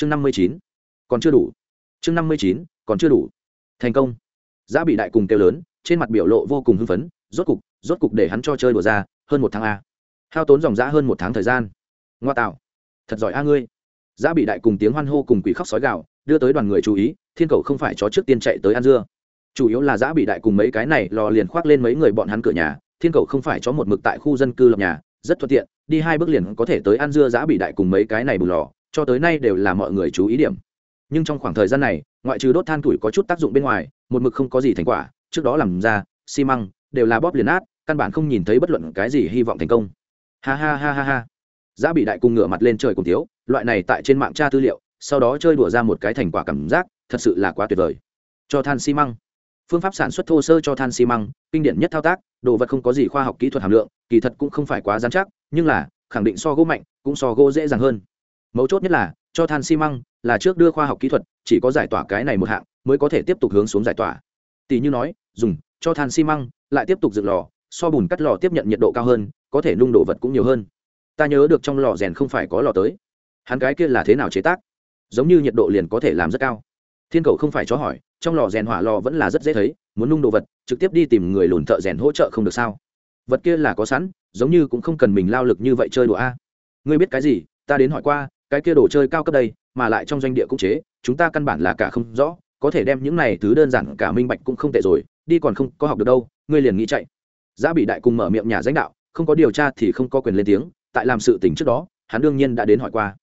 chương năm mươi chín, còn chưa đủ. Chương năm mươi chín, còn chưa đủ. Thành công. Giã bị đại cùng kêu lớn, trên mặt biểu lộ vô cùng hưng phấn, rốt cục rốt cục để hắn cho chơi đùa ra, hơn một tháng a. Hao tốn dòng giã hơn một tháng thời gian. Ngoa tạo. Thật giỏi a ngươi. Giã bị đại cùng tiếng hoan hô cùng quỷ khóc sói gạo đưa tới đoàn người chú ý, thiên cầu không phải chó trước tiên chạy tới ăn dưa. Chủ yếu là giã bị đại cùng mấy cái này lò liền khoác lên mấy người bọn hắn cửa nhà, thiên cầu không phải chó một mực tại khu dân cư lập nhà, rất thuận tiện, đi hai bước liền có thể tới ăn dưa giã bị đại cùng mấy cái này bù lò cho tới nay đều là mọi người chú ý điểm. Nhưng trong khoảng thời gian này, ngoại trừ đốt than tuổi có chút tác dụng bên ngoài, một mực không có gì thành quả. Trước đó làm ra, xi măng, đều là bóp liền át căn bản không nhìn thấy bất luận cái gì hy vọng thành công. Ha ha ha ha ha. Giá bị đại cùng ngửa mặt lên trời cùng thiếu. loại này tại trên mạng tra tư liệu, sau đó chơi đùa ra một cái thành quả cảm giác, thật sự là quá tuyệt vời. Cho than xi măng. Phương pháp sản xuất thô sơ cho than xi măng, kinh điển nhất thao tác, đồ vật không có gì khoa học kỹ thuật hàm lượng, kỳ thật cũng không phải quá giám chắc, nhưng là, khẳng định so gỗ mạnh, cũng so gỗ dễ dàng hơn mấu chốt nhất là, cho than xi măng là trước đưa khoa học kỹ thuật, chỉ có giải tỏa cái này một hạng mới có thể tiếp tục hướng xuống giải tỏa. Tỷ như nói, dùng, cho than xi măng, lại tiếp tục dựng lò, so bùn cắt lò tiếp nhận nhiệt độ cao hơn, có thể nung đồ vật cũng nhiều hơn. Ta nhớ được trong lò rèn không phải có lò tới. Hắn cái kia là thế nào chế tác? Giống như nhiệt độ liền có thể làm rất cao. Thiên cầu không phải cho hỏi, trong lò rèn hỏa lò vẫn là rất dễ thấy, muốn nung đồ vật, trực tiếp đi tìm người lùn thợ rèn hỗ trợ không được sao? Vật kia là có sẵn, giống như cũng không cần mình lao lực như vậy chơi đùa a. Ngươi biết cái gì, ta đến hỏi qua cái kia đồ chơi cao cấp đây, mà lại trong doanh địa cũng chế, chúng ta căn bản là cả không rõ, có thể đem những này thứ đơn giản cả minh bạch cũng không tệ rồi, đi còn không có học được đâu, ngươi liền nghĩ chạy. Giá bị đại cùng mở miệng nhà danh đạo, không có điều tra thì không có quyền lên tiếng, tại làm sự tình trước đó, hắn đương nhiên đã đến hỏi qua.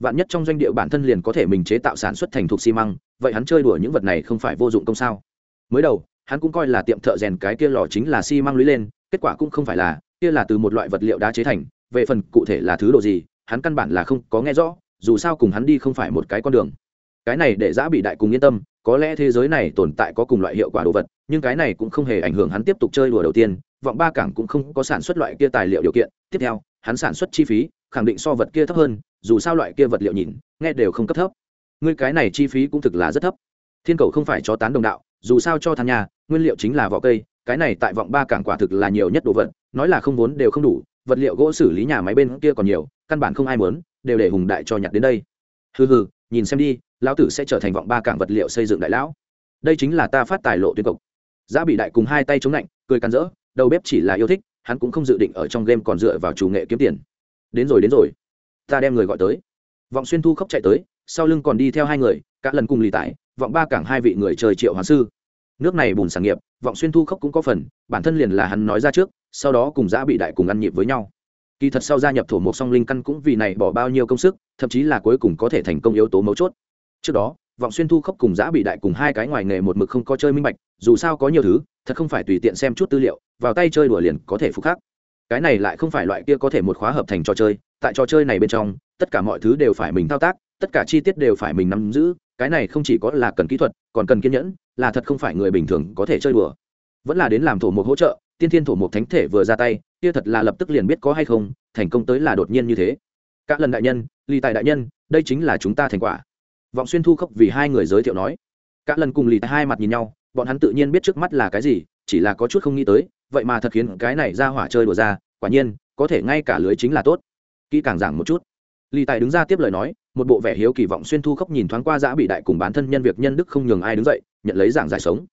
Vạn nhất trong doanh địa bản thân liền có thể mình chế tạo sản xuất thành thuộc xi măng, vậy hắn chơi đùa những vật này không phải vô dụng công sao? Mới đầu, hắn cũng coi là tiệm thợ rèn cái kia lò chính là xi măng lũy lên, kết quả cũng không phải là, kia là từ một loại vật liệu đá chế thành, về phần cụ thể là thứ đồ gì hắn căn bản là không có nghe rõ, dù sao cùng hắn đi không phải một cái con đường. Cái này để giã bị đại cùng yên tâm, có lẽ thế giới này tồn tại có cùng loại hiệu quả đồ vật, nhưng cái này cũng không hề ảnh hưởng hắn tiếp tục chơi đùa đầu tiên, vọng ba cảng cũng không có sản xuất loại kia tài liệu điều kiện. Tiếp theo, hắn sản xuất chi phí, khẳng định so vật kia thấp hơn, dù sao loại kia vật liệu nhìn, nghe đều không cấp thấp. Ngươi cái này chi phí cũng thực là rất thấp. Thiên cầu không phải cho tán đồng đạo, dù sao cho than nhà, nguyên liệu chính là vỏ cây, cái này tại vọng ba cảng quả thực là nhiều nhất đồ vật, nói là không vốn đều không đủ, vật liệu gỗ xử lý nhà máy bên kia còn nhiều căn bản không ai muốn, đều để hùng đại cho nhặt đến đây. Hừ hừ, nhìn xem đi, lão tử sẽ trở thành vọng ba cảng vật liệu xây dựng đại lão. Đây chính là ta phát tài lộ tuyên cộc giá bị đại cùng hai tay chống lạnh, cười cắn rỡ, đầu bếp chỉ là yêu thích, hắn cũng không dự định ở trong game còn dựa vào chủ nghệ kiếm tiền. Đến rồi đến rồi. Ta đem người gọi tới. Vọng xuyên thu khóc chạy tới, sau lưng còn đi theo hai người, cả lần cùng lì tải, vọng ba cảng hai vị người trời triệu hoàng sư. Nước này bùn sản nghiệp, vọng xuyên thu khóc cũng có phần, bản thân liền là hắn nói ra trước, sau đó cùng giã bị đại cùng ăn nhịp với nhau kỳ thật sau gia nhập thổ mộc song linh căn cũng vì này bỏ bao nhiêu công sức, thậm chí là cuối cùng có thể thành công yếu tố mấu chốt. Trước đó, vọng xuyên thu khốc cùng giã bị đại cùng hai cái ngoài nghề một mực không có chơi minh bạch, dù sao có nhiều thứ, thật không phải tùy tiện xem chút tư liệu, vào tay chơi đùa liền có thể phục khắc. Cái này lại không phải loại kia có thể một khóa hợp thành trò chơi, tại trò chơi này bên trong, tất cả mọi thứ đều phải mình thao tác, tất cả chi tiết đều phải mình nắm giữ, cái này không chỉ có là cần kỹ thuật, còn cần kiên nhẫn, là thật không phải người bình thường có thể chơi đùa. Vẫn là đến làm thổ mục hỗ trợ, tiên thiên thổ mục thánh thể vừa ra tay kia thật là lập tức liền biết có hay không, thành công tới là đột nhiên như thế. Các lần đại nhân, lì tài đại nhân, đây chính là chúng ta thành quả. Vọng xuyên thu khốc vì hai người giới thiệu nói. Các lần cùng lì tài hai mặt nhìn nhau, bọn hắn tự nhiên biết trước mắt là cái gì, chỉ là có chút không nghĩ tới, vậy mà thật khiến cái này ra hỏa chơi đùa ra, quả nhiên, có thể ngay cả lưới chính là tốt. Kỹ càng giảng một chút. Lì tài đứng ra tiếp lời nói, một bộ vẻ hiếu kỳ vọng xuyên thu khốc nhìn thoáng qua giã bị đại cùng bản thân nhân việc nhân đức không nhường ai đứng dậy, nhận lấy giảng giải sống.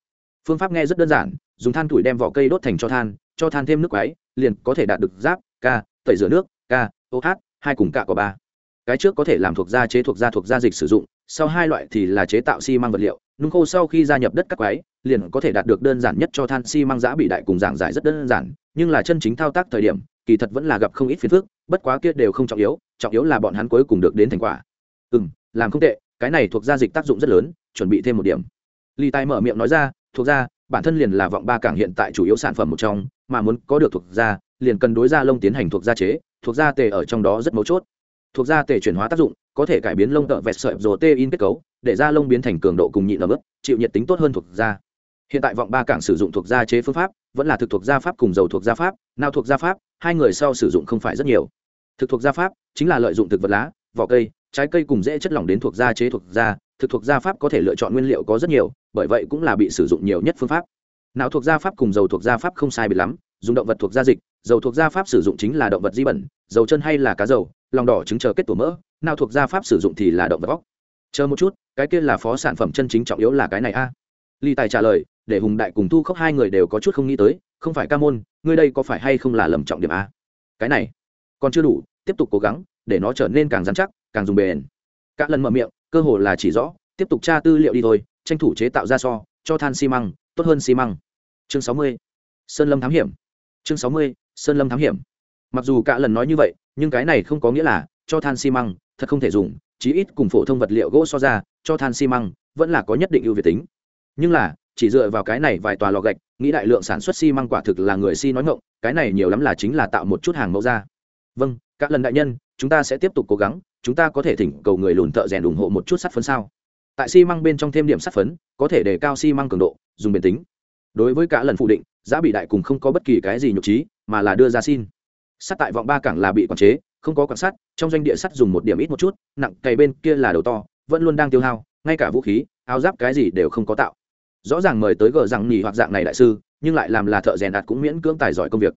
Phương pháp nghe rất đơn giản, dùng than tuổi đem vỏ cây đốt thành cho than cho than thêm nước quáy liền có thể đạt được giáp, ca, tẩy rửa nước, ca, ô hát, hai cùng cả có ba. Cái trước có thể làm thuộc da chế thuộc da thuộc da dịch sử dụng, sau hai loại thì là chế tạo xi măng vật liệu, nung khô sau khi gia nhập đất các quái, liền có thể đạt được đơn giản nhất cho than xi măng giã bị đại cùng giảng giải rất đơn giản, nhưng là chân chính thao tác thời điểm, kỳ thật vẫn là gặp không ít phiền phức, bất quá kia đều không trọng yếu trọng yếu là bọn hắn cuối cùng được đến thành quả. Ừ m làm không tệ, cái này thuộc da dịch tác dụng rất lớn, chuẩn bị thêm một điểm. Ly tài mở miệng nói ra, thuộc da bản thân liền là vọng ba cảng hiện tại chủ yếu sản phẩm một trong mà muốn có được thuộc da liền cần đối da lông tiến hành thuộc da chế, thuộc da tề ở trong đó rất mấu chốt. Thuộc da tề chuyển hóa tác dụng, có thể cải biến lông tợ vẹt sợi rồ tê in kết cấu, để da lông biến thành cường độ cùng nhịn ở mức, chịu nhiệt tính tốt hơn thuộc da hiện tại vọng ba cảng sử dụng thuộc da chế phương pháp, vẫn là thực thuộc da pháp cùng dầu thuộc da pháp nào thuộc da pháp, hai người sau sử dụng không phải rất nhiều. Thực thuộc da pháp chính là lợi dụng thực vật lá, vỏ cây, trái cây cùng dễ chất lỏng đến thuộc da chế thuộc da thực thuộc da pháp có thể lựa chọn nguyên liệu có rất nhiều, bởi vậy cũng là bị sử dụng nhiều nhất phương pháp não thuộc gia pháp cùng dầu thuộc gia pháp không sai biệt lắm, dùng động vật thuộc gia dịch, dầu thuộc gia pháp sử dụng chính là động vật di bẩn, dầu chân hay là cá dầu, lòng đỏ trứng chờ kết tổ mỡ nào thuộc gia pháp sử dụng thì là động vật góc chờ một chút, cái kia là phó sản phẩm chân chính trọng yếu là cái này a. Ly tài trả lời, để hùng đại cùng thu khốc hai người đều có chút không nghĩ tới, không phải ca môn, ngươi đây có phải hay không là lầm trọng điểm a? Cái này, còn chưa đủ, tiếp tục cố gắng, để nó trở nên càng dán chắc, càng dùng bền. Cả lần mở miệng, cơ hồ là chỉ rõ, tiếp tục tra tư liệu đi thôi, tranh thủ chế tạo ra so, cho than xi măng, tốt hơn xi măng chương sáu mươi, sơn lâm thám hiểm. Chương sáu mươi, sơn lâm thám hiểm. Mặc dù cả lần nói như vậy, nhưng cái này không có nghĩa là cho than xi măng thật không thể dùng, chí ít cùng phổ thông vật liệu gỗ so ra, cho than xi măng vẫn là có nhất định ưu việt tính. Nhưng là, chỉ dựa vào cái này vài tòa lò gạch, nghĩ đại lượng sản xuất xi măng quả thực là người si nói ngộng cái này nhiều lắm là chính là tạo một chút hàng mẫu ra. Vâng các lần đại nhân, chúng ta sẽ tiếp tục cố gắng, chúng ta có thể thỉnh cầu người lùn thợ rèn ủng hộ một chút sắt phấn sao. Tại xi măng bên trong thêm điểm sắt phấn, có thể đề cao xi măng cường độ, dùng bền tính đối với cả lần phủ định, giá bị đại cùng không có bất kỳ cái gì nhục trí, mà là đưa ra xin. Sắt tại vọng ba cảng là bị quản chế, không có quan sát, trong doanh địa sắt dùng một điểm ít một chút, nặng cày bên kia là đầu to, vẫn luôn đang tiêu hao, ngay cả vũ khí, áo giáp cái gì đều không có tạo. Rõ ràng mời tới gờ rằng nhì hoặc dạng này đại sư, nhưng lại làm là thợ rèn đạt cũng miễn cưỡng tài giỏi công việc.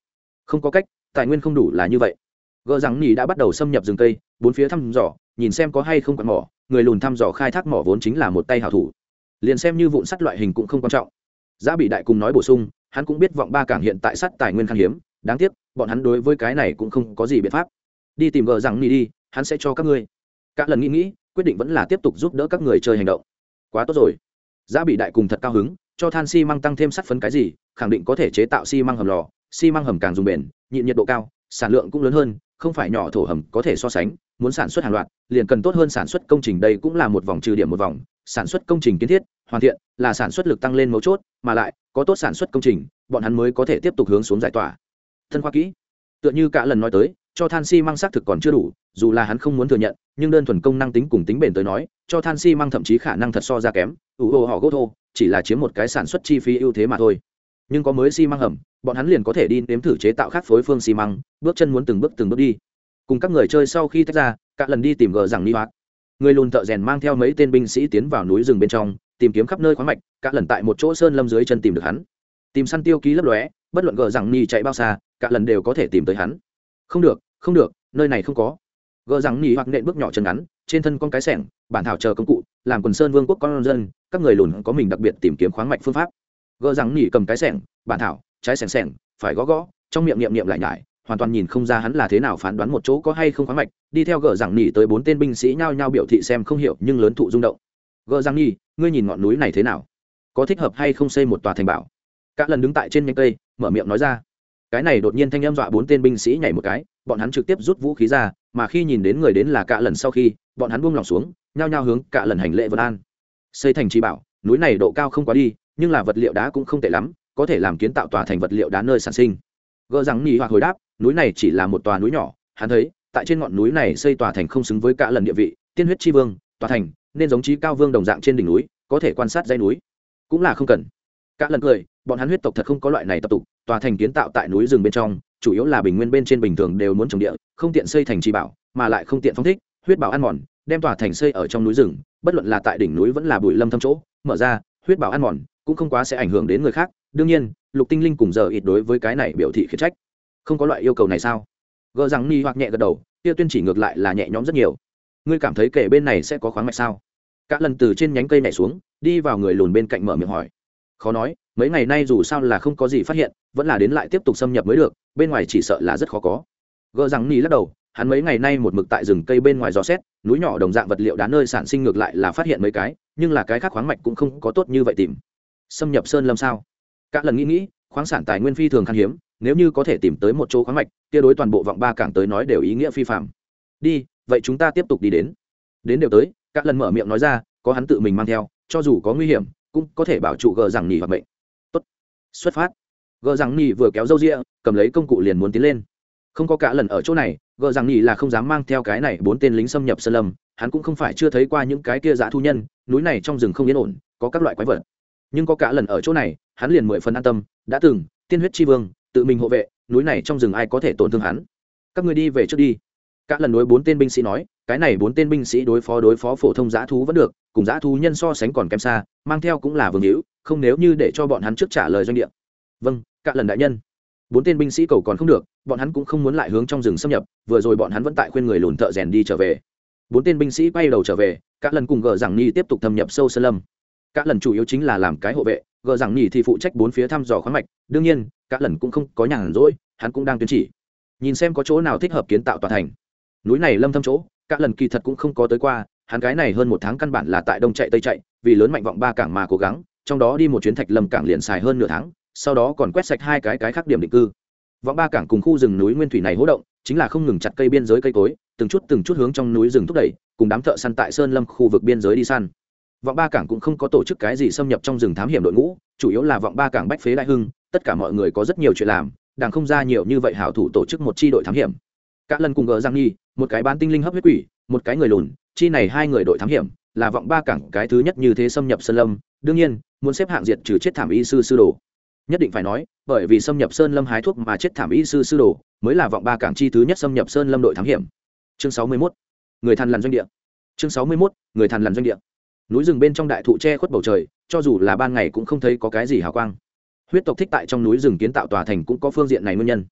Không có cách, tài nguyên không đủ là như vậy. Gờ rằng nhì đã bắt đầu xâm nhập rừng cây, bốn phía thăm dò, nhìn xem có hay không quạt mỏ, người lùn thăm dò khai thác mỏ vốn chính là một tay hảo thủ. Liền xem như vụn sắt loại hình cũng không quan trọng giá bị đại cùng nói bổ sung, hắn cũng biết vọng ba cảng hiện tại sắt tài nguyên khan hiếm, đáng tiếc, bọn hắn đối với cái này cũng không có gì biện pháp. Đi tìm gờ rằng ni đi, hắn sẽ cho các ngươi. Các lần nghĩ nghĩ, quyết định vẫn là tiếp tục giúp đỡ các người chơi hành động. Quá tốt rồi. Giá bị đại cùng thật cao hứng, cho than xi măng tăng thêm sắt phấn cái gì, khẳng định có thể chế tạo xi măng hầm lò, xi măng hầm càng dùng bền, nhịn nhiệt độ cao, sản lượng cũng lớn hơn, không phải nhỏ thổ hầm có thể so sánh, muốn sản xuất hàng loạt, liền cần tốt hơn sản xuất công trình đây cũng là một vòng trừ điểm một vòng sản xuất công trình kiến thiết, hoàn thiện là sản xuất lực tăng lên mấu chốt, mà lại, có tốt sản xuất công trình, bọn hắn mới có thể tiếp tục hướng xuống giải tỏa. Thân khoa kỹ. Tựa như cả lần nói tới, cho than xi măng xác thực còn chưa đủ, dù là hắn không muốn thừa nhận, nhưng đơn thuần công năng tính cùng tính bền tới nói, cho than xi măng thậm chí khả năng thật so ra kém, ủ hồ họ gỗ thô, chỉ là chiếm một cái sản xuất chi phí ưu thế mà thôi. Nhưng có mới xi măng hầm, bọn hắn liền có thể đi nếm thử chế tạo khác phối phương xi măng, bước chân muốn từng bước từng bước đi. Cùng các người chơi sau khi tách ra, cả lần đi tìm gờ rằng đi hoạt người lùn thợ rèn mang theo mấy tên binh sĩ tiến vào núi rừng bên trong, tìm kiếm khắp nơi khoáng mạch, Cả lần tại một chỗ sơn lâm dưới chân tìm được hắn. Tìm săn tiêu ký lấp lóe, bất luận gờ rằng ni chạy bao xa, cả lần đều có thể tìm tới hắn. Không được không được, nơi này không có. Gờ rằng ni hoặc nện bước nhỏ chân ngắn, trên thân con cái sẻng, bản thảo chờ công cụ, làm quần sơn vương quốc con dân, các người lùn có mình đặc biệt tìm kiếm khoáng mạch phương pháp. Gờ rằng nỉ cầm cái sẻng, bản thảo, trái sẻng sẻng, phải gõ gõ, trong miệng niệm niệm lại nhải hoàn toàn nhìn không ra hắn là thế nào phán đoán một chỗ có hay không khoáng mạch, đi theo gờ rằng nỉ tới bốn tên binh sĩ nhao nhao biểu thị xem không hiểu nhưng lớn thụ rung động. Gờ rằng nỉ, ngươi nhìn ngọn núi này thế nào? Có thích hợp hay không xây một tòa thành bảo? Các lần đứng tại trên nhanh cây, mở miệng nói ra. Cái này đột nhiên thanh em dọa bốn tên binh sĩ nhảy một cái, bọn hắn trực tiếp rút vũ khí ra, mà khi nhìn đến người đến là cả lần sau khi, bọn hắn buông lòng xuống, nhao nhao hướng cả lần hành lễ vân an. Xây thành trì bảo, núi này độ cao không quá đi, nhưng là vật liệu đá cũng không tệ lắm, có thể làm kiến tạo tòa thành vật liệu đá nơi sản sinh. Gỡ rằng nhì hoặc hồi đáp núi này chỉ là một tòa núi nhỏ, hắn thấy, tại trên ngọn núi này xây tòa thành không xứng với cả lần địa vị, tiên huyết tri vương, tòa thành, nên giống trí cao vương đồng dạng trên đỉnh núi, có thể quan sát dây núi. Cũng là không cần. Cả lần cười, bọn hắn huyết tộc thật không có loại này tập tục, tòa thành kiến tạo tại núi rừng bên trong, chủ yếu là bình nguyên bên trên bình thường đều muốn trồng địa, không tiện xây thành trì bảo, mà lại không tiện phong thích, huyết bảo ăn mòn, đem tòa thành xây ở trong núi rừng, bất luận là tại đỉnh núi vẫn là bụi lâm thâm chỗ, mở ra, huyết bảo ăn mòn, cũng không quá sẽ ảnh hưởng đến người khác. Đương nhiên, lục tinh linh cùng giờ ít đối với cái này biểu thị khiển trách không có loại yêu cầu này sao? Gờ rằng ni hoặc nhẹ gật đầu, kia tuyên chỉ ngược lại là nhẹ nhõm rất nhiều. Ngươi cảm thấy kể bên này sẽ có khoáng mạch sao? Cả lần từ trên nhánh cây nhảy xuống, đi vào người lùn bên cạnh mở miệng hỏi. Khó nói, mấy ngày nay dù sao là không có gì phát hiện, vẫn là đến lại tiếp tục xâm nhập mới được, bên ngoài chỉ sợ là rất khó có. Gờ rằng ni lắc đầu, hắn mấy ngày nay một mực tại rừng cây bên ngoài gió xét, núi nhỏ đồng dạng vật liệu đá nơi sản sinh ngược lại là phát hiện mấy cái, nhưng là cái khác khoáng mạch cũng không có tốt như vậy tìm. Xâm nhập sơn lâm sao? Cả lần nghĩ nghĩ, khoáng sản tài nguyên phi thường khan hiếm nếu như có thể tìm tới một chỗ khoáng mạch, kia đối toàn bộ vọng ba cảng tới nói đều ý nghĩa phi phạm đi, vậy chúng ta tiếp tục đi đến. Đến đều tới các lần mở miệng nói ra, có hắn tự mình mang theo, cho dù có nguy hiểm, cũng có thể bảo trụ gờ rằng nhì hoặc mệnh. Tốt. Xuất phát. Gờ rằng nhì vừa kéo râu ria, cầm lấy công cụ liền muốn tiến lên. Không có cả lần ở chỗ này, gờ rằng nhì là không dám mang theo cái này bốn tên lính xâm nhập sơn lâm, hắn cũng không phải chưa thấy qua những cái kia giả thu nhân, núi này trong rừng không yên ổn, có các loại quái vật. Nhưng có cả lần ở chỗ này, hắn liền mười phần an tâm, đã từng, tiên huyết tri vương tự mình hộ vệ, núi này trong rừng ai có thể tổn thương hắn? Các người đi về trước đi. Cả lần đối bốn tên binh sĩ nói, cái này bốn tên binh sĩ đối phó đối phó phổ thông giã thú vẫn được, cùng giã thú nhân so sánh còn kém xa, mang theo cũng là vương hữu, không nếu như để cho bọn hắn trước trả lời doanh địa. Vâng cả lần đại nhân. Bốn tên binh sĩ cầu còn không được, bọn hắn cũng không muốn lại hướng trong rừng xâm nhập, vừa rồi bọn hắn vẫn tại khuyên người lùn thợ rèn đi trở về. Bốn tên binh sĩ quay đầu trở về, cả lần cùng gờ rằng nhi tiếp tục thâm nhập sâu sơn lâm cả lần chủ yếu chính là làm cái hộ vệ, gờ rằng nhi thì phụ trách bốn phía thăm dò khoáng mạch. Đương nhiên, cả lần cũng không có nhàn rỗi, hắn cũng đang tuyên chỉ nhìn xem có chỗ nào thích hợp kiến tạo tòa thành. Núi này lâm thâm chỗ, cả lần kỳ thật cũng không có tới qua, hắn cái này hơn một tháng căn bản là tại đông chạy tây chạy, vì lớn mạnh vọng ba cảng mà cố gắng, trong đó đi một chuyến thạch lâm cảng liền xài hơn nửa tháng, sau đó còn quét sạch hai cái cái khác điểm định cư. Vọng ba cảng cùng khu rừng núi nguyên thủy này hỗ động, chính là không ngừng chặt cây biên giới cây cối, từng chút từng chút hướng trong núi rừng thúc đẩy, cùng đám thợ săn tại sơn lâm khu vực biên giới đi săn vọng ba cảng cũng không có tổ chức cái gì xâm nhập trong rừng thám hiểm đội ngũ, chủ yếu là vọng ba cảng bách phế đại hưng, tất cả mọi người có rất nhiều chuyện làm, đảng không ra nhiều như vậy hảo thủ tổ chức một chi đội thám hiểm cả lần cùng gờ giang nhi một cái bán tinh linh hấp huyết quỷ, một cái người lùn, chi này hai người đội thám hiểm, là vọng ba cảng cái thứ nhất như thế xâm nhập sơn lâm, đương nhiên, muốn xếp hạng diệt trừ chết thảm y sư sư đồ nhất định phải nói, bởi vì xâm nhập sơn lâm hái thuốc mà chết thảm y sư sư đồ, mới là vọng ba cảng chi thứ nhất xâm nhập sơn lâm đội thám hiểm chương sáu mươi 61. người thằn lằn doanh địa chương sáu mươi 61. người thằn lằn doanh địa núi rừng bên trong đại thụ che khuất bầu trời, cho dù là ban ngày cũng không thấy có cái gì hào quang. Huyết tộc thích tại trong núi rừng kiến tạo tòa thành cũng có phương diện này nguyên nhân.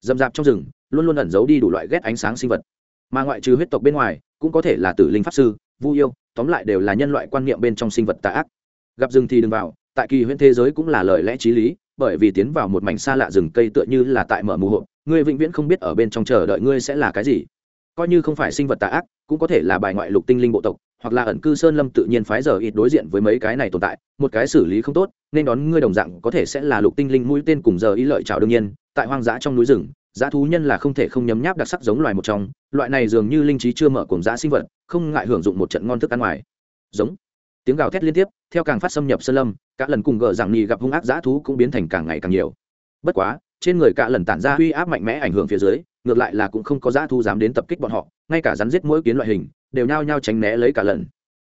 Dầm dạp trong rừng, luôn luôn ẩn giấu đi đủ loại ghét ánh sáng sinh vật. Mà ngoại trừ huyết tộc bên ngoài, cũng có thể là tử linh pháp sư, vu yêu, tóm lại đều là nhân loại quan niệm bên trong sinh vật tà ác. Gặp rừng thì đừng vào, tại kỳ huyễn thế giới cũng là lời lẽ t r í lý, bởi vì tiến vào một mảnh xa lạ rừng cây tựa như là tại mở mù hộp, ngươi vĩnh viễn không biết ở bên trong chờ đợi ngươi sẽ là cái gì. Coi như không phải sinh vật tà ác, cũng có thể là bài ngoại lục tinh linh bộ tộc hoặc là ẩn cư sơn lâm tự nhiên phái giờ ít đối diện với mấy cái này tồn tại, một cái xử lý không tốt, nên đón ngươi đồng dạng có thể sẽ là lục tinh linh mũi tên cùng giờ ý lợi chào đương nhiên, tại hoang dã trong núi rừng, dã thú nhân là không thể không nhấm nháp đặc sắc giống loài một trong, loại này dường như linh trí chưa mở cùng dã sinh vật, không ngại hưởng dụng một trận ngon thức ăn ngoài. Giống. Tiếng gào thét liên tiếp, theo càng phát xâm nhập sơn lâm, cả lần cùng gờ rằng nhì gặp hung ác dã thú cũng biến thành càng ngày càng nhiều. Bất quá, trên người cả lần tản ra uy áp mạnh mẽ ảnh hưởng phía dưới, ngược lại là cũng không có dã thú dám đến tập kích bọn họ, ngay cả rắn giết mỗi kiến loại hình đều nhao nhao tránh né lấy cả lần.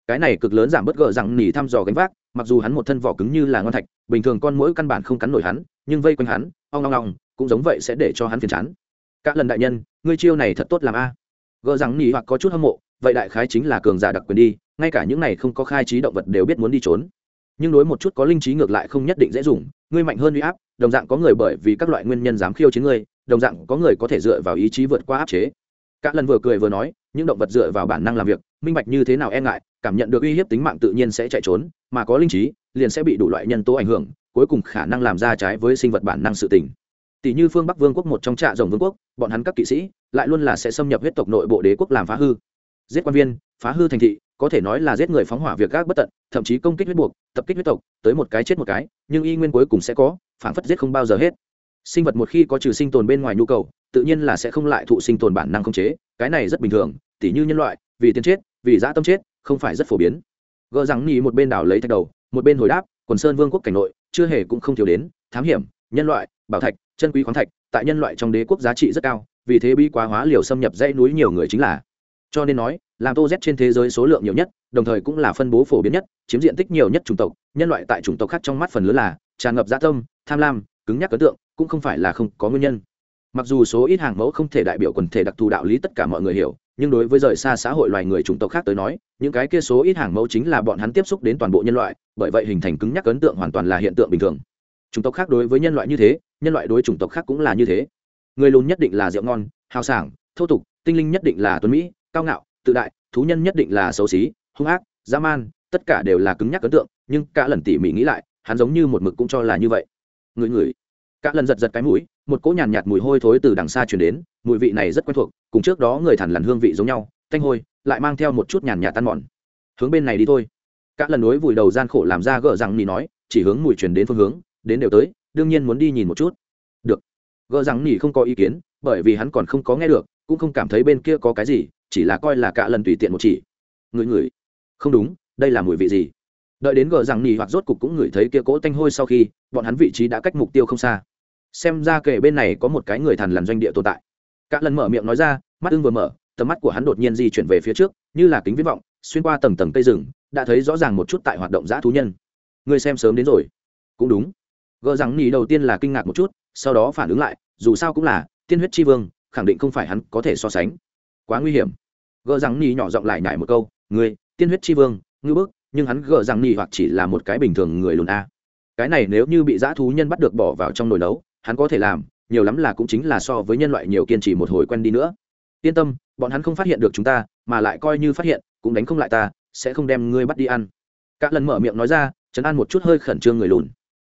Cái này cực lớn giảm bất gờ rằng nỉ thăm dò gánh vác, mặc dù hắn một thân vỏ cứng như là ngon thạch, bình thường con mỗi căn bản không cắn nổi hắn, nhưng vây quanh hắn, ong ong ong, cũng giống vậy sẽ để cho hắn phiền chán. Cả lần đại nhân, ngươi chiêu này thật tốt làm a. À? Gờ rằng nỉ hoặc có chút hâm mộ, vậy đại khái chính là cường giả đặc quyền đi, ngay cả những này không có khai trí động vật đều biết muốn đi trốn. Nhưng đối một chút có linh trí ngược lại không nhất định dễ dùng, ngươi mạnh hơn uy áp, đồng dạng có người bởi vì các loại nguyên nhân dám khiêu chiến ngươi, đồng dạng có người có thể dựa vào ý chí vượt qua áp chế cả lần vừa cười vừa nói, những động vật dựa vào bản năng làm việc, minh bạch như thế nào e ngại, cảm nhận được uy hiếp tính mạng tự nhiên sẽ chạy trốn, mà có linh trí, liền sẽ bị đủ loại nhân tố ảnh hưởng, cuối cùng khả năng làm ra trái với sinh vật bản năng sự tình. Tỷ như phương bắc vương quốc một trong trạ rồng vương quốc, bọn hắn các kỵ sĩ, lại luôn là sẽ xâm nhập huyết tộc nội bộ đế quốc làm phá hư. Giết quan viên, phá hư thành thị, có thể nói là giết người phóng hỏa việc gác bất tận, thậm chí công kích huyết buộc, tập kích huyết tộc, tới một cái chết một cái, nhưng y nguyên cuối cùng sẽ có, phản phất giết không bao giờ hết. Sinh vật một khi có trừ sinh tồn bên ngoài nhu cầu tự nhiên là sẽ không lại thụ sinh tồn bản năng không chế, cái này rất bình thường, tỉ như nhân loại, vì tiền chết, vì dã tâm chết, không phải rất phổ biến. Gỡ rằng nhì một bên đảo lấy thạch đầu, một bên hồi đáp, quần sơn vương quốc cảnh nội, chưa hề cũng không thiếu đến, thám hiểm, nhân loại, bảo thạch, chân quý khoáng thạch, tại nhân loại trong đế quốc giá trị rất cao, vì thế bi quá hóa liều xâm nhập dãy núi nhiều người chính là. Cho nên nói, làm tô z trên thế giới số lượng nhiều nhất, đồng thời cũng là phân bố phổ biến nhất, chiếm diện tích nhiều nhất chủng tộc, nhân loại tại chủng tộc khác trong mắt phần lớn là tràn ngập gia tâm, tham lam, cứng nhắc ấn tượng, cũng không phải là không có nguyên nhân mặc dù số ít hàng mẫu không thể đại biểu quần thể đặc thù đạo lý tất cả mọi người hiểu, nhưng đối với rời xa xã hội loài người chủng tộc khác tới nói, những cái kia số ít hàng mẫu chính là bọn hắn tiếp xúc đến toàn bộ nhân loại, bởi vậy hình thành cứng nhắc ấn tượng hoàn toàn là hiện tượng bình thường. Chủng tộc khác đối với nhân loại như thế, nhân loại đối chủng tộc khác cũng là như thế. Người lùn nhất định là rượu ngon, hào sảng, thô tục, tinh linh nhất định là tuấn mỹ, cao ngạo, tự đại, thú nhân nhất định là xấu xí, hung ác, dã man, tất cả đều là cứng nhắc ấn tượng, nhưng cả lần tỉ mỉ nghĩ lại, hắn giống như một mực cũng cho là như vậy. Người người cả lần giật giật cái mũi một cỗ nhàn nhạt, mùi hôi thối từ đằng xa chuyển đến mùi vị này rất quen thuộc cùng trước đó người thằn lằn hương vị giống nhau thanh hôi lại mang theo một chút nhàn nhạt tan mòn. Hướng bên này đi thôi. Các lần núi vùi đầu gian khổ làm ra gỡ rằng nỉ nói chỉ hướng mùi chuyển đến phương hướng đến đều tới đương nhiên muốn đi nhìn một chút. Được. Gỡ rằng nỉ không có ý kiến bởi vì hắn còn không có nghe được cũng không cảm thấy bên kia có cái gì chỉ là coi là cả lần tùy tiện một chỉ. Người người không đúng đây là mùi vị gì? Đợi đến gờ rằng nỉ hoặc rốt cục cũng ngửi thấy kia cỗ tanh hôi sau khi bọn hắn vị trí đã cách mục tiêu không xa xem ra kể bên này có một cái người thằn lằn doanh địa tồn tại. Cả lần mở miệng nói ra, mắt ưng vừa mở, tầm mắt của hắn đột nhiên di chuyển về phía trước, như là kính viễn vọng, xuyên qua tầng tầng cây rừng, đã thấy rõ ràng một chút tại hoạt động giã thú nhân. Người xem sớm đến rồi. Cũng đúng. Gờ rằng nỉ đầu tiên là kinh ngạc một chút, sau đó phản ứng lại, dù sao cũng là tiên huyết tri vương, khẳng định không phải hắn có thể so sánh. Quá nguy hiểm. Gờ rằng nỉ nhỏ giọng lại nhải một câu người tiên huyết tri vương, ngư bức, nhưng hắn gờ rằng nỉ hoặc chỉ là một cái bình thường người lùn a. Cái này nếu như bị dã thú nhân bắt được bỏ vào trong nồi nấu hắn có thể làm, nhiều lắm là cũng chính là so với nhân loại nhiều kiên trì một hồi quen đi nữa. Yên tâm, bọn hắn không phát hiện được chúng ta, mà lại coi như phát hiện, cũng đánh không lại ta, sẽ không đem ngươi bắt đi ăn. Cả lần mở miệng nói ra chấn an một chút hơi khẩn trương người lùn.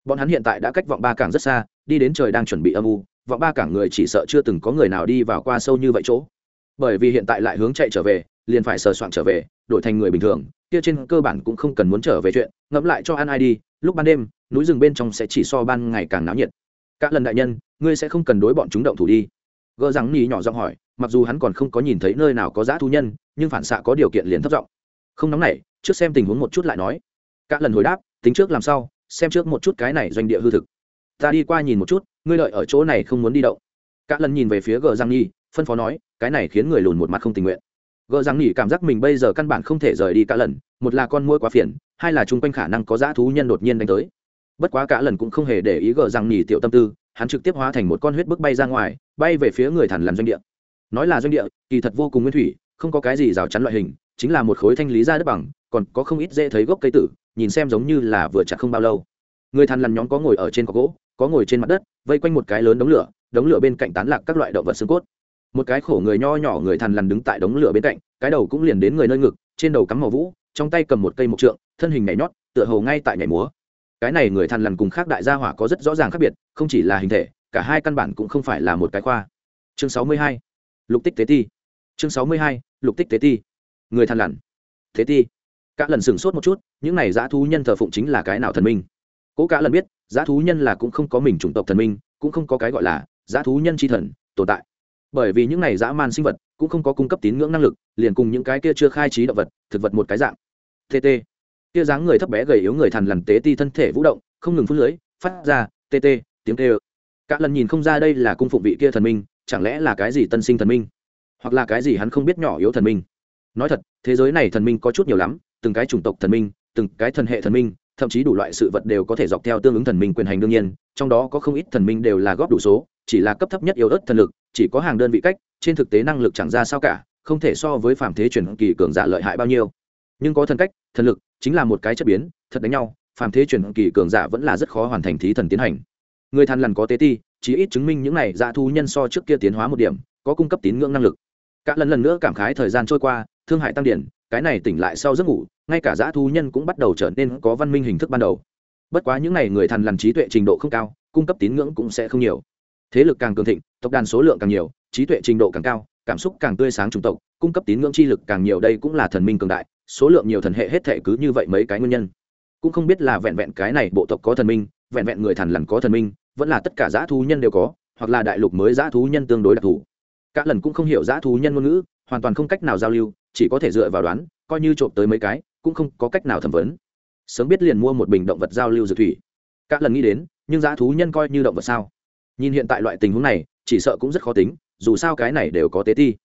Bọn hắn hiện tại đã cách vọng ba cảng rất xa, đi đến trời đang chuẩn bị âm u, vọng ba cảng người chỉ sợ chưa từng có người nào đi vào qua sâu như vậy chỗ. Bởi vì hiện tại lại hướng chạy trở về, liền phải sờ soạn trở về, đổi thành người bình thường, kia trên cơ bản cũng không cần muốn trở về chuyện, ngẫm lại cho ăn ai đi, lúc ban đêm, núi rừng bên trong sẽ chỉ so ban ngày càng náo nhiệt các lần đại nhân, ngươi sẽ không cần đối bọn chúng động thủ đi. Gỡ rằng nhì nhỏ giọng hỏi, mặc dù hắn còn không có nhìn thấy nơi nào có giá thú nhân, nhưng phản xạ có điều kiện liền thấp giọng. Không nóng nảy, trước xem tình huống một chút lại nói. Các lần hồi đáp, tính trước làm sao, xem trước một chút cái này doanh địa hư thực. Ta đi qua nhìn một chút, ngươi lợi ở chỗ này không muốn đi động. Các lần nhìn về phía gờ giang nhi phân phó nói, cái này khiến người lùn một mặt không tình nguyện. Gờ giang nhi cảm giác mình bây giờ căn bản không thể rời đi cả lần, một là con mũi quá phiền, hai là chung quanh khả năng có dã thú nhân đột nhiên đánh tới bất quá cả lần cũng không hề để ý gờ rằng nhì tiểu tâm tư, hắn trực tiếp hóa thành một con huyết bức bay ra ngoài, bay về phía người thần làm doanh địa. Nói là doanh địa, kỳ thật vô cùng nguyên thủy, không có cái gì rào chắn loại hình, chính là một khối thanh lý ra đất bằng, còn có không ít dễ thấy gốc cây tử, nhìn xem giống như là vừa chặt không bao lâu. Người thằn lằn nhóm có ngồi ở trên có gỗ, có ngồi trên mặt đất, vây quanh một cái lớn đống lửa đống lửa bên cạnh tán lạc các loại động vật xương cốt. Một cái khổ người nho nhỏ người thằn lằn đứng tại đống lửa bên cạnh, cái đầu cũng liền đến người nơi ngực, trên đầu cắm màu vũ, trong tay cầm một cây mộc trượng, thân hình nhảy nhót, tựa hồ ngay tại nhảy múa cái này người thằn lằn cùng khác đại gia hỏa có rất rõ ràng khác biệt, không chỉ là hình thể, cả hai căn bản cũng không phải là một cái khoa. Chương sáu mươi hai, lục tích tế ti. Chương sáu mươi hai, lục tích tế ti. Người thằn lằn. Thế ti. Cả lần sửng sốt một chút, những này dã thú nhân thờ phụng chính là cái nào thần minh? Cố cả lần biết, dã thú nhân là cũng không có mình chủng tộc thần minh, cũng không có cái gọi là dã thú nhân tri thần tồn tại. Bởi vì những này dã man sinh vật cũng không có cung cấp tín ngưỡng năng lực, liền cùng những cái kia chưa khai trí động vật, thực vật một cái dạng. Tt kia dáng người thấp bé gầy yếu người thằn lằn tế ti thân thể vũ động, không ngừng phun lưới, phát ra, tê tê, tiếng tê ơ. Cả lần nhìn không ra đây là cung phụng vị kia thần minh, chẳng lẽ là cái gì tân sinh thần minh? Hoặc là cái gì hắn không biết nhỏ yếu thần minh? Nói thật, thế giới này thần minh có chút nhiều lắm, từng cái chủng tộc thần minh, từng cái thần hệ thần minh, thậm chí đủ loại sự vật đều có thể dọc theo tương ứng thần minh quyền hành đương nhiên, trong đó có không ít thần minh đều là góp đủ số, chỉ là cấp thấp nhất yếu ớt thần lực, chỉ có hàng đơn vị cách, trên thực tế năng lực chẳng ra sao cả, không thể so với phạm thế chuyển kỳ cường giả lợi hại bao nhiêu. Nhưng có thần cách thần lực chính là một cái chất biến, thật đánh nhau, phàm thế chuyển kỳ cường giả vẫn là rất khó hoàn thành thí thần tiến hành. Người thần lần có tế ti chỉ ít chứng minh những này dạ thu nhân so trước kia tiến hóa một điểm, có cung cấp tín ngưỡng năng lực. Cả lần lần nữa cảm khái thời gian trôi qua, thương hại tăng điển, cái này tỉnh lại sau giấc ngủ, ngay cả dã thu nhân cũng bắt đầu trở nên có văn minh hình thức ban đầu. Bất quá những n à y người thần làm trí tuệ trình độ không cao, cung cấp tín ngưỡng cũng sẽ không nhiều. Thế lực càng cường thịnh, tộc đàn số lượng càng nhiều, trí tuệ trình độ càng cao, cảm xúc càng tươi sáng chủng tộc, cung cấp tín ngưỡng chi lực càng nhiều, đây cũng là thần minh cường đại số lượng nhiều thần hệ hết thể cứ như vậy mấy cái nguyên nhân. Cũng không biết là vẹn vẹn cái này bộ tộc có thần minh, vẹn vẹn người thần lằn có thần minh, vẫn là tất cả dã thú nhân đều có, hoặc là đại lục mới dã thú nhân tương đối đặc thù. Cả lần cũng không hiểu dã thú nhân ngôn ngữ, hoàn toàn không cách nào giao lưu, chỉ có thể dựa vào đoán, coi như trộm tới mấy cái, cũng không có cách nào thẩm vấn. Sớm biết liền mua một bình động vật giao lưu dược thủy. Các lần nghĩ đến, nhưng dã thú nhân coi như động vật sao? Nhìn hiện tại loại tình huống này, chỉ sợ cũng rất khó tính, dù sao cái này đều có tế ti.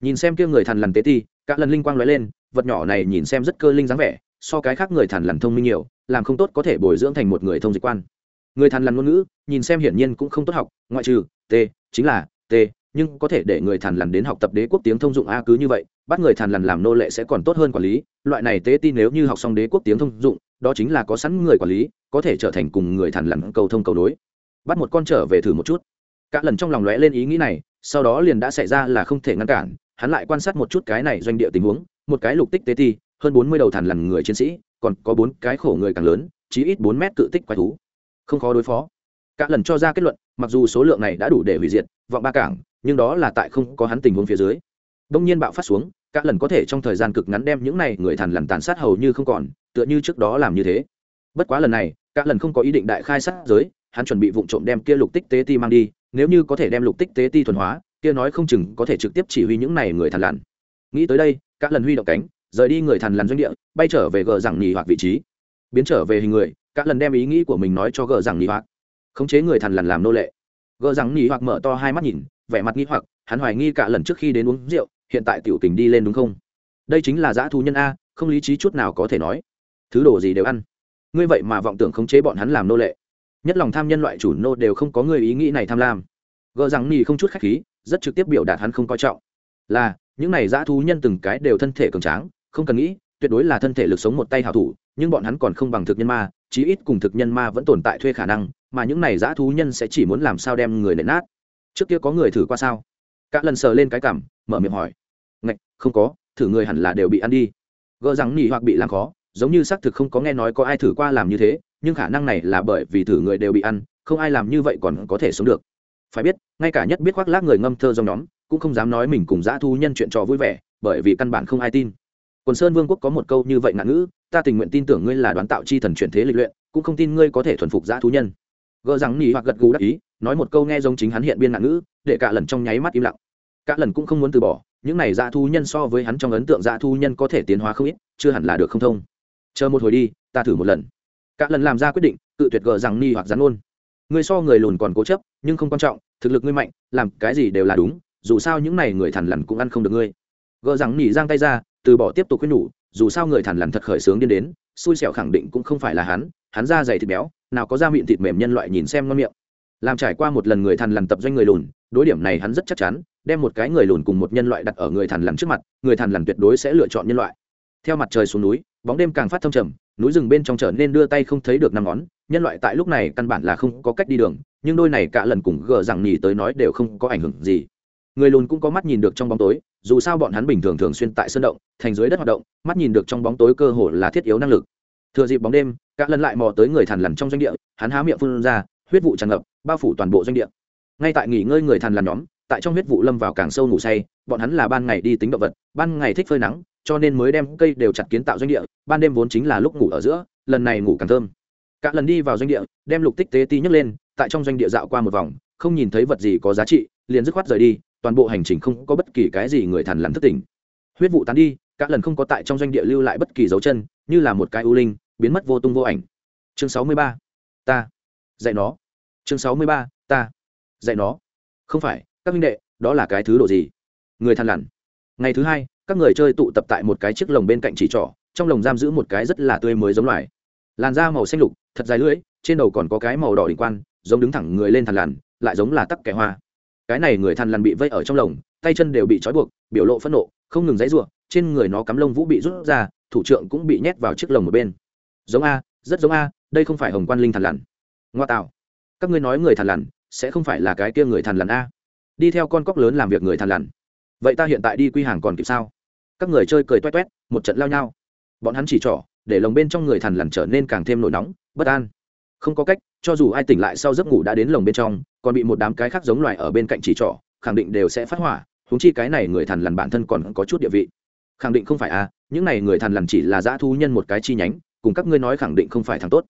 Nhìn xem kia người thằn lằn tế ti các lần linh quang lóe lên vật nhỏ này nhìn xem rất cơ linh dáng vẻ, so cái khác người thằn lằn thông minh nhiều, làm không tốt có thể bồi dưỡng thành một người thông dịch quan. Người thằn lằn ngôn ngữ, nhìn xem hiển nhiên cũng không tốt học, ngoại trừ, t, chính là, t, nhưng có thể để người thằn lằn đến học tập đế quốc tiếng thông dụng a cứ như vậy, bắt người thằn lằn làm nô lệ sẽ còn tốt hơn quản lý, loại này tế tin nếu như học xong đế quốc tiếng thông dụng, đó chính là có sẵn người quản lý, có thể trở thành cùng người thằn lằn cầu thông cầu đối. Bắt một con trở về thử một chút. Cả lần trong lòng lóe lên ý nghĩ này, sau đó liền đã xảy ra là không thể ngăn cản, hắn lại quan sát một chút cái này doanh địa tình huống một cái lục tích tế ti, hơn bốn mươi đầu thằn lằn người chiến sĩ, còn có bốn cái khổ người càng lớn, chí ít bốn mét cự tích quái thú. Không khó đối phó. Cả lần cho ra kết luận, mặc dù số lượng này đã đủ để hủy diệt, vọng ba cảng, nhưng đó là tại không có hắn tình huống phía dưới. Đông nhiên bạo phát xuống, cả lần có thể trong thời gian cực ngắn đem những này người thằn lằn tàn sát hầu như không còn, tựa như trước đó làm như thế. Bất quá lần này, cả lần không có ý định đại khai sát giới, hắn chuẩn bị vụ trộm đem kia lục tích tế ti mang đi, nếu như có thể đem lục tích tế ti thuần hóa, kia nói không chừng có thể trực tiếp chỉ huy những này người thằn lằn. Nghĩ tới đây các lần huy động cánh, rời đi người thằn lằn doanh địa, bay trở về gờ rằng nhì hoặc vị trí. Biến trở về hình người các lần đem ý nghĩ của mình nói cho gờ rằng nhì hoặc. Khống chế người thằn lằn làm nô lệ. Gờ rằng nhì hoặc mở to hai mắt nhìn, vẻ mặt nghi hoặc, hắn hoài nghi cả lần trước khi đến uống rượu, hiện tại tiểu tình đi lên đúng không? Đây chính là dã thú nhân a, không lý trí chút nào có thể nói. Thứ đồ gì đều ăn. Ngươi vậy mà vọng tưởng khống chế bọn hắn làm nô lệ. Nhất lòng tham nhân loại chủ nô đều không có người ý nghĩ này tham lam. Gờ rằng nỉ không chút khách khí, rất trực tiếp biểu đạt hắn không coi trọng. Là những này dã thú nhân từng cái đều thân thể cường tráng, không cần nghĩ, tuyệt đối là thân thể lực sống một tay hảo thủ, nhưng bọn hắn còn không bằng thực nhân ma, chí ít cùng thực nhân ma vẫn tồn tại thuê khả năng, mà những này dã thú nhân sẽ chỉ muốn làm sao đem người nện nát. Trước kia có người thử qua sao? Cả lần sờ lên cái cảm, mở miệng hỏi. Không có, thử người hẳn là đều bị ăn đi. Gỡ rằng nhỉ hoặc bị làm khó, giống như xác thực không có nghe nói có ai thử qua làm như thế, nhưng khả năng này là bởi vì thử người đều bị ăn, không ai làm như vậy còn có thể sống được. Phải biết, ngay cả nhất biết khoác lác người ngâm thơ dòng nhóm cũng không dám nói mình cùng dã thu nhân chuyện trò vui vẻ, bởi vì căn bản không ai tin. Quần sơn vương quốc có một câu như vậy ngạn ngữ, ta tình nguyện tin tưởng ngươi là đoán tạo chi thần chuyển thế lịch luyện, cũng không tin ngươi có thể thuần phục dã thú nhân. Gỡ rằng nỉ hoặc gật gù đắc ý, nói một câu nghe giống chính hắn hiện biên ngạn ngữ, để cả lần trong nháy mắt im lặng. Cả lần cũng không muốn từ bỏ, những này dã thú nhân so với hắn trong ấn tượng dã thú nhân có thể tiến hóa không ít, chưa hẳn là được không thông. Chờ một hồi đi, ta thử một lần. Cả lần làm ra quyết định tự tuyệt gờ rằng ni hoặc rắn ôn ngươi so người lùn còn cố chấp, nhưng không quan trọng, thực lực ngươi mạnh, làm cái gì đều là đúng dù sao những này người thằn lằn cũng ăn không được ngươi. Gờ rằng nỉ giang tay ra, từ bỏ tiếp tục khuyên nhủ, dù sao người thằn lằn thật khởi sướng điên đến, xui xẻo khẳng định cũng không phải là hắn hắn da dày thịt béo, nào có da miệng thịt mềm nhân loại nhìn xem ngon miệng. Làm trải qua một lần người thằn lằn tập doanh người lùn, đối điểm này hắn rất chắc chắn, đem một cái người lùn cùng một nhân loại đặt ở người thằn lằn trước mặt, người thằn lằn tuyệt đối sẽ lựa chọn nhân loại. Theo mặt trời xuống núi, bóng đêm càng phát thâm trầm, núi rừng bên trong trở nên đưa tay không thấy được năm ngón, nhân loại tại lúc này căn bản là không có cách đi đường, nhưng đôi này cả lần cùng gờ rằng nhì tới nói đều không có ảnh hưởng gì người lùn cũng có mắt nhìn được trong bóng tối, dù sao bọn hắn bình thường thường xuyên tại sân động, thành dưới đất hoạt động, mắt nhìn được trong bóng tối cơ hồ là thiết yếu năng lực. Thừa dịp bóng đêm, cả lần lại mò tới người thằn lằn trong doanh địa, hắn há miệng phun ra, huyết vụ tràn ngập, bao phủ toàn bộ doanh địa. Ngay tại nghỉ ngơi người thằn lằn nhóm, tại trong huyết vụ lâm vào càng sâu ngủ say, bọn hắn là ban ngày đi tính động vật, ban ngày thích phơi nắng, cho nên mới đem cây đều chặt kiến tạo doanh địa, ban đêm vốn chính là lúc ngủ ở giữa, lần này ngủ càng thơm. Cả lần đi vào doanh địa, đem lục tích tế ti nhấc lên, tại trong doanh địa dạo qua một vòng, không nhìn thấy vật gì có giá trị, liền dứt khoát rời đi toàn bộ hành trình không có bất kỳ cái gì người thằn lằn thất tỉnh huyết vụ tán đi các lần không có tại trong doanh địa lưu lại bất kỳ dấu chân, như là một cái u linh, biến mất vô tung vô ảnh. Chương sáu mươi ba, ta. Dạy nó. Chương sáu mươi ba, ta. Dạy nó. Không phải, các minh đệ, đó là cái thứ độ gì? Người thằn lằn. Ngày thứ hai, các người chơi tụ tập tại một cái chiếc lồng bên cạnh chỉ trỏ, trong lồng giam giữ một cái rất là tươi mới giống loài. Làn da màu xanh lục, thật dài lưỡi, trên đầu còn có cái màu đỏ đỉnh quan, giống đứng thẳng người lên thằn lằn, lại giống là tắc kẻ hoa cái này người thằn lằn bị vây ở trong lồng, tay chân đều bị trói buộc, biểu lộ phẫn nộ, không ngừng dãy ruộng trên người nó cắm lông vũ bị rút ra, thủ trưởng cũng bị nhét vào chiếc lồng một bên. Giống a, rất giống a, đây không phải hồng quan linh thằn lằn. Ngoa tạo. Các ngươi nói người thằn lằn, sẽ không phải là cái kia người thằn lằn a. Đi theo con cóc lớn làm việc người thằn lằn. Vậy ta hiện tại đi quy hàng còn kịp sao? Các người chơi cười toét toét, một trận lao nhau. Bọn hắn chỉ trỏ, để lồng bên trong người thằn lằn trở nên càng thêm nổi nóng, bất an không có cách, cho dù ai tỉnh lại sau giấc ngủ đã đến lồng bên trong, còn bị một đám cái khác giống loài ở bên cạnh chỉ trỏ, khẳng định đều sẽ phát hỏa húng chi cái này người thằn lằn bản thân còn có chút địa vị. Khẳng định không phải à những này người thằn lằn chỉ là dã thu nhân một cái chi nhánh, cùng các ngươi nói khẳng định không phải thằng tốt.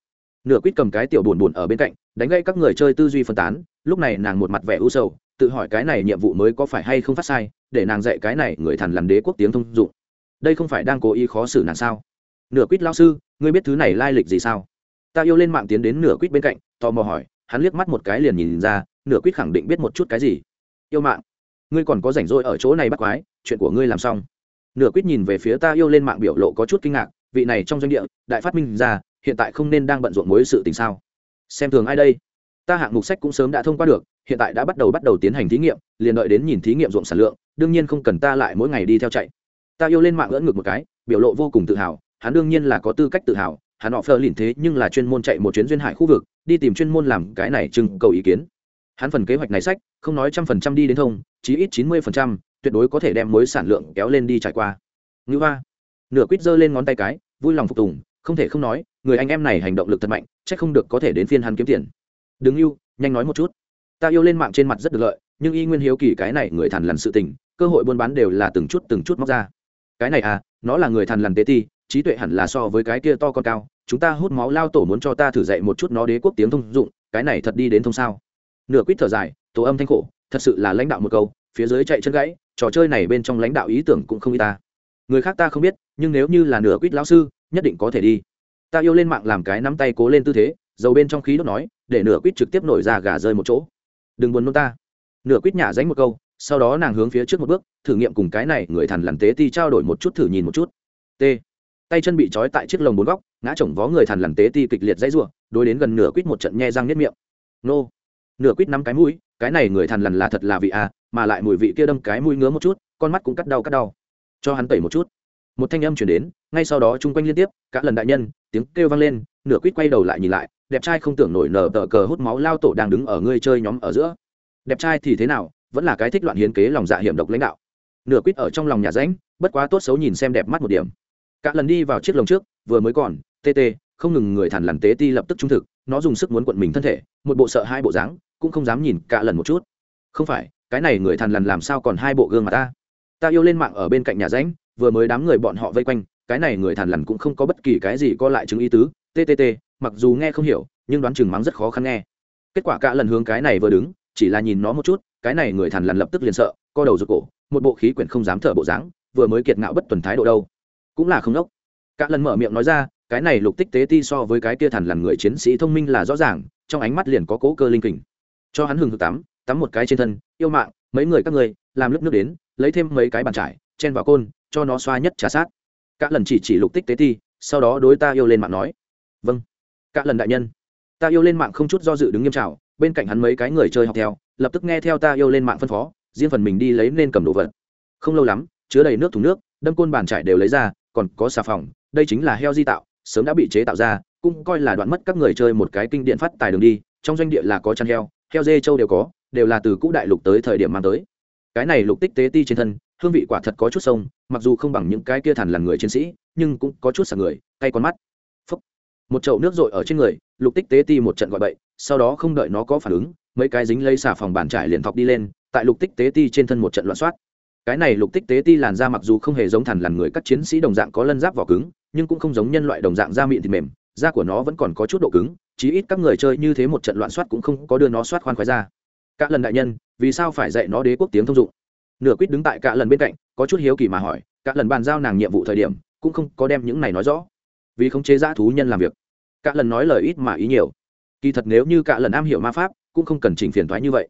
Nửa quýt cầm cái tiểu buồn buồn ở bên cạnh, đánh gây các người chơi tư duy phân tán, lúc này nàng một mặt vẻ u sầu, tự hỏi cái này nhiệm vụ mới có phải hay không phát sai, để nàng dạy cái này người thằn lằn đế quốc tiếng thông dụng. Đây không phải đang cố ý khó xử nàng sao? Nửa quýt lao sư, ngươi biết thứ này lai lịch gì sao? Ta yêu lên mạng tiến đến nửa quýt bên cạnh, tò mò hỏi, hắn liếc mắt một cái liền nhìn ra, nửa quýt khẳng định biết một chút cái gì. Yêu mạng. Ngươi còn có rảnh rỗi ở chỗ này bắt quái, chuyện của ngươi làm xong. Nửa quýt nhìn về phía ta yêu lên mạng biểu lộ có chút kinh ngạc, vị này trong doanh địa, đại phát minh ra, hiện tại không nên đang bận rộn mối sự tình sao? Xem thường ai đây? Ta hạng mục sách cũng sớm đã thông qua được, hiện tại đã bắt đầu bắt đầu tiến hành thí nghiệm, liền đợi đến nhìn thí nghiệm ruộng sản lượng, đương nhiên không cần ta lại mỗi ngày đi theo chạy. Ta yêu lên mạng ngỡ ngược một cái, biểu lộ vô cùng tự hào, hắn đương nhiên là có tư cách tự hào hắn họ phờ lìn thế nhưng là chuyên môn chạy một chuyến duyên hải khu vực, đi tìm chuyên môn làm cái này trưng cầu ý kiến. Hắn phần kế hoạch này sách, không nói trăm phần trăm đi đến thông, chí ít chín mươi phần trăm, tuyệt đối có thể đem mối sản lượng kéo lên đi trải qua. Ngữ hoa, nửa quýt giơ lên ngón tay cái, vui lòng phục tùng, không thể không nói, người anh em này hành động lực thật mạnh c h ắ c không được có thể đến phiên hắn kiếm tiền. Đừng yêu nhanh nói một chút. Ta yêu lên mạng trên mặt rất được lợi, nhưng y nguyên hiếu kỳ cái này người thằn lằn sự tình, cơ hội buôn bán đều là từng chút từng chút móc ra. Cái này à nó là người thằn lằn tế ti trí tuệ hẳn là so với cái kia to con cao, chúng ta hút máu lao tổ muốn cho ta thử dạy một chút nó đế quốc tiếng thông dụng, cái này thật đi đến thông sao? Nửa quýt thở dài, tổ âm thanh khổ, thật sự là lãnh đạo một câu, phía dưới chạy chân gãy, trò chơi này bên trong lãnh đạo ý tưởng cũng không y ta. Người khác ta không biết, nhưng nếu như là nửa quýt lão sư, nhất định có thể đi. Ta yêu lên mạng làm cái nắm tay cố lên tư thế, dầu bên trong khí đốt nói, để nửa quýt trực tiếp nổi ra gà rơi một chỗ. Đừng buồn nôn ta. Nửa quýt nhả dánh một câu, sau đó nàng hướng phía trước một bước, thử nghiệm cùng cái này, người thằn lằn tế ti trao đổi một chút thử nhìn một chút. T tay chân bị trói tại chiếc lồng bốn góc, ngã chồng vó người thằn lằn tế ti kịch liệt dãy ruộng đối đến gần nửa quýt một trận nhe răng nếp miệng. Nô! Nửa quýt năm cái mũi, cái này người thằn lằn là thật là vị à mà lại mùi vị kia đâm cái mũi ngứa một chút, con mắt cũng cắt đau cắt đau. Cho hắn tẩy một chút. Một thanh âm chuyển đến, ngay sau đó chung quanh liên tiếp, cả lần đại nhân, tiếng kêu vang lên, nửa quýt quay đầu lại nhìn lại, đẹp trai không tưởng nổi nở tờ cờ hút máu lao tổ đang đứng ở ngươi chơi nhóm ở giữa. Đẹp trai thì thế nào, vẫn là cái thích loạn hiến kế lòng dạ hiểm độc lãnh đạo. Nửa quýt ở trong lòng nhà ránh bất quá tốt xấu nhìn xem đẹp mắt một điểm cả lần đi vào chiếc lồng trước, vừa mới còn tê tê không ngừng người thằn lằn tế ti lập tức trung thực, nó dùng sức muốn quận mình thân thể, một bộ sợ hai bộ dáng, cũng không dám nhìn cả lần một chút. Không phải, cái này người thằn lằn làm sao còn hai bộ gương mà ta? Ta yêu lên mạng ở bên cạnh nhà ránh vừa mới đám người bọn họ vây quanh, cái này người thằn lằn cũng không có bất kỳ cái gì co lại chứng ý tứ. Ttt mặc dù nghe không hiểu, nhưng đoán chừng mắng rất khó khăn nghe. Kết quả cả lần hướng cái này vừa đứng, chỉ là nhìn nó một chút, cái này người thằn lằn lập tức liền sợ, co đầu rụt cổ, một bộ khí quyển không dám thở bộ dáng, vừa mới kiệt ngạo bất tuần thái độ đâu cũng là không đốc. Cả lần mở miệng nói ra, cái này lục tích tế ti so với cái kia thằn lằn người chiến sĩ thông minh là rõ ràng, trong ánh mắt liền có cố cơ linh kình. Cho hắn hừng hực tắm tắm một cái trên thân, yêu mạng, mấy người các người, làm lớp nước đến, lấy thêm mấy cái bàn trải, chen vào côn, cho nó xoa nhất trả sát. Cả lần chỉ chỉ lục tích tế ti, sau đó đối ta yêu lên mạng nói. Vâng. Cả lần đại nhân. Ta yêu lên mạng không chút do dự đứng nghiêm trào, bên cạnh hắn mấy cái người chơi học theo, lập tức nghe theo ta yêu lên mạng phân phó, riêng phần mình đi lấy nên cầm đồ vật. Không lâu lắm, chứa đầy nước thùng nước, đâm côn bàn trải đều lấy ra còn có xà phòng, đây chính là heo di tạo, sớm đã bị chế tạo ra, cũng coi là đoạn mất các người chơi một cái kinh điện phát tài đường đi, trong doanh địa là có chăn heo heo dê châu đều có, đều là từ cũ đại lục tới thời điểm mang tới. Cái này lục tích tế ti trên thân, hương vị quả thật có chút sông, mặc dù không bằng những cái kia thằn là người chiến sĩ, nhưng cũng có chút sạc người tay con mắt. Phúc. một chậu nước rội ở trên người, lục tích tế ti một trận gọi bậy, sau đó không đợi nó có phản ứng, mấy cái dính lấy xả phòng bàn trải liền thọc đi lên, tại lục tích tế ti trên thân một trận loạn soát cái này lục tích tế ti làn da mặc dù không hề giống thằn lằn người các chiến sĩ đồng dạng có lân giáp vỏ cứng, nhưng cũng không giống nhân loại đồng dạng da mịn thịt mềm, da của nó vẫn còn có chút độ cứng, chí ít các người chơi như thế một trận loạn soát cũng không có đưa nó soát khoan khoái ra. Các lần đại nhân, vì sao phải dạy nó đế quốc tiếng thông dụng? Nửa quýt đứng tại cả lần bên cạnh, có chút hiếu kỳ mà hỏi, cả lần bàn giao nàng nhiệm vụ thời điểm, cũng không có đem những này nói rõ. Vì không chế giã thú nhân làm việc. Cả lần nói lời ít mà ý nhiều. Kỳ thật nếu như cả lần am hiểu ma pháp, cũng không cần chỉnh phiền thoái như vậy.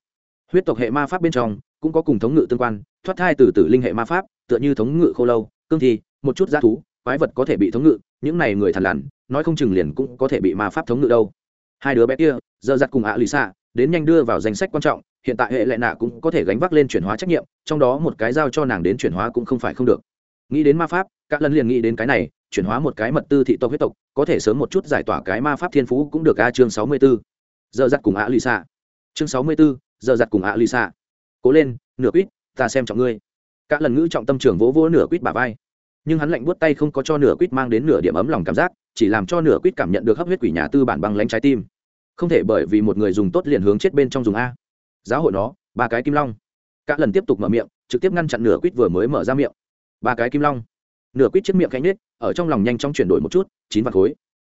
Huyết tộc hệ ma pháp bên trong, cũng có cùng thống ngự tương quan thoát thai từ tử linh hệ ma pháp, tựa như thống ngự khô lâu, cương thi, một chút g thú, quái vật có thể bị thống ngự, những này người thằn lằn, nói không chừng liền cũng có thể bị ma pháp thống ngự đâu. Hai đứa bé kia, giờ giặt cùng ạ lì xạ, đến nhanh đưa vào danh sách quan trọng, hiện tại hệ lệ nạ cũng có thể gánh vác lên chuyển hóa trách nhiệm, trong đó một cái giao cho nàng đến chuyển hóa cũng không phải không được. Nghĩ đến ma pháp các lần liền nghĩ đến cái này, chuyển hóa một cái mật tư thị tộc huyết tộc, có thể sớm một chút giải tỏa cái ma pháp thiên phú cũng được a chương sáu mươi b ố giờ giặt cùng ạ lì xạ. Chương sáu mươi b ố giờ giặt cùng ạ lì xạ. Cố lên, nửa quýt ta xem trọng ngươi. Cả lần ngữ trọng tâm trưởng vỗ vỗ nửa quýt bà vai. Nhưng hắn lạnh buốt tay không có cho nửa quýt mang đến nửa điểm ấm lòng cảm giác, chỉ làm cho nửa quýt cảm nhận được hấp huyết quỷ nhà tư bản băng lánh trái tim. Không thể bởi vì một người dùng tốt liền hướng chết bên trong dùng a. Giáo hội nó, ba cái kim long. Cả lần tiếp tục mở miệng, trực tiếp ngăn chặn nửa quýt vừa mới mở ra miệng. Ba cái kim long. Nửa quýt chiếc miệng cánh nết ở trong lòng nhanh chóng chuyển đổi một chút, chín vạt khối.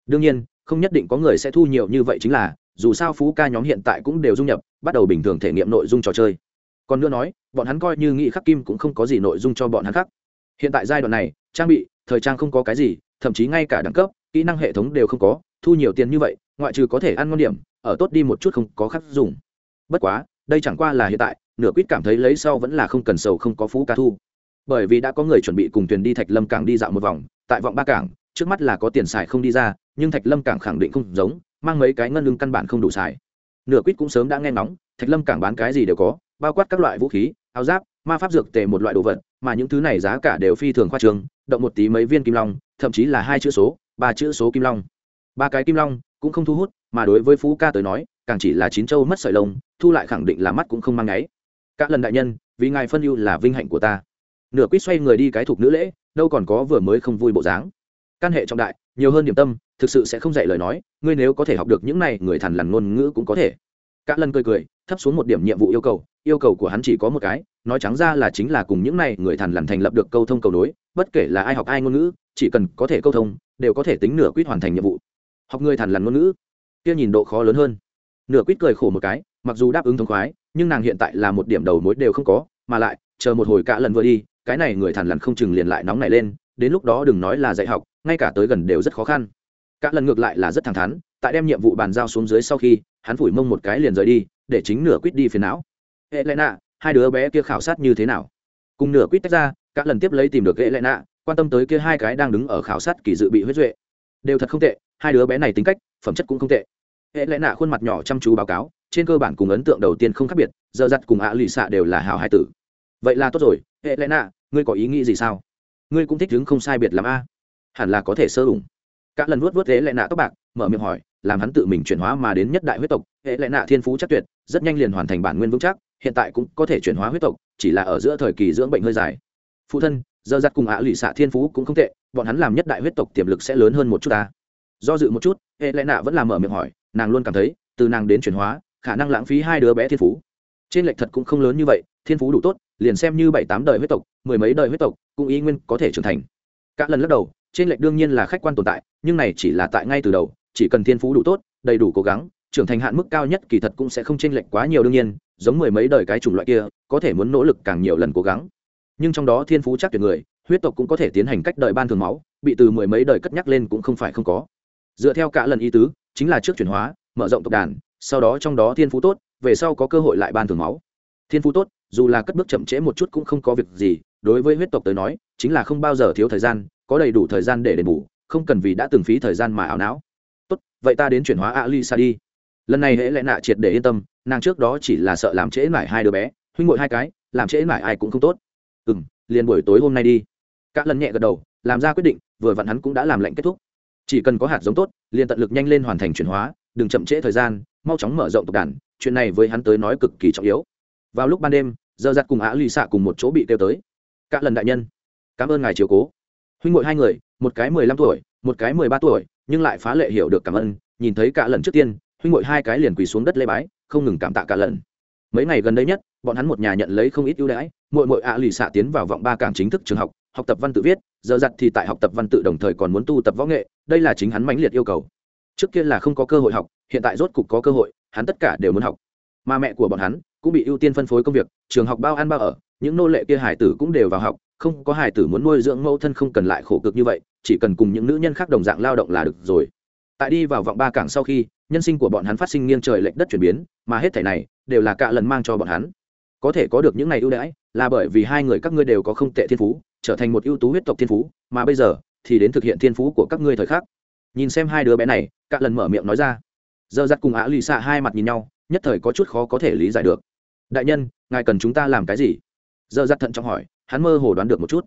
Đương nhiên, không nhất định có người sẽ thu nhiều như vậy chính là, dù sao phú ca nhóm hiện tại cũng đều dung nhập, bắt đầu bình thường thể nghiệm nội dung trò chơi còn nữa nói, bọn hắn coi như nghị khắc kim cũng không có gì nội dung cho bọn hắn khắc hiện tại giai đoạn này, trang bị, thời trang không có cái gì, thậm chí ngay cả đẳng cấp, kỹ năng hệ thống đều không có, thu nhiều tiền như vậy, ngoại trừ có thể ăn ngon điểm, ở tốt đi một chút không có khắc dùng. Bất quá, đây chẳng qua là hiện tại, nửa quýt cảm thấy lấy sau vẫn là không cần sầu không có phú ca thu. Bởi vì đã có người chuẩn bị cùng thuyền đi thạch lâm cảng đi dạo một vòng, tại vọng ba cảng, trước mắt là có tiền xài không đi ra, nhưng thạch lâm cảng khẳng định không giống, mang mấy cái ngân lương căn bản không đủ xài. Nửa quýt cũng sớm đã nghe ngóng, thạch lâm cảng bán cái gì đều có bao quát các loại vũ khí, áo giáp, ma pháp dược tề một loại đồ vật, mà những thứ này giá cả đều phi thường khoa trương, động một tí mấy viên kim long, thậm chí là hai chữ số, ba chữ số kim long. Ba cái kim long cũng không thu hút, mà đối với phú ca tới nói, càng chỉ là chín châu mất sợi lông, thu lại khẳng định là mắt cũng không mang ngáy các lần đại nhân, vì ngài phân ưu là vinh hạnh của ta. Nửa quýt xoay người đi cái thuộc nữ lễ, đâu còn có vừa mới không vui bộ dáng. Căn hệ trọng đại, nhiều hơn điểm tâm, thực sự sẽ không dạy lời nói, ngươi nếu có thể học được những này, người thằn lằn ngôn ngữ cũng có thể. Các lần cười cười, thấp xuống một điểm nhiệm vụ yêu cầu yêu cầu của hắn chỉ có một cái, nói trắng ra là chính là cùng những này người thằn lằn thành lập được câu thông cầu nối, bất kể là ai học ai ngôn ngữ, chỉ cần có thể câu thông, đều có thể tính nửa quýt hoàn thành nhiệm vụ. Học người thằn lằn ngôn ngữ, kia nhìn độ khó lớn hơn. Nửa quýt cười khổ một cái, mặc dù đáp ứng thông khoái, nhưng nàng hiện tại là một điểm đầu mối đều không có, mà lại, chờ một hồi cả lần vừa đi, cái này người thằn lằn không chừng liền lại nóng này lên, đến lúc đó đừng nói là dạy học, ngay cả tới gần đều rất khó khăn. Cả lần ngược lại là rất thẳng thắn, tại đem nhiệm vụ bàn giao xuống dưới sau khi, hắn phủi mông một cái liền rời đi, để chính nửa quýt đi phiền não hệ lẽ nạ hai đứa bé kia khảo sát như thế nào? Cùng nửa quýt tách ra các lần tiếp lấy tìm được hệ lẽ nạ quan tâm tới kia hai cái đang đứng ở khảo sát kỳ dự bị huyết duệ. Đều thật không tệ, hai đứa bé này tính cách, phẩm chất cũng không tệ. Hệ lẽ nạ khuôn mặt nhỏ chăm chú báo cáo, trên cơ bản cùng ấn tượng đầu tiên không khác biệt, giờ giặt cùng ạ lì xạ đều là hào hai tử. Vậy là tốt rồi hệ lẽ nạ ngươi có ý nghĩ gì sao? Ngươi cũng thích đứng không sai biệt l a. Hẳn là có thể sơ ủng. Các lần vuốt vuốt hệ lẽ nạ tóc bạc, mở miệng hỏi làm hắn tự mình chuyển hóa mà đến nhất đại huyết tộc, hệ lẽ nạ thiên phú chắc tuyệt, rất nhanh liền hoàn thành bản nguyên vững chắc, hiện tại cũng có thể chuyển hóa huyết tộc, chỉ là ở giữa thời kỳ dưỡng bệnh hơi dài. Phụ thân, giờ giặt cùng ạ lụy xạ thiên phú cũng không tệ, bọn hắn làm nhất đại huyết tộc tiềm lực sẽ lớn hơn một chút ta. Do dự một chút, hệ lẽ nạ vẫn làm mở miệng hỏi, nàng luôn cảm thấy, từ nàng đến chuyển hóa, khả năng lãng phí hai đứa bé thiên phú. Trên lệch thật cũng không lớn như vậy, thiên phú đủ tốt, liền xem như bảy tám đời huyết tộc, mười mấy đời huyết tộc, cũng ý nguyên có thể trưởng thành. Các lần lắc đầu, trên lệch đương nhiên là khách quan tồn tại, nhưng này chỉ là tại ngay từ đầu chỉ cần thiên phú đủ tốt, đầy đủ cố gắng, trưởng thành hạn mức cao nhất kỳ thật cũng sẽ không chênh lệch quá nhiều đương nhiên, giống mười mấy đời cái chủng loại kia, có thể muốn nỗ lực càng nhiều lần cố gắng. Nhưng trong đó thiên phú chắc tuyệt người, huyết tộc cũng có thể tiến hành cách đời ban thường máu, bị từ mười mấy đời cất nhắc lên cũng không phải không có. Dựa theo cả lần ý tứ, chính là trước chuyển hóa, mở rộng tộc đàn, sau đó trong đó thiên phú tốt, về sau có cơ hội lại ban thường máu. Thiên phú tốt, dù là cất bước chậm trễ một chút cũng không có việc gì, đối với huyết tộc tới nói, chính là không bao giờ thiếu thời gian, có đầy đủ thời gian để đền bù, không cần vì đã từng phí thời gian mà ảo não vậy ta đến chuyển hóa a lisa đi. Lần này hễ lẽ nạ triệt để yên tâm, nàng trước đó chỉ là sợ làm trễ mải hai đứa bé, huynh ngội hai cái, làm trễ mải ai cũng không tốt. Ừ m liền buổi tối hôm nay đi. Các lần nhẹ gật đầu, làm ra quyết định, vừa vặn hắn cũng đã làm lệnh kết thúc. Chỉ cần có hạt giống tốt, liền tận lực nhanh lên hoàn thành chuyển hóa, đừng chậm trễ thời gian, mau chóng mở rộng tộc đàn, chuyện này với hắn tới nói cực kỳ trọng yếu. Vào lúc ban đêm, giờ giặt cùng á lì xạ cùng một chỗ bị kêu tới. Các lần đại nhân, cảm ơn ngài chiều cố. Huynh ngội hai người, một cái mười lăm tuổi, một cái mười ba tuổi nhưng lại phá lệ hiểu được cảm ơn, nhìn thấy cả lần trước tiên, huynh ngội hai cái liền quỳ xuống đất lê bái, không ngừng cảm tạ cả lần. Mấy ngày gần đây nhất, bọn hắn một nhà nhận lấy không ít ưu đãi mỗi mỗi ạ lì xạ tiến vào vọng ba cảng chính thức trường học học tập văn tự viết, giờ giặt thì tại học tập văn tự đồng thời còn muốn tu tập võ nghệ, đây là chính hắn mãnh liệt yêu cầu. Trước kia là không có cơ hội học, hiện tại rốt cục có cơ hội, hắn tất cả đều muốn học. Mà mẹ của bọn hắn cũng bị ưu tiên phân phối công việc, trường học bao ăn bao ở, những nô lệ kia hải tử cũng đều vào học, không có hải tử muốn nuôi dưỡng mẫu thân không cần lại khổ cực như vậy chỉ cần cùng những nữ nhân khác đồng dạng lao động là được rồi. Tại đi vào vọng ba cảng sau khi, nhân sinh của bọn hắn phát sinh nghiêng trời lệch đất chuyển biến, mà hết thảy này đều là cả lần mang cho bọn hắn. Có thể có được những ngày ưu đãi là bởi vì hai người các ngươi đều có không tệ thiên phú, trở thành một ưu tú huyết tộc thiên phú, mà bây giờ thì đến thực hiện thiên phú của các ngươi thời khắc. Nhìn xem hai đứa bé này, cả lần mở miệng nói ra. Giờ giặt cùng ả lì xạ hai mặt nhìn nhau, nhất thời có chút khó có thể lý giải được. Đại nhân, ngài cần chúng ta làm cái gì? Giờ giặt thận trọng hỏi, hắn mơ hồ đoán được một chút.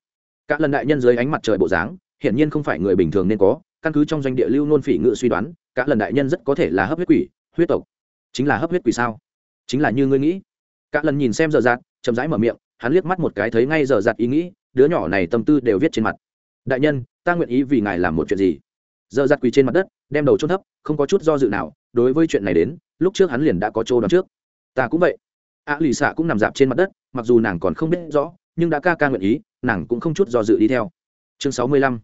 Cả lần đại nhân dưới ánh mặt trời bộ dáng hiển nhiên không phải người bình thường nên có căn cứ trong doanh địa lưu nôn phỉ ngự suy đoán cả lần đại nhân rất có thể là hấp huyết quỷ huyết tộc. Chính là hấp huyết quỷ sao? Chính là như ngươi nghĩ. Cả lần nhìn xem dở dạt, chậm rãi mở miệng hắn liếc mắt một cái thấy ngay dở dạt ý nghĩ đứa nhỏ này tâm tư đều viết trên mặt. Đại nhân ta nguyện ý vì ngài làm một chuyện gì? Dở dạt quỳ trên mặt đất đem đầu trôn thấp không có chút do dự nào đối với chuyện này đến lúc trước hắn liền đã có chỗ đoán trước. Ta cũng vậy. A lì xạ cũng nằm dạp trên mặt đất mặc dù nàng còn không biết rõ nhưng đã ca ca nguyện ý nàng cũng không chút do dự đi theo chương sáu mươi lăm.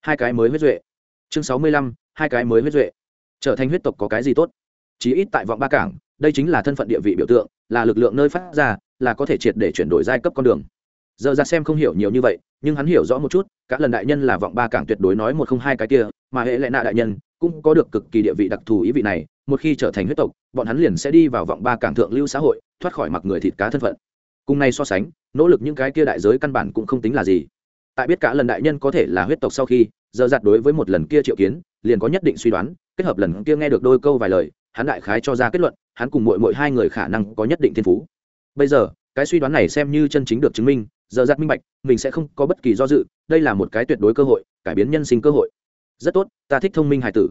Hai cái mới huyết duệ. Chương sáu mươi lăm, hai cái mới huyết duệ. Trở thành huyết tộc có cái gì tốt? Chí ít tại vọng ba cảng, đây chính là thân phận địa vị biểu tượng, là lực lượng nơi phát ra, là có thể triệt để chuyển đổi giai cấp con đường. Giờ ra xem không hiểu nhiều như vậy, nhưng hắn hiểu rõ một chút các lần đại nhân là vọng ba cảng tuyệt đối nói một không hai cái kia, mà hệ lệ nạ đại nhân cũng có được cực kỳ địa vị đặc thù ý vị này, một khi trở thành huyết tộc, bọn hắn liền sẽ đi vào vọng ba cảng thượng lưu xã hội, thoát khỏi mặc người thịt cá thân phận. Cùng này so sánh, nỗ lực những cái kia đại giới căn bản cũng không tính là gì tại biết cả lần đại nhân có thể là huyết tộc sau khi, giờ giặt đối với một lần kia triệu kiến, liền có nhất định suy đoán, kết hợp lần kia nghe được đôi câu vài lời, hắn đại khái cho ra kết luận, hắn cùng mỗi mỗi hai người khả năng có nhất định thiên phú. Bây giờ, cái suy đoán này xem như chân chính được chứng minh, giờ giặt minh bạch, mình sẽ không có bất kỳ do dự, đây là một cái tuyệt đối cơ hội, cải biến nhân sinh cơ hội. Rất tốt, ta thích thông minh hải tử.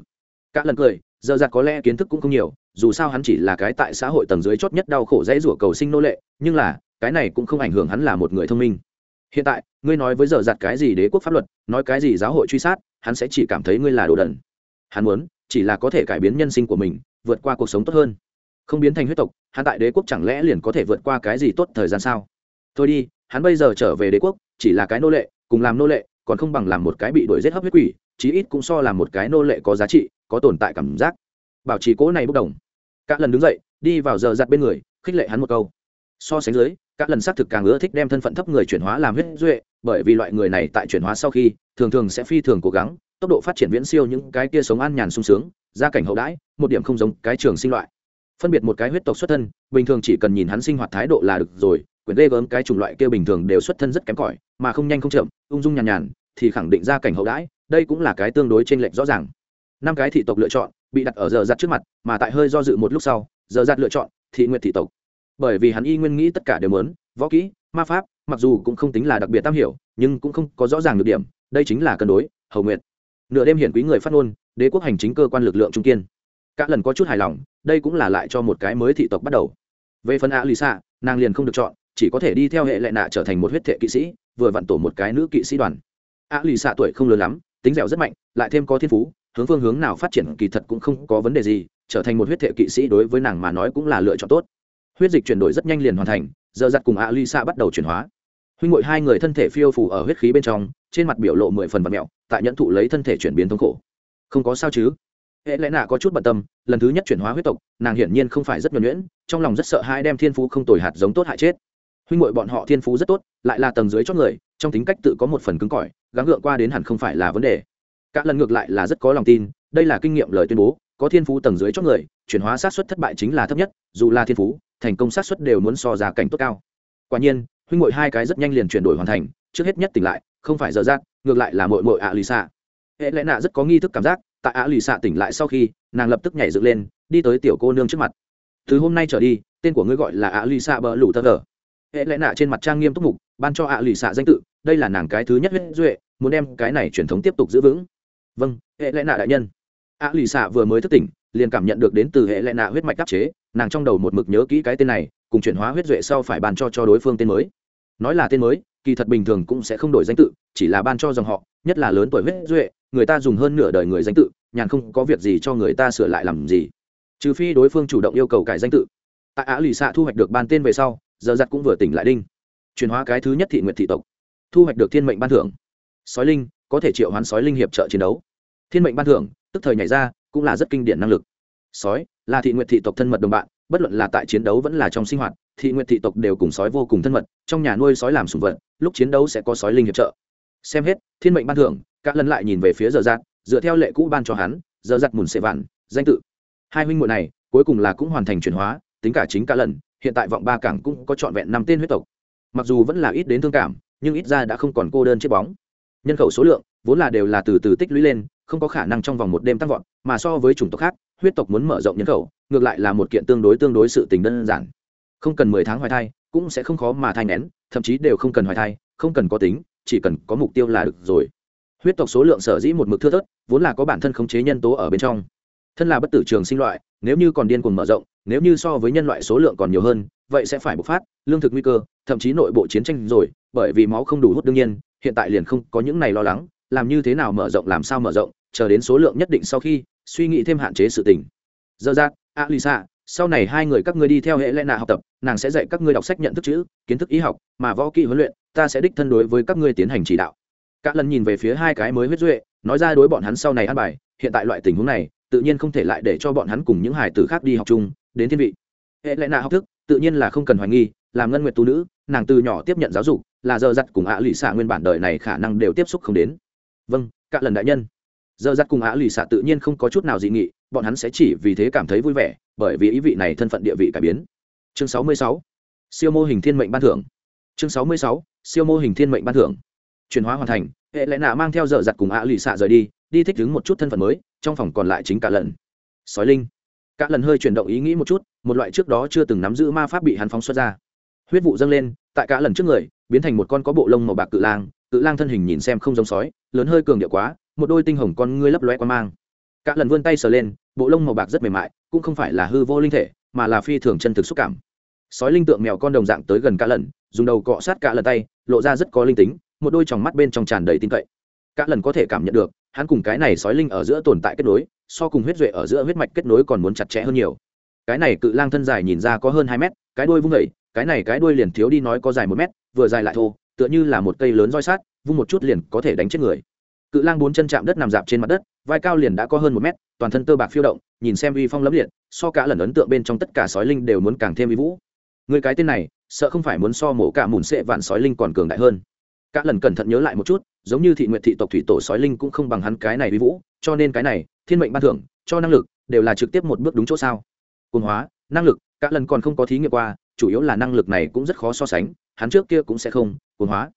Cả lần cười, giờ giặt có lẽ kiến thức cũng không nhiều, dù sao hắn chỉ là cái tại xã hội tầng dưới chót nhất đau khổ dễ rủa cầu sinh nô lệ, nhưng là, cái này cũng không ảnh hưởng hắn là một người thông minh hiện tại, ngươi nói với giờ giặt cái gì đế quốc pháp luật, nói cái gì giáo hội truy sát, hắn sẽ chỉ cảm thấy ngươi là đồ đần. Hắn muốn, chỉ là có thể cải biến nhân sinh của mình, vượt qua cuộc sống tốt hơn. Không biến thành huyết tộc, hắn tại đế quốc chẳng lẽ liền có thể vượt qua cái gì tốt thời gian sao? Thôi đi, hắn bây giờ trở về đế quốc, chỉ là cái nô lệ, cùng làm nô lệ, còn không bằng làm một cái bị đuổi giết hấp huyết quỷ, chí ít cũng so làm một cái nô lệ có giá trị, có tồn tại cảm giác. Bảo trì cố này bốc đồng. Các lần đứng dậy, đi vào giờ giặt bên người, khích lệ hắn một câu so sánh dưới, các lần xác thực càng ưa thích đem thân phận thấp người chuyển hóa làm huyết duệ, bởi vì loại người này tại chuyển hóa sau khi, thường thường sẽ phi thường cố gắng, tốc độ phát triển viễn siêu những cái kia sống an nhàn sung sướng, gia cảnh hậu đãi, một điểm không giống cái trường sinh loại. Phân biệt một cái huyết tộc xuất thân, bình thường chỉ cần nhìn hắn sinh hoạt thái độ là được rồi, quyền ghê gớm cái chủng loại kia bình thường đều xuất thân rất kém cỏi, mà không nhanh không chậm, ung dung nhàn nhàn, thì khẳng định gia cảnh hậu đãi, đây cũng là cái tương đối trên lệch rõ ràng. Năm cái thị tộc lựa chọn, bị đặt ở giờ giặt trước mặt, mà tại hơi do dự một lúc sau, giờ giặt lựa chọn, thị nguyện thị tộc bởi vì hắn y nguyên nghĩ tất cả đều muốn, võ kỹ, ma pháp, mặc dù cũng không tính là đặc biệt tam hiểu, nhưng cũng không có rõ ràng được điểm, đây chính là cân đối, hầu nguyện. Nửa đêm hiển quý người phát ngôn, đế quốc hành chính cơ quan lực lượng trung kiên. Các lần có chút hài lòng, đây cũng là lại cho một cái mới thị tộc bắt đầu. Về phần a lì xạ nàng liền không được chọn, chỉ có thể đi theo hệ lệ nạ trở thành một huyết thệ kỵ sĩ, vừa vặn tổ một cái nữ kỵ sĩ đoàn. A lì xạ tuổi không lớn lắm, tính dẻo rất mạnh, lại thêm có thiên phú, hướng phương hướng nào phát triển kỳ thật cũng không có vấn đề gì, trở thành một huyết thệ kỵ sĩ đối với nàng mà nói cũng là lựa chọn tốt huyết dịch chuyển đổi rất nhanh liền hoàn thành, giờ giặt cùng ạ l y xạ bắt đầu chuyển hóa. Huynh ngội hai người thân thể phiêu phủ ở huyết khí bên trong, trên mặt biểu lộ mười phần vật mẹo, tại nhẫn thụ lấy thân thể chuyển biến thống khổ. Không có sao chứ? Hệ lẽ nạ có chút bận tâm, lần thứ nhất chuyển hóa huyết tộc, nàng hiển nhiên không phải rất nhuẩn nhuyễn, trong lòng rất sợ hai đem thiên phú không tồi hạt giống tốt hại chết. Huynh ngội bọn họ thiên phú rất tốt, lại là tầng dưới chót người, trong tính cách tự có một phần cứng cỏi, gắng gượng qua đến hẳn không phải là vấn đề. Cả lần ngược lại là rất có lòng tin, đây là kinh nghiệm lời tuyên bố, có thiên phú tầng dưới chót người, chuyển hóa sát xuất thất bại chính là thấp nhất, dù là thiên phú thành công sát xuất đều muốn so ra cảnh tốt cao. Quả nhiên, huynh ngội hai cái rất nhanh liền chuyển đổi hoàn thành, trước hết nhất tỉnh lại, không phải giờ rác ngược lại là mội mội ạ lì xạ. Hệ lẽ nạ rất có nghi thức cảm giác, tại ạ lì xạ tỉnh lại sau khi, nàng lập tức nhảy dựng lên, đi tới tiểu cô nương trước mặt. Từ hôm nay trở đi, tên của ngươi gọi là ạ lì xạ bờ lủ tơ gờ hệ lẽ nạ trên mặt trang nghiêm túc mục, ban cho ạ lì xạ danh tự, đây là nàng cái thứ nhất huyết duệ, muốn đem cái này truyền thống tiếp tục giữ vững. Vâng hệ lẽ nạ đại nhân. ạ lì xạ vừa mới thức tỉnh, liền cảm nhận được đến từ hệ lẽ nạ huyết mạch đắc chế nàng trong đầu một mực nhớ kỹ cái tên này, cùng chuyển hóa huyết duệ sau phải ban cho cho đối phương tên mới. Nói là tên mới, kỳ thật bình thường cũng sẽ không đổi danh tự, chỉ là ban cho dòng họ, nhất là lớn tuổi huyết duệ, người ta dùng hơn nửa đời người danh tự, nhàn không có việc gì cho người ta sửa lại làm gì. Trừ phi đối phương chủ động yêu cầu cải danh tự. Tại á lì xạ thu hoạch được ban tên về sau, giờ giặt cũng vừa tỉnh lại đinh. Chuyển hóa cái thứ nhất thị nguyện thị tộc. Thu hoạch được thiên mệnh ban thưởng. Sói linh, có thể triệu hoán sói linh hiệp trợ chiến đấu. Thiên mệnh ban thưởng, tức thời nhảy ra, cũng là rất kinh điển năng lực. Sói là thị Nguyệt thị tộc thân mật đồng bạn, bất luận là tại chiến đấu vẫn là trong sinh hoạt, thị Nguyệt thị tộc đều cùng sói vô cùng thân mật, trong nhà nuôi sói làm sùng vật, lúc chiến đấu sẽ có sói linh hiệp trợ. Xem hết, thiên mệnh ban thưởng, cả lần lại nhìn về phía giờ giặt, dựa theo lệ cũ ban cho hắn, giờ giặt mùn xệ vạn, danh tự. Hai huynh muội này, cuối cùng là cũng hoàn thành chuyển hóa, tính cả chính cả lần, hiện tại vọng ba cảng cũng có trọn vẹn năm tên huyết tộc. Mặc dù vẫn là ít đến thương cảm, nhưng ít ra đã không còn cô đơn chết bóng. Nhân khẩu số lượng, vốn là đều là từ từ tích lũy lên, không có khả năng trong vòng một đêm tăng vọt, mà so với chủng tộc khác huyết tộc muốn mở rộng nhân khẩu, ngược lại là một kiện tương đối tương đối sự tình đơn giản. Không cần mười tháng hoài thai, cũng sẽ không khó mà thai nén thậm chí đều không cần hoài thai, không cần có tính, chỉ cần có mục tiêu là được rồi. Huyết tộc số lượng sở dĩ một mực thưa thớt, vốn là có bản thân khống chế nhân tố ở bên trong. Thân là bất tử trường sinh loại, nếu như còn điên cuồng mở rộng, nếu như so với nhân loại số lượng còn nhiều hơn, vậy sẽ phải bộc phát, lương thực nguy cơ, thậm chí nội bộ chiến tranh rồi, bởi vì máu không đủ hút đương nhiên, hiện tại liền không có những này lo lắng, làm như thế nào mở rộng làm sao mở rộng, chờ đến số lượng nhất định sau khi suy nghĩ thêm hạn chế sự tình. Dơ A alisa, sau này hai người các ngươi đi theo hệ lẽ nạ học tập, nàng sẽ dạy các ngươi đọc sách nhận thức chữ, kiến thức y học, mà võ kỹ huấn luyện, ta sẽ đích thân đối với các ngươi tiến hành chỉ đạo. Cả lần nhìn về phía hai cái mới huyết duệ, nói ra đối bọn hắn sau này ăn bài, hiện tại loại tình huống này, tự nhiên không thể lại để cho bọn hắn cùng những hải tử khác đi học chung, đến thiên vị. Hệ lẽ nạ học thức, tự nhiên là không cần hoài nghi, làm ngân nguyệt tu nữ, nàng từ nhỏ tiếp nhận giáo dục, là giờ giặt cùng ạ lụy xạ nguyên bản đời này khả năng đều tiếp xúc không đến. Vâng cả lần đại nhân giờ giặt cùng á lì xạ tự nhiên không có chút nào dị nghị, bọn hắn sẽ chỉ vì thế cảm thấy vui vẻ, bởi vì ý vị này thân phận địa vị cải biến chương 66. siêu mô hình thiên mệnh ban thưởng chương 66. siêu mô hình thiên mệnh ban thưởng chuyển hóa hoàn thành, hệ lẽ nạ mang theo dở giặt cùng á lì xạ rời đi đi thích ứng một chút thân phận mới, trong phòng còn lại chính cả lần sói linh cả lần hơi chuyển động ý nghĩ một chút, một loại trước đó chưa từng nắm giữ ma pháp bị hắn phóng xuất ra huyết vụ dâng lên, tại cả lần trước người, biến thành một con có bộ lông màu bạc cự lang cự lang thân hình nhìn xem không giống sói, lớn hơi cường điệu quá một đôi tinh hồng con ngươi lấp loe qua mang. Cả lần vươn tay sờ lên, bộ lông màu bạc rất mềm mại, cũng không phải là hư vô linh thể, mà là phi thường chân thực xúc cảm. Sói linh tượng mèo con đồng dạng tới gần cả lần, dùng đầu cọ sát cả lần tay, lộ ra rất có linh tính, một đôi tròng mắt bên trong tràn đầy tin cậy. Cả lần có thể cảm nhận được, hắn cùng cái này sói linh ở giữa tồn tại kết nối, so cùng huyết duệ ở giữa huyết mạch kết nối còn muốn chặt chẽ hơn nhiều. Cái này cự lang thân dài nhìn ra có hơn hai mét, cái đuôi vung vẩy cái này cái đuôi liền thiếu đi nói có dài một mét, vừa dài lại thô, tựa như là một cây lớn roi sát vung một chút liền có thể đánh chết người cự lang bốn chân chạm đất nằm dạp trên mặt đất, vai cao liền đã có hơn một mét, toàn thân tơ bạc phiêu động, nhìn xem uy phong lẫm liệt, so cả lần ấn tượng bên trong tất cả sói linh đều muốn càng thêm uy vũ. Người cái tên này, sợ không phải muốn so mổ cả mùn sệ vạn sói linh còn cường đại hơn. Cả lần cẩn thận nhớ lại một chút, giống như thị nguyện thị tộc thủy tổ sói linh cũng không bằng hắn cái này uy vũ, cho nên cái này, thiên mệnh ban thưởng, cho năng lực, đều là trực tiếp một bước đúng chỗ sao. Cồn hóa, năng lực, cả lần còn không có thí nghiệm qua, chủ yếu là năng lực này cũng rất khó so sánh, hắn trước kia cũng sẽ không cồn hóa.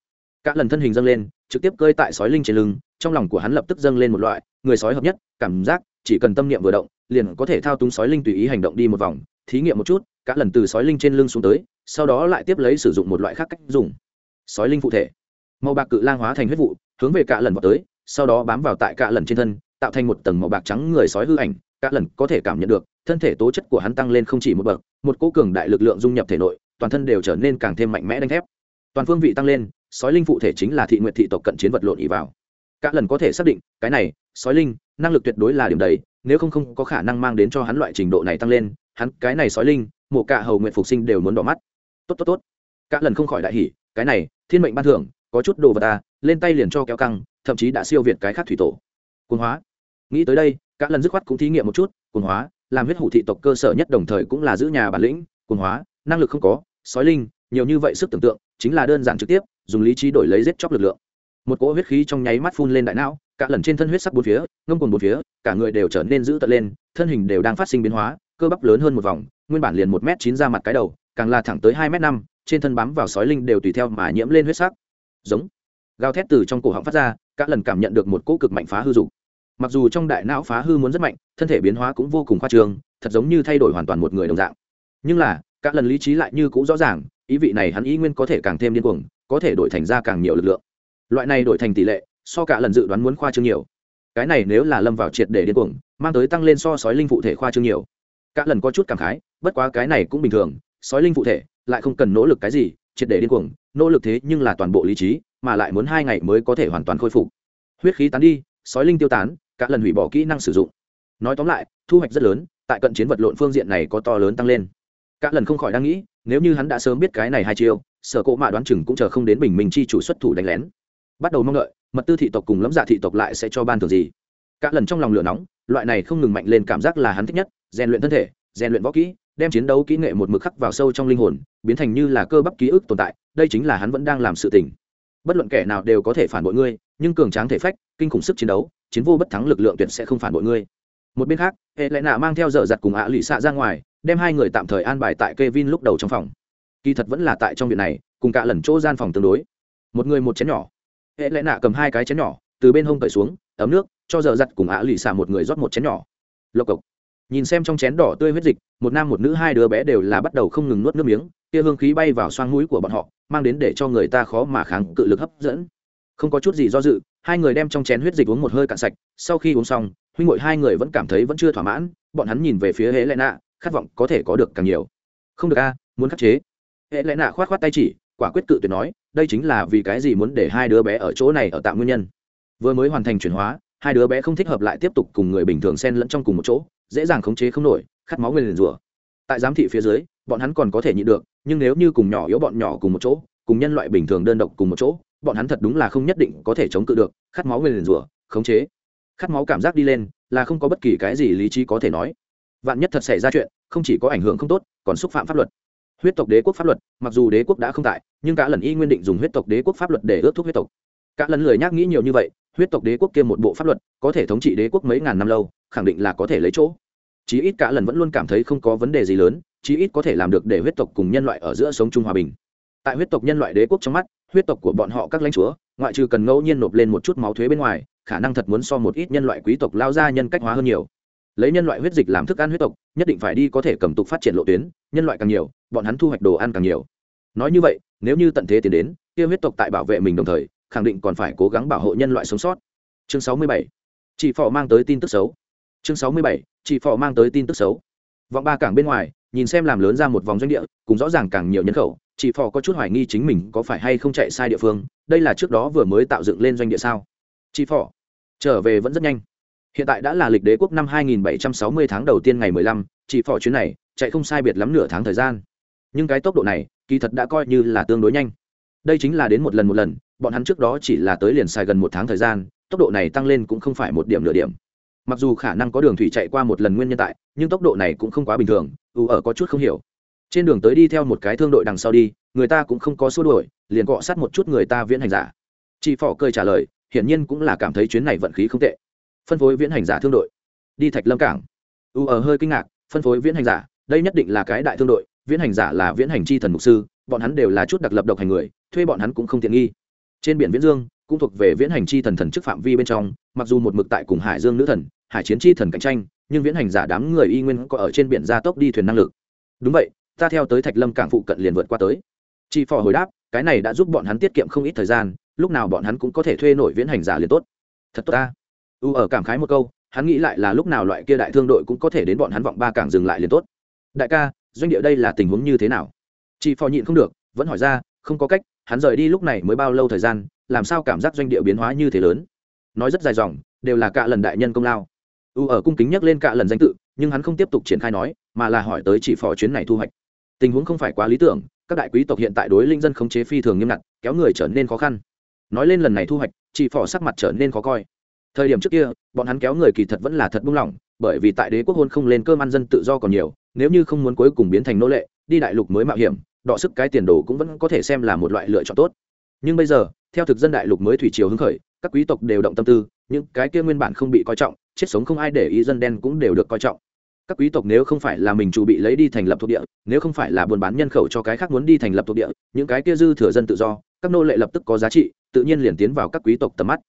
Cả lần thân hình dâng lên, trực tiếp cơi tại sói linh trên lưng trong lòng của hắn lập tức dâng lên một loại, người sói hợp nhất, cảm giác, chỉ cần tâm niệm vừa động, liền có thể thao túng sói linh tùy ý hành động đi một vòng, thí nghiệm một chút, cả lần từ sói linh trên lưng xuống tới, sau đó lại tiếp lấy sử dụng một loại khác cách dùng. Sói linh phụ thể. Màu bạc cự lang hóa thành huyết vụ, hướng về cả lần vào tới, sau đó bám vào tại cả lần trên thân, tạo thành một tầng màu bạc trắng người sói hư ảnh, cả lần có thể cảm nhận được, thân thể tố chất của hắn tăng lên không chỉ một bậc, một cỗ cường đại lực lượng dung nhập thể nội, toàn thân đều trở nên càng thêm mạnh mẽ đánh thép. Toàn phương vị tăng lên, sói linh phụ thể chính là thị nguyện thị tộc cận chiến vật lộn ý vào cả lần có thể xác định, cái này, sói linh, năng lực tuyệt đối là điểm đầy, nếu không không có khả năng mang đến cho hắn loại trình độ này tăng lên, hắn, cái này sói linh mộ cả hầu nguyện phục sinh đều muốn đỏ mắt. Tốt tốt tốt. Cả lần không khỏi đại hỉ, cái này, thiên mệnh ban thưởng, có chút đồ vật ta lên tay liền cho kéo căng, thậm chí đã siêu việt cái khác thủy tổ. Cuồng hóa. Nghĩ tới đây, cả lần dứt khoát cũng thí nghiệm một chút, cuồng hóa, làm huyết hủ thị tộc cơ sở nhất đồng thời cũng là giữ nhà bản lĩnh, cuồng hóa, năng lực không có, sói linh, nhiều như vậy sức tưởng tượng, chính là đơn giản trực tiếp, dùng lý trí đổi lấy giết chóc lực lượng một cỗ huyết khí trong nháy mắt phun lên đại não, cả lần trên thân huyết sắc bốn phía, ngông cùng bốn phía, cả người đều trở nên dữ tợn lên, thân hình đều đang phát sinh biến hóa, cơ bắp lớn hơn một vòng, nguyên bản liền một m chín ra mặt cái đầu, càng là thẳng tới hai m năm, trên thân bám vào sói linh đều tùy theo mà nhiễm lên huyết sắc. Giống. Gào thét từ trong cổ họng phát ra, cả lần cảm nhận được một cỗ cực mạnh phá hư dục. Mặc dù trong đại não phá hư muốn rất mạnh, thân thể biến hóa cũng vô cùng khoa trương, thật giống như thay đổi hoàn toàn một người đồng dạng. Nhưng là các lần lý trí lại như cũ rõ ràng, ý vị này hắn ý nguyên có thể càng thêm điên cuồng, có thể đổi thành ra càng nhiều lực lượng loại này đổi thành tỷ lệ, so cả lần dự đoán muốn khoa trương nhiều. Cái này nếu là lâm vào triệt để điên cuồng, mang tới tăng lên so sói linh phụ thể khoa trương nhiều. Cả lần có chút cảm khái, bất quá cái này cũng bình thường, sói linh phụ thể lại không cần nỗ lực cái gì, triệt để điên cuồng, nỗ lực thế nhưng là toàn bộ lý trí, mà lại muốn hai ngày mới có thể hoàn toàn khôi phục. Huyết khí tán đi, sói linh tiêu tán, cả lần hủy bỏ kỹ năng sử dụng. Nói tóm lại, thu hoạch rất lớn, tại cận chiến vật lộn phương diện này có to lớn tăng lên. Cả lần không khỏi đang nghĩ, nếu như hắn đã sớm biết cái này hai chiêu, sở cộ mạ đoán chừng cũng chờ không đến bình minh chi chủ xuất thủ đánh lén bắt đầu mong đợi, mật tư thị tộc cùng lẫm dạ thị tộc lại sẽ cho ban thường gì. Cả lần trong lòng lửa nóng, loại này không ngừng mạnh lên cảm giác là hắn thích nhất, rèn luyện thân thể, rèn luyện võ kỹ, đem chiến đấu kỹ nghệ một mực khắc vào sâu trong linh hồn, biến thành như là cơ bắp ký ức tồn tại, đây chính là hắn vẫn đang làm sự tình. Bất luận kẻ nào đều có thể phản bội ngươi, nhưng cường tráng thể phách, kinh khủng sức chiến đấu, chiến vô bất thắng lực lượng tuyệt sẽ không phản bội ngươi. Một bên khác hệ lẽ nạ mang theo dở giặt cùng ạ lụy xạ ra ngoài, đem hai người tạm thời an bài tại k e vin lúc đầu trong phòng. Kỳ thật vẫn là tại trong viện này, cùng cả lần chỗ gian phòng tương đối. Một người một chén nhỏ hệ lẽ nạ cầm hai cái chén nhỏ, từ bên hông cởi xuống, ấm nước, cho dở giặt cùng ạ lì xả một người rót một chén nhỏ. Lộc cộc. Nhìn xem trong chén đỏ tươi huyết dịch, một nam một nữ hai đứa bé đều là bắt đầu không ngừng nuốt nước miếng, kia hương khí bay vào xoang mũi của bọn họ, mang đến để cho người ta khó mà kháng cự lực hấp dẫn. Không có chút gì do dự, hai người đem trong chén huyết dịch uống một hơi cạn sạch, sau khi uống xong, huynh ngội hai người vẫn cảm thấy vẫn chưa thỏa mãn, bọn hắn nhìn về phía Hệ lẽ nạ, khát vọng có thể có được càng nhiều. Không được a, muốn khắc chế. Hệ lẽ nạ khoát khoát tay chỉ quả quyết cự tuyệt nói, đây chính là vì cái gì muốn để hai đứa bé ở chỗ này ở tạm nguyên nhân. Vừa mới hoàn thành chuyển hóa, hai đứa bé không thích hợp lại tiếp tục cùng người bình thường xen lẫn trong cùng một chỗ, dễ dàng khống chế không nổi, khát máu người liền rủa. Tại giám thị phía dưới, bọn hắn còn có thể nhịn được, nhưng nếu như cùng nhỏ yếu bọn nhỏ cùng một chỗ, cùng nhân loại bình thường đơn độc cùng một chỗ, bọn hắn thật đúng là không nhất định có thể chống cự được, khát máu người liền rủa, khống chế. Khát máu cảm giác đi lên, là không có bất kỳ cái gì lý trí có thể nói. Vạn nhất thật xảy ra chuyện, không chỉ có ảnh hưởng không tốt, còn xúc phạm pháp luật. Huyết tộc đế quốc pháp luật, mặc dù đế quốc đã không tại nhưng cả lần y nguyên định dùng huyết tộc đế quốc pháp luật để ước thúc huyết tộc. Cả lần lười nhắc nghĩ nhiều như vậy, huyết tộc đế quốc kia một bộ pháp luật, có thể thống trị đế quốc mấy ngàn năm lâu, khẳng định là có thể lấy chỗ. Chí ít cả lần vẫn luôn cảm thấy không có vấn đề gì lớn, chí ít có thể làm được để huyết tộc cùng nhân loại ở giữa sống chung hòa bình. Tại huyết tộc nhân loại đế quốc trong mắt, huyết tộc của bọn họ các lãnh chúa, ngoại trừ cần ngẫu nhiên nộp lên một chút máu thuế bên ngoài, khả năng thật muốn so một ít nhân loại quý tộc lao ra nhân cách hóa hơn nhiều. Lấy nhân loại huyết dịch làm thức ăn huyết tộc, nhất định phải đi có thể cầm tục phát triển lộ tuyến, nhân loại càng nhiều, bọn hắn thu hoạch đồ ăn càng nhiều. Nói như vậy nếu như tận thế tiến đến kia huyết tộc tại bảo vệ mình đồng thời khẳng định còn phải cố gắng bảo hộ nhân loại sống sót. Chương sáu mươi bảy. Chị phò mang tới tin tức xấu. Chương sáu mươi bảy. Chị phò mang tới tin tức xấu. Vọng ba cảng bên ngoài nhìn xem làm lớn ra một vòng doanh địa cùng rõ ràng càng nhiều nhân khẩu chị phò có chút hoài nghi chính mình có phải hay không chạy sai địa phương đây là trước đó vừa mới tạo dựng lên doanh địa sao? Chị phò trở về vẫn rất nhanh. Hiện tại đã là lịch đế quốc năm 2760 tháng đầu tiên ngày 15, chị phò chuyến này chạy không sai biệt lắm nửa tháng thời gian. Nhưng cái tốc độ này kỳ thật đã coi như là tương đối nhanh. Đây chính là đến một lần một lần, bọn hắn trước đó chỉ là tới liền xài gần một tháng thời gian, tốc độ này tăng lên cũng không phải một điểm nửa điểm. Mặc dù khả năng có đường thủy chạy qua một lần nguyên nhân tại, nhưng tốc độ này cũng không quá bình thường, ưu ở có chút không hiểu. Trên đường tới đi theo một cái thương đội đằng sau đi, người ta cũng không có xua đuổi, liền cọ sát một chút người ta viễn hành giả. Chị phỏ cười trả lời, hiển nhiên cũng là cảm thấy chuyến này vận khí không tệ. Phân phối viễn hành giả thương đội. Đi thạch lâm cảng. Ưu ở hơi kinh ngạc, phân phối viễn hành giả, đây nhất định là cái đại thương đội viễn hành giả là viễn hành chi thần mục sư, bọn hắn đều là chút đặc lập độc hành người, thuê bọn hắn cũng không tiện nghi. Trên biển viễn dương cũng thuộc về viễn hành chi thần thần chức phạm vi bên trong, mặc dù một mực tại cùng hải dương nữ thần, hải chiến chi thần cạnh tranh, nhưng viễn hành giả đám người y nguyên có ở trên biển gia tốc đi thuyền năng lực. Đúng vậy, ta theo tới thạch lâm cảng phụ cận liền vượt qua tới. Chị phò hồi đáp, cái này đã giúp bọn hắn tiết kiệm không ít thời gian, lúc nào bọn hắn cũng có thể thuê nổi viễn hành giả liền tốt. Thật tốt ta. U ở cảm khái một câu, hắn nghĩ lại là lúc nào loại kia đại thương đội cũng có thể đến bọn hắn vọng ba cảng dừng lại liền tốt. Đại ca doanh địa đây là tình huống như thế nào? Chị phò nhịn không được, vẫn hỏi ra, không có cách, hắn rời đi lúc này mới bao lâu thời gian, làm sao cảm giác doanh địa biến hóa như thế lớn? Nói rất dài dòng, đều là cả lần đại nhân công lao. U ở cung kính nhắc lên cả lần danh tự, nhưng hắn không tiếp tục triển khai nói, mà là hỏi tới chỉ phò chuyến này thu hoạch. Tình huống không phải quá lý tưởng, các đại quý tộc hiện tại đối linh dân khống chế phi thường nghiêm ngặt, kéo người trở nên khó khăn. Nói lên lần này thu hoạch chị phò sắc mặt trở nên khó coi. Thời điểm trước kia, bọn hắn kéo người kỳ thật vẫn là thật buông lỏng bởi vì tại đế quốc hôn không lên cơm ăn dân tự do còn nhiều, nếu như không muốn cuối cùng biến thành nô lệ, đi đại lục mới mạo hiểm, đọ sức cái tiền đồ cũng vẫn có thể xem là một loại lựa chọn tốt. Nhưng bây giờ, theo thực dân đại lục mới thủy triều hứng khởi, các quý tộc đều động tâm tư, những cái kia nguyên bản không bị coi trọng, chết sống không ai để ý dân đen cũng đều được coi trọng. Các quý tộc nếu không phải là mình chủ bị lấy đi thành lập thuộc địa, nếu không phải là buôn bán nhân khẩu cho cái khác muốn đi thành lập thuộc địa, những cái kia dư thừa dân tự do, các nô lệ lập tức có giá trị, tự nhiên liền tiến vào các quý tộc tầm mắt.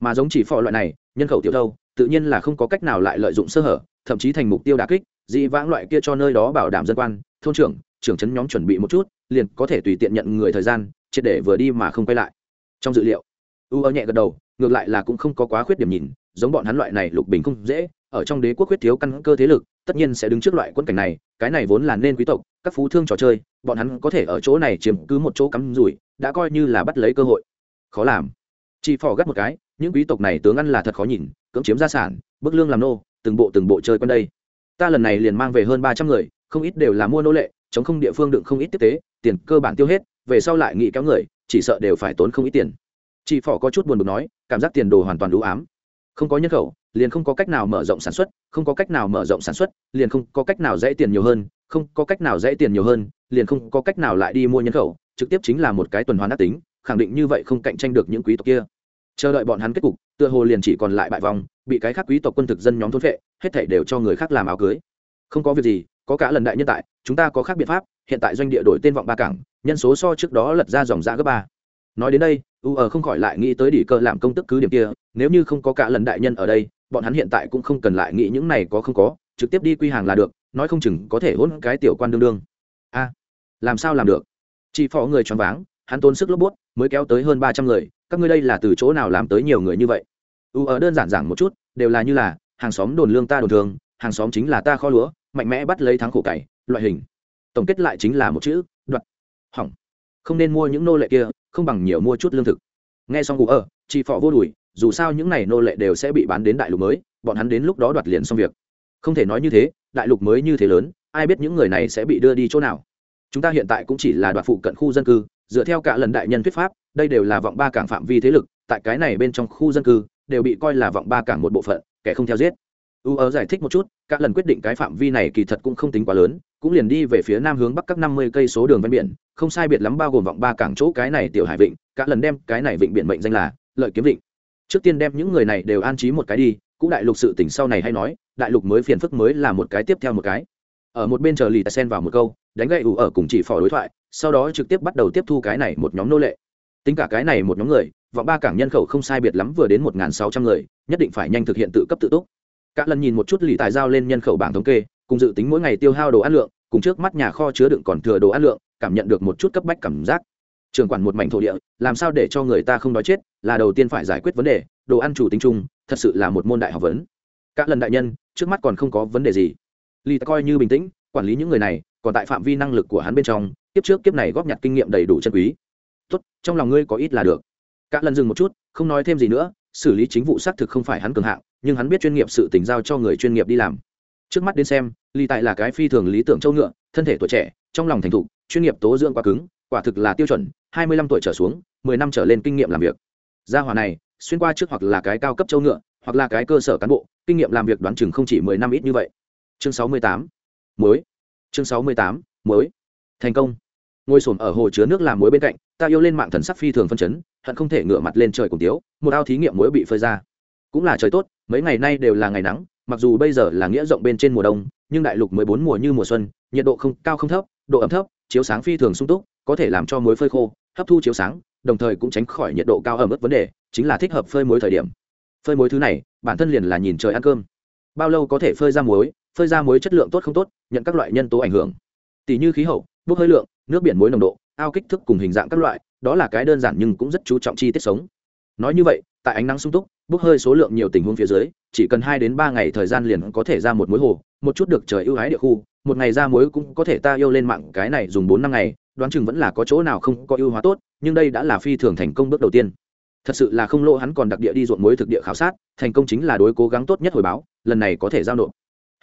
Mà giống chỉ phò loại này, nhân khẩu tiểu thâu tự nhiên là không có cách nào lại lợi dụng sơ hở, thậm chí thành mục tiêu đà kích dị vãng loại kia cho nơi đó bảo đảm dân quan, thôn trưởng trưởng trấn nhóm chuẩn bị một chút, liền có thể tùy tiện nhận người thời gian, triệt để vừa đi mà không quay lại. Trong dự liệu, u ơ nhẹ gật đầu, ngược lại là cũng không có quá khuyết điểm nhìn, giống bọn hắn loại này lục bình không dễ, ở trong đế quốc khuyết thiếu căn cơ thế lực, tất nhiên sẽ đứng trước loại quân cảnh này, cái này vốn là nên quý tộc, các phú thương trò chơi, bọn hắn có thể ở chỗ này chiếm cứ một chỗ cắm rủi, đã coi như là bắt lấy cơ hội. Khó làm chỉ phò gắt một cái, những quý tộc này tướng ăn là thật khó nhìn, cưỡng chiếm gia sản, bức lương làm nô, từng bộ từng bộ chơi quanh đây. Ta lần này liền mang về hơn ba trăm người, không ít đều là mua nô lệ, chống không địa phương đựng không ít tiếp tế, tiền cơ bản tiêu hết, về sau lại nghị kéo người, chỉ sợ đều phải tốn không ít tiền. Chị phỏ có chút buồn bực nói, cảm giác tiền đồ hoàn toàn đủ ám. Không có nhân khẩu, liền không có cách nào mở rộng sản xuất, không có cách nào mở rộng sản xuất, liền không có cách nào dễ tiền nhiều hơn, không có cách nào dễ tiền nhiều hơn, liền không có cách nào lại đi mua nhân khẩu, trực tiếp chính là một cái tuần hoàn ác tính khẳng định như vậy không cạnh tranh được những quý tộc kia. Chờ đợi bọn hắn kết cục, tựa hồ liền chỉ còn lại bại vòng bị cái khác quý tộc quân thực dân nhóm thôn vệ hết thảy đều cho người khác làm áo cưới. Không có việc gì, có cả lần đại nhân tại, chúng ta có khác biện pháp, hiện tại doanh địa đổi tên vọng ba cảng, nhân số so trước đó lật ra dòng giã gấp ba. Nói đến đây, u ở không khỏi lại nghĩ tới đỉ cơ làm công tức cứ điểm kia, nếu như không có cả lần đại nhân ở đây, bọn hắn hiện tại cũng không cần lại nghĩ những này có không có, trực tiếp đi quy hàng là được, nói không chừng có thể hôn cái tiểu quan đương đương. A, làm sao làm được? Chỉ phó người choáng váng, hắn tốn sức lốp bút mới kéo tới hơn ba trăm người, các ngươi đây là từ chỗ nào làm tới nhiều người như vậy? U ở đơn giản giảng một chút, đều là như là, hàng xóm đồn lương ta đồn thường, hàng xóm chính là ta kho lúa, mạnh mẽ bắt lấy thắng khổ cày loại hình. Tổng kết lại chính là một chữ đoạt hỏng. Không nên mua những nô lệ kia, không bằng nhiều mua chút lương thực. Nghe xong U ở, chị phọ vô đùi, dù sao những này nô lệ đều sẽ bị bán đến đại lục mới, bọn hắn đến lúc đó đoạt liền xong việc. Không thể nói như thế, đại lục mới như thế lớn, ai biết những người này sẽ bị đưa đi chỗ nào? Chúng ta hiện tại cũng chỉ là đoạt phụ cận khu dân cư dựa theo cả lần đại nhân thuyết pháp, đây đều là vọng ba cảng phạm vi thế lực, tại cái này bên trong khu dân cư, đều bị coi là vọng ba cảng một bộ phận, kẻ không theo giết. U ở giải thích một chút các lần quyết định cái phạm vi này kỳ thật cũng không tính quá lớn, cũng liền đi về phía nam hướng bắc các năm mươi cây số đường ven biển, không sai biệt lắm bao gồm vọng ba cảng chỗ cái này tiểu hải vịnh các lần đem cái này vịnh biển mệnh danh là lợi kiếm vịnh. Trước tiên đem những người này đều an trí một cái đi cũng đại lục sự tỉnh sau này hay nói, đại lục mới phiền phức mới là một cái tiếp theo một cái ở một bên chờ lì tài sen vào một câu, đánh gậy ủ ở cùng chỉ phò đối thoại, sau đó trực tiếp bắt đầu tiếp thu cái này một nhóm nô lệ. Tính cả cái này một nhóm người, vọng ba cảng nhân khẩu không sai biệt lắm vừa đến một sáu trăm người, nhất định phải nhanh thực hiện tự cấp tự túc. Các lần nhìn một chút lì tài giao lên nhân khẩu bảng thống kê, cùng dự tính mỗi ngày tiêu hao đồ ăn lượng, cùng trước mắt nhà kho chứa đựng còn thừa đồ ăn lượng, cảm nhận được một chút cấp bách cảm giác. Trường quản một mảnh thổ địa, làm sao để cho người ta không đói chết, là đầu tiên phải giải quyết vấn đề, đồ ăn chủ tính chung, thật sự là một môn đại học vấn. Các lần đại nhân, trước mắt còn không có vấn đề gì lì coi như bình tĩnh, quản lý những người này, còn tại phạm vi năng lực của hắn bên trong, kiếp trước kiếp này góp nhặt kinh nghiệm đầy đủ chân quý. Tốt, trong lòng ngươi có ít là được. Các lần dừng một chút, không nói thêm gì nữa, xử lý chính vụ xác thực không phải hắn cường hạng, nhưng hắn biết chuyên nghiệp sự tình giao cho người chuyên nghiệp đi làm. Trước mắt đến xem, ly tại là cái phi thường lý tưởng châu ngựa, thân thể tuổi trẻ, trong lòng thành thục, chuyên nghiệp tố dưỡng quá cứng, quả thực là tiêu chuẩn, hai mươi lăm tuổi trở xuống, mười năm trở lên kinh nghiệm làm việc. Gia hòa này, xuyên qua trước hoặc là cái cao cấp châu ngựa, hoặc là cái cơ sở cán bộ, kinh nghiệm làm việc đoán chừng không chỉ mười năm ít như vậy chương sáu mươi tám, muối. Chương sáu mươi tám, muối. Thành công. Ngồi sồn ở hồ chứa nước làm muối bên cạnh, ta yêu lên mạng thần sắc phi thường phân chấn, hận không thể ngửa mặt lên trời cùng tiếu, một ao thí nghiệm muối bị phơi ra. Cũng là trời tốt, mấy ngày nay đều là ngày nắng, mặc dù bây giờ là nghĩa rộng bên trên mùa đông, nhưng đại lục mới bốn mùa như mùa xuân, nhiệt độ không cao không thấp, độ ấm thấp, chiếu sáng phi thường sung túc, có thể làm cho muối phơi khô, hấp thu chiếu sáng, đồng thời cũng tránh khỏi nhiệt độ cao ẩm ướt vấn đề, chính là thích hợp phơi muối thời điểm. Phơi muối thứ này, bản thân liền là nhìn trời ăn cơm. Bao lâu có thể phơi ra muối? Phơi ra muối chất lượng tốt không tốt, nhận các loại nhân tố ảnh hưởng. Tỷ như khí hậu, bốc hơi lượng, nước biển muối nồng độ, ao kích thước cùng hình dạng các loại, đó là cái đơn giản nhưng cũng rất chú trọng chi tiết sống. Nói như vậy, tại ánh nắng sung túc, bốc hơi số lượng nhiều tình huống phía dưới, chỉ cần hai đến ba ngày thời gian liền có thể ra một mối hồ, một chút được trời ưu ái địa khu, một ngày ra mối cũng có thể ta yêu lên mạng cái này dùng bốn năm ngày, đoán chừng vẫn là có chỗ nào không có ưu hóa tốt, nhưng đây đã là phi thường thành công bước đầu tiên. Thật sự là không lỗ hắn còn đặc địa đi ruộng muối thực địa khảo sát, thành công chính là đối cố gắng tốt nhất hồi báo, lần này có thể giao nộp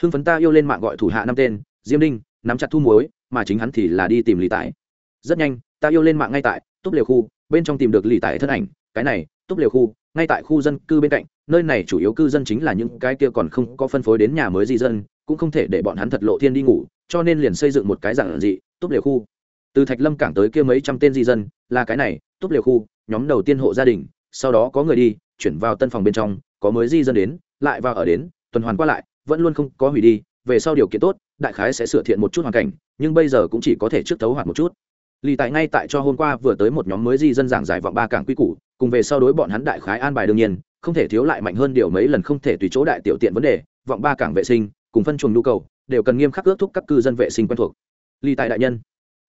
hưng phấn ta yêu lên mạng gọi thủ hạ năm tên, diêm đinh, nắm chặt thu muối, mà chính hắn thì là đi tìm lý tải rất nhanh, ta yêu lên mạng ngay tại túp liều khu, bên trong tìm được lý tải thân ảnh. Cái này túp liều khu, ngay tại khu dân cư bên cạnh. Nơi này chủ yếu cư dân chính là những cái kia còn không có phân phối đến nhà mới di dân, cũng không thể để bọn hắn thật lộ thiên đi ngủ, cho nên liền xây dựng một cái dạng dị túp liều khu. Từ thạch lâm cảng tới kia mấy trăm tên di dân, là cái này túp liều khu, nhóm đầu tiên hộ gia đình, sau đó có người đi, chuyển vào tân phòng bên trong, có mới di dân đến, lại vào ở đến, tuần hoàn qua lại vẫn luôn không có hủy đi, về sau điều kiện tốt, đại khái sẽ sửa thiện một chút hoàn cảnh, nhưng bây giờ cũng chỉ có thể trước tấu hoạt một chút. Lì tại ngay tại cho hôm qua vừa tới một nhóm mới di dân giảng giải vọng ba cảng quy củ, cùng về sau đối bọn hắn đại khái an bài đương nhiên, không thể thiếu lại mạnh hơn điều mấy lần không thể tùy chỗ đại tiểu tiện vấn đề, vọng ba cảng vệ sinh, cùng phân chuồng nhu cầu, đều cần nghiêm khắc ước thúc các cư dân vệ sinh quen thuộc. Lì tại đại nhân,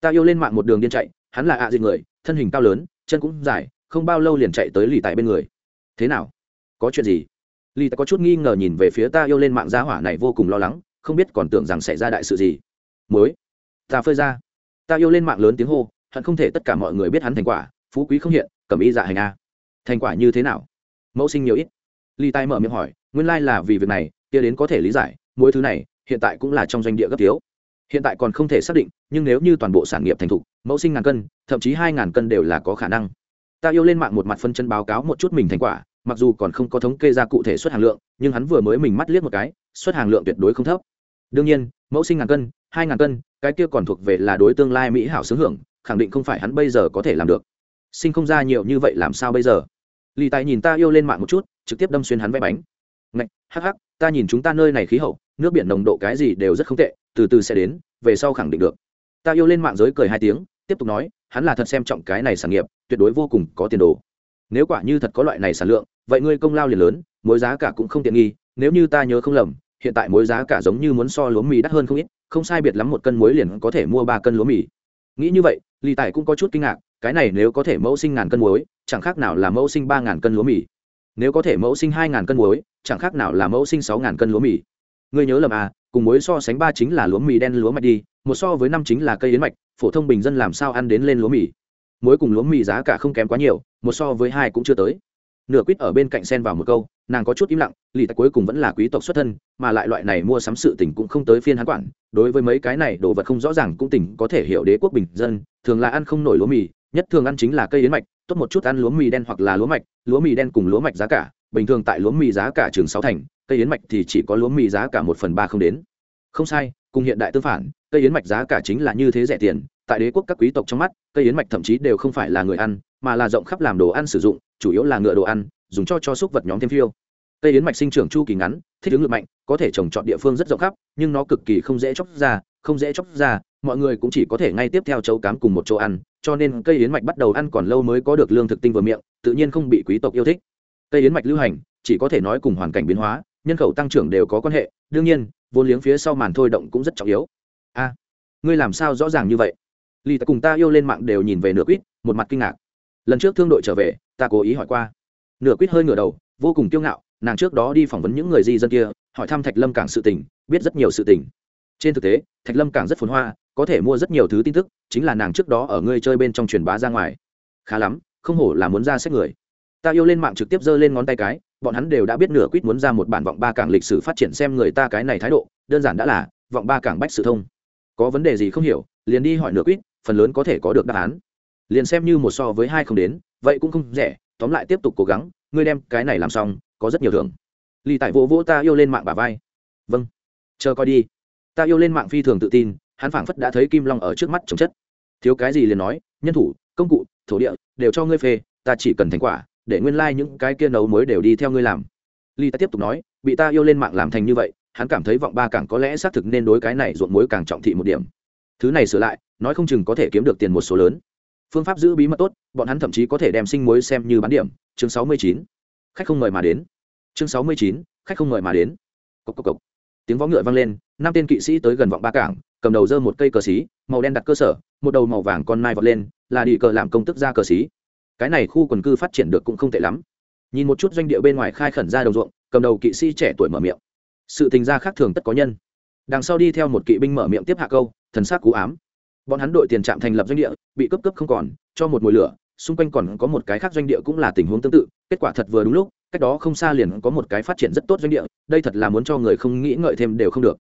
ta yêu lên mạng một đường điên chạy, hắn là ạ à người, thân hình cao lớn, chân cũng dài, không bao lâu liền chạy tới lì tại bên người. Thế nào? Có chuyện gì? Lì tại có chút nghi ngờ nhìn về phía ta yêu lên mạng gia hỏa này vô cùng lo lắng, không biết còn tưởng rằng xảy ra đại sự gì. Mới ta phơi ra. Ta yêu lên mạng lớn tiếng hô, hận không thể tất cả mọi người biết hắn thành quả, phú quý không hiện, cầm ý dạ hành a. Thành quả như thế nào? Mẫu sinh nhiều ít. Ly tai mở miệng hỏi, nguyên lai là vì việc này, kia đến có thể lý giải mỗi thứ này, hiện tại cũng là trong doanh địa gấp thiếu. Hiện tại còn không thể xác định, nhưng nếu như toàn bộ sản nghiệp thành thục, mẫu sinh ngàn cân, thậm chí hai ngàn cân đều là có khả năng. Ta yêu lên mạng một mặt phân chân báo cáo một chút mình thành quả mặc dù còn không có thống kê ra cụ thể xuất hàng lượng, nhưng hắn vừa mới mình mắt liếc một cái, xuất hàng lượng tuyệt đối không thấp. Đương nhiên, mẫu sinh ngàn cân, hai ngàn cân, cái kia còn thuộc về là đối tương lai mỹ hảo xướng hưởng, khẳng định không phải hắn bây giờ có thể làm được. Sinh không ra nhiều như vậy làm sao bây giờ? Lì tài nhìn ta yêu lên mạng một chút, trực tiếp đâm xuyên hắn vẽ bánh. Ngạch, hắc hắc, ta nhìn chúng ta nơi này khí hậu, nước biển nồng độ cái gì đều rất không tệ, từ từ sẽ đến, về sau khẳng định được. Ta yêu lên mạng giới cười hai tiếng, tiếp tục nói, hắn là thật xem trọng cái này sản nghiệp, tuyệt đối vô cùng có tiền đồ nếu quả như thật có loại này sản lượng, vậy ngươi công lao liền lớn mối giá cả cũng không tiện nghi, nếu như ta nhớ không lầm, hiện tại mối giá cả giống như muốn so lúa mì đắt hơn không ít, không sai biệt lắm một cân muối liền có thể mua ba cân lúa mì. Nghĩ như vậy lì tài cũng có chút kinh ngạc, cái này nếu có thể mẫu sinh ngàn cân muối, chẳng khác nào là mẫu sinh ba ngàn cân lúa mì. Nếu có thể mẫu sinh hai ngàn cân muối, chẳng khác nào là mẫu sinh sáu ngàn cân lúa mì. Ngươi nhớ lầm à cùng muối so sánh ba chính là lúa mì đen, lúa mạch đi, một so với năm chính là cây yến mạch, phổ thông bình dân làm sao ăn đến lên lúa mì. Muối cùng lúa mì giá cả không kém quá nhiều một so với hai cũng chưa tới. Nửa quýt ở bên cạnh sen vào một câu, nàng có chút im lặng, lì tạch cuối cùng vẫn là quý tộc xuất thân, mà lại loại này mua sắm sự tình cũng không tới phiên hắn quản. Đối với mấy cái này, đồ vật không rõ ràng cũng tỉnh có thể hiểu đế quốc bình dân, thường là ăn không nổi lúa mì, nhất thường ăn chính là cây yến mạch, tốt một chút ăn lúa mì đen hoặc là lúa mạch, lúa mì đen cùng lúa mạch giá cả, bình thường tại lúa mì giá cả trường sáu thành, cây yến mạch thì chỉ có lúa mì giá cả một phần ba không đến. Không sai, cùng hiện đại tương phản, cây yến mạch giá cả chính là như thế rẻ tiền tại đế quốc các quý tộc trong mắt, cây yến mạch thậm chí đều không phải là người ăn, mà là rộng khắp làm đồ ăn sử dụng, chủ yếu là ngựa đồ ăn, dùng cho cho súc vật nhóm thêm phiêu. Cây yến mạch sinh trưởng chu kỳ ngắn, thích ứng lực mạnh, có thể trồng trọt địa phương rất rộng khắp, nhưng nó cực kỳ không dễ chóc ra, không dễ chóc ra, mọi người cũng chỉ có thể ngay tiếp theo chấu cám cùng một chỗ ăn, cho nên cây yến mạch bắt đầu ăn còn lâu mới có được lương thực tinh vừa miệng, tự nhiên không bị quý tộc yêu thích. Cây yến mạch lưu hành, chỉ có thể nói cùng hoàn cảnh biến hóa, nhân khẩu tăng trưởng đều có quan hệ, đương nhiên, vốn liếng phía sau màn thôi động cũng rất trọng yếu. A, ngươi làm sao rõ ràng như vậy? Lì ta cùng ta yêu lên mạng đều nhìn về nửa quýt, một mặt kinh ngạc. Lần trước thương đội trở về, ta cố ý hỏi qua. Nửa quýt hơi ngửa đầu, vô cùng kiêu ngạo, nàng trước đó đi phỏng vấn những người di dân kia, hỏi thăm thạch lâm cảng sự tình, biết rất nhiều sự tình. Trên thực tế, thạch lâm cảng rất phồn hoa, có thể mua rất nhiều thứ tin tức, chính là nàng trước đó ở ngươi chơi bên trong truyền bá ra ngoài. Khá lắm, không hổ là muốn ra xét người. Ta yêu lên mạng trực tiếp giơ lên ngón tay cái, bọn hắn đều đã biết nửa quýt muốn ra một bản vọng ba cảng lịch sử phát triển xem người ta cái này thái độ, đơn giản đã là, vọng ba cảng bách sự thông. Có vấn đề gì không hiểu, liền đi hỏi nửa quýt phần lớn có thể có được đáp án. Liền xem như một so với hai không đến, vậy cũng không rẻ. Tóm lại tiếp tục cố gắng, ngươi đem cái này làm xong, có rất nhiều thưởng. Lì tại vỗ vỗ ta yêu lên mạng bà vai. Vâng. Chờ coi đi. Ta yêu lên mạng phi thường tự tin, hắn phảng phất đã thấy kim long ở trước mắt chống chất. Thiếu cái gì liền nói, nhân thủ, công cụ, thổ địa, đều cho ngươi phê, ta chỉ cần thành quả, để nguyên lai、like、những cái kia nấu mới đều đi theo ngươi làm. Ly ta tiếp tục nói, bị ta yêu lên mạng làm thành như vậy, hắn cảm thấy vọng ba càng có lẽ xác thực nên đối cái này ruộng muối càng trọng thị một điểm thứ này sửa lại, nói không chừng có thể kiếm được tiền một số lớn. Phương pháp giữ bí mật tốt, bọn hắn thậm chí có thể đem sinh muối xem như bán điểm. Chương sáu mươi chín. Khách không mời mà đến. Chương sáu mươi chín. Khách không mời mà đến. Cốc cốc cốc. tiếng võ ngựa vang lên, năm tên kỵ sĩ tới gần vọng ba cảng, cầm đầu dơ một cây cờ xí, màu đen đặt cơ sở, một đầu màu vàng con nai vọt lên, là đi cờ làm công tức ra cờ xí. Cái này khu quần cư phát triển được cũng không tệ lắm. Nhìn một chút doanh địa bên ngoài khai khẩn ra đồng ruộng, cầm đầu kỵ sĩ trẻ tuổi mở miệng. Sự tình gia khác thường tất có nhân. Đằng sau đi theo một kỵ binh mở miệng tiếp hạ câu thần sắc cú ám. Bọn hắn đội tiền trạm thành lập doanh địa, bị cấp cấp không còn, cho một mùi lửa, xung quanh còn có một cái khác doanh địa cũng là tình huống tương tự, kết quả thật vừa đúng lúc, cách đó không xa liền có một cái phát triển rất tốt doanh địa, đây thật là muốn cho người không nghĩ ngợi thêm đều không được.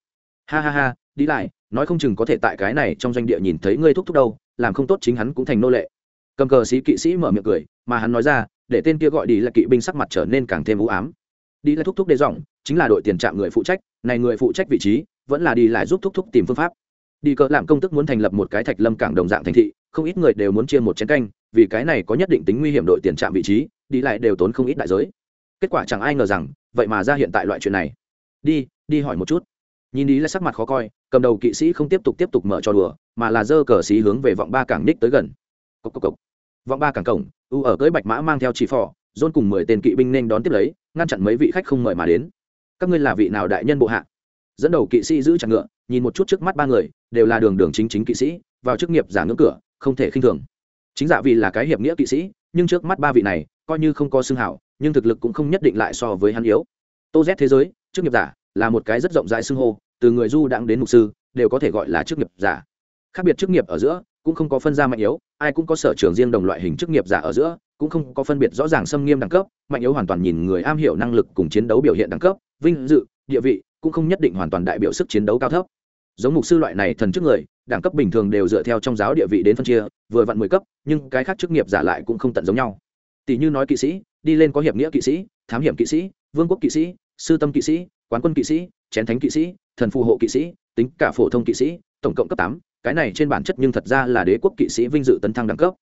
Ha ha ha, đi lại, nói không chừng có thể tại cái này trong doanh địa nhìn thấy ngươi thúc thúc đâu, làm không tốt chính hắn cũng thành nô lệ. Cầm cờ sĩ kỵ sĩ mở miệng cười, mà hắn nói ra, để tên kia gọi đi là kỵ binh sắc mặt trở nên càng thêm u ám. Đi là thúc thúc đê giọng, chính là đội tiền trạm người phụ trách, này người phụ trách vị trí, vẫn là đi lại giúp thúc thúc tìm phương pháp đi cỡ làm công tức muốn thành lập một cái thạch lâm cảng đồng dạng thành thị, không ít người đều muốn chia một chén canh, vì cái này có nhất định tính nguy hiểm đội tiền trạm vị trí, đi lại đều tốn không ít đại giới. Kết quả chẳng ai ngờ rằng, vậy mà ra hiện tại loại chuyện này. Đi đi hỏi một chút. Nhìn đi là sắc mặt khó coi, cầm đầu kỵ sĩ không tiếp tục tiếp tục mở cho đùa, mà là dơ cờ xí hướng về vọng ba cảng ních tới gần. Cốc cốc cốc. vọng ba cảng cổng u ở cưới bạch mã mang theo chỉ phò, dôn cùng mười tên kỵ binh nên đón tiếp lấy, ngăn chặn mấy vị khách không mời mà đến. Các ngươi là vị nào đại nhân bộ hạ? Dẫn đầu kỵ sĩ giữ chặt ngựa nhìn một chút trước mắt ba người, đều là đường đường chính chính kỵ sĩ, vào chức nghiệp giả ngưỡng cửa, không thể khinh thường. Chính giả dạ là cái hiệp nghĩa kỵ sĩ, nhưng trước mắt ba vị này, coi như không có xương hảo, nhưng thực lực cũng không nhất định lại so với hắn yếu. Tô z thế giới, chức nghiệp giả, là một cái rất rộng rãi xưng hô, từ người du đãng đến mục sư, đều có thể gọi là chức nghiệp giả. Khác biệt chức nghiệp ở giữa, cũng không có phân ra mạnh yếu, ai cũng có sở trường riêng đồng loại hình chức nghiệp giả ở giữa, cũng không có phân biệt rõ ràng xâm nghiêm đẳng cấp, mạnh yếu hoàn toàn nhìn người am hiểu năng lực cùng chiến đấu biểu hiện đẳng cấp, vinh dự, địa vị, cũng không nhất định hoàn toàn đại biểu sức chiến đấu cao thấp giống mục sư loại này thần chức người, đẳng cấp bình thường đều dựa theo trong giáo địa vị đến phân chia, vừa vặn mười cấp, nhưng cái khác chức nghiệp giả lại cũng không tận giống nhau. Tỷ như nói kỵ sĩ, đi lên có hiệp nghĩa kỵ sĩ, thám hiểm kỵ sĩ, vương quốc kỵ sĩ, sư tâm kỵ sĩ, quán quân kỵ sĩ, chén thánh kỵ sĩ, thần phù hộ kỵ sĩ, tính cả phổ thông kỵ sĩ, tổng cộng cấp tám, cái này trên bản chất nhưng thật ra là đế quốc kỵ sĩ vinh dự tấn thăng đẳng cấp.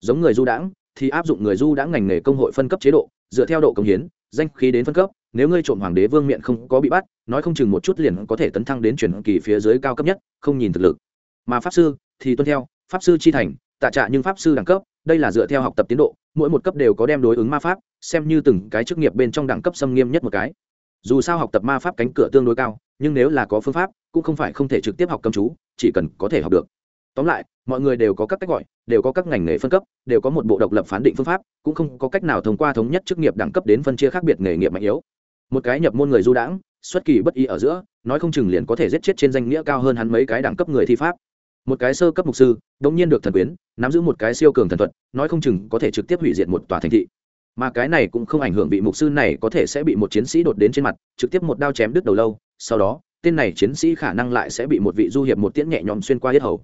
Giống người du đãng, thì áp dụng người du đãng ngành nghề công hội phân cấp chế độ, dựa theo độ công hiến, danh khí đến phân cấp nếu ngươi trộm hoàng đế vương miện không có bị bắt, nói không chừng một chút liền có thể tấn thăng đến chuyển kỳ phía dưới cao cấp nhất, không nhìn thực lực. Mà pháp sư thì tuân theo, pháp sư chi thành, tạ trạ nhưng pháp sư đẳng cấp, đây là dựa theo học tập tiến độ, mỗi một cấp đều có đem đối ứng ma pháp, xem như từng cái chức nghiệp bên trong đẳng cấp xâm nghiêm nhất một cái. Dù sao học tập ma pháp cánh cửa tương đối cao, nhưng nếu là có phương pháp, cũng không phải không thể trực tiếp học cầm chú, chỉ cần có thể học được. Tóm lại, mọi người đều có các cách gọi, đều có các ngành nghề phân cấp, đều có một bộ độc lập phán định phương pháp, cũng không có cách nào thông qua thống nhất chức nghiệp đẳng cấp đến phân chia khác biệt nghề nghiệp mạnh yếu một cái nhập môn người du đãng, xuất kỳ bất ý ở giữa, nói không chừng liền có thể giết chết trên danh nghĩa cao hơn hắn mấy cái đẳng cấp người thi pháp. Một cái sơ cấp mục sư, đống nhiên được thần quyến, nắm giữ một cái siêu cường thần thuật, nói không chừng có thể trực tiếp hủy diệt một tòa thành thị. Mà cái này cũng không ảnh hưởng vị mục sư này có thể sẽ bị một chiến sĩ đột đến trên mặt, trực tiếp một đao chém đứt đầu lâu, sau đó, tên này chiến sĩ khả năng lại sẽ bị một vị du hiệp một tiễn nhẹ nhõm xuyên qua hết hầu.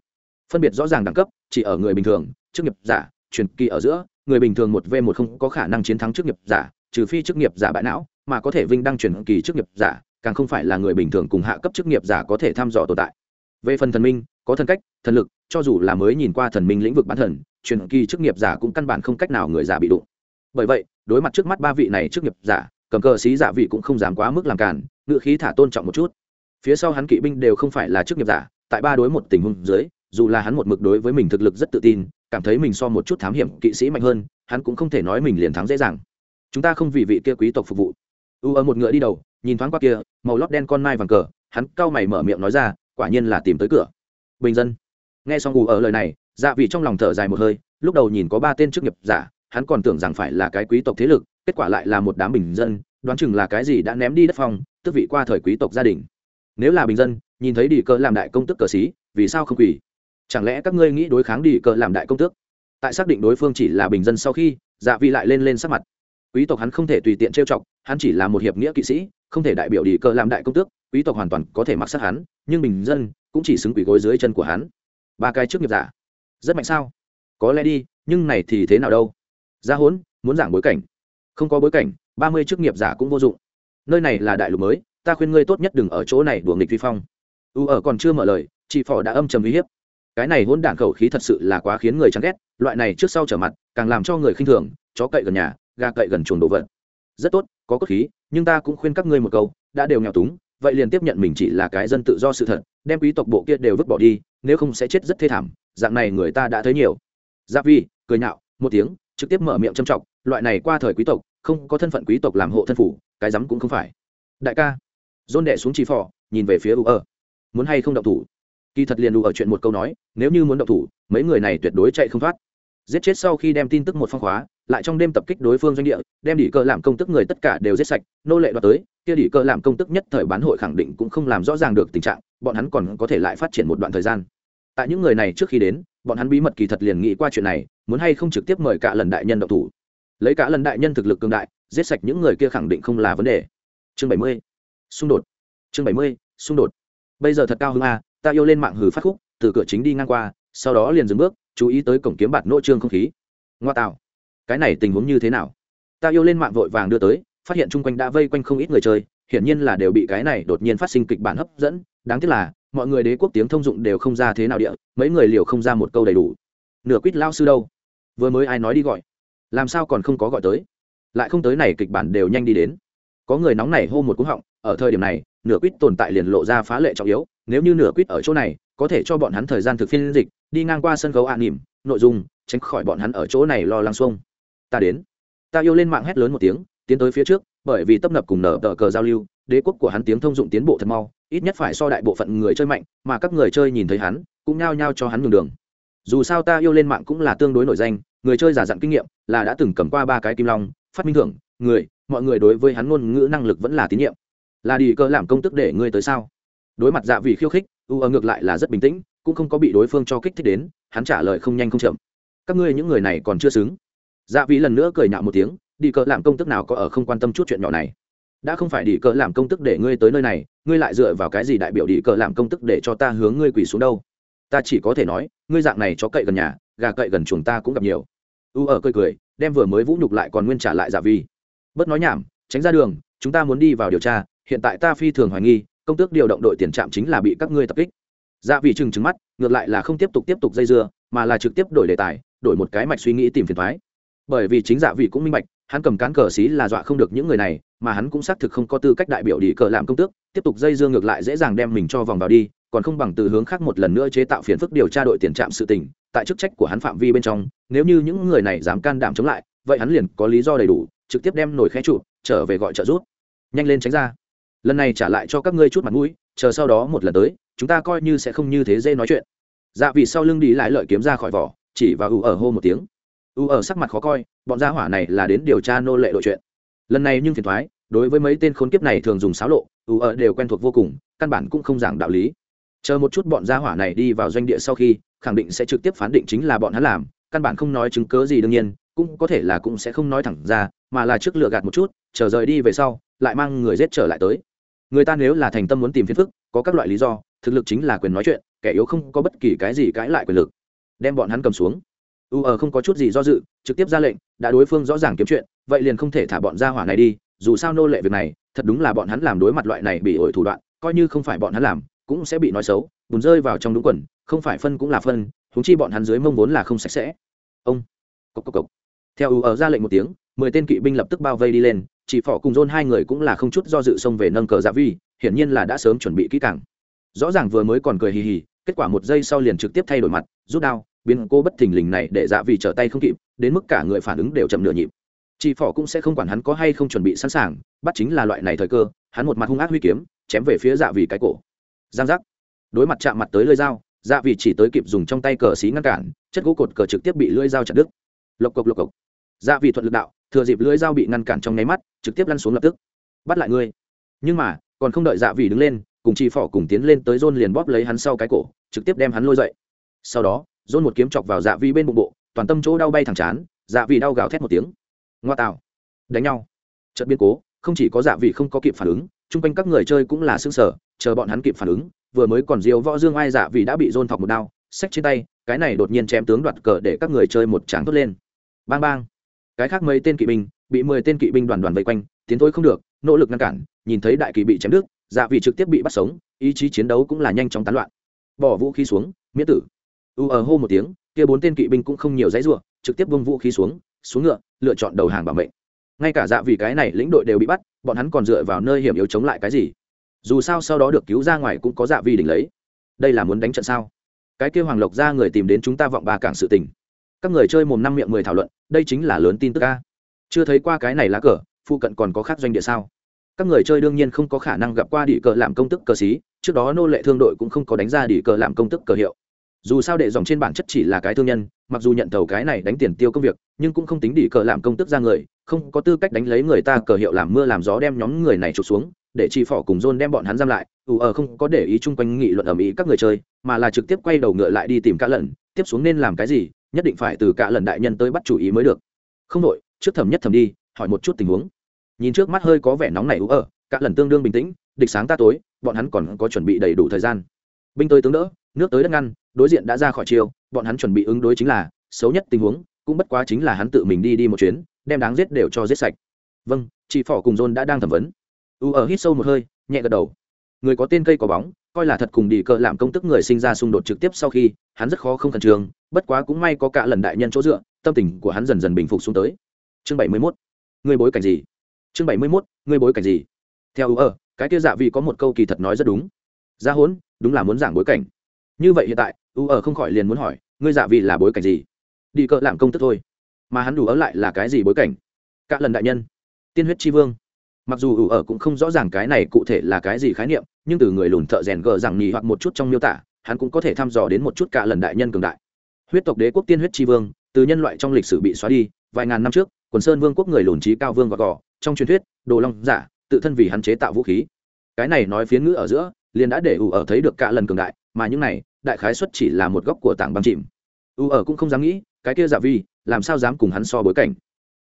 Phân biệt rõ ràng đẳng cấp, chỉ ở người bình thường, chức nghiệp giả, truyền kỳ ở giữa, người bình thường một v một không có khả năng chiến thắng chức nghiệp giả, trừ phi chức nghiệp giả bại não mà có thể vinh đăng truyền kỳ chức nghiệp giả, càng không phải là người bình thường cùng hạ cấp chức nghiệp giả có thể thăm dò tồn tại. Về phần thần minh, có thần cách, thần lực, cho dù là mới nhìn qua thần minh lĩnh vực bán thần, truyền kỳ chức nghiệp giả cũng căn bản không cách nào người giả bị đụng. Bởi vậy, đối mặt trước mắt ba vị này chức nghiệp giả, cầm cờ xí giả vị cũng không dám quá mức làm cản ngự khí thả tôn trọng một chút. Phía sau hắn kỵ binh đều không phải là chức nghiệp giả, tại ba đối một tình huống dưới, dù là hắn một mực đối với mình thực lực rất tự tin, cảm thấy mình so một chút thám hiểm kỵ sĩ mạnh hơn, hắn cũng không thể nói mình liền thắng dễ dàng. Chúng ta không vì vị kia quý tộc phục vụ u ở một ngựa đi đầu, nhìn thoáng qua kia, màu lót đen con mai vàng cờ, hắn cau mày mở miệng nói ra, quả nhiên là tìm tới cửa. Bình dân. Nghe xong u ở lời này dạ vị trong lòng thở dài một hơi, lúc đầu nhìn có ba tên chức nghiệp giả, hắn còn tưởng rằng phải là cái quý tộc thế lực, kết quả lại là một đám bình dân, đoán chừng là cái gì đã ném đi đất phong tức vị qua thời quý tộc gia đình. Nếu là bình dân, nhìn thấy đi cờ làm đại công tức cờ xí, vì sao không quỳ? Chẳng lẽ các ngươi nghĩ đối kháng đi cờ làm đại công tước? Tại xác định đối phương chỉ là bình dân sau khi dạ vị lại lên lên sắc mặt quý tộc hắn không thể tùy tiện trêu chọc, hắn chỉ là một hiệp nghĩa kỵ sĩ, không thể đại biểu đi cờ làm đại công tước, quý tộc hoàn toàn có thể mặc sát hắn, nhưng bình dân cũng chỉ xứng quỷ gối dưới chân của hắn. Ba cái trước nghiệp giả. Rất mạnh sao? Có lẽ đi, nhưng này thì thế nào đâu? Gia hỗn, muốn giảng bối cảnh. Không có bối cảnh, ba mươi chức nghiệp giả cũng vô dụng. Nơi này là đại lục mới, ta khuyên ngươi tốt nhất đừng ở chỗ này đùa nghịch vi phong. U ở còn chưa mở lời, chị phò đã âm trầm uy hiếp. Cái này hôn đản khẩu khí thật sự là quá khiến người chán ghét, loại này trước sau trở mặt, càng làm cho người khinh thường, chó cậy gần nhà gà cậy gần chuồng đồ vật. Rất tốt, có cốt khí, nhưng ta cũng khuyên các ngươi một câu, đã đều nghèo túng, vậy liền tiếp nhận mình chỉ là cái dân tự do sự thật, đem quý tộc bộ kia đều vứt bỏ đi, nếu không sẽ chết rất thê thảm, dạng này người ta đã thấy nhiều. Giáp vi, cười nhạo, một tiếng, trực tiếp mở miệng châm trọng loại này qua thời quý tộc, không có thân phận quý tộc làm hộ thân phủ, cái rắm cũng không phải. Đại ca dôn đệ xuống chi phò, nhìn về phía u ở muốn hay không động thủ? Kỳ thật liền u ở chuyện một câu nói, nếu như muốn động thủ, mấy người này tuyệt đối chạy không thoát. Giết chết sau khi đem tin tức một phong khóa lại trong đêm tập kích đối phương doanh địa, đem đỉ cờ làm công tức người tất cả đều giết sạch, nô lệ đoạt tới, kia đỉ cờ làm công tức nhất thời bán hội khẳng định cũng không làm rõ ràng được tình trạng, bọn hắn còn có thể lại phát triển một đoạn thời gian. Tại những người này trước khi đến, bọn hắn bí mật kỳ thật liền nghĩ qua chuyện này, muốn hay không trực tiếp mời cả lần đại nhân độc thủ. Lấy cả lần đại nhân thực lực cường đại, giết sạch những người kia khẳng định không là vấn đề. Chương bảy mươi, xung đột. Chương bảy mươi, xung đột. Bây giờ thật cao hứng a ta yêu lên mạng hử phát khúc, từ cửa chính đi ngang qua, sau đó liền dừng bước, chú ý tới cổng kiếm bạt nỗ trương không khí. Ngoa tạo cái này tình huống như thế nào? Ta yêu lên mạng vội vàng đưa tới, phát hiện chung quanh đã vây quanh không ít người chơi, hiển nhiên là đều bị cái này đột nhiên phát sinh kịch bản hấp dẫn. Đáng tiếc là, mọi người đế quốc tiếng thông dụng đều không ra thế nào địa, mấy người liều không ra một câu đầy đủ. Nửa quýt lao sư đâu? Vừa mới ai nói đi gọi? Làm sao còn không có gọi tới? Lại không tới này kịch bản đều nhanh đi đến. Có người nóng này hô một cú họng, ở thời điểm này, nửa quýt tồn tại liền lộ ra phá lệ trọng yếu, nếu như nửa quýt ở chỗ này, có thể cho bọn hắn thời gian thực phiên dịch, đi ngang qua sân khấu an nỉm, nội dung, tránh khỏi bọn hắn ở chỗ này lo lắng xuông ta đến. Ta yêu lên mạng hét lớn một tiếng, tiến tới phía trước, bởi vì tấp nập cùng nở tờ cờ giao lưu, đế quốc của hắn tiếng thông dụng tiến bộ thật mau, ít nhất phải so đại bộ phận người chơi mạnh, mà các người chơi nhìn thấy hắn, cũng nhao nhao cho hắn nhường đường. Dù sao ta yêu lên mạng cũng là tương đối nổi danh, người chơi giả dặn kinh nghiệm, là đã từng cầm qua ba cái kim long, phát minh thưởng, người, mọi người đối với hắn ngôn ngữ năng lực vẫn là tín nhiệm. Là đi cơ làm công tức để ngươi tới sao? Đối mặt dạ vị khiêu khích, u ở ngược lại là rất bình tĩnh, cũng không có bị đối phương cho kích thích đến, hắn trả lời không nhanh không chậm. Các ngươi những người này còn chưa xứng dạ vị lần nữa cười nhạo một tiếng, đi cờ làm công tức nào có ở không quan tâm chút chuyện nhỏ này? Đã không phải đi cờ làm công tức để ngươi tới nơi này, ngươi lại dựa vào cái gì đại biểu đi cờ làm công tức để cho ta hướng ngươi quỳ xuống đâu? Ta chỉ có thể nói, ngươi dạng này cho cậy gần nhà, gà cậy gần chuồng ta cũng gặp nhiều. U ở cười cười, đem vừa mới vũ nhục lại còn nguyên trả lại dạ vi bớt nói nhảm, tránh ra đường, chúng ta muốn đi vào điều tra, hiện tại ta phi thường hoài nghi, công tước điều động đội tiền trạm chính là bị các ngươi tập kích. Dạ vị trừng trừng mắt, ngược lại là không tiếp tục tiếp tục dây dưa, mà là trực tiếp đổi đề tài, đổi một cái mạch suy nghĩ tìm phiền thoái bởi vì chính dạ vị cũng minh bạch hắn cầm cán cờ xí là dọa không được những người này mà hắn cũng xác thực không có tư cách đại biểu đi cờ làm công tước tiếp tục dây dưa ngược lại dễ dàng đem mình cho vòng vào đi còn không bằng từ hướng khác một lần nữa chế tạo phiền phức điều tra đội tiền trạm sự tình tại chức trách của hắn phạm vi bên trong nếu như những người này dám can đảm chống lại vậy hắn liền có lý do đầy đủ trực tiếp đem nổi khé trụ trở về gọi trợ rút, nhanh lên tránh ra. Lần này trả lại cho các ngươi chút mặt mũi chờ sau đó một lần tới chúng ta coi như sẽ không như thế dễ nói chuyện. Dạ vì sau lưng đi lại lợi kiếm ra khỏi vỏ chỉ và ủ ở hô một tiếng. U ở sắc mặt khó coi, bọn gia hỏa này là đến điều tra nô lệ đội chuyện. Lần này nhưng phiền thoái đối với mấy tên khốn kiếp này thường dùng xáo lộ, U ở đều quen thuộc vô cùng, căn bản cũng không giảng đạo lý. Chờ một chút bọn gia hỏa này đi vào doanh địa sau khi, khẳng định sẽ trực tiếp phán định chính là bọn hắn làm, căn bản không nói chứng cớ gì đương nhiên, cũng có thể là cũng sẽ không nói thẳng ra, mà là trước lựa gạt một chút, chờ rời đi về sau, lại mang người giết trở lại tới. Người ta nếu là thành tâm muốn tìm phiền phức, có các loại lý do, thực lực chính là quyền nói chuyện, kẻ yếu không có bất kỳ cái gì cãi lại quyền lực. Đem bọn hắn cầm xuống u ở không có chút gì do dự, trực tiếp ra lệnh, đã đối phương rõ ràng kiếm chuyện, vậy liền không thể thả bọn ra hỏa này đi, dù sao nô lệ việc này, thật đúng là bọn hắn làm đối mặt loại này bị ổi thủ đoạn, coi như không phải bọn hắn làm, cũng sẽ bị nói xấu, bùn rơi vào trong đúng quần, không phải phân cũng là phân húng chi bọn hắn dưới mông vốn là không sạch sẽ. Ông, cộc cộc cộc. Theo u ở ra lệnh một tiếng, mười tên kỵ binh lập tức bao vây đi lên, chỉ phỏ cùng dôn hai người cũng là không chút do dự xông về nâng cờ dạ vi, hiển nhiên là đã sớm chuẩn bị kỹ càng. Rõ ràng vừa mới còn cười hì hì, kết quả một giây sau liền trực tiếp thay đổi mặt, rút đao biến cô bất thình lình này để dạ vì trở tay không kịp, đến mức cả người phản ứng đều chậm nửa nhịp. Chị phỏ cũng sẽ không quản hắn có hay không chuẩn bị sẵn sàng, bắt chính là loại này thời cơ, hắn một mặt hung ác huy kiếm, chém về phía dạ vì cái cổ. Giang giác. Đối mặt chạm mặt tới lưỡi dao dạ vì chỉ tới kịp dùng trong tay cờ xí ngăn cản, chất gỗ cột cờ trực tiếp bị lưỡi dao chặt đứt. Lộc cộc lộc cộc. Dạ vì thuận lực đạo, thừa dịp lưỡi dao bị ngăn cản trong nháy mắt, trực tiếp lăn xuống lập tức. Bắt lại ngươi. Nhưng mà, còn không đợi dạ vì đứng lên, cùng chị phỏ cùng tiến lên tới rôn liền bóp lấy hắn sau cái cổ, trực tiếp đem hắn lôi dậy. Sau đó rôn một kiếm chọc vào dạ vi bên bụng bộ, toàn tâm chỗ đau bay thẳng chán dạ Vi đau gào thét một tiếng. Ngoa tạo. Đánh nhau. Trận biến cố, không chỉ có dạ Vi không có kịp phản ứng, chung quanh các người chơi cũng là xương sở chờ bọn hắn kịp phản ứng, vừa mới còn diều võ dương ai dạ Vi đã bị rôn thọc một đao, xách trên tay, cái này đột nhiên chém tướng đoạt cờ để các người chơi một tráng thốt lên. Bang bang. Cái khác mấy tên kỵ binh, bị mười tên kỵ binh đoàn đoàn vây quanh, tiến thôi không được, nỗ lực ngăn cản, nhìn thấy đại kỳ bị chém đứt dạ vị trực tiếp bị bắt sống, ý chí chiến đấu cũng là nhanh chóng tán loạn. Bỏ vũ khí xuống, miễn tử u ở hô một tiếng, kia bốn tên kỵ binh cũng không nhiều dãy ruộng trực tiếp vung vũ khí xuống xuống ngựa, lựa chọn đầu hàng bảo mệnh. Ngay cả dạ vì cái này lĩnh đội đều bị bắt, bọn hắn còn dựa vào nơi hiểm yếu chống lại cái gì? Dù sao sau đó được cứu ra ngoài cũng có dạ vì đỉnh lấy. Đây là muốn đánh trận sao? Cái kêu hoàng lộc ra người tìm đến chúng ta vọng ba cảng sự tình. Các người chơi mồm năm miệng mười thảo luận, đây chính là lớn tin tức ca chưa thấy qua cái này lá cờ, phụ cận còn có khác doanh địa sao? Các người chơi đương nhiên không có khả năng gặp qua đỉ cờ làm công tức cờ xí, trước đó nô lệ thương đội cũng không có đánh ra đỉ cờ làm công tức cờ hiệu dù sao đệ dòng trên bản chất chỉ là cái thương nhân, mặc dù nhận tàu cái này đánh tiền tiêu công việc, nhưng cũng không tính đỉ cờ làm công tức ra người, không có tư cách đánh lấy người ta cờ hiệu làm mưa làm gió đem nhóm người này trục xuống, để chi phỏ cùng john đem bọn hắn giam lại, ù ờ không có để ý chung quanh nghị luận ầm ĩ các người chơi, mà là trực tiếp quay đầu ngựa lại đi tìm cả lần tiếp xuống nên làm cái gì, nhất định phải từ cả lần đại nhân tới bắt chủ ý mới được. Không đội trước thẩm nhất thẩm đi, hỏi một chút tình huống. Nhìn trước mắt hơi có vẻ nóng này ù ờ cả lần tương đương bình tĩnh, địch sáng ta tối, bọn hắn còn có chuẩn bị đầy đủ thời gian binh tới tướng đỡ, nước tới đất ngăn, đối diện đã ra khỏi chiều bọn hắn chuẩn bị ứng đối chính là, xấu nhất tình huống, cũng bất quá chính là hắn tự mình đi đi một chuyến, đem đáng giết đều cho giết sạch. Vâng chị phỏ cùng john đã đang thẩm vấn. U ở hít sâu một hơi, nhẹ gật đầu. Người có tên cây có bóng, coi là thật cùng đi cờ làm công tức người sinh ra xung đột trực tiếp sau khi, hắn rất khó không khẩn trương, bất quá cũng may có cả lần đại nhân chỗ dựa, tâm tình của hắn dần dần bình phục xuống tới. Chương bảy mươi 71. người bối cảnh gì? Chương bảy mươi 71. người bối cảnh gì? Theo u ở, cái kia dạ vị có một câu kỳ thật nói rất đúng. Ra hốn đúng là muốn giảng bối cảnh. Như vậy hiện tại, u ở không khỏi liền muốn hỏi, ngươi dạ vị là bối cảnh gì? Đi cỡ làm công tức thôi. Mà hắn đủ ở lại là cái gì bối cảnh? Cả lần đại nhân, tiên huyết tri vương. Mặc dù ủ ở cũng không rõ ràng cái này cụ thể là cái gì khái niệm, nhưng từ người lùn thợ rèn gờ rằng nhì hoặc một chút trong miêu tả, hắn cũng có thể thăm dò đến một chút cả lần đại nhân cường đại. Huyết tộc đế quốc tiên huyết tri vương, từ nhân loại trong lịch sử bị xóa đi, vài ngàn năm trước, quần sơn vương quốc người lùn trí cao vương và gò, trong truyền thuyết, đồ long giả, tự thân vì hắn chế tạo vũ khí. Cái này nói phiến ngữ ở giữa liền đã để ủ ở thấy được cả lần cường đại, mà những này, đại khái xuất chỉ là một góc của tảng băng chìm. Ủ ở cũng không dám nghĩ, cái kia giả vi, làm sao dám cùng hắn so bối cảnh?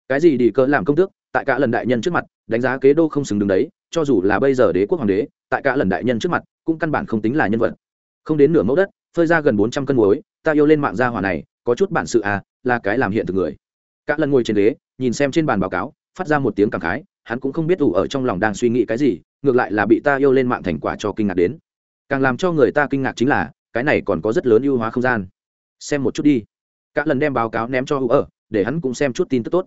Cái gì đi cỡ làm công tước, tại cả lần đại nhân trước mặt, đánh giá kế đô không xứng đứng đấy, cho dù là bây giờ đế quốc hoàng đế, tại cả lần đại nhân trước mặt, cũng căn bản không tính là nhân vật. Không đến nửa mẫu đất, phơi ra gần bốn trăm cân muối, ta yêu lên mạng gia hỏa này, có chút bản sự à là cái làm hiện thực người. Cả lần ngồi trên ghế nhìn xem trên bàn báo cáo, phát ra một tiếng cảm khái, hắn cũng không biết ủ ở trong lòng đang suy nghĩ cái gì ngược lại là bị ta yêu lên mạng thành quả cho kinh ngạc đến. Càng làm cho người ta kinh ngạc chính là, cái này còn có rất lớn ưu hóa không gian. Xem một chút đi. Cả lần đem báo cáo ném cho U ở, để hắn cũng xem chút tin tức tốt.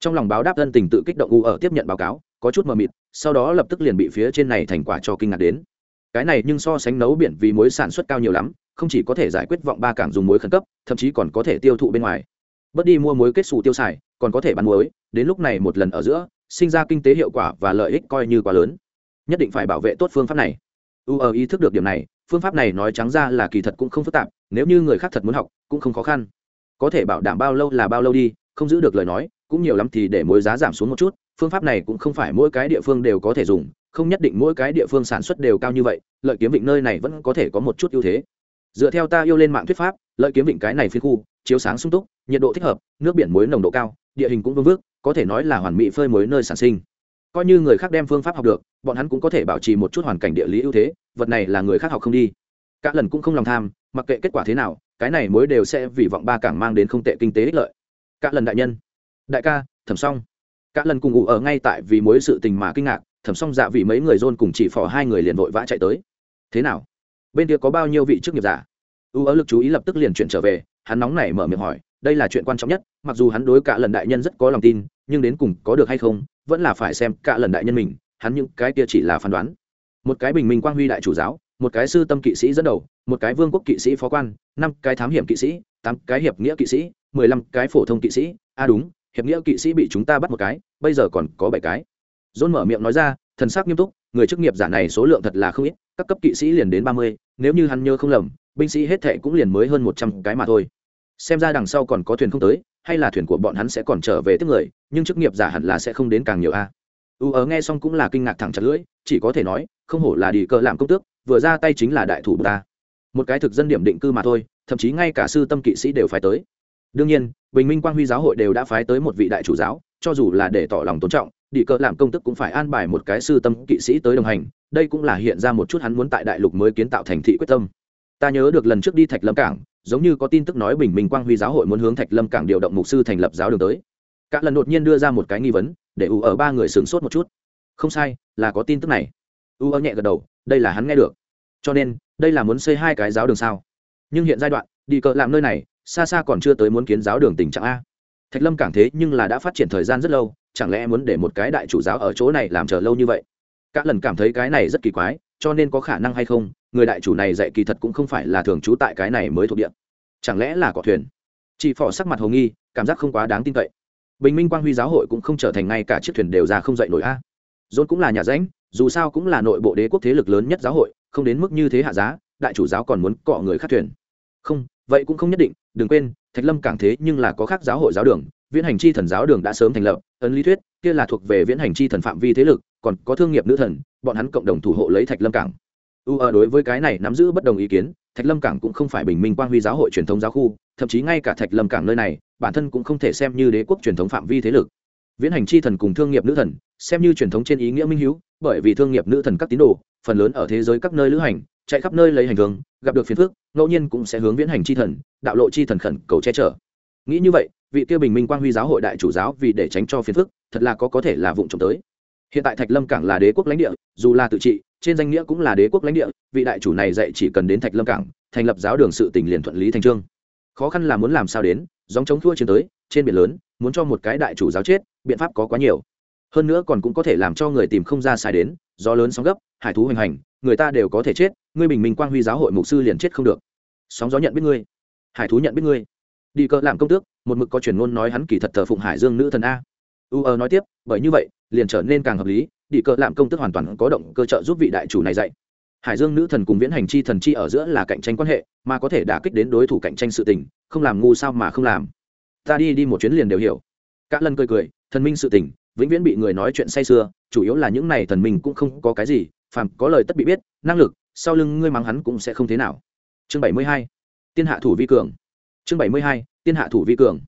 Trong lòng báo đáp thân tình tự kích động U ở tiếp nhận báo cáo, có chút mờ mịt, sau đó lập tức liền bị phía trên này thành quả cho kinh ngạc đến. Cái này nhưng so sánh nấu biển vì muối sản xuất cao nhiều lắm, không chỉ có thể giải quyết vọng ba cảng dùng muối khẩn cấp, thậm chí còn có thể tiêu thụ bên ngoài. Bớt đi mua muối kết xù tiêu xài, còn có thể bán muối, đến lúc này một lần ở giữa, sinh ra kinh tế hiệu quả và lợi ích coi như quá lớn nhất định phải bảo vệ tốt phương pháp này. U ở ý thức được điểm này, phương pháp này nói trắng ra là kỳ thật cũng không phức tạp, nếu như người khác thật muốn học, cũng không khó khăn. Có thể bảo đảm bao lâu là bao lâu đi, không giữ được lời nói, cũng nhiều lắm thì để mối giá giảm xuống một chút, phương pháp này cũng không phải mỗi cái địa phương đều có thể dùng, không nhất định mỗi cái địa phương sản xuất đều cao như vậy, lợi kiếm vịnh nơi này vẫn có thể có một chút ưu thế. Dựa theo ta yêu lên mạng thuyết pháp, lợi kiếm vịnh cái này phiên khu, chiếu sáng sung túc, nhiệt độ thích hợp, nước biển muối nồng độ cao, địa hình cũng vương vước có thể nói là hoàn mỹ phơi muối nơi sản sinh coi như người khác đem phương pháp học được, bọn hắn cũng có thể bảo trì một chút hoàn cảnh địa lý ưu thế, vật này là người khác học không đi. Cả lần cũng không lòng tham, mặc kệ kết quả thế nào, cái này mối đều sẽ vì vọng ba cảng mang đến không tệ kinh tế ích lợi. Cả lần đại nhân. Đại ca, thẩm xong cả lần cùng ngủ ở ngay tại vì mối sự tình mà kinh ngạc, thẩm xong dạ vì mấy người dôn cùng chỉ phò hai người liền vội vã chạy tới. Thế nào? Bên kia có bao nhiêu vị chức nghiệp giả? U ở lực chú ý lập tức liền chuyển trở về, hắn nóng này mở miệng hỏi, đây là chuyện quan trọng nhất, mặc dù hắn đối cả lần đại nhân rất có lòng tin, nhưng đến cùng có được hay không vẫn là phải xem cả lần đại nhân mình, hắn những cái kia chỉ là phán đoán. Một cái bình minh quang huy đại chủ giáo, một cái sư tâm kỵ sĩ dẫn đầu, một cái vương quốc kỵ sĩ phó quan, năm cái thám hiểm kỵ sĩ, tám cái hiệp nghĩa kỵ sĩ, mười lăm cái phổ thông kỵ sĩ. A à đúng, hiệp nghĩa kỵ sĩ bị chúng ta bắt một cái, bây giờ còn có bảy cái. Dôn mở miệng nói ra, thần sắc nghiêm túc, người chức nghiệp giả này số lượng thật là không ít, các cấp kỵ sĩ liền đến ba mươi, nếu như hắn nhớ không lầm, binh sĩ hết thệ cũng liền mới hơn một trăm cái mà thôi. Xem ra đằng sau còn có thuyền không tới hay là thuyền của bọn hắn sẽ còn trở về tiếp người, nhưng chức nghiệp giả hẳn là sẽ không đến càng nhiều a. U ở nghe xong cũng là kinh ngạc thẳng chặt lưỡi, chỉ có thể nói, không hổ là đi cờ làm công tước, vừa ra tay chính là đại thủ ta. Một cái thực dân điểm định cư mà thôi, thậm chí ngay cả sư tâm kỵ sĩ đều phải tới. Đương nhiên, bình minh quang huy giáo hội đều đã phái tới một vị đại chủ giáo, cho dù là để tỏ lòng tôn trọng, đi cờ làm công tức cũng phải an bài một cái sư tâm kỵ sĩ tới đồng hành, đây cũng là hiện ra một chút hắn muốn tại đại lục mới kiến tạo thành thị quyết tâm. Ta nhớ được lần trước đi thạch lâm cảng giống như có tin tức nói bình minh quang huy giáo hội muốn hướng thạch lâm cảng điều động mục sư thành lập giáo đường tới. Cả lần đột nhiên đưa ra một cái nghi vấn, để u ở ba người sửng sốt một chút. Không sai, là có tin tức này. U ở nhẹ gật đầu, đây là hắn nghe được. Cho nên, đây là muốn xây hai cái giáo đường sao? Nhưng hiện giai đoạn, đi cờ làm nơi này, xa xa còn chưa tới muốn kiến giáo đường tình trạng a. Thạch lâm cảng thế nhưng là đã phát triển thời gian rất lâu, chẳng lẽ muốn để một cái đại chủ giáo ở chỗ này làm chờ lâu như vậy? Cả lần cảm thấy cái này rất kỳ quái, cho nên có khả năng hay không người đại chủ này dạy kỳ thật cũng không phải là thường trú tại cái này mới thuộc địa. Chẳng lẽ là cỏ thuyền? Chị phỏ sắc mặt hồ nghi, cảm giác không quá đáng tin cậy. Bình minh quang huy giáo hội cũng không trở thành ngay cả chiếc thuyền đều ra không dậy nổi a. Dôn cũng là nhà ránh, dù sao cũng là nội bộ đế quốc thế lực lớn nhất giáo hội, không đến mức như thế hạ giá, đại chủ giáo còn muốn cọ người khác thuyền. Không, vậy cũng không nhất định, đừng quên, thạch lâm cảng thế nhưng là có khác giáo hội giáo đường, viễn hành chi thần giáo đường đã sớm thành lập, ấn lý thuyết, kia là thuộc về viễn hành chi thần phạm vi thế lực, còn có thương nghiệp nữ thần, bọn hắn cộng đồng thủ hộ lấy thạch lâm cảng u ở đối với cái này nắm giữ bất đồng ý kiến thạch lâm cảng cũng không phải bình minh quang huy giáo hội truyền thống giáo khu thậm chí ngay cả thạch lâm cảng nơi này bản thân cũng không thể xem như đế quốc truyền thống phạm vi thế lực. Viễn hành chi thần cùng thương nghiệp nữ thần xem như truyền thống trên ý nghĩa minh hữu bởi vì thương nghiệp nữ thần các tín đồ phần lớn ở thế giới các nơi lữ hành chạy khắp nơi lấy hành hướng gặp được phiền phước, ngẫu nhiên cũng sẽ hướng viễn hành chi thần đạo lộ chi thần khẩn cầu che chở. Nghĩ như vậy vị kia bình minh quang huy giáo hội đại chủ giáo vì để tránh cho phiền phức thật là có có thể là vụng trộm tới hiện tại thạch lâm cảng là đế quốc lãnh địa, dù là tự trị, trên danh nghĩa cũng là đế quốc lãnh địa, vị đại chủ này dạy chỉ cần đến thạch lâm cảng, thành lập giáo đường sự tỉnh liền thuận lý thành trương. Khó khăn là muốn làm sao đến dòng chống thua chiến tới, trên biển lớn, muốn cho một cái đại chủ giáo chết, biện pháp có quá nhiều. Hơn nữa còn cũng có thể làm cho người tìm không ra sai đến do lớn sóng gấp, hải thú hoành hành, người ta đều có thể chết, ngươi bình minh quang huy giáo hội mục sư liền chết không được. Sóng gió nhận biết ngươi, hải thú nhận biết ngươi. Đi cờ làm công tước, một mực có truyền ngôn nói hắn kỳ thật thờ phụng hải dương nữ thần a u ờ nói tiếp, bởi như vậy, liền trở nên càng hợp lý, đi cờ làm công tức hoàn toàn có động cơ trợ giúp vị đại chủ này dạy. Hải dương nữ thần cùng viễn hành chi thần chi ở giữa là cạnh tranh quan hệ, mà có thể đả kích đến đối thủ cạnh tranh sự tình, không làm ngu sao mà không làm. Ta đi đi một chuyến liền đều hiểu. Cả lần cười cười, thần minh sự tình, vĩnh viễn bị người nói chuyện say sưa, chủ yếu là những này thần minh cũng không có cái gì, phàm có lời tất bị biết, năng lực, sau lưng ngươi mắng hắn cũng sẽ không thế nào. Chương bảy mươi hai, tiên hạ thủ vi cường. Chương bảy mươi hai, tiên hạ thủ vi cường.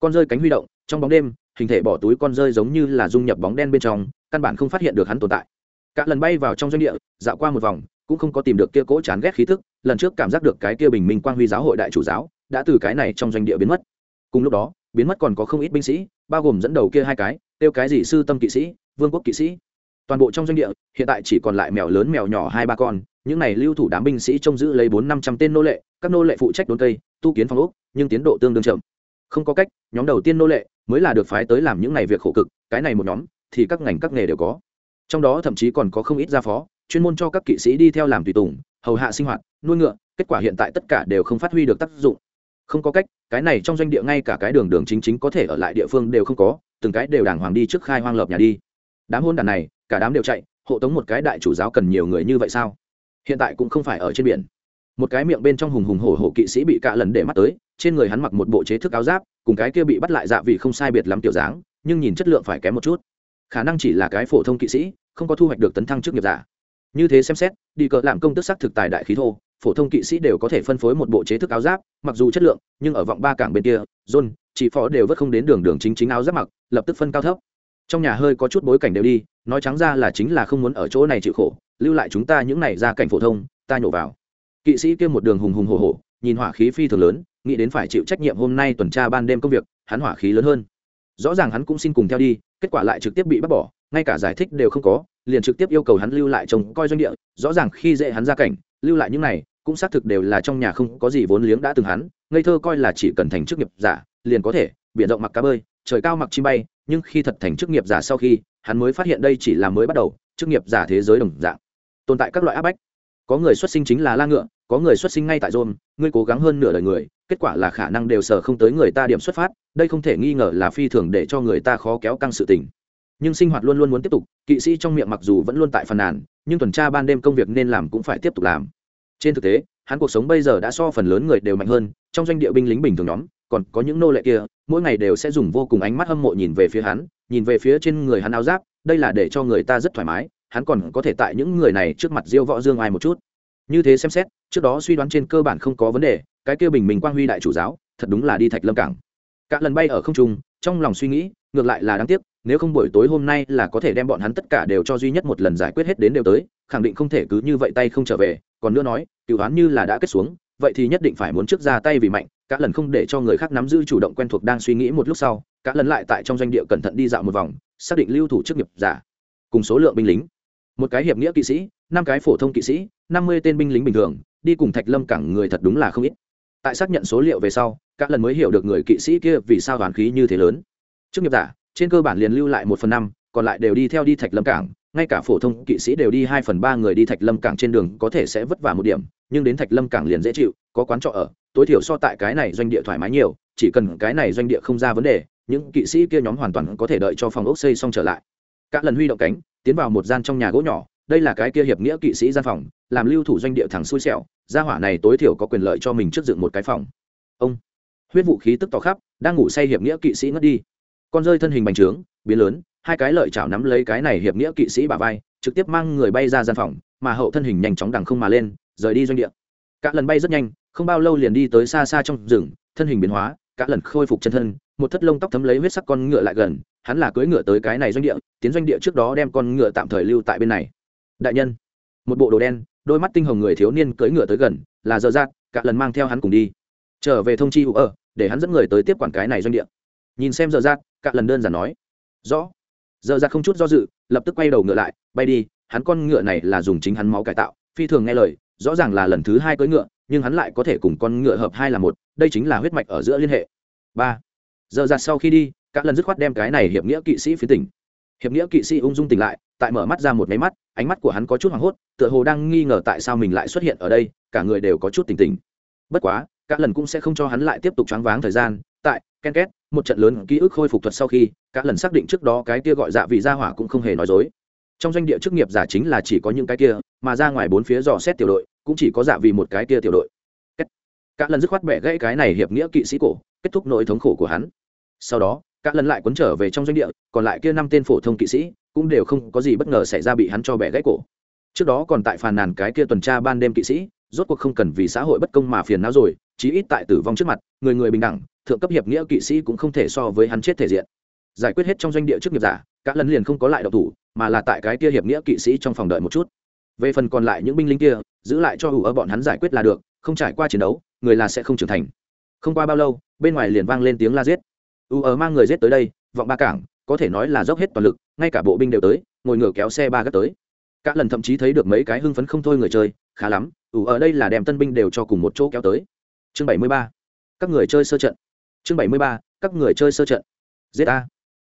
Con rơi cánh huy động, trong bóng đêm hình thể bỏ túi con rơi giống như là dung nhập bóng đen bên trong, căn bản không phát hiện được hắn tồn tại. Cả lần bay vào trong doanh địa, dạo qua một vòng, cũng không có tìm được kia cỗ chán ghét khí thức lần trước cảm giác được cái kia bình minh quang huy giáo hội đại chủ giáo, đã từ cái này trong doanh địa biến mất. Cùng lúc đó, biến mất còn có không ít binh sĩ, bao gồm dẫn đầu kia hai cái tiêu cái gì sư tâm kỵ sĩ, vương quốc kỵ sĩ. Toàn bộ trong doanh địa, hiện tại chỉ còn lại mèo lớn mèo nhỏ hai ba con, những này lưu thủ đám binh sĩ trông giữ lấy bốn năm trăm tên nô lệ, các nô lệ phụ trách đốn cây, tu kiến phong ốc, nhưng tiến độ tương đương chậm. Không có cách, nhóm đầu tiên nô lệ mới là được phái tới làm những này việc khổ cực, cái này một nhóm, thì các ngành các nghề đều có. Trong đó thậm chí còn có không ít gia phó, chuyên môn cho các kỵ sĩ đi theo làm tùy tùng, hầu hạ sinh hoạt, nuôi ngựa, kết quả hiện tại tất cả đều không phát huy được tác dụng. Không có cách, cái này trong doanh địa ngay cả cái đường đường chính chính có thể ở lại địa phương đều không có, từng cái đều đàng hoàng đi trước khai hoang lợp nhà đi. Đám hôn đàn này, cả đám đều chạy, hộ tống một cái đại chủ giáo cần nhiều người như vậy sao? Hiện tại cũng không phải ở trên biển một cái miệng bên trong hùng hùng hổ hổ kỵ sĩ bị cạ lần để mắt tới, trên người hắn mặc một bộ chế thức áo giáp, cùng cái kia bị bắt lại dạ vị không sai biệt lắm tiểu dáng, nhưng nhìn chất lượng phải kém một chút. Khả năng chỉ là cái phổ thông kỵ sĩ, không có thu hoạch được tấn thăng chức nghiệp giả. Như thế xem xét, đi cờ làm công tức sắc thực tài đại khí thô, phổ thông kỵ sĩ đều có thể phân phối một bộ chế thức áo giáp, mặc dù chất lượng, nhưng ở vọng ba cảng bên kia, john, chỉ phó đều vất không đến đường đường chính chính áo giáp mặc, lập tức phân cao thấp. Trong nhà hơi có chút bối cảnh đều đi, nói trắng ra là chính là không muốn ở chỗ này chịu khổ, lưu lại chúng ta những này ra cảnh phổ thông, ta nhổ vào kỵ sĩ kia một đường hùng hùng hồ hồ nhìn hỏa khí phi thường lớn, nghĩ đến phải chịu trách nhiệm hôm nay tuần tra ban đêm công việc, hắn hỏa khí lớn hơn. Rõ ràng hắn cũng xin cùng theo đi, kết quả lại trực tiếp bị bắt bỏ, ngay cả giải thích đều không có, liền trực tiếp yêu cầu hắn lưu lại trông coi doanh địa. Rõ ràng khi dễ hắn ra cảnh, lưu lại những này, cũng xác thực đều là trong nhà không có gì vốn liếng đã từng hắn, ngây thơ coi là chỉ cần thành chức nghiệp giả, liền có thể, biển rộng mặc cá bơi, trời cao mặc chim bay, nhưng khi thật thành chức nghiệp giả sau khi, hắn mới phát hiện đây chỉ là mới bắt đầu, chức nghiệp giả thế giới đồng dạng. Tồn tại các loại áp bách có người xuất sinh chính là la ngựa, có người xuất sinh ngay tại rôn ngươi cố gắng hơn nửa đời người, kết quả là khả năng đều sờ không tới người ta điểm xuất phát, đây không thể nghi ngờ là phi thường để cho người ta khó kéo căng sự tình. Nhưng sinh hoạt luôn luôn muốn tiếp tục, kỵ sĩ trong miệng mặc dù vẫn luôn tại phần nàn, nhưng tuần tra ban đêm công việc nên làm cũng phải tiếp tục làm. Trên thực tế, hắn cuộc sống bây giờ đã so phần lớn người đều mạnh hơn, trong doanh địa binh lính bình thường nhóm, còn có những nô lệ kia, mỗi ngày đều sẽ dùng vô cùng ánh mắt hâm mộ nhìn về phía hắn, nhìn về phía trên người hắn áo giáp, đây là để cho người ta rất thoải mái hắn còn có thể tại những người này trước mặt diêu võ dương ai một chút. Như thế xem xét, trước đó suy đoán trên cơ bản không có vấn đề, cái kia bình minh quang huy đại chủ giáo, thật đúng là đi thạch lâm cảng. Cả lần bay ở không trung, trong lòng suy nghĩ, ngược lại là đáng tiếc, nếu không buổi tối hôm nay là có thể đem bọn hắn tất cả đều cho duy nhất một lần giải quyết hết đến đều tới, khẳng định không thể cứ như vậy tay không trở về, còn nữa nói, cựu đoán như là đã kết xuống, vậy thì nhất định phải muốn trước ra tay vì mạnh, cả lần không để cho người khác nắm giữ chủ động quen thuộc đang suy nghĩ một lúc sau, cả lần lại tại trong doanh địa cẩn thận đi dạo một vòng, xác định lưu thủ chức nghiệp giả, cùng số lượng binh lính một cái hiệp nghĩa kỵ sĩ, năm cái phổ thông kỵ sĩ, năm mươi tên binh lính bình thường, đi cùng thạch lâm cảng người thật đúng là không ít. Tại xác nhận số liệu về sau các lần mới hiểu được người kỵ sĩ kia vì sao đoàn khí như thế lớn. Trước nghiệp giả, trên cơ bản liền lưu lại một phần năm, còn lại đều đi theo đi thạch lâm cảng, ngay cả phổ thông kỵ sĩ đều đi hai phần ba người đi thạch lâm cảng trên đường có thể sẽ vất vả một điểm, nhưng đến thạch lâm cảng liền dễ chịu, có quán trọ ở, tối thiểu so tại cái này doanh địa thoải mái nhiều, chỉ cần cái này doanh địa không ra vấn đề, những kỵ sĩ kia nhóm hoàn toàn có thể đợi cho phòng ốc xây xong trở lại. Các lần huy động cánh tiến vào một gian trong nhà gỗ nhỏ, đây là cái kia hiệp nghĩa kỵ sĩ gian phòng, làm lưu thủ doanh địa thẳng xui xẻo, gia hỏa này tối thiểu có quyền lợi cho mình trước dựng một cái phòng. Ông, huyết vũ khí tức tỏ khắp, đang ngủ say hiệp nghĩa kỵ sĩ ngất đi. Con rơi thân hình bành trướng, biến lớn, hai cái lợi chảo nắm lấy cái này hiệp nghĩa kỵ sĩ bà vai, trực tiếp mang người bay ra gian phòng, mà hậu thân hình nhanh chóng đằng không mà lên, rời đi doanh địa. Cả lần bay rất nhanh, không bao lâu liền đi tới xa xa trong rừng, thân hình biến hóa, cả lần khôi phục chân thân, một thất lông tóc thấm lấy huyết sắc con ngựa lại gần hắn là cưỡi ngựa tới cái này doanh địa, tiến doanh địa trước đó đem con ngựa tạm thời lưu tại bên này. Đại nhân, một bộ đồ đen, đôi mắt tinh hồng người thiếu niên cưỡi ngựa tới gần, là giờ dạt cả lần mang theo hắn cùng đi. Trở về thông chi hữu ở để hắn dẫn người tới tiếp quản cái này doanh địa. Nhìn xem giờ dạt cả lần đơn giản nói, rõ. Giờ dạt không chút do dự, lập tức quay đầu ngựa lại, bay đi, hắn con ngựa này là dùng chính hắn máu cải tạo, phi thường nghe lời, rõ ràng là lần thứ hai cưỡi ngựa, nhưng hắn lại có thể cùng con ngựa hợp hai là một, đây chính là huyết mạch ở giữa liên hệ. Ba. Giờ ra sau khi đi các lần dứt khoát đem cái này hiệp nghĩa kỵ sĩ phía tỉnh. Hiệp nghĩa kỵ sĩ ung dung tỉnh lại, tại mở mắt ra một máy mắt, ánh mắt của hắn có chút hoảng hốt, tựa hồ đang nghi ngờ tại sao mình lại xuất hiện ở đây, cả người đều có chút tỉnh tỉnh. Bất quá các lần cũng sẽ không cho hắn lại tiếp tục choáng váng thời gian, tại ken két, một trận lớn ký ức khôi phục thuật sau khi các lần xác định trước đó cái kia gọi dạ vị gia hỏa cũng không hề nói dối. Trong doanh địa chức nghiệp giả chính là chỉ có những cái kia, mà ra ngoài bốn phía dò xét tiểu đội, cũng chỉ có dạ vì một cái kia tiểu đội. Các lần dứt khoát bẻ gãy cái này hiệp nghĩa kỵ sĩ cổ, kết thúc nỗi thống khổ của hắn. Sau đó các lần lại quấn trở về trong doanh địa, còn lại kia năm tên phổ thông kỵ sĩ cũng đều không có gì bất ngờ xảy ra bị hắn cho bẻ gãy cổ. Trước đó còn tại phàn nàn cái kia tuần tra ban đêm kỵ sĩ, rốt cuộc không cần vì xã hội bất công mà phiền não rồi, chí ít tại tử vong trước mặt, người người bình đẳng, thượng cấp hiệp nghĩa kỵ sĩ cũng không thể so với hắn chết thể diện. Giải quyết hết trong doanh địa trước nghiệp giả các lần liền không có lại độc thủ, mà là tại cái kia hiệp nghĩa kỵ sĩ trong phòng đợi một chút. Về phần còn lại những binh lính kia, giữ lại cho hủ ở bọn hắn giải quyết là được, không trải qua chiến đấu, người là sẽ không trưởng thành. Không qua bao lâu, bên ngoài liền vang lên tiếng la giết u ở mang người giết tới đây, vọng ba cảng, có thể nói là dốc hết toàn lực, ngay cả bộ binh đều tới, ngồi ngửa kéo xe ba gác tới. Các lần thậm chí thấy được mấy cái hưng phấn không thôi người chơi, khá lắm ủ ở đây là đem tân binh đều cho cùng một chỗ kéo tới. Chương bảy mươi ba, các người chơi sơ trận. Chương bảy mươi ba, các người chơi sơ trận. Giết a.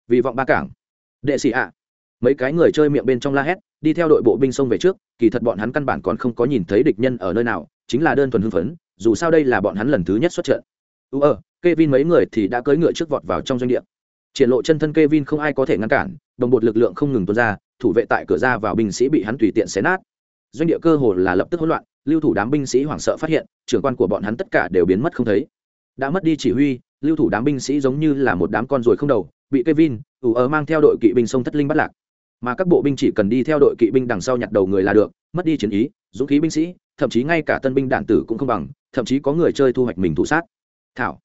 Vì vọng ba cảng. Đệ sĩ ạ mấy cái người chơi miệng bên trong la hét, đi theo đội bộ binh sông về trước, kỳ thật bọn hắn căn bản còn không có nhìn thấy địch nhân ở nơi nào, chính là đơn thuần hưng phấn, dù sao đây là bọn hắn lần thứ nhất xuất trận. U ờ Kevin mấy người thì đã cưỡi ngựa trước vọt vào trong doanh địa. Triển lộ chân thân Kevin không ai có thể ngăn cản đồng bột lực lượng không ngừng tuôn ra thủ vệ tại cửa ra vào binh sĩ bị hắn tùy tiện xé nát. Doanh địa cơ hồ là lập tức hỗn loạn lưu thủ đám binh sĩ hoảng sợ phát hiện trưởng quan của bọn hắn tất cả đều biến mất không thấy. Đã mất đi chỉ huy lưu thủ đám binh sĩ giống như là một đám con ruồi không đầu bị Kevin, ủ ở mang theo đội kỵ binh sông thất linh bắt lạc. Mà các bộ binh chỉ cần đi theo đội kỵ binh đằng sau nhặt đầu người là được mất đi chiến ý dũng khí binh sĩ thậm chí ngay cả tân binh đạn tử cũng không bằng thậm chí có người chơi thu hoạch mình thủ sát. Thảo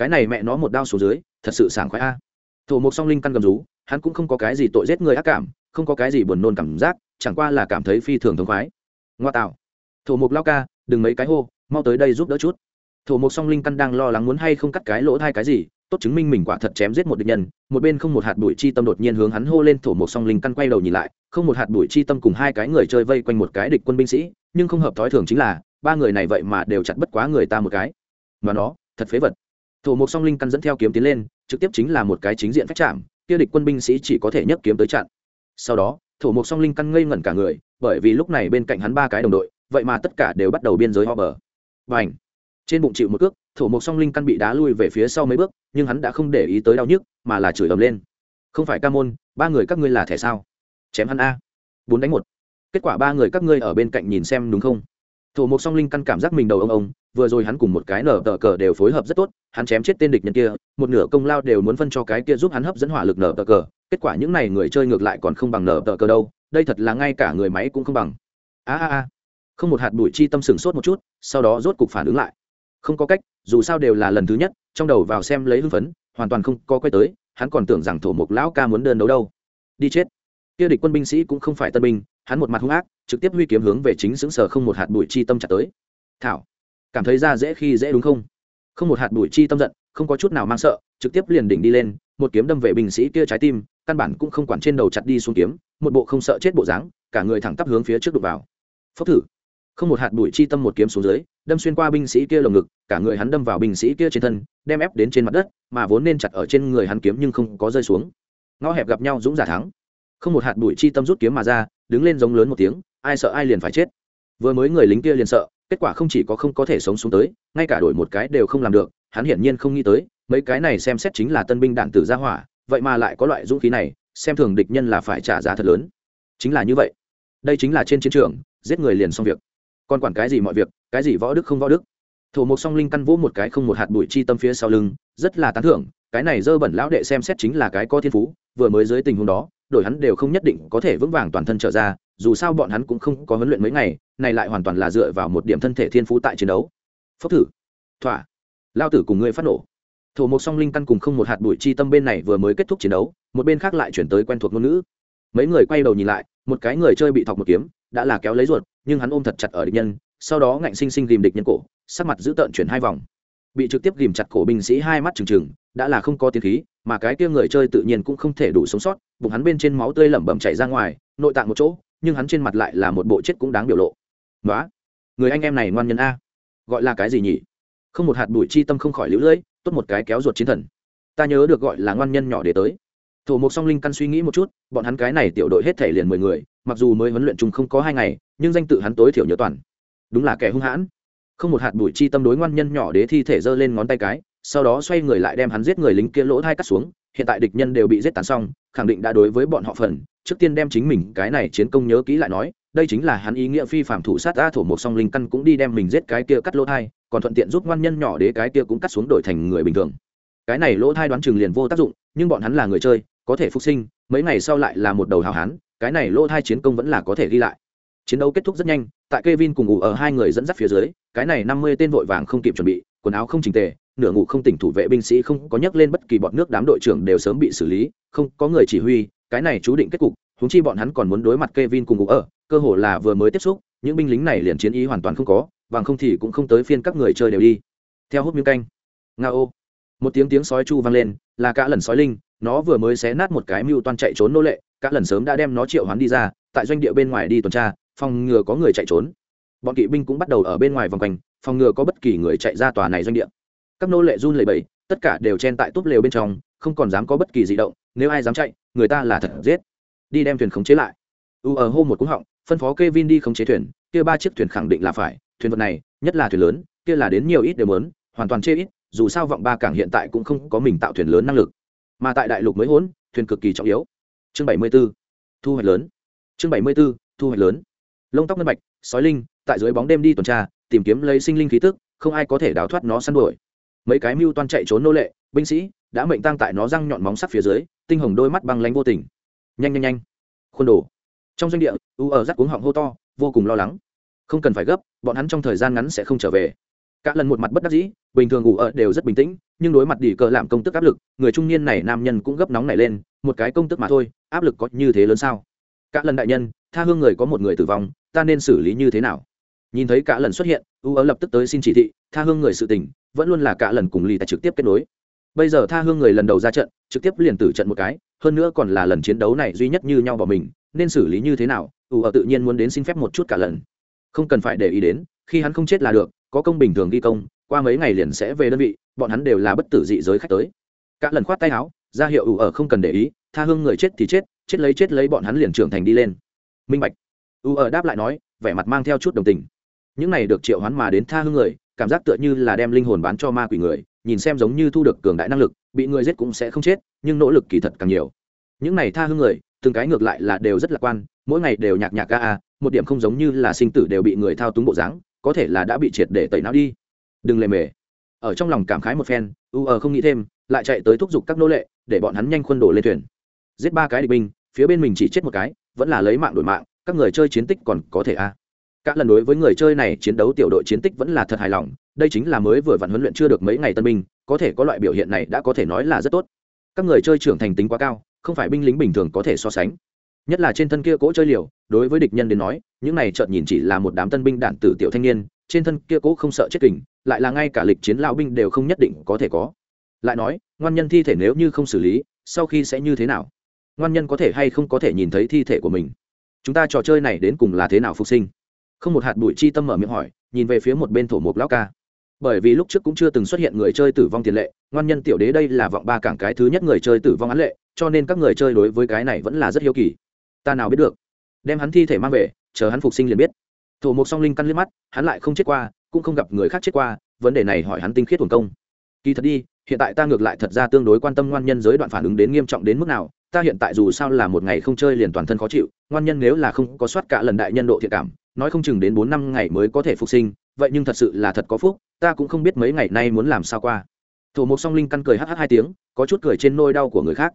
cái này mẹ nó một đao xuống dưới, thật sự sảng khoái a. Thổ mục song linh căn gầm rú, hắn cũng không có cái gì tội giết người ác cảm, không có cái gì buồn nôn cảm giác, chẳng qua là cảm thấy phi thường thống khoái. Ngoa tạo. Thổ mục lao ca, đừng mấy cái hô, mau tới đây giúp đỡ chút. Thổ mục song linh căn đang lo lắng muốn hay không cắt cái lỗ thai cái gì, tốt chứng minh mình quả thật chém giết một địch nhân, một bên không một hạt bụi chi tâm đột nhiên hướng hắn hô lên, thổ một song linh căn quay đầu nhìn lại, không một hạt bụi chi tâm cùng hai cái người chơi vây quanh một cái địch quân binh sĩ, nhưng không hợp thói thường chính là, ba người này vậy mà đều chặt bất quá người ta một cái. Mà nó, thật phế vật thổ một song linh căn dẫn theo kiếm tiến lên, trực tiếp chính là một cái chính diện phách chạm kia địch quân binh sĩ chỉ có thể nhấc kiếm tới chặn. Sau đó, thổ một song linh căn ngây ngẩn cả người, bởi vì lúc này bên cạnh hắn ba cái đồng đội, vậy mà tất cả đều bắt đầu biên giới ho bờ. Và trên bụng chịu một cước, thổ Mục song linh căn bị đá lui về phía sau mấy bước, nhưng hắn đã không để ý tới đau nhức, mà là chửi ầm lên. Không phải ca môn, ba người các ngươi là thẻ sao? Chém hắn a. Bốn đánh một. Kết quả ba người các ngươi ở bên cạnh nhìn xem đúng không? Thổ mộc song linh căn cảm giác mình đầu ông ông, vừa rồi hắn cùng một cái nở tờ cờ đều phối hợp rất tốt, hắn chém chết tên địch nhân kia, một nửa công lao đều muốn phân cho cái kia giúp hắn hấp dẫn hỏa lực nở tờ cờ, kết quả những n à y người chơi ngược lại còn không bằng nở tờ cờ đâu, đây thật là ngay cả người máy cũng không bằng. A a a. Không một hạt bụi chi tâm sừng sốt một chút, sau đó rốt cục phản ứng lại. Không có cách, dù sao đều là lần thứ nhất, trong đầu vào xem lấy hưng phấn, hoàn toàn không có quay tới, hắn còn tưởng rằng thổ mục lão ca muốn đơn đấu đâu. Đi chết. Kia địch quân binh sĩ cũng không phải tân binh hắn một mặt hung ác, trực tiếp huy kiếm hướng về chính xứng sở không một hạt bụi chi tâm chặt tới. Thảo, cảm thấy ra dễ khi dễ đúng không? Không một hạt bụi chi tâm giận, không có chút nào mang sợ, trực tiếp liền đỉnh đi lên, một kiếm đâm về binh sĩ kia trái tim, căn bản cũng không quản trên đầu chặt đi xuống kiếm, một bộ không sợ chết bộ dáng, cả người thẳng tắp hướng phía trước đục vào. Phốc thử. Không một hạt bụi chi tâm một kiếm xuống dưới, đâm xuyên qua binh sĩ kia lồng ngực, cả người hắn đâm vào binh sĩ kia trên thân, đem ép đến trên mặt đất, mà vốn nên chặt ở trên người hắn kiếm nhưng không có rơi xuống. Ngõ hẹp gặp nhau dũng giả thắng không một hạt bụi chi tâm rút kiếm mà ra, đứng lên giống lớn một tiếng, ai sợ ai liền phải chết. Vừa mới người lính kia liền sợ, kết quả không chỉ có không có thể sống xuống tới, ngay cả đổi một cái đều không làm được, hắn hiển nhiên không nghĩ tới, mấy cái này xem xét chính là tân binh đạn tử gia hỏa, vậy mà lại có loại dũng khí này, xem thường địch nhân là phải trả giá thật lớn. Chính là như vậy. Đây chính là trên chiến trường, giết người liền xong việc. Còn quản cái gì mọi việc, cái gì võ đức không võ đức. Thổ một song linh căn vỗ một cái không một hạt bụi chi tâm phía sau lưng, rất là tán thưởng, cái này dơ bẩn lão đệ xem xét chính là cái có thiên phú, vừa mới dưới tình huống đó đổi hắn đều không nhất định có thể vững vàng toàn thân trở ra, dù sao bọn hắn cũng không có huấn luyện mấy ngày, này lại hoàn toàn là dựa vào một điểm thân thể thiên phú tại chiến đấu. Phốc thử. Thỏa. Lao tử cùng ngươi phát nổ. Thổ mộc song linh căn cùng không một hạt bụi chi tâm bên này vừa mới kết thúc chiến đấu, một bên khác lại chuyển tới quen thuộc ngôn ngữ. Mấy người quay đầu nhìn lại, một cái người chơi bị thọc một kiếm, đã là kéo lấy ruột, nhưng hắn ôm thật chặt ở địch nhân, sau đó ngạnh sinh sinh ghìm địch nhân cổ, sắc mặt giữ tợn chuyển hai vòng. Bị trực tiếp ghìm chặt cổ binh sĩ hai mắt trừng trừng, đã là không có tiếng khí mà cái kia người chơi tự nhiên cũng không thể đủ sống sót, bụng hắn bên trên máu tươi lẩm bẩm chảy ra ngoài, nội tạng một chỗ, nhưng hắn trên mặt lại là một bộ chết cũng đáng biểu lộ. Đó người anh em này ngoan nhân a, gọi là cái gì nhỉ? Không một hạt bụi chi tâm không khỏi lũ lưỡi tốt một cái kéo ruột chiến thần. Ta nhớ được gọi là ngoan nhân nhỏ để tới. Thổ mục song linh căn suy nghĩ một chút, bọn hắn cái này tiểu đội hết thể liền mười người, mặc dù mới huấn luyện chung không có hai ngày, nhưng danh tự hắn tối thiểu nhớ toàn. Đúng là kẻ hung hãn. Không một hạt bụi chi tâm đối ngoan nhân nhỏ đế thi thể giơ lên ngón tay cái sau đó xoay người lại đem hắn giết người lính kia lỗ thai cắt xuống, hiện tại địch nhân đều bị giết tàn xong, khẳng định đã đối với bọn họ phần, trước tiên đem chính mình cái này chiến công nhớ kỹ lại nói, đây chính là hắn ý nghĩa phi phạm thủ sát a thổ một song linh căn cũng đi đem mình giết cái kia cắt lỗ thai, còn thuận tiện giúp ngoan nhân nhỏ đế cái kia cũng cắt xuống đổi thành người bình thường. Cái này lỗ thai đoán chừng liền vô tác dụng, nhưng bọn hắn là người chơi, có thể phục sinh, mấy ngày sau lại là một đầu hào hán, cái này lỗ thai chiến công vẫn là có thể ghi lại. Chiến đấu kết thúc rất nhanh, tại Kevin cùng ngủ ở hai người dẫn dắt phía dưới, cái này năm mươi tên vội vàng không kịp chuẩn bị, quần áo không chỉnh tề nửa ngủ không tỉnh thủ vệ binh sĩ không có nhắc lên bất kỳ bọn nước đám đội trưởng đều sớm bị xử lý, không có người chỉ huy, cái này chú định kết cục húng chi bọn hắn còn muốn đối mặt Kevin cùng ngủ ở, cơ hồ là vừa mới tiếp xúc, những binh lính này liền chiến ý hoàn toàn không có, bằng không thì cũng không tới phiên các người chơi đều đi. Theo hút miếng canh. Nga ô một tiếng tiếng sói chu vang lên, là cả lần sói linh, nó vừa mới xé nát một cái mưu toan chạy trốn nô lệ, cả lần sớm đã đem nó triệu hoán đi ra, tại doanh địa bên ngoài đi tuần tra, phòng ngừa có người chạy trốn. Bọn kỵ binh cũng bắt đầu ở bên ngoài vòng quanh, phòng ngừa có bất kỳ người chạy ra tòa này doanh địa các nô lệ run lẩy bẩy, tất cả đều chen tại túp lều bên trong, không còn dám có bất kỳ di động, nếu ai dám chạy, người ta là thật giết. Đi đem thuyền khống chế lại. U ở hô một cú họng, phân phó k e vin đi khống chế thuyền, kia ba chiếc thuyền khẳng định là phải, thuyền vật này, nhất là thuyền lớn, kia là đến nhiều ít đều lớn hoàn toàn chê ít, dù sao vọng ba cảng hiện tại cũng không có mình tạo thuyền lớn năng lực. Mà tại đại lục mới hỗn, thuyền cực kỳ trọng yếu. Chương bảy mươi b ố thu hoạch lớn. Chương bảy mươi b ố thu hoạch lớn. Lông tóc ngân bạch, sói linh, tại dưới bóng đêm đi tuần tra, tìm kiếm lấy sinh linh khí tức, không ai có thể đào thoát nó săn đuổi mấy cái mưu toan chạy trốn nô lệ, binh sĩ đã mệnh tăng tại nó răng nhọn móng sắc phía dưới, tinh hồng đôi mắt băng lánh vô tình. Nhanh nhanh nhanh. Khuôn đồ. Trong doanh địa u ở rắc cuống họng hô to, vô cùng lo lắng. Không cần phải gấp, bọn hắn trong thời gian ngắn sẽ không trở về. Cả lần một mặt bất đắc dĩ, bình thường ngủ ở đều rất bình tĩnh, nhưng đối mặt đỉ cờ làm công tức áp lực, người trung niên này nam nhân cũng gấp nóng nảy lên, một cái công tức mà thôi, áp lực có như thế lớn sao? Cả lần đại nhân, tha hương người có một người tử vong, ta nên xử lý như thế nào? Nhìn thấy cả lần xuất hiện, u ớ lập tức tới xin chỉ thị, tha hương người sự tình, vẫn luôn là cả lần cùng lì tại trực tiếp kết nối. Bây giờ tha hương người lần đầu ra trận, trực tiếp liền tử trận một cái, hơn nữa còn là lần chiến đấu này duy nhất như nhau bỏ mình, nên xử lý như thế nào, u ở tự nhiên muốn đến xin phép một chút cả lần. Không cần phải để ý đến, khi hắn không chết là được, có công bình thường ghi công, qua mấy ngày liền sẽ về đơn vị, bọn hắn đều là bất tử dị giới khách tới. Cả lần khoát tay áo, ra hiệu ủ ở không cần để ý, tha hương người chết thì chết chết lấy chết lấy bọn hắn liền trưởng thành đi lên. Minh bạch. U ở đáp lại nói, vẻ mặt mang theo chút đồng tình những này được triệu hoán mà đến tha hương người, cảm giác tựa như là đem linh hồn bán cho ma quỷ người, nhìn xem giống như thu được cường đại năng lực, bị người giết cũng sẽ không chết, nhưng nỗ lực kỳ thật càng nhiều. Những này tha hương người, từng cái ngược lại là đều rất lạc quan, mỗi ngày đều nhạc nhạc ca a, một điểm không giống như là sinh tử đều bị người thao túng bộ dáng, có thể là đã bị triệt để tẩy não đi. Đừng lề mề. Ở trong lòng cảm khái một phen, u ờ không nghĩ thêm, lại chạy tới thúc giục các nô lệ, để bọn hắn nhanh khuân đổ lên thuyền. Giết ba cái địch binh, phía bên mình chỉ chết một cái, vẫn là lấy mạng đổi mạng, các người chơi chiến tích còn có thể a các lần đối với người chơi này chiến đấu tiểu đội chiến tích vẫn là thật hài lòng, đây chính là mới vừa vặn huấn luyện chưa được mấy ngày tân binh, có thể có loại biểu hiện này đã có thể nói là rất tốt. Các người chơi trưởng thành tính quá cao, không phải binh lính bình thường có thể so sánh. Nhất là trên thân kia cỗ chơi liều, đối với địch nhân đến nói, những này chợt nhìn chỉ là một đám tân binh đạn tử tiểu thanh niên, trên thân kia cỗ không sợ chết kình, lại là ngay cả lịch chiến lão binh đều không nhất định có thể có. Lại nói, ngoan nhân thi thể nếu như không xử lý, sau khi sẽ như thế nào? Ngoan nhân có thể hay không có thể nhìn thấy thi thể của mình? Chúng ta trò chơi này đến cùng là thế nào phục sinh? Không một hạt bụi chi tâm mở miệng hỏi, nhìn về phía một bên thổ mục lão ca. Bởi vì lúc trước cũng chưa từng xuất hiện người chơi tử vong tiền lệ, ngoan nhân tiểu đế đây là vọng ba cảng cái thứ nhất người chơi tử vong án lệ, cho nên các người chơi đối với cái này vẫn là rất hiếu kỳ. Ta nào biết được? Đem hắn thi thể mang về, chờ hắn phục sinh liền biết. Thổ mục song linh căn liếc mắt, hắn lại không chết qua, cũng không gặp người khác chết qua, vấn đề này hỏi hắn tinh khiết thuần công. Kỳ thật đi, hiện tại ta ngược lại thật ra tương đối quan tâm ngoan nhân giới đoạn phản ứng đến nghiêm trọng đến mức nào, ta hiện tại dù sao là một ngày không chơi liền toàn thân khó chịu, ngoan nhân nếu là không có soát cả lần đại nhân độ thiện cảm nói không chừng đến bốn năm ngày mới có thể phục sinh, vậy nhưng thật sự là thật có phúc, ta cũng không biết mấy ngày nay muốn làm sao qua. Thổ mục song linh căn cười hh hai tiếng, có chút cười trên nôi đau của người khác.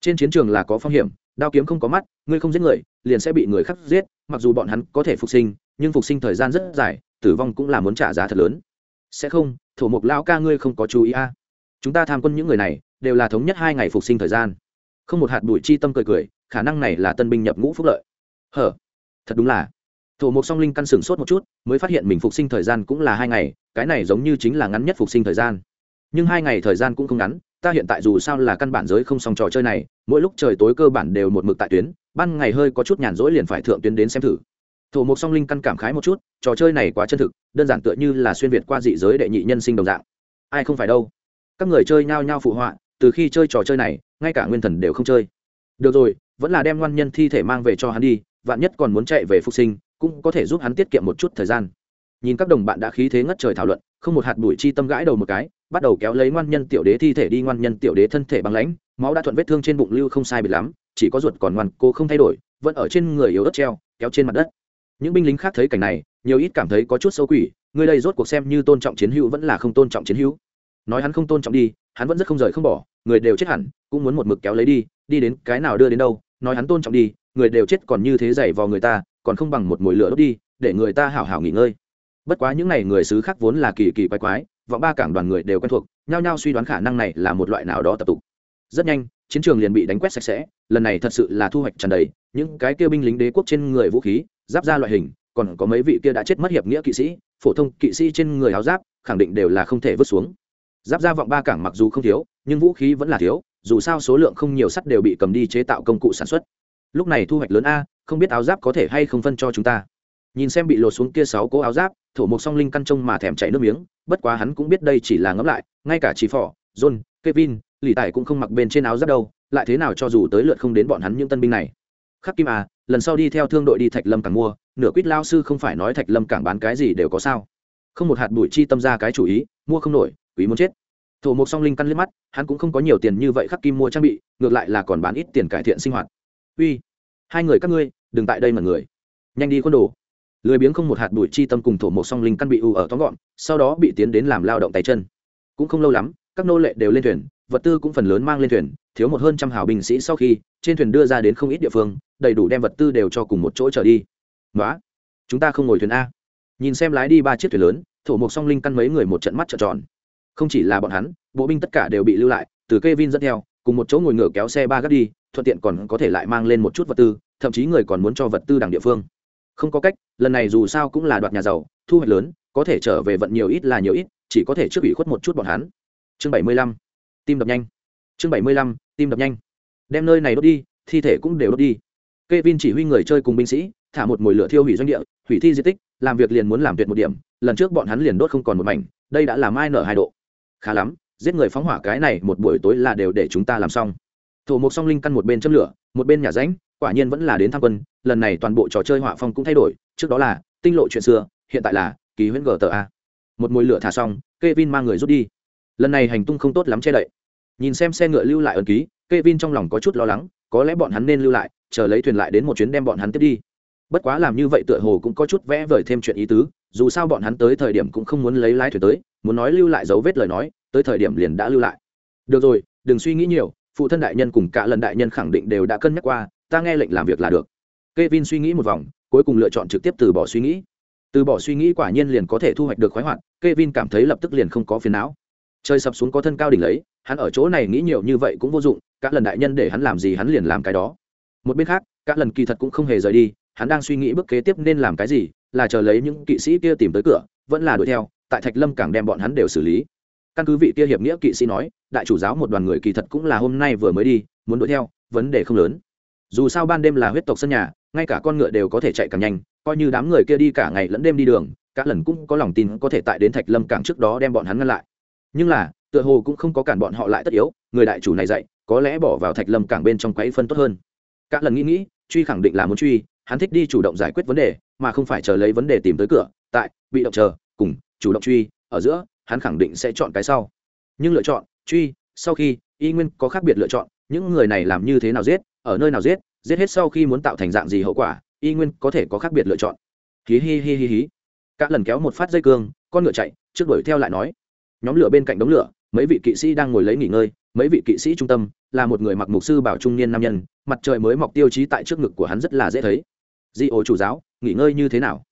Trên chiến trường là có phong hiểm, đao kiếm không có mắt, ngươi không giết người, liền sẽ bị người khác giết, mặc dù bọn hắn có thể phục sinh, nhưng phục sinh thời gian rất dài, tử vong cũng là muốn trả giá thật lớn. Sẽ không, thổ mục lão ca ngươi không có chú ý a. À. chúng ta tham quân những người này, đều là thống nhất hai ngày phục sinh thời gian. Không một hạt bụi chi tâm cười cười, khả năng này là tân binh nhập ngũ phúc lợi. Hở, thật đúng là thổ mục song linh căn sửng sốt một chút, mới phát hiện mình phục sinh thời gian cũng là hai ngày, cái này giống như chính là ngắn nhất phục sinh thời gian. Nhưng hai ngày thời gian cũng không ngắn, ta hiện tại dù sao là căn bản giới không xong trò chơi này, mỗi lúc trời tối cơ bản đều một mực tại tuyến, ban ngày hơi có chút nhàn rỗi liền phải thượng tuyến đến xem thử. Thổ mục song linh căn cảm khái một chút, trò chơi này quá chân thực, đơn giản tựa như là xuyên việt qua dị giới đệ nhị nhân sinh đồng dạng. Ai không phải đâu. Các người chơi nhao nhao phụ họa, từ khi chơi trò chơi này, ngay cả nguyên thần đều không chơi. Được rồi, vẫn là đem ngoan nhân thi thể mang về cho hắn đi, vạn nhất còn muốn chạy về phục sinh cũng có thể giúp hắn tiết kiệm một chút thời gian. Nhìn các đồng bạn đã khí thế ngất trời thảo luận, không một hạt bụi chi tâm gãi đầu một cái, bắt đầu kéo lấy ngoan nhân tiểu đế thi thể đi ngoan nhân tiểu đế thân thể băng lãnh, máu đã thuận vết thương trên bụng lưu không sai bị lắm, chỉ có ruột còn ngoan, cô không thay đổi, vẫn ở trên người yếu đất treo, kéo trên mặt đất. Những binh lính khác thấy cảnh này, nhiều ít cảm thấy có chút sâu quỷ, người đây rốt cuộc xem như tôn trọng chiến hữu vẫn là không tôn trọng chiến hữu. Nói hắn không tôn trọng đi, hắn vẫn rất không rời không bỏ, người đều chết hẳn, cũng muốn một mực kéo lấy đi đi đến cái nào đưa đến đâu, nói hắn tôn trọng đi, người đều chết còn như thế dày vào người ta còn không bằng một mồi lửa đốt đi, để người ta hảo hảo nghỉ ngơi. Bất quá những n à y người xứ khác vốn là kỳ kỳ quái quái, vọng ba cảng đoàn người đều quen thuộc, nhao nhao suy đoán khả năng này là một loại nào đó tập tục. Rất nhanh, chiến trường liền bị đánh quét sạch sẽ, lần này thật sự là thu hoạch tràn đầy, những cái kia binh lính đế quốc trên người vũ khí, giáp ra loại hình, còn có mấy vị kia đã chết mất hiệp nghĩa kỵ sĩ, phổ thông kỵ sĩ trên người áo giáp, khẳng định đều là không thể vứt xuống. Giáp ra vọng ba cảng mặc dù không thiếu, nhưng vũ khí vẫn là thiếu, dù sao số lượng không nhiều sắt đều bị cầm đi chế tạo công cụ sản xuất. Lúc này thu hoạch lớn a không biết áo giáp có thể hay không phân cho chúng ta. Nhìn xem bị lột xuống kia sáu cố áo giáp, thổ mục song linh căn trông mà thèm chảy nước miếng, bất quá hắn cũng biết đây chỉ là ngẫm lại, ngay cả chỉ phỏ, john, kevin, lì tải cũng không mặc bên trên áo giáp đâu, lại thế nào cho dù tới lượt không đến bọn hắn những tân binh này. Khắc kim à lần sau đi theo thương đội đi thạch lâm cảng mua, nửa quýt lao sư không phải nói thạch lâm cảng bán cái gì đều có sao. Không một hạt bụi chi tâm ra cái chủ ý, mua không nổi, quý muốn chết. Thổ mục song linh căn liếc mắt, hắn cũng không có nhiều tiền như vậy khắc kim mua trang bị, ngược lại là còn bán ít tiền cải thiện sinh hoạt. Uy, hai người các ngươi đừng tại đây mà người. Nhanh đi khuôn đồ. Lười biếng không một hạt bụi chi tâm cùng thổ một song linh căn bị ù ở tóm gọn, sau đó bị tiến đến làm lao động tay chân. Cũng không lâu lắm, các nô lệ đều lên thuyền, vật tư cũng phần lớn mang lên thuyền, thiếu một hơn trăm hào binh sĩ sau khi, trên thuyền đưa ra đến không ít địa phương, đầy đủ đem vật tư đều cho cùng một chỗ trở đi. Nói chúng ta không ngồi thuyền a. Nhìn xem lái đi ba chiếc thuyền lớn, thổ một song linh căn mấy người một trận mắt trợn tròn. Không chỉ là bọn hắn, bộ binh tất cả đều bị lưu lại, từ cây vin dẫn theo, cùng một chỗ ngồi ngựa kéo xe ba gác đi, thuận tiện còn có thể lại mang lên một chút vật tư thậm chí người còn muốn cho vật tư đằng địa phương. Không có cách, lần này dù sao cũng là đoạt nhà giàu, thu hoạch lớn, có thể trở về vận nhiều ít là nhiều ít, chỉ có thể trước ủy khuất một chút bọn hắn. Chương bảy mươi lăm. Tim đập nhanh. Chương bảy mươi lăm, tim đập nhanh. Đem nơi này đốt đi, thi thể cũng đều đốt đi. K e vin chỉ huy người chơi cùng binh sĩ, thả một mồi lửa thiêu hủy doanh địa, hủy thi di tích, làm việc liền muốn làm tuyệt một điểm, lần trước bọn hắn liền đốt không còn một mảnh, đây đã làm ai nở hai độ. Khá lắm, giết người phóng hỏa cái này một buổi tối là đều để chúng ta làm xong. Thổ mộc song linh căn một bên châm lửa, một bên nhà ránh quả nhiên vẫn là đến tham quân, lần này toàn bộ trò chơi họa phong cũng thay đổi, trước đó là tinh lộ chuyện xưa, hiện tại là ký huyễn gờ tờ a. Một mồi lửa thả xong k e vin mang người rút đi. Lần này hành tung không tốt lắm che đậy. Nhìn xem xe ngựa lưu lại ẩn ký k e vin trong lòng có chút lo lắng, có lẽ bọn hắn nên lưu lại, chờ lấy thuyền lại đến một chuyến đem bọn hắn tiếp đi. Bất quá làm như vậy tựa hồ cũng có chút vẽ vời thêm chuyện ý tứ, dù sao bọn hắn tới thời điểm cũng không muốn lấy lái thuyền tới, muốn nói lưu lại dấu vết lời nói, tới thời điểm liền đã lưu lại. Được rồi, đừng suy nghĩ nhiều, phụ thân đại nhân cùng cả lần đại nhân khẳng định đều đã cân nhắc qua ta nghe lệnh làm việc là được Kevin suy nghĩ một vòng, cuối cùng lựa chọn trực tiếp từ bỏ suy nghĩ. Từ bỏ suy nghĩ quả nhiên liền có thể thu hoạch được khoái hoạt, Kevin cảm thấy lập tức liền không có phiền não. Chơi sập xuống có thân cao đỉnh lấy, hắn ở chỗ này nghĩ nhiều như vậy cũng vô dụng, các lần đại nhân để hắn làm gì hắn liền làm cái đó. Một bên khác, các lần kỳ thật cũng không hề rời đi, hắn đang suy nghĩ bước kế tiếp nên làm cái gì, là chờ lấy những kỵ sĩ kia tìm tới cửa, vẫn là đuổi theo, tại Thạch Lâm cảng đem bọn hắn đều xử lý. Căn cứ vị kia hiệp nghĩa kỵ sĩ nói, đại chủ giáo một đoàn người kỳ thật cũng là hôm nay vừa mới đi, muốn đuổi theo, vấn đề không lớn. Dù sao ban đêm là huyết tộc sân nhà, ngay cả con ngựa đều có thể chạy càng nhanh coi như đám người kia đi cả ngày lẫn đêm đi đường các lần cũng có lòng tin có thể tại đến thạch lâm cảng trước đó đem bọn hắn ngăn lại. Nhưng là tựa hồ cũng không có cản bọn họ lại tất yếu người đại chủ này dạy có lẽ bỏ vào thạch lâm cảng bên trong quấy phân tốt hơn. Các lần nghĩ nghĩ truy khẳng định là muốn truy hắn thích đi chủ động giải quyết vấn đề mà không phải chờ lấy vấn đề tìm tới cửa tại bị động chờ cùng chủ động truy ở giữa hắn khẳng định sẽ chọn cái sau. Nhưng lựa chọn truy sau khi y nguyên có khác biệt lựa chọn những người này làm như thế nào giết ở nơi nào giết giết hết sau khi muốn tạo thành dạng gì hậu quả, y nguyên có thể có khác biệt lựa chọn. Hí hi hi hi hí. Cả lần kéo một phát dây cương, con ngựa chạy, trước đuổi theo lại nói. Nhóm lửa bên cạnh đống lửa, mấy vị kỵ sĩ đang ngồi lấy nghỉ ngơi, mấy vị kỵ sĩ trung tâm, là một người mặc mục sư bảo trung niên nam nhân, mặt trời mới mọc tiêu chí tại trước ngực của hắn rất là dễ thấy. Di ổ chủ giáo, nghỉ ngơi như thế nào?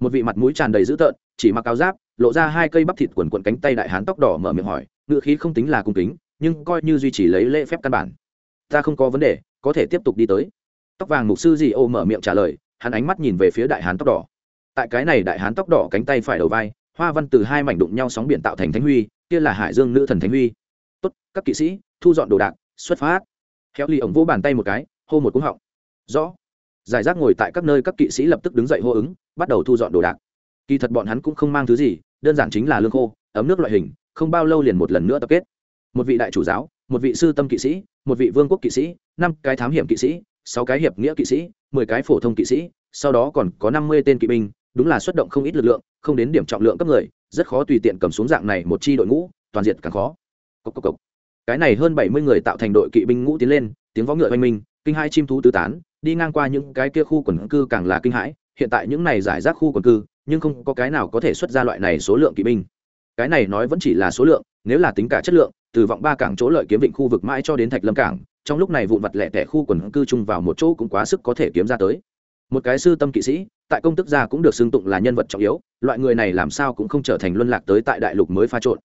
Một vị mặt mũi tràn đầy dữ tợn, chỉ mặc áo giáp, lộ ra hai cây bắp thịt quần quần cánh tay đại hán tóc đỏ mở miệng hỏi, ngựa khí không tính là cung kính, nhưng coi như duy trì lấy lễ phép căn bản ta không có vấn đề, có thể tiếp tục đi tới. Tóc vàng mục sư di ô mở miệng trả lời, hắn ánh mắt nhìn về phía đại hán tóc đỏ. Tại cái này đại hán tóc đỏ cánh tay phải đầu vai, hoa văn từ hai mảnh đụng nhau sóng biển tạo thành thánh huy, kia là hải dương nữ thần thánh huy. Tốt, các kỵ sĩ, thu dọn đồ đạc, xuất phát. Khéo ly ổng vỗ bàn tay một cái, hô một cúng họng. Rõ. Giải rác ngồi tại các nơi các kỵ sĩ lập tức đứng dậy hô ứng, bắt đầu thu dọn đồ đạc. Kỳ thật bọn hắn cũng không mang thứ gì, đơn giản chính là lương khô, ấm nước loại hình, không bao lâu liền một lần nữa tập kết. Một vị đại chủ giáo, một vị sư tâm kỵ sĩ một vị vương quốc kỵ sĩ, năm cái thám hiểm kỵ sĩ, sáu cái hiệp nghĩa kỵ sĩ, mười cái phổ thông kỵ sĩ, sau đó còn có năm mươi tên kỵ binh, đúng là xuất động không ít lực lượng, không đến điểm trọng lượng cấp người, rất khó tùy tiện cầm xuống dạng này một chi đội ngũ, toàn diện càng khó cốc cốc cốc. cái này hơn bảy mươi người tạo thành đội kỵ binh ngũ tiến lên, tiếng võ ngựa oanh minh, kinh hai chim thú tứ tán, đi ngang qua những cái kia khu quần cư càng là kinh hãi, hiện tại những này giải rác khu quần cư, nhưng không có cái nào có thể xuất ra loại này số lượng kỵ binh cái này nói vẫn chỉ là số lượng, nếu là tính cả chất lượng từ vọng ba cảng chỗ lợi kiếm vịnh khu vực mãi cho đến thạch lâm cảng, trong lúc này vụn vặt lẻ tẻ khu quần cư chung vào một chỗ cũng quá sức có thể kiếm ra tới. Một cái sư tâm kỵ sĩ, tại công tức gia cũng được xưng tụng là nhân vật trọng yếu, loại người này làm sao cũng không trở thành luân lạc tới tại đại lục mới pha trộn.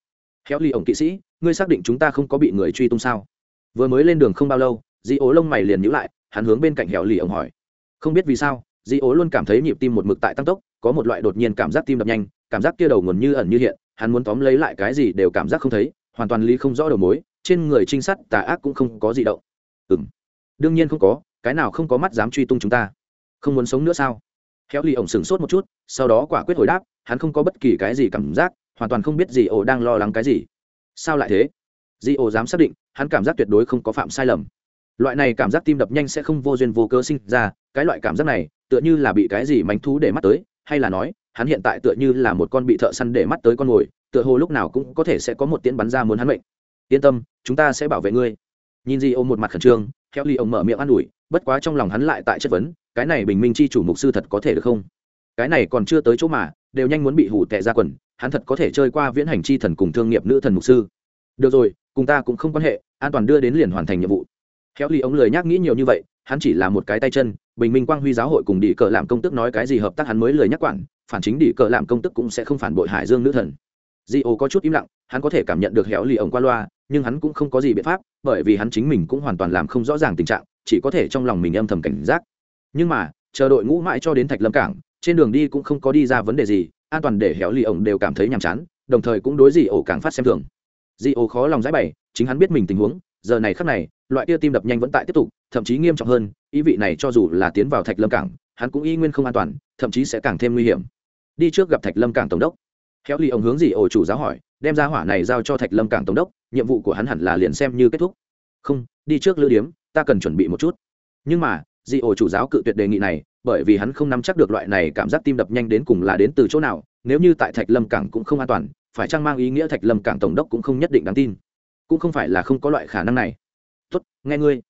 Khéo ly ổng kỵ sĩ, ngươi xác định chúng ta không có bị người truy tung sao? Vừa mới lên đường không bao lâu, di ố lông mày liền nhữ lại, hắn hướng bên cạnh hẻo lì ổng hỏi. Không biết vì sao, di ố luôn cảm thấy nhịp tim một mực tại tăng tốc, có một loại đột nhiên cảm giác tim đập nhanh, cảm giác kia đầu nguồn như ẩn như hiện, hắn muốn tóm lấy lại cái gì đều cảm giác không thấy hoàn toàn lý không rõ đầu mối, trên người trinh sát tà ác cũng không có gì động. Ừ m đương nhiên không có, cái nào không có mắt dám truy tung chúng ta. Không muốn sống nữa sao? Khéo ly ổng sửng sốt một chút, sau đó quả quyết hồi đáp, hắn không có bất kỳ cái gì cảm giác, hoàn toàn không biết gì ổ đang lo lắng cái gì. Sao lại thế? Di ổ dám xác định, hắn cảm giác tuyệt đối không có phạm sai lầm. Loại này cảm giác tim đập nhanh sẽ không vô duyên vô cớ sinh ra, cái loại cảm giác này, tựa như là bị cái gì mánh thú để mắt tới, hay là nói hắn hiện tại tựa như là một con bị thợ săn để mắt tới con mồi, tựa hồ lúc nào cũng có thể sẽ có một tiễn bắn ra muốn hắn mệnh. Yên tâm, chúng ta sẽ bảo vệ ngươi. Nhìn gì ôm một mặt khẩn trương theo ly ông mở miệng an ủi, bất quá trong lòng hắn lại tại chất vấn, cái này bình minh chi chủ mục sư thật có thể được không? Cái này còn chưa tới chỗ mà, đều nhanh muốn bị hủ tệ ra quần, hắn thật có thể chơi qua viễn hành chi thần cùng thương nghiệp nữ thần mục sư. Được rồi, cùng ta cũng không quan hệ, an toàn đưa đến liền hoàn thành nhiệm vụ. Khéo ly ông lời nhắc nghĩ nhiều như vậy, hắn chỉ là một cái tay chân, bình minh quang huy giáo hội cùng đi cờ làm công tức nói cái gì hợp tác hắn mới lời nhắc quản phản chính đi cờ làm công tức cũng sẽ không phản bội hải dương nữ thần. Di ô có chút im lặng, hắn có thể cảm nhận được héo lì ổng qua loa, nhưng hắn cũng không có gì biện pháp, bởi vì hắn chính mình cũng hoàn toàn làm không rõ ràng tình trạng, chỉ có thể trong lòng mình âm thầm cảnh giác. Nhưng mà, chờ đội ngũ mãi cho đến thạch lâm cảng, trên đường đi cũng không có đi ra vấn đề gì, an toàn để héo lì ổng đều cảm thấy nhàm chán, đồng thời cũng đối di ổ càng phát xem thường. Di ô khó lòng giải bày, chính hắn biết mình tình huống, giờ này khắc này, loại tia tim đập nhanh vẫn tại tiếp tục, thậm chí nghiêm trọng hơn, ý vị này cho dù là tiến vào thạch lâm cảng, hắn cũng y nguyên không an toàn, thậm chí sẽ càng thêm nguy hiểm đi trước gặp thạch lâm cảng tổng đốc. Khéo ly ông hướng gì ổ chủ giáo hỏi, đem ra hỏa này giao cho thạch lâm cảng tổng đốc, nhiệm vụ của hắn hẳn là liền xem như kết thúc. Không, đi trước lữ điếm, ta cần chuẩn bị một chút. Nhưng mà, dị ổ chủ giáo cự tuyệt đề nghị này, bởi vì hắn không nắm chắc được loại này cảm giác tim đập nhanh đến cùng là đến từ chỗ nào, nếu như tại thạch lâm cảng cũng không an toàn, phải chăng mang ý nghĩa thạch lâm cảng tổng đốc cũng không nhất định đáng tin? Cũng không phải là không có loại khả năng này. Tốt, nghe ngươi.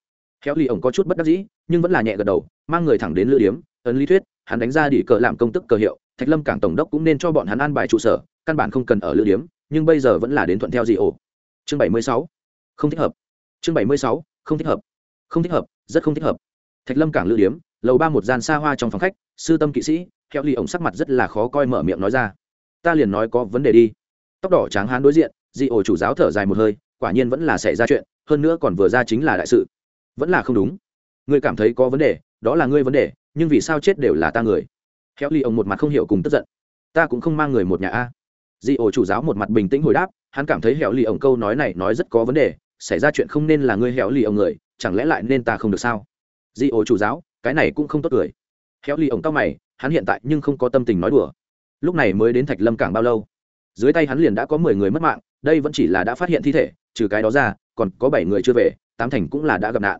Khéo ly ổng có chút bất đắc dĩ, nhưng vẫn là nhẹ gật đầu, mang người thẳng đến lữ điếm, ấn lý thuyết hắn đánh ra đỉ cờ làm công tức cờ hiệu, thạch lâm cảng tổng đốc cũng nên cho bọn hắn an bài trụ sở, căn bản không cần ở lữ điếm, nhưng bây giờ vẫn là đến thuận theo gì ổ. Chương bảy mươi sáu. Không thích hợp. Chương bảy mươi sáu. Không thích hợp. Không thích hợp, rất không thích hợp. Thạch lâm cảng lữ điếm, lầu ba một gian xa hoa trong phòng khách, sư tâm kỵ sĩ theo ly ổng sắc mặt rất là khó coi mở miệng nói ra. Ta liền nói có vấn đề đi. Tóc đỏ tráng hán đối diện, dị ổ chủ giáo thở dài một hơi, quả nhiên vẫn là xảy ra chuyện, hơn nữa còn vừa ra chính là đại sự. Vẫn là không đúng. Ngươi cảm thấy có vấn đề, đó là ngươi vấn đề nhưng vì sao chết đều là ta người? Khéo ly ông một mặt không hiểu cùng tức giận. Ta cũng không mang người một nhà a. Di ổ chủ giáo một mặt bình tĩnh hồi đáp, hắn cảm thấy hẻo ly ông câu nói này nói rất có vấn đề, xảy ra chuyện không nên là ngươi hẻo ly ông người, chẳng lẽ lại nên ta không được sao? Di ổ chủ giáo, cái này cũng không tốt cười. Hẻo ly ông tóc mày, hắn hiện tại nhưng không có tâm tình nói đùa. Lúc này mới đến thạch lâm cảng bao lâu? Dưới tay hắn liền đã có mười người mất mạng, đây vẫn chỉ là đã phát hiện thi thể, trừ cái đó ra, còn có bảy người chưa về, tám thành cũng là đã gặp nạn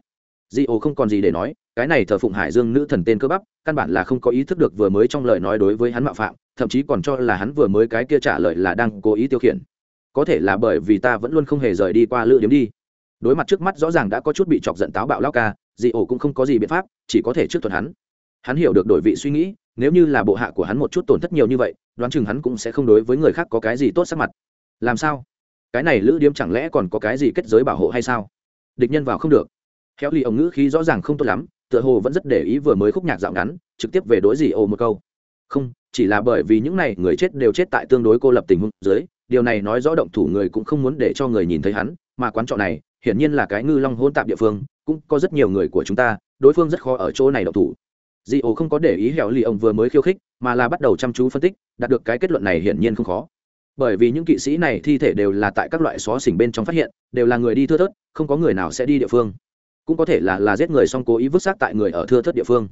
di ô không còn gì để nói, cái này thờ phụng hải dương nữ thần tên cơ bắp, căn bản là không có ý thức được vừa mới trong lời nói đối với hắn mạo phạm, thậm chí còn cho là hắn vừa mới cái kia trả lời là đang cố ý tiêu khiển. Có thể là bởi vì ta vẫn luôn không hề rời đi qua lựa điếm đi. Đối mặt trước mắt rõ ràng đã có chút bị chọc giận táo bạo lao ca, di ổ cũng không có gì biện pháp, chỉ có thể trước thuật hắn. Hắn hiểu được đổi vị suy nghĩ, nếu như là bộ hạ của hắn một chút tổn thất nhiều như vậy, đoán chừng hắn cũng sẽ không đối với người khác có cái gì tốt sắc mặt. Làm sao? Cái này lữ điếm chẳng lẽ còn có cái gì kết giới bảo hộ hay sao? Địch nhân vào không được khéo lì ông ngữ khí rõ ràng không tốt lắm, tựa hồ vẫn rất để ý vừa mới khúc nhạc dạo ngắn, trực tiếp về đối gì ồ một câu. Không, chỉ là bởi vì những này người chết đều chết tại tương đối cô lập tình huống dưới, điều này nói rõ động thủ người cũng không muốn để cho người nhìn thấy hắn, mà quán trọ này, hiển nhiên là cái ngư long hôn tạp địa phương, cũng có rất nhiều người của chúng ta, đối phương rất khó ở chỗ này động thủ. Dị ồ không có để ý hẻo lì ông vừa mới khiêu khích, mà là bắt đầu chăm chú phân tích, đạt được cái kết luận này hiển nhiên không khó. Bởi vì những kỵ sĩ này thi thể đều là tại các loại xó xỉnh bên trong phát hiện, đều là người đi thưa thớt, không có người nào sẽ đi địa phương cũng có thể là là giết người xong cố ý vứt xác tại người ở thưa thất địa phương.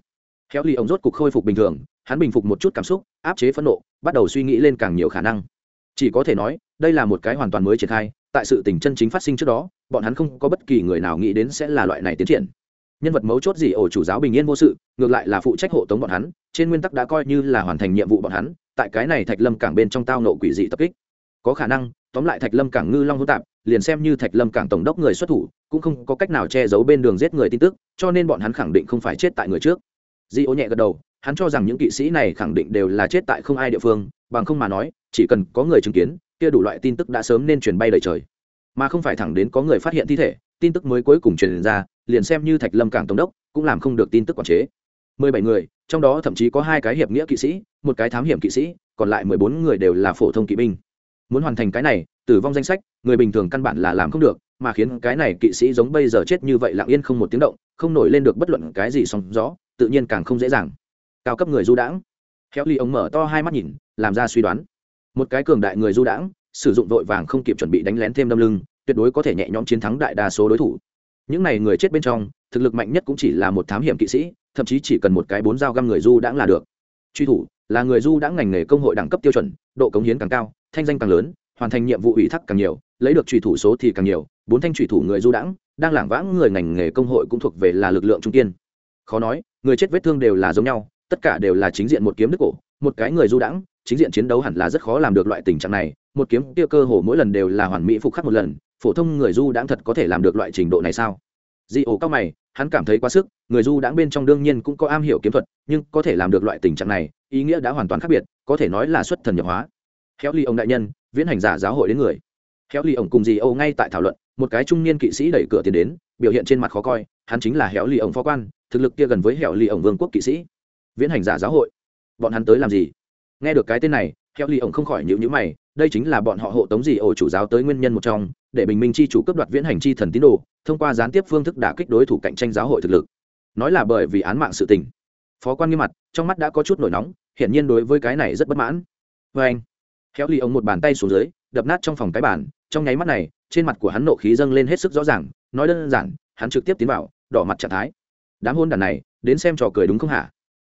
Héo ly ông rốt cục khôi phục bình thường, hắn bình phục một chút cảm xúc, áp chế phẫn nộ, bắt đầu suy nghĩ lên càng nhiều khả năng. Chỉ có thể nói, đây là một cái hoàn toàn mới triển khai, tại sự tình chân chính phát sinh trước đó, bọn hắn không có bất kỳ người nào nghĩ đến sẽ là loại này tiến triển. Nhân vật mấu chốt gì ổ chủ giáo bình yên vô sự, ngược lại là phụ trách hộ tống bọn hắn, trên nguyên tắc đã coi như là hoàn thành nhiệm vụ bọn hắn, tại cái này thạch lâm cảng bên trong tao nộ quỷ dị tập kích. Có khả năng tóm lại thạch lâm cảng ngư long hỗn tạp, liền xem như thạch lâm cảng tổng đốc người xuất thủ, cũng không có cách nào che giấu bên đường giết người tin tức, cho nên bọn hắn khẳng định không phải chết tại người trước. Di ô nhẹ gật đầu, hắn cho rằng những kỵ sĩ này khẳng định đều là chết tại không ai địa phương, bằng không mà nói, chỉ cần có người chứng kiến, kia đủ loại tin tức đã sớm nên truyền bay đầy trời. Mà không phải thẳng đến có người phát hiện thi thể, tin tức mới cuối cùng truyền ra, liền xem như thạch lâm cảng tổng đốc cũng làm không được tin tức quản chế. Mười bảy người, trong đó thậm chí có hai cái hiệp nghĩa kỵ sĩ, một cái thám hiểm kỵ sĩ, còn lại mười bốn người đều là phổ thông kỵ binh muốn hoàn thành cái này, tử vong danh sách, người bình thường căn bản là làm không được, mà khiến cái này kỵ sĩ giống bây giờ chết như vậy lặng yên không một tiếng động, không nổi lên được bất luận cái gì song rõ tự nhiên càng không dễ dàng. Cao cấp người du đãng. Khéo ly ông mở to hai mắt nhìn, làm ra suy đoán. Một cái cường đại người du đãng, sử dụng vội vàng không kịp chuẩn bị đánh lén thêm đâm lưng, tuyệt đối có thể nhẹ nhõm chiến thắng đại đa số đối thủ. Những này người chết bên trong, thực lực mạnh nhất cũng chỉ là một thám hiểm kỵ sĩ, thậm chí chỉ cần một cái bốn dao găm người du đãng là được. Truy thủ là người du đãng ngành nghề công hội đẳng cấp tiêu chuẩn, độ cống hiến càng cao thanh danh càng lớn, hoàn thành nhiệm vụ ủy thác càng nhiều, lấy được trùy thủ số thì càng nhiều, bốn thanh trùy thủ người du đãng, đang lảng vãng người ngành nghề công hội cũng thuộc về là lực lượng trung kiên. Khó nói, người chết vết thương đều là giống nhau, tất cả đều là chính diện một kiếm đứt cổ, một cái người du đãng, chính diện chiến đấu hẳn là rất khó làm được loại tình trạng này, một kiếm kia cơ hồ mỗi lần đều là hoàn mỹ phục khắc một lần, phổ thông người du đãng thật có thể làm được loại trình độ này sao? Di ổ cao mày, hắn cảm thấy quá sức, người du đãng bên trong đương nhiên cũng có am hiểu kiếm thuật, nhưng có thể làm được loại tình trạng này, ý nghĩa đã hoàn toàn khác biệt, có thể nói là xuất thần nhập hóa khéo ly ông đại nhân, viễn hành giả giáo hội đến người. Khéo ly ông cùng gì âu ngay tại thảo luận, một cái trung niên kỵ sĩ đẩy cửa tiến đến, biểu hiện trên mặt khó coi, hắn chính là héo ly ông phó quan, thực lực kia gần với héo ly ông vương quốc kỵ sĩ. Viễn hành giả giáo hội? Bọn hắn tới làm gì? Nghe được cái tên này, héo ly ông không khỏi nhịu nhữ mày, đây chính là bọn họ hộ tống gì ổ chủ giáo tới nguyên nhân một trong, để bình minh chi chủ cấp đoạt viễn hành chi thần tín đồ, thông qua gián tiếp phương thức đả kích đối thủ cạnh tranh giáo hội thực lực. Nói là bởi vì án mạng sự tình. Phó quan nghiêm mặt, trong mắt đã có chút nổi nóng, hiển nhiên đối với cái này rất bất mãn. Vê anh khéo ly ông một bàn tay xuống dưới, đập nát trong phòng cái bàn, trong nháy mắt này, trên mặt của hắn nộ khí dâng lên hết sức rõ ràng, nói đơn giản, hắn trực tiếp tiến vào, đỏ mặt trạng thái. Đám hôn đàn này, đến xem trò cười đúng không hả?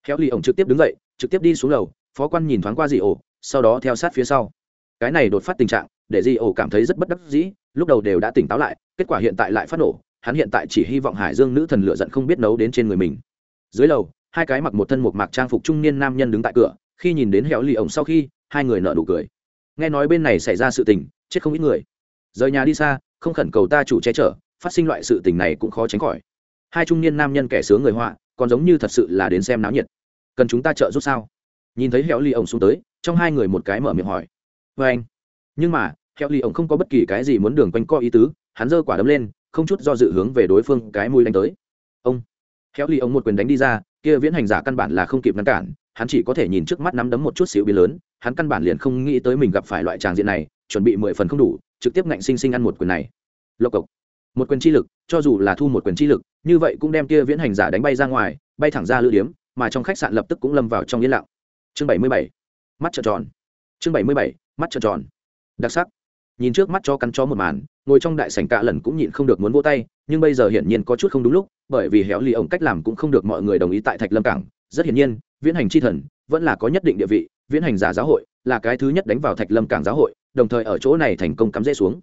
Khéo ly ông trực tiếp đứng dậy, trực tiếp đi xuống lầu, phó quan nhìn thoáng qua dị ổ, sau đó theo sát phía sau. Cái này đột phát tình trạng, để di ổ cảm thấy rất bất đắc dĩ, lúc đầu đều đã tỉnh táo lại, kết quả hiện tại lại phát nổ, hắn hiện tại chỉ hy vọng hải dương nữ thần lựa giận không biết nấu đến trên người mình. Dưới lầu, hai cái mặc một thân một mặc trang phục trung niên nam nhân đứng tại cửa, khi nhìn đến héo lì ổng sau khi hai người nợ đủ cười. Nghe nói bên này xảy ra sự tình, chết không ít người. Rời nhà đi xa, không khẩn cầu ta chủ che chở, phát sinh loại sự tình này cũng khó tránh khỏi. Hai trung niên nam nhân kẻ sướng người họa, còn giống như thật sự là đến xem náo nhiệt. Cần chúng ta trợ giúp sao? Nhìn thấy hẻo ly ổng xuống tới, trong hai người một cái mở miệng hỏi. Vê anh. Nhưng mà heo ly ổng không có bất kỳ cái gì muốn đường quanh co ý tứ, hắn giơ quả đấm lên, không chút do dự hướng về đối phương cái mũi đánh tới. Ông. Heo ly ổng một quyền đánh đi ra, kia viễn hành giả căn bản là không kịp ngăn cản hắn chỉ có thể nhìn trước mắt nắm đấm một chút xíu biến lớn, hắn căn bản liền không nghĩ tới mình gặp phải loại tràng diện này, chuẩn bị mười phần không đủ, trực tiếp ngạnh sinh sinh ăn một quyền này. Lộc cộc. Một quyền chi lực, cho dù là thu một quyền chi lực, như vậy cũng đem kia viễn hành giả đánh bay ra ngoài, bay thẳng ra lữ điếm, mà trong khách sạn lập tức cũng lâm vào trong yên lặng. Chương bảy mươi bảy. Mắt trợn tròn. Chương bảy mươi bảy. Mắt trợn tròn. Đặc sắc. Nhìn trước mắt cho cắn chó một màn, ngồi trong đại sảnh cạ lần cũng nhịn không được muốn vỗ tay, nhưng bây giờ hiển nhiên có chút không đúng lúc, bởi vì héo lì ổng cách làm cũng không được mọi người đồng ý tại thạch lâm cảng. Rất hiển nhiên viễn hành chi thần vẫn là có nhất định địa vị, viễn hành giả giáo hội là cái thứ nhất đánh vào thạch lâm cảng giáo hội, đồng thời ở chỗ này thành công cắm rễ xuống.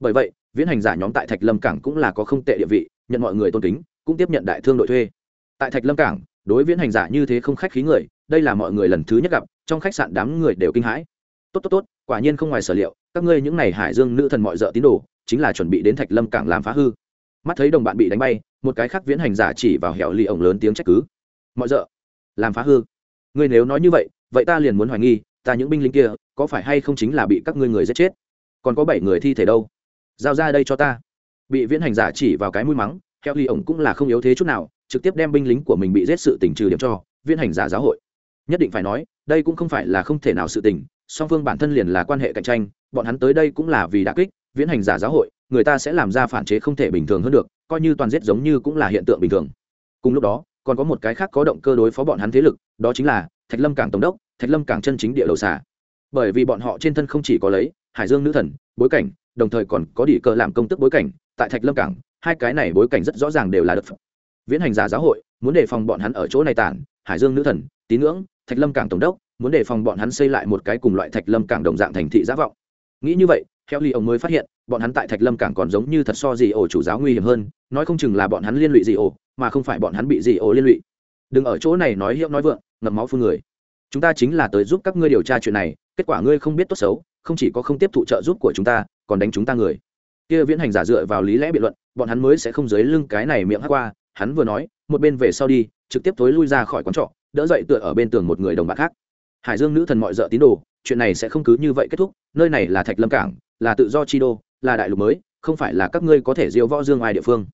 Bởi vậy, viễn hành giả nhóm tại thạch lâm cảng cũng là có không tệ địa vị, nhận mọi người tôn kính, cũng tiếp nhận đại thương đội thuê. Tại thạch lâm cảng, đối viễn hành giả như thế không khách khí người, đây là mọi người lần thứ nhất gặp, trong khách sạn đám người đều kinh hãi. Tốt tốt tốt, quả nhiên không ngoài sở liệu, các ngươi những n à y hải dương nữ thần mọi d ợ tín đồ, chính là chuẩn bị đến thạch lâm cảng làm phá hư. Mắt thấy đồng bạn bị đánh bay, một cái khác viễn hành giả chỉ vào hẻo lì ổng lớn tiếng trách cứ. Mọi d ợ làm phá hư. Ngươi nếu nói như vậy vậy ta liền muốn hoài nghi, ta những binh lính kia, có phải hay không chính là bị các ngươi người giết chết? Còn có bảy người thi thể đâu? Giao ra đây cho ta. Bị viễn hành giả chỉ vào cái mũi mắng theo ly ổng cũng là không yếu thế chút nào, trực tiếp đem binh lính của mình bị giết sự tình trừ điểm cho, viễn hành giả giáo hội. Nhất định phải nói, đây cũng không phải là không thể nào sự tình, song phương bản thân liền là quan hệ cạnh tranh, bọn hắn tới đây cũng là vì đã kích, viễn hành giả giáo hội, người ta sẽ làm ra phản chế không thể bình thường hơn được, coi như toàn giết giống như cũng là hiện tượng bình thường. Cùng lúc đó còn có một cái khác có động cơ đối phó bọn hắn thế lực, đó chính là thạch lâm cảng tổng đốc, thạch lâm cảng chân chính địa đầu xả bởi vì bọn họ trên thân không chỉ có lấy hải dương nữ thần, bối cảnh, đồng thời còn có đỉ cơ làm công tức bối cảnh, tại thạch lâm cảng, hai cái này bối cảnh rất rõ ràng đều là đất viễn hành giả giáo hội, muốn đề phòng bọn hắn ở chỗ này tản, hải dương nữ thần, tín ngưỡng, thạch lâm cảng tổng đốc, muốn đề phòng bọn hắn xây lại một cái cùng loại thạch lâm cảng đồng dạng thành thị giả vọng. Nghĩ như vậy theo ly ông mới phát hiện bọn hắn tại thạch lâm cảng còn giống như thật so gì ổ chủ giáo nguy hiểm hơn, nói không chừng là bọn hắn liên lụy gì ổ, mà không phải bọn hắn bị gì ổ liên lụy. Đừng ở chỗ này nói hiệu nói vượng, ngậm máu phương người. Chúng ta chính là tới giúp các ngươi điều tra chuyện này, kết quả ngươi không biết tốt xấu, không chỉ có không tiếp thụ trợ giúp của chúng ta, còn đánh chúng ta người. Kia viễn hành giả dựa vào lý lẽ biện luận, bọn hắn mới sẽ không dưới lưng cái này miệng hát qua, hắn vừa nói, một bên về sau đi, trực tiếp tối lui ra khỏi quán trọ, đỡ dậy tựa ở bên tường một người đồng bạn khác. Hải dương nữ thần mọi d tín đồ, chuyện này sẽ không cứ như vậy kết thúc, nơi này là thạch lâm cảng, là tự do chi đô là đại lục mới, không phải là các ngươi có thể diêu võ dương ai địa phương.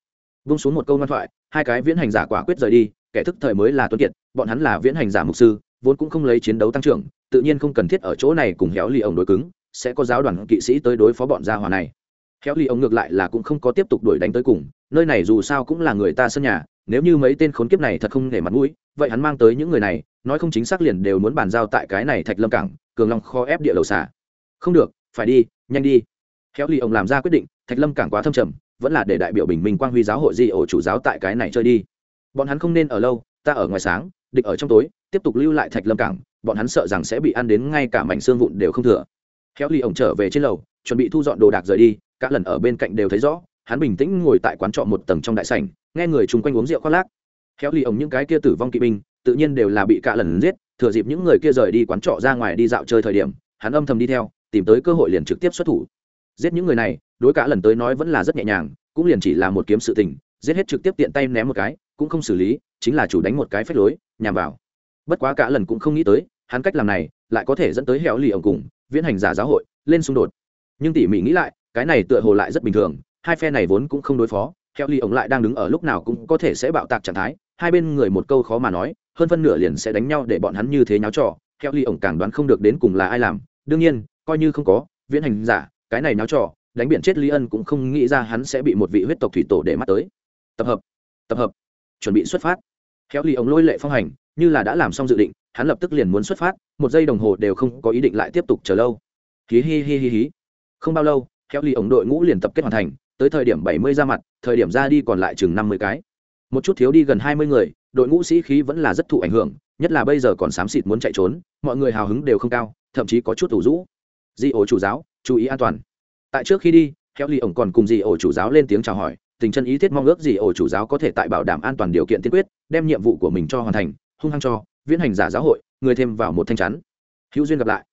Vung xuống một câu ngoan thoại, hai cái viễn hành giả quả quyết rời đi, kẻ thức thời mới là tuấn kiệt, bọn hắn là viễn hành giả mục sư, vốn cũng không lấy chiến đấu tăng trưởng, tự nhiên không cần thiết ở chỗ này cùng héo lì ông đối cứng, sẽ có giáo đoàn kỵ sĩ tới đối phó bọn gia hòa này. Héo lì ông ngược lại là cũng không có tiếp tục đuổi đánh tới cùng, nơi này dù sao cũng là người ta sân nhà, nếu như mấy tên khốn kiếp này thật không để mặt mũi, vậy hắn mang tới những người này, nói không chính xác liền đều muốn bàn giao tại cái này thạch lâm cảng, cường long kho ép địa lầu xả không được, phải đi, nhanh đi. Khéo ly ông làm ra quyết định, thạch lâm cảng quá thâm trầm, vẫn là để đại biểu bình minh quang huy giáo hội di ổ chủ giáo tại cái này chơi đi. Bọn hắn không nên ở lâu, ta ở ngoài sáng, địch ở trong tối, tiếp tục lưu lại thạch lâm cảng, bọn hắn sợ rằng sẽ bị ăn đến ngay cả mảnh xương vụn đều không thừa. Khéo ly ổng trở về trên lầu, chuẩn bị thu dọn đồ đạc rời đi các lần ở bên cạnh đều thấy rõ, hắn bình tĩnh ngồi tại quán trọ một tầng trong đại sảnh, nghe người chung quanh uống rượu khoác lác. Khéo ly ổng những cái kia tử vong kỵ binh, tự nhiên đều là bị cả lần giết, thừa dịp những người kia rời đi quán trọ ra ngoài đi dạo chơi thời điểm, hắn âm thầm đi theo, tìm tới cơ hội liền trực tiếp xuất thủ giết những người này, đối cả lần tới nói vẫn là rất nhẹ nhàng, cũng liền chỉ là một kiếm sự tình, giết hết trực tiếp tiện tay ném một cái, cũng không xử lý, chính là chủ đánh một cái phép lối, nhằm vào. Bất quá cả lần cũng không nghĩ tới, hắn cách làm này lại có thể dẫn tới héo lì ổng cùng, viễn hành giả giáo hội, lên xung đột. Nhưng tỉ mỉ nghĩ lại, cái này tựa hồ lại rất bình thường, hai phe này vốn cũng không đối phó héo lì ổng lại đang đứng ở lúc nào cũng có thể sẽ bạo tạc trạng thái, hai bên người một câu khó mà nói, hơn phân nửa liền sẽ đánh nhau để bọn hắn như thế nháo trò héo lì ổng càng đoán không được đến cùng là ai làm, đương nhiên, coi như không có, viễn hành giả cái này náo trò, đánh biển chết lý ân cũng không nghĩ ra hắn sẽ bị một vị huyết tộc thủy tổ để mắt tới. Tập hợp tập hợp, chuẩn bị xuất phát. Khéo lì ống lôi lệ phong hành, như là đã làm xong dự định, hắn lập tức liền muốn xuất phát, một giây đồng hồ đều không có ý định lại tiếp tục chờ lâu. Hí hí hí hí hí. Không bao lâu, khéo lì ống đội ngũ liền tập kết hoàn thành, tới thời điểm bảy mươi ra mặt, thời điểm ra đi còn lại chừng năm mươi cái. Một chút thiếu đi gần hai mươi người, đội ngũ sĩ khí vẫn là rất thụ ảnh hưởng, nhất là bây giờ còn xám xịt muốn chạy trốn, mọi người hào hứng đều không cao, thậm chí có chút thủ rũ. Di ổ chủ giáo chú ý an toàn. Tại trước khi đi khéo lì ổng còn cùng Dì ổ chủ giáo lên tiếng chào hỏi, tình chân ý thiết mong ước Dì ổ chủ giáo có thể tại bảo đảm an toàn điều kiện tiên quyết, đem nhiệm vụ của mình cho hoàn thành, hung hăng cho, viễn hành giả giáo hội, người thêm vào một thanh chắn. Hữu duyên gặp lại.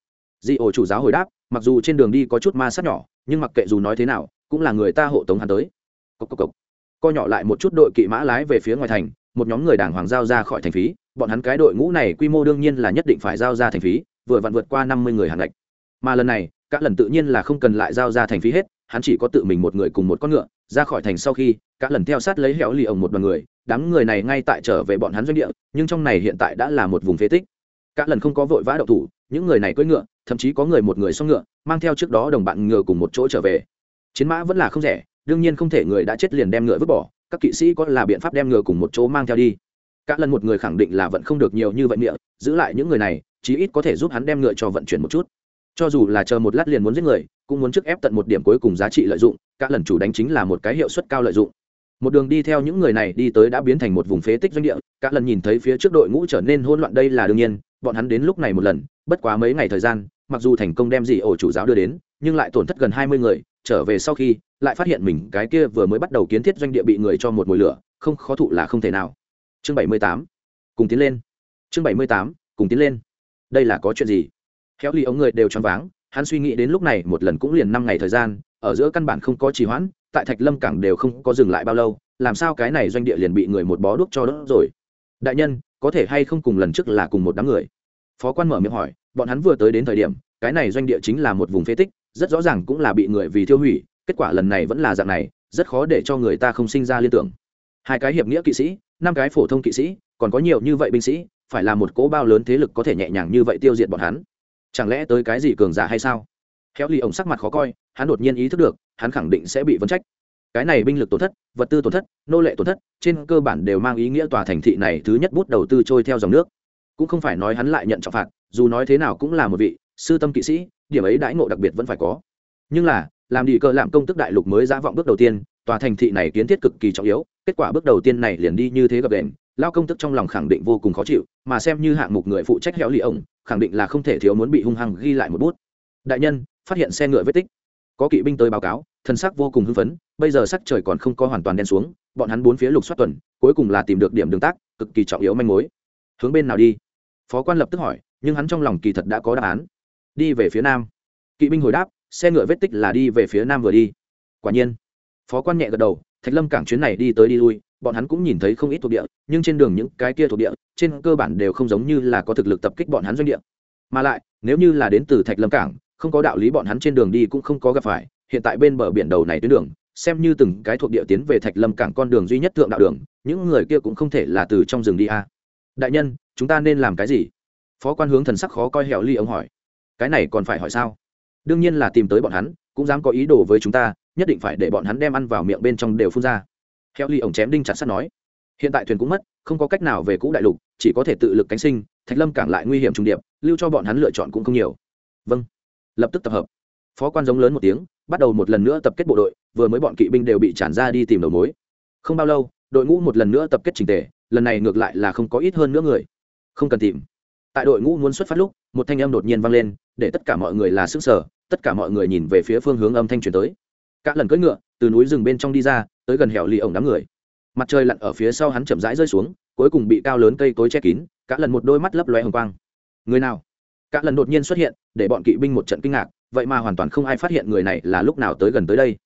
Dì ổ chủ giáo hồi đáp, mặc dù trên đường đi có chút ma sát nhỏ, nhưng mặc kệ dù nói thế nào, cũng là người ta hộ tống hắn tới. Cốc cốc cốc. co nhỏ lại một chút đội kỵ mã lái về phía ngoài thành, một nhóm người đảng hoàng giao ra khỏi thành phí, bọn hắn cái đội ngũ này quy mô đương nhiên là nhất định phải giao ra thành phí, vừa vặn vượt qua năm mươi người hàng lệch mà lần này các lần tự nhiên là không cần lại giao ra thành phí hết hắn chỉ có tự mình một người cùng một con ngựa ra khỏi thành sau khi các lần theo sát lấy héo lì ổng một đoàn người đám người này ngay tại trở về bọn hắn doanh địa nhưng trong này hiện tại đã là một vùng phế tích. Các lần không có vội vã đậu thủ những người này cưỡi ngựa thậm chí có người một người xong ngựa mang theo trước đó đồng bạn ngựa cùng một chỗ trở về. Chiến mã vẫn là không rẻ đương nhiên không thể người đã chết liền đem ngựa vứt bỏ các kỵ sĩ có là biện pháp đem ngựa cùng một chỗ mang theo đi. Các lần một người khẳng định là vẫn không được nhiều như vậy miệng, giữ lại những người này chí ít có thể giúp hắn đem ngựa cho vận chuyển một chút cho dù là chờ một lát liền muốn giết người, cũng muốn trước ép tận một điểm cuối cùng giá trị lợi dụng các lần chủ đánh chính là một cái hiệu suất cao lợi dụng. Một đường đi theo những người này đi tới đã biến thành một vùng phế tích doanh địa các lần nhìn thấy phía trước đội ngũ trở nên hỗn loạn đây là đương nhiên, bọn hắn đến lúc này một lần, bất quá mấy ngày thời gian, mặc dù thành công đem gì ổ chủ giáo đưa đến, nhưng lại tổn thất gần hai mươi người, trở về sau khi, lại phát hiện mình cái kia vừa mới bắt đầu kiến thiết doanh địa bị người cho một mùi lửa, không khó thụ là không thể nào. Chương bảy mươi tám, cùng tiến lên. Chương bảy mươi tám, cùng tiến lên. Đây là có chuyện gì? Khéo ly ống người đều choáng váng, hắn suy nghĩ đến lúc này một lần cũng liền năm ngày thời gian, ở giữa căn bản không có trì hoãn, tại thạch lâm cảng đều không có dừng lại bao lâu, làm sao cái này doanh địa liền bị người một bó đuốc cho đốt rồi? Đại nhân, có thể hay không cùng lần trước là cùng một đám người? Phó quan mở miệng hỏi, bọn hắn vừa tới đến thời điểm, cái này doanh địa chính là một vùng phế tích, rất rõ ràng cũng là bị người vì tiêu hủy, kết quả lần này vẫn là dạng này, rất khó để cho người ta không sinh ra liên tưởng. Hai cái hiệp nghĩa kỵ sĩ, năm cái phổ thông kỵ sĩ, còn có nhiều như vậy binh sĩ, phải là một cỗ bao lớn thế lực có thể nhẹ nhàng như vậy tiêu diệt bọn hắn chẳng lẽ tới cái gì cường giả hay sao? Héo ly ổng sắc mặt khó coi, hắn đột nhiên ý thức được, hắn khẳng định sẽ bị vấn trách. Cái này binh lực tổn thất, vật tư tổn thất, nô lệ tổn thất, trên cơ bản đều mang ý nghĩa tòa thành thị này thứ nhất bút đầu tư trôi theo dòng nước. Cũng không phải nói hắn lại nhận trọng phạt, dù nói thế nào cũng là một vị sư tâm kỵ sĩ, điểm ấy đãi ngộ đặc biệt vẫn phải có. Nhưng là, làm đi cờ làm công tức đại lục mới ra vọng bước đầu tiên, tòa thành thị này kiến thiết cực kỳ trọng yếu, kết quả bước đầu tiên này liền đi như thế gặp đèn lao công tức trong lòng khẳng định vô cùng khó chịu, mà xem như hạng mục người phụ trách héo lì ổng, khẳng định là không thể thiếu muốn bị hung hăng ghi lại một bút. Đại nhân, phát hiện xe ngựa vết tích. Có kỵ binh tới báo cáo, thân sắc vô cùng hưng phấn, bây giờ sắc trời còn không có hoàn toàn đen xuống, bọn hắn bốn phía lục soát tuần, cuối cùng là tìm được điểm đường tác, cực kỳ trọng yếu manh mối. Hướng bên nào đi? Phó quan lập tức hỏi, nhưng hắn trong lòng kỳ thật đã có đáp án. Đi về phía nam. Kỵ binh hồi đáp, xe ngựa vết tích là đi về phía nam vừa đi. Quả nhiên. Phó quan nhẹ gật đầu, thạch lâm cảng chuyến này đi tới đi lui bọn hắn cũng nhìn thấy không ít thuộc địa, nhưng trên đường những cái kia thuộc địa, trên cơ bản đều không giống như là có thực lực tập kích bọn hắn doanh địa. Mà lại, nếu như là đến từ thạch lâm cảng, không có đạo lý bọn hắn trên đường đi cũng không có gặp phải, hiện tại bên bờ biển đầu này tuyến đường, xem như từng cái thuộc địa tiến về thạch lâm cảng con đường duy nhất thượng đạo đường, những người kia cũng không thể là từ trong rừng đi a. Đại nhân, chúng ta nên làm cái gì? Phó quan hướng thần sắc khó coi hẻo ly ông hỏi. Cái này còn phải hỏi sao? Đương nhiên là tìm tới bọn hắn, cũng dám có ý đồ với chúng ta, nhất định phải để bọn hắn đem ăn vào miệng bên trong đều phun ra hẻo ly ổng chém đinh chặt sắt nói, hiện tại thuyền cũng mất, không có cách nào về cũ đại lục, chỉ có thể tự lực cánh sinh, thạch lâm cảng lại nguy hiểm trùng điệp, lưu cho bọn hắn lựa chọn cũng không nhiều. Vâng. Lập tức tập hợp. Phó quan giống lớn một tiếng, bắt đầu một lần nữa tập kết bộ đội, vừa mới bọn kỵ binh đều bị tràn ra đi tìm đầu mối. Không bao lâu, đội ngũ một lần nữa tập kết trình tề, lần này ngược lại là không có ít hơn nữa người. Không cần tìm. Tại đội ngũ muốn xuất phát lúc, một thanh âm đột nhiên vang lên, để tất cả mọi người là sức sở tất cả mọi người nhìn về phía phương hướng âm thanh truyền tới. Cả lần cưỡi ngựa, từ núi rừng bên trong đi ra tới gần hẻo lì ổng đám người. Mặt trời lặn ở phía sau hắn chậm rãi rơi xuống, cuối cùng bị cao lớn cây cối che kín, cả lần một đôi mắt lấp loe hồng quang. Người nào? Cả lần đột nhiên xuất hiện, để bọn kỵ binh một trận kinh ngạc, vậy mà hoàn toàn không ai phát hiện người này là lúc nào tới gần tới đây.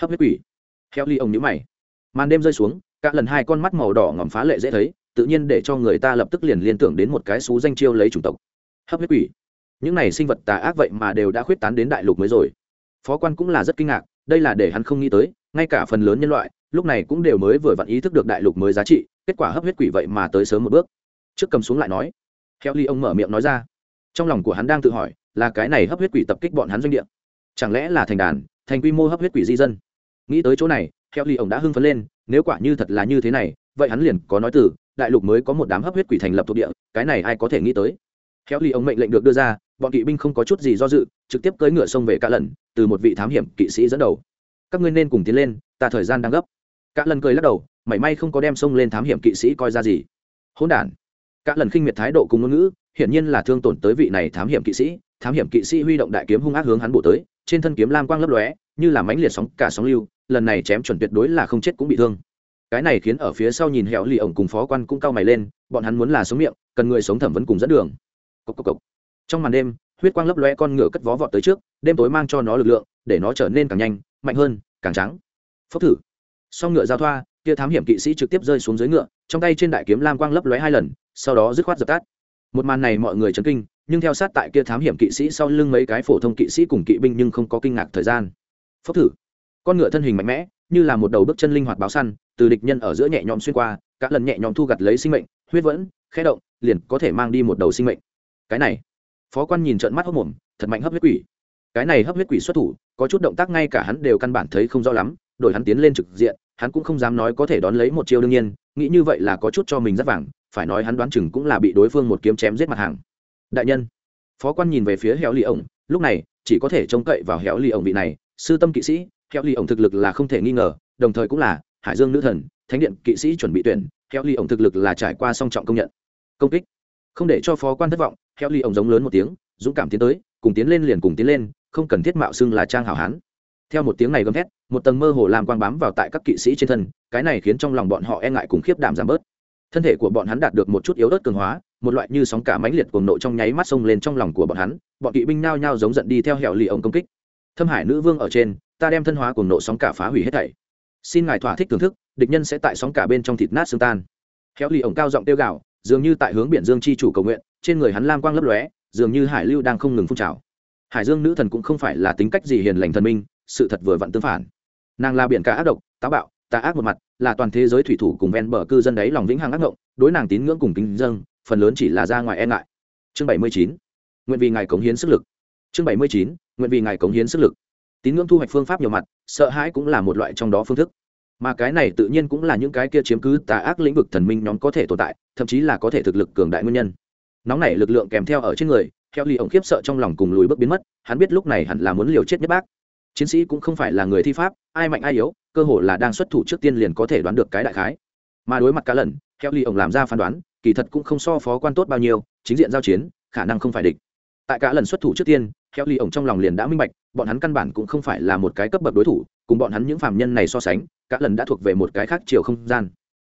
Hấp huyết quỷ. Heo ly ông nhữ mày. Màn đêm rơi xuống, cả lần hai con mắt màu đỏ ngòm phá lệ dễ thấy, tự nhiên để cho người ta lập tức liền liên tưởng đến một cái xú danh chiêu lấy chủng tộc. Hấp huyết quỷ. Những này sinh vật tà ác vậy mà đều đã khuyết tán đến đại lục mới rồi. Phó quan cũng là rất kinh ngạc, đây là để hắn không nghĩ tới ngay cả phần lớn nhân loại, lúc này cũng đều mới vừa vặn ý thức được đại lục mới giá trị, kết quả hấp huyết quỷ vậy mà tới sớm một bước. Trước cầm xuống lại nói, heo ly ông mở miệng nói ra, trong lòng của hắn đang tự hỏi, là cái này hấp huyết quỷ tập kích bọn hắn doanh địa. Chẳng lẽ là thành đàn, thành quy mô hấp huyết quỷ di dân? Nghĩ tới chỗ này theo ly ông đã hưng phấn lên, nếu quả như thật là như thế này, vậy hắn liền có nói từ, đại lục mới có một đám hấp huyết quỷ thành lập thuộc địa, cái này ai có thể nghĩ tới? Theo ly ông mệnh lệnh được đưa ra, bọn kỵ binh không có chút gì do dự, trực tiếp cưỡi ngựa sông về cả lần từ một vị thám hiểm kỵ sĩ dẫn đầu các ngươi nên cùng tiến lên, ta thời gian đang gấp. Cả lần cười lắc đầu, mảy may không có đem sông lên thám hiểm kỵ sĩ coi ra gì. Hỗn đản. Cả lần khinh miệt thái độ cùng ngôn ngữ, hiển nhiên là thương tổn tới vị này thám hiểm kỵ sĩ. Thám hiểm kỵ sĩ huy động đại kiếm hung ác hướng hắn bổ tới, trên thân kiếm lam quang lấp lóe, như là mãnh liệt sóng, cả sóng lưu, lần này chém chuẩn tuyệt đối là không chết cũng bị thương. Cái này khiến ở phía sau nhìn hẻo lì ổng cùng phó quan cũng cau mày lên, bọn hắn muốn là sống miệng, cần người sống thẩm vấn cùng dẫn đường. Cốc cốc cốc. trong màn đêm, huyết quang lấp lóe con ngựa cất vó vọt tới trước, đêm tối mang cho nó lực lượng, để nó trở nên càng nhanh mạnh hơn, càng trắng. Phốc thử. Song ngựa giao thoa kia thám hiểm kỵ sĩ trực tiếp rơi xuống dưới ngựa, trong tay trên đại kiếm lam quang lấp lóe hai lần, sau đó dứt khoát dập tắt. Một màn này mọi người chấn kinh, nhưng theo sát tại kia thám hiểm kỵ sĩ sau lưng mấy cái phổ thông kỵ sĩ cùng kỵ binh nhưng không có kinh ngạc thời gian. Phốc thử. Con ngựa thân hình mạnh mẽ, như là một đầu bước chân linh hoạt báo săn, từ địch nhân ở giữa nhẹ nhõm xuyên qua các lần nhẹ nhõm thu gặt lấy sinh mệnh, huyết vẫn, khẽ động, liền có thể mang đi một đầu sinh mệnh. Cái này. Phó quan nhìn trợn mắt hốc mồm, thật mạnh hấp huyết quỷ. Cái này hấp huyết quỷ xuất thủ có chút động tác ngay cả hắn đều căn bản thấy không rõ lắm, đổi hắn tiến lên trực diện, hắn cũng không dám nói có thể đón lấy một chiêu đương nhiên, nghĩ như vậy là có chút cho mình rất vàng, phải nói hắn đoán chừng cũng là bị đối phương một kiếm chém giết mặt hàng. Đại nhân, phó quan nhìn về phía héo lì ổng, lúc này, chỉ có thể trông cậy vào héo lì ổng vị này, sư tâm kỵ sĩ héo lì ổng thực lực là không thể nghi ngờ, đồng thời cũng là hải dương nữ thần, thánh điện kỵ sĩ chuẩn bị tuyển héo lì ổng thực lực là trải qua song trọng công nhận. Công kích. Không để cho phó quan thất vọng héo lì ổng giống lớn một tiếng, dũng cảm tiến tới, cùng tiến lên liền cùng tiến lên không cần thiết mạo xưng là trang hảo hán. Theo một tiếng này gầm thét, một tầng mơ hồ làm quang bám vào tại các kỵ sĩ trên thân, cái này khiến trong lòng bọn họ e ngại cùng khiếp đảm giảm bớt. Thân thể của bọn hắn đạt được một chút yếu ớt cường hóa, một loại như sóng cả mãnh liệt cuồng nộ trong nháy mắt xông lên trong lòng của bọn hắn, bọn kỵ binh nao nhao giống giận đi theo hẻo lì ổng công kích. Thâm hải nữ vương ở trên, ta đem thân hóa cuồng nộ sóng cả phá hủy hết thảy. Xin ngài thỏa thích thưởng thức, địch nhân sẽ tại sóng cả bên trong thịt nát xương tan. Hẻo lì ổng cao giọng tiêu gạo dường như tại hướng biển dương chi chủ cầu nguyện, trên người hắn lam quang lấp lóe, dường như hải lưu đang không ngừng phun trào hải dương nữ thần cũng không phải là tính cách gì hiền lành thần minh, sự thật vừa vặn tương phản. Nàng là biển cả ác độc, táo bạo, tà ác một mặt, là toàn thế giới thủy thủ cùng ven bờ cư dân đấy lòng vĩnh hằng ác ngộng, đối nàng tín ngưỡng cùng kính dâng, phần lớn chỉ là ra ngoài e ngại. Chương bảy mươi chín, nguyện vì ngài cống hiến sức lực. Chương bảy mươi chín, nguyện vì ngài cống hiến sức lực. Tín ngưỡng thu hoạch phương pháp nhiều mặt, sợ hãi cũng là một loại trong đó phương thức. Mà cái này tự nhiên cũng là những cái kia chiếm cứ tà ác lĩnh vực thần minh nhóm có thể tồn tại, thậm chí là có thể thực lực cường đại nguyên nhân. Nóng này lực lượng kèm theo ở trên người theo ly ổng khiếp sợ trong lòng cùng lùi bước biến mất, hắn biết lúc này hẳn là muốn liều chết nhất bác. Chiến sĩ cũng không phải là người thi pháp, ai mạnh ai yếu, cơ hội là đang xuất thủ trước tiên liền có thể đoán được cái đại khái. Mà đối mặt cá lần theo ly ổng làm ra phán đoán, kỳ thật cũng không so phó quan tốt bao nhiêu, chính diện giao chiến, khả năng không phải địch. Tại cả lần xuất thủ trước tiên theo ly ổng trong lòng liền đã minh bạch, bọn hắn căn bản cũng không phải là một cái cấp bậc đối thủ, cùng bọn hắn những phạm nhân này so sánh cả lần đã thuộc về một cái khác chiều không gian.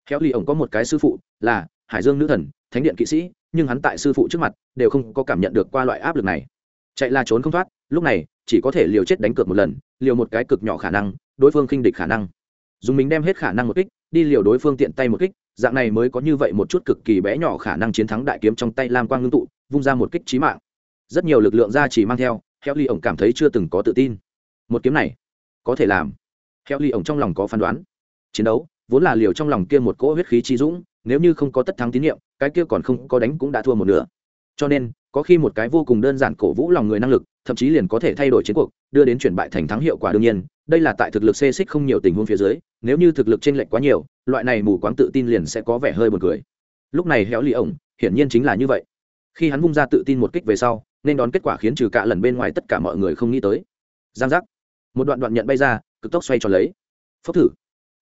Theo ly ổng có một cái sư phụ, là hải dương nữ thần, thánh điện kỵ sĩ nhưng hắn tại sư phụ trước mặt đều không có cảm nhận được qua loại áp lực này. Chạy là trốn không thoát, lúc này, chỉ có thể liều chết đánh cược một lần, liều một cái cực nhỏ khả năng, đối phương khinh địch khả năng. Dùng mình đem hết khả năng một kích, đi liều đối phương tiện tay một kích, dạng này mới có như vậy một chút cực kỳ bé nhỏ khả năng chiến thắng đại kiếm trong tay lam quang ngưng tụ, vung ra một kích trí mạng. Rất nhiều lực lượng ra chỉ mang theo heo ly ổng cảm thấy chưa từng có tự tin. Một kiếm này, có thể làm. Heo ly ổng trong lòng có phán đoán. Chiến đấu, vốn là liều trong lòng kia một cỗ huyết khí chi dũng nếu như không có tất thắng tín nhiệm, cái kia còn không có đánh cũng đã thua một nửa. Cho nên, có khi một cái vô cùng đơn giản cổ vũ lòng người năng lực, thậm chí liền có thể thay đổi chiến cuộc, đưa đến chuyển bại thành thắng hiệu quả đương nhiên, đây là tại thực lực xê xích không nhiều tình huống phía dưới, nếu như thực lực chênh lệch quá nhiều, loại này mù quáng tự tin liền sẽ có vẻ hơi b u ồ n cười. Lúc này héo lì ổng, hiển nhiên chính là như vậy. Khi hắn vung ra tự tin một kích về sau, nên đón kết quả khiến trừ cả lần bên ngoài tất cả mọi người không nghĩ tới. Giang giác. Một đoạn đoạn nhận bay ra, cực tốc xoay tròn lấy. Phốc thử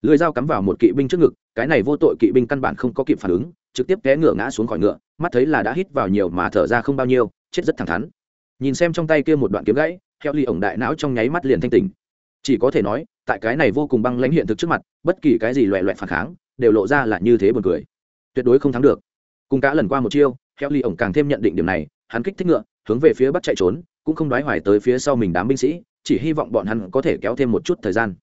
lưới dao cắm vào một kỵ binh trước ngực, cái này vô tội kỵ binh căn bản không có kịp phản ứng, trực tiếp té ngựa ngã xuống khỏi ngựa, mắt thấy là đã hít vào nhiều mà thở ra không bao nhiêu, chết rất thẳng thắn. Nhìn xem trong tay kia một đoạn kiếm gãy theo ly ổng đại não trong nháy mắt liền thanh tỉnh. Chỉ có thể nói, tại cái này vô cùng băng lãnh hiện thực trước mặt, bất kỳ cái gì loẹ loẹt phản kháng, đều lộ ra là như thế buồn cười. Tuyệt đối không thắng được. Cùng cả lần qua một chiêu theo ly ổng càng thêm nhận định điểm này, hắn kích thích ngựa, hướng về phía bắc chạy trốn, cũng không đoái hoài tới phía sau mình đám binh sĩ, chỉ hy vọng bọn hắn có thể kéo thêm một chút thời gian.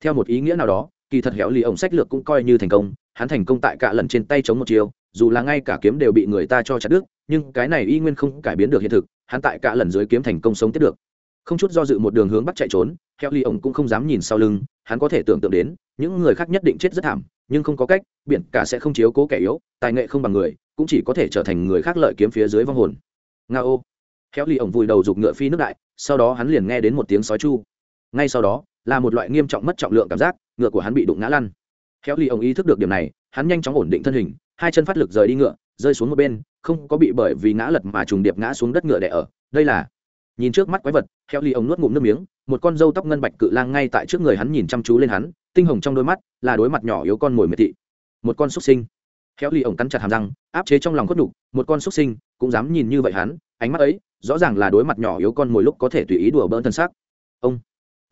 Theo một ý nghĩa nào đó kỳ thật héo lì ổng sách lược cũng coi như thành công, hắn thành công tại cả lần trên tay chống một chiều dù là ngay cả kiếm đều bị người ta cho chặt đứt, nhưng cái này y nguyên không cải biến được hiện thực, hắn tại cả lần dưới kiếm thành công sống tiếp được. Không chút do dự một đường hướng bắt chạy trốn, héo lì ổng cũng không dám nhìn sau lưng, hắn có thể tưởng tượng đến, những người khác nhất định chết rất thảm, nhưng không có cách, biển cả sẽ không chiếu cố kẻ yếu, tài nghệ không bằng người, cũng chỉ có thể trở thành người khác lợi kiếm phía dưới vong hồn. Nga ô héo lì ổng vùi đầu giục ngựa phi nước đại, sau đó hắn liền nghe đến một tiếng sói chu. Ngay sau đó là một loại nghiêm trọng mất trọng lượng cảm giác, ngựa của hắn bị đụng ngã lăn. Khéo ly ông ý thức được điểm này, hắn nhanh chóng ổn định thân hình, hai chân phát lực rời đi ngựa, rơi xuống một bên, không có bị bởi vì ngã lật mà trùng điệp ngã xuống đất ngựa đẻ ở. Đây là, nhìn trước mắt quái vật, khéo ly ông nuốt ngụm nước miếng, một con dâu tóc ngân bạch cự lang ngay tại trước người hắn nhìn chăm chú lên hắn, tinh hồng trong đôi mắt là đối mặt nhỏ yếu con mồi miệt thị. Một con xúc sinh. Khéo ly ông cắn chặt hàm răng, áp chế trong lòng khuất đục một con xúc sinh, cũng dám nhìn như vậy hắn, ánh mắt ấy, rõ ràng là đối mặt nhỏ yếu con mồi lúc có thể tùy ý đùa bỡn thân xác. Ông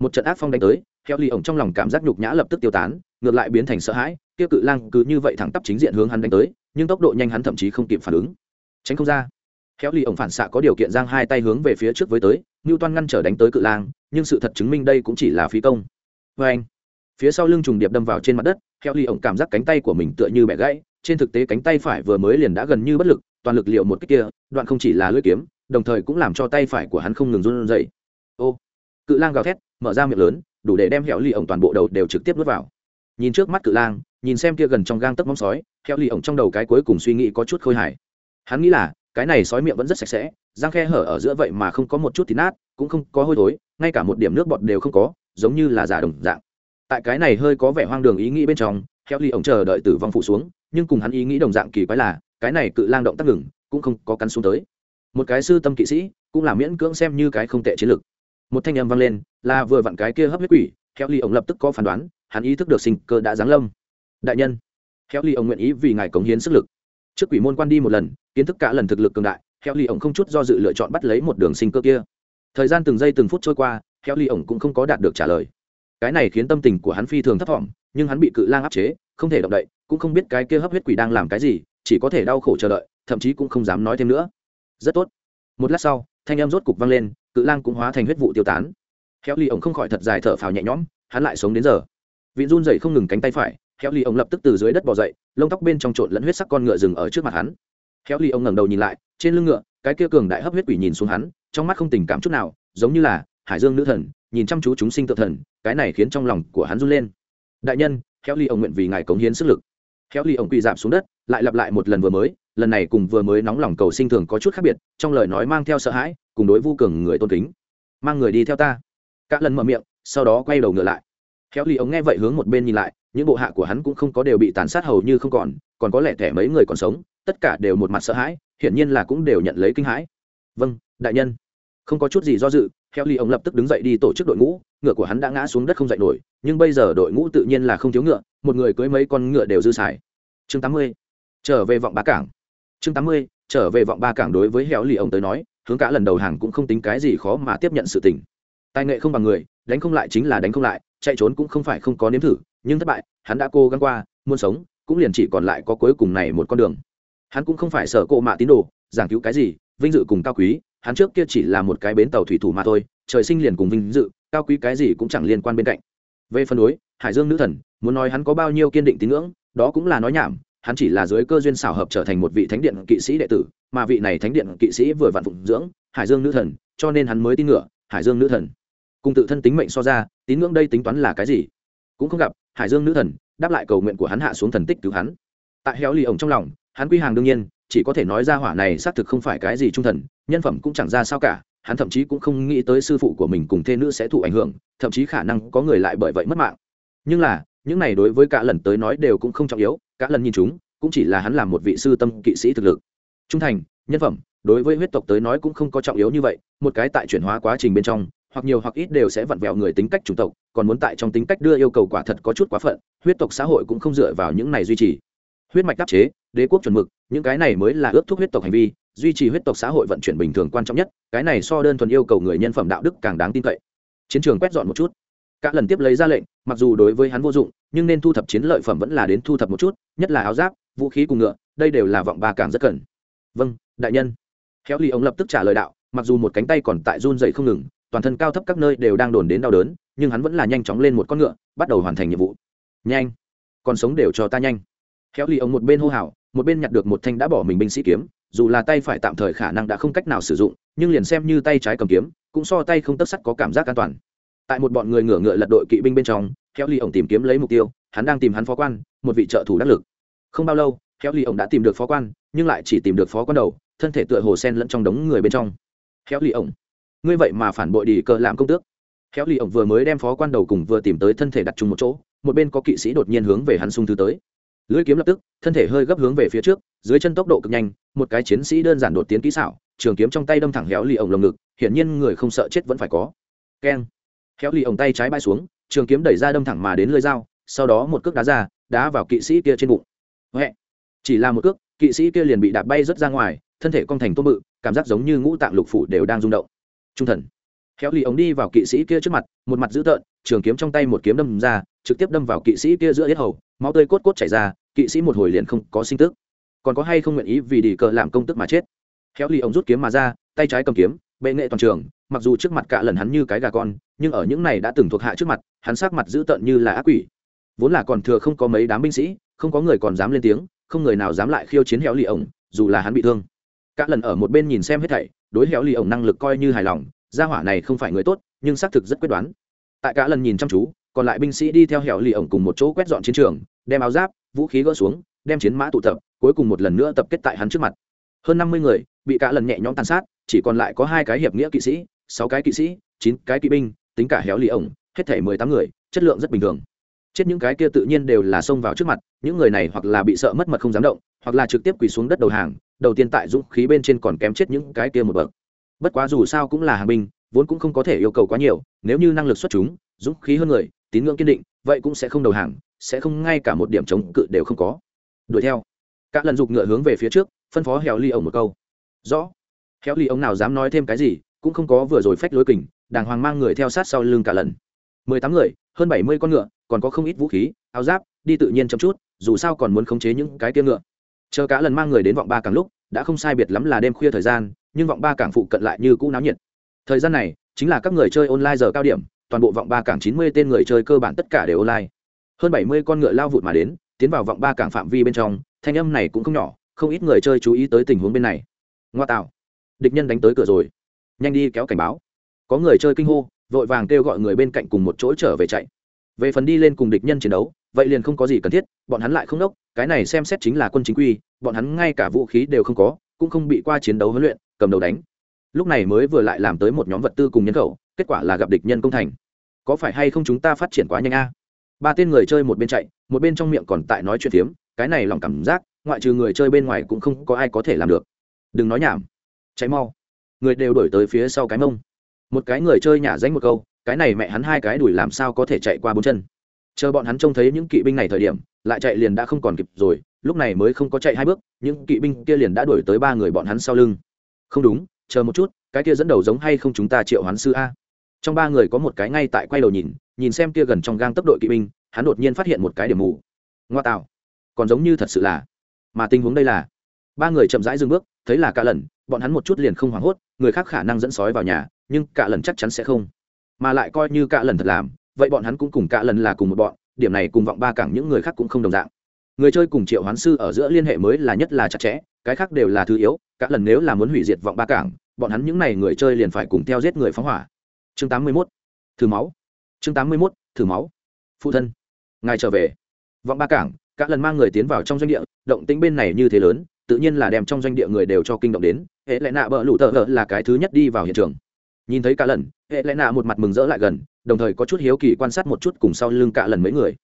một trận ác phong đánh tới theo ly ổng trong lòng cảm giác nhục nhã lập tức tiêu tán, ngược lại biến thành sợ hãi tiêu cự lang cứ như vậy thẳng tắp chính diện hướng hắn đánh tới, nhưng tốc độ nhanh hắn thậm chí không kịp phản ứng. Tránh không ra. Theo ly ổng phản xạ có điều kiện giang hai tay hướng về phía trước với tới ngưu toan ngăn trở đánh tới cự lang, nhưng sự thật chứng minh đây cũng chỉ là phí công. Vê anh, phía sau lưng trùng điệp đâm vào trên mặt đất theo ly ổng cảm giác cánh tay của mình tựa như bẻ gãy, trên thực tế cánh tay phải vừa mới liền đã gần như bất lực, toàn lực liệu một cách kia, đoạn không chỉ là lưỡi kiếm, đồng thời cũng làm cho tay phải của hắn không ngừng run rẩy. Ô, cự lang gào thét mở ra miệng lớn, đủ để đem hẹo ly ổng toàn bộ đầu đều trực tiếp nuốt vào. Nhìn trước mắt cự lang, nhìn xem kia gần trong gang tấc móng sói hẹo ly ổng trong đầu cái cuối cùng suy nghĩ có chút khôi hài. Hắn nghĩ là, cái này sói miệng vẫn rất sạch sẽ, răng khe hở ở giữa vậy mà không có một chút thịt nát, cũng không có hôi thối, ngay cả một điểm nước bọt đều không có, giống như là giả đồng dạng. Tại cái này hơi có vẻ hoang đường ý nghĩ bên trong heo ly ổng chờ đợi tử vong phụ xuống, nhưng cùng hắn ý nghĩ đồng dạng kỳ quái là, cái này cự lang động tác ngừng, cũng không có cắn xuống tới. Một cái sư tâm kỵ sĩ, cũng là miễn cưỡng xem như cái không tệ chiến lược một thanh âm vang lên, là vừa vặn cái kia hấp huyết quỷ theo ly ông lập tức có phán đoán, hắn ý thức được sinh cơ đã giáng lâm. Đại nhân theo ly ông nguyện ý vì ngài cống hiến sức lực. Trước quỷ môn quan đi một lần, kiến thức cả lần thực lực cường đại theo ly ông không chút do dự lựa chọn bắt lấy một đường sinh cơ kia. Thời gian từng giây từng phút trôi qua theo ly ông cũng không có đạt được trả lời. Cái này khiến tâm tình của hắn phi thường thấp thỏm, nhưng hắn bị cự lang áp chế, không thể động đậy, cũng không biết cái kia hấp huyết quỷ đang làm cái gì, chỉ có thể đau khổ chờ đợi, thậm chí cũng không dám nói thêm nữa. Rất tốt. Một lát sau, thanh em rốt cục vang lên cự lang cũng hóa thành huyết vụ tiêu tán. Héo ly ổng không khỏi thật dài thở phào nhẹ nhõm, hắn lại sống đến giờ. Vị run dậy không ngừng cánh tay phải, héo ly ổng lập tức từ dưới đất bỏ dậy, lông tóc bên trong trộn lẫn huyết sắc con ngựa rừng ở trước mặt hắn. Héo ly ổng ngẩng đầu nhìn lại, trên lưng ngựa, cái kia cường đại hấp huyết quỷ nhìn xuống hắn, trong mắt không tình cảm chút nào, giống như là hải dương nữ thần, nhìn chăm chú chúng sinh tự thần, cái này khiến trong lòng của hắn run lên. Đại nhân khéo ly ông nguyện vì ngài cống hiến sức lực. Khéo ly ông quỳ dạp xuống đất lại lặp lại một lần vừa mới, lần này cùng vừa mới nóng lòng cầu sinh thường có chút khác biệt, trong lời nói mang theo sợ hãi, cùng đối vu cường người tôn kính. Mang người đi theo ta. Các lần mở miệng, sau đó quay đầu ngựa lại. Khéo ly ông nghe vậy hướng một bên nhìn lại, những bộ hạ của hắn cũng không có đều bị tàn sát hầu như không còn còn có lẽ thẻ mấy người còn sống, tất cả đều một mặt sợ hãi, hiển nhiên là cũng đều nhận lấy kinh hãi. Vâng đại nhân. Không có chút gì do dự, khéo ly ông lập tức đứng dậy đi tổ chức đội ngũ, ngựa của hắn đã ngã xuống đất không dậy nổi, nhưng bây giờ đội ngũ tự nhiên là không thiếu ngựa, một người cưới mấy con ngựa đều dư xài. Chương tám mươi trở về vọng ba cảng. Chương tám mươi, trở về vọng ba cảng đối với hẻo lì ông tới nói, hướng cả lần đầu hàng cũng không tính cái gì khó mà tiếp nhận sự tình. Tài nghệ không bằng người, đánh không lại chính là đánh không lại, chạy trốn cũng không phải không có nếm thử, nhưng thất bại, hắn đã cố gắng qua, muốn sống, cũng liền chỉ còn lại có cuối cùng này một con đường. Hắn cũng không phải sợ cộ mạ tín đồ, giảng cứu cái gì, vinh dự cùng cao quý, hắn trước kia chỉ là một cái bến tàu thủy thủ mà thôi, trời sinh liền cùng vinh dự, cao quý cái gì cũng chẳng liên quan bên cạnh. Về phần đối, hải dương nữ thần, muốn nói hắn có bao nhiêu kiên định tín ngưỡng, đó cũng là nói nhảm hắn chỉ là dưới cơ duyên xảo hợp trở thành một vị thánh điện kỵ sĩ đệ tử, mà vị này thánh điện kỵ sĩ vừa vặn phụng dưỡng, hải dương nữ thần, cho nên hắn mới tin ngựa, hải dương nữ thần. Cùng tự thân tính mệnh so ra, tín ngưỡng đây tính toán là cái gì? Cũng không gặp, hải dương nữ thần đáp lại cầu nguyện của hắn hạ xuống thần tích cứu hắn. Tại héo lì ổng trong lòng, hắn quy hàng đương nhiên, chỉ có thể nói ra hỏa này xác thực không phải cái gì trung thần, nhân phẩm cũng chẳng ra sao cả, hắn thậm chí cũng không nghĩ tới sư phụ của mình cùng thê nữ sẽ thụ ảnh hưởng, thậm chí khả năng có người lại bởi vậy mất mạng. Nhưng là, những này đối với cả lần tới nói đều cũng không trọng yếu cả lần nhìn chúng, cũng chỉ là hắn làm một vị sư tâm kỵ sĩ thực lực. Trung thành, nhân phẩm, đối với huyết tộc tới nói cũng không có trọng yếu như vậy, một cái tại chuyển hóa quá trình bên trong, hoặc nhiều hoặc ít đều sẽ vặn vẹo người tính cách chủng tộc, còn muốn tại trong tính cách đưa yêu cầu quả thật có chút quá phận, huyết tộc xã hội cũng không dựa vào những này duy trì. Huyết mạch đáp chế, đế quốc chuẩn mực, những cái này mới là ước thúc huyết tộc hành vi, duy trì huyết tộc xã hội vận chuyển bình thường quan trọng nhất, cái này so đơn thuần yêu cầu người nhân phẩm đạo đức càng đáng tin cậy. Chiến trường quét dọn một chút các lần tiếp lấy ra lệnh, mặc dù đối với hắn vô dụng, nhưng nên thu thập chiến lợi phẩm vẫn là đến thu thập một chút, nhất là áo giáp, vũ khí cùng ngựa, đây đều là vọng ba càng rất cần. Vâng đại nhân. Khéo ly ông lập tức trả lời đạo, mặc dù một cánh tay còn tại run dậy không ngừng, toàn thân cao thấp các nơi đều đang đồn đến đau đớn, nhưng hắn vẫn là nhanh chóng lên một con ngựa, bắt đầu hoàn thành nhiệm vụ. Nhanh. Còn sống đều cho ta nhanh. Khéo ly ông một bên hô hào, một bên nhặt được một thanh đã bỏ mình binh sĩ kiếm, dù là tay phải tạm thời khả năng đã không cách nào sử dụng, nhưng liền xem như tay trái cầm kiếm, cũng so tay không tất sắt có cảm giác an toàn tại một bọn người ngửa ngựa lật đội kỵ binh bên trong, khéo ly ổng tìm kiếm lấy mục tiêu, hắn đang tìm hắn phó quan, một vị trợ thủ đắc lực. Không bao lâu, khéo ly ổng đã tìm được phó quan, nhưng lại chỉ tìm được phó quan đầu, thân thể tựa hồ sen lẫn trong đống người bên trong. Khéo ly ổng, ngươi vậy mà phản bội đi cờ làm công tước. Khéo ly ổng vừa mới đem phó quan đầu cùng vừa tìm tới thân thể đặt chung một chỗ, một bên có kỵ sĩ đột nhiên hướng về hắn xung thứ tới. Lưỡi kiếm lập tức, thân thể hơi gấp hướng về phía trước, dưới chân tốc độ cực nhanh, một cái chiến sĩ đơn giản đột tiến kỹ xảo, trường kiếm trong tay đâm thẳng héo ly ổng lồng ngực, hiển nhiên người không sợ chết vẫn phải có. Keng héo ly ổng tay trái bay xuống, trường kiếm đẩy ra đâm thẳng mà đến lưỡi dao, sau đó một cước đá ra, đá vào kỵ sĩ kia trên bụng. Huệ. chỉ là một cước, kỵ sĩ kia liền bị đạp bay rất ra ngoài, thân thể cong thành tô bự, cảm giác giống như ngũ tạng lục phủ đều đang rung động. Trung thần! Khéo lì ống đi vào kỵ sĩ kia trước mặt, một mặt dữ tợn, trường kiếm trong tay một kiếm đâm ra, trực tiếp đâm vào kỵ sĩ kia giữa yết hầu, máu tươi cốt cốt chảy ra, kỵ sĩ một hồi liền không có sinh tức. Còn có hay không nguyện ý vì đi cờ làm công tức mà chết? Khéo lì ống rút kiếm mà ra, tay trái cầm kiếm bệ nghệ toàn trường, mặc dù trước mặt cả lần hắn như cái gà con, nhưng ở những này đã từng thuộc hạ trước mặt, hắn sắc mặt dữ tợn như là ác quỷ. Vốn là còn thừa không có mấy đám binh sĩ, không có người còn dám lên tiếng, không người nào dám lại khiêu chiến héo lì ổng, dù là hắn bị thương. Cả lần ở một bên nhìn xem hết thảy, đối héo lì ổng năng lực coi như hài lòng, gia hỏa này không phải người tốt, nhưng xác thực rất quyết đoán. Tại cả lần nhìn chăm chú, còn lại binh sĩ đi theo hẻo lì ổng cùng một chỗ quét dọn chiến trường, đem áo giáp, vũ khí gỡ xuống, đem chiến mã tụ tập, cuối cùng một lần nữa tập kết tại hắn trước mặt. Hơn năm mươi người bị cả lần nhẹ nhõm tàn sát chỉ còn lại có hai cái hiệp nghĩa kỵ sĩ, sáu cái kỵ sĩ, chín cái kỵ binh, tính cả héo lì ổng, hết thể mười tám người, chất lượng rất bình thường. Chết những cái kia tự nhiên đều là xông vào trước mặt, những người này hoặc là bị sợ mất mật không dám động, hoặc là trực tiếp quỳ xuống đất đầu hàng, đầu tiên tại dũng khí bên trên còn kém chết những cái kia một bậc. Bất quá dù sao cũng là hàng binh, vốn cũng không có thể yêu cầu quá nhiều, nếu như năng lực xuất chúng, dũng khí hơn người, tín ngưỡng kiên định, vậy cũng sẽ không đầu hàng, sẽ không ngay cả một điểm chống cự đều không có. Đuổi theo. Các lần dục ngựa hướng về phía trước, phân phó hèo ly ổng một câu. Rõ khéo ly ông nào dám nói thêm cái gì, cũng không có vừa rồi phách lối kình, đàng hoàng mang người theo sát sau lưng cả lần. Mười tám người, hơn bảy mươi con ngựa, còn có không ít vũ khí, áo giáp, đi tự nhiên chậm chút, dù sao còn muốn khống chế những cái kia ngựa. Chờ cả lần mang người đến vọng ba càng lúc, đã không sai biệt lắm là đêm khuya thời gian, nhưng vọng ba cảng phụ cận lại như cũ náo nhiệt. Thời gian này, chính là các người chơi online giờ cao điểm, toàn bộ vọng ba cảng chín mươi tên người chơi cơ bản tất cả đều online. Hơn bảy mươi con ngựa lao vụt mà đến, tiến vào vọng ba cảng phạm vi bên trong, thanh âm này cũng không nhỏ, không ít người chơi chú ý tới tình huống bên này. Ngoa tạo địch nhân đánh tới cửa rồi. Nhanh đi kéo cảnh báo. Có người chơi kinh hô, vội vàng kêu gọi người bên cạnh cùng một chỗ trở về chạy. Về phần đi lên cùng địch nhân chiến đấu, vậy liền không có gì cần thiết, bọn hắn lại không đốc, cái này xem xét chính là quân chính quy, bọn hắn ngay cả vũ khí đều không có, cũng không bị qua chiến đấu huấn luyện, cầm đầu đánh. Lúc này mới vừa lại làm tới một nhóm vật tư cùng nhân khẩu, kết quả là gặp địch nhân công thành. Có phải hay không chúng ta phát triển quá nhanh a? Ba tên người chơi một bên chạy, một bên trong miệng còn tại nói chuyện phiếm, cái này lòng cảm giác, ngoại trừ người chơi bên ngoài cũng không có ai có thể làm được. Đừng nói nhảm cháy mau. Người đều đổi tới phía sau cái mông. Một cái người chơi nhả danh một câu, cái này mẹ hắn hai cái đuổi làm sao có thể chạy qua bốn chân. Chờ bọn hắn trông thấy những kỵ binh này thời điểm, lại chạy liền đã không còn kịp rồi, lúc này mới không có chạy hai bước, những kỵ binh kia liền đã đuổi tới ba người bọn hắn sau lưng. Không đúng, chờ một chút, cái kia dẫn đầu giống hay không chúng ta triệu hoán sư a. Trong ba người có một cái ngay tại quay đầu nhìn nhìn xem kia gần trong gang tốc đội kỵ binh, hắn đột nhiên phát hiện một cái điểm mù. Ngoa tạo. Còn giống như thật sự là. Mà tình huống đây là ba người chậm rãi dừng bước thấy là cả lần bọn hắn một chút liền không hoảng hốt người khác khả năng dẫn sói vào nhà nhưng cả lần chắc chắn sẽ không mà lại coi như cả lần thật làm vậy bọn hắn cũng cùng cả lần là cùng một bọn điểm này cùng vọng ba cảng những người khác cũng không đồng dạng người chơi cùng triệu hoán sư ở giữa liên hệ mới là nhất là chặt chẽ cái khác đều là thứ yếu cả lần nếu là muốn hủy diệt vọng ba cảng bọn hắn những n à y người chơi liền phải cùng theo giết người phóng hỏa chương tám mươi mốt thử máu chương tám mươi mốt thử máu phụ thân ngài trở về vọng ba cảng cả lần mang người tiến vào trong doanh địa động tĩnh bên này như thế lớn tự nhiên là đem trong doanh địa người đều cho kinh động đến, hệ lẽ nạ bỡ lụ tờ là cái thứ nhất đi vào hiện trường. Nhìn thấy cả lần, hệ lẽ nạ một mặt mừng rỡ lại gần, đồng thời có chút hiếu kỳ quan sát một chút cùng sau lưng cả lần mấy người.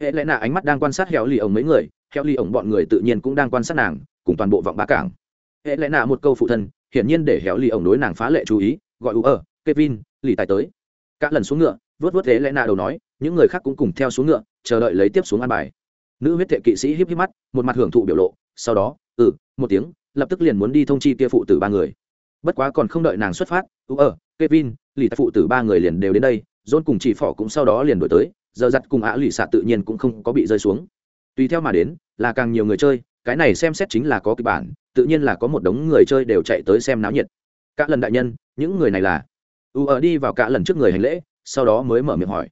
Hệ lẽ nạ ánh mắt đang quan sát héo lì ổng mấy người héo lì ổng bọn người tự nhiên cũng đang quan sát nàng, cùng toàn bộ vọng bá cảng. Hệ lẽ nạ một câu phụ thân, hiển nhiên để héo lì ổng đối nàng phá lệ chú ý, gọi u ở kevin, lì tài tới. Cả lần xuống ngựa vớt vớt hệ lẽ nạ đầu nói, những người khác cũng cùng theo xuống ngựa, chờ đợi lấy tiếp xuống an bài. Nữ huyết thệ kỵ sĩ híp híp mắt, một mặt hưởng thụ biểu lộ, sau đó ừ một tiếng, lập tức liền muốn đi thông chi kia phụ tử ba người. Bất quá còn không đợi nàng xuất phát u ờ kevin, lì tại phụ tử ba người liền đều đến đây, john cùng chị phỏ cũng sau đó liền đổi tới, giờ giặt cùng ả lì xạ tự nhiên cũng không có bị rơi xuống. Tùy theo mà đến, là càng nhiều người chơi, cái này xem xét chính là có kịch bản, tự nhiên là có một đống người chơi đều chạy tới xem náo nhiệt. Các lần đại nhân, những người này là u ở ờ, đi vào cả lần trước người hành lễ, sau đó mới mở miệng hỏi.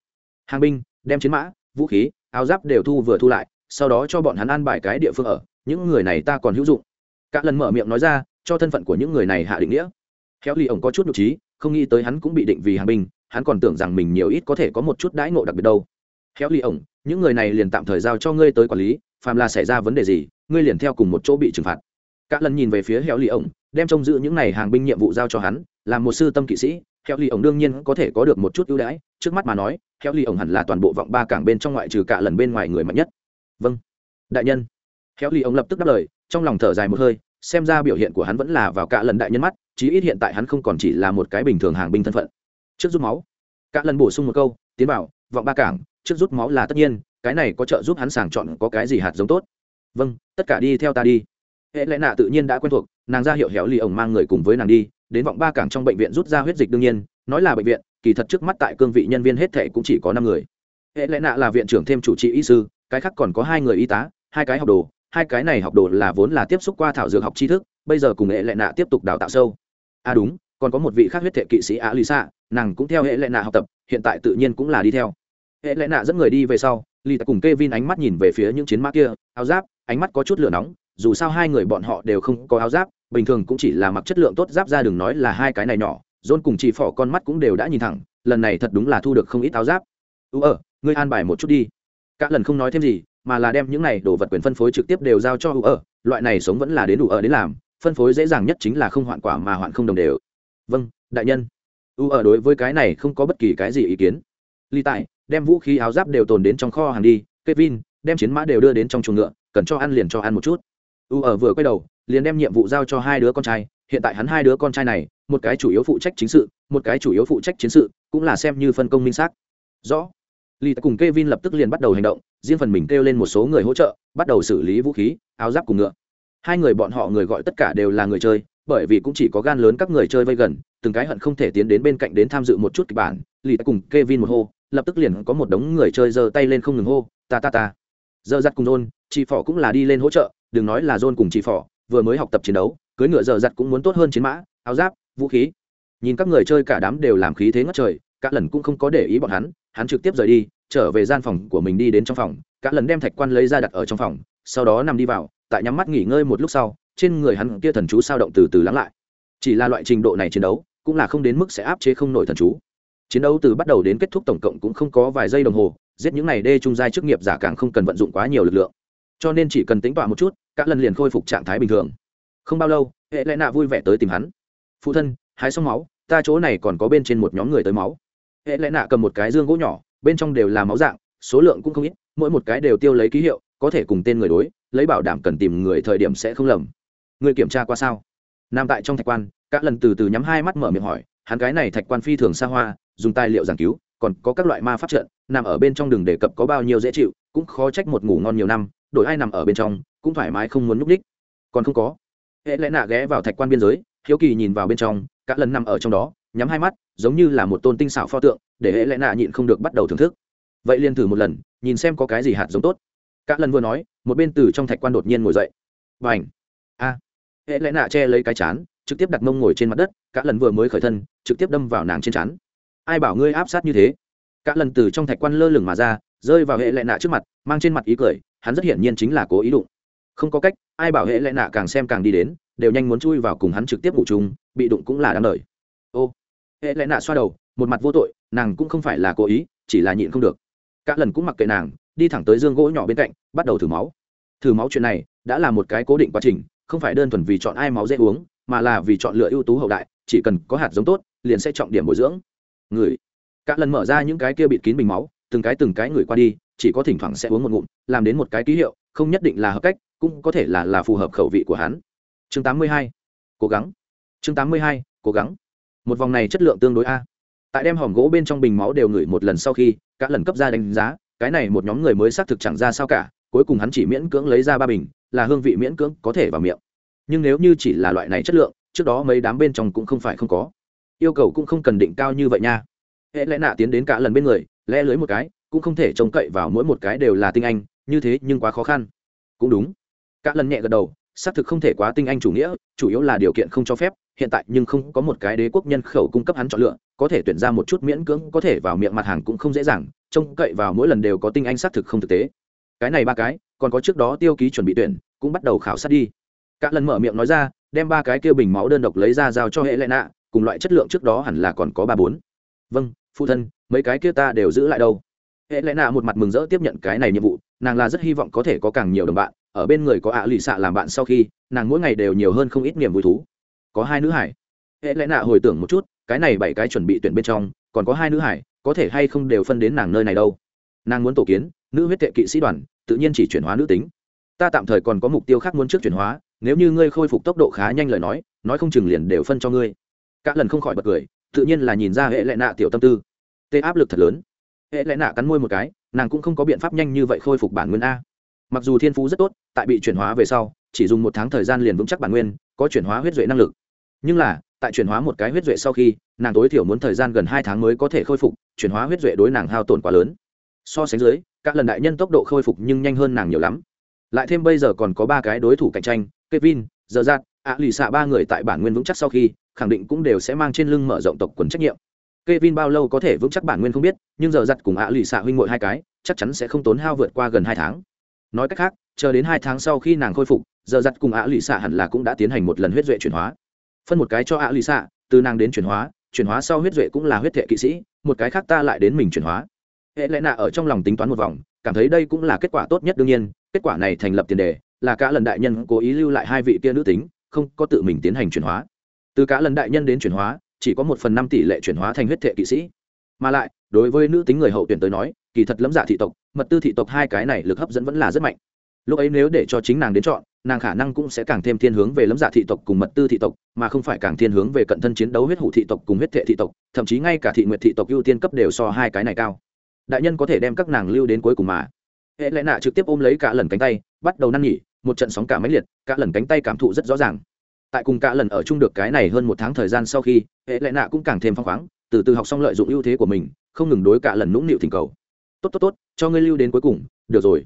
Hàng binh, đem chiến mã, vũ khí, áo giáp đều thu vừa thu lại, sau đó cho bọn hắn ăn bài cái địa phương ở những người này ta còn hữu dụng. Cả lần mở miệng nói ra, cho thân phận của những người này hạ định nghĩa. Khéo ly ổng có chút nhục trí, không nghĩ tới hắn cũng bị định vì hàng binh, hắn còn tưởng rằng mình nhiều ít có thể có một chút đãi ngộ đặc biệt đâu. Khéo ly ổng, những người này liền tạm thời giao cho ngươi tới quản lý, phàm là xảy ra vấn đề gì, ngươi liền theo cùng một chỗ bị trừng phạt. Cả lần nhìn về phía héo ly ổng, đem trông giữ những này hàng binh nhiệm vụ giao cho hắn làm một sư tâm kỵ sĩ héo ly ổng đương nhiên có thể có được một chút ưu đãi, trước mắt mà nói héo ly ổng hẳn là toàn bộ vọng ba cảng bên trong ngoại trừ cả lần bên ngoài người mạnh nhất. Vâng đại nhân héo ly ông lập tức đáp lời trong lòng thở dài một hơi xem ra biểu hiện của hắn vẫn là vào cả lần đại nhân mắt chí ít hiện tại hắn không còn chỉ là một cái bình thường hàng binh thân phận. Trước rút máu. Cả lần bổ sung một câu tiến vào, vọng ba cảng trước rút máu là tất nhiên cái này có trợ giúp hắn sàng chọn có cái gì hạt giống tốt. Vâng tất cả đi theo ta đi. Hệ lẽ nạ tự nhiên đã quen thuộc nàng ra hiệu héo lì ổng mang người cùng với nàng đi đến vọng ba cảng trong bệnh viện rút ra huyết dịch đương nhiên nói là bệnh viện kỳ thật trước mắt tại cương vị nhân viên hết thệ cũng chỉ có năm người. Hệ lẽ nạ là viện trưởng thêm chủ trị y sư cái khác còn có hai người y tá hai cái học đồ hai cái này học đồ là vốn là tiếp xúc qua thảo dược học tri thức, bây giờ cùng hệ lệ nạ tiếp tục đào tạo sâu. À đúng, còn có một vị khác huyết thệ kỵ sĩ á lì xạ nàng cũng theo hệ lệ nạ học tập, hiện tại tự nhiên cũng là đi theo. Hệ lệ nạ dẫn người đi về sau, lì tạ cùng k e vin ánh mắt nhìn về phía những chiến mã kia, áo giáp, ánh mắt có chút lửa nóng, dù sao hai người bọn họ đều không có áo giáp, bình thường cũng chỉ là mặc chất lượng tốt giáp ra đừng nói là hai cái này nhỏ dôn cùng chị phỏ con mắt cũng đều đã nhìn thẳng, lần này thật đúng là thu được không ít áo giáp. Ú ờ ngươi an bài một chút đi. Cả lần không nói thêm gì mà là đem những này đồ vật quyền phân phối trực tiếp đều giao cho ủ ở. Loại này sống vẫn là đến đủ ở đến làm, phân phối dễ dàng nhất chính là không hoạn quả mà hoạn không đồng đều. Vâng đại nhân. U ở đối với cái này không có bất kỳ cái gì ý kiến. Ly tại, đem vũ khí áo giáp đều tồn đến trong kho hàng đi. Kevin, đem chiến mã đều đưa đến trong chuồng ngựa, cần cho ăn liền cho ăn một chút. U ở vừa quay đầu, liền đem nhiệm vụ giao cho hai đứa con trai. Hiện tại hắn hai đứa con trai này, một cái chủ yếu phụ trách chính sự, một cái chủ yếu phụ trách chiến sự, cũng là xem như phân công minh xác. Rõ. Lee cùng Kevin lập tức liền bắt đầu hành động, riêng phần mình kêu lên một số người hỗ trợ, bắt đầu xử lý vũ khí, áo giáp cùng ngựa. Hai người bọn họ người gọi tất cả đều là người chơi, bởi vì cũng chỉ có gan lớn các người chơi vây gần, từng cái hận không thể tiến đến bên cạnh đến tham dự một chút kịch bản. Lee cùng Kevin một hô, lập tức liền có một đống người chơi giơ tay lên không ngừng hô, ta ta ta. Giờ giặt cùng John, Chỉ Phỏ cũng là đi lên hỗ trợ, đừng nói là John cùng Chỉ Phỏ, vừa mới học tập chiến đấu, cưới ngựa giờ giặt cũng muốn tốt hơn chiến mã, áo giáp, vũ khí. Nhìn các người chơi cả đám đều làm khí thế ngất trời, cả lần cũng không có để ý bọn hắn, hắn trực tiếp rời đi, trở về gian phòng của mình đi đến trong phòng, cả lần đem thạch quan lấy ra đặt ở trong phòng, sau đó nằm đi vào, tại nhắm mắt nghỉ ngơi một lúc sau, trên người hắn kia thần chú sao động từ từ lắng lại. Chỉ là loại trình độ này chiến đấu, cũng là không đến mức sẽ áp chế không nổi thần chú. Chiến đấu từ bắt đầu đến kết thúc tổng cộng cũng không có vài giây đồng hồ, giết những này đê trung giai chức nghiệp giả càng không cần vận dụng quá nhiều lực lượng. Cho nên chỉ cần tính tọa một chút các lần liền khôi phục trạng thái bình thường. Không bao lâu, hệ lẽ nạ vui vẻ tới tìm hắn. Phụ thân, hái xong máu, ta chỗ này còn có bên trên một nhóm người tới máu hệ lẽ nạ cầm một cái dương gỗ nhỏ, bên trong đều là máu dạng, số lượng cũng không ít, mỗi một cái đều tiêu lấy ký hiệu, có thể cùng tên người đối, lấy bảo đảm cần tìm người thời điểm sẽ không lầm. Người kiểm tra qua sao? Nằm tại trong thạch quan các lần từ từ nhắm hai mắt mở miệng hỏi, hắn cái này thạch quan phi thường xa hoa, dùng tài liệu giảng cứu, còn có các loại ma pháp trận, nằm ở bên trong đường đề cập có bao nhiêu dễ chịu, cũng khó trách một ngủ ngon nhiều năm, đổi ai nằm ở bên trong, cũng thoải mái không muốn núp đích còn không có. Hệ lẽ nạ ghé vào thạch quan biên giới, hiếu kỳ nhìn vào bên trong các lần nằm ở trong đó nhắm hai mắt, giống như là một tôn tinh xảo pho tượng, để hệ lẽ nạ nhịn không được bắt đầu thưởng thức. Vậy liền thử một lần, nhìn xem có cái gì hạt giống tốt. Cả lần vừa nói, một bên từ trong thạch quan đột nhiên ngồi dậy. Và ảnh a! Hệ lẽ nạ che lấy cái chán, trực tiếp đặt mông ngồi trên mặt đất, Cả lần vừa mới khởi thân, trực tiếp đâm vào nàng trên chán. Ai bảo ngươi áp sát như thế? Cả lần từ trong thạch quan lơ lửng mà ra, rơi vào hệ lệ nạ trước mặt, mang trên mặt ý cười, hắn rất hiển nhiên chính là cố ý đụng. Không có cách, ai bảo hệ lệ nạ càng xem càng đi đến, đều nhanh muốn chui vào cùng hắn trực tiếp ngủ chung, bị đụng cũng là đáng đời. Ô! Hệ lẽ nạ xoa đầu, một mặt vô tội, nàng cũng không phải là cố ý, chỉ là nhịn không được. Cả lần cũng mặc kệ nàng, đi thẳng tới dương gỗ nhỏ bên cạnh, bắt đầu thử máu. Thử máu chuyện này, đã là một cái cố định quá trình, không phải đơn thuần vì chọn ai máu dễ uống, mà là vì chọn lựa ưu tú hậu đại, chỉ cần có hạt giống tốt, liền sẽ trọng điểm bồi dưỡng. Người. Cả lần mở ra những cái kia bịt kín bình máu, từng cái từng cái người qua đi, chỉ có thỉnh thoảng sẽ uống một ngụm, làm đến một cái ký hiệu, không nhất định là hợp cách, cũng có thể là là phù hợp khẩu vị của hắn. Chương 82. cố gắng. Chương 82. cố gắng một vòng này chất lượng tương đối a. Tại đem hòm gỗ bên trong bình máu đều ngửi một lần sau khi các lần cấp ra đánh giá, cái này một nhóm người mới xác thực chẳng ra sao cả, cuối cùng hắn chỉ miễn cưỡng lấy ra ba bình, là hương vị miễn cưỡng có thể vào miệng. Nhưng nếu như chỉ là loại này chất lượng, trước đó mấy đám bên trong cũng không phải không có. Yêu cầu cũng không cần định cao như vậy nha. Hệ lẽ nạ tiến đến cả lần bên người, lẽ lưới một cái, cũng không thể trông cậy vào mỗi một cái đều là tinh anh, như thế nhưng quá khó khăn. Cũng đúng. Cả lần nhẹ gật đầu, xác thực không thể quá tinh anh chủ nghĩa, chủ yếu là điều kiện không cho phép hiện tại nhưng không có một cái đế quốc nhân khẩu cung cấp hắn chọn lựa, có thể tuyển ra một chút miễn cưỡng, có thể vào miệng mặt hàng cũng không dễ dàng, trông cậy vào mỗi lần đều có tinh anh xác thực không thực tế. Cái này ba cái, còn có trước đó tiêu ký chuẩn bị tuyển, cũng bắt đầu khảo sát đi. Cả lần mở miệng nói ra, đem ba cái kia bình máu đơn độc lấy ra giao cho hệ lệ nạ, cùng loại chất lượng trước đó hẳn là còn có ba bốn. Vâng phụ thân, mấy cái kia ta đều giữ lại đâu. Hệ lệ nạ một mặt mừng rỡ tiếp nhận cái này nhiệm vụ, nàng là rất hy vọng có thể có càng nhiều đồng bạn, ở bên người có ạ lì xạ làm bạn sau khi, nàng mỗi ngày đều nhiều hơn không ít niềm vui thú có hai nữ hải. Hệ lẽ nạ hồi tưởng một chút, cái này bảy cái chuẩn bị tuyển bên trong, còn có hai nữ hải, có thể hay không đều phân đến nàng nơi này đâu. Nàng muốn tổ kiến, nữ huyết tệ kỵ sĩ đoàn, tự nhiên chỉ chuyển hóa nữ tính. Ta tạm thời còn có mục tiêu khác muốn trước chuyển hóa, nếu như ngươi khôi phục tốc độ khá nhanh lời nói nói không chừng liền đều phân cho ngươi. Các lần không khỏi bật cười, tự nhiên là nhìn ra hệ lệ nạ tiểu tâm tư. Tê áp lực thật lớn. Hệ lẽ nạ cắn môi một cái, nàng cũng không có biện pháp nhanh như vậy khôi phục bản nguyên a. Mặc dù thiên phú rất tốt, tại bị chuyển hóa về sau chỉ dùng một tháng thời gian liền vững chắc bản nguyên có chuyển hóa huyết duệ năng lực. Nhưng là tại chuyển hóa một cái huyết duệ sau khi nàng tối thiểu muốn thời gian gần hai tháng mới có thể khôi phục chuyển hóa huyết duệ đối nàng hao tổn quá lớn. So sánh dưới các lần đại nhân tốc độ khôi phục nhưng nhanh hơn nàng nhiều lắm. Lại thêm bây giờ còn có ba cái đối thủ cạnh tranh kevin giờ giạt ạ lì xạ ba người tại bản nguyên vững chắc sau khi khẳng định cũng đều sẽ mang trên lưng mở rộng tộc quần trách nhiệm. Kevin bao lâu có thể vững chắc bản nguyên không biết, nhưng giờ giật cùng ạ lì xạ huynh muội hai cái, chắc chắn sẽ không tốn hao vượt qua gần hai tháng. Nói cách khác, chờ đến hai tháng sau khi nàng khôi phục, giờ giặt cùng ạ lụy xạ hẳn là cũng đã tiến hành một lần huyết duệ chuyển hóa. Phân một cái cho ạ lụy xạ, từ nàng đến chuyển hóa, chuyển hóa sau huyết duệ cũng là huyết thệ kỵ sĩ, một cái khác ta lại đến mình chuyển hóa. Hệ lẽ nạ ở trong lòng tính toán một vòng, cảm thấy đây cũng là kết quả tốt nhất đương nhiên, kết quả này thành lập tiền đề, là cả lần đại nhân cố ý lưu lại hai vị kia nữ tính, không có tự mình tiến hành chuyển hóa. Từ cả lần đại nhân đến chuyển hóa, chỉ có một phần năm tỷ lệ chuyển hóa thành huyết thệ kỵ sĩ mà lại đối với nữ tính người hậu tuyển tới nói kỳ thật lẫm dạ thị tộc mật tư thị tộc hai cái này lực hấp dẫn vẫn là rất mạnh lúc ấy nếu để cho chính nàng đến chọn, nàng khả năng cũng sẽ càng thêm thiên hướng về lâm dạ thị tộc cùng mật tư thị tộc, mà không phải càng thiên hướng về cận thân chiến đấu huyết hủ thị tộc cùng huyết thệ thị tộc, thậm chí ngay cả thị nguyện thị tộc ưu tiên cấp đều so hai cái này cao. Đại nhân có thể đem các nàng lưu đến cuối cùng mà. Hệ lẽ nạ trực tiếp ôm lấy cả lần cánh tay, bắt đầu năn nghỉ một trận sóng cả máy liệt, cả lần cánh tay cảm thụ rất rõ ràng. Tại cùng cả lần ở chung được cái này hơn một tháng thời gian sau khi, hệ lệ nạ cũng càng thêm phong khoáng, từ từ học xong lợi dụng ưu thế của mình, không ngừng đối cả lần nũng nịu thỉnh cầu. Tốt tốt tốt, cho ngươi lưu đến cuối cùng, được rồi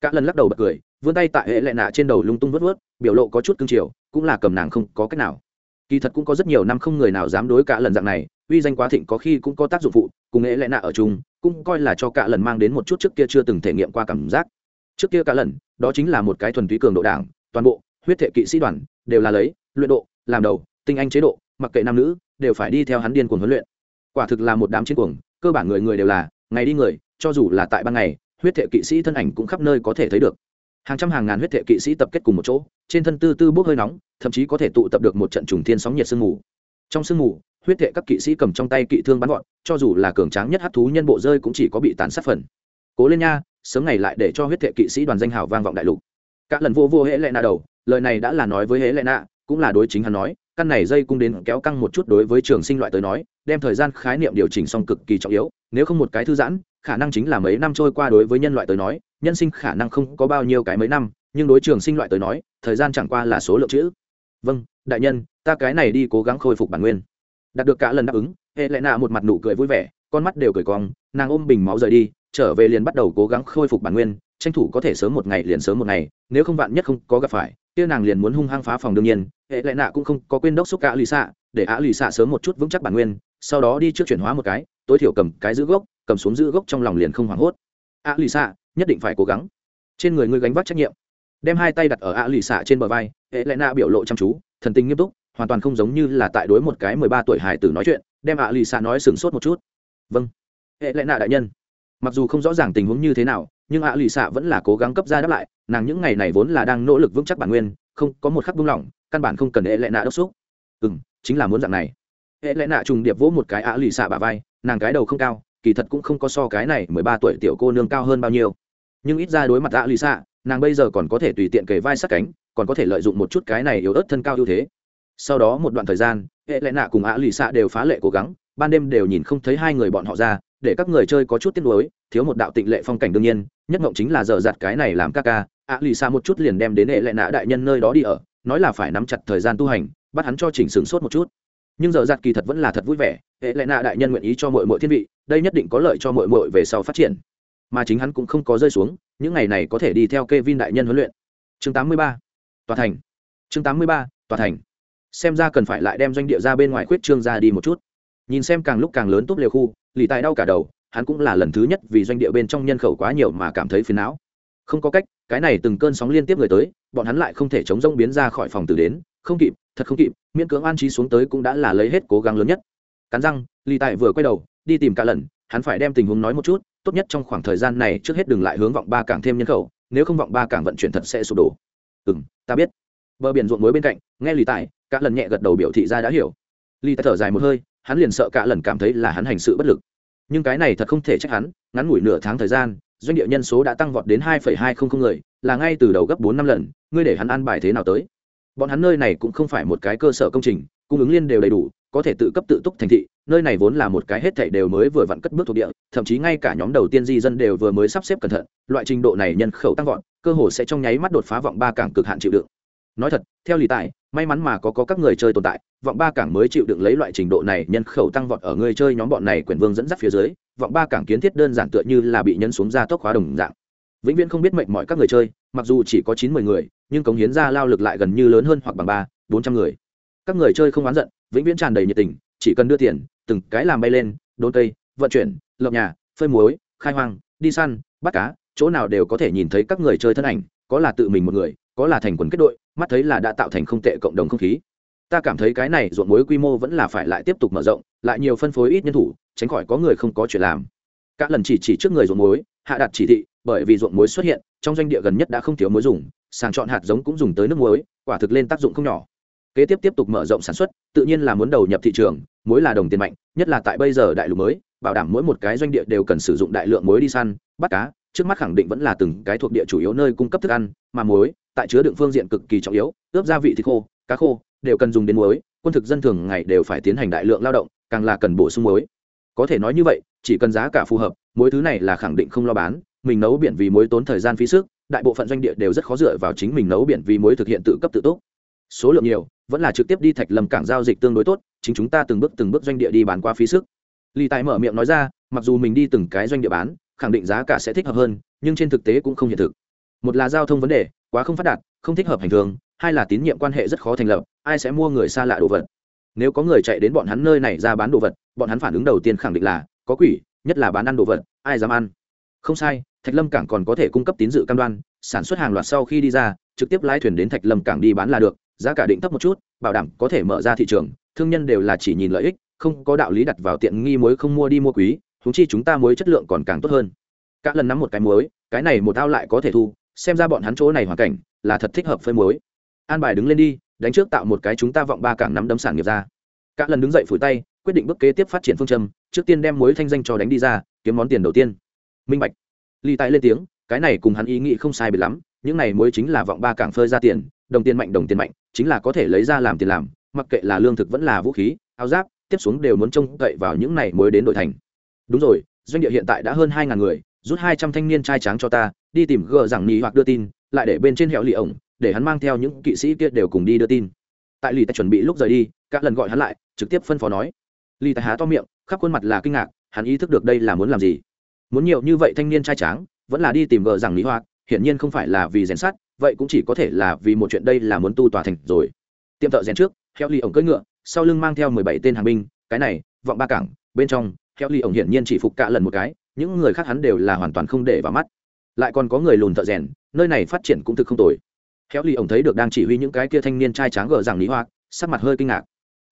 cả lần lắc đầu bật cười, vươn tay tại hệ lệ nạ trên đầu lung tung vớt vớt, biểu lộ có chút cưng chiều, cũng là cầm nàng không có cách nào. Kỳ thật cũng có rất nhiều năm không người nào dám đối cả lần dạng này, uy danh quá thịnh có khi cũng có tác dụng phụ, cùng hệ lệ nạ ở chung, cũng coi là cho cả lần mang đến một chút trước kia chưa từng thể nghiệm qua cảm giác. Trước kia cả lần, đó chính là một cái thuần túy cường độ đảng, toàn bộ, huyết thệ kỵ sĩ đoàn, đều là lấy, luyện độ, làm đầu, tinh anh chế độ, mặc kệ nam nữ, đều phải đi theo hắn điên cuồng huấn luyện. Quả thực là một đám chiến cuồng, cơ bản người người đều là, ngày đi người, cho dù là tại ban ngày huyết thệ kỵ sĩ thân ảnh cũng khắp nơi có thể thấy được. Hàng trăm hàng ngàn huyết thệ kỵ sĩ tập kết cùng một chỗ, trên thân tư tư bốc hơi nóng, thậm chí có thể tụ tập được một trận trùng thiên sóng nhiệt sương mù. Trong sương mù, huyết thệ các kỵ sĩ cầm trong tay kỵ thương bắn gọn, cho dù là cường tráng nhất hát thú nhân bộ rơi cũng chỉ có bị tàn sát phần. Cố lên nha, sớm ngày lại để cho huyết thệ kỵ sĩ đoàn danh hào vang vọng đại lục. Các lần vô vô hễ lệ nạ đầu, lời này đã là nói với hễ lệ nạ, cũng là đối chính hắn nói, căn này dây cung đến kéo căng một chút đối với trường sinh loại tới nói, đem thời gian khái niệm điều chỉnh xong cực kỳ trọng yếu, nếu không một cái thư giãn khả năng chính là mấy năm trôi qua đối với nhân loại tới nói, nhân sinh khả năng không có bao nhiêu cái mấy năm, nhưng đối trường sinh loại tới nói, thời gian chẳng qua là số lượng chữ. Vâng đại nhân, ta cái này đi cố gắng khôi phục bản nguyên. Đạt được cả lần đáp ứng hệ lệ nạ một mặt nụ cười vui vẻ, con mắt đều cười cong, nàng ôm bình máu rời đi, trở về liền bắt đầu cố gắng khôi phục bản nguyên, tranh thủ có thể sớm một ngày liền sớm một ngày, nếu không vạn nhất không có gặp phải, kia nàng liền muốn hung hăng phá phòng đương nhiên. Hệ lệ nạ cũng không có quên đốc xúc cả lì xạ để á lì xạ sớm một chút vững chắc bản nguyên, sau đó đi trước chuyển hóa một cái, tối thiểu cầm cái giữ gốc cầm xuống giữ gốc trong lòng liền không hoảng hốt. A lì xạ nhất định phải cố gắng. Trên người ngươi gánh vác trách nhiệm. Đem hai tay đặt ở a lì xạ trên bờ vai, hệ lệ nạ biểu lộ chăm chú, thần tình nghiêm túc, hoàn toàn không giống như là tại đối một cái mười ba tuổi hải tử nói chuyện, đem a lì xạ nói sửng sốt một chút. Vâng. Hệ lệ nạ đại nhân. Mặc dù không rõ ràng tình huống như thế nào, nhưng a lì xạ vẫn là cố gắng cấp ra đáp lại, nàng những ngày này vốn là đang nỗ lực vững chắc bản nguyên, không, có một khắc buông lỏng, căn bản không cần hệ lệ nạ đốc xúc ừ m chính là muốn dạng này. Hệ lệ nạ trùng điệp vỗ một cái ạ lì xạ bà vai, nàng cái đầu không cao kỳ thật cũng không có so cái này mười ba tuổi tiểu cô nương cao hơn bao nhiêu. Nhưng ít ra đối mặt ạ lì xạ nàng bây giờ còn có thể tùy tiện kề vai sát cánh, còn có thể lợi dụng một chút cái này yếu ớt thân cao ưu thế. Sau đó một đoạn thời gian, hệ lẽ nạ cùng ạ lì xạ đều phá lệ cố gắng, ban đêm đều nhìn không thấy hai người bọn họ ra, để các người chơi có chút tiếc nuối, thiếu một đạo tịnh lệ phong cảnh đương nhiên, nhất ngộng chính là dở dặt cái này làm ca ca. Ạ lì xạ một chút liền đem đến hệ lẽ nạ đại nhân nơi đó đi ở, nói là phải nắm chặt thời gian tu hành, bắt hắn cho chỉnh sửng sốt một chút. Nhưng dở dặt kỳ thật vẫn là thật vui vẻ, hệ lẽ nạ đại nhân nguyện ý cho mọi mọi thiên vị đây nhất định có lợi cho mọi mọi về sau phát triển. Mà chính hắn cũng không có rơi xuống, những ngày này có thể đi theo k e vin đại nhân huấn luyện. Chương 83. tòa thành. Chương 83. tòa thành. Xem ra cần phải lại đem doanh địa ra bên ngoài khuyết trương ra đi một chút. Nhìn xem càng lúc càng lớn tốt liều khu, lì tài đau cả đầu, hắn cũng là lần thứ nhất vì doanh địa bên trong nhân khẩu quá nhiều mà cảm thấy phiền não. Không có cách, cái này từng cơn sóng liên tiếp người tới, bọn hắn lại không thể chống rông biến ra khỏi phòng từ đến, không kịp, thật không kịp, miễn cưỡng an trí xuống tới cũng đã là lấy hết cố gắng lớn nhất. Cắn răng, lì tài vừa quay đầu đi tìm cả lần, hắn phải đem tình huống nói một chút, tốt nhất trong khoảng thời gian này trước hết đừng lại hướng vọng ba cảng thêm nhân khẩu, nếu không vọng ba cảng vận chuyển thật sẽ sụp đổ. Ừ m ta biết. Bờ biển ruộng muối bên cạnh, nghe lì tài, cả lần nhẹ gật đầu biểu thị ra đã hiểu. Lì tài thở dài một hơi, hắn liền sợ cả lần cảm thấy là hắn hành sự bất lực. Nhưng cái này thật không thể trách hắn, ngắn ngủi nửa tháng thời gian, doanh địa nhân số đã tăng vọt đến hai hai không không người, là ngay từ đầu gấp bốn năm lần, ngươi để hắn ăn bài thế nào tới? Bọn hắn nơi này cũng không phải một cái cơ sở công trình, cung ứng liên đều đầy đủ có thể tự cấp tự túc thành thị nơi này vốn là một cái hết thảy đều mới vừa vặn cất bước thuộc địa thậm chí ngay cả nhóm đầu tiên di dân đều vừa mới sắp xếp cẩn thận loại trình độ này nhân khẩu tăng vọt cơ hồ sẽ trong nháy mắt đột phá vọng ba cảng cực hạn chịu đựng. Nói thật theo lì tài may mắn mà có, có các người chơi tồn tại vọng ba cảng mới chịu đựng lấy loại trình độ này nhân khẩu tăng vọt ở người chơi nhóm bọn này quyền vương dẫn dắt phía dưới vọng ba cảng kiến thiết đơn giản tựa như là bị nhân xuống ra tốc hóa đồng dạng. Vĩnh viễn không biết mệnh mọi các người chơi mặc dù chỉ có chín mười người nhưng cống hiến ra lao lực lại gần như lớn hơn hoặc bằng ba bốn trăm người. Các người chơi không oán giận vĩnh viễn tràn đầy nhiệt tình, chỉ cần đưa tiền, từng cái làm bay lên, đốn cây, vận chuyển lợp nhà, phơi muối, khai hoang, đi săn, bắt cá, chỗ nào đều có thể nhìn thấy các người chơi thân ảnh, có là tự mình một người, có là thành quần kết đội, mắt thấy là đã tạo thành không tệ cộng đồng không khí. Ta cảm thấy cái này ruộng muối quy mô vẫn là phải lại tiếp tục mở rộng, lại nhiều phân phối ít nhân thủ, tránh khỏi có người không có chuyện làm. Các lần chỉ chỉ trước người ruộng muối, hạ đặt chỉ thị, bởi vì ruộng muối xuất hiện, trong doanh địa gần nhất đã không thiếu muối dùng, sàng chọn hạt giống cũng dùng tới nước muối, quả thực lên tác dụng không nhỏ kế tiếp tiếp tục mở rộng sản xuất, tự nhiên là muốn đầu nhập thị trường muối là đồng tiền mạnh, nhất là tại bây giờ đại lục mới, bảo đảm mỗi một cái doanh địa đều cần sử dụng đại lượng muối đi săn, bắt cá, trước mắt khẳng định vẫn là từng cái thuộc địa chủ yếu nơi cung cấp thức ăn, mà muối, tại chứa đựng phương diện cực kỳ trọng yếu, ướp gia vị thịt khô, cá khô, đều cần dùng đến muối, quân thực dân thường ngày đều phải tiến hành đại lượng lao động, càng là cần bổ sung muối. Có thể nói như vậy, chỉ cần giá cả phù hợp, muối thứ này là khẳng định không lo bán, mình nấu biển vì muối tốn thời gian phí sức, đại bộ phận doanh địa đều rất khó dựa vào chính mình nấu biển vì muối thực hiện tự cấp tự túc số lượng nhiều, vẫn là trực tiếp đi thạch lâm cảng giao dịch tương đối tốt, chính chúng ta từng bước từng bước doanh địa đi bán qua phí sức. Lì tài mở miệng nói ra, mặc dù mình đi từng cái doanh địa bán, khẳng định giá cả sẽ thích hợp hơn, nhưng trên thực tế cũng không hiện thực. Một là giao thông vấn đề, quá không phát đạt, không thích hợp hành thường, hai là tín nhiệm quan hệ rất khó thành lập, ai sẽ mua người xa lạ đồ vật. Nếu có người chạy đến bọn hắn nơi này ra bán đồ vật, bọn hắn phản ứng đầu tiên khẳng định là, có quỷ, nhất là bán ăn đồ vật, ai dám ăn. Không sai, thạch lâm cảng còn có thể cung cấp tín dự cam đoan, sản xuất hàng loạt sau khi đi ra, trực tiếp lái thuyền đến thạch lâm cảng đi bán là được giá cả định thấp một chút, bảo đảm có thể mở ra thị trường, thương nhân đều là chỉ nhìn lợi ích, không có đạo lý đặt vào tiện nghi muối không mua đi mua quý thúng chi chúng ta muối chất lượng còn càng tốt hơn. Cả lần nắm một cái muối, cái này một ao lại có thể thu, xem ra bọn hắn chỗ này hoàn cảnh là thật thích hợp phơi muối. An bài đứng lên đi, đánh trước tạo một cái chúng ta vọng ba cảng nắm đấm sản nghiệp ra. Cả lần đứng dậy phủi tay, quyết định bước kế tiếp phát triển phương châm, trước tiên đem muối thanh danh cho đánh đi ra, kiếm món tiền đầu tiên. Minh bạch. Ly tại lên tiếng, cái này cùng hắn ý nghĩ không sai biệt lắm, những này muối chính là vọng ba cảng phơi ra tiền, đồng tiền mạnh, đồng tiền mạnh chính là có thể lấy ra làm tiền làm, mặc kệ là lương thực vẫn là vũ khí, áo giáp, tiếp xuống đều muốn trông cậy vào những này mới đến đội thành. Đúng rồi, doanh địa hiện tại đã hơn hai ngàn người, rút hai trăm thanh niên trai tráng cho ta, đi tìm gờ rằng nhì hoặc đưa tin, lại để bên trên hẻo lì ổng, để hắn mang theo những kỵ sĩ kia đều cùng đi đưa tin. Tại lì ta chuẩn bị lúc rời đi, các lần gọi hắn lại, trực tiếp phân phó nói. Lì ta há to miệng, khắp khuôn mặt là kinh ngạc, hắn ý thức được đây là muốn làm gì. Muốn nhiều như vậy thanh niên trai tráng, vẫn là đi tìm gờ rằng lý hoạt hiển nhiên không phải là vì rèn sát vậy cũng chỉ có thể là vì một chuyện đây là muốn tu tòa thành rồi. Tiệm thợ rèn trước, heo ly ổng cưỡi ngựa, sau lưng mang theo mười bảy tên hàng binh, cái này, vọng ba cảng, bên trong, heo ly ổng hiển nhiên chỉ phục cả lần một cái, những người khác hắn đều là hoàn toàn không để vào mắt. Lại còn có người lùn thợ rèn, nơi này phát triển cũng thực không tồi. Heo ly ổng thấy được đang chỉ huy những cái kia thanh niên trai tráng gờ rằng lý hoa, sắc mặt hơi kinh ngạc.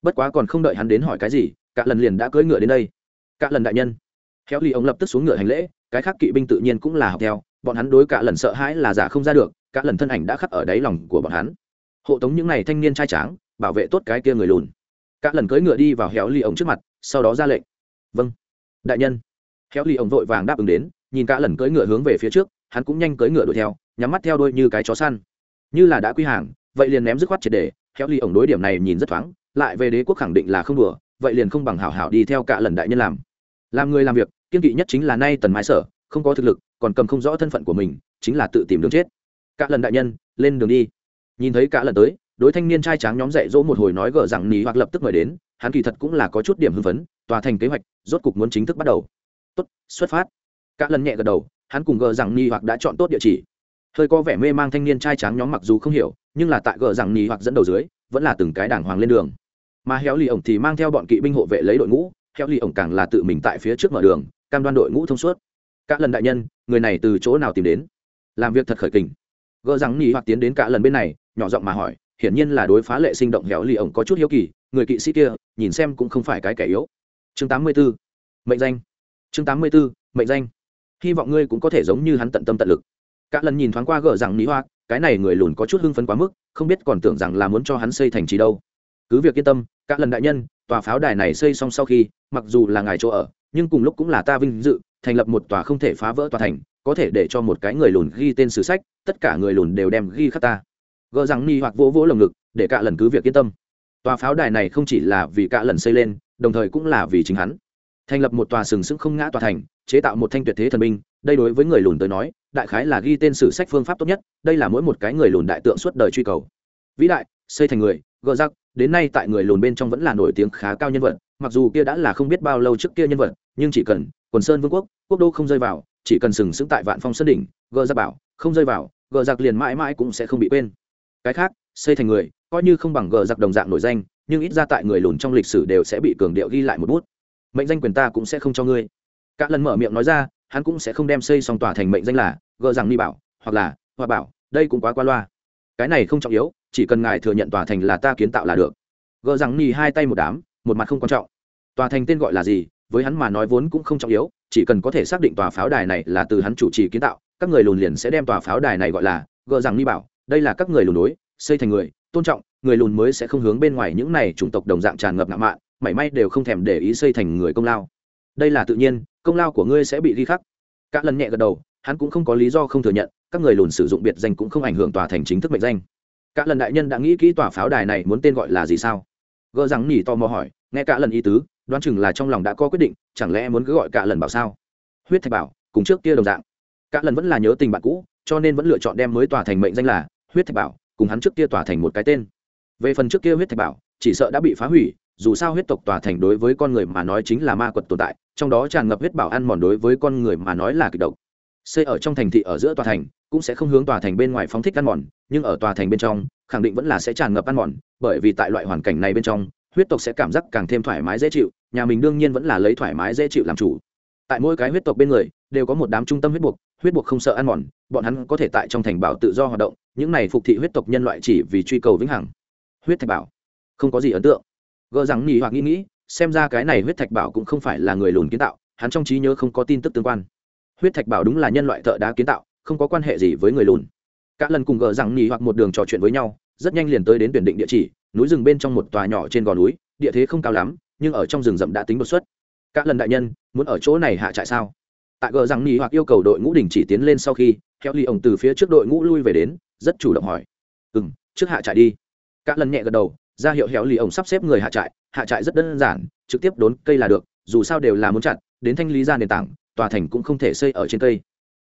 Bất quá còn không đợi hắn đến hỏi cái gì, cả lần liền đã cưỡi ngựa đến đây. Cả lần đại nhân. Heo ly ổng lập tức xuống ngựa hành lễ, cái khác kỵ binh tự nhiên cũng là học theo bọn hắn đối cả lần sợ hãi là giả không ra được, cả lần thân ảnh đã khắc ở đáy lòng của bọn hắn. Hộ tống những n à y thanh niên trai tráng, bảo vệ tốt cái kia người lùn. Cả lần cưỡi ngựa đi vào héo ly ổng trước mặt, sau đó ra lệnh. Vâng đại nhân. Héo ly ổng vội vàng đáp ứng đến, nhìn cả lần cưỡi ngựa hướng về phía trước, hắn cũng nhanh cưỡi ngựa đuổi theo, nhắm mắt theo đôi như cái chó săn. Như là đã quy hàng, vậy liền ném dứt khoát triệt đề héo ly ổng đối điểm này nhìn rất thoáng, lại về đế quốc khẳng định là không đùa, vậy liền không bằng hảo hảo đi theo cả lần đại nhân làm. Làm người làm việc, kiên kỵ nhất chính là nay tần mái sở, không có thực lực còn cầm không rõ thân phận của mình, chính là tự tìm đường chết. Cả lần đại nhân, lên đường đi. Nhìn thấy cả lần tới, đối thanh niên trai tráng nhóm dạy dỗ một hồi nói gở rằng ní hoặc lập tức mời đến, hắn kỳ thật cũng là có chút điểm hưng phấn, tòa thành kế hoạch, rốt cục muốn chính thức bắt đầu. Tốt, xuất phát. Cả lần nhẹ gật đầu, hắn cùng gỡ rằng ní hoặc đã chọn tốt địa chỉ. Hơi có vẻ mê mang thanh niên trai tráng nhóm mặc dù không hiểu, nhưng là tại gỡ rằng ní hoặc dẫn đầu dưới, vẫn là từng cái đảng hoàng lên đường. Mà héo lì ổng thì mang theo bọn kỵ binh hộ vệ lấy đội ngũ, héo lì ổng càng là tự mình tại phía trước mở đường, cam đoan đội ngũ thông suốt. Cả lần đại nhân, người này từ chỗ nào tìm đến? Làm việc thật khởi kình. Gỡ rằng nhì hoặc tiến đến cả lần bên này, nhỏ giọng mà hỏi, hiển nhiên là đối phá lệ sinh động héo lì ổng có chút hiếu kỳ, người kỵ sĩ kia, nhìn xem cũng không phải cái kẻ yếu. Chương 84. mệnh danh. Chương 84. mệnh danh. Hy vọng ngươi cũng có thể giống như hắn tận tâm tận lực. Cả lần nhìn thoáng qua gỡ rằng ní hoặc, cái này người lùn có chút hưng phấn quá mức, không biết còn tưởng rằng là muốn cho hắn xây thành trì đâu. Cứ việc yên tâm, cả lần đại nhân, tòa pháo đài này xây xong sau khi, mặc dù là ngài chỗ ở, nhưng cùng lúc cũng là ta vinh dự thành lập một tòa không thể phá vỡ tòa thành, có thể để cho một cái người lùn ghi tên sử sách, tất cả người lùn đều đem ghi khắc ta. Gỡ rằng ni hoặc vỗ vỗ lồng ngực, để cả lần cứ việc yên tâm. Tòa pháo đài này không chỉ là vì cả lần xây lên, đồng thời cũng là vì chính hắn. Thành lập một tòa sừng sững không ngã tòa thành, chế tạo một thanh tuyệt thế thần binh, đây đối với người lùn tới nói, đại khái là ghi tên sử sách phương pháp tốt nhất, đây là mỗi một cái người lùn đại tượng suốt đời truy cầu. Vĩ đại, xây thành người gỡ giặc đến nay tại người lùn bên trong vẫn là nổi tiếng khá cao nhân vật, mặc dù kia đã là không biết bao lâu trước kia nhân vật nhưng chỉ cần quần sơn vương quốc quốc đô không rơi vào, chỉ cần sừng sững tại vạn phong sơn đỉnh, gờ giặc bảo, không rơi vào, gờ giặc liền mãi mãi cũng sẽ không bị quên. Cái khác, xây thành người, coi như không bằng gờ giặc đồng dạng nổi danh, nhưng ít ra tại người lùn trong lịch sử đều sẽ bị cường điệu ghi lại một bút. Mệnh danh quyền ta cũng sẽ không cho ngươi. Cả lần mở miệng nói ra, hắn cũng sẽ không đem xây xong tòa thành mệnh danh là gờ rằng ni bảo, hoặc là hoa bảo, đây cũng quá qua loa. Cái này không trọng yếu, chỉ cần ngài thừa nhận tòa thành là ta kiến tạo là được. Gờ rằng ni hai tay một đám, một mặt không quan trọng. Tòa thành tên gọi là gì? Với hắn mà nói vốn cũng không trọng yếu, chỉ cần có thể xác định tòa pháo đài này là từ hắn chủ trì kiến tạo, các người lùn liền sẽ đem tòa pháo đài này gọi là gợ rằng ni bảo, đây là các người lùn đối, xây thành người, tôn trọng, người lùn mới sẽ không hướng bên ngoài những này chủng tộc đồng dạng tràn ngập ngạo mạn, mảy may đều không thèm để ý xây thành người công lao. Đây là tự nhiên, công lao của ngươi sẽ bị ghi khắc. Cả lần nhẹ gật đầu, hắn cũng không có lý do không thừa nhận, các người lùn sử dụng biệt danh cũng không ảnh hưởng tòa thành chính thức mệnh danh. Cả lần đại nhân đã nghĩ kỹ tòa pháo đài này muốn tên gọi là gì sao? Gỡ rằng nhỉ to mò hỏi, nghe cả lần ý tứ đoán chừng là trong lòng đã có quyết định, chẳng lẽ muốn cứ gọi cả lần bảo sao? Huyết thạch bảo, cùng trước kia đồng dạng. Cả lần vẫn là nhớ tình bạn cũ, cho nên vẫn lựa chọn đem mới tòa thành mệnh danh là huyết thạch bảo, cùng hắn trước kia tòa thành một cái tên. Về phần trước kia huyết thạch bảo, chỉ sợ đã bị phá hủy, dù sao huyết tộc tòa thành đối với con người mà nói chính là ma quật tồn tại, trong đó tràn ngập huyết bảo ăn mòn đối với con người mà nói là kịch độc. Xây ở trong thành thị ở giữa tòa thành, cũng sẽ không hướng tòa thành bên ngoài phóng thích ăn mòn, nhưng ở tòa thành bên trong, khẳng định vẫn là sẽ tràn ngập ăn mòn, bởi vì tại loại hoàn cảnh này bên trong huyết tộc sẽ cảm giác càng thêm thoải mái dễ chịu, nhà mình đương nhiên vẫn là lấy thoải mái dễ chịu làm chủ. Tại mỗi cái huyết tộc bên người, đều có một đám trung tâm huyết buộc huyết buộc không sợ ăn mòn, bọn hắn có thể tại trong thành bảo tự do hoạt động, những này phục thị huyết tộc nhân loại chỉ vì truy cầu vĩnh hằng. Huyết thạch bảo, không có gì ấn tượng. Gỡ rằng nghỉ hoặc nghĩ nghĩ, xem ra cái này huyết thạch bảo cũng không phải là người lùn kiến tạo, hắn trong trí nhớ không có tin tức tương quan. Huyết thạch bảo đúng là nhân loại thợ đá kiến tạo, không có quan hệ gì với người lùn. Cả lần cùng gỡ rằng nghỉ hoặc một đường trò chuyện với nhau, rất nhanh liền tới đến tuyển định địa chỉ núi rừng bên trong một tòa nhỏ trên gò núi, địa thế không cao lắm, nhưng ở trong rừng rậm đã tính đột xuất. Các lần đại nhân, muốn ở chỗ này hạ trại sao? Tại gờ rằng nhì hoặc yêu cầu đội ngũ đình chỉ tiến lên sau khi theo ly ổng từ phía trước đội ngũ lui về đến, rất chủ động hỏi. Ừ m trước hạ trại đi. Các lần nhẹ gật đầu, ra hiệu héo ly ổng sắp xếp người hạ trại hạ trại rất đơn giản, trực tiếp đốn cây là được, dù sao đều là muốn chặt, đến thanh lý ra nền tảng, tòa thành cũng không thể xây ở trên cây.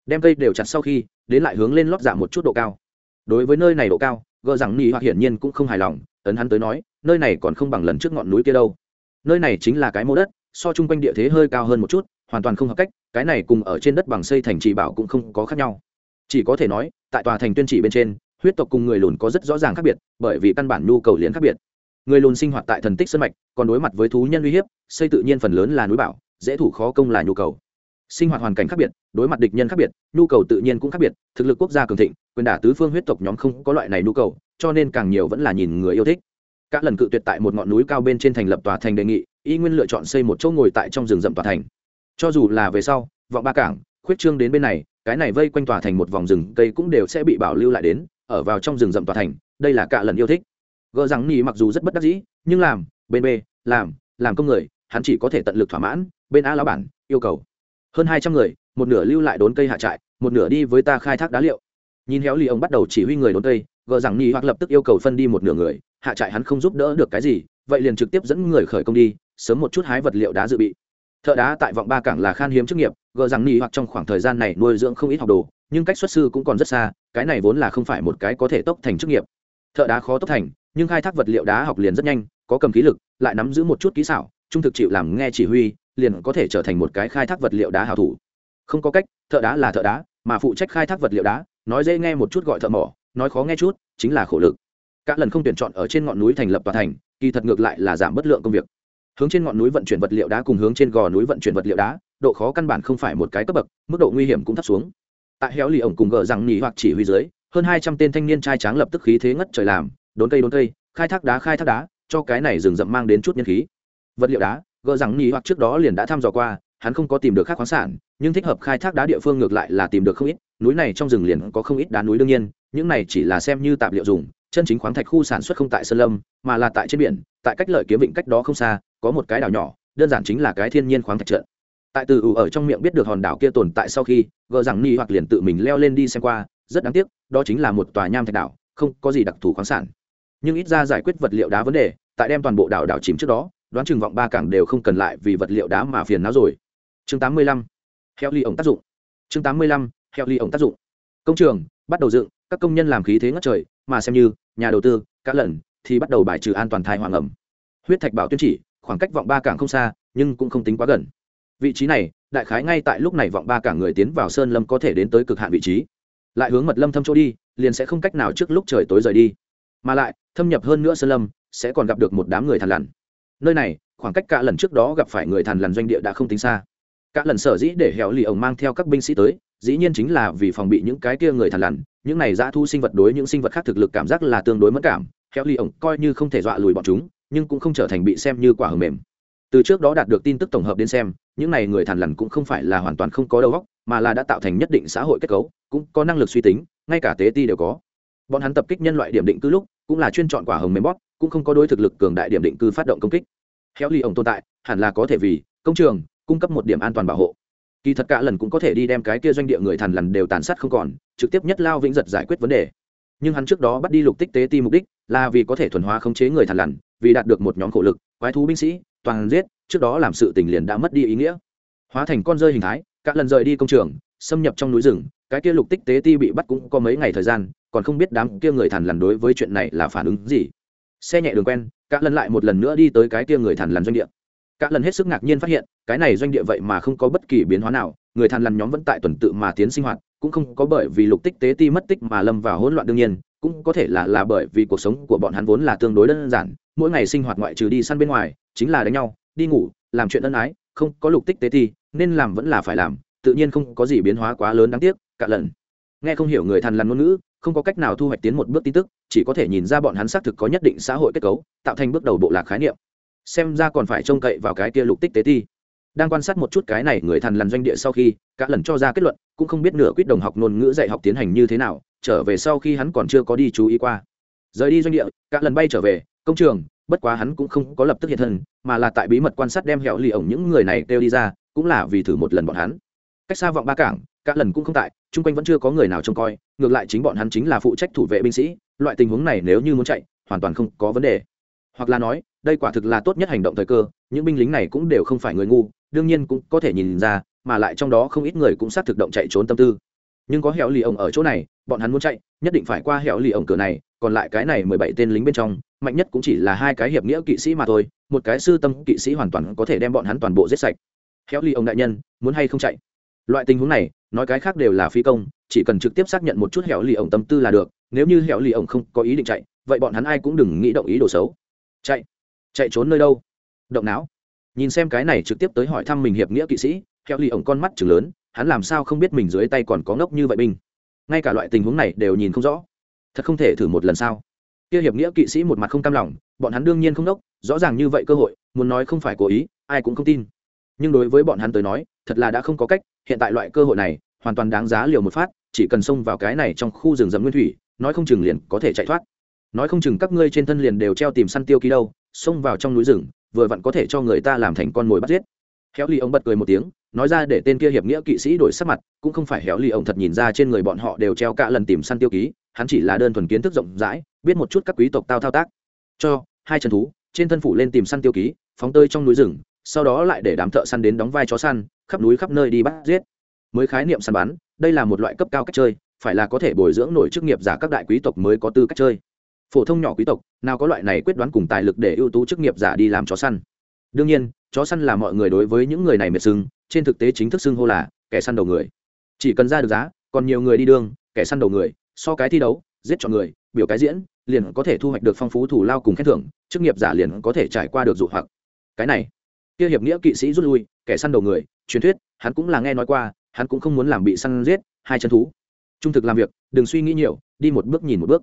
Đem cây đều chặt sau khi, đến lại hướng lên lót giảm một chút độ cao. Đối với nơi này độ cao, gờ rằng nhì hoặc hiển nhiên cũng không hài lòng ấn hắn tới nói, nơi này còn không bằng lần trước ngọn núi kia đâu. Nơi này chính là cái mô đất, so chung quanh địa thế hơi cao hơn một chút, hoàn toàn không hợp cách, cái này cùng ở trên đất bằng xây thành trì bảo cũng không có khác nhau. Chỉ có thể nói, tại tòa thành tuyên trị bên trên, huyết tộc cùng người lùn có rất rõ ràng khác biệt, bởi vì căn bản nhu cầu liền khác biệt. Người lùn sinh hoạt tại thần tích sân mạch, còn đối mặt với thú nhân uy hiếp, xây tự nhiên phần lớn là núi bảo, dễ thủ khó công là nhu cầu. Sinh hoạt hoàn cảnh khác biệt, đối mặt địch nhân khác biệt, nhu cầu tự nhiên cũng khác biệt, thực lực quốc gia cường thịnh, quyền đả tứ phương huyết tộc nhóm không có loại này nhu cầu cho nên càng nhiều vẫn là nhìn người yêu thích. Các lần cự tuyệt tại một ngọn núi cao bên trên thành lập tòa thành đề nghị, y nguyên lựa chọn xây một chỗ ngồi tại trong rừng rậm tòa thành. Cho dù là về sau, vọng ba cảng, khuyết trương đến bên này, cái này vây quanh tòa thành một vòng rừng, cây cũng đều sẽ bị bảo lưu lại đến, ở vào trong rừng rậm tòa thành, đây là cả lần yêu thích. Gỡ rằng nhì mặc dù rất bất đắc dĩ, nhưng làm, bên b làm làm công người, hắn chỉ có thể tận lực thỏa mãn, bên a lão bản, yêu cầu. Hơn hai trăm người, một nửa lưu lại đốn cây hạ trại, một nửa đi với ta khai thác đá liệu. Nhìn héo lì ông bắt đầu chỉ huy người đốn cây gờ rằng nhì hoặc lập tức yêu cầu phân đi một nửa người, hạ trại hắn không giúp đỡ được cái gì, vậy liền trực tiếp dẫn người khởi công đi, sớm một chút hái vật liệu đá dự bị. Thợ đá tại vọng ba cảng là khan hiếm chức nghiệp, gờ rằng nhì hoặc trong khoảng thời gian này nuôi dưỡng không ít học đồ, nhưng cách xuất sư cũng còn rất xa, cái này vốn là không phải một cái có thể tốc thành chức nghiệp. Thợ đá khó tốc thành, nhưng khai thác vật liệu đá học liền rất nhanh, có cầm khí lực, lại nắm giữ một chút kỹ xảo, trung thực chịu làm nghe chỉ huy, liền có thể trở thành một cái khai thác vật liệu đá hảo thủ. Không có cách, thợ đá là thợ đá, mà phụ trách khai thác vật liệu đá, nói dễ nghe một chút gọi thợ mỏ nói khó nghe chút, chính là khổ lực. Các lần không tuyển chọn ở trên ngọn núi thành lập tòa thành, kỳ thật ngược lại là giảm bất lượng công việc. Hướng trên ngọn núi vận chuyển vật liệu đá cùng hướng trên gò núi vận chuyển vật liệu đá, độ khó căn bản không phải một cái cấp bậc, mức độ nguy hiểm cũng thấp xuống. Tại héo lì ổng cùng gờ rằng nghỉ hoặc chỉ huy dưới, hơn hai trăm tên thanh niên trai tráng lập tức khí thế ngất trời làm, đốn cây đốn cây, khai thác đá khai thác đá, cho cái này rừng rậm mang đến chút nhân khí. Vật liệu đá, gờ rằng nghỉ hoặc trước đó liền đã thăm dò qua, hắn không có tìm được khác khoáng sản, nhưng thích hợp khai thác đá địa phương ngược lại là tìm được không ít núi này trong rừng liền có không ít đá núi đương nhiên, những này chỉ là xem như tạp liệu dùng, chân chính khoáng thạch khu sản xuất không tại sơn lâm, mà là tại trên biển, tại cách lợi kiếm vịnh cách đó không xa, có một cái đảo nhỏ, đơn giản chính là cái thiên nhiên khoáng thạch trận tại từ ủ ở trong miệng biết được hòn đảo kia tồn tại sau khi, gờ rằng ni hoặc liền tự mình leo lên đi xem qua, rất đáng tiếc, đó chính là một tòa nham thạch đảo, không có gì đặc thù khoáng sản nhưng ít ra giải quyết vật liệu đá vấn đề, tại đem toàn bộ đảo đảo chìm trước đó, đoán chừng vọng ba cảng đều không cần lại vì vật liệu đá mà phiền não rồi chương 85. heo ly ổng tác dụng chương 85 theo ly ổng tác dụng. Công trường, bắt đầu dựng, các công nhân làm khí thế ngất trời, mà xem như, nhà đầu tư cá lần, thì bắt đầu bài trừ an toàn thai hoàng ẩm. Huyết thạch bảo tuyên chỉ, khoảng cách vọng ba cảng không xa, nhưng cũng không tính quá gần. Vị trí này, đại khái ngay tại lúc này vọng ba cảng người tiến vào sơn lâm có thể đến tới cực hạn vị trí. Lại hướng mật lâm thâm chỗ đi, liền sẽ không cách nào trước lúc trời tối rời đi. Mà lại, thâm nhập hơn nữa sơn lâm, sẽ còn gặp được một đám người thằn lằn. Nơi này, khoảng cách cả lần trước đó gặp phải người thằn lằn doanh địa đã không tính xa. Cả lần sở dĩ để hẻo lì ổng mang theo các binh sĩ tới dĩ nhiên chính là vì phòng bị những cái kia người thằn lằn, những này dã thu sinh vật đối những sinh vật khác thực lực cảm giác là tương đối mất cảm hẻo ly ổng coi như không thể dọa lùi bọn chúng, nhưng cũng không trở thành bị xem như quả hầm mềm. Từ trước đó đạt được tin tức tổng hợp đến xem, những này người thằn lằn cũng không phải là hoàn toàn không có đầu óc, mà là đã tạo thành nhất định xã hội kết cấu, cũng có năng lực suy tính, ngay cả tế ti đều có. Bọn hắn tập kích nhân loại điểm định cư lúc, cũng là chuyên chọn quả hồng mềm bóp, cũng không có đối thực lực cường đại điểm định cư phát động công kích. Héo ly ổng tồn tại, hẳn là có thể vì công trường cung cấp một điểm an toàn bảo hộ kỳ thật cả lần cũng có thể đi đem cái kia doanh địa người thằn lằn đều tàn sát không còn, trực tiếp nhất lao vĩnh giật giải quyết vấn đề. Nhưng hắn trước đó bắt đi lục tích tế ti mục đích, là vì có thể thuần hóa khống chế người thằn lằn, vì đạt được một nhóm khổ lực, quái thú binh sĩ, toàn giết, trước đó làm sự tình liền đã mất đi ý nghĩa. Hóa thành con rơi hình thái, cả lần rời đi công trường, xâm nhập trong núi rừng, cái kia lục tích tế ti bị bắt cũng có mấy ngày thời gian, còn không biết đám kia người thằn lằn đối với chuyện này là phản ứng gì. Xe nhẹ đường quen, cả lần lại một lần nữa đi tới cái kia người thằn lằn doanh địa cả lần hết sức ngạc nhiên phát hiện, cái này doanh địa vậy mà không có bất kỳ biến hóa nào, người than lằn nhóm vẫn tại tuần tự mà tiến sinh hoạt, cũng không có bởi vì lục tích tế ti mất tích mà lâm vào hỗn loạn đương nhiên, cũng có thể là là bởi vì cuộc sống của bọn hắn vốn là tương đối đơn giản, mỗi ngày sinh hoạt ngoại trừ đi săn bên ngoài, chính là đánh nhau, đi ngủ, làm chuyện ân ái, không có lục tích tế ti, nên làm vẫn là phải làm, tự nhiên không có gì biến hóa quá lớn đáng tiếc, cả lần. Nghe không hiểu người thằn lằn ngôn ngữ, không có cách nào thu hoạch tiến một bước tin tức, chỉ có thể nhìn ra bọn hắn xác thực có nhất định xã hội kết cấu, tạo thành bước đầu bộ lạc khái niệm xem ra còn phải trông cậy vào cái kia lục tích tế ti. Đang quan sát một chút cái này người thằn lằn doanh địa sau khi, cả lần cho ra kết luận, cũng không biết nửa quyết đồng học ngôn ngữ dạy học tiến hành như thế nào, trở về sau khi hắn còn chưa có đi chú ý qua. Rời đi doanh địa, cả lần bay trở về, công trường, bất quá hắn cũng không có lập tức hiện thân, mà là tại bí mật quan sát đem hẹo lì ổng những người này kêu đi ra, cũng là vì thử một lần bọn hắn. Cách xa vọng ba cảng, cả lần cũng không tại, chung quanh vẫn chưa có người nào trông coi, ngược lại chính bọn hắn chính là phụ trách thủ vệ binh sĩ, loại tình huống này nếu như muốn chạy, hoàn toàn không có vấn đề. Hoặc là nói đây quả thực là tốt nhất hành động thời cơ, những binh lính này cũng đều không phải người ngu, đương nhiên cũng có thể nhìn ra, mà lại trong đó không ít người cũng xác thực động chạy trốn tâm tư. Nhưng có hẻo lì ổng ở chỗ này, bọn hắn muốn chạy, nhất định phải qua hẻo lì ổng cửa này, còn lại cái này mười bảy tên lính bên trong, mạnh nhất cũng chỉ là hai cái hiệp nghĩa kỵ sĩ mà thôi, một cái sư tâm kỵ sĩ hoàn toàn có thể đem bọn hắn toàn bộ giết sạch. Hẻo lì ổng đại nhân, muốn hay không chạy? Loại tình huống này, nói cái khác đều là phi công, chỉ cần trực tiếp xác nhận một chút hẻo lì ổng tâm tư là được, nếu như hẻo lì ổng không có ý định chạy, vậy bọn hắn ai cũng đừng nghĩ động ý đồ xấu. Chạy! Chạy trốn nơi đâu? Động não. Nhìn xem cái này trực tiếp tới hỏi thăm mình hiệp nghĩa kỵ sĩ theo ly ổng con mắt chừng lớn, hắn làm sao không biết mình dưới tay còn có ngốc như vậy binh? Ngay cả loại tình huống này đều nhìn không rõ. Thật không thể thử một lần sao? Kia hiệp nghĩa kỵ sĩ một mặt không cam lòng, bọn hắn đương nhiên không đốc, rõ ràng như vậy cơ hội, muốn nói không phải cố ý, ai cũng không tin. Nhưng đối với bọn hắn tới nói, thật là đã không có cách, hiện tại loại cơ hội này, hoàn toàn đáng giá liều một phát, chỉ cần xông vào cái này trong khu rừng rậm nguyên thủy, nói không chừng liền có thể chạy thoát. Nói không chừng các ngươi trên thân liền đều treo tìm săn tiêu ký đâu xông vào trong núi rừng, vừa vặn có thể cho người ta làm thành con mồi bắt giết. Héo ly ông bật cười một tiếng, nói ra để tên kia hiệp nghĩa kỵ sĩ đổi sắc mặt, cũng không phải héo ly ông thật nhìn ra trên người bọn họ đều treo cả lần tìm săn tiêu ký, hắn chỉ là đơn thuần kiến thức rộng rãi, biết một chút các quý tộc tao thao tác. Cho, hai chân thú, trên thân phủ lên tìm săn tiêu ký, phóng tơi trong núi rừng, sau đó lại để đám thợ săn đến đóng vai chó săn, khắp núi khắp nơi đi bắt giết. Mới khái niệm săn bắn, đây là một loại cấp cao cách chơi, phải là có thể bồi dưỡng nổi chức nghiệp giả các đại quý tộc mới có tư cách chơi phổ thông nhỏ quý tộc, nào có loại này quyết đoán cùng tài lực để ưu tú chức nghiệp giả đi làm chó săn. Đương nhiên, chó săn là mọi người đối với những người này miệt sưng, trên thực tế chính thức xưng hô là kẻ săn đầu người. Chỉ cần ra được giá, còn nhiều người đi đường, kẻ săn đầu người, so cái thi đấu, giết chọn người, biểu cái diễn, liền có thể thu hoạch được phong phú thủ lao cùng khen thưởng, chức nghiệp giả liền có thể trải qua được dụ hoặc. Cái này, kia hiệp nghĩa kỵ sĩ rút lui, kẻ săn đầu người, truyền thuyết, hắn cũng là nghe nói qua, hắn cũng không muốn làm bị săn giết, hai chân thú. Trung thực làm việc, đừng suy nghĩ nhiều, đi một bước nhìn một bước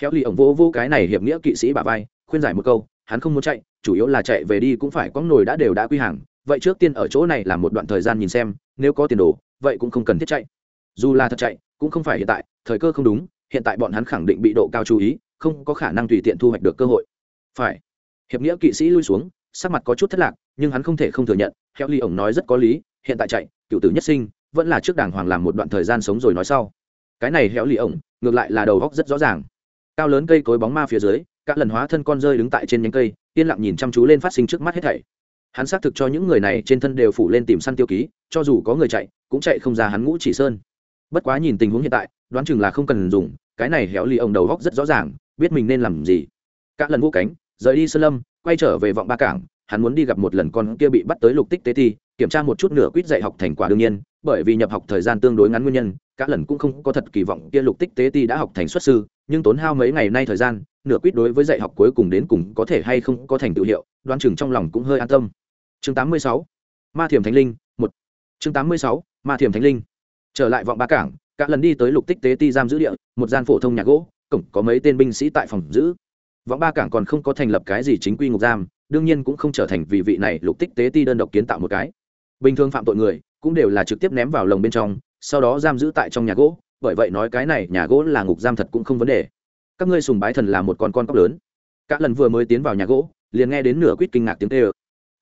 khéo lì ổng vô vô cái này hiệp nghĩa kỵ sĩ bà vai, khuyên giải một câu, hắn không muốn chạy, chủ yếu là chạy về đi cũng phải có nồi đã đều đã quy hàng. Vậy trước tiên ở chỗ này làm một đoạn thời gian nhìn xem, nếu có tiền đồ, vậy cũng không cần thiết chạy. Dù là thật chạy, cũng không phải hiện tại, thời cơ không đúng, hiện tại bọn hắn khẳng định bị độ cao chú ý, không có khả năng tùy tiện thu hoạch được cơ hội. Phải. Hiệp nghĩa kỵ sĩ lui xuống, sắc mặt có chút thất lạc, nhưng hắn không thể không thừa nhận theo ly ổng nói rất có lý, hiện tại chạy, cựu tử nhất sinh, vẫn là trước đảng hoàng làm một đoạn thời gian sống rồi nói sau. Cái này héo ly ổng, ngược lại là đầu góc rất rõ ràng cao lớn cây cối bóng ma phía dưới, các lần hóa thân con rơi đứng tại trên nhánh cây, yên lặng nhìn chăm chú lên phát sinh trước mắt hết thảy. Hắn xác thực cho những người này trên thân đều phủ lên tìm săn tiêu ký, cho dù có người chạy, cũng chạy không ra hắn ngũ chỉ sơn. Bất quá nhìn tình huống hiện tại, đoán chừng là không cần dùng, cái này héo ly ông đầu góc rất rõ ràng, biết mình nên làm gì. Các lần vũ cánh, rời đi sơn lâm, quay trở về vọng ba cảng, hắn muốn đi gặp một lần con kia bị bắt tới lục tích tế thi, kiểm tra một chút nửa quýt dạy học thành quả đương nhiên, bởi vì nhập học thời gian tương đối ngắn nguyên nhân, các lần cũng không có thật kỳ vọng kia lục tích tế ti đã học thành xuất sư nhưng tốn hao mấy ngày nay thời gian, nửa quýt đối với dạy học cuối cùng đến cùng có thể hay không có thành tựu hiệu đoán chừng trong lòng cũng hơi an tâm chương 86. ma thiểm thánh linh, một chương 86. ma thiểm thánh linh trở lại vọng ba cảng các lần đi tới lục tích tế ti giam giữ địa, một gian phổ thông nhà gỗ, cổng có mấy tên binh sĩ tại phòng giữ vọng ba cảng còn không có thành lập cái gì chính quy ngục giam, đương nhiên cũng không trở thành vì vị này lục tích tế ti đơn độc kiến tạo một cái bình thường phạm tội người, cũng đều là trực tiếp ném vào lồng bên trong, sau đó giam giữ tại trong nhà gỗ bởi vậy nói cái này nhà gỗ là ngục giam thật cũng không vấn đề. Các ngươi sùng bái thần là một con con cóc lớn. Các lần vừa mới tiến vào nhà gỗ, liền nghe đến nửa quýt kinh ngạc tiếng tê ơ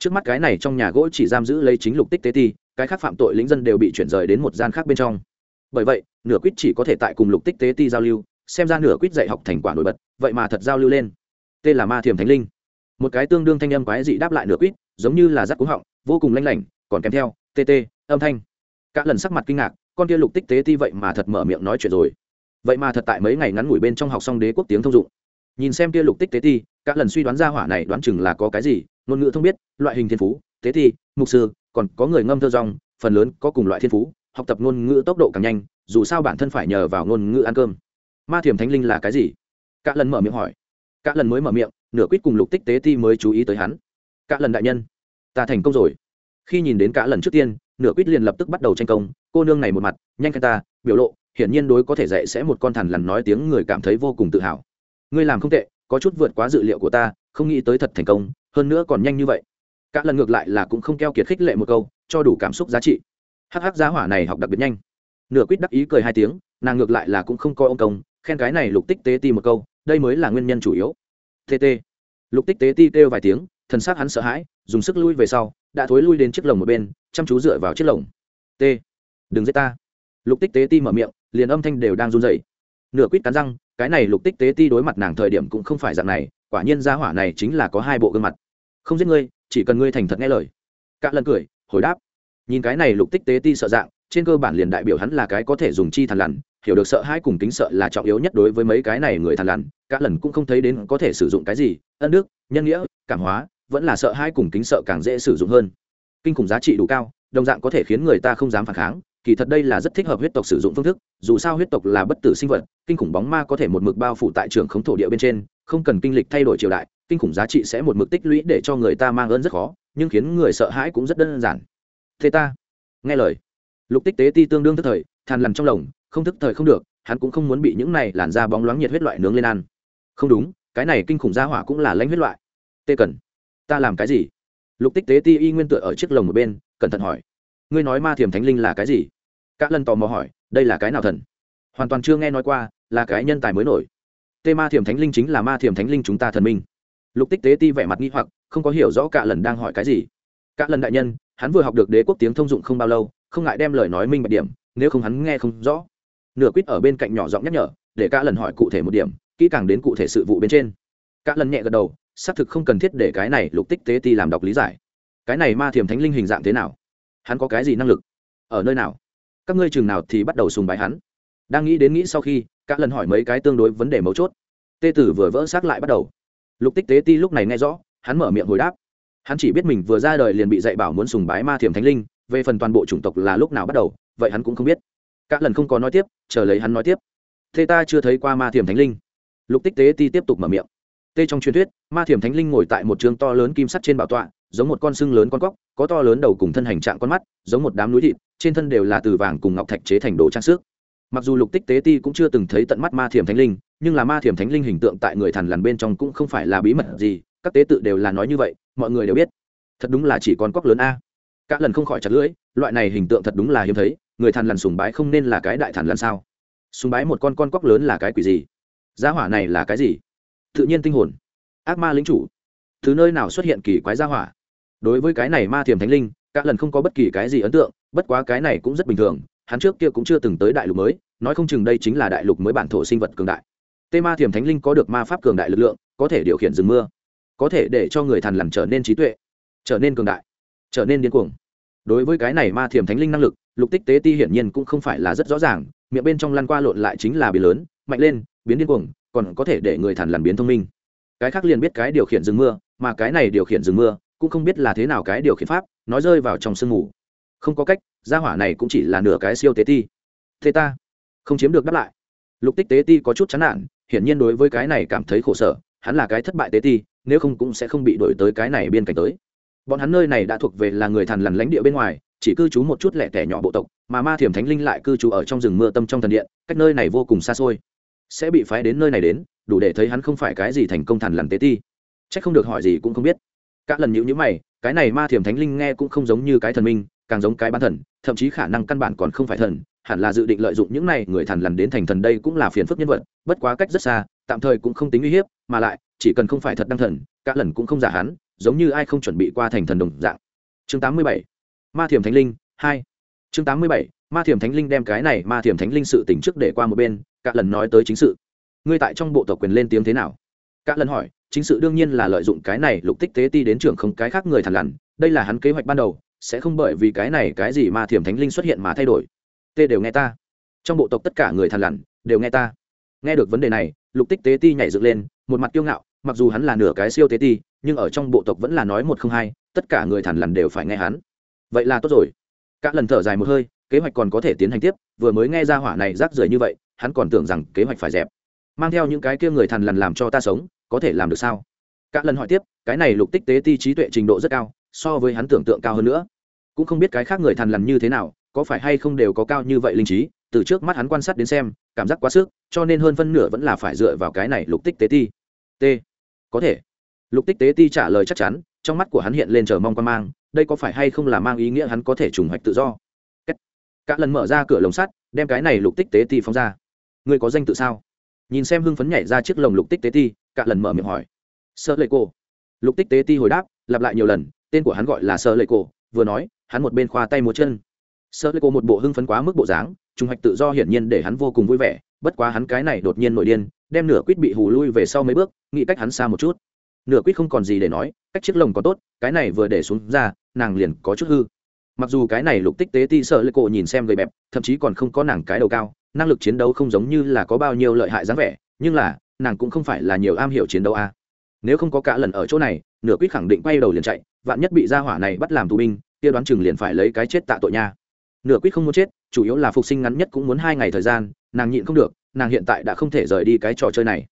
trước mắt cái này trong nhà gỗ chỉ giam giữ lấy chính lục tích tế ti, cái khác phạm tội lính dân đều bị chuyển rời đến một gian khác bên trong. Bởi vậy, nửa quýt chỉ có thể tại cùng lục tích tế ti giao lưu, xem ra nửa quýt dạy học thành quả nổi bật, vậy mà thật giao lưu lên. Tên là ma thiềm thánh linh. Một cái tương đương thanh âm quái dị đáp lại nửa quýt, giống như là rắc cúng họng, vô cùng lanh lảnh, còn kèm theo tt âm thanh. Các lần sắc mặt kinh ngạc con kia lục tích tế ti vậy mà thật mở miệng nói chuyện rồi. Vậy mà thật tại mấy ngày ngắn ngủi bên trong học xong đế quốc tiếng thông dụng. Nhìn xem kia lục tích tế ti các lần suy đoán ra hỏa này đoán chừng là có cái gì, ngôn ngữ thông biết, loại hình thiên phú, tế ti, mục sư, còn có người ngâm thơ rong, phần lớn có cùng loại thiên phú, học tập ngôn ngữ tốc độ càng nhanh, dù sao bản thân phải nhờ vào ngôn ngữ ăn cơm. Ma thiểm thánh linh là cái gì? Các lần mở miệng hỏi. Các lần mới mở miệng, nửa quýt cùng lục tích tế ti mới chú ý tới hắn. Các lần đại nhân, ta thành công rồi khi nhìn đến cả lần trước tiên, nửa quýt liền lập tức bắt đầu tranh công, cô nương này một mặt, nhanh khen ta, biểu lộ, hiển nhiên đối có thể dạy sẽ một con thằn lằn nói tiếng người cảm thấy vô cùng tự hào. Ngươi làm không tệ, có chút vượt quá dự liệu của ta, không nghĩ tới thật thành công, hơn nữa còn nhanh như vậy. Cả lần ngược lại là cũng không keo kiệt khích lệ một câu, cho đủ cảm xúc giá trị. Hắc hắc, giá hỏa này học đặc biệt nhanh. Nửa quýt đắc ý cười hai tiếng, nàng ngược lại là cũng không coi ông công, khen cái này lục tích tế ti một câu, đây mới là nguyên nhân chủ yếu. Tt lục tích tế ti kêu vài tiếng, thần xác hắn sợ hãi, dùng sức lui về sau đã thối lui đến chiếc lồng một bên, chăm chú dựa vào chiếc lồng. T. Đừng giết ta. Lục tích tế ti mở miệng, liền âm thanh đều đang run dậy nửa quýt cắn răng, cái này lục tích tế ti đối mặt nàng thời điểm cũng không phải dạng này, quả nhiên gia hỏa này chính là có hai bộ gương mặt. Không giết ngươi, chỉ cần ngươi thành thật nghe lời. Cả lần cười, hồi đáp. Nhìn cái này lục tích tế ti sợ dạng, trên cơ bản liền đại biểu hắn là cái có thể dùng chi thằn lằn, hiểu được sợ hãi cùng kính sợ là trọng yếu nhất đối với mấy cái này người thằn lằn cả lần cũng không thấy đến có thể sử dụng cái gì, ân đức, nhân nghĩa, cảm hóa vẫn là sợ hãi cùng kính sợ càng dễ sử dụng hơn. Kinh khủng giá trị đủ cao, đồng dạng có thể khiến người ta không dám phản kháng, kỳ thật đây là rất thích hợp huyết tộc sử dụng phương thức, dù sao huyết tộc là bất tử sinh vật, kinh khủng bóng ma có thể một mực bao phủ tại trường khống thổ địa bên trên, không cần kinh lịch thay đổi triều đại, kinh khủng giá trị sẽ một mực tích lũy để cho người ta mang ơn rất khó, nhưng khiến người sợ hãi cũng rất đơn giản. Thế ta, nghe lời. Lục tích tế ti tương đương thức thời than lằn trong lồng không thức thời không được, hắn cũng không muốn bị những này làn da bóng loáng nhiệt huyết loại nướng lên ăn. Không đúng, cái này kinh khủng gia hỏa cũng là lãnh huyết loại. Tê cần ta làm cái gì? Lục tích tế ti y nguyên tựa ở chiếc lồng một bên, cẩn thận hỏi. Ngươi nói ma thiềm thánh linh là cái gì? Cả lần tò mò hỏi, đây là cái nào thần? Hoàn toàn chưa nghe nói qua, là cái nhân tài mới nổi. Tê ma thiềm thánh linh chính là ma thiềm thánh linh chúng ta thần minh. Lục tích tế ti vẻ mặt nghi hoặc, không có hiểu rõ cả lần đang hỏi cái gì. Cả lần đại nhân, hắn vừa học được đế quốc tiếng thông dụng không bao lâu, không ngại đem lời nói minh bạch điểm, nếu không hắn nghe không rõ. Nửa quýt ở bên cạnh nhỏ giọng nhắc nhở, để cả lần hỏi cụ thể một điểm, kỹ càng đến cụ thể sự vụ bên trên. Cả lần nhẹ gật đầu xác thực không cần thiết để cái này lục tích tế ti làm đọc lý giải. Cái này ma thiềm thánh linh hình dạng thế nào? Hắn có cái gì năng lực? Ở nơi nào? Các ngươi chừng nào thì bắt đầu sùng bái hắn? Đang nghĩ đến nghĩ sau khi các lần hỏi mấy cái tương đối vấn đề mấu chốt. Tê tử vừa vỡ xác lại bắt đầu. Lục tích tế ti lúc này nghe rõ, hắn mở miệng hồi đáp. Hắn chỉ biết mình vừa ra đời liền bị dạy bảo muốn sùng bái ma thiềm thánh linh, về phần toàn bộ chủng tộc là lúc nào bắt đầu, vậy hắn cũng không biết. Các lần không có nói tiếp, chờ lấy hắn nói tiếp. Thế ta chưa thấy qua ma thiềm thánh linh. Lục tích tế ti tiếp tục mở miệng tê trong truyền thuyết, ma thiểm thánh linh ngồi tại một trường to lớn kim sắt trên bảo tọa, giống một con sưng lớn con cóc, có to lớn đầu cùng thân hành trạng con mắt, giống một đám núi thịt, trên thân đều là từ vàng cùng ngọc thạch chế thành đồ trang sức. Mặc dù lục tích tế ti cũng chưa từng thấy tận mắt ma thiểm thánh linh, nhưng là ma thiểm thánh linh hình tượng tại người thần lằn bên trong cũng không phải là bí mật gì, các tế tự đều là nói như vậy, mọi người đều biết. Thật đúng là chỉ con cóc lớn a. Cả lần không khỏi chặt lưỡi, loại này hình tượng thật đúng là hiếm thấy, người thần lằn sùng bái không nên là cái đại thần lằn sao? Sùng bái một con con cóc lớn là cái quỷ gì? Giá hỏa này là cái gì? Tự nhiên tinh hồn. Ác ma lính chủ. Thứ nơi nào xuất hiện kỳ quái gia hỏa? Đối với cái này ma thiềm thánh linh, cả lần không có bất kỳ cái gì ấn tượng, bất quá cái này cũng rất bình thường, hắn trước kia cũng chưa từng tới đại lục mới, nói không chừng đây chính là đại lục mới bản thổ sinh vật cường đại. Tê ma thiềm thánh linh có được ma pháp cường đại lực lượng, có thể điều khiển rừng mưa, có thể để cho người thần lằn trở nên trí tuệ, trở nên cường đại, trở nên điên cuồng. Đối với cái này ma thiềm thánh linh năng lực, lục tích tế ti hiển nhiên cũng không phải là rất rõ ràng, miệng bên trong lăn qua lộn lại chính là biến lớn, mạnh lên, biến điên cuồng còn có thể để người thần lằn biến thông minh. Cái khác liền biết cái điều khiển rừng mưa, mà cái này điều khiển rừng mưa, cũng không biết là thế nào cái điều khiển pháp nói rơi vào trong sương mù. Không có cách, gia hỏa này cũng chỉ là nửa cái siêu tế ti. Thế ta, không chiếm được đáp lại. Lục tích tế ti có chút chán nản, hiển nhiên đối với cái này cảm thấy khổ sở, hắn là cái thất bại tế ti, nếu không cũng sẽ không bị đổi tới cái này biên cảnh tới. Bọn hắn nơi này đã thuộc về là người thần lằn lãnh địa bên ngoài, chỉ cư trú một chút lẻ tẻ nhỏ bộ tộc, mà ma thiểm thánh linh lại cư trú ở trong rừng mưa tâm trong thần điện, cách nơi này vô cùng xa xôi sẽ bị phái đến nơi này đến, đủ để thấy hắn không phải cái gì thành công thần lằn tế ti c h ắ c không được hỏi gì cũng không biết các lần nhữ nhữ mày, cái này ma thiểm thánh linh nghe cũng không giống như cái thần minh, càng giống cái bán thần, thậm chí khả năng căn bản còn không phải thần, hẳn là dự định lợi dụng những này người thần lằn đến thành thần đây cũng là phiền phức nhân vật, bất quá cách rất xa, tạm thời cũng không tính uy hiếp, mà lại, chỉ cần không phải thật đăng thần các lần cũng không giả hắn, giống như ai không chuẩn bị qua thành thần đồng dạng chương 87. ma thiểm thánh linh hai chương 87. ma thiểm thánh linh đem cái này ma thiểm thánh linh sự tỉnh trước để qua một bên Cả lần nói tới chính sự. Ngươi tại trong bộ tộc quyền lên tiếng thế nào? Cả lần hỏi, chính sự đương nhiên là lợi dụng cái này lục tích tế ti đến trưởng không cái khác người thằn lằn. Đây là hắn kế hoạch ban đầu, sẽ không bởi vì cái này cái gì mà thiểm thánh linh xuất hiện mà thay đổi. Tê đều nghe ta. Trong bộ tộc tất cả người thằn lằn, đều nghe ta. Nghe được vấn đề này, lục tích tế ti nhảy dựng lên, một mặt kiêu ngạo, mặc dù hắn là nửa cái siêu tế ti, nhưng ở trong bộ tộc vẫn là nói một không hai, tất cả người thằn lằn đều phải nghe hắn. Vậy là tốt rồi. Cả lần thở dài một hơi, kế hoạch còn có thể tiến hành tiếp, vừa mới nghe ra hỏa này rác rưởi như vậy hắn còn tưởng rằng kế hoạch phải dẹp. Mang theo những cái kia người thằn lằn làm cho ta sống, có thể làm được sao? Cả lần hỏi tiếp, cái này lục tích tế ti trí tuệ trình độ rất cao, so với hắn tưởng tượng cao hơn nữa. Cũng không biết cái khác người thằn lằn như thế nào, có phải hay không đều có cao như vậy linh trí, từ trước mắt hắn quan sát đến xem, cảm giác quá sức, cho nên hơn phân nửa vẫn là phải dựa vào cái này lục tích tế ti. T. Có thể. Lục tích tế ti trả lời chắc chắn, trong mắt của hắn hiện lên chờ mong quan mang, đây có phải hay không là mang ý nghĩa hắn có thể trùng hoạch tự do? Cả lần mở ra cửa lồng sắt, đem cái này lục tích tế ti phóng ra. Ngươi có danh tự sao? Nhìn xem hưng phấn nhảy ra chiếc lồng lục tích tế ti cả lần mở miệng hỏi. Sơ lệ cô lục tích tế ti hồi đáp, lặp lại nhiều lần, tên của hắn gọi là sơ lệ cô vừa nói, hắn một bên khoa tay múa chân. Sơ lệ cô một bộ hưng phấn quá mức bộ dáng trùng hoạch tự do hiển nhiên để hắn vô cùng vui vẻ, bất quá hắn cái này đột nhiên nổi điên, đem nửa quýt bị hù lui về sau mấy bước, nghĩ cách hắn xa một chút. Nửa quýt không còn gì để nói, cách chiếc lồng có tốt, cái này vừa để xuống ra, nàng liền có chút hư. Mặc dù cái này lục tích tế ti sợ lệ cổ nhìn xem gầy bẹp, thậm chí còn không có nàng cái đầu cao năng lực chiến đấu không giống như là có bao nhiêu lợi hại dáng vẻ, nhưng là, nàng cũng không phải là nhiều am hiểu chiến đấu a. Nếu không có cả lần ở chỗ này, nửa quýt khẳng định quay đầu liền chạy, vạn nhất bị gia hỏa này bắt làm tù binh, kia đoán chừng liền phải lấy cái chết tạ tội nha. Nửa quýt không muốn chết, chủ yếu là phục sinh ngắn nhất cũng muốn hai ngày thời gian, nàng nhịn không được, nàng hiện tại đã không thể rời đi cái trò chơi này.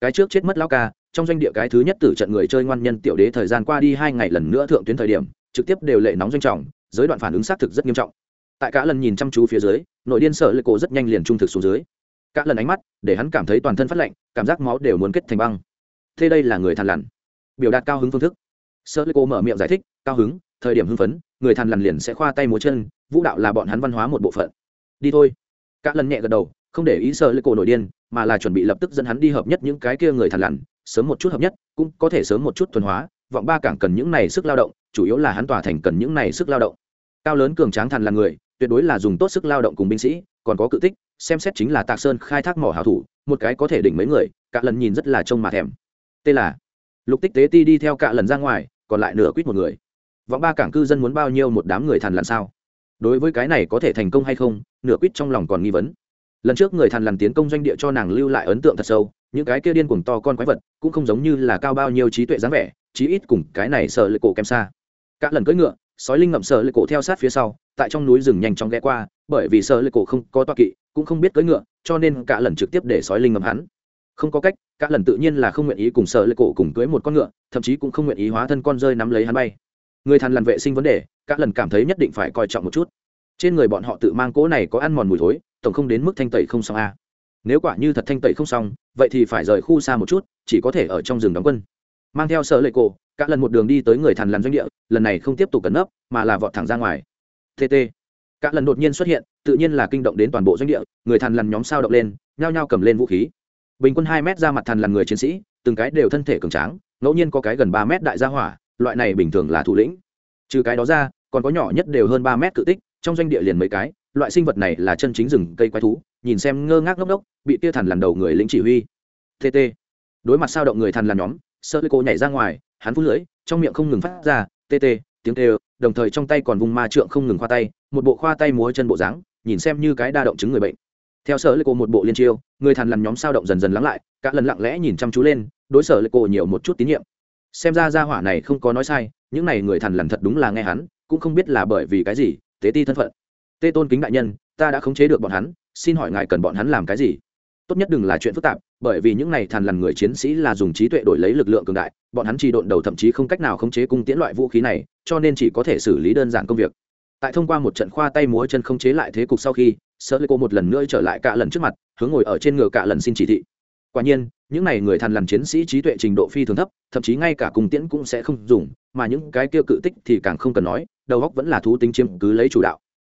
Cái trước chết mất lao ca, trong doanh địa cái thứ nhất tử trận người chơi ngoan nhân tiểu đế thời gian qua đi hai ngày lần nữa thượng tuyến thời điểm, trực tiếp đều lệ nóng doanh trọng, giới đoạn phản ứng xác thực rất nghiêm trọng tại cả lần nhìn chăm chú phía dưới, nội điên sợ lệ cổ rất nhanh liền trung thực xuống dưới. Cả lần ánh mắt, để hắn cảm thấy toàn thân phát lạnh, cảm giác máu đều muốn kết thành băng. Thế đây là người thằn lằn. Biểu đạt cao hứng phương thức. Sợ lệ cổ mở miệng giải thích, cao hứng, thời điểm hưng phấn, người thằn lằn liền sẽ khoa tay múa chân, vũ đạo là bọn hắn văn hóa một bộ phận. Đi thôi. Cả lần nhẹ gật đầu, không để ý sợ lệ cổ nội điên, mà là chuẩn bị lập tức dẫn hắn đi hợp nhất những cái kia người thằn lằn, sớm một chút hợp nhất, cũng có thể sớm một chút thuần hóa, vọng ba cảng cần những này sức lao động, chủ yếu là hắn tỏa thành cần những này sức lao động. Cao lớn cường tráng thằn là người tuyệt đối là dùng tốt sức lao động cùng binh sĩ, còn có cự tích, xem xét chính là tạc sơn khai thác mỏ hảo thủ, một cái có thể đỉnh mấy người, cả lần nhìn rất là trông mà thèm. Tê là, lục tích tế ti đi theo cả lần ra ngoài, còn lại nửa quýt một người. Vọng ba cảng cư dân muốn bao nhiêu một đám người thằn làm sao? Đối với cái này có thể thành công hay không, nửa quýt trong lòng còn nghi vấn. Lần trước người thằn lằn tiến công doanh địa cho nàng lưu lại ấn tượng thật sâu, những cái kia điên cuồng to con quái vật cũng không giống như là cao bao nhiêu trí tuệ dáng vẻ, chí ít cùng cái này sợ lệ cổ kém xa. Cả lần cưỡi ngựa, sói linh ngậm sợ lệ cổ theo sát phía sau tại trong núi rừng nhanh chóng ghé qua, bởi vì sợ lệ cổ không có toa kỵ, cũng không biết cưỡi ngựa, cho nên cả lần trực tiếp để sói linh ngầm hắn. Không có cách, cả lần tự nhiên là không nguyện ý cùng sợ lệ cổ cùng cưỡi một con ngựa, thậm chí cũng không nguyện ý hóa thân con rơi nắm lấy hắn bay. Người thằn lằn vệ sinh vấn đề, cả lần cảm thấy nhất định phải coi trọng một chút. Trên người bọn họ tự mang cỗ này có ăn mòn mùi thối, tổng không đến mức thanh tẩy không xong a nếu quả như thật thanh tẩy không xong, vậy thì phải rời khu xa một chút, chỉ có thể ở trong rừng đóng quân. Mang theo sợ lệ cổ, cả lần một đường đi tới người thằn lằn doanh địa, lần này không tiếp tục cẩn nấp, mà là vọt thẳng ra ngoài tt cả lần đột nhiên xuất hiện tự nhiên là kinh động đến toàn bộ doanh địa người thằn lằn nhóm sao động lên nhao nhao cầm lên vũ khí. Bình quân hai mét ra mặt thằn lằn người chiến sĩ từng cái đều thân thể cường tráng ngẫu nhiên có cái gần ba mét đại gia hỏa loại này bình thường là thủ lĩnh. Trừ cái đó ra còn có nhỏ nhất đều hơn ba mét cự tích trong doanh địa liền mấy cái loại sinh vật này là chân chính rừng cây quái thú nhìn xem ngơ ngác ngốc ngốc bị tia thằn lằn đầu người lính chỉ huy. Tt đối mặt sao động người thằn lằn nhóm sơ lê cô nhảy ra ngoài hắn phút lưỡi trong miệng không ngừng phát ra TT, tiếng tê đồng thời trong tay còn vùng ma trượng không ngừng khoa tay, một bộ khoa tay múa chân bộ dáng, nhìn xem như cái đa động chứng người bệnh. Theo sở lệ cô một bộ liên chiêu, người thằn lằn nhóm sao động dần dần lắng lại, cả lần lặng lẽ nhìn chăm chú lên, đối sở lệ cô nhiều một chút tín nhiệm. Xem ra gia hỏa này không có nói sai, những này người thằn lằn thật đúng là nghe hắn, cũng không biết là bởi vì cái gì, tế ti thân phận. Tê tôn kính đại nhân, ta đã khống chế được bọn hắn, xin hỏi ngài cần bọn hắn làm cái gì? Tốt nhất đừng là chuyện phức tạp, bởi vì những này thàn lằn người chiến sĩ là dùng trí tuệ đổi lấy lực lượng cường đại, bọn hắn chỉ độn đầu thậm chí không cách nào khống chế cung tiễn loại vũ khí này, cho nên chỉ có thể xử lý đơn giản công việc. Tại thông qua một trận khoa tay múa chân khống chế lại thế cục sau khi sợ lê cô một lần nữa trở lại cả lần trước mặt, hướng ngồi ở trên ngựa cả lần xin chỉ thị. Quả nhiên, những này người thàn lằn chiến sĩ trí tuệ trình độ phi thường thấp, thậm chí ngay cả cung tiễn cũng sẽ không dùng, mà những cái kia cự tích thì càng không cần nói, đầu góc vẫn là thú tính chiếm cứ lấy chủ đạo.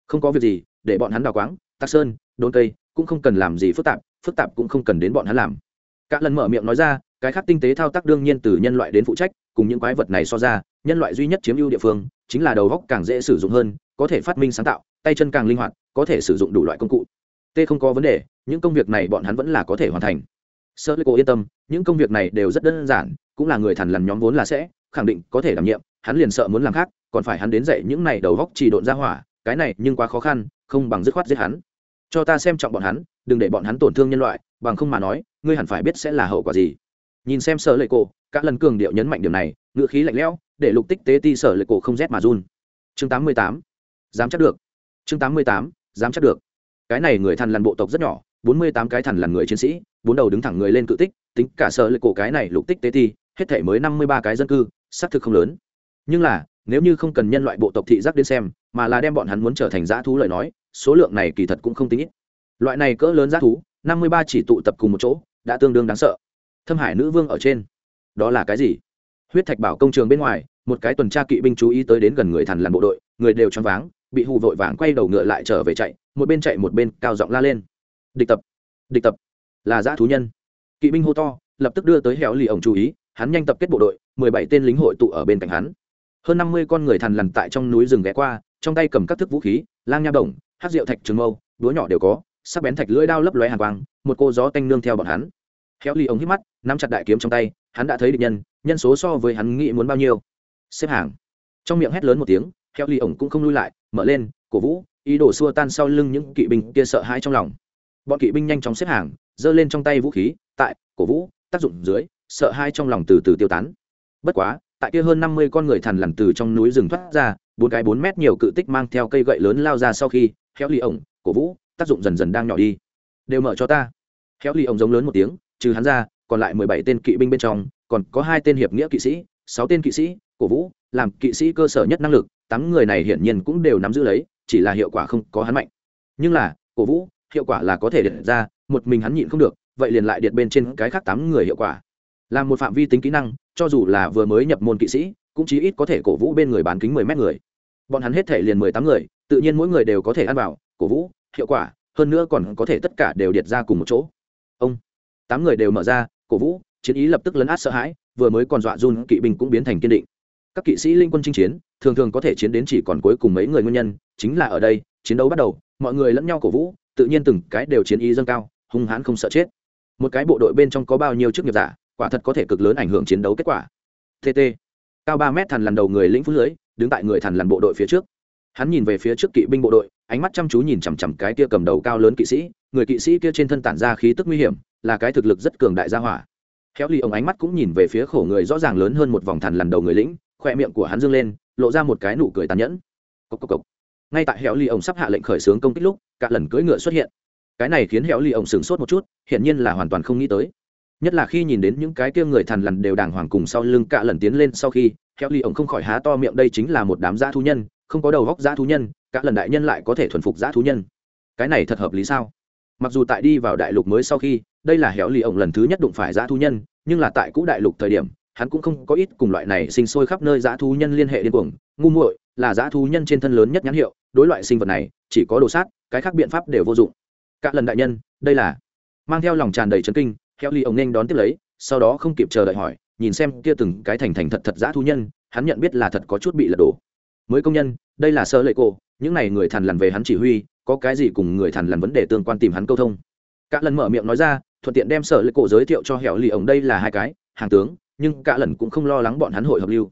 Không có việc gì, để bọn hắn đào quáng tắc sơn Đôn cây, cũng không cần làm gì phức tạp phức tạp cũng không cần đến bọn hắn làm. Cả lần mở miệng nói ra, cái khác tinh tế thao tác đương nhiên từ nhân loại đến phụ trách, cùng những quái vật này so ra, nhân loại duy nhất chiếm ưu địa phương chính là đầu góc càng dễ sử dụng hơn, có thể phát minh sáng tạo, tay chân càng linh hoạt, có thể sử dụng đủ loại công cụ. T không có vấn đề, những công việc này bọn hắn vẫn là có thể hoàn thành. Sơ lê cô yên tâm, những công việc này đều rất đơn giản, cũng là người thằn lằn nhóm vốn là sẽ, khẳng định có thể đảm nhiệm, hắn liền sợ muốn làm khác, còn phải hắn đến dạy những này đầu góc chỉ độn ra hỏa, cái này nhưng quá khó khăn, không bằng dứt khoát giết hắn. Cho ta xem trọng bọn hắn đừng để bọn hắn tổn thương nhân loại, bằng không mà nói, ngươi hẳn phải biết sẽ là hậu quả gì. Nhìn xem sở lệ cổ các lần cường điệu nhấn mạnh điều này ngựa khí lạnh lẽo, để lục tích tế ti sở lệ cổ không rét mà run. Chương tám mươi tám, dám chắc được. Chương tám mươi tám, dám chắc được. Cái này người thằn lằn bộ tộc rất nhỏ, bốn mươi tám cái thằn lằn người chiến sĩ, bốn đầu đứng thẳng người lên cự tích, tính cả sở lệ cổ cái này lục tích tế ti, hết thể mới năm mươi ba cái dân cư, xác thực không lớn. Nhưng là, nếu như không cần nhân loại bộ tộc thị giác đến xem, mà là đem bọn hắn muốn trở thành dã thú lời nói, số lượng này kỳ thật cũng không tính ít loại này cỡ lớn g thú, năm mươi ba chỉ tụ tập cùng một chỗ, đã tương đương đáng sợ. Thâm hải nữ vương ở trên. Đó là cái gì? Huyết thạch bảo công trường bên ngoài, một cái tuần tra kỵ binh chú ý tới đến gần người thằn lằn bộ đội, người đều choáng váng, bị hù vội vàng quay đầu ngựa lại trở về chạy, một bên chạy một bên cao giọng la lên. Địch tập địch tập, là giã thú nhân. Kỵ binh hô to, lập tức đưa tới hẻo lì ổng chú ý, hắn nhanh tập kết bộ đội, mười bảy tên lính hội tụ ở bên cạnh hắn. Hơn năm mươi con người thằn lằn tại trong núi rừng ghé qua, trong tay cầm các thức vũ khí, lang nha đồng hát rượu thạch trường mâu đúa nhỏ đều có sắc bén thạch lưỡi đao lấp lóe hàn quang, một cô gió tanh nương theo bọn hắn. Héo ly ống hít mắt, nắm chặt đại kiếm trong tay, hắn đã thấy địch nhân nhân số so với hắn nghĩ muốn bao nhiêu. Xếp hàng. Trong miệng hét lớn một tiếng héo ly ống cũng không lui lại, mở lên, cổ vũ, ý đồ xua tan sau lưng những kỵ binh kia sợ hãi trong lòng. Bọn kỵ binh nhanh chóng xếp hàng, giơ lên trong tay vũ khí, tại cổ vũ, tác dụng dưới, sợ hãi trong lòng từ từ tiêu tán. Bất quá, tại kia hơn năm mươi con người thằn lằn từ trong núi rừng thoát ra, bốn cái bốn mét nhiều cự tích mang theo cây gậy lớn lao ra sau khi héo ly ổng, cổ vũ tác dụng dần dần đang nhỏ đi. Đều mở cho ta. Khéo ly ổng giống lớn một tiếng, trừ hắn ra, còn lại mười bảy tên kỵ binh bên trong, còn có hai tên hiệp nghĩa kỵ sĩ, sáu tên kỵ sĩ, cổ vũ, làm kỵ sĩ cơ sở nhất năng lực, tám người này hiển nhiên cũng đều nắm giữ lấy, chỉ là hiệu quả không có hắn mạnh. Nhưng là, cổ vũ, hiệu quả là có thể điện ra, một mình hắn nhịn không được, vậy liền lại điện bên trên cái khác tám người hiệu quả. Làm một phạm vi tính kỹ năng, cho dù là vừa mới nhập môn kỵ sĩ, cũng chí ít có thể cổ vũ bên người bán kính mười mét người. Bọn hắn hết thể liền mười tám người, tự nhiên mỗi người đều có thể ăn vào, cổ vũ hiệu quả, hơn nữa còn có thể tất cả đều điệt ra cùng một chỗ. Ông, tám người đều mở ra, cổ vũ, chiến ý lập tức lấn át sợ hãi, vừa mới còn dọa run, kỵ binh cũng biến thành kiên định. Các kỵ sĩ linh quân chinh chiến, thường thường có thể chiến đến chỉ còn cuối cùng mấy người nguyên nhân, chính là ở đây, chiến đấu bắt đầu, mọi người lẫn nhau cổ vũ, tự nhiên từng cái đều chiến ý dâng cao, hung hãn không sợ chết. Một cái bộ đội bên trong có bao nhiêu chức nghiệp giả, quả thật có thể cực lớn ảnh hưởng chiến đấu kết quả. Tt cao ba mét thằn lằn đầu người lĩnh phú lưới, đứng tại người thằn lằn bộ đội phía trước hắn nhìn về phía trước kỵ binh bộ đội, ánh mắt chăm chú nhìn chằm chằm cái kia cầm đầu cao lớn kỵ sĩ. Người kỵ sĩ kia trên thân tản ra khí tức nguy hiểm, là cái thực lực rất cường đại gia hỏa. Héo ly ông ánh mắt cũng nhìn về phía khổ người rõ ràng lớn hơn một vòng thằn lằn đầu người lĩnh khoe miệng của hắn dâng lên, lộ ra một cái nụ cười tàn nhẫn. Cốc cốc cốc. ngay tại héo ly ông sắp hạ lệnh khởi xướng công kích lúc, cả lần cưỡi ngựa xuất hiện. Cái này khiến héo ly ông sửng sốt một chút, hiển nhiên là hoàn toàn không nghĩ tới. Nhất là khi nhìn đến những cái kia người thằn lằn đều đàng hoàng cùng sau lưng cả lần tiến lên sau khi héo ly ông không khỏi há to miệng, đây chính là một đám gia thu nhân không có đầu góc dã thú nhân, cả lần đại nhân lại có thể thuần phục dã thú nhân. Cái này thật hợp lý sao? Mặc dù tại đi vào đại lục mới sau khi, đây là héo lì ổng lần thứ nhất đụng phải dã thú nhân, nhưng là tại cũ đại lục thời điểm, hắn cũng không có ít cùng loại này sinh sôi khắp nơi dã thú nhân liên hệ điên cuồng. Ngu muội, là dã thú nhân trên thân lớn nhất nhãn hiệu, đối loại sinh vật này, chỉ có đồ sát, cái khác biện pháp đều vô dụng. Cả lần đại nhân, đây là mang theo lòng tràn đầy chấn kinh héo lì ổng nên đón tiếp lấy, sau đó không kịp chờ đợi hỏi, nhìn xem kia từng cái thành thành thật thật dã thú nhân, hắn nhận biết là thật có chút bị lật đổ mới công nhân, đây là sơ lệ cổ, những n à y người thằn lằn về hắn chỉ huy, có cái gì cùng người thằn lằn vấn đề tương quan tìm hắn câu thông. Cả lần mở miệng nói ra, thuận tiện đem sở lệ cổ giới thiệu cho hẻo lì ổng đây là hai cái, hàng tướng, nhưng cả lần cũng không lo lắng bọn hắn hội hợp lưu.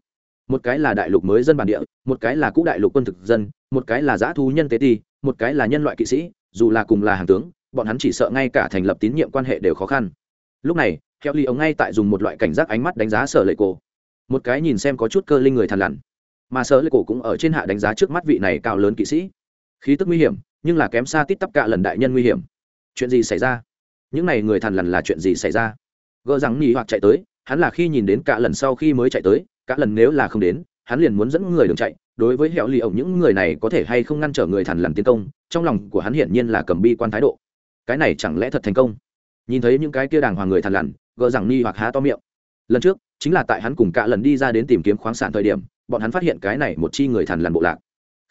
Một cái là đại lục mới dân bản địa, một cái là cũ đại lục quân thực dân, một cái là giã thu nhân tế ti, một cái là nhân loại kỵ sĩ, dù là cùng là hàng tướng, bọn hắn chỉ sợ ngay cả thành lập tín nhiệm quan hệ đều khó khăn. Lúc này hẻo lì ổng ngay tại dùng một loại cảnh giác ánh mắt đánh giá sở lệ cổ. Một cái nhìn xem có chút cơ linh người thằn lằn mà sở lệ cổ cũng ở trên hạ đánh giá trước mắt vị này cao lớn kỵ sĩ. Khí tức nguy hiểm, nhưng là kém xa tít tắp cả lần đại nhân nguy hiểm. Chuyện gì xảy ra? Những này người thằn lằn là chuyện gì xảy ra? Gỡ rằng nghỉ hoặc chạy tới, hắn là khi nhìn đến cả lần sau khi mới chạy tới, cả lần nếu là không đến, hắn liền muốn dẫn người đường chạy. Đối với hẻo lì ổng, những người này có thể hay không ngăn trở người thằn lằn tiến công, trong lòng của hắn hiển nhiên là cầm bi quan thái độ. Cái này chẳng lẽ thật thành công? Nhìn thấy những cái kia đàng hoàng người thằn lằn, gỡ rằng ni hoặc há to miệng. Lần trước, chính là tại hắn cùng cả lần đi ra đến tìm kiếm khoáng sản thời điểm bọn hắn phát hiện cái này một chi người thằn lằn bộ lạc.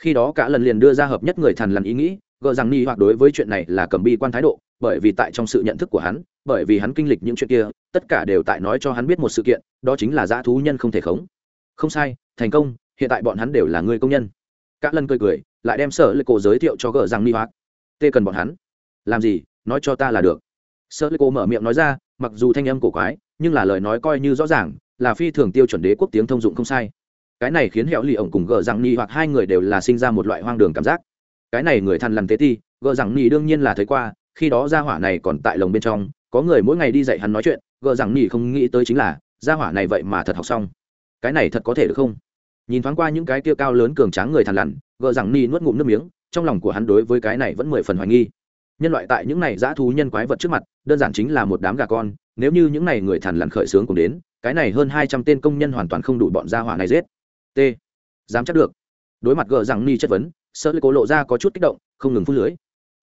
Khi đó cả lần liền đưa ra hợp nhất người thằn lằn ý nghĩ, gờ rằng ni hoặc đối với chuyện này là cầm bi quan thái độ, bởi vì tại trong sự nhận thức của hắn, bởi vì hắn kinh lịch những chuyện kia, tất cả đều tại nói cho hắn biết một sự kiện, đó chính là dã thú nhân không thể khống. Không sai, thành công, hiện tại bọn hắn đều là người công nhân. Cả lần cười cười, lại đem sở lệ cổ giới thiệu cho gờ rằng ni hoặc. Tê cần bọn hắn. Làm gì, nói cho ta là được. Sở lệ cổ mở miệng nói ra, mặc dù thanh âm cổ quái, nhưng là lời nói coi như rõ ràng, là phi thường tiêu chuẩn đế quốc tiếng thông dụng không sai cái này khiến hẻo lì ổng cùng gờ rằng ni hoặc hai người đều là sinh ra một loại hoang đường cảm giác. Cái này người thằn lằn tế ti, gờ rằng ni đương nhiên là thấy qua, khi đó gia hỏa này còn tại lồng bên trong, có người mỗi ngày đi dạy hắn nói chuyện, gờ rằng ni không nghĩ tới chính là, gia hỏa này vậy mà thật học xong. Cái này thật có thể được không? Nhìn thoáng qua những cái kia cao lớn cường tráng người thằn lằn, gờ rằng ni nuốt ngụm nước miếng, trong lòng của hắn đối với cái này vẫn mười phần hoài nghi. Nhân loại tại những này dã thú nhân quái vật trước mặt, đơn giản chính là một đám gà con, nếu như những này người thằn lằn khởi sướng cùng đến, cái này hơn hai trăm tên công nhân hoàn toàn không đủ bọn gia hỏa này giết t. Dám chắc được. Đối mặt gờ rằng ni chất vấn, sơ lê cố lộ ra có chút kích động, không ngừng phun lưới.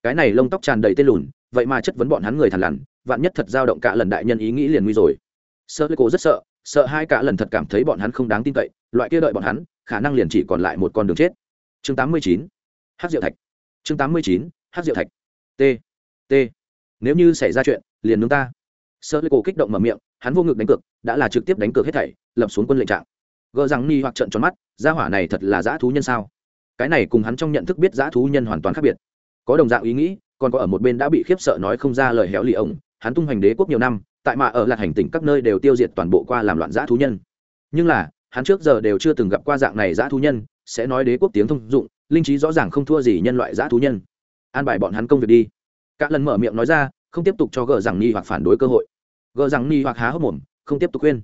Cái này lông tóc tràn đầy tên lùn, vậy mà chất vấn bọn hắn người thằn lằn, vạn nhất thật dao động cả lần đại nhân ý nghĩ liền nguy rồi. Sợ lê cố rất sợ sợ hai cả lần thật cảm thấy bọn hắn không đáng tin cậy, loại kia đợi bọn hắn, khả năng liền chỉ còn lại một con đường chết. Chương 89. hát diệu thạch. Chương 89. hát diệu thạch. T. T. Nếu như xảy ra chuyện, liền nướng ta. Sợ lê cổ kích động mở miệng, hắn vô ngực đánh cược, đã là trực tiếp đánh cược hết thảy, lập xuống quân lệnh trạng gờ rằng ni hoặc trận tròn mắt, gia hỏa này thật là dã thú nhân sao? Cái này cùng hắn trong nhận thức biết dã thú nhân hoàn toàn khác biệt. Có đồng dạng ý nghĩ, còn có ở một bên đã bị khiếp sợ nói không ra lời héo lì ổng, hắn tung hoành đế quốc nhiều năm, tại mà ở lạc hành tỉnh các nơi đều tiêu diệt toàn bộ qua làm loạn dã thú nhân. Nhưng là, hắn trước giờ đều chưa từng gặp qua dạng này dã thú nhân, sẽ nói đế quốc tiếng thông dụng, linh trí rõ ràng không thua gì nhân loại dã thú nhân. An bài bọn hắn công việc đi. Cả lần mở miệng nói ra, không tiếp tục cho gờ rằng ni hoặc phản đối cơ hội. Gờ rằng ni hoặc há hốc mồm, không tiếp tục khuyên.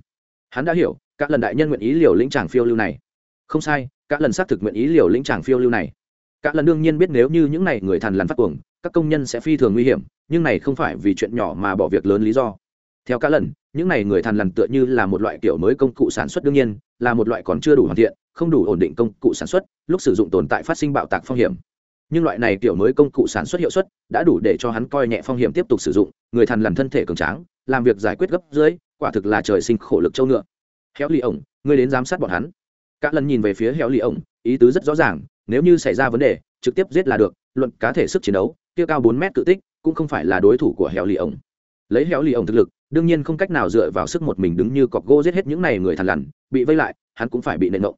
Hắn đã hiểu các lần đại nhân nguyện ý liều lĩnh tràng phiêu lưu này. Không sai, các lần xác thực nguyện ý liều lĩnh tràng phiêu lưu này. Các lần đương nhiên biết nếu như những này người thằn lằn phát cuồng, các công nhân sẽ phi thường nguy hiểm, nhưng này không phải vì chuyện nhỏ mà bỏ việc lớn lý do. Theo các lần, những này người thằn lằn tựa như là một loại kiểu mới công cụ sản xuất đương nhiên, là một loại còn chưa đủ hoàn thiện, không đủ ổn định công cụ sản xuất, lúc sử dụng tồn tại phát sinh bạo tạc phong hiểm. Nhưng loại này kiểu mới công cụ sản xuất hiệu suất đã đủ để cho hắn coi nhẹ phong hiểm tiếp tục sử dụng, người thằn lằn thân thể cường tráng, làm việc giải quyết gấp dưới, quả thực là trời sinh khổ lực châu ngựa héo lì ổng, ngươi đến giám sát bọn hắn. Cả lần nhìn về phía héo lì ổng, ý tứ rất rõ ràng, nếu như xảy ra vấn đề, trực tiếp giết là được, luận cá thể sức chiến đấu kia cao bốn mét cự tích, cũng không phải là đối thủ của héo lì ổng. Lấy héo lì ổng thực lực, đương nhiên không cách nào dựa vào sức một mình đứng như cọc gỗ giết hết những này người thằn lằn, bị vây lại, hắn cũng phải bị nện động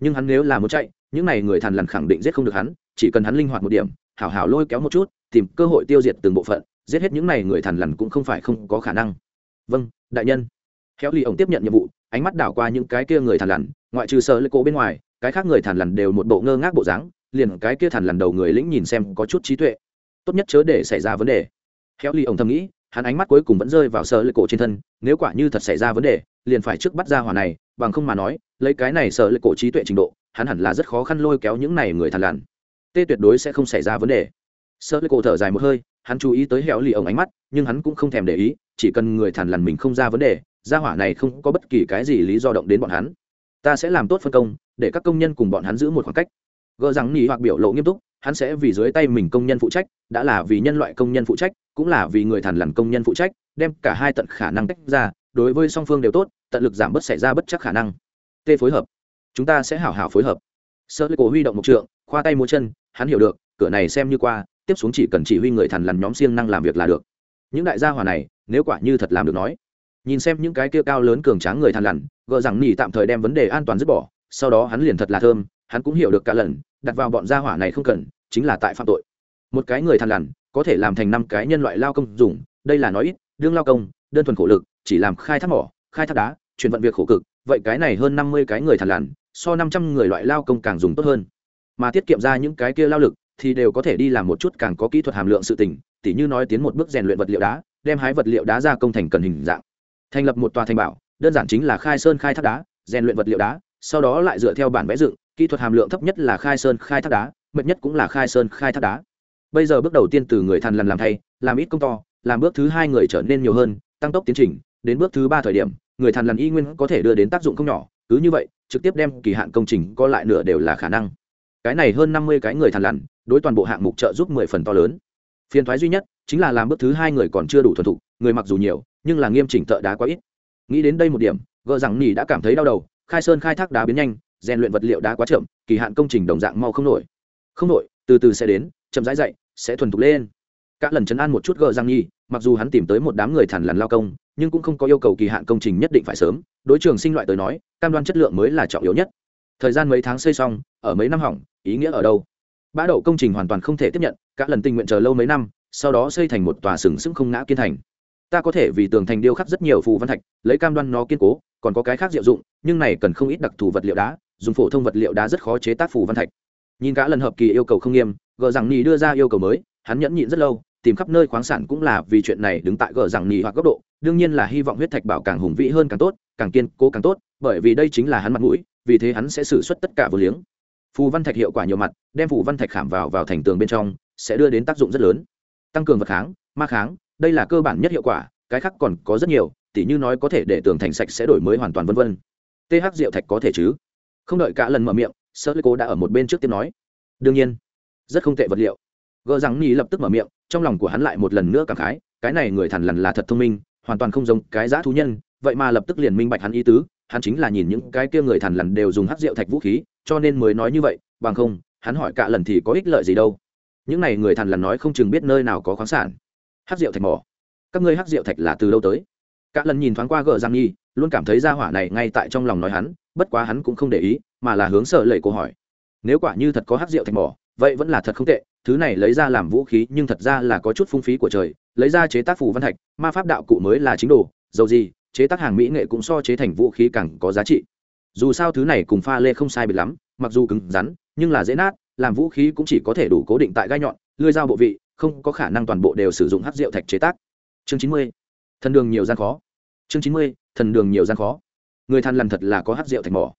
nhưng hắn nếu là muốn chạy, những này người thằn lằn khẳng định giết không được hắn, chỉ cần hắn linh hoạt một điểm, hảo hảo lôi kéo một chút, tìm cơ hội tiêu diệt từng bộ phận, giết hết những này người thằn lằn cũng không phải không có khả năng. Vâng đại nhân. Héo lì ổng tiếp nhận nhiệm vụ ánh mắt đảo qua những cái kia người thằn lằn, ngoại trừ sợ lấy cổ bên ngoài, cái khác người thằn lằn đều một bộ ngơ ngác bộ dáng, liền cái kia thằn lằn đầu người lĩnh nhìn xem có chút trí tuệ. Tốt nhất chớ để xảy ra vấn đề. Héo lì ổng thầm nghĩ, hắn ánh mắt cuối cùng vẫn rơi vào sợ lấy cổ trên thân, nếu quả như thật xảy ra vấn đề, liền phải trước bắt ra hỏa này, bằng không mà nói, lấy cái này sợ lấy cổ trí tuệ trình độ, hắn hẳn là rất khó khăn lôi kéo những này người thằn lằn. Tê tuyệt đối sẽ không xảy ra vấn đề. Sợ lấy cổ thở dài một hơi, hắn chú ý tới héo lì ổng ánh mắt, nhưng hắn cũng không thèm để ý, chỉ cần người thằn lằn mình không ra vấn đề gia hỏa này không có bất kỳ cái gì lý do động đến bọn hắn. Ta sẽ làm tốt phân công, để các công nhân cùng bọn hắn giữ một khoảng cách. Gỡ rằng nghỉ hoặc biểu lộ nghiêm túc, hắn sẽ vì dưới tay mình công nhân phụ trách, đã là vì nhân loại công nhân phụ trách, cũng là vì người thằn lằn công nhân phụ trách, đem cả hai tận khả năng tách ra, đối với song phương đều tốt, tận lực giảm bớt xảy ra bất chắc khả năng. T phối hợp. Chúng ta sẽ hảo hảo phối hợp. Sơ cổ huy động một trượng, khoa tay múa chân, hắn hiểu được, cửa này xem như qua, tiếp xuống chỉ cần chỉ huy người thằn lằn nhóm siêng năng làm việc là được. Những đại gia hỏa này, nếu quả như thật làm được nói nhìn xem những cái kia cao lớn cường tráng người thằn lằn gợ rằng nỉ tạm thời đem vấn đề an toàn dứt bỏ, sau đó hắn liền thật là thơm, hắn cũng hiểu được cả lần, đặt vào bọn gia hỏa này không cần, chính là tại phạm tội. Một cái người thằn lằn, có thể làm thành năm cái nhân loại lao công dùng, đây là nói ít, đương lao công, đơn thuần khổ lực, chỉ làm khai thác mỏ, khai thác đá, chuyển vận việc khổ cực, vậy cái này hơn năm mươi cái người thằn lằn, so năm trăm người loại lao công càng dùng tốt hơn. Mà tiết kiệm ra những cái kia lao lực, thì đều có thể đi làm một chút càng có kỹ thuật hàm lượng sự tình, tỉ như nói tiến một bước rèn luyện vật liệu đá, đem hái vật liệu đá ra công thành cần hình dạng thành lập một tòa thành bảo, đơn giản chính là khai sơn khai thác đá, rèn luyện vật liệu đá, sau đó lại dựa theo bản vẽ dựng, kỹ thuật hàm lượng thấp nhất là khai sơn khai thác đá, mệt nhất cũng là khai sơn khai thác đá. Bây giờ bước đầu tiên từ người thằn lằn làm thay, làm ít công to, làm bước thứ hai người trở nên nhiều hơn, tăng tốc tiến trình, đến bước thứ ba thời điểm, người thằn lằn y nguyên có thể đưa đến tác dụng không nhỏ, cứ như vậy, trực tiếp đem kỳ hạn công trình có lại nửa đều là khả năng. Cái này hơn năm mươi cái người thằn lằn, đối toàn bộ hạng mục trợ giúp mười phần to lớn phiền thoái duy nhất chính là làm bước thứ hai người còn chưa đủ thuần thục, người mặc dù nhiều, nhưng là nghiêm chỉnh thợ đá quá ít. Nghĩ đến đây một điểm, gợ rằng nỉ đã cảm thấy đau đầu, khai sơn khai thác đá biến nhanh, rèn luyện vật liệu đá quá chậm, kỳ hạn công trình đồng dạng mau không nổi. Không nổi, từ từ sẽ đến, chậm rãi dậy, sẽ thuần thục lên. Cả lần chấn an một chút gợ rằng nhi mặc dù hắn tìm tới một đám người thằn lằn lao công, nhưng cũng không có yêu cầu kỳ hạn công trình nhất định phải sớm, đối trường sinh loại tới nói, cam đoan chất lượng mới là trọng yếu nhất. Thời gian mấy tháng xây xong, ở mấy năm hỏng, ý nghĩa ở đâu? Bã đậu công trình hoàn toàn không thể tiếp nhận các lần tình nguyện chờ lâu mấy năm, sau đó xây thành một tòa sừng sững không ngã kiên thành. Ta có thể vì tường thành điêu khắc rất nhiều phù văn thạch, lấy cam đoan nó kiên cố, còn có cái khác diệu dụng, nhưng này cần không ít đặc thù vật liệu đá, dùng phổ thông vật liệu đá rất khó chế tác phù văn thạch. Nhìn cả lần hợp kỳ yêu cầu không nghiêm gờ rằng nhì đưa ra yêu cầu mới, hắn nhẫn nhịn rất lâu, tìm khắp nơi khoáng sản cũng là vì chuyện này đứng tại gờ rằng nhì hoặc góc độ, đương nhiên là hy vọng huyết thạch bảo càng hùng vĩ hơn càng tốt, càng kiên cố càng tốt, bởi vì đây chính là hắn mặt mũi, vì thế hắn sẽ xử suất tất cả vô liếng phù văn thạch hiệu quả nhiều mặt, đem phù văn thạch khảm vào vào thành tường bên trong, sẽ đưa đến tác dụng rất lớn. Tăng cường vật kháng, ma kháng, đây là cơ bản nhất hiệu quả, cái khác còn có rất nhiều, tỉ như nói có thể để tường thành sạch sẽ đổi mới hoàn toàn vân vân. Th rượu thạch có thể chứ? Không đợi cả lần mở miệng sơ lê cố đã ở một bên trước tiên nói. Đương nhiên, rất không tệ vật liệu. Gỡ rằng nhi lập tức mở miệng, trong lòng của hắn lại một lần nữa cảm khái, cái này người thằn lằn là thật thông minh, hoàn toàn không giống cái giã thú nhân, vậy mà lập tức liền minh bạch hắn ý tứ, hắn chính là nhìn những cái kia người thằn lằn đều dùng hát rượu thạch vũ khí cho nên mới nói như vậy, bằng không, hắn hỏi cả lần thì có ích lợi gì đâu. Những này người thằn lằn nói không chừng biết nơi nào có khoáng sản. Hát rượu thạch mỏ. Các ngươi hát rượu thạch là từ đâu tới? Cả lần nhìn thoáng qua gờ giang nhi, luôn cảm thấy ra hỏa này ngay tại trong lòng nói hắn, bất quá hắn cũng không để ý, mà là hướng sợ lệ cô hỏi. Nếu quả như thật có hát rượu thạch mỏ, vậy vẫn là thật không tệ, thứ này lấy ra làm vũ khí, nhưng thật ra là có chút phung phí của trời, lấy ra chế tác phù văn thạch, ma pháp đạo cụ mới là chính đồ, dầu gì, chế tác hàng mỹ nghệ cũng so chế thành vũ khí càng có giá trị dù sao thứ này cùng pha lê không sai biệt lắm, mặc dù cứng rắn, nhưng là dễ nát, làm vũ khí cũng chỉ có thể đủ cố định tại gai nhọn, lưới dao bộ vị, không có khả năng toàn bộ đều sử dụng hát rượu thạch chế tác. Chương chín mươi, thần đường nhiều gian khó. Chương chín mươi, thần đường nhiều gian khó. Người than lần thật là có hát rượu thạch mỏ.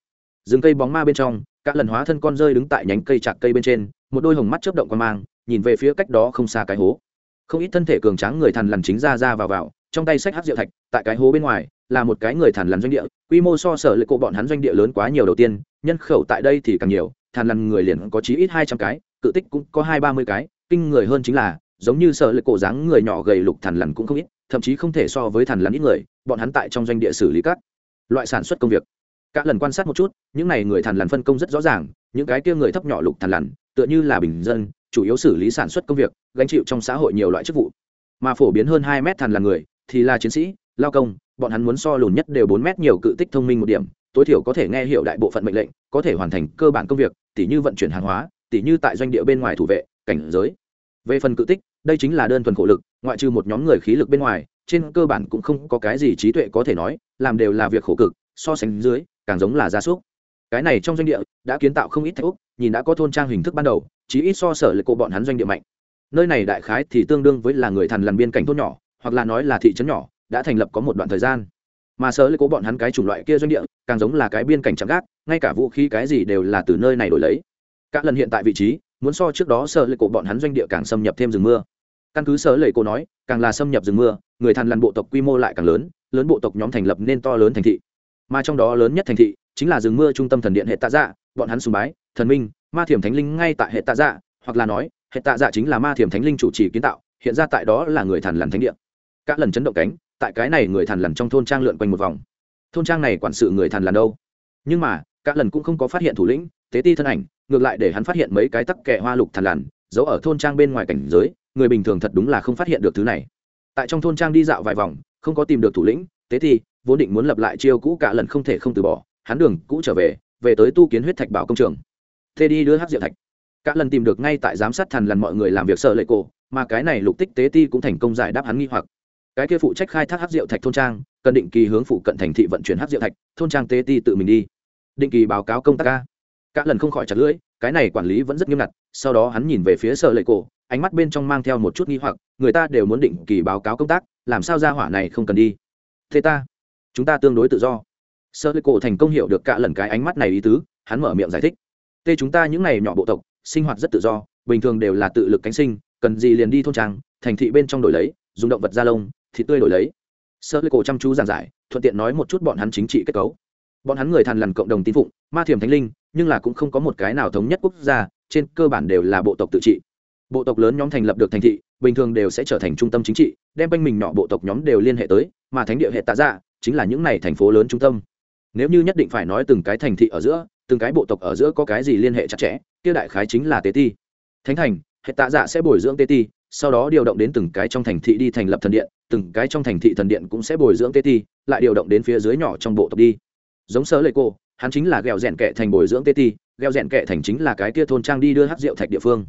Rừng cây bóng ma bên trong, các lần hóa thân con rơi đứng tại nhánh cây chạc cây bên trên, một đôi hồng mắt chớp động quan mang, nhìn về phía cách đó không xa cái hố. Không ít thân thể cường tráng người thằn lằn chính ra ra vào vào, trong tay sách hát rượu thạch, tại cái hố bên ngoài là một cái người thản lằn doanh địa, quy mô so sở lệ cổ bọn hắn doanh địa lớn quá nhiều đầu tiên, nhân khẩu tại đây thì càng nhiều thản lằn người liền có chí ít hai trăm cái, cự tích cũng có hai ba mươi cái, kinh người hơn chính là, giống như sở lệ cổ dáng người nhỏ gầy lục thản lằn cũng không ít, thậm chí không thể so với thản lằn ít người, bọn hắn tại trong doanh địa xử lý các loại sản xuất công việc. Các lần quan sát một chút, những n à y người thản lằn phân công rất rõ ràng, những cái kia người thấp nhỏ lục thản lằn, tựa như là bình dân, chủ yếu xử lý sản xuất công việc, gánh chịu trong xã hội nhiều loại chức vụ. Mà phổ biến hơn hai mét thản lằn người, thì là chiến sĩ, lao công bọn hắn muốn so lùn nhất đều bốn mét nhiều cự tích thông minh một điểm, tối thiểu có thể nghe hiểu đại bộ phận mệnh lệnh, có thể hoàn thành cơ bản công việc, tỉ như vận chuyển hàng hóa, tỉ như tại doanh địa bên ngoài thủ vệ, cảnh giới. Về phần cự tích, đây chính là đơn thuần khổ lực, ngoại trừ một nhóm người khí lực bên ngoài, trên cơ bản cũng không có cái gì trí tuệ có thể nói, làm đều là việc khổ cực, so sánh dưới, càng giống là gia súc. Cái này trong doanh địa, đã kiến tạo không ít thạch úc nhìn đã có thôn trang hình thức ban đầu, chí ít so sở lệ cộ bọn hắn doanh địa mạnh. Nơi này đại khái thì tương đương với là người thằn lằn biên cảnh thôn nhỏ, hoặc là nói là thị trấn nhỏ đã thành lập có một đoạn thời gian. Mà sở lệ cố bọn hắn cái chủng loại kia doanh địa, càng giống là cái biên cảnh chạm gác, ngay cả vũ khí cái gì đều là từ nơi này đổi lấy. Các lần hiện tại vị trí, muốn so trước đó sở lệ cố bọn hắn doanh địa càng xâm nhập thêm rừng mưa. Căn cứ sở lệ cố nói, càng là xâm nhập rừng mưa, người thằn lằn bộ tộc quy mô lại càng lớn lớn bộ tộc nhóm thành lập nên to lớn thành thị. Mà trong đó lớn nhất thành thị, chính là rừng mưa trung tâm thần điện hệ tạ dạ bọn hắn sùng bái, thần minh, ma thiểm thánh linh ngay tại hệ tạ dạ hoặc là nói, hệ tạ dạ chính là ma thiểm thánh linh chủ trì kiến tạo, hiện ra tại đó là người thần lằn thánh điện các lần chấn động cánh tại cái này người thằn lằn trong thôn trang lượn quanh một vòng. Thôn trang này quản sự người thằn lằn đâu? Nhưng mà các lần cũng không có phát hiện thủ lĩnh, tế ti thân ảnh, ngược lại để hắn phát hiện mấy cái tắc kẹ hoa lục thằn lằn, giấu ở thôn trang bên ngoài cảnh giới, người bình thường thật đúng là không phát hiện được thứ này. Tại trong thôn trang đi dạo vài vòng, không có tìm được thủ lĩnh, tế thi vốn định muốn lập lại chiêu cũ cả lần không thể không từ bỏ, hắn đường cũ trở về về tới tu kiến huyết thạch bảo công trường. Thế đi đưa hát diệu thạch. Cả lần tìm được ngay tại giám sát thần lần mọi người làm việc sợ lệ cổ, mà cái này lục tích tế ti cũng thành công giải đáp hắn nghi hoặc cái kia phụ trách khai thác hát rượu thạch thôn trang, cần định kỳ hướng phụ cận thành thị vận chuyển hát rượu thạch, thôn trang tế ti tự mình đi. Định kỳ báo cáo công tác ca cả lần không khỏi chặt lưỡi, cái này quản lý vẫn rất nghiêm ngặt, sau đó hắn nhìn về phía sợ lệ cổ, ánh mắt bên trong mang theo một chút nghi hoặc, người ta đều muốn định kỳ báo cáo công tác, làm sao ra hỏa này không cần đi. Thế ta, chúng ta tương đối tự do. Sơ lê cổ thành công hiểu được cả lần cái ánh mắt này ý tứ, hắn mở miệng giải thích. Tê chúng ta những này nhỏ bộ tộc, sinh hoạt rất tự do, bình thường đều là tự lực cánh sinh, cần gì liền đi thôn trang, thành thị bên trong đổi lấy, dùng động vật da lông thịt tươi đổi lấy. Sơ lê cổ chăm chú giảng giải, thuận tiện nói một chút bọn hắn chính trị kết cấu. Bọn hắn người thàn lằn cộng đồng tín phụng, ma thiềm thánh linh, nhưng là cũng không có một cái nào thống nhất quốc gia, trên cơ bản đều là bộ tộc tự trị. Bộ tộc lớn nhóm thành lập được thành thị, bình thường đều sẽ trở thành trung tâm chính trị, đem quanh mình nhỏ bộ tộc nhóm đều liên hệ tới, mà thánh địa hệ tạ ra chính là những này thành phố lớn trung tâm. Nếu như nhất định phải nói từng cái thành thị ở giữa, từng cái bộ tộc ở giữa có cái gì liên hệ chặt chẽ, kia đại khái chính là tế ti. Thánh thành, hệ tạ dạ sẽ bồi dưỡng tế ti sau đó điều động đến từng cái trong thành thị đi thành lập thần điện, từng cái trong thành thị thần điện cũng sẽ bồi dưỡng tế ti, lại điều động đến phía dưới nhỏ trong bộ tộc đi. Giống sớ lệ cô, hắn chính là ghẹo rèn kệ thành bồi dưỡng tế ti ghẹo rèn kệ thành chính là cái kia thôn trang đi đưa hát rượu thạch địa phương.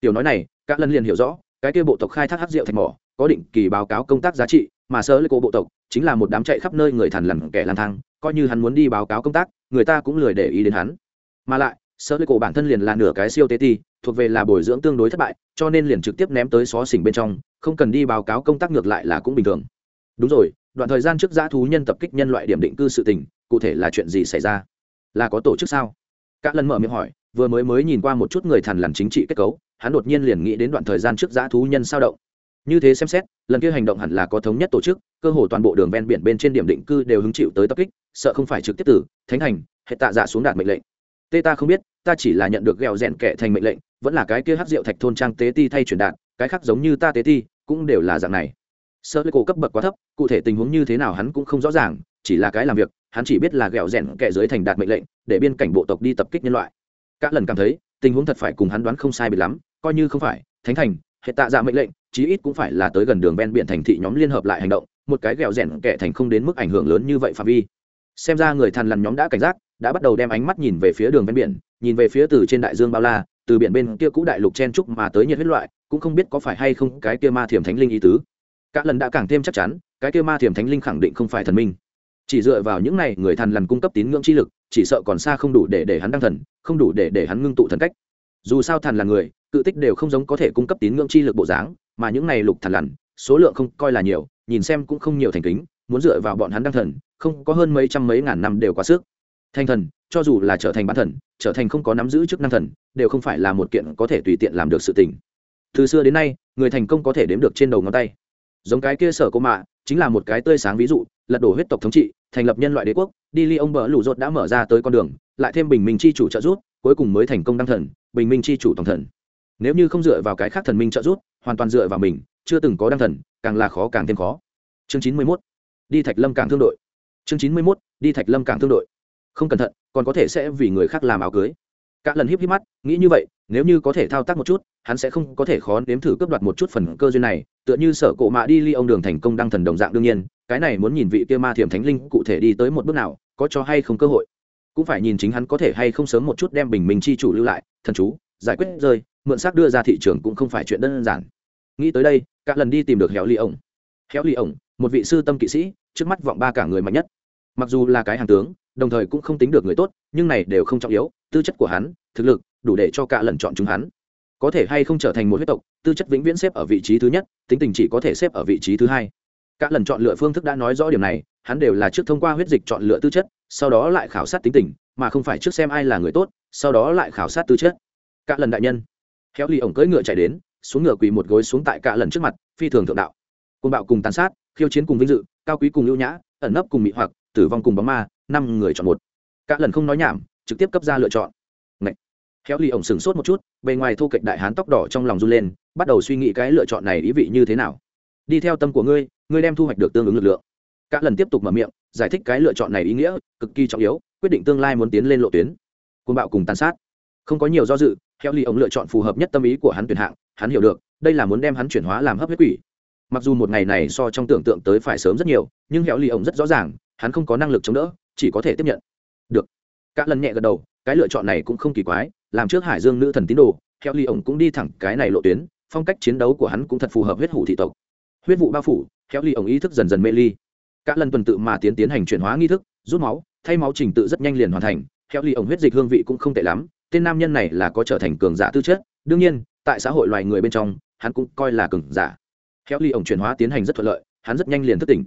Tiểu nói này, các lần liền hiểu rõ, cái kia bộ tộc khai thác hát rượu thạch mỏ, có định kỳ báo cáo công tác giá trị, mà sơ lê cô bộ tộc chính là một đám chạy khắp nơi người thằn lằn kẻ lang thang, coi như hắn muốn đi báo cáo công tác, người ta cũng lười để ý đến hắn. Mà lại sơ lê cổ bản thân liền là nửa cái siêu tế ti, thuộc về là bồi dưỡng tương đối thất bại, cho nên liền trực tiếp ném tới xó xỉnh bên trong, không cần đi báo cáo công tác ngược lại là cũng bình thường. Đúng rồi, đoạn thời gian trước giã thú nhân tập kích nhân loại điểm định cư sự tình, cụ thể là chuyện gì xảy ra? Là có tổ chức sao? Các lần mở miệng hỏi, vừa mới mới nhìn qua một chút người thằn lằn chính trị kết cấu, hắn đột nhiên liền nghĩ đến đoạn thời gian trước giã thú nhân sao động. Như thế xem xét, lần kia hành động hẳn là có thống nhất tổ chức, cơ hồ toàn bộ đường ven biển bên trên điểm định cư đều hứng chịu tới tập kích, sợ không phải trực tiếp tử thánh hành hệ tạ dạ xuống đạt mệnh lệnh tê ta không biết ta chỉ là nhận được ghẹo rèn kẻ thành mệnh lệnh vẫn là cái kia hát rượu thạch thôn trang tế ti thay chuyển đạt, cái khác giống như ta tế ti cũng đều là dạng này. Sơ lê cổ cấp bậc quá thấp cụ thể tình huống như thế nào hắn cũng không rõ ràng chỉ là cái làm việc hắn chỉ biết là ghẹo rèn kẻ dưới thành đạt mệnh lệnh để biên cảnh bộ tộc đi tập kích nhân loại. Các lần cảm thấy tình huống thật phải cùng hắn đoán không sai biệt lắm coi như không phải thánh thành hệ tạ ra mệnh lệnh chí ít cũng phải là tới gần đường ven biển thành thị nhóm liên hợp lại hành động một cái ghẹo rèn kẻ thành không đến mức ảnh hưởng lớn như vậy phạm vi. Xem ra người thằn lằn nhóm đã cảnh giác đã bắt đầu đem ánh mắt nhìn về phía đường ven biển, nhìn về phía từ trên đại dương bao la, từ biển bên kia cũ đại lục chen trúc mà tới nhiệt huyết loại, cũng không biết có phải hay không cái kia ma thiểm thánh linh ý tứ. Cả lần đã càng thêm chắc chắn, cái kia ma thiểm thánh linh khẳng định không phải thần minh. Chỉ dựa vào những này, người thần lần cung cấp tín ngưỡng chi lực, chỉ sợ còn xa không đủ để để hắn đăng thần, không đủ để để hắn ngưng tụ thần cách. Dù sao thần là người, cự tích đều không giống có thể cung cấp tín ngưỡng chi lực bộ dáng, mà những này lục thần lằn số lượng không coi là nhiều, nhìn xem cũng không nhiều thành kính, muốn dựa vào bọn hắn đăng thần, không có hơn mấy trăm mấy ngàn năm đều quá sức thành thần, cho dù là trở thành bán thần, trở thành không có nắm giữ chức năng thần, đều không phải là một kiện có thể tùy tiện làm được sự tình. Từ xưa đến nay, người thành công có thể đếm được trên đầu ngón tay. Giống cái kia sở cô mạ, chính là một cái tươi sáng ví dụ, lật đổ huyết tộc thống trị, thành lập nhân loại đế quốc, đi ly ông bờ lủ rột đã mở ra tới con đường, lại thêm bình minh chi chủ trợ giúp, cuối cùng mới thành công đăng thần, bình minh chi chủ tổng thần. Nếu như không dựa vào cái khác thần minh trợ giúp, hoàn toàn dựa vào mình, chưa từng có đăng thần, càng là khó càng thêm khó. Chương chín mươi mốt, đi thạch lâm cảng thương đội. Chương chín mươi mốt, đi thạch lâm cảng thương đội không cẩn thận, còn có thể sẽ vì người khác làm áo cưới. Cả lần híp híp mắt, nghĩ như vậy, nếu như có thể thao tác một chút, hắn sẽ không có thể khó nếm thử cướp đoạt một chút phần cơ duyên này, tựa như sở cộ mạ đi ly ông đường thành công đăng thần đồng dạng đương nhiên, cái này muốn nhìn vị kia ma thiểm thánh linh cụ thể đi tới một bước nào, có cho hay không cơ hội. Cũng phải nhìn chính hắn có thể hay không sớm một chút đem bình minh chi chủ lưu lại, thần chú, giải quyết rơi, mượn xác đưa ra thị trường cũng không phải chuyện đơn giản. Nghĩ tới đây, cả lần đi tìm được héo ly ổng. Héo ly ổng, một vị sư tâm kỵ sĩ, trước mắt vọng ba cả người mạnh nhất mặc dù là cái hàng tướng, đồng thời cũng không tính được người tốt, nhưng này đều không trọng yếu, tư chất của hắn, thực lực, đủ để cho cả lần chọn chúng hắn. Có thể hay không trở thành một huyết tộc, tư chất vĩnh viễn xếp ở vị trí thứ nhất, tính tình chỉ có thể xếp ở vị trí thứ hai. Các lần chọn lựa phương thức đã nói rõ điểm này, hắn đều là trước thông qua huyết dịch chọn lựa tư chất, sau đó lại khảo sát tính tình, mà không phải trước xem ai là người tốt, sau đó lại khảo sát tư chất. Các lần đại nhân. Khéo ly ổng cưỡi ngựa chạy đến, xuống ngựa quỳ một gối xuống tại cả lần trước mặt, phi thường thượng đạo. Côn bạo cùng tàn sát, khiêu chiến cùng vinh dự, cao quý cùng ưu nhã, ẩn nấp cùng mị hoặc tử vong cùng bóng ma, năm người chọn một. Cả lần không nói nhảm, trực tiếp cấp ra lựa chọn. Ngậy. khéo ly ổng sừng sốt một chút, bề ngoài thu kệch đại hán tóc đỏ trong lòng run lên, bắt đầu suy nghĩ cái lựa chọn này ý vị như thế nào. Đi theo tâm của ngươi ngươi đem thu hoạch được tương ứng lực lượng. Các lần tiếp tục mở miệng, giải thích cái lựa chọn này ý nghĩa, cực kỳ trọng yếu, quyết định tương lai muốn tiến lên lộ tuyến. Côn bạo cùng tàn sát. Không có nhiều do dự, khéo ly ổng lựa chọn phù hợp nhất tâm ý của hắn tuyển hạng, hắn hiểu được, đây là muốn đem hắn chuyển hóa làm hấp huyết quỷ. Mặc dù một ngày này so trong tưởng tượng tới phải sớm rất nhiều, nhưng hẹo ly ổng rất rõ ràng hắn không có năng lực chống đỡ, chỉ có thể tiếp nhận. Được. Cả lần nhẹ gật đầu, cái lựa chọn này cũng không kỳ quái, làm trước hải dương nữ thần tín đồ theo ly ổng cũng đi thẳng cái này lộ tuyến, phong cách chiến đấu của hắn cũng thật phù hợp huyết hủ thị tộc. Huyết vụ bao phủ khéo ly ổng ý thức dần dần mê ly. Cả lần tuần tự mà tiến tiến hành chuyển hóa nghi thức, rút máu, thay máu trình tự rất nhanh liền hoàn thành khéo ly ổng huyết dịch hương vị cũng không tệ lắm, tên nam nhân này là có trở thành cường giả tư chất, đương nhiên, tại xã hội loài người bên trong, hắn cũng coi là cường giả. Khéo ly ổng chuyển hóa tiến hành rất thuận lợi, hắn rất nhanh liền thức tỉnh.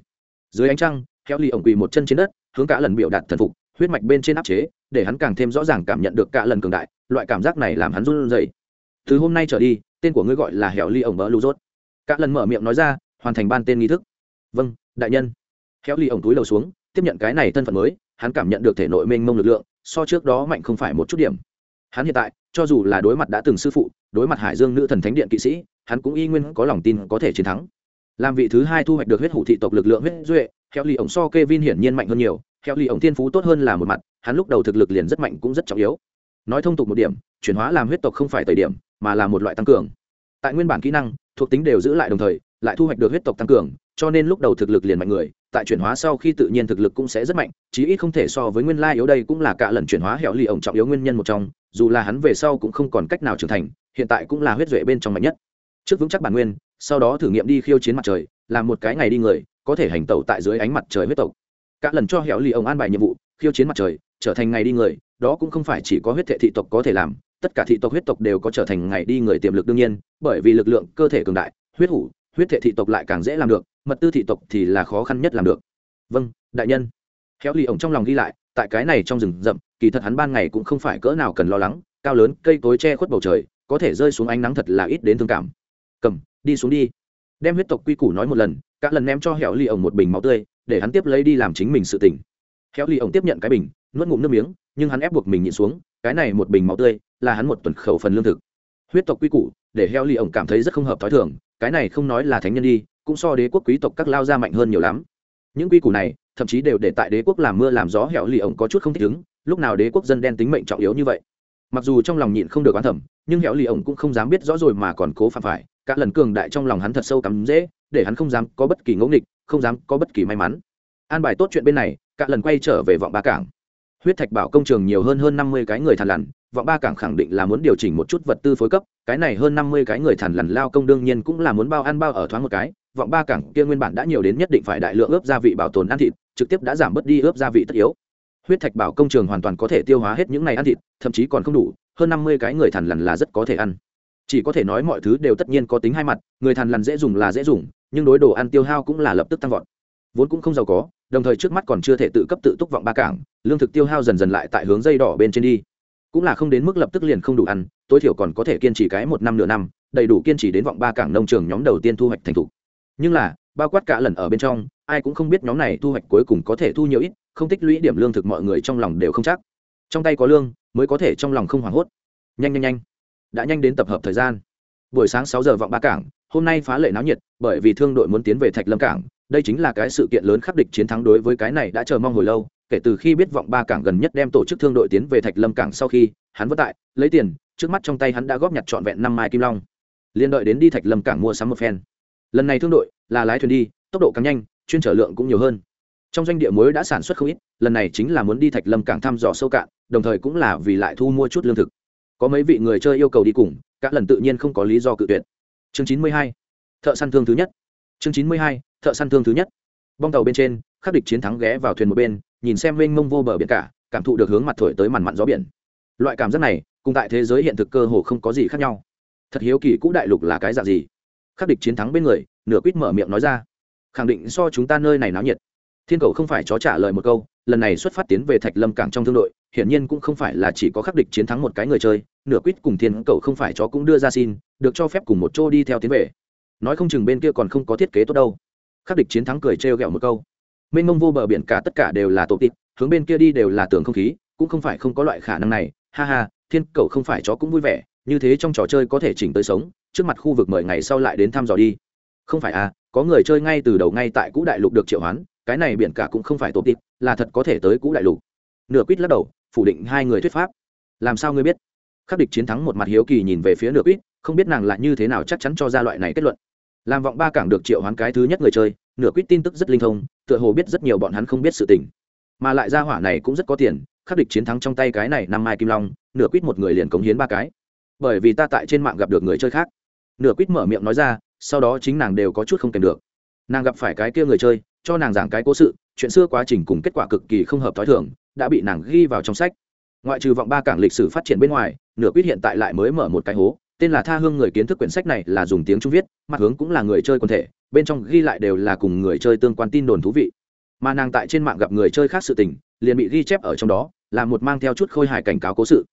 Dưới ánh trăng khéo ly ổng quỳ một chân trên đất, hướng cả lần biểu đạt thần phục, huyết mạch bên trên áp chế, để hắn càng thêm rõ ràng cảm nhận được cả lần cường đại, loại cảm giác này làm hắn run rẩy. Từ hôm nay trở đi, tên của ngươi gọi là hẻo ly ổng bỡ lù rốt. Cả lần mở miệng nói ra, hoàn thành ban tên nghi thức. Vâng đại nhân. Khéo ly ổng túi đầu xuống, tiếp nhận cái này thân phận mới, hắn cảm nhận được thể nội mênh mông lực lượng, so trước đó mạnh không phải một chút điểm. Hắn hiện tại, cho dù là đối mặt đã từng sư phụ, đối mặt hải dương nữ thần thánh điện kỵ sĩ, hắn cũng y nguyên có lòng tin có thể chiến thắng. Làm vị thứ hai thu hoạch được huyết hủ thị tộc lực lượng huyết duệ khéo lì ổng so Kevin hiển nhiên mạnh hơn nhiều khéo lì ổng tiên phú tốt hơn là một mặt, hắn lúc đầu thực lực liền rất mạnh cũng rất trọng yếu. Nói thông tục một điểm, chuyển hóa làm huyết tộc không phải tẩy điểm, mà là một loại tăng cường. Tại nguyên bản kỹ năng, thuộc tính đều giữ lại đồng thời, lại thu hoạch được huyết tộc tăng cường, cho nên lúc đầu thực lực liền mạnh người, tại chuyển hóa sau khi tự nhiên thực lực cũng sẽ rất mạnh, chí ít không thể so với nguyên lai yếu đây cũng là cả lần chuyển hóa hẻo lì ổng trọng yếu nguyên nhân một trong, dù là hắn về sau cũng không còn cách nào trưởng thành, hiện tại cũng là huyết duệ bên trong mạnh nhất. Trước vững chắc bản nguyên, sau đó thử nghiệm đi khiêu chiến mặt trời, làm một cái ngày đi người có thể hành tẩu tại dưới ánh mặt trời huyết tộc. Cả lần cho hẻo lì ổng an bài nhiệm vụ, khiêu chiến mặt trời, trở thành ngày đi người, đó cũng không phải chỉ có huyết thệ thị tộc có thể làm, tất cả thị tộc huyết tộc đều có trở thành ngày đi người tiềm lực đương nhiên, bởi vì lực lượng cơ thể cường đại, huyết hủ, huyết thể thị tộc lại càng dễ làm được, mật tư thị tộc thì là khó khăn nhất làm được. Vâng đại nhân. Khéo lì ổng trong lòng ghi lại, tại cái này trong rừng rậm, kỳ thật hắn ban ngày cũng không phải cỡ nào cần lo lắng, cao lớn, cây cối che khuất bầu trời, có thể rơi xuống ánh nắng thật là ít đến thương cảm. Cầm, đi xuống đi. Đem huyết tộc quy củ nói một lần các lần ném cho hẻo ly ổng một bình máu tươi, để hắn tiếp lấy đi làm chính mình sự tỉnh hẻo ly ổng tiếp nhận cái bình, nuốt ngụm nước miếng, nhưng hắn ép buộc mình nhịn xuống, cái này một bình máu tươi là hắn một tuần khẩu phần lương thực. Huyết tộc quy củ, để heo ly ổng cảm thấy rất không hợp t h ó i thường, cái này không nói là thánh nhân đi, cũng so đế quốc quý tộc các lao ra mạnh hơn nhiều lắm. Những quy củ này, thậm chí đều để tại đế quốc làm mưa làm gió heo ly ổng có chút không thích ứng, lúc nào đế quốc dân đen tính mệnh trọng yếu như vậy. Mặc dù trong lòng nhịn không được oán thẩm nhưng heo ly ổng cũng không dám biết rõ rồi mà còn cố phạm phải cả lần cường đại trong lòng hắn thật sâu cắm dễ, để hắn không dám có bất kỳ ngẫu nghịch, không dám có bất kỳ may mắn. An bài tốt chuyện bên này, cả lần quay trở về vọng ba cảng. Huyết thạch bảo công trường nhiều hơn hơn năm mươi cái người thằn lằn, vọng ba cảng khẳng định là muốn điều chỉnh một chút vật tư phối cấp, cái này hơn năm mươi cái người thằn lằn lao công đương nhiên cũng là muốn bao ăn bao ở thoáng một cái. Vọng ba cảng kia nguyên bản đã nhiều đến nhất định phải đại lượng ướp gia vị bảo tồn ăn thịt, trực tiếp đã giảm bớt đi ướp gia vị tất yếu. Huyết thạch bảo công trường hoàn toàn có thể tiêu hóa hết những này ăn thịt, thậm chí còn không đủ, hơn năm mươi cái người thằn lằn là rất có thể ăn chỉ có thể nói mọi thứ đều tất nhiên có tính hai mặt, người thằn lằn dễ dùng là dễ dùng, nhưng đối đồ ăn tiêu hao cũng là lập tức tăng vọt. Vốn cũng không giàu có, đồng thời trước mắt còn chưa thể tự cấp tự túc vọng ba cảng, lương thực tiêu hao dần dần lại tại hướng dây đỏ bên trên đi. Cũng là không đến mức lập tức liền không đủ ăn, tối thiểu còn có thể kiên trì cái một năm nửa năm, đầy đủ kiên trì đến vọng ba cảng nông trường nhóm đầu tiên thu hoạch thành thục. Nhưng là, bao quát cả lần ở bên trong, ai cũng không biết nhóm này thu hoạch cuối cùng có thể thu nhiều ít, không tích lũy điểm lương thực mọi người trong lòng đều không chắc. Trong tay có lương, mới có thể trong lòng không hoảng hốt. Nhanh nhanh nhanh đã nhanh đến tập hợp thời gian. Buổi sáng sáu giờ vọng ba cảng, hôm nay phá lệ náo nhiệt, bởi vì thương đội muốn tiến về thạch lâm cảng. Đây chính là cái sự kiện lớn khắc địch chiến thắng đối với cái này đã chờ mong hồi lâu, kể từ khi biết vọng ba cảng gần nhất đem tổ chức thương đội tiến về thạch lâm cảng sau khi, hắn vất tại, lấy tiền, trước mắt trong tay hắn đã góp nhặt trọn vẹn năm mai kim long. Liên đợi đến đi thạch lâm cảng mua sắm một phen. Lần này thương đội là lái thuyền đi, tốc độ càng nhanh, chuyên trở lượng cũng nhiều hơn. Trong doanh địa muối đã sản xuất không ít, lần này chính là muốn đi thạch lâm cảng thăm dò sâu cạn, đồng thời cũng là vì lại thu mua chút lương thực có mấy vị người chơi yêu cầu đi cùng các lần tự nhiên không có lý do cự tuyệt. Chương chín mươi hai, thợ săn thương thứ nhất. Chương chín mươi hai, thợ săn thương thứ nhất. Bong tàu bên trên, khắc địch chiến thắng ghé vào thuyền một bên, nhìn xem mênh mông vô bờ biển cả, cảm thụ được hướng mặt thổi tới màn mặn gió biển. Loại cảm giác này, cùng tại thế giới hiện thực cơ hồ không có gì khác nhau. Thật hiếu kỳ cũ đại lục là cái dạng gì? Khắc địch chiến thắng bên người, nửa quýt mở miệng nói ra. Khẳng định so chúng ta nơi này náo nhiệt. Thiên cầu không phải chó trả lời một câu lần này xuất phát tiến về thạch lâm cảng trong thương đội, hiển nhiên cũng không phải là chỉ có khắc địch chiến thắng một cái người chơi, nửa quýt cùng thiên cầu không phải chó cũng đưa ra xin, được cho phép cùng một chỗ đi theo tiến về. Nói không chừng bên kia còn không có thiết kế tốt đâu. Khắc địch chiến thắng cười trêu ghẹo một câu. Mênh mông vô bờ biển cả tất cả đều là tổ tịt, hướng bên kia đi đều là tường không khí, cũng không phải không có loại khả năng này. Ha ha, thiên cầu không phải chó cũng vui vẻ, như thế trong trò chơi có thể chỉnh tới sống, trước mặt khu vực mười ngày sau lại đến thăm dò đi. Không phải à có người chơi ngay từ đầu ngay tại cũ đại lục được triệu hoán cái này biển cả cũng không phải tổ tịp là thật có thể tới cũ đại lục. Nửa quýt lắc đầu, phủ định hai người thuyết pháp. Làm sao ngươi biết? Khắc địch chiến thắng một mặt hiếu kỳ nhìn về phía nửa quýt, không biết nàng là như thế nào chắc chắn cho ra loại này kết luận. Làm vọng ba cảng được triệu hoán cái thứ nhất người chơi, nửa quýt tin tức rất linh thông, tựa hồ biết rất nhiều bọn hắn không biết sự tình. Mà lại ra hỏa này cũng rất có tiền, khắc địch chiến thắng trong tay cái này năm mai kim long, nửa quýt một người liền cống hiến ba cái. Bởi vì ta tại trên mạng gặp được người chơi khác. Nửa quýt mở miệng nói ra, sau đó chính nàng đều có chút không kèm được. Nàng gặp phải cái kia người chơi cho nàng giảng cái cố sự, chuyện xưa quá trình cùng kết quả cực kỳ không hợp t h ó i thường, đã bị nàng ghi vào trong sách. Ngoại trừ vọng ba cảng lịch sử phát triển bên ngoài, nửa quýt hiện tại lại mới mở một cái hố, tên là tha hương người kiến thức quyển sách này là dùng tiếng trung viết, mặt hướng cũng là người chơi quần thể, bên trong ghi lại đều là cùng người chơi tương quan tin đồn thú vị. Mà nàng tại trên mạng gặp người chơi khác sự tình, liền bị ghi chép ở trong đó, là một mang theo chút khôi hài cảnh cáo cố sự.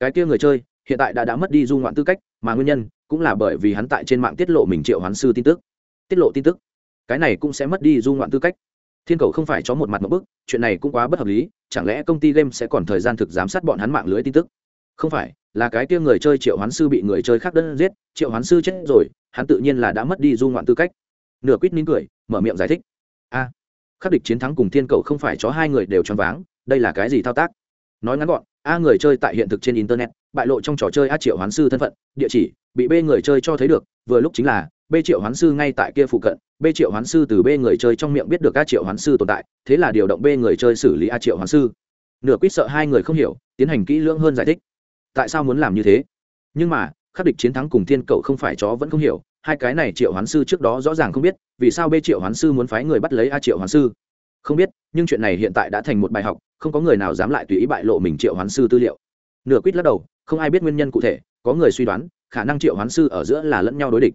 Cái kia người chơi, hiện tại đã đã mất đi du ngoạn tư cách, mà nguyên nhân cũng là bởi vì hắn tại trên mạng tiết lộ mình triệu hoán sư tin tức. Tiết lộ tin tức cái này cũng sẽ mất đi du ngoạn tư cách. Thiên cầu không phải cho một mặt một bức, chuyện này cũng quá bất hợp lý, chẳng lẽ công ty game sẽ còn thời gian thực giám sát bọn hắn mạng lưới tin tức? Không phải, là cái kia người chơi triệu hoán sư bị người chơi khác đơn giết, triệu hoán sư chết rồi, hắn tự nhiên là đã mất đi du ngoạn tư cách. Nửa quýt nín cười, mở miệng giải thích. A, khắc địch chiến thắng cùng thiên cầu không phải chó hai người đều choáng váng, đây là cái gì thao tác? Nói ngắn gọn, a người chơi tại hiện thực trên internet, bại lộ trong trò chơi a triệu hoán sư thân phận, địa chỉ, bị b người chơi cho thấy được, vừa lúc chính là b triệu hoán sư ngay tại kia phụ cận b triệu hoán sư từ b người chơi trong miệng biết được a triệu hoán sư tồn tại, thế là điều động b người chơi xử lý a triệu hoán sư. Nửa quýt sợ hai người không hiểu, tiến hành kỹ lưỡng hơn giải thích. Tại sao muốn làm như thế? Nhưng mà, khắc địch chiến thắng cùng thiên cậu không phải chó vẫn không hiểu, hai cái này triệu hoán sư trước đó rõ ràng không biết, vì sao b triệu hoán sư muốn phái người bắt lấy a triệu hoán sư? Không biết, nhưng chuyện này hiện tại đã thành một bài học, không có người nào dám lại tùy ý bại lộ mình triệu hoán sư tư liệu. Nửa quýt lắc đầu, không ai biết nguyên nhân cụ thể, có người suy đoán, khả năng triệu hoán sư ở giữa là lẫn nhau đối địch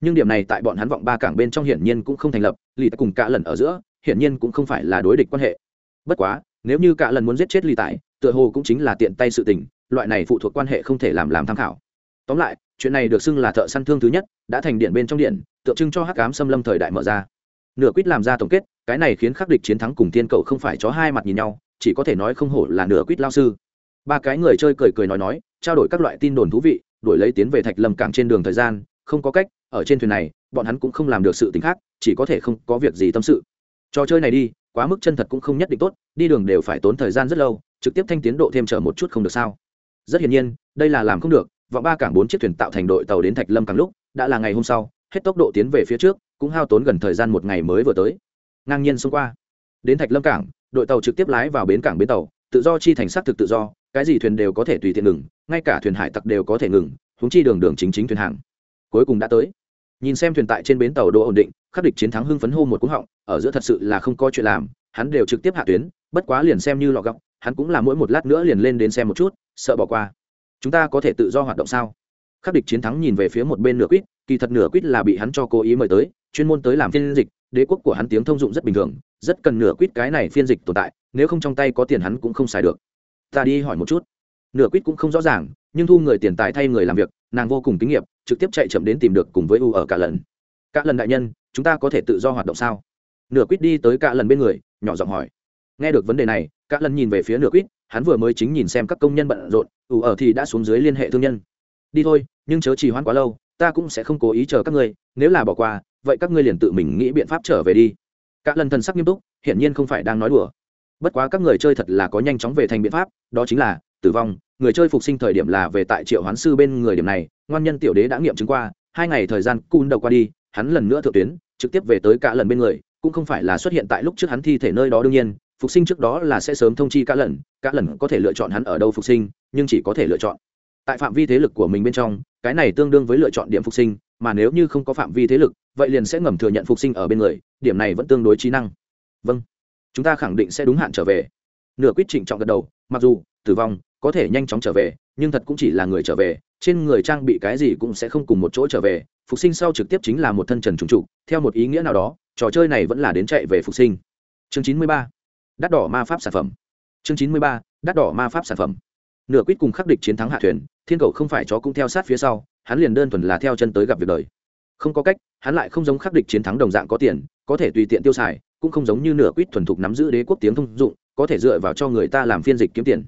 nhưng điểm này tại bọn hắn vọng ba cảng bên trong hiển nhiên cũng không thành lập, lì cùng cả lần ở giữa, hiển nhiên cũng không phải là đối địch quan hệ. Bất quá, nếu như cả lần muốn giết chết lì tại tựa hồ cũng chính là tiện tay sự tình, loại này phụ thuộc quan hệ không thể làm làm tham khảo. Tóm lại, chuyện này được xưng là thợ săn thương thứ nhất, đã thành điện bên trong điện, tượng trưng cho hắc ám xâm lâm thời đại mở ra. Nửa quýt làm ra tổng kết, cái này khiến khắc địch chiến thắng cùng tiên cầu không phải chó hai mặt nhìn nhau, chỉ có thể nói không hổ là nửa quýt lao sư. Ba cái người chơi cười cười nói nói, trao đổi các loại tin đồn thú vị đuổi lấy tiến về thạch lâm cảng trên đường thời gian, không có cách ở trên thuyền này, bọn hắn cũng không làm được sự t khác, chỉ có thể không có việc gì tâm sự. Trò chơi này đi, quá mức chân thật cũng không nhất định tốt, đi đường đều phải tốn thời gian rất lâu, trực tiếp thanh tiến độ thêm trở một chút không được sao? Rất hiển nhiên, đây là làm không được vọng ba cảng bốn chiếc thuyền tạo thành đội tàu đến thạch lâm càng lúc, đã là ngày hôm sau, hết tốc độ tiến về phía trước, cũng hao tốn gần thời gian một ngày mới vừa tới. Ngang nhiên xông qua. Đến thạch lâm cảng, đội tàu trực tiếp lái vào bến cảng bến tàu, tự do chi thành xác thực tự do, cái gì thuyền đều có thể tùy tiện ngừng, ngay cả thuyền hải tặc đều có thể ngừng húng chi đường đường chính chính thuyền hàng cuối cùng đã tới. Nhìn xem thuyền tại trên bến tàu độ ổn định, khắc địch chiến thắng hưng phấn hô một cú họng, ở giữa thật sự là không có chuyện làm, hắn đều trực tiếp hạ tuyến, bất quá liền xem như lọ gọng, hắn cũng là mỗi một lát nữa liền lên đến xem một chút, sợ bỏ qua. Chúng ta có thể tự do hoạt động sao? Khắc địch chiến thắng nhìn về phía một bên nửa quýt, kỳ thật nửa quýt là bị hắn cho cố ý mời tới, chuyên môn tới làm phiên dịch, đế quốc của hắn tiếng thông dụng rất bình thường, rất cần nửa quýt cái này phiên dịch tồn tại, nếu không trong tay có tiền hắn cũng không xài được. Ta đi hỏi một chút. Nửa quýt cũng không rõ ràng, nhưng thu người tiền tài thay người làm việc nàng vô cùng kinh nghiệm trực tiếp chạy chậm đến tìm được cùng với u ở cả lần. Cả lần đại nhân, chúng ta có thể tự do hoạt động sao? Nửa quýt đi tới cả lần bên người, nhỏ giọng hỏi. Nghe được vấn đề này, cả lần nhìn về phía nửa quýt, hắn vừa mới chính nhìn xem các công nhân bận rộn ủ ở thì đã xuống dưới liên hệ thương nhân. Đi thôi, nhưng chớ trì hoãn quá lâu, ta cũng sẽ không cố ý chờ các ngươi, nếu là bỏ qua, vậy các ngươi liền tự mình nghĩ biện pháp trở về đi. Cả lần thần sắc nghiêm túc, hiển nhiên không phải đang nói đùa. Bất quá các người chơi thật là có nhanh chóng về thành biện pháp, đó chính là tử vong người chơi phục sinh thời điểm là về tại triệu hoán sư bên người điểm này, ngoan nhân tiểu đế đã nghiệm chứng qua, hai ngày thời gian cun đầu qua đi, hắn lần nữa thượng tuyến, trực tiếp về tới cả lần bên người, cũng không phải là xuất hiện tại lúc trước hắn thi thể nơi đó đương nhiên, phục sinh trước đó là sẽ sớm thông chi cả lần cả lần có thể lựa chọn hắn ở đâu phục sinh, nhưng chỉ có thể lựa chọn tại phạm vi thế lực của mình bên trong, cái này tương đương với lựa chọn điểm phục sinh, mà nếu như không có phạm vi thế lực, vậy liền sẽ ngầm thừa nhận phục sinh ở bên người, điểm này vẫn tương đối trí năng. Vâng chúng ta khẳng định sẽ đúng hạn trở về. Nửa quyết trịnh trọng gật đầu, mặc dù tử vong có thể nhanh chóng trở về, nhưng thật cũng chỉ là người trở về, trên người trang bị cái gì cũng sẽ không cùng một chỗ trở về, phục sinh sau trực tiếp chính là một thân trần trùng trục theo một ý nghĩa nào đó, trò chơi này vẫn là đến chạy về phục sinh. Chương chín mươi ba, đắt đỏ ma pháp sản phẩm. Chương chín mươi ba, đắt đỏ ma pháp sản phẩm. Nửa quýt cùng khắc địch chiến thắng hạ thuyền, thiên cầu không phải chó cũng theo sát phía sau, hắn liền đơn thuần là theo chân tới gặp việc đời. Không có cách, hắn lại không giống khắc địch chiến thắng đồng dạng có tiền, có thể tùy tiện tiêu xài, cũng không giống như nửa quýt thuần thục nắm giữ đế quốc tiếng thông dụng, có thể dựa vào cho người ta làm phiên dịch kiếm tiền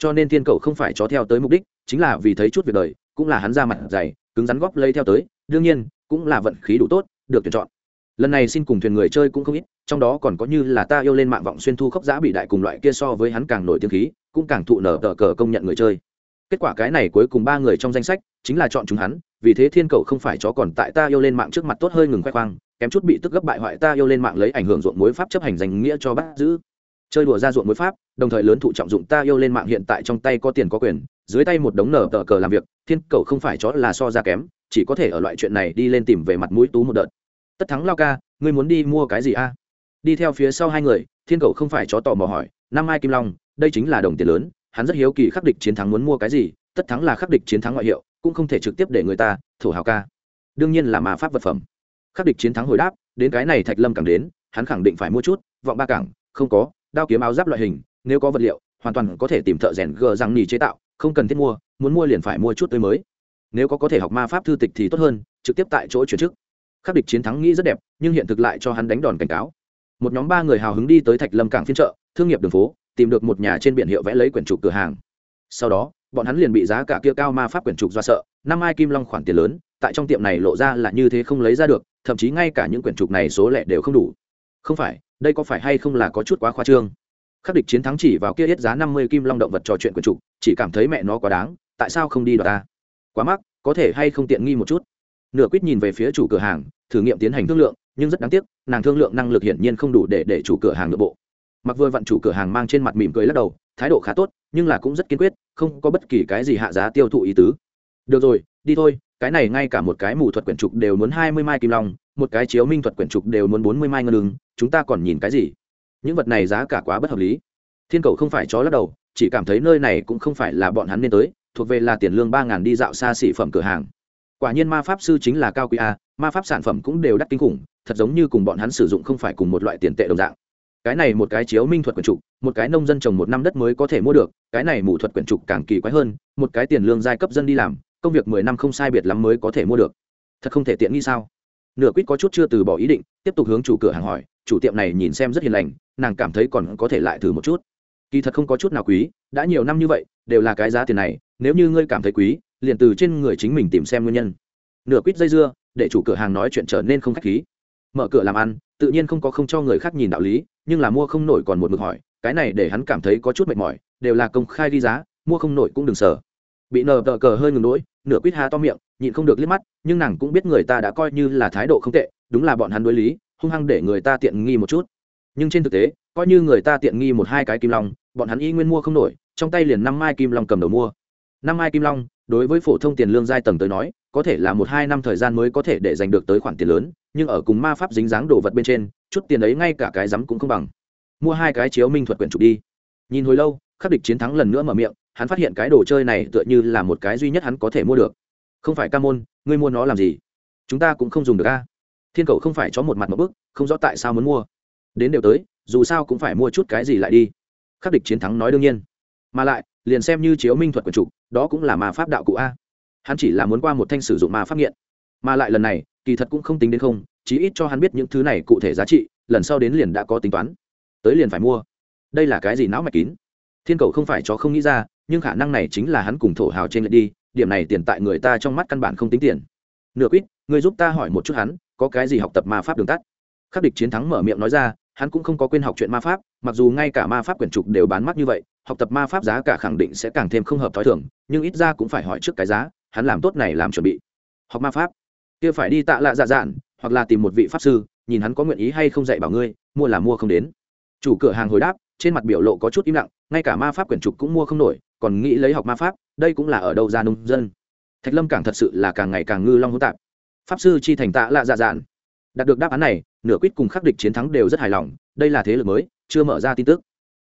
cho nên thiên cầu không phải chó theo tới mục đích, chính là vì thấy chút việc đời, cũng là hắn ra mặt dày, cứng rắn góp lấy theo tới, đương nhiên, cũng là vận khí đủ tốt, được tuyển chọn. Lần này xin cùng thuyền người chơi cũng không ít, trong đó còn có như là ta yêu lên mạng vọng xuyên thu khốc giã bị đại cùng loại kia so với hắn càng nổi tiếng khí, cũng càng thụ nở tờ cờ công nhận người chơi. Kết quả cái này cuối cùng ba người trong danh sách, chính là chọn chúng hắn, vì thế thiên cầu không phải chó còn tại ta yêu lên mạng trước mặt tốt hơi ngừng khoe khoang, kém chút bị tức gấp bại hoại ta yêu lên mạng lấy ảnh hưởng ruộng mối pháp chấp hành danh nghĩa cho bắt giữ chơi đùa ra ruộng mối pháp, đồng thời lớn thụ trọng dụng ta yêu lên mạng hiện tại trong tay có tiền có quyền, dưới tay một đống nở tờ cờ làm việc, thiên cầu không phải chó là so ra kém, chỉ có thể ở loại chuyện này đi lên tìm về mặt mũi tú một đợt. Tất thắng lao ca, ngươi muốn đi mua cái gì a? Đi theo phía sau hai người, thiên cầu không phải chó tò mò hỏi, năm mai kim long, đây chính là đồng tiền lớn, hắn rất hiếu kỳ khắc địch chiến thắng muốn mua cái gì, tất thắng là khắc địch chiến thắng ngoại hiệu, cũng không thể trực tiếp để người ta, thổ hào ca. Đương nhiên là mà pháp vật phẩm. Khắc địch chiến thắng hồi đáp, đến cái này thạch lâm càng đến, hắn khẳng định phải mua chút, vọng ba cảng, không có đao kiếm áo giáp loại hình, nếu có vật liệu, hoàn toàn có thể tìm thợ rèn gờ răng nỉ chế tạo, không cần thiết mua, muốn mua liền phải mua chút tới mới. Nếu có có thể học ma pháp thư tịch thì tốt hơn, trực tiếp tại chỗ chuyển chức. Khắc địch chiến thắng nghĩ rất đẹp, nhưng hiện thực lại cho hắn đánh đòn cảnh cáo. Một nhóm ba người hào hứng đi tới thạch lâm cảng phiên chợ, thương nghiệp đường phố, tìm được một nhà trên biển hiệu vẽ lấy quyển trục cửa hàng. Sau đó, bọn hắn liền bị giá cả kia cao ma pháp quyển trục do sợ, năm ai kim long khoản tiền lớn, tại trong tiệm này lộ ra là như thế không lấy ra được, thậm chí ngay cả những quyển trục này số lẻ đều không đủ. Không phải đây có phải hay không là có chút quá khoa trương? Khắc địch chiến thắng chỉ vào kia hết giá năm mươi kim long động vật trò chuyện quyển trục chỉ cảm thấy mẹ nó quá đáng, tại sao không đi đoạt ta? Quá mắc, có thể hay không tiện nghi một chút? Nửa quýt nhìn về phía chủ cửa hàng, thử nghiệm tiến hành thương lượng, nhưng rất đáng tiếc, nàng thương lượng năng lực hiển nhiên không đủ để để chủ cửa hàng nội bộ. Mặc vừa vặn chủ cửa hàng mang trên mặt mỉm cười lắc đầu, thái độ khá tốt, nhưng là cũng rất kiên quyết, không có bất kỳ cái gì hạ giá tiêu thụ ý tứ. Được rồi, đi thôi, cái này ngay cả một cái mù thuật quyển trục đều muốn hai mươi mai kim long, một cái chiếu minh thuật quyển trục đều muốn bốn mươi mai ngân lưng chúng ta còn nhìn cái gì? Những vật này giá cả quá bất hợp lý. Thiên cầu không phải chó lắc đầu, chỉ cảm thấy nơi này cũng không phải là bọn hắn nên tới, thuộc về là tiền lương ba ngàn đi dạo xa xỉ phẩm cửa hàng. Quả nhiên ma pháp sư chính là cao quý a, ma pháp sản phẩm cũng đều đắt kinh khủng, thật giống như cùng bọn hắn sử dụng không phải cùng một loại tiền tệ đồng dạng. Cái này một cái chiếu minh thuật quyển trục, một cái nông dân trồng một năm đất mới có thể mua được, cái này mù thuật quyển trục càng kỳ quái hơn, một cái tiền lương giai cấp dân đi làm, công việc mười năm không sai biệt lắm mới có thể mua được. Thật không thể tiện nghi sao? Nửa quýt có chút chưa từ bỏ ý định, tiếp tục hướng chủ cửa hàng hỏi chủ tiệm này nhìn xem rất hiền lành, nàng cảm thấy còn có thể lại thử một chút. Kỳ thật không có chút nào quý, đã nhiều năm như vậy, đều là cái giá tiền này, nếu như ngươi cảm thấy quý, liền từ trên người chính mình tìm xem nguyên nhân. Nửa quýt dây dưa, để chủ cửa hàng nói chuyện trở nên không khách khí. Mở cửa làm ăn, tự nhiên không có không cho người khác nhìn đạo lý, nhưng là mua không nổi còn một mực hỏi, cái này để hắn cảm thấy có chút mệt mỏi, đều là công khai ghi giá, mua không nổi cũng đừng sợ. Bị nờ tờ cờ hơi ngừng nỗi nửa quýt hà to miệng, nhịn không được liếc mắt, nhưng nàng cũng biết người ta đã coi như là thái độ không tệ, đúng là bọn hắn đối lý hung hăng để người ta tiện nghi một chút. Nhưng trên thực tế, coi như người ta tiện nghi một hai cái kim long, bọn hắn y nguyên mua không nổi, trong tay liền năm mai kim long cầm đầu mua. Năm mai kim long, đối với phổ thông tiền lương giai tầng tới nói, có thể là một hai năm thời gian mới có thể để giành được tới khoản tiền lớn, nhưng ở cùng ma pháp dính dáng đồ vật bên trên, chút tiền ấy ngay cả cái rắm cũng không bằng. Mua hai cái chiếu minh thuật quyển trục đi. Nhìn hồi lâu, khắc địch chiến thắng lần nữa mở miệng, hắn phát hiện cái đồ chơi này tựa như là một cái duy nhất hắn có thể mua được. Không phải ca môn, ngươi mua nó làm gì? Chúng ta cũng không dùng được a thiên cầu không phải cho một mặt một bức không rõ tại sao muốn mua. Đến đều tới, dù sao cũng phải mua chút cái gì lại đi. Khắc địch chiến thắng nói đương nhiên. Mà lại, liền xem như chiếu minh thuật quần trục đó cũng là ma pháp đạo cụ a. Hắn chỉ là muốn qua một thanh sử dụng ma pháp nghiện. Mà lại lần này, kỳ thật cũng không tính đến không, chí ít cho hắn biết những thứ này cụ thể giá trị, lần sau đến liền đã có tính toán. Tới liền phải mua. Đây là cái gì não mạch kín? Thiên cầu không phải cho không nghĩ ra, nhưng khả năng này chính là hắn cùng thổ hào trên lệ đi, điểm này tiền tại người ta trong mắt căn bản không tính tiền. Nửa quýt, người giúp ta hỏi một chút hắn có cái gì học tập ma pháp đường tắt. Khắc địch chiến thắng mở miệng nói ra, hắn cũng không có quên học chuyện ma pháp, mặc dù ngay cả ma pháp quyển trục đều bán mắc như vậy, học tập ma pháp giá cả khẳng định sẽ càng thêm không hợp t h ó i thưởng nhưng ít ra cũng phải hỏi trước cái giá, hắn làm tốt này làm chuẩn bị. Học ma pháp. Kia phải đi tạ lạ dạ dạn, hoặc là tìm một vị pháp sư, nhìn hắn có nguyện ý hay không dạy bảo ngươi, mua là mua không đến. Chủ cửa hàng hồi đáp, trên mặt biểu lộ có chút im lặng, ngay cả ma pháp quyển trục cũng mua không nổi, còn nghĩ lấy học ma pháp, đây cũng là ở đâu ra nông dân. Thạch lâm càng thật sự là càng ngày càng ngư long hỗn tạp pháp sư chi thành tạ lạ dạ dạn. Đạt được đáp án này, nửa quýt cùng khắc địch chiến thắng đều rất hài lòng, đây là thế lực mới, chưa mở ra tin tức.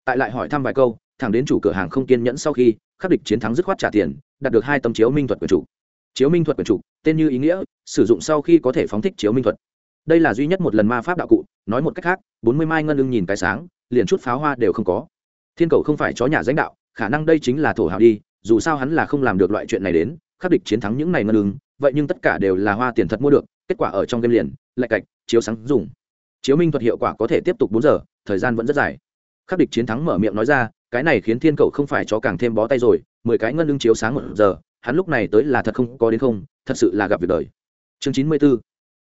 Tại lại hỏi thăm vài câu, thẳng đến chủ cửa hàng không kiên nhẫn sau khi, khắc địch chiến thắng dứt khoát trả tiền, đạt được hai tấm chiếu minh thuật quyền chủ. Chiếu minh thuật quyền chủ, tên như ý nghĩa, sử dụng sau khi có thể phóng thích chiếu minh thuật. Đây là duy nhất một lần ma pháp đạo cụ, nói một cách khác, bốn mươi mai ngân ưng nhìn cái sáng, liền chút pháo hoa đều không có. Thiên cầu không phải chó nhà danh đạo, khả năng đây chính là thổ hào đi, dù sao hắn là không làm được loại chuyện này đến, khắc địch chiến thắng những này ngân ưng vậy nhưng tất cả đều là hoa tiền thật mua được, kết quả ở trong game liền, lạch cạch, chiếu sáng dùng. Chiếu minh thuật hiệu quả có thể tiếp tục bốn giờ, thời gian vẫn rất dài. Khắc địch chiến thắng mở miệng nói ra, cái này khiến thiên cậu không phải cho càng thêm bó tay rồi, mười cái ngân lưng chiếu sáng một giờ, hắn lúc này tới là thật không có đến không, thật sự là gặp việc đời. Chương chín mươi b ố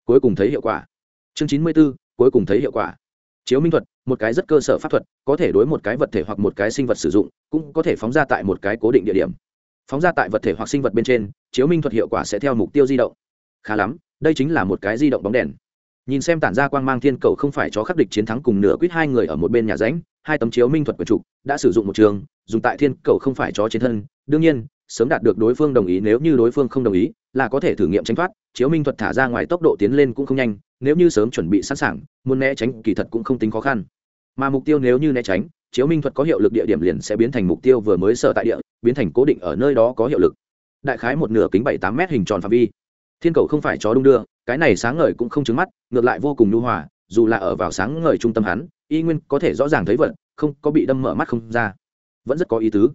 cuối cùng thấy hiệu quả. Chương chín mươi b ố cuối cùng thấy hiệu quả. Chiếu minh thuật, một cái rất cơ sở pháp thuật, có thể đối một cái vật thể hoặc một cái sinh vật sử dụng, cũng có thể phóng ra tại một cái cố định địa điểm phóng ra tại vật thể hoặc sinh vật bên trên, chiếu minh thuật hiệu quả sẽ theo mục tiêu di động. Khá lắm, đây chính là một cái di động bóng đèn. Nhìn xem tản ra quang mang thiên cầu không phải cho khắc địch chiến thắng cùng nửa quýt hai người ở một bên nhà ránh hai tấm chiếu minh thuật của trục đã sử dụng một trường, dùng tại thiên cầu không phải cho chiến thân. Đương nhiên, sớm đạt được đối phương đồng ý, nếu như đối phương không đồng ý, là có thể thử nghiệm tránh thoát, chiếu minh thuật thả ra ngoài tốc độ tiến lên cũng không nhanh, nếu như sớm chuẩn bị sẵn sàng, muốn né tránh kỳ thật cũng không tính khó khăn. Mà mục tiêu nếu như né tránh, chiếu minh thuật có hiệu lực địa điểm liền sẽ biến thành mục tiêu vừa mới sở tại địa biến thành cố định ở nơi đó có hiệu lực. Đại khái một nửa kính bảy tám m hình tròn phạm vi. Thiên cầu không phải chó đung đưa, cái này sáng ngời cũng không trứng mắt, ngược lại vô cùng nhu hòa, dù là ở vào sáng ngời trung tâm hắn, y nguyên có thể rõ ràng thấy vật không có bị đâm mở mắt không ra. Vẫn rất có ý tứ.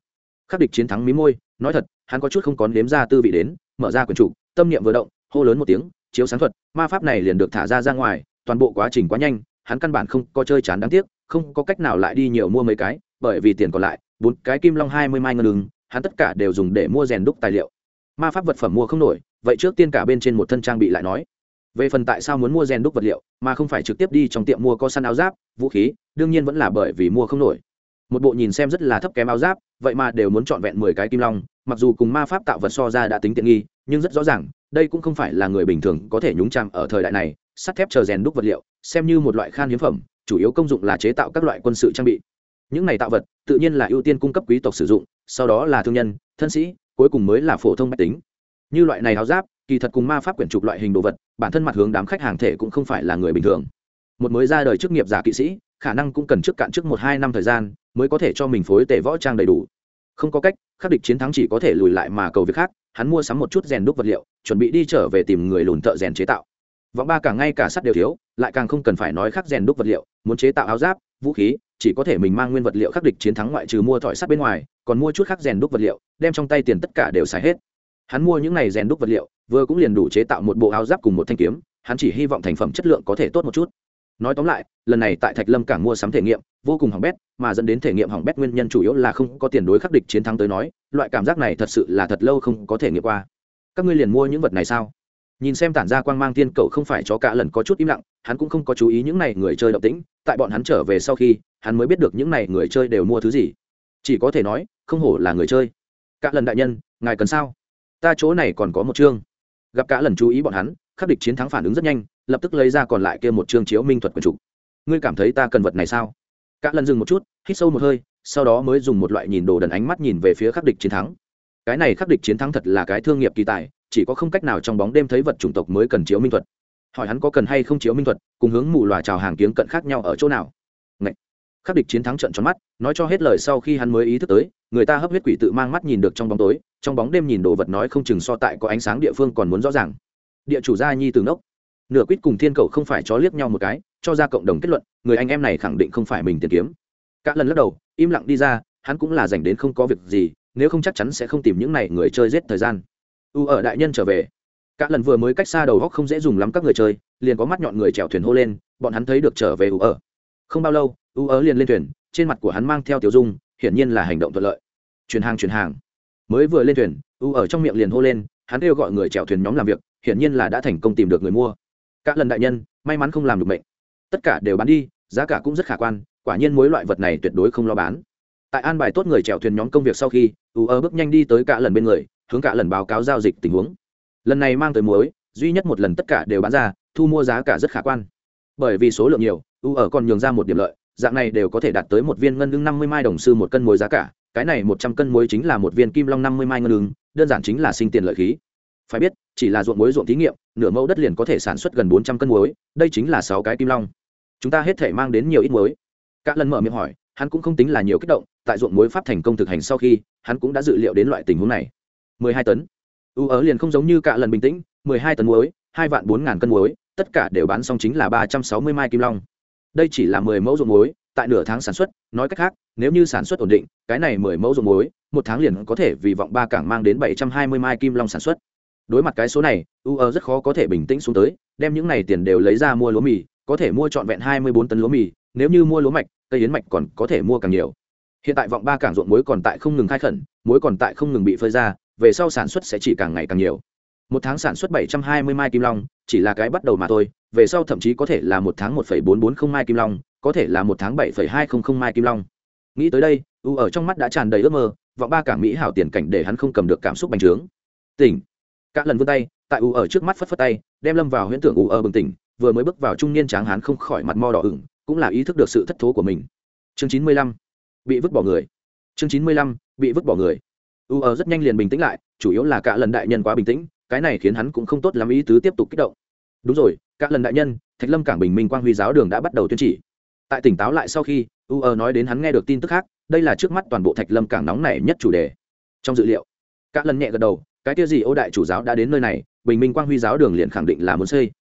Khắc địch chiến thắng mí môi, nói thật, hắn có chút không còn nếm ra tư vị đến, mở ra quyển trục tâm niệm vừa động, hô lớn một tiếng, chiếu sáng thuật, ma pháp này liền được thả ra ra ngoài, toàn bộ quá trình quá nhanh, hắn căn bản không có chơi chán đáng tiếc, không có cách nào lại đi nhiều mua mấy cái, bởi vì tiền còn lại, bốn cái kim long hai mươi mai ngân đường hắn tất cả đều dùng để mua rèn đúc tài liệu. Ma pháp vật phẩm mua không nổi, vậy trước tiên cả bên trên một thân trang bị lại nói. Về phần tại sao muốn mua rèn đúc vật liệu, mà không phải trực tiếp đi trong tiệm mua có săn áo giáp, vũ khí, đương nhiên vẫn là bởi vì mua không nổi. Một bộ nhìn xem rất là thấp kém áo giáp, vậy mà đều muốn trọn vẹn mười cái kim long, mặc dù cùng ma pháp tạo vật so ra đã tính tiện nghi, nhưng rất rõ ràng, đây cũng không phải là người bình thường có thể nhúng chạm ở thời đại này, sắt thép chờ rèn đúc vật liệu, xem như một loại khan hiếm phẩm, chủ yếu công dụng là chế tạo các loại quân sự trang bị. Những này tạo vật, tự nhiên là ưu tiên cung cấp quý tộc sử dụng sau đó là thương nhân, thân sĩ, cuối cùng mới là phổ thông mách tính. Như loại này áo giáp, kỳ thật cùng ma pháp quyển trục loại hình đồ vật, bản thân mặt hướng đám khách hàng thể cũng không phải là người bình thường. Một mới ra đời chức nghiệp giả kỵ sĩ, khả năng cũng cần trước cạn trước một hai năm thời gian mới có thể cho mình phối tể võ trang đầy đủ. Không có cách, khắc địch chiến thắng chỉ có thể lùi lại mà cầu việc khác, hắn mua sắm một chút rèn đúc vật liệu, chuẩn bị đi trở về tìm người lùn thợ rèn chế tạo. Vọng ba cả ngay cả sắt đều thiếu, lại càng không cần phải nói khắc rèn đúc vật liệu, muốn chế tạo áo giáp, vũ khí chỉ có thể mình mang nguyên vật liệu khắc địch chiến thắng ngoại trừ mua thỏi sắt bên ngoài, còn mua chút khắc rèn đúc vật liệu, đem trong tay tiền tất cả đều xài hết. Hắn mua những này rèn đúc vật liệu, vừa cũng liền đủ chế tạo một bộ áo giáp cùng một thanh kiếm, hắn chỉ hy vọng thành phẩm chất lượng có thể tốt một chút. Nói tóm lại, lần này tại thạch lâm cảng mua sắm thể nghiệm, vô cùng hỏng bét, mà dẫn đến thể nghiệm hỏng bét nguyên nhân chủ yếu là không có tiền đối khắc địch chiến thắng tới nói, loại cảm giác này thật sự là thật lâu không có thể nghiệm qua. Các ngươi liền mua những vật này sao? Nhìn xem tản ra quang mang tiên cậu không phải cho cả lần có chút im lặng, hắn cũng không có chú ý những này người chơi động tĩnh, tại bọn hắn trở về sau khi, hắn mới biết được những này người chơi đều mua thứ gì. Chỉ có thể nói, không hổ là người chơi. Cả lần đại nhân, ngài cần sao? Ta chỗ này còn có một chương. Gặp cả lần chú ý bọn hắn, khắc địch chiến thắng phản ứng rất nhanh, lập tức lấy ra còn lại kia một chương chiếu minh thuật quần chủ. Ngươi cảm thấy ta cần vật này sao? Cả lần dừng một chút, hít sâu một hơi, sau đó mới dùng một loại nhìn đồ đần ánh mắt nhìn về phía khắc địch chiến thắng. Cái này khắc địch chiến thắng thật là cái thương nghiệp kỳ tài chỉ có không cách nào trong bóng đêm thấy vật chủng tộc mới cần chiếu minh thuật. Hỏi hắn có cần hay không chiếu minh thuật, cùng hướng mù loà chào hàng kiếng cận khác nhau ở chỗ nào. Ngậy! khắc địch chiến thắng trận tròn mắt, nói cho hết lời sau khi hắn mới ý thức tới, người ta hấp huyết quỷ tự mang mắt nhìn được trong bóng tối, trong bóng đêm nhìn đồ vật nói không chừng so tại có ánh sáng địa phương còn muốn rõ ràng. Địa chủ gia nhi từ ngốc. Nửa quýt cùng thiên cầu không phải chó liếc nhau một cái, cho ra cộng đồng kết luận, người anh em này khẳng định không phải mình tìm kiếm. Cả lần lắc đầu, im lặng đi ra, hắn cũng là dành đến không có việc gì, nếu không chắc chắn sẽ không tìm những này người chơi giết thời gian u ở đại nhân trở về. Cả lần vừa mới cách xa đầu góc không dễ dùng lắm các người chơi, liền có mắt nhọn người chèo thuyền hô lên, bọn hắn thấy được trở về u ở. Không bao lâu, u ở liền lên thuyền, trên mặt của hắn mang theo tiểu dung, hiển nhiên là hành động thuận lợi. Chuyển hàng chuyển hàng. Mới vừa lên thuyền, u ở trong miệng liền hô lên, hắn kêu gọi người chèo thuyền nhóm làm việc, hiển nhiên là đã thành công tìm được người mua. Cả lần đại nhân, may mắn không làm được mệnh. Tất cả đều bán đi, giá cả cũng rất khả quan, quả nhiên mối loại vật này tuyệt đối không lo bán. Tại an bài tốt người chèo thuyền nhóm công việc sau khi, u ở bước nhanh đi tới cả lần bên người hướng cả lần báo cáo giao dịch tình huống. Lần này mang tới muối, duy nhất một lần tất cả đều bán ra, thu mua giá cả rất khả quan. Bởi vì số lượng nhiều, u ở còn nhường ra một điểm lợi, dạng này đều có thể đạt tới một viên ngân lương năm mươi mai đồng sư một cân muối giá cả, cái này một trăm cân muối chính là một viên kim long năm mươi mai ngân lương đơn giản chính là sinh tiền lợi khí. Phải biết, chỉ là ruộng muối ruộng thí nghiệm, nửa mẫu đất liền có thể sản xuất gần bốn trăm cân muối, đây chính là sáu cái kim long. Chúng ta hết thể mang đến nhiều ít muối. Cả lần mở miệng hỏi, hắn cũng không tính là nhiều kích động, tại ruộng muối pháp thành công thực hành sau khi, hắn cũng đã dự liệu đến loại tình huống này mười hai tấn. U ớ liền không giống như cả lần bình tĩnh, mười hai tấn muối, hai vạn bốn ngàn cân muối, tất cả đều bán xong chính là ba trăm sáu mươi mai kim long. Đây chỉ là mười mẫu ruộng muối, tại nửa tháng sản xuất, nói cách khác, nếu như sản xuất ổn định, cái này mười mẫu ruộng muối, một tháng liền có thể vì vọng ba cảng mang đến bảy trăm hai mươi mai kim long sản xuất. Đối mặt cái số này, u ớ rất khó có thể bình tĩnh xuống tới, đem những này tiền đều lấy ra mua lúa mì, có thể mua trọn vẹn hai mươi bốn tấn lúa mì, nếu như mua lúa mạch, cây yến mạch còn có thể mua càng nhiều. Hiện tại vọng ba cảng ruộng muối còn tại không ngừng khai khẩn, muối còn tại không ngừng bị phơi ra về sau sản xuất sẽ chỉ càng ngày càng nhiều. Một tháng sản xuất 720 mai kim long chỉ là cái bắt đầu mà thôi về sau thậm chí có thể là một tháng 1,440 mai kim long có thể là một tháng 7,200 mai kim long. Nghĩ tới đây u ở trong mắt đã tràn đầy ước mơ vọng ba cảng mỹ hảo tiền cảnh để hắn không cầm được cảm xúc bành trướng. Tỉnh. Cả lần vươn tay tại u ở trước mắt phất phất tay đem lâm vào huyễn tưởng u ở bừng tỉnh vừa mới bước vào trung niên tráng hán không khỏi mặt mo đỏ ửng cũng là ý thức được sự thất thố của mình. Chương 95 bị vứt bỏ người. Chương 95 bị vứt bỏ người u ở rất nhanh liền bình tĩnh lại, chủ yếu là cả lần đại nhân quá bình tĩnh, cái này khiến hắn cũng không tốt lắm ý tứ tiếp tục kích động. Đúng rồi, cả lần đại nhân, thạch lâm cảng bình minh quang huy giáo đường đã bắt đầu tuyên chỉ. Tại tỉnh táo lại sau khi, u ở nói đến hắn nghe được tin tức khác, đây là trước mắt toàn bộ thạch lâm cảng nóng này nhất chủ đề. Trong dự liệu, cả lần nhẹ gật đầu, cái kia gì ô đại chủ giáo đã đến nơi này, bình minh quang huy giáo đường liền khẳng định là muốn xây.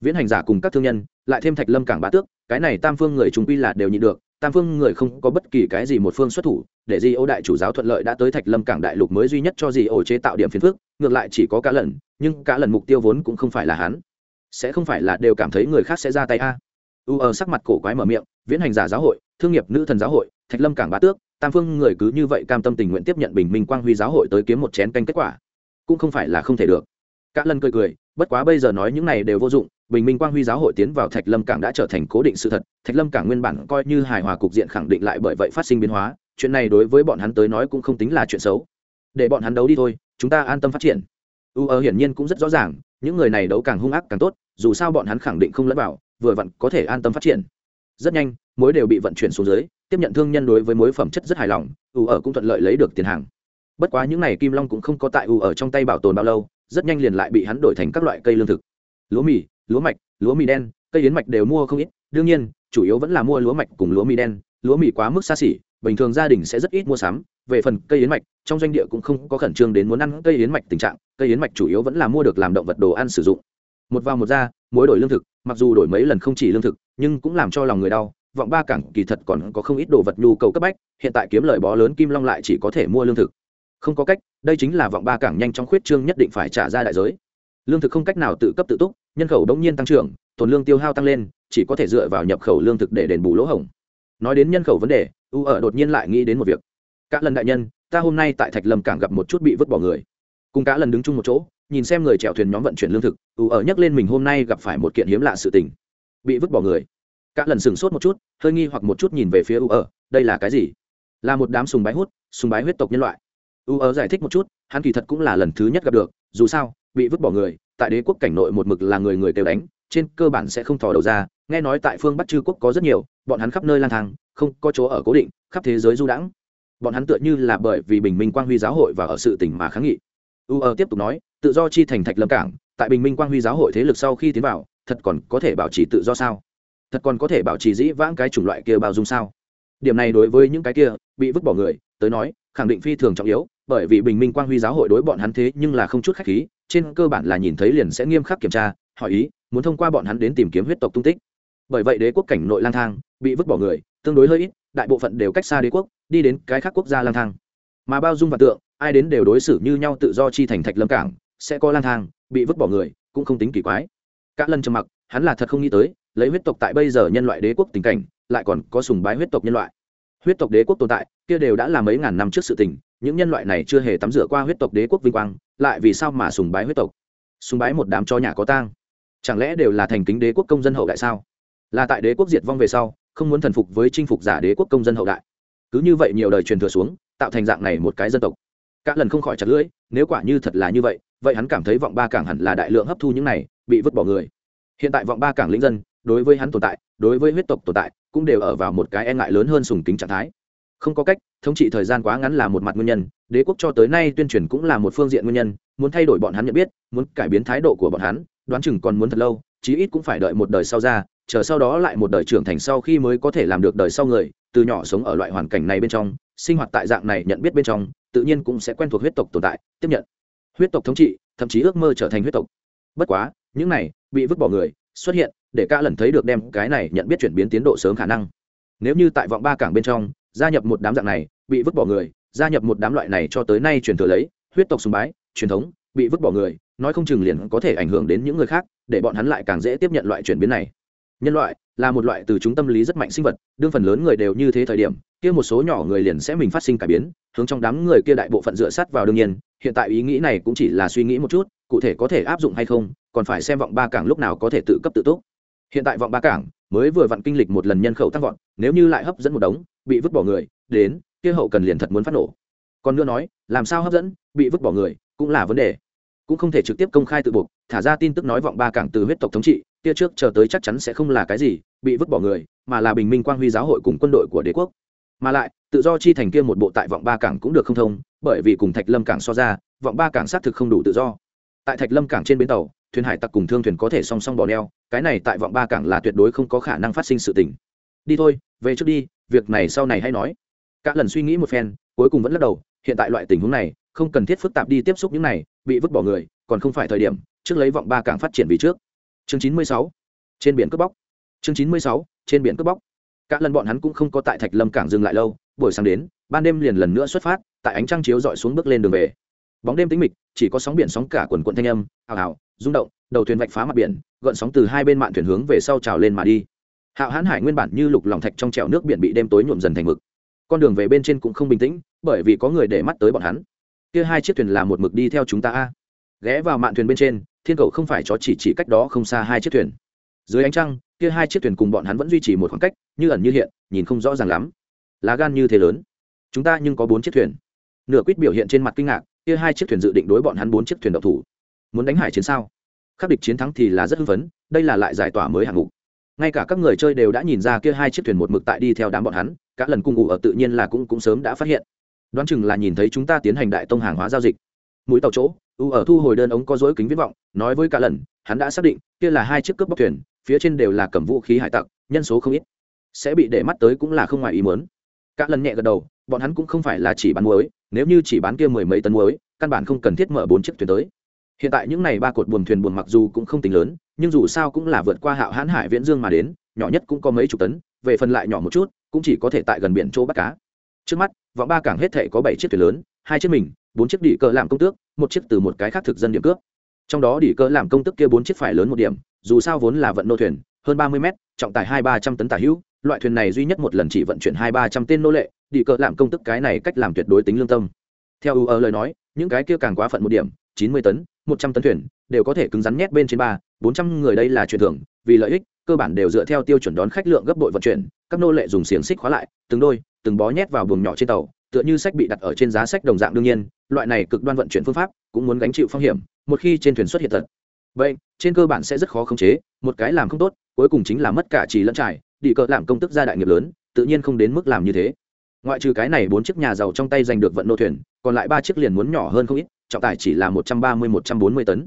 Viễn hành giả cùng các thương nhân, lại thêm thạch lâm cảng bá tước, cái này tam phương người chúng quy là đều nhịn được tam phương người không có bất kỳ cái gì một phương xuất thủ, để di ô đại chủ giáo thuận lợi đã tới thạch lâm cảng đại lục mới duy nhất cho di ô chế tạo điểm phiền phước ngược lại chỉ có cả lần, nhưng cả lần mục tiêu vốn cũng không phải là hắn. Sẽ không phải là đều cảm thấy người khác sẽ ra tay a. U ở sắc mặt cổ quái mở miệng, viễn hành giả giáo hội, thương nghiệp nữ thần giáo hội, thạch lâm cảng bá tước, tam phương người cứ như vậy cam tâm tình nguyện tiếp nhận bình minh quang huy giáo hội tới kiếm một chén canh kết quả. Cũng không phải là không thể được. Cả lần cười cười, bất quá bây giờ nói những này đều vô dụng bình minh quang huy giáo hội tiến vào thạch lâm cảng đã trở thành cố định sự thật thạch lâm cảng nguyên bản coi như hài hòa cục diện khẳng định lại bởi vậy phát sinh biến hóa chuyện này đối với bọn hắn tới nói cũng không tính là chuyện xấu để bọn hắn đấu đi thôi chúng ta an tâm phát triển u ở hiển nhiên cũng rất rõ ràng những người này đấu càng hung ác càng tốt dù sao bọn hắn khẳng định không lẫn vào vừa vặn có thể an tâm phát triển rất nhanh mối đều bị vận chuyển xuống dưới tiếp nhận thương nhân đối với mối phẩm chất rất hài lòng u ở cũng thuận lợi lấy được tiền hàng bất quá những n à y kim long cũng không có tại u ở trong tay bảo tồn bao lâu rất nhanh liền lại bị hắn đổi thành các loại cây lương thực lúa mì lúa mạch, lúa mì đen, cây yến mạch đều mua không ít. Đương nhiên, chủ yếu vẫn là mua lúa mạch cùng lúa mì đen. Lúa mì quá mức xa xỉ, bình thường gia đình sẽ rất ít mua sắm. Về phần cây yến mạch, trong doanh địa cũng không có khẩn trương đến muốn ăn cây yến mạch tình trạng. Cây yến mạch chủ yếu vẫn là mua được làm động vật đồ ăn sử dụng. Một vào một ra mỗi đổi lương thực. Mặc dù đổi mấy lần không chỉ lương thực, nhưng cũng làm cho lòng người đau. Vọng ba cảng kỳ thật còn có không ít đồ vật nhu cầu cấp bách. Hiện tại kiếm lời bó lớn kim long lại chỉ có thể mua lương thực. Không có cách, đây chính là vọng ba cảng nhanh chóng khuyết trương nhất định phải trả ra đại giới. Lương thực không cách nào tự cấp tự túc nhân khẩu đông nhiên tăng trưởng tồn lương tiêu hao tăng lên, chỉ có thể dựa vào nhập khẩu lương thực để đền bù lỗ hổng. Nói đến nhân khẩu vấn đề, u ở đột nhiên lại nghĩ đến một việc. Cả lần đại nhân, ta hôm nay tại thạch lâm cảng gặp một chút bị vứt bỏ người. Cùng cả lần đứng chung một chỗ, nhìn xem người chèo thuyền nhóm vận chuyển lương thực, u ở nhắc lên mình hôm nay gặp phải một kiện hiếm lạ sự tình. Bị vứt bỏ người. Cả lần sừng sốt một chút, hơi nghi hoặc một chút nhìn về phía u ở, đây là cái gì? Là một đám sùng bái hút, sùng bái huyết tộc nhân loại. U ở giải thích một chút, hắn kỳ thật cũng là lần thứ nhất gặp được, dù sao, bị vứt bỏ người tại đế quốc cảnh nội một mực là người người kêu đánh, trên cơ bản sẽ không thò đầu ra. Nghe nói tại phương bắc chư quốc có rất nhiều, bọn hắn khắp nơi lang thang, không có chỗ ở cố định, khắp thế giới du đãng. Bọn hắn tựa như là bởi vì bình minh quang huy giáo hội và ở sự tỉnh mà kháng nghị. U ờ tiếp tục nói, tự do chi thành thạch lâm cảng, tại bình minh quang huy giáo hội thế lực sau khi tiến vào, thật còn có thể bảo trì tự do sao? Thật còn có thể bảo trì dĩ vãng cái chủng loại kia bao dung sao? Điểm này đối với những cái kia, bị vứt bỏ người, tới nói, khẳng định phi thường trọng yếu, bởi vì bình minh quang huy giáo hội đối bọn hắn thế nhưng là không chút khách khí trên cơ bản là nhìn thấy liền sẽ nghiêm khắc kiểm tra, hỏi ý, muốn thông qua bọn hắn đến tìm kiếm huyết tộc tung tích. Bởi vậy đế quốc cảnh nội lang thang, bị vứt bỏ người, tương đối hơi ít, đại bộ phận đều cách xa đế quốc, đi đến cái khác quốc gia lang thang. Mà bao dung và tượng, ai đến đều đối xử như nhau tự do chi thành thạch lâm cảng, sẽ có lang thang, bị vứt bỏ người, cũng không tính kỳ quái. Các lần trầm mặc, hắn là thật không nghĩ tới, lấy huyết tộc tại bây giờ nhân loại đế quốc tình cảnh, lại còn có sùng bái huyết tộc nhân loại. Huyết tộc đế quốc tồn tại, kia đều đã là mấy ngàn năm trước sự tình, những nhân loại này chưa hề tắm rửa qua huyết tộc đế quốc vinh quang lại vì sao mà sùng bái huyết tộc? Sùng bái một đám cho nhà có tang. Chẳng lẽ đều là thành kính đế quốc công dân hậu đại sao? Là tại đế quốc diệt vong về sau, không muốn thần phục với chinh phục giả đế quốc công dân hậu đại. Cứ như vậy nhiều đời truyền thừa xuống, tạo thành dạng này một cái dân tộc. Cả lần không khỏi chặt lưỡi, nếu quả như thật là như vậy vậy hắn cảm thấy vọng ba cảng hẳn là đại lượng hấp thu những này, bị vứt bỏ người. Hiện tại vọng ba cảng lĩnh dân, đối với hắn tồn tại, đối với huyết tộc tồn tại, cũng đều ở vào một cái e ngại lớn hơn sùng kính trạng thái không có cách, thống trị thời gian quá ngắn là một mặt nguyên nhân, đế quốc cho tới nay tuyên truyền cũng là một phương diện nguyên nhân, muốn thay đổi bọn hắn nhận biết, muốn cải biến thái độ của bọn hắn, đoán chừng còn muốn thật lâu, chí ít cũng phải đợi một đời sau ra, chờ sau đó lại một đời trưởng thành sau khi mới có thể làm được đời sau người, từ nhỏ sống ở loại hoàn cảnh này bên trong, sinh hoạt tại dạng này nhận biết bên trong, tự nhiên cũng sẽ quen thuộc huyết tộc tồn tại, tiếp nhận. Huyết tộc thống trị, thậm chí ước mơ trở thành huyết tộc. Bất quá, những này bị vứt bỏ người, xuất hiện, để ca lần thấy được đem cái này nhận biết chuyển biến tiến độ sớm khả năng. Nếu như tại vọng ba cảng bên trong gia nhập một đám dạng này, bị vứt bỏ người, gia nhập một đám loại này cho tới nay truyền thừa lấy, huyết tộc sùng bái, truyền thống, bị vứt bỏ người, nói không chừng liền có thể ảnh hưởng đến những người khác, để bọn hắn lại càng dễ tiếp nhận loại chuyển biến này. Nhân loại là một loại từ chúng tâm lý rất mạnh sinh vật, đương phần lớn người đều như thế thời điểm, kia một số nhỏ người liền sẽ mình phát sinh cải biến, hướng trong đám người kia đại bộ phận dựa sát vào đương nhiên, hiện tại ý nghĩ này cũng chỉ là suy nghĩ một chút, cụ thể có thể áp dụng hay không, còn phải xem vọng ba cảng lúc nào có thể tự cấp tự túc. Hiện tại vọng ba cảng mới vừa vặn kinh lịch một lần nhân khẩu tăng vọt, nếu như lại hấp dẫn một đống bị vứt bỏ người, đến, kia hậu cần liền thật muốn phát nổ. Còn nữa nói, làm sao hấp dẫn, bị vứt bỏ người, cũng là vấn đề. Cũng không thể trực tiếp công khai tự buộc, thả ra tin tức nói vọng ba cảng từ huyết tộc thống trị, kia trước chờ tới chắc chắn sẽ không là cái gì, bị vứt bỏ người, mà là bình minh quang huy giáo hội cùng quân đội của đế quốc. Mà lại, tự do chi thành kia một bộ tại vọng ba cảng cũng được không thông, bởi vì cùng thạch lâm cảng so ra, vọng ba cảng xác thực không đủ tự do. Tại thạch lâm cảng trên bến tàu, thuyền hải tặc cùng thương thuyền có thể song song bỏ neo, cái này tại vọng ba cảng là tuyệt đối không có khả năng phát sinh sự tình. Đi thôi, về trước đi việc này sau này hay nói. Cả lần suy nghĩ một phen, cuối cùng vẫn lắc đầu, hiện tại loại tình huống này, không cần thiết phức tạp đi tiếp xúc những này, bị vứt bỏ người, còn không phải thời điểm, trước lấy vọng ba càng phát triển vì trước. Chương chín mươi sáu, trên biển cướp bóc. Chương chín mươi sáu, trên biển cướp bóc. Các lần bọn hắn cũng không có tại thạch lâm cảng dừng lại lâu, buổi sáng đến, ban đêm liền lần nữa xuất phát, tại ánh trăng chiếu dọi xuống bước lên đường về. Bóng đêm tĩnh mịch, chỉ có sóng biển sóng cả quần quận thanh âm hào hào rung động, đầu thuyền vạch phá mặt biển, gợn sóng từ hai bên mạn thuyền hướng về sau trào lên mà đi hạo hãn hải nguyên bản như lục lòng thạch trong trèo nước biển bị đêm tối nhuộm dần thành mực. Con đường về bên trên cũng không bình tĩnh, bởi vì có người để mắt tới bọn hắn. Kia hai chiếc thuyền là một mực đi theo chúng ta a. Ghé vào mạn thuyền bên trên, thiên cầu không phải chó chỉ chỉ cách đó không xa hai chiếc thuyền. Dưới ánh trăng, kia hai chiếc thuyền cùng bọn hắn vẫn duy trì một khoảng cách, như ẩn như hiện, nhìn không rõ ràng lắm. Lá gan như thế lớn. Chúng ta nhưng có bốn chiếc thuyền. Nửa quýt biểu hiện trên mặt kinh ngạc, kia hai chiếc thuyền dự định đối bọn hắn bốn chiếc thuyền độc thủ. Muốn đánh hải chiến sao? Khắc địch chiến thắng thì là rất hưng phấn, đây là lại giải tỏa mới hạng mục ngay cả các người chơi đều đã nhìn ra kia hai chiếc thuyền một mực tại đi theo đám bọn hắn các lần cung ngủ ở tự nhiên là cũng cũng sớm đã phát hiện. Đoán chừng là nhìn thấy chúng ta tiến hành đại tông hàng hóa giao dịch. Mũi tàu chỗ, u ở thu hồi đơn ống có dối kính viễn vọng, nói với cả lần, hắn đã xác định, kia là hai chiếc cướp bóc thuyền, phía trên đều là cầm vũ khí hải tặc, nhân số không ít. Sẽ bị để mắt tới cũng là không ngoài ý muốn. Cả lần nhẹ gật đầu, bọn hắn cũng không phải là chỉ bán muối, nếu như chỉ bán kia mười mấy tấn muối, căn bản không cần thiết mở bốn chiếc thuyền tới. Hiện tại những này ba cột buồm thuyền buồm mặc dù cũng không tính lớn nhưng dù sao cũng là vượt qua hạo hãn hải viễn dương mà đến, nhỏ nhất cũng có mấy chục tấn, về phần lại nhỏ một chút, cũng chỉ có thể tại gần biển chỗ bắt cá. Trước mắt, vọng ba cảng hết thể có bảy chiếc thuyền lớn, hai chiếc mình, bốn chiếc đỉ cơ làm công tước, một chiếc từ một cái khác thực dân điểm cướp. Trong đó đỉ cơ làm công tước kia bốn chiếc phải lớn một điểm, dù sao vốn là vận nô thuyền, hơn ba mươi mét, trọng tải hai ba trăm tấn tả hữu, loại thuyền này duy nhất một lần chỉ vận chuyển hai ba trăm tên nô lệ đi cờ làm công tức cái này cách làm tuyệt đối tính lương tâm. Theo ưu lời nói, những cái kia càng quá phận một điểm, chín mươi tấn, một trăm tấn thuyền, đều có thể cứng rắn nhét bên trên ba bốn trăm người đây là chuyện thường, vì lợi ích cơ bản đều dựa theo tiêu chuẩn đón khách lượng gấp bội vận chuyển các nô lệ dùng xiềng xích khóa lại từng đôi từng bó nhét vào buồng nhỏ trên tàu tựa như sách bị đặt ở trên giá sách đồng dạng đương nhiên loại này cực đoan vận chuyển phương pháp cũng muốn gánh chịu phong hiểm một khi trên thuyền xuất hiện tật. Vậy trên cơ bản sẽ rất khó khống chế một cái làm không tốt cuối cùng chính là mất cả trì lẫn trải đi cỡ làm công tức gia đại nghiệp lớn tự nhiên không đến mức làm như thế. Ngoại trừ cái này bốn chiếc nhà giàu trong tay giành được vận nô thuyền còn lại ba chiếc liền muốn nhỏ hơn không ít trọng tải chỉ là một trăm ba mươi một trăm bốn mươi tấn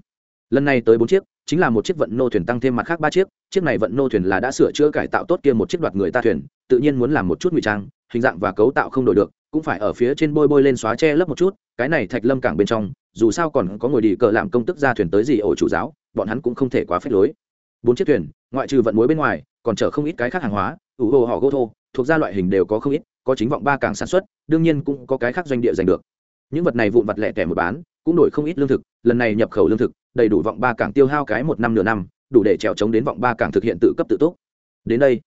lần này tới bốn chiếc, chính là một chiếc vận nô thuyền tăng thêm mặt khác ba chiếc. Chiếc này vận nô thuyền là đã sửa chữa cải tạo tốt kia một chiếc đoạt người ta thuyền, tự nhiên muốn làm một chút ngụy trang, hình dạng và cấu tạo không đổi được, cũng phải ở phía trên bôi bôi lên xóa che lấp một chút, cái này thạch lâm cảng bên trong, dù sao còn có ngồi đi cờ làm công tức ra thuyền tới gì ổ chủ giáo, bọn hắn cũng không thể quá phép lối. Bốn chiếc thuyền, ngoại trừ vận muối bên ngoài, còn chở không ít cái khác hàng hóa, ủ hồ họ gô thô, thuộc ra loại hình đều có không ít, có chính vọng ba cảng sản xuất, đương nhiên cũng có cái khác doanh địa giành được. Những vật này vụn vặt lẻ tẻ một bán, cũng đổi không ít lương thực, lần này nhập khẩu lương thực đầy đủ vọng ba cảng tiêu hao cái một năm nửa năm, đủ để trèo chống đến vọng ba cảng thực hiện tự cấp tự túc. Đến đây,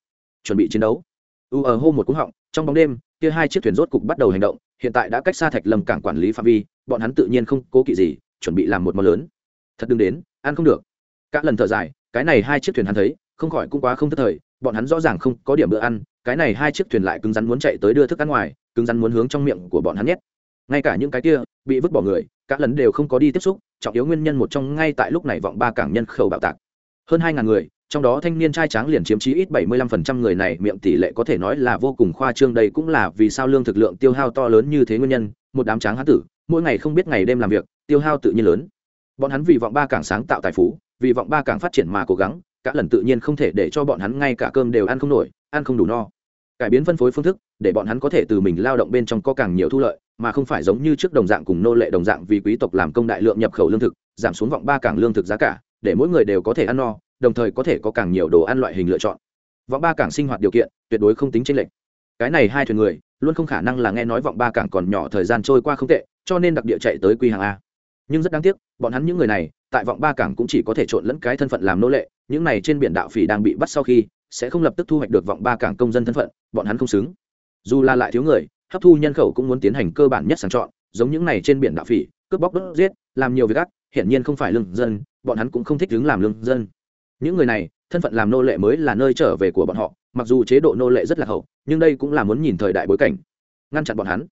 chuẩn bị chiến đấu. U ở hô một cúng họng, trong bóng đêm, kia hai chiếc thuyền rốt cục bắt đầu hành động, hiện tại đã cách xa thạch lâm cảng quản lý phạm vi, bọn hắn tự nhiên không cố kỵ gì, chuẩn bị làm một món lớn. Thật đừng đến, ăn không được. Các lần thở dài, cái này hai chiếc thuyền hắn thấy, không khỏi cũng quá không thất thời, bọn hắn rõ ràng không có điểm bữa ăn, cái này hai chiếc thuyền lại cứng rắn muốn chạy tới đưa thức ăn ngoài, cứng rắn muốn hướng trong miệng của bọn hắn nhét. Ngay cả những cái kia, bị vứt bỏ người các lần đều không có đi tiếp xúc trọng yếu nguyên nhân một trong ngay tại lúc này vọng ba cảng nhân khẩu bạo tạc. Hơn hai ngàn người, trong đó thanh niên trai tráng liền chiếm chí ít bảy mươi lăm phần trăm người này, miệng tỷ lệ có thể nói là vô cùng khoa trương, đây cũng là vì sao lương thực lượng tiêu hao to lớn như thế nguyên nhân, một đám tráng hán tử, mỗi ngày không biết ngày đêm làm việc, tiêu hao tự nhiên lớn. Bọn hắn vì vọng ba cảng sáng tạo tài phú, vì vọng ba cảng phát triển mà cố gắng, cả lần tự nhiên không thể để cho bọn hắn ngay cả cơm đều ăn không nổi, ăn không đủ no cải biến phân phối phương thức, để bọn hắn có thể từ mình lao động bên trong có càng nhiều thu lợi, mà không phải giống như trước đồng dạng cùng nô lệ đồng dạng vì quý tộc làm công đại lượng nhập khẩu lương thực, giảm xuống vọng ba cảng lương thực giá cả, để mỗi người đều có thể ăn no, đồng thời có thể có càng nhiều đồ ăn loại hình lựa chọn. Vọng ba cảng sinh hoạt điều kiện tuyệt đối không tính chênh lệch. Cái này hai thuyền người, luôn không khả năng là nghe nói vọng ba cảng còn nhỏ thời gian trôi qua không tệ, cho nên đặc địa chạy tới quy hàng a nhưng rất đáng tiếc, bọn hắn những người này, tại vọng ba cảng cũng chỉ có thể trộn lẫn cái thân phận làm nô lệ, những này trên biển đạo phỉ đang bị bắt sau khi, sẽ không lập tức thu hoạch được vọng ba cảng công dân thân phận, bọn hắn không xứng. Dù là lại thiếu người, hấp thu nhân khẩu cũng muốn tiến hành cơ bản nhất sàng chọn, giống những này trên biển đạo phỉ, cướp bóc đốt giết, làm nhiều việc gắt hiển nhiên không phải lương dân, bọn hắn cũng không thích đứng làm lương dân. Những người này, thân phận làm nô lệ mới là nơi trở về của bọn họ, mặc dù chế độ nô lệ rất là hậu, nhưng đây cũng là muốn nhìn thời đại bối cảnh, ngăn chặn bọn hắn.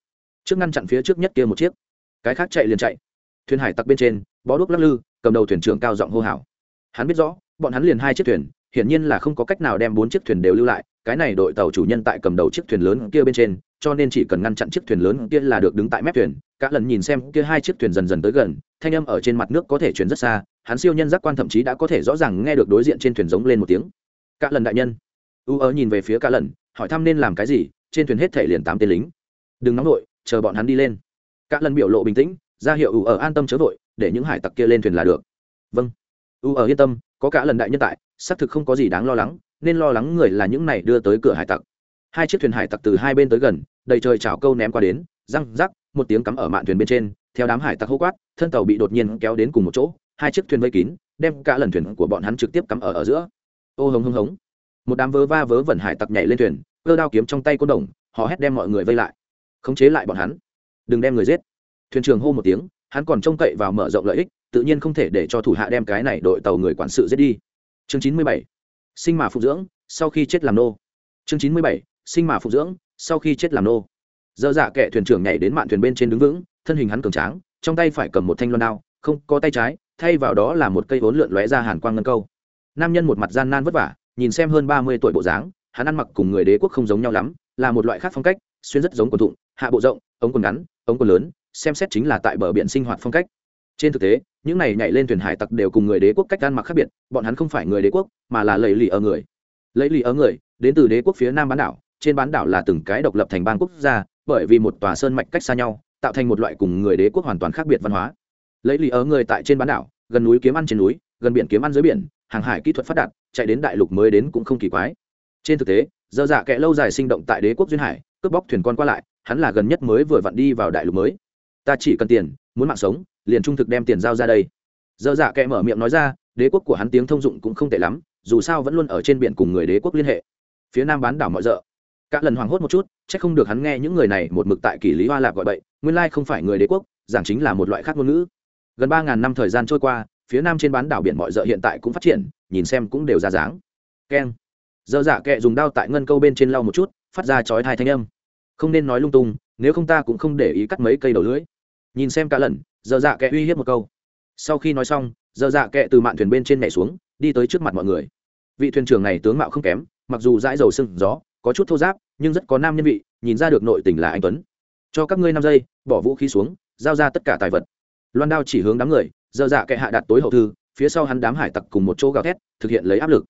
Trước ngăn chặn phía trước nhất kia một chiếc, cái khác chạy liền chạy thuyền hải tặc bên trên bó đuốc lắc lư cầm đầu thuyền trưởng cao giọng hô hào. Hắn biết rõ bọn hắn liền hai chiếc thuyền hiển nhiên là không có cách nào đem bốn chiếc thuyền đều lưu lại cái này đội tàu chủ nhân tại cầm đầu chiếc thuyền lớn kia bên trên cho nên chỉ cần ngăn chặn chiếc thuyền lớn kia là được đứng tại mép thuyền cả lần nhìn xem kia hai chiếc thuyền dần dần tới gần thanh âm ở trên mặt nước có thể chuyển rất xa hắn siêu nhân giác quan thậm chí đã có thể rõ ràng nghe được đối diện trên thuyền giống lên một tiếng. Cả lần đại nhân. U ớ nhìn về phía cả lần hỏi thăm nên làm cái gì trên thuyền hết thể liền tám tên lính. Đừng nóng nổi, chờ bọn hắn đi lên. Cả lần biểu lộ bình tĩnh ra hiệu u ở an tâm chớ vội, để những hải tặc kia lên thuyền là được. Vâng. U ở yên tâm, có cả lần đại nhân tại, xác thực không có gì đáng lo lắng, nên lo lắng người là những này đưa tới cửa hải tặc. Hai chiếc thuyền hải tặc từ hai bên tới gần, đầy trời chảo câu ném qua đến, răng rắc, một tiếng cắm ở mạn thuyền bên trên, theo đám hải tặc hô quát, thân tàu bị đột nhiên kéo đến cùng một chỗ, hai chiếc thuyền vây kín, đem cả lần thuyền của bọn hắn trực tiếp cắm ở ở giữa. Ô hống hống hống. Một đám vớ va vớ vẩn hải tặc nhảy lên thuyền, cơ đao kiếm trong tay côn đồng họ hét đem mọi người vây lại, khống chế lại bọn hắn. Đừng đem người giết thuyền trưởng hô một tiếng, hắn còn trông cậy vào mở rộng lợi ích, tự nhiên không thể để cho thủ hạ đem cái này đội tàu người quản sự giết đi. Chương chín mươi bảy, sinh mà phụ dưỡng, sau khi chết làm nô. Chương chín mươi bảy, sinh mà phụ dưỡng, sau khi chết làm nô. Dơ dạ kệ thuyền trưởng nhảy đến mạn thuyền bên trên đứng vững, thân hình hắn cường tráng, trong tay phải cầm một thanh loan đao, không có tay trái, thay vào đó là một cây vốn lượn lóe ra hàn quang ngân câu. Nam nhân một mặt gian nan vất vả, nhìn xem hơn ba mươi tuổi bộ dáng, hắn ăn mặc cùng người đế quốc không giống nhau lắm, là một loại khác phong cách, xuyên rất giống quần thụng, hạ bộ rộng, ống quần ngắn, ống quần lớn xem xét chính là tại bờ biển sinh hoạt phong cách. Trên thực tế, những này nhảy lên thuyền hải tặc đều cùng người đế quốc cách ăn mặc khác biệt, bọn hắn không phải người đế quốc, mà là lầy lì ở người. Lẫy lì ở người, đến từ đế quốc phía nam bán đảo, trên bán đảo là từng cái độc lập thành bang quốc gia, bởi vì một tòa sơn mạch cách xa nhau, tạo thành một loại cùng người đế quốc hoàn toàn khác biệt văn hóa. Lẫy lì ở người tại trên bán đảo, gần núi kiếm ăn trên núi, gần biển kiếm ăn dưới biển, hàng hải kỹ thuật phát đạt, chạy đến đại lục mới đến cũng không kỳ quái. Trên thực tế, dơ dạ kệ lâu dài sinh động tại đế quốc duyên hải, cướp bóc thuyền con qua lại, hắn là gần nhất mới vừa vặn đi vào đại lục mới ta chỉ cần tiền, muốn mạng sống, liền trung thực đem tiền giao ra đây. Dơ dạ kệ mở miệng nói ra, đế quốc của hắn tiếng thông dụng cũng không tệ lắm, dù sao vẫn luôn ở trên biển cùng người đế quốc liên hệ. Phía nam bán đảo mọi rợ. Cả lần hoảng hốt một chút c h ắ c không được hắn nghe những người này một mực tại kỷ lý hoa lạp gọi bậy, nguyên lai không phải người đế quốc, giảng chính là một loại khác ngôn ngữ. Gần ba ngàn năm thời gian trôi qua, phía nam trên bán đảo biển mọi rợ hiện tại cũng phát triển, nhìn xem cũng đều ra dáng. Keng. Dơ dạ kệ dùng đao tại ngân câu bên trên lau một chút, phát ra chói thai thanh âm. Không nên nói lung tung, nếu không ta cũng không để ý cắt mấy cây đầu lưỡi nhìn xem cả lần dơ dạ kệ uy hiếp một câu. Sau khi nói xong dơ dạ kệ từ mạn thuyền bên trên nhảy xuống, đi tới trước mặt mọi người. Vị thuyền trưởng này tướng mạo không kém, mặc dù dãi dầu sưng gió, có chút thô giáp, nhưng rất có nam nhân vị, nhìn ra được nội tình là anh tuấn. Cho các ngươi năm giây, bỏ vũ khí xuống, giao ra tất cả tài vật. Loan đao chỉ hướng đám người dơ dạ kệ hạ đặt tối hậu thư, phía sau hắn đám hải tặc cùng một chỗ gào thét, thực hiện lấy áp lực.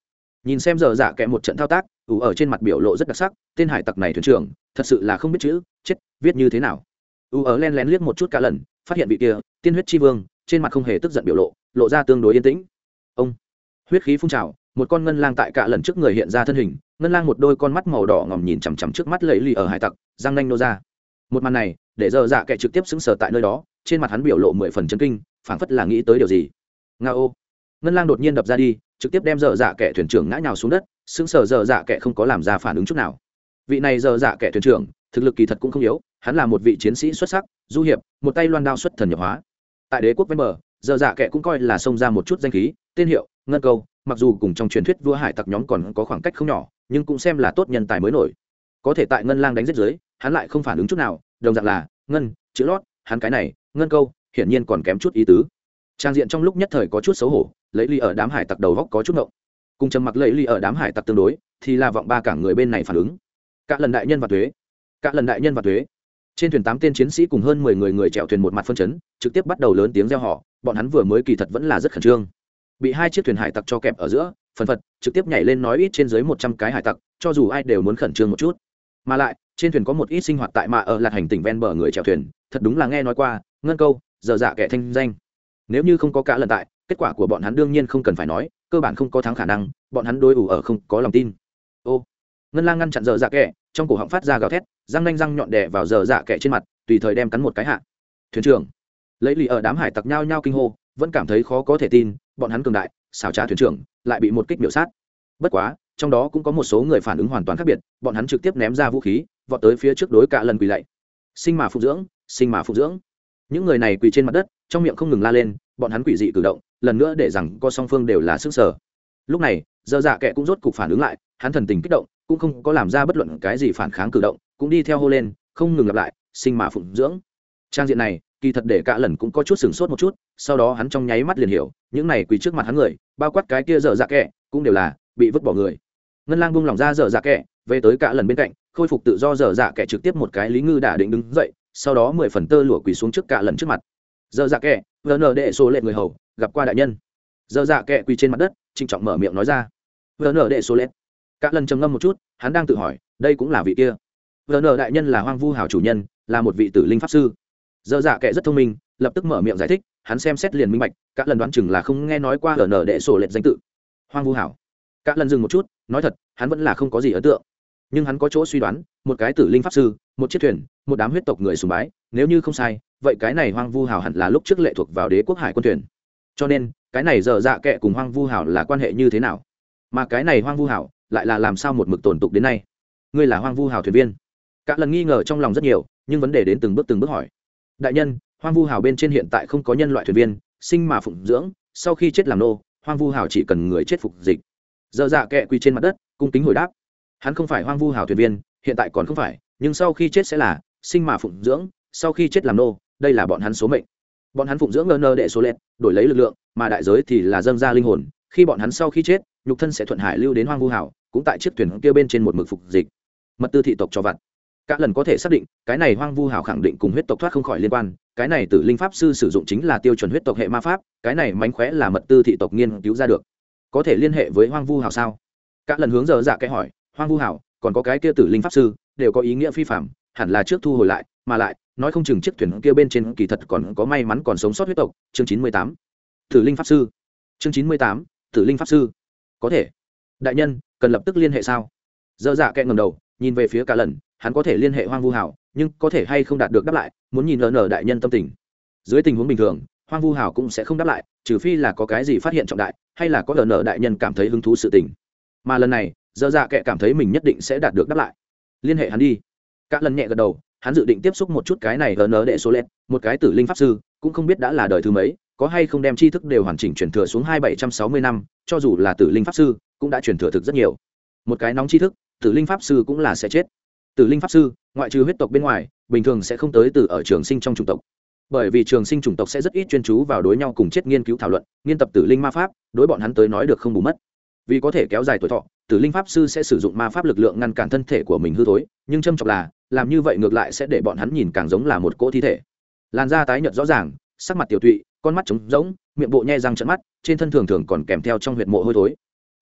Nhìn xem dơ dạ kệ một trận thao tác, ủ ở trên mặt biểu lộ rất đặc sắc, tên hải tặc này thuyền trưởng, thật sự là không biết chữ, chết, viết như thế nào. U ở len lén liếc một chút cả lần, phát hiện vị kia, tiên huyết tri vương, trên mặt không hề tức giận biểu lộ lộ ra tương đối yên tĩnh. Ông, huyết khí phun trào, một con ngân lang tại cả lần trước người hiện ra thân hình, ngân lang một đôi con mắt màu đỏ ngòm nhìn chằm chằm trước mắt lẫy lì ở hải tặc, răng nanh nô ra. Một màn này, để dơ dạ kẻ trực tiếp xứng sở tại nơi đó, trên mặt hắn biểu lộ mười phần chân kinh, phảng phất là nghĩ tới điều gì. Nga ô. Ngân lang đột nhiên đập ra đi, trực tiếp đem dơ dạ kẻ thuyền trưởng ngã nhào xuống đất xứng sở dơ dạ kẻ không có làm ra phản ứng chút nào. Vị này dơ dạ kẻ thuyền trưởng thực lực kỳ thật cũng không yếu, hắn là một vị chiến sĩ xuất sắc, du hiệp, một tay loan đao xuất thần nhập hóa. Tại đế quốc ven bờ, giờ dạ kệ cũng coi là xông ra một chút danh khí, tên hiệu, ngân câu, mặc dù cùng trong truyền thuyết vua hải tặc nhóm còn có khoảng cách không nhỏ, nhưng cũng xem là tốt nhân tài mới nổi. Có thể tại ngân lang đánh giết giới hắn lại không phản ứng chút nào, đồng dạng là, ngân, chữ lót, hắn cái này, ngân câu, hiển nhiên còn kém chút ý tứ. Trang diện trong lúc nhất thời có chút xấu hổ lấy ly ở đám hải tặc đầu góc có chút ngộng. Cùng trầm mặc lấy ly ở đám hải tặc tương đối, thì là vọng ba cả người bên này phản ứng. Cả lần đại nhân và thuế cả lần đại nhân và thuế trên thuyền tám tên chiến sĩ cùng hơn mười người người chèo thuyền một mặt phân chấn, trực tiếp bắt đầu lớn tiếng reo họ bọn hắn vừa mới kỳ thật vẫn là rất khẩn trương. Bị hai chiếc thuyền hải tặc cho kẹp ở giữa, phần phật, trực tiếp nhảy lên nói ít trên dưới một trăm cái hải tặc, cho dù ai đều muốn khẩn trương một chút. Mà lại, trên thuyền có một ít sinh hoạt tại mạ ở lạc hành tỉnh ven bờ người chèo thuyền, thật đúng là nghe nói qua, ngân câu, giờ dạ kẻ thanh danh. Nếu như không có cả lần tại, kết quả của bọn hắn đương nhiên không cần phải nói, cơ bản không có thắng khả năng, bọn hắn đối ủ ở không có lòng tin. Ô ngân lang ngăn chặn dở dạ kẹ trong cổ họng phát ra gào thét, răng nanh răng nhọn đè vào dở dạ kẹ trên mặt, tùy thời đem cắn một cái hạ. Thuyền trưởng, lấy lì ở đám hải tặc nhao nhao kinh hô, vẫn cảm thấy khó có thể tin, bọn hắn cường đại, xảo trá thuyền trưởng, lại bị một kích biểu sát. Bất quá, trong đó cũng có một số người phản ứng hoàn toàn khác biệt, bọn hắn trực tiếp ném ra vũ khí, vọt tới phía trước đối cả lần quỳ lạy. Sinh mà phục dưỡng, sinh mà phục dưỡng. Những người này quỳ trên mặt đất, trong miệng không ngừng la lên, bọn hắn quỷ dị cử động, lần nữa để rằng co song phương đều là sức sở. Lúc này dơ dạ kệ cũng rốt cục phản ứng lại, hắn thần tình kích động cũng không có làm ra bất luận cái gì phản kháng cử động, cũng đi theo hô lên, không ngừng lặp lại, sinh mà phụng dưỡng. Trang diện này, kỳ thật để cả lần cũng có chút sửng sốt một chút, sau đó hắn trong nháy mắt liền hiểu, những này quỳ trước mặt hắn người, bao quát cái kia dở dạ kẹ, cũng đều là bị vứt bỏ người. Ngân lang buông lỏng ra dở dạ kẹ, về tới cả lần bên cạnh, khôi phục tự do dở dạ kẹ trực tiếp một cái lý ngư đả định đứng dậy, sau đó mười phần tơ lụa quỳ xuống trước cả lần trước mặt. Dở dạ kẹ, vờ nờ đệ số lệ người hầu, gặp qua đại nhân. Dở dạ kẹ quỳ trên mặt đất, trịnh trọng mở miệng nói ra. Vờ nờ đệ số lệ cả lần trầm ngâm một chút, hắn đang tự hỏi, đây cũng là vị kia. Vờ nợ đại nhân là hoang vu hảo chủ nhân, là một vị tử linh pháp sư. Dơ dạ kệ rất thông minh, lập tức mở miệng giải thích, hắn xem xét liền minh bạch, cả lần đoán chừng là không nghe nói qua ở nở đệ sổ lệch danh tự. Hoang vu hảo. Cả lần dừng một chút, nói thật, hắn vẫn là không có gì ấn tượng. Nhưng hắn có chỗ suy đoán, một cái tử linh pháp sư, một chiếc thuyền, một đám huyết tộc người sùng bái, nếu như không sai, vậy cái này hoang vu hảo hẳn là lúc trước lệ thuộc vào đế quốc hải quân thuyền. Cho nên, cái này dở dạ kệ cùng hoang vu hảo là quan hệ như thế nào? Mà cái này hoang vu hảo lại là làm sao một mực tổn tục đến nay? Ngươi là hoang vu hào thuyền viên. Cả lần nghi ngờ trong lòng rất nhiều, nhưng vấn đề đến từng bước từng bước hỏi. Đại nhân, hoang vu hào bên trên hiện tại không có nhân loại thuyền viên, sinh mà phụng dưỡng, sau khi chết làm nô, hoang vu hào chỉ cần người chết phục dịch. Dơ dạ kẹ quỳ trên mặt đất, cung kính hồi đáp. Hắn không phải hoang vu hào thuyền viên, hiện tại còn không phải, nhưng sau khi chết sẽ là sinh mà phụng dưỡng, sau khi chết làm nô, đây là bọn hắn số mệnh. Bọn hắn phụng dưỡng ngơ nơ đệ số lẹt đổi lấy lực lượng, mà đại giới thì là dâng ra linh hồn, khi bọn hắn sau khi chết, nhục thân sẽ thuận hải lưu đến hoang vu hào cũng tại chiếc thuyền kia bên trên một mực phục dịch. Mật tư thị tộc cho vặt. Cả lần có thể xác định, cái này hoang vu hào khẳng định cùng huyết tộc thoát không khỏi liên quan, cái này tử linh pháp sư sử dụng chính là tiêu chuẩn huyết tộc hệ ma pháp, cái này mánh khóe là mật tư thị tộc nghiên cứu ra được. Có thể liên hệ với hoang vu hào sao? Cả lần hướng giờ dạ cái hỏi, hoang vu hào còn có cái kia tử linh pháp sư, đều có ý nghĩa phi phạm hẳn là trước thu hồi lại, mà lại, nói không chừng chiếc thuyền kia bên trên kỳ thật còn có may mắn còn sống sót huyết tộc, chương chín mươi tám. Tử linh pháp sư. Chương chín mươi tám, tử linh pháp sư. Có thể đại nhân, cần lập tức liên hệ sao? Dơ dạ kẹ ngầm đầu, nhìn về phía cả lần, hắn có thể liên hệ hoang vu hảo, nhưng có thể hay không đạt được đáp lại, muốn nhìn lờ nở đại nhân tâm tình. Dưới tình huống bình thường, hoang vu hảo cũng sẽ không đáp lại, trừ phi là có cái gì phát hiện trọng đại, hay là có lờ nở đại nhân cảm thấy hứng thú sự tình. Mà lần này, dơ dạ kệ cảm thấy mình nhất định sẽ đạt được đáp lại. Liên hệ hắn đi. Cả lần nhẹ gật đầu, hắn dự định tiếp xúc một chút cái này lờ nở đệ số lẹt một cái tử linh pháp sư, cũng không biết đã là đời thứ mấy có hay không đem tri thức đều hoàn chỉnh truyền thừa xuống hai bảy trăm sáu mươi năm, cho dù là tử linh pháp sư, cũng đã truyền thừa thực rất nhiều. Một cái nóng tri thức, tử linh pháp sư cũng là sẽ chết. Tử linh pháp sư, ngoại trừ huyết tộc bên ngoài, bình thường sẽ không tới từ ở trường sinh trong chủng tộc. Bởi vì trường sinh chủng tộc sẽ rất ít chuyên chú vào đối nhau cùng chết nghiên cứu thảo luận, nghiên tập tử linh ma pháp, đối bọn hắn tới nói được không bù mất. Vì có thể kéo dài tuổi thọ, tử linh pháp sư sẽ sử dụng ma pháp lực lượng ngăn cản thân thể của mình hư thối, nhưng châm trọng là, làm như vậy ngược lại sẽ để bọn hắn nhìn càng giống là một cỗ thi thể. Làn da tái nhợt rõ ràng, sắc mặt tiểu tụy con mắt trống rỗng, miệng bộ nhe răng trận mắt, trên thân thường thường còn kèm theo trong huyệt mộ hôi thối.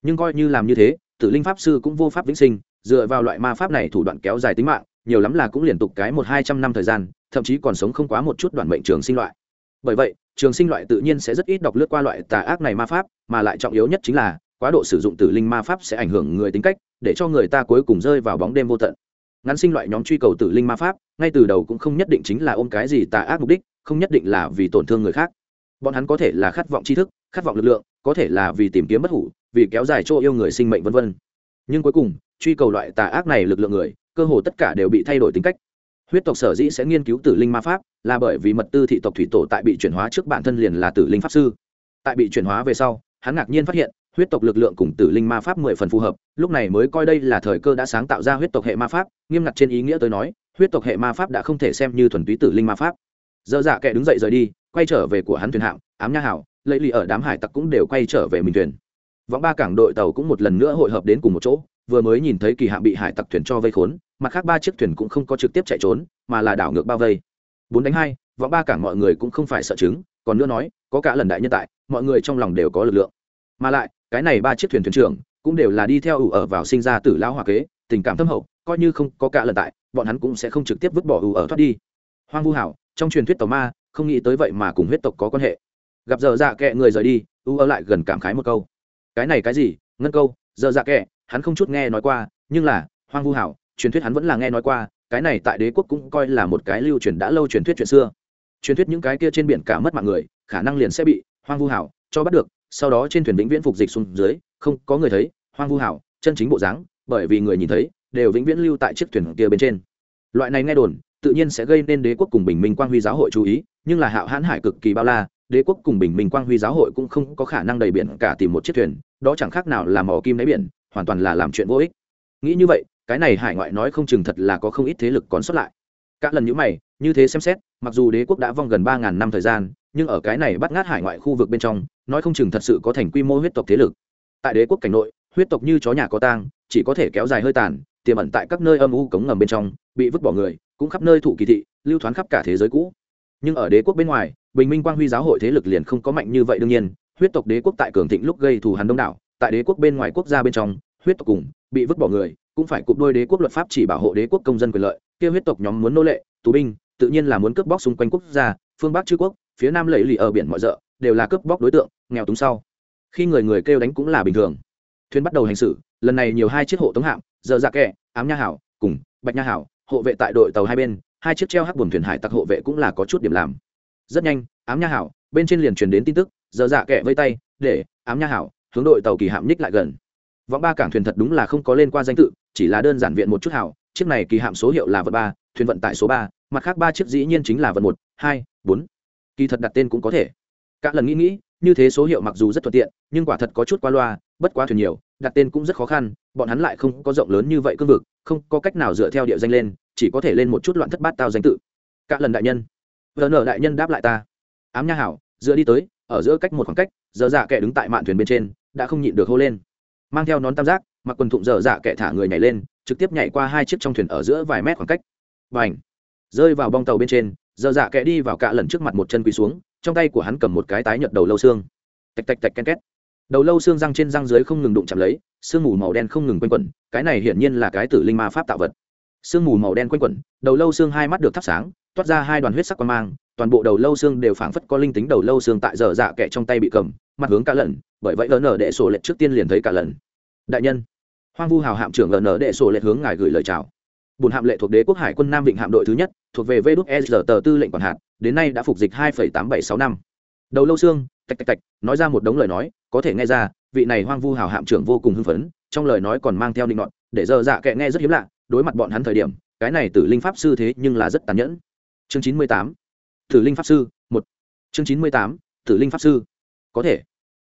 Nhưng coi như làm như thế, tử linh pháp sư cũng vô pháp vĩnh sinh, dựa vào loại ma pháp này thủ đoạn kéo dài tính mạng, nhiều lắm là cũng liên tục cái một hai trăm năm thời gian, thậm chí còn sống không quá một chút đoạn mệnh trường sinh loại. Bởi vậy, trường sinh loại tự nhiên sẽ rất ít đọc lướt qua loại tà ác này ma pháp, mà lại trọng yếu nhất chính là, quá độ sử dụng tử linh ma pháp sẽ ảnh hưởng người tính cách, để cho người ta cuối cùng rơi vào bóng đêm vô tận. Ngắn sinh loại nhóm truy cầu tử linh ma pháp, ngay từ đầu cũng không nhất định chính là ôm cái gì tà ác mục đích, không nhất định là vì tổn thương người khác bọn hắn có thể là khát vọng tri thức, khát vọng lực lượng, có thể là vì tìm kiếm bất hủ, vì kéo dài chỗ yêu người sinh mệnh v v nhưng cuối cùng, truy cầu loại tà ác này lực lượng người, cơ hồ tất cả đều bị thay đổi tính cách. Huyết tộc sở dĩ sẽ nghiên cứu tử linh ma pháp là bởi vì mật tư thị tộc thủy tổ tại bị chuyển hóa trước bản thân liền là tử linh pháp sư. Tại bị chuyển hóa về sau, hắn ngạc nhiên phát hiện, huyết tộc lực lượng cùng tử linh ma pháp mười phần phù hợp, lúc này mới coi đây là thời cơ đã sáng tạo ra huyết tộc hệ ma pháp, nghiêm ngặt trên ý nghĩa tới nói, huyết tộc hệ ma pháp đã không thể xem như thuần túy tử linh ma pháp dơ dạ kệ đứng dậy rời đi quay trở về của hắn thuyền hạng, ám nha hảo lấy lì ở đám hải tặc cũng đều quay trở về mình thuyền. Võng ba cảng đội tàu cũng một lần nữa hội hợp đến cùng một chỗ vừa mới nhìn thấy kỳ hạm bị hải tặc thuyền cho vây khốn mặt khác ba chiếc thuyền cũng không có trực tiếp chạy trốn mà là đảo ngược bao vây. Bốn đánh hai võng ba cảng mọi người cũng không phải sợ chứng còn nữa nói có cả lần đại nhân tại mọi người trong lòng đều có lực lượng. Mà lại cái này ba chiếc thuyền thuyền trưởng cũng đều là đi theo ủ ở vào sinh ra tử lão hòa kế tình cảm thâm hậu coi như không có cả lần tại bọn hắn cũng sẽ không trực tiếp vứt bỏ ủ ở thoát đi. Hoang vu hảo trong truyền thuyết tàu ma, không nghĩ tới vậy mà cùng huyết tộc có quan hệ. Gặp giờ dạ kệ người rời đi, u ơ lại gần cảm khái một câu. Cái này cái gì? Ngân câu giờ dạ kệ hắn không chút nghe nói qua, nhưng là, hoang vu hảo, truyền thuyết hắn vẫn là nghe nói qua, cái này tại đế quốc cũng coi là một cái lưu truyền đã lâu truyền thuyết chuyện xưa. Truyền thuyết những cái kia trên biển cả mất mạng người, khả năng liền sẽ bị hoang vu hảo cho bắt được, sau đó trên thuyền vĩnh viễn phục dịch xuống dưới, không có người thấy, hoang vu hảo, chân chính bộ dáng, bởi vì người nhìn thấy, đều vĩnh viễn lưu tại chiếc thuyền kia bên trên. Loại này nghe đồn tự nhiên sẽ gây nên đế quốc cùng bình minh quang huy giáo hội chú ý, nhưng là hạo hãn hải cực kỳ bao la, đế quốc cùng bình minh quang huy giáo hội cũng không có khả năng đầy biển cả tìm một chiếc thuyền, đó chẳng khác nào là mò kim đáy biển, hoàn toàn là làm chuyện vô ích. Nghĩ như vậy, cái này hải ngoại nói không chừng thật là có không ít thế lực còn xuất lại. Các lần nhữ mày, như thế xem xét, mặc dù đế quốc đã vong gần ba ngàn năm thời gian, nhưng ở cái này bắt ngát hải ngoại khu vực bên trong, nói không chừng thật sự có thành quy mô huyết tộc thế lực. Tại đế quốc cảnh nội, huyết tộc như chó nhà có tang, chỉ có thể kéo dài hơi tàn, tiềm ẩn tại các nơi âm u cống ngầm bên trong, bị vứt bỏ người cũng khắp nơi thụ kỳ thị, lưu thoáng khắp cả thế giới cũ. Nhưng ở đế quốc bên ngoài, bình minh quang huy giáo hội thế lực liền không có mạnh như vậy đương nhiên, huyết tộc đế quốc tại cường thịnh lúc gây thù hàn đông đảo, tại đế quốc bên ngoài quốc gia bên trong, huyết tộc cùng, bị vứt bỏ người, cũng phải cụp đôi đế quốc luật pháp chỉ bảo hộ đế quốc công dân quyền lợi, kia huyết tộc nhóm muốn nô lệ, tù binh, tự nhiên là muốn cướp bóc xung quanh quốc gia, phương bắc chư quốc, phía nam lẫy lì ở biển mọi rợ, đều là cướp bóc đối tượng, nghèo túng sau. Khi người người kêu đánh cũng là bình thường. Thuyền bắt đầu hành xử, lần này nhiều hai chiếc hộ tống hạm, giờ dạ kẹ, ám nha hảo, cùng, bạch nha hảo hộ vệ tại đội tàu hai bên, hai chiếc treo hắc buồm thuyền hải tặc hộ vệ cũng là có chút điểm làm. Rất nhanh, ám nha hảo, bên trên liền truyền đến tin tức, giờ dạ kẹ vây tay, để, ám nha hảo, hướng đội tàu kỳ hạm nhích lại gần. Vọng ba cảng thuyền thật đúng là không có lên qua danh tự, chỉ là đơn giản viện một chút hảo, chiếc này kỳ hạm số hiệu là vận ba, thuyền vận tải số ba, mặt khác ba chiếc dĩ nhiên chính là vận một, hai, bốn. Kỳ thật đặt tên cũng có thể. Các lần nghĩ nghĩ, như thế số hiệu mặc dù rất thuận tiện, nhưng quả thật có chút qua loa, bất quá thuyền nhiều đặt tên cũng rất khó khăn, bọn hắn lại không có rộng lớn như vậy cương vực, không có cách nào dựa theo địa danh lên, chỉ có thể lên một chút loạn thất bát tao danh tự. Cả lần đại nhân. Vợ nở đại nhân đáp lại ta. Ám nha hảo, dựa đi tới, ở giữa cách một khoảng cách, giờ dạ kẻ đứng tại mạn thuyền bên trên, đã không nhịn được hô lên. Mang theo nón tam giác, mặc quần thụng dở dạ kẻ thả người nhảy lên, trực tiếp nhảy qua hai chiếc trong thuyền ở giữa vài mét khoảng cách. Và ảnh rơi vào bong tàu bên trên dở dạ kẻ đi vào cạ lần trước mặt một chân quỳ xuống, trong tay của hắn cầm một cái tái nhợt đầu lâu xương. Tạch tạch tạch ken két đầu lâu xương răng trên răng dưới không ngừng đụng chạm lấy sương mù màu đen không ngừng quanh quẩn, cái này hiển nhiên là cái tử linh ma pháp tạo vật. Sương mù màu đen quanh quẩn, đầu lâu xương hai mắt được thắp sáng, toát ra hai đoàn huyết sắc quan mang, toàn bộ đầu lâu xương đều phảng phất có linh tính đầu lâu xương tại dở dạ kẻ trong tay bị cầm, mặt hướng cả lần, bởi vậy ln đệ sổ lệch trước tiên liền thấy cả lần. Đại nhân, hoang vu hào hạm trưởng ln đệ sổ lệch hướng ngài gửi lời chào. Bùn hạm lệ thuộc đế quốc hải quân nam vịnh hạm đội thứ nhất, thuộc về vê đúc e tờ tư lệnh quản hạt, đến nay đã phục dịch hai tám bảy sáu năm đầu lâu xương, tạch tạch tạch, nói ra một đống lời nói, có thể nghe ra, vị này hoang vu hào hạm trưởng vô cùng hưng phấn, trong lời nói còn mang theo định ngọn để giờ dạ kệ nghe rất hiếm lạ, đối mặt bọn hắn thời điểm, cái này tử linh pháp sư thế nhưng là rất tàn nhẫn. Chương chín mươi tám, tử linh pháp sư, một. Chương chín mươi tám, tử linh pháp sư, có thể.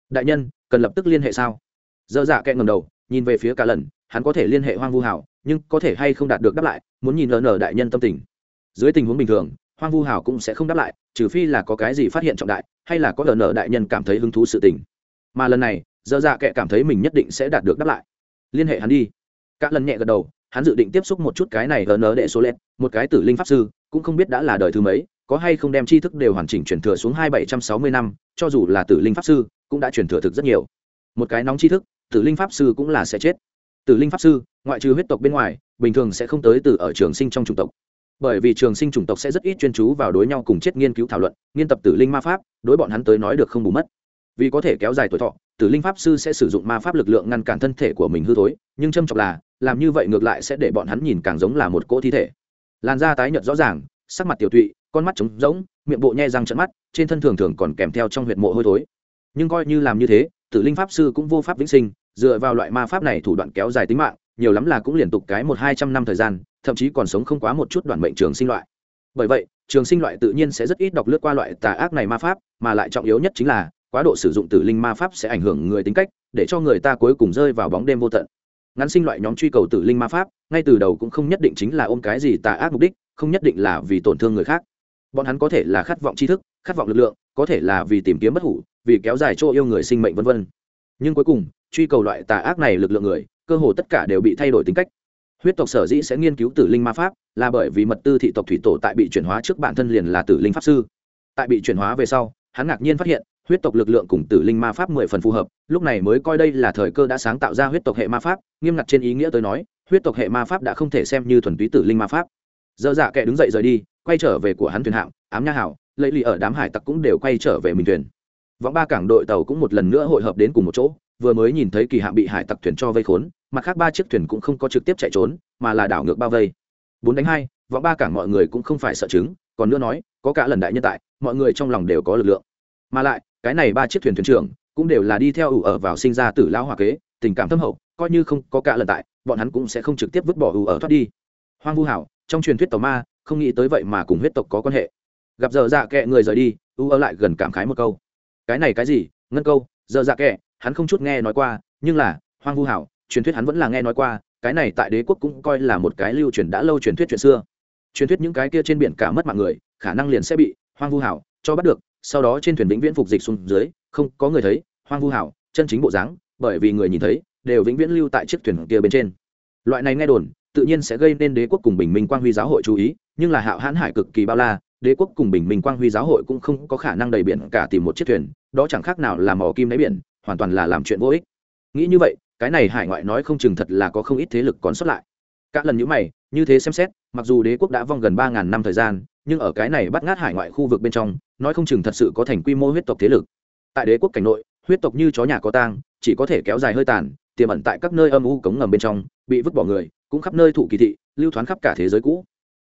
Đại nhân, cần lập tức liên hệ sao? Dơ dạ kệ ngầm đầu, nhìn về phía cả lần, hắn có thể liên hệ hoang vu hảo nhưng có thể hay không đạt được đáp lại, muốn nhìn ln đại nhân tâm tình. Dưới tình huống bình thường hoang vu hảo cũng sẽ không đáp lại, trừ phi là có cái gì phát hiện trọng đại, hay là có ln đại nhân cảm thấy hứng thú sự tình. Mà lần này dơ dạ kệ cảm thấy mình nhất định sẽ đạt được đáp lại. Liên hệ hắn đi. Các lần nhẹ gật đầu, hắn dự định tiếp xúc một chút cái này ln đệ số lét một cái tử linh pháp sư, cũng không biết đã là đời thứ mấy, có hay không đem tri thức đều hoàn chỉnh truyền thừa xuống hai bảy trăm sáu mươi năm, cho dù là tử linh pháp sư, cũng đã truyền thừa thực rất nhiều. Một cái nóng tri thức, tử linh pháp sư cũng là sẽ chết. Tử linh pháp sư, ngoại trừ huyết tộc bên ngoài, bình thường sẽ không tới từ ở trường sinh trong chủng tộc bởi vì trường sinh chủng tộc sẽ rất ít chuyên chú vào đối nhau cùng chết nghiên cứu thảo luận, nghiên tập tử linh ma pháp, đối bọn hắn tới nói được không bù mất. Vì có thể kéo dài tuổi thọ, tử linh pháp sư sẽ sử dụng ma pháp lực lượng ngăn cản thân thể của mình hư thối, nhưng châm trọng là, làm như vậy ngược lại sẽ để bọn hắn nhìn càng giống là một cỗ thi thể. Làn da tái nhợt rõ ràng, sắc mặt tiểu tụy, con mắt trống rỗng, miệng bộ nhe răng trận mắt, trên thân thường thường còn kèm theo trong huyệt mộ hôi thối. Nhưng coi như làm như thế, tử linh pháp sư cũng vô pháp vĩnh sinh, dựa vào loại ma pháp này thủ đoạn kéo dài tính mạng nhiều lắm là cũng liên tục cái một hai trăm năm thời gian, thậm chí còn sống không quá một chút đoạn mệnh trường sinh loại. Bởi vậy, trường sinh loại tự nhiên sẽ rất ít đọc lướt qua loại tà ác này ma pháp, mà lại trọng yếu nhất chính là, quá độ sử dụng tử linh ma pháp sẽ ảnh hưởng người tính cách, để cho người ta cuối cùng rơi vào bóng đêm vô tận. Ngắn sinh loại nhóm truy cầu tử linh ma pháp, ngay từ đầu cũng không nhất định chính là ôm cái gì tà ác mục đích, không nhất định là vì tổn thương người khác. Bọn hắn có thể là khát vọng tri thức, khát vọng lực lượng, có thể là vì tìm kiếm bất hủ, vì kéo dài chỗ yêu người sinh mệnh vân vân. Nhưng cuối cùng, truy cầu loại tà ác này lực lượng người cơ hồ tất cả đều bị thay đổi tính cách. Huyết tộc sở dĩ sẽ nghiên cứu tử linh ma pháp là bởi vì mật tư thị tộc thủy tổ tại bị chuyển hóa trước bản thân liền là tử linh pháp sư. Tại bị chuyển hóa về sau, hắn ngạc nhiên phát hiện, huyết tộc lực lượng cùng tử linh ma pháp mười phần phù hợp, lúc này mới coi đây là thời cơ đã sáng tạo ra huyết tộc hệ ma pháp, nghiêm ngặt trên ý nghĩa tới nói, huyết tộc hệ ma pháp đã không thể xem như thuần túy tử linh ma pháp. Dơ dạ kệ đứng dậy rời đi, quay trở về của hắn thuyền hạm ám nha hảo lấy lì ở đám hải tặc cũng đều quay trở về mình thuyền. Võng ba cảng đội tàu cũng một lần nữa hội hợp đến cùng một chỗ vừa mới nhìn thấy kỳ hạm bị hải tặc thuyền cho vây khốn, mặt khác ba chiếc thuyền cũng không có trực tiếp chạy trốn, mà là đảo ngược bao vây. Bốn đánh hai, võ ba cảng mọi người cũng không phải sợ chứng, còn nữa nói, có cả lần đại nhân tại, mọi người trong lòng đều có lực lượng. Mà lại, cái này ba chiếc thuyền thuyền trưởng, cũng đều là đi theo ủ ở vào sinh ra tử lão hòa kế, tình cảm thâm hậu, coi như không có cả lần tại, bọn hắn cũng sẽ không trực tiếp vứt bỏ ủ ở thoát đi. Hoang vu hảo, trong truyền thuyết tàu ma, không nghĩ tới vậy mà cùng huyết tộc có quan hệ. Gặp giờ dạ kệ người rời đi, ủ ở lại gần cảm khái một câu. Cái này cái gì? Ngân câu, giờ dạ kệ hắn không chút nghe nói qua, nhưng là, hoang vu hảo, truyền thuyết hắn vẫn là nghe nói qua, cái này tại đế quốc cũng coi là một cái lưu truyền đã lâu truyền thuyết chuyện xưa. Truyền thuyết những cái kia trên biển cả mất mạng người, khả năng liền sẽ bị hoang vu hảo cho bắt được, sau đó trên thuyền vĩnh viễn phục dịch xuống dưới, không có người thấy, hoang vu hảo, chân chính bộ dáng, bởi vì người nhìn thấy, đều vĩnh viễn lưu tại chiếc thuyền kia bên trên. Loại này nghe đồn, tự nhiên sẽ gây nên đế quốc cùng bình minh quang huy giáo hội chú ý, nhưng là hạo hãn hải cực kỳ bao la, đế quốc cùng bình minh quang huy giáo hội cũng không có khả năng đầy biển cả tìm một chiếc thuyền, đó chẳng khác nào là mỏ kim đáy biển hoàn toàn là làm chuyện vô ích. Nghĩ như vậy, cái này hải ngoại nói không chừng thật là có không ít thế lực còn sót lại. Cả lần như mày, như thế xem xét, mặc dù đế quốc đã vong gần ba ngàn năm thời gian, nhưng ở cái này bắt ngát hải ngoại khu vực bên trong, nói không chừng thật sự có thành quy mô huyết tộc thế lực. Tại đế quốc cảnh nội, huyết tộc như chó nhà có tang, chỉ có thể kéo dài hơi tàn, tiềm ẩn tại các nơi âm u cống ngầm bên trong, bị vứt bỏ người, cũng khắp nơi thủ kỳ thị, lưu thoáng khắp cả thế giới cũ.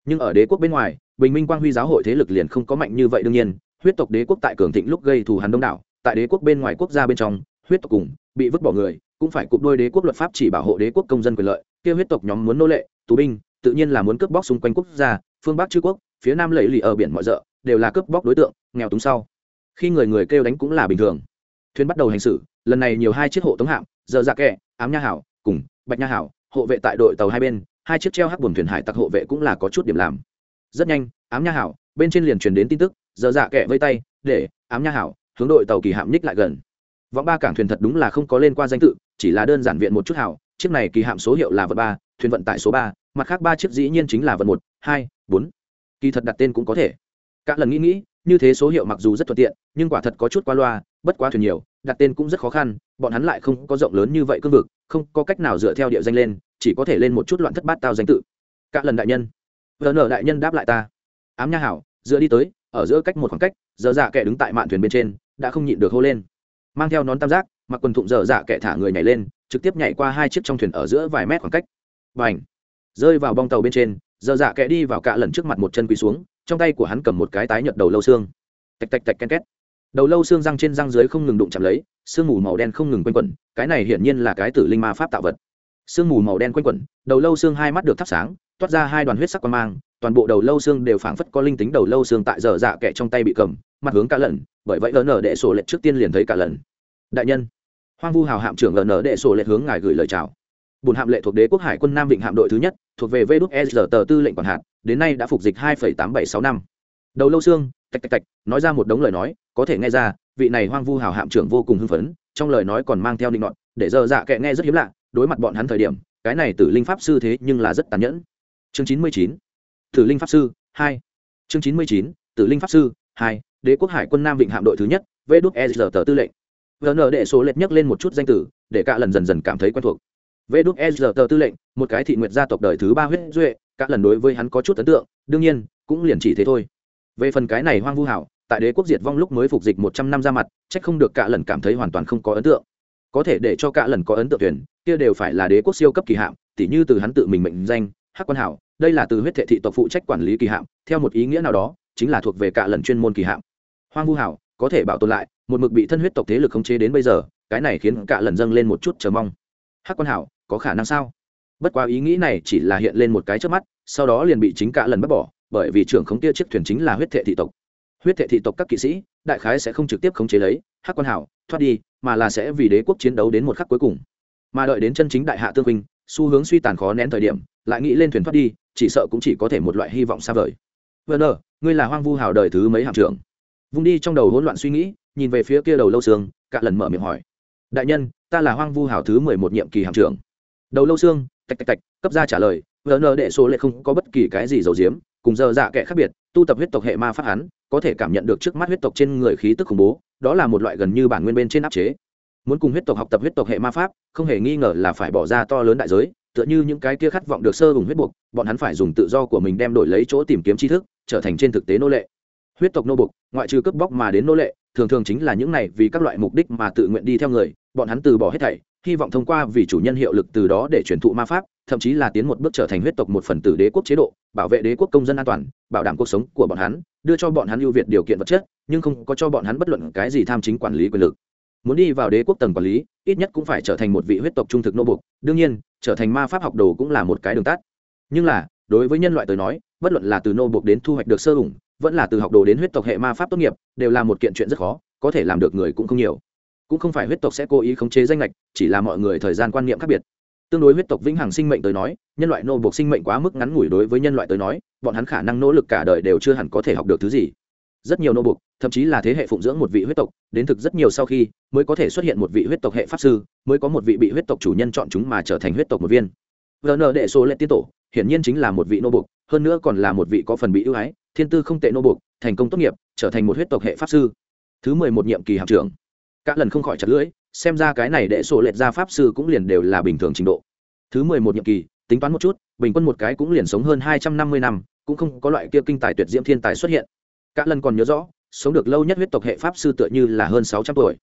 Nhưng ở đế quốc bên ngoài, bình minh quang huy giáo hội thế lực liền không có mạnh như vậy đương nhiên, huyết tộc đế quốc tại cường thịnh lúc gây thù hàn đông đảo tại đế quốc bên ngoài quốc gia bên trong, huyết tộc cùng bị vứt bỏ người cũng phải cụp đôi đế quốc luật pháp chỉ bảo hộ đế quốc công dân quyền lợi. Kia huyết tộc nhóm muốn nô lệ, tù binh, tự nhiên là muốn cướp bóc xung quanh quốc gia, phương bắc chư quốc, phía nam lẫy lì ở biển mọi rợ, đều là cướp bóc đối tượng, nghèo túng sau. Khi người người kêu đánh cũng là bình thường. Thuyền bắt đầu hành xử, lần này nhiều hai chiếc hộ tống hạm, giờ dạ kẹ, ám nha hảo, cùng bạch nha hảo, hộ vệ tại đội tàu hai bên, hai chiếc treo hắc buồm thuyền hải tặc hộ vệ cũng là có chút điểm làm. Rất nhanh, ám nha hảo, bên trên liền truyền đến tin tức, giờ dạ kẹ vây tay, để, ám nha hảo hướng đội tàu kỳ hạm nhích lại gần. Võng ba cảng thuyền thật đúng là không có lên qua danh tự, chỉ là đơn giản viện một chút hảo chiếc này kỳ hạm số hiệu là vận ba, thuyền vận tải số ba, mặt khác ba chiếc dĩ nhiên chính là vận một, hai, bốn. Kỳ thật đặt tên cũng có thể. Cả lần nghĩ nghĩ, như thế số hiệu mặc dù rất thuận tiện, nhưng quả thật có chút qua loa, bất quá thuyền nhiều, đặt tên cũng rất khó khăn, bọn hắn lại không có rộng lớn như vậy cương vực, không có cách nào dựa theo địa danh lên, chỉ có thể lên một chút loạn thất bát tao danh tự. Cả lần đại nhân. Vờ nở đại nhân đáp lại ta. Ám nha hảo, dựa đi tới, ở giữa cách một khoảng cách, giờ dạ kẻ đứng tại mạn thuyền bên trên đã không nhịn được hô lên. Mang theo nón tam giác, mặc quần thụng dở dạ kẻ thả người nhảy lên, trực tiếp nhảy qua hai chiếc trong thuyền ở giữa vài mét khoảng cách. Và ảnh rơi vào bong tàu bên trên, dở dạ kẻ đi vào cạ lần trước mặt một chân quỳ xuống, trong tay của hắn cầm một cái tái nhợt đầu lâu xương. Tạch tạch tạch ken két. Đầu lâu xương răng trên răng dưới không ngừng đụng chạm lấy, sương mù màu đen không ngừng quanh quẩn, cái này hiển nhiên là cái tử linh ma pháp tạo vật. Sương mù màu đen quanh quẩn, đầu lâu xương hai mắt được thắp sáng, toát ra hai đoàn huyết sắc quang mang toàn bộ đầu lâu xương đều phảng phất có linh tính đầu lâu xương tại giờ dạ kẻ trong tay bị cầm, mặt hướng cả lần, bởi vậy ln đệ sổ lệch trước tiên liền thấy cả lần. Đại nhân, hoang vu hào hạm trưởng ln đệ sổ lệch hướng ngài gửi lời chào. Bùn hạm lệ thuộc đế quốc hải quân nam vịnh hạm đội thứ nhất, thuộc về vê đúc e tờ tư lệnh quản hạt, đến nay đã phục dịch hai tám bảy sáu năm. Đầu lâu xương, tạch tạch tạch, nói ra một đống lời nói, có thể nghe ra, vị này hoang vu hào hạm trưởng vô cùng hưng phấn, trong lời nói còn mang theo định đoạn để giờ dạ kệ nghe rất hiếm lạ, đối mặt bọn hắn thời điểm, cái này tử linh pháp sư thế nhưng là rất tàn nhẫn. Chương chín mươi chín tử linh pháp sư, hai. Chương chín mươi chín, tử linh pháp sư, hai. Đế quốc hải quân nam vịnh hạm đội thứ nhất Vệ đúc e tờ tư lệnh. Vn đệ số lệch nhắc lên một chút danh tử để cả lần dần dần cảm thấy quen thuộc. Vệ đúc e tờ tư lệnh, một cái thị nguyệt gia tộc đời thứ ba huyết duệ, cả lần đối với hắn có chút ấn tượng, đương nhiên, cũng liền chỉ thế thôi. Về phần cái này hoang vu hảo, tại đế quốc diệt vong lúc mới phục dịch một trăm năm ra mặt, chắc không được cả lần cảm thấy hoàn toàn không có ấn tượng. Có thể để cho cả lần có ấn tượng tuyển, kia đều phải là đế quốc siêu cấp kỳ hạm, tỉ như từ hắn tự mình mệnh danh, hắc quan hảo đây là từ huyết thệ thị tộc phụ trách quản lý kỳ hạm, theo một ý nghĩa nào đó, chính là thuộc về cả lần chuyên môn kỳ hạm. Hoang vu hảo, có thể bảo tồn lại, một mực bị thân huyết tộc thế lực khống chế đến bây giờ, cái này khiến cả lần dâng lên một chút chờ mong. Hắc quan hảo, có khả năng sao? Bất quá ý nghĩ này chỉ là hiện lên một cái trước mắt, sau đó liền bị chính cả lần bắt bỏ, bởi vì trưởng khống kia chiếc thuyền chính là huyết thệ thị tộc. Huyết thệ thị tộc các kỵ sĩ, đại khái sẽ không trực tiếp khống chế lấy, hắc quan hảo, thoát đi, mà là sẽ vì đế quốc chiến đấu đến một khắc cuối cùng. Mà đợi đến chân chính đại hạ tương huynh, xu hướng suy tàn khó nén thời điểm, lại nghĩ lên thuyền thoát đi chỉ sợ cũng chỉ có thể một loại hy vọng xa vời. Vân ờ ngươi là hoang vu hào đời thứ mấy hạm trưởng? Vung đi trong đầu hỗn loạn suy nghĩ, nhìn về phía kia đầu lâu xương cạ lần mở miệng hỏi. Đại nhân, ta là hoang vu hào thứ mười một nhiệm kỳ hạm trưởng. Đầu lâu xương, tạch tạch tạch, cấp ra trả lời vn đệ số lệ không có bất kỳ cái gì giấu giếm, cùng giờ dạ kệ khác biệt, tu tập huyết tộc hệ ma pháp hắn, có thể cảm nhận được trước mắt huyết tộc trên người khí tức khủng bố, đó là một loại gần như bản nguyên bên trên áp chế. Muốn cùng huyết tộc học tập huyết tộc hệ ma pháp, không hề nghi ngờ là phải bỏ ra to lớn đại giới tựa như những cái kia khát vọng được sơ hùng huyết buộc, bọn hắn phải dùng tự do của mình đem đổi lấy chỗ tìm kiếm tri thức, trở thành trên thực tế nô lệ. Huyết tộc nô buộc ngoại trừ cướp bóc mà đến nô lệ, thường thường chính là những này vì các loại mục đích mà tự nguyện đi theo người, bọn hắn từ bỏ hết thảy, hy vọng thông qua vì chủ nhân hiệu lực từ đó để truyền thụ ma pháp, thậm chí là tiến một bước trở thành huyết tộc một phần tử đế quốc chế độ, bảo vệ đế quốc công dân an toàn, bảo đảm cuộc sống của bọn hắn, đưa cho bọn hắn ưu việt điều kiện vật chất, nhưng không có cho bọn hắn bất luận cái gì tham chính quản lý quyền lực muốn đi vào đế quốc tầng quản lý, ít nhất cũng phải trở thành một vị huyết tộc trung thực nô bục. Đương nhiên, trở thành ma pháp học đồ cũng là một cái đường tắt. Nhưng là, đối với nhân loại tới nói, bất luận là từ nô bục đến thu hoạch được sơ hùng, vẫn là từ học đồ đến huyết tộc hệ ma pháp tốt nghiệp, đều là một kiện chuyện rất khó, có thể làm được người cũng không nhiều. Cũng không phải huyết tộc sẽ cố ý khống chế danh lệch chỉ là mọi người thời gian quan niệm khác biệt. Tương đối huyết tộc vĩnh hằng sinh mệnh tới nói, nhân loại nô buộc sinh mệnh quá mức ngắn ngủi đối với nhân loại tới nói, bọn hắn khả năng nỗ lực cả đời đều chưa hẳn có thể học được thứ gì rất nhiều nô buộc, thậm chí là thế hệ phụng dưỡng một vị huyết tộc, đến thực rất nhiều sau khi mới có thể xuất hiện một vị huyết tộc hệ pháp sư, mới có một vị bị huyết tộc chủ nhân chọn chúng mà trở thành huyết tộc một viên. Vn đệ số lệ tiên tổ, hiển nhiên chính là một vị nô buộc, hơn nữa còn là một vị có phần bị ưu ái, thiên tư không tệ nô buộc, thành công tốt nghiệp, trở thành một huyết tộc hệ pháp sư. Thứ mười một nhiệm kỳ hạm trưởng. Các lần không khỏi chặt lưỡi, xem ra cái này đệ sổ lệch ra pháp sư cũng liền đều là bình thường trình độ. Thứ mười một nhiệm kỳ, tính toán một chút, bình quân một cái cũng liền sống hơn hai trăm năm mươi năm, cũng không có loại kia kinh tài tuyệt diễm thiên tài xuất hiện. Cả lần còn nhớ rõ, sống được lâu nhất huyết tộc hệ pháp sư tựa như là hơn sáu trăm tuổi.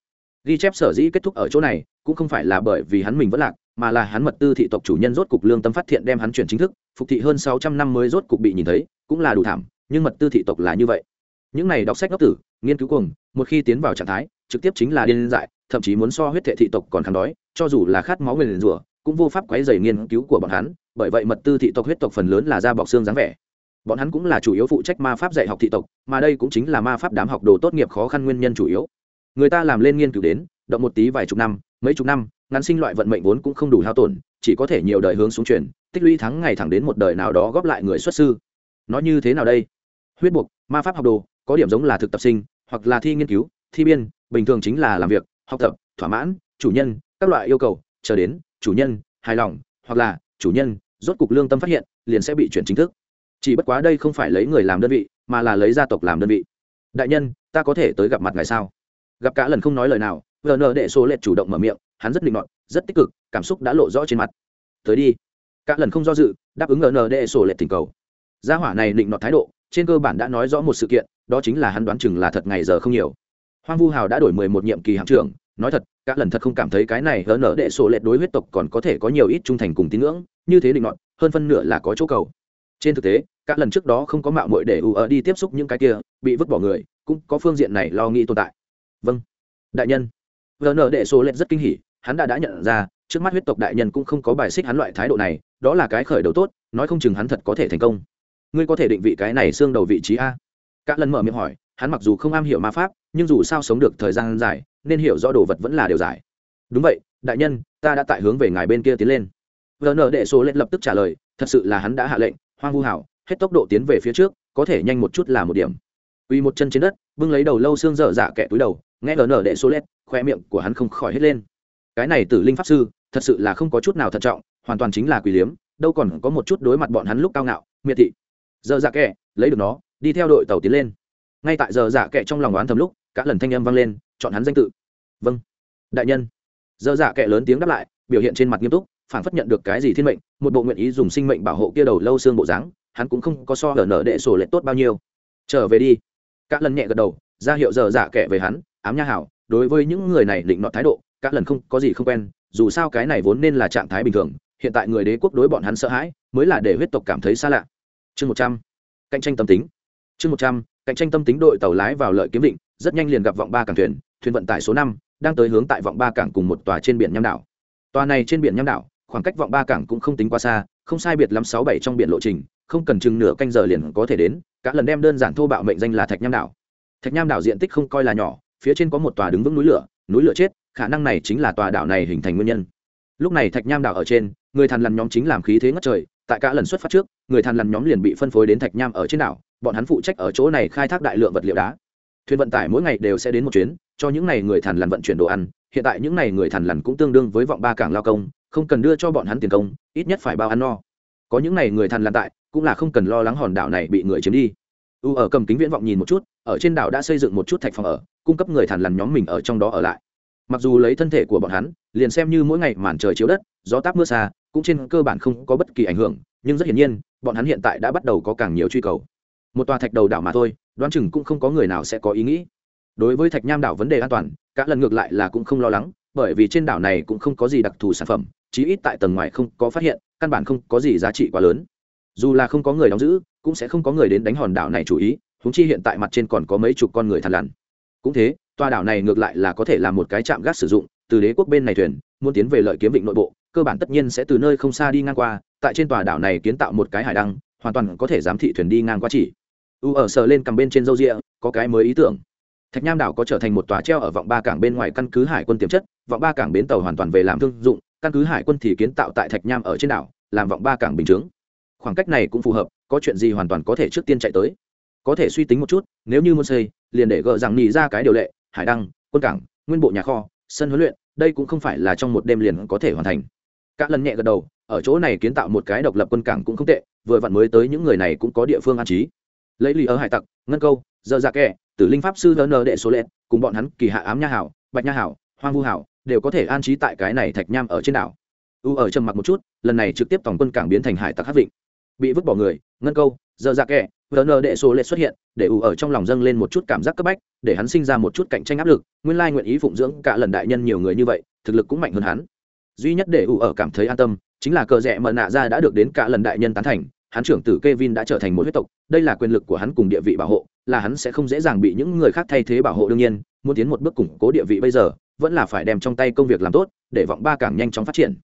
Ghi chép sở dĩ kết thúc ở chỗ này, cũng không phải là bởi vì hắn mình vẫn lạc, mà là hắn mật tư thị tộc chủ nhân rốt cục lương tâm phát thiện đem hắn chuyển chính thức, phục thị hơn sáu trăm năm mới rốt cục bị nhìn thấy, cũng là đủ thảm, nhưng mật tư thị tộc là như vậy. Những này đọc sách ngốc tử, nghiên cứu cùng một khi tiến vào trạng thái, trực tiếp chính là điên dại, thậm chí muốn so huyết thệ thị tộc còn khăn đói, cho dù là khát máu người liền rủa, cũng vô pháp quấy dày nghiên cứu của bọn hắn, bởi vậy mật tư thị tộc huyết tộc phần lớn là da bọc xương dáng vẻ bọn hắn cũng là chủ yếu phụ trách ma pháp dạy học thị tộc, mà đây cũng chính là ma pháp đám học đồ tốt nghiệp khó khăn nguyên nhân chủ yếu. Người ta làm lên nghiên cứu đến, động một tí vài chục năm, mấy chục năm, ngắn sinh loại vận mệnh vốn cũng không đủ hao tổn, chỉ có thể nhiều đời hướng xuống chuyển, tích lũy thắng ngày thẳng đến một đời nào đó góp lại người xuất sư. Nói như thế nào đây? Huyết buộc, ma pháp học đồ, có điểm giống là thực tập sinh, hoặc là thi nghiên cứu, thi biên, bình thường chính là làm việc, học tập, thỏa mãn, chủ nhân, các loại yêu cầu, chờ đến, chủ nhân, hài lòng, hoặc là, chủ nhân, rốt cục lương tâm phát hiện, liền sẽ bị chuyển chính thức chỉ bất quá đây không phải lấy người làm đơn vị, mà là lấy gia tộc làm đơn vị. Đại nhân, ta có thể tới gặp mặt ngài sao? Gặp cả lần không nói lời nào vờ nờ đệ số lệ chủ động mở miệng, hắn rất linh mọn rất tích cực, cảm xúc đã lộ rõ trên mặt. Tới đi. Cả lần không do dự, đáp ứng nờ đệ số lệ tình cầu. Gia hỏa này định nọt thái độ, trên cơ bản đã nói rõ một sự kiện, đó chính là hắn đoán chừng là thật ngày giờ không nhiều. Hoang vu hào đã đổi mười một nhiệm kỳ hạm trưởng, nói thật các lần thật không cảm thấy cái này hở nở đệ sổ lệ đối huyết tộc còn có thể có nhiều ít trung thành cùng tín ngưỡng, như thế định nọt, hơn phân nửa là có chỗ cầu trên thực tế, các lần trước đó không có mạo muội để u ở đi tiếp xúc những cái kia, bị vứt bỏ người, cũng có phương diện này lo nghĩ tồn tại. Vâng. Đại nhân. Vờ nở đệ số lệ rất kinh hỉ, hắn đã đã nhận ra, trước mắt huyết tộc đại nhân cũng không có bài xích hắn loại thái độ này, đó là cái khởi đầu tốt, nói không chừng hắn thật có thể thành công. Ngươi có thể định vị cái này xương đầu vị trí a. Các lần mở miệng hỏi, hắn mặc dù không am hiểu ma pháp, nhưng dù sao sống được thời gian dài, nên hiểu rõ đồ vật vẫn là điều giải đúng vậy, đại nhân, ta đã tại hướng về ngài bên kia tiến lên. Vờ nợ đệ số lên lập tức trả lời, thật sự là hắn đã hạ lệnh hoang vu hảo, hết tốc độ tiến về phía trước, có thể nhanh một chút là một điểm. Uy một chân trên đất, bưng lấy đầu lâu xương dở dạ kẻ túi đầu, nghe lờ nở đệ số lét khoe miệng của hắn không khỏi hết lên. Cái này tử linh pháp sư, thật sự là không có chút nào thận trọng, hoàn toàn chính là quỷ liếm, đâu còn có một chút đối mặt bọn hắn lúc cao ngạo, miệt thị. Giờ dạ kẻ, lấy được nó, đi theo đội tàu tiến lên. Ngay tại giờ dạ kẻ trong lòng oán thầm lúc, cả lần thanh âm vang lên, chọn hắn danh tự. Vâng. Đại nhân. Giờ dạ kẻ lớn tiếng đáp lại, biểu hiện trên mặt nghiêm túc phản phất nhận được cái gì thiên mệnh, một bộ nguyện ý dùng sinh mệnh bảo hộ kia đầu lâu xương bộ dáng, hắn cũng không có so ở nở đệ sổ lệ tốt bao nhiêu. Trở về đi. Các lần nhẹ gật đầu, ra hiệu giờ giả kẻ về hắn, ám nha hảo, đối với những người này định nọt thái độ các lần không có gì không quen, dù sao cái này vốn nên là trạng thái bình thường, hiện tại người đế quốc đối bọn hắn sợ hãi, mới là để huyết tộc cảm thấy xa lạ. Chương một trăm. Cạnh tranh tâm tính. Chương một trăm. Cạnh tranh tâm tính đội tàu lái vào lợi kiếm định, rất nhanh liền gặp vọng ba cảng thuyền thuyền vận tải số năm, đang tới hướng tại vọng ba cảng cùng một tòa trên biển nham đảo. Tòa này trên biển nham đảo khoảng cách vọng ba cảng cũng không tính quá xa, không sai biệt lắm sáu bảy trong biển lộ trình, không cần chừng nửa canh giờ liền có thể đến, cả lần đem đơn giản thô bạo mệnh danh là thạch nham đảo. Thạch nham đảo diện tích không coi là nhỏ, phía trên có một tòa đứng vững núi lửa núi lửa chết, khả năng này chính là tòa đảo này hình thành nguyên nhân. Lúc này thạch nham đảo ở trên, người thằn lằn nhóm chính làm khí thế ngất trời, tại cả lần xuất phát trước, người thằn lằn nhóm liền bị phân phối đến thạch nham ở trên đảo, bọn hắn phụ trách ở chỗ này khai thác đại lượng vật liệu đá. Thuyền vận tải mỗi ngày đều sẽ đến một chuyến, cho những n à y người thằn lằn vận chuyển đồ ăn hiện tại những n à y người thằn lằn cũng tương đương với vọng ba cảng lao công, không cần đưa cho bọn hắn tiền công, ít nhất phải bao ăn no. Có những n à y người thằn lằn tại, cũng là không cần lo lắng hòn đảo này bị người chiếm đi. U ở cầm kính viễn vọng nhìn một chút, ở trên đảo đã xây dựng một chút thạch phòng ở, cung cấp người thằn lằn nhóm mình ở trong đó ở lại. Mặc dù lấy thân thể của bọn hắn, liền xem như mỗi ngày màn trời chiếu đất, gió táp mưa xa, cũng trên cơ bản không có bất kỳ ảnh hưởng, nhưng rất hiển nhiên, bọn hắn hiện tại đã bắt đầu có càng nhiều truy cầu. Một tòa thạch đầu đảo mà thôi, đoán chừng cũng không có người nào sẽ có ý nghĩ. Đối với thạch nham đảo vấn đề an toàn cả lần ngược lại là cũng không lo lắng, bởi vì trên đảo này cũng không có gì đặc thù sản phẩm, chí ít tại tầng ngoài không có phát hiện, căn bản không có gì giá trị quá lớn. Dù là không có người đóng giữ, cũng sẽ không có người đến đánh hòn đảo này chủ ý húng chi hiện tại mặt trên còn có mấy chục con người thằn lằn. Cũng thế, tòa đảo này ngược lại là có thể là một cái trạm gác sử dụng, từ đế quốc bên này thuyền, muốn tiến về lợi kiếm vịnh nội bộ, cơ bản tất nhiên sẽ từ nơi không xa đi ngang qua, tại trên tòa đảo này kiến tạo một cái hải đăng, hoàn toàn có thể giám thị thuyền đi ngang qua chỉ. U ở sờ lên cầm bên trên râu rịa, có cái mới ý tưởng thạch nham đảo có trở thành một tòa treo ở vọng ba cảng bên ngoài căn cứ hải quân tiềm chất, vọng ba cảng bến tàu hoàn toàn về làm thương dụng, căn cứ hải quân thì kiến tạo tại thạch nham ở trên đảo, làm vọng ba cảng bình chướng. Khoảng cách này cũng phù hợp, có chuyện gì hoàn toàn có thể trước tiên chạy tới. Có thể suy tính một chút, nếu như muốn xây, liền để gỡ rằng nghĩ ra cái điều lệ, hải đăng, quân cảng, nguyên bộ nhà kho, sân huấn luyện, đây cũng không phải là trong một đêm liền có thể hoàn thành. Các lần nhẹ gật đầu, ở chỗ này kiến tạo một cái độc lập quân cảng cũng không tệ, vừa vặn mới tới những người này cũng có địa phương an trí. Lấy lì ở hải tặc, ngân câu, giờ dạ kẹ tử linh pháp sư nờ đệ số lệ cùng bọn hắn kỳ hạ ám nha hảo bạch nha hảo hoang vu hảo đều có thể an trí tại cái này thạch nham ở trên đảo. U ở trầm mặc một chút lần này trực tiếp tổng quân cảng biến thành hải tặc hát vịnh. Bị vứt bỏ người ngân câu giờ dạ kẹ nờ đệ số lệ xuất hiện để u ở trong lòng dâng lên một chút cảm giác cấp bách để hắn sinh ra một chút cạnh tranh áp lực nguyên lai nguyện ý phụng dưỡng cả lần đại nhân nhiều người như vậy thực lực cũng mạnh hơn hắn. Duy nhất để u ở cảm thấy an tâm chính là cờ rẽ mờ nạ ra đã được đến cả lần đại nhân tán thành hắn trưởng tử Kevin đã trở thành một huyết tộc, đây là quyền lực của hắn cùng địa vị bảo hộ, là hắn sẽ không dễ dàng bị những người khác thay thế bảo hộ đương nhiên, muốn tiến một bước củng cố địa vị bây giờ, vẫn là phải đem trong tay công việc làm tốt, để vọng ba càng nhanh chóng phát triển.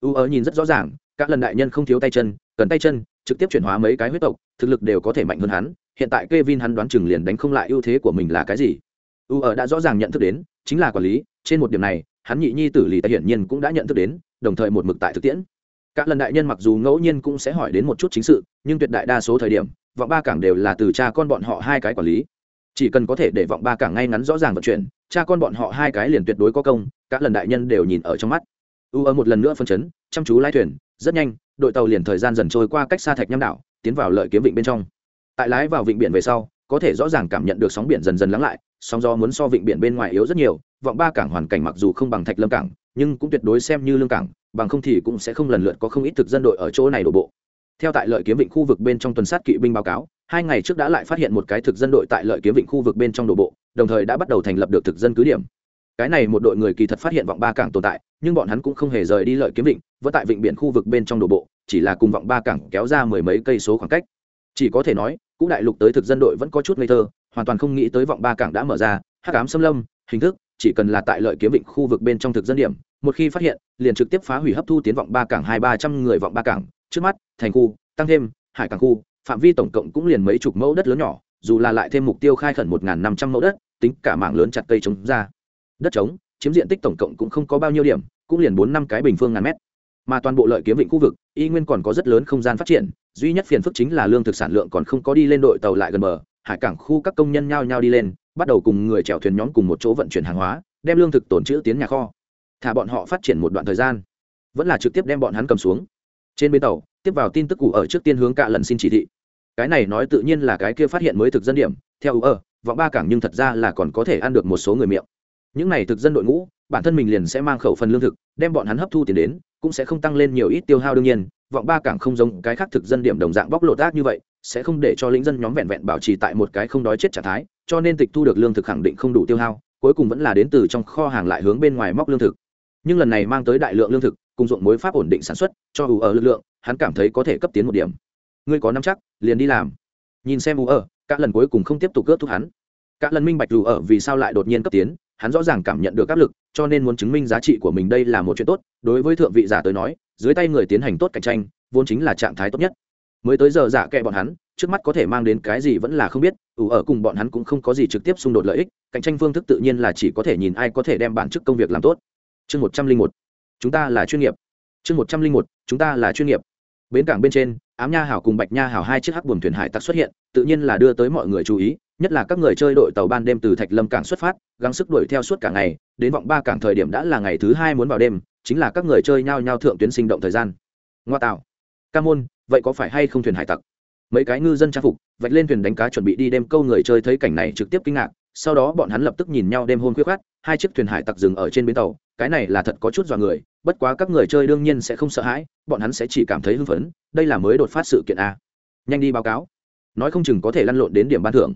U ở nhìn rất rõ ràng, các lần đại nhân không thiếu tay chân, cần tay chân, trực tiếp chuyển hóa mấy cái huyết tộc, thực lực đều có thể mạnh hơn hắn, hiện tại Kevin hắn đoán chừng liền đánh không lại ưu thế của mình là cái gì. U ở đã rõ ràng nhận thức đến, chính là quản lý, trên một điểm này, hắn nhị nhi tử lì tại hiển nhiên cũng đã nhận thức đến, đồng thời một mực tại thực tiễn các lần đại nhân mặc dù ngẫu nhiên cũng sẽ hỏi đến một chút chính sự nhưng tuyệt đại đa số thời điểm vọng ba cảng đều là từ cha con bọn họ hai cái quản lý. Chỉ cần có thể để vọng ba cảng ngay ngắn rõ ràng vận chuyển, cha con bọn họ hai cái liền tuyệt đối có công các lần đại nhân đều nhìn ở trong mắt. U ở một lần nữa phân chấn, chăm chú lái thuyền, rất nhanh, đội tàu liền thời gian dần trôi qua cách xa thạch nham đảo, tiến vào lợi kiếm vịnh bên trong. Tại lái vào vịnh biển về sau, có thể rõ ràng cảm nhận được sóng biển dần dần lắng lại, sóng gió muốn so vịnh biển bên ngoài yếu rất nhiều, vọng ba cảng hoàn cảnh mặc dù không bằng thạch lâm cảng, nhưng cũng tuyệt đối xem như lương cảng, bằng không thì cũng sẽ không lần lượt có không ít thực dân đội ở chỗ này đổ bộ theo tại lợi kiếm vịnh khu vực bên trong tuần sát kỵ binh báo cáo, hai ngày trước đã lại phát hiện một cái thực dân đội tại lợi kiếm vịnh khu vực bên trong đổ bộ, đồng thời đã bắt đầu thành lập được thực dân cứ điểm. Cái này một đội người kỳ thật phát hiện vọng ba cảng tồn tại, nhưng bọn hắn cũng không hề rời đi lợi kiếm vịnh, vẫn tại vịnh biển khu vực bên trong đổ bộ, chỉ là cùng vọng ba cảng kéo ra mười mấy cây số khoảng cách. Chỉ có thể nói, cũ đại lục tới thực dân đội vẫn có chút ngây thơ, hoàn toàn không nghĩ tới vọng ba cảng đã mở ra. Hát cám xâm lâm, hình thức, chỉ cần là tại lợi kiếm vịnh khu vực bên trong thực dân điểm, một khi phát hiện, liền trực tiếp phá hủy hấp thu tiến vọng ba cảng hai ba trăm người vọng ba cảng trước mắt, thành khu, tăng thêm, hải cảng khu, phạm vi tổng cộng cũng liền mấy chục mẫu đất lớn nhỏ, dù là lại thêm mục tiêu khai khẩn một năm trăm mẫu đất, tính cả mảng lớn chặt cây trống ra. Đất trống, chiếm diện tích tổng cộng cũng không có bao nhiêu điểm, cũng liền bốn năm cái bình phương ngàn mét. Mà toàn bộ lợi kiếm vịnh khu vực, y nguyên còn có rất lớn không gian phát triển, duy nhất phiền phức chính là lương thực sản lượng còn không có đi lên đội tàu lại gần bờ, hải cảng khu các công nhân nhao nhao đi lên, bắt đầu cùng người chèo thuyền nhóm cùng một chỗ vận chuyển hàng hóa, đem lương thực tồn trữ tiến nhà kho. Thả bọn họ phát triển một đoạn thời gian, vẫn là trực tiếp đem bọn hắn cầm xuống trên bến tàu, tiếp vào tin tức cụ ở trước tiên hướng cạ lần xin chỉ thị. Cái này nói tự nhiên là cái kia phát hiện mới thực dân điểm, theo ở vọng ba cảng nhưng thật ra là còn có thể ăn được một số người miệng. Những này thực dân đội ngũ, bản thân mình liền sẽ mang khẩu phần lương thực, đem bọn hắn hấp thu tiền đến, cũng sẽ không tăng lên nhiều ít tiêu hao đương nhiên, vọng ba cảng không giống cái khác thực dân điểm đồng dạng bóc lột ác như vậy, sẽ không để cho lính dân nhóm vẹn vẹn bảo trì tại một cái không đói chết trạng thái, cho nên tịch thu được lương thực khẳng định không đủ tiêu hao, cuối cùng vẫn là đến từ trong kho hàng lại hướng bên ngoài móc lương thực nhưng lần này mang tới đại lượng lương thực, cùng dụng mối pháp ổn định sản xuất, cho ủ ở lực lượng, hắn cảm thấy có thể cấp tiến một điểm. Ngươi có nắm chắc, liền đi làm. Nhìn xem ủ ở các lần cuối cùng không tiếp tục cướp thúc hắn. Các lần minh bạch ủ ở vì sao lại đột nhiên cấp tiến, hắn rõ ràng cảm nhận được áp lực, cho nên muốn chứng minh giá trị của mình đây là một chuyện tốt. Đối với thượng vị giả tới nói, dưới tay người tiến hành tốt cạnh tranh, vốn chính là trạng thái tốt nhất. Mới tới giờ giả kệ bọn hắn, trước mắt có thể mang đến cái gì vẫn là không biết ủ ở cùng bọn hắn cũng không có gì trực tiếp xung đột lợi ích, cạnh tranh phương thức tự nhiên là chỉ có thể nhìn ai có thể đem bản chức công việc làm tốt chương một trăm linh một, chúng ta là chuyên nghiệp. Chương một trăm linh một, chúng ta là chuyên nghiệp. Bến cảng bên trên, ám nha hảo cùng bạch nha hảo hai chiếc hắc buồm thuyền hải tặc xuất hiện, tự nhiên là đưa tới mọi người chú ý, nhất là các người chơi đội tàu ban đêm từ thạch lâm cảng xuất phát, gắng sức đuổi theo suốt cả ngày, đến vọng ba cảng thời điểm đã là ngày thứ hai muốn vào đêm, chính là các người chơi nhao nhao thượng tuyến sinh động thời gian. Ngoa tạo. Ca môn, vậy có phải hay không thuyền hải tặc? Mấy cái ngư dân trang phục, vạch lên thuyền đánh cá chuẩn bị đi đêm, câu người chơi thấy cảnh này trực tiếp kinh ngạc sau đó bọn hắn lập tức nhìn nhau đêm hôn khuyết khát hai chiếc thuyền hải tặc dừng ở trên bến tàu, cái này là thật có chút dọa người, bất quá các người chơi đương nhiên sẽ không sợ hãi, bọn hắn sẽ chỉ cảm thấy hưng phấn, đây là mới đột phát sự kiện a. Nhanh đi báo cáo. Nói không chừng có thể lăn lộn đến điểm ban thưởng.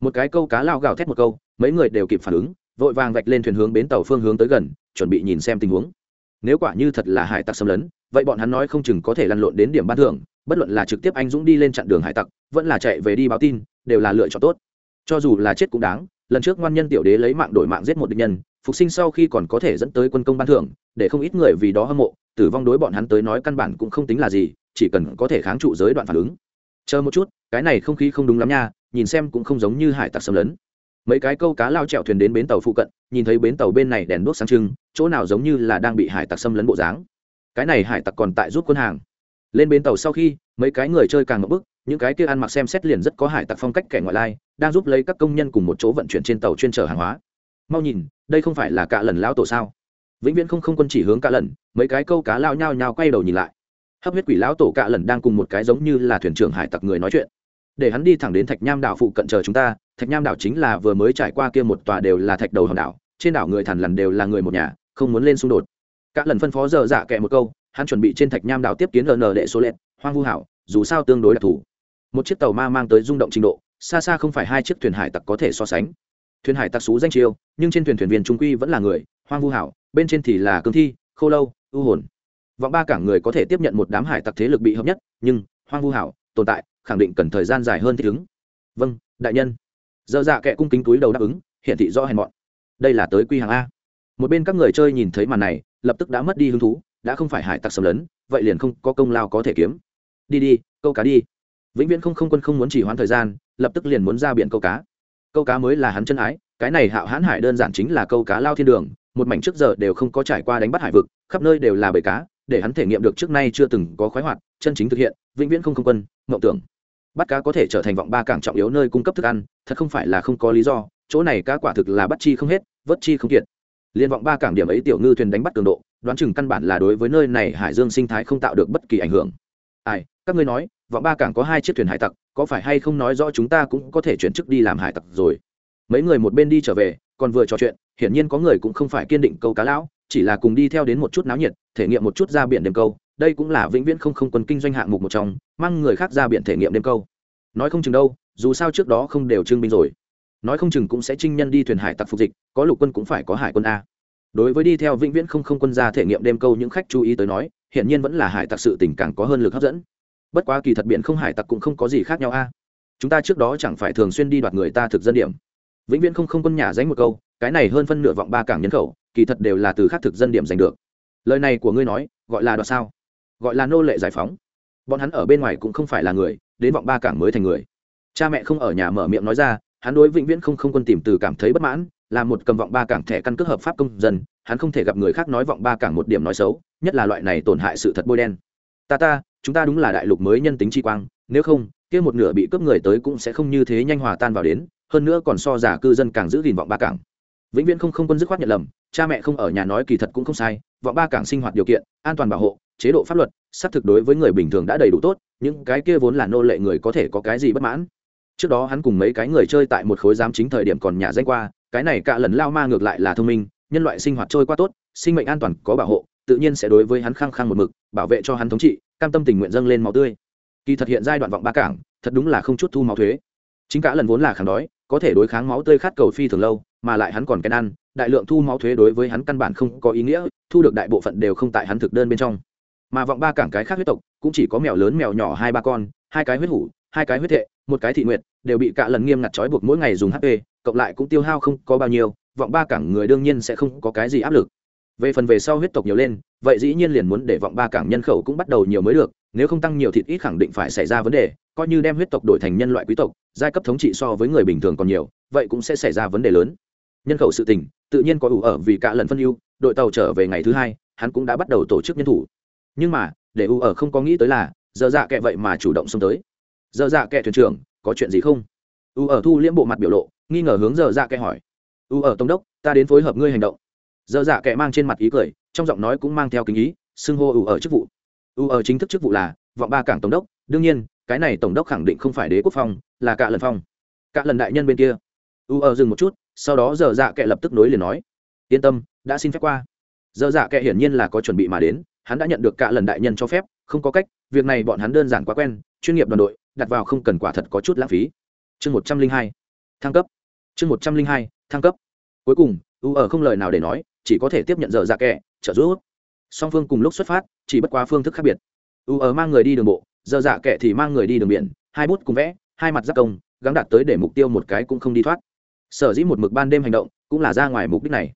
Một cái câu cá lao gào thét một câu, mấy người đều kịp phản ứng, vội vàng vạch lên thuyền hướng bến tàu phương hướng tới gần, chuẩn bị nhìn xem tình huống. Nếu quả như thật là hải tặc xâm lấn, vậy bọn hắn nói không chừng có thể lăn lộn đến điểm ban thưởng, bất luận là trực tiếp anh dũng đi lên chặn đường hải tặc, vẫn là chạy về đi báo tin, đều là lựa chọn tốt. Cho dù là chết cũng đáng lần trước ngoan nhân tiểu đế lấy mạng đổi mạng giết một địch nhân, phục sinh sau khi còn có thể dẫn tới quân công ban thưởng, để không ít người vì đó hâm mộ, tử vong đối bọn hắn tới nói căn bản cũng không tính là gì, chỉ cần có thể kháng trụ giới đoạn phản ứng. Chờ một chút, cái này không khí không đúng lắm nha, nhìn xem cũng không giống như hải tặc xâm lấn. Mấy cái câu cá lao trèo thuyền đến bến tàu phụ cận, nhìn thấy bến tàu bên này đèn đuốc sáng trưng, chỗ nào giống như là đang bị hải tặc xâm lấn bộ dáng. Cái này hải tặc còn tại giúp quân hàng. Lên bến tàu sau khi, mấy cái người chơi càng ngập bức những cái kia ăn mặc xem xét liền rất có hải tặc phong cách kẻ ngoại lai, đang giúp lấy các công nhân cùng một chỗ vận chuyển trên tàu chuyên chở hàng hóa. Mau nhìn, đây không phải là cả lần lao tổ sao? Vĩnh viễn không không quân chỉ hướng cả lần, mấy cái câu cá lao nhao nhao quay đầu nhìn lại. Hấp huyết quỷ lão tổ cả lần đang cùng một cái giống như là thuyền trưởng hải tặc người nói chuyện. Để hắn đi thẳng đến thạch nham đảo phụ cận chờ chúng ta, thạch nham đảo chính là vừa mới trải qua kia một tòa đều là thạch đầu hòn đảo, trên đảo người thằn lằn đều là người một nhà, không muốn lên xung đột. Cả lần phân phó giờ dạ kệ một câu, hắn chuẩn bị trên thạch nham đảo tiếp kiến ln đệ số lẹt hoang vu hảo, dù sao tương đối đặc thù một chiếc tàu ma mang tới rung động trình độ, xa xa không phải hai chiếc thuyền hải tặc có thể so sánh. Thuyền hải tặc xú danh chiêu, nhưng trên thuyền thuyền viên trung quy vẫn là người, hoang vu hảo, bên trên thì là cương thi, khô lâu, ưu hồn. Vọng ba cảng người có thể tiếp nhận một đám hải tặc thế lực bị hợp nhất, nhưng hoang vu hảo, tồn tại, khẳng định cần thời gian dài hơn thích ứng. Vâng đại nhân. Dơ dạ kệ cung kính túi đầu đáp ứng hiện thị do hèn mọn. Đây là tới quy hàng a. Một bên các người chơi nhìn thấy màn này, lập tức đã mất đi hứng thú, đã không phải hải tặc xâm lấn, vậy liền không có công lao có thể kiếm. Đi đi, câu cá đi vĩnh viễn không không quân không muốn chỉ hoãn thời gian, lập tức liền muốn ra biển câu cá. Câu cá mới là hắn chân ái, cái này hạo hãn hải đơn giản chính là câu cá lao thiên đường, một mảnh trước giờ đều không có trải qua đánh bắt hải vực, khắp nơi đều là bầy cá, để hắn thể nghiệm được trước nay chưa từng có khoái hoạt, chân chính thực hiện, vĩnh viễn không không quân, mộng tưởng. Bắt cá có thể trở thành vọng ba cảng trọng yếu nơi cung cấp thức ăn, thật không phải là không có lý do, chỗ này cá quả thực là bắt chi không hết, vớt chi không kiệt. Liên vọng ba cảng điểm ấy tiểu ngư thuyền đánh bắt cường độ, đoán chừng căn bản là đối với nơi này hải dương sinh thái không tạo được bất kỳ ảnh hưởng. Ai, các ngươi nói vọng ba cảng có hai chiếc thuyền hải tặc, có phải hay không nói rõ chúng ta cũng có thể chuyển chức đi làm hải tặc rồi. Mấy người một bên đi trở về, còn vừa trò chuyện, hiển nhiên có người cũng không phải kiên định câu cá lão, chỉ là cùng đi theo đến một chút náo nhiệt, thể nghiệm một chút ra biển đêm câu. Đây cũng là vĩnh viễn không không quân kinh doanh hạng mục một trong, mang người khác ra biển thể nghiệm đêm câu. Nói không chừng đâu, dù sao trước đó không đều trương binh rồi. Nói không chừng cũng sẽ trinh nhân đi thuyền hải tặc phục dịch, có lục quân cũng phải có hải quân a. Đối với đi theo vĩnh viễn không không quân ra thể nghiệm đêm câu những khách chú ý tới nói hiện nhiên vẫn là hải tặc sự tình càng có hơn lực hấp dẫn bất quá kỳ thật biển không hải tặc cũng không có gì khác nhau a. Chúng ta trước đó chẳng phải thường xuyên đi đoạt người ta thực dân điểm. Vĩnh viễn không không quân nhà danh một câu, cái này hơn phân nửa vọng ba cảng nhân khẩu, kỳ thật đều là từ khác thực dân điểm giành được. Lời này của ngươi nói, gọi là đoạt sao? Gọi là nô lệ giải phóng. Bọn hắn ở bên ngoài cũng không phải là người, đến vọng ba cảng mới thành người. Cha mẹ không ở nhà mở miệng nói ra, hắn đối vĩnh viễn không không quân tìm từ cảm thấy bất mãn, là một cầm vọng ba cảng thẻ căn cước hợp pháp công dân, hắn không thể gặp người khác nói vọng ba cảng một điểm nói xấu, nhất là loại này tổn hại sự thật bôi đen. Ta ta chúng ta đúng là đại lục mới nhân tính chi quang, nếu không, kia một nửa bị cướp người tới cũng sẽ không như thế nhanh hòa tan vào đến, hơn nữa còn so giả cư dân càng giữ gìn vọng ba cảng. Vĩnh viễn không không quân dứt khoát nhận lầm, cha mẹ không ở nhà nói kỳ thật cũng không sai, vọng ba cảng sinh hoạt điều kiện, an toàn bảo hộ, chế độ pháp luật, xác thực đối với người bình thường đã đầy đủ tốt, những cái kia vốn là nô lệ người có thể có cái gì bất mãn. Trước đó hắn cùng mấy cái người chơi tại một khối giám chính thời điểm còn nhà danh qua, cái này cả lần lao ma ngược lại là thông minh, nhân loại sinh hoạt trôi qua tốt, sinh mệnh an toàn có bảo hộ, tự nhiên sẽ đối với hắn khăng khăng một mực, bảo vệ cho hắn thống trị cam tâm tình nguyện dâng lên máu tươi. Kỳ thật hiện giai đoạn vọng ba cảng, thật đúng là không chút thu máu thuế. Chính cả lần vốn là kháng đói, có thể đối kháng máu tươi khát cầu phi thường lâu, mà lại hắn còn kén ăn, đại lượng thu máu thuế đối với hắn căn bản không có ý nghĩa, thu được đại bộ phận đều không tại hắn thực đơn bên trong. Mà vọng ba cảng cái khác huyết tộc, cũng chỉ có mèo lớn mèo nhỏ hai ba con, hai cái huyết hủ, hai cái huyết thệ, một cái thị nguyện đều bị cả lần nghiêm ngặt trói buộc mỗi ngày dùng hp cộng lại cũng tiêu hao không có bao nhiêu, vọng ba cảng người đương nhiên sẽ không có cái gì áp lực về phần về sau huyết tộc nhiều lên, vậy dĩ nhiên liền muốn để vọng ba cảng nhân khẩu cũng bắt đầu nhiều mới được, nếu không tăng nhiều thịt ít khẳng định phải xảy ra vấn đề, coi như đem huyết tộc đổi thành nhân loại quý tộc, giai cấp thống trị so với người bình thường còn nhiều, vậy cũng sẽ xảy ra vấn đề lớn. Nhân khẩu sự tình, tự nhiên có ủ ở vì cả lần phân ưu, đội tàu trở về ngày thứ hai, hắn cũng đã bắt đầu tổ chức nhân thủ. Nhưng mà, để ủ ở không có nghĩ tới là, giờ dạ kệ vậy mà chủ động xông tới. Giờ dạ kệ thuyền trưởng, có chuyện gì không? Ủ ở thu liễm bộ mặt biểu lộ, nghi ngờ hướng giờ dạ kệ hỏi. Ủ ở tổng đốc, ta đến phối hợp ngươi hành động giờ dạ kệ mang trên mặt ý cười, trong giọng nói cũng mang theo kính ý, xưng hô ủ ở chức vụ. Ủ ở chính thức chức vụ là vọng ba cảng tổng đốc, đương nhiên, cái này tổng đốc khẳng định không phải đế quốc phong, là cả lần phong. Cả lần đại nhân bên kia. Ủ ở dừng một chút, sau đó giờ dạ kệ lập tức nối liền nói, yên tâm, đã xin phép qua. Giờ dạ kệ hiển nhiên là có chuẩn bị mà đến, hắn đã nhận được cả lần đại nhân cho phép, không có cách, việc này bọn hắn đơn giản quá quen, chuyên nghiệp đoàn đội, đặt vào không cần quả thật có chút lãng phí. Chương một trăm linh hai, thăng cấp. Chương một trăm linh hai, thăng cấp. Cuối cùng u ở không lời nào để nói chỉ có thể tiếp nhận giờ dạ kệ trợ giúp. Song phương cùng lúc xuất phát, chỉ bất quá phương thức khác biệt. U ở mang người đi đường bộ, giờ dạ kệ thì mang người đi đường biển, hai bút cùng vẽ, hai mặt giáp công, gắng đạt tới để mục tiêu một cái cũng không đi thoát. Sở dĩ một mực ban đêm hành động, cũng là ra ngoài mục đích này.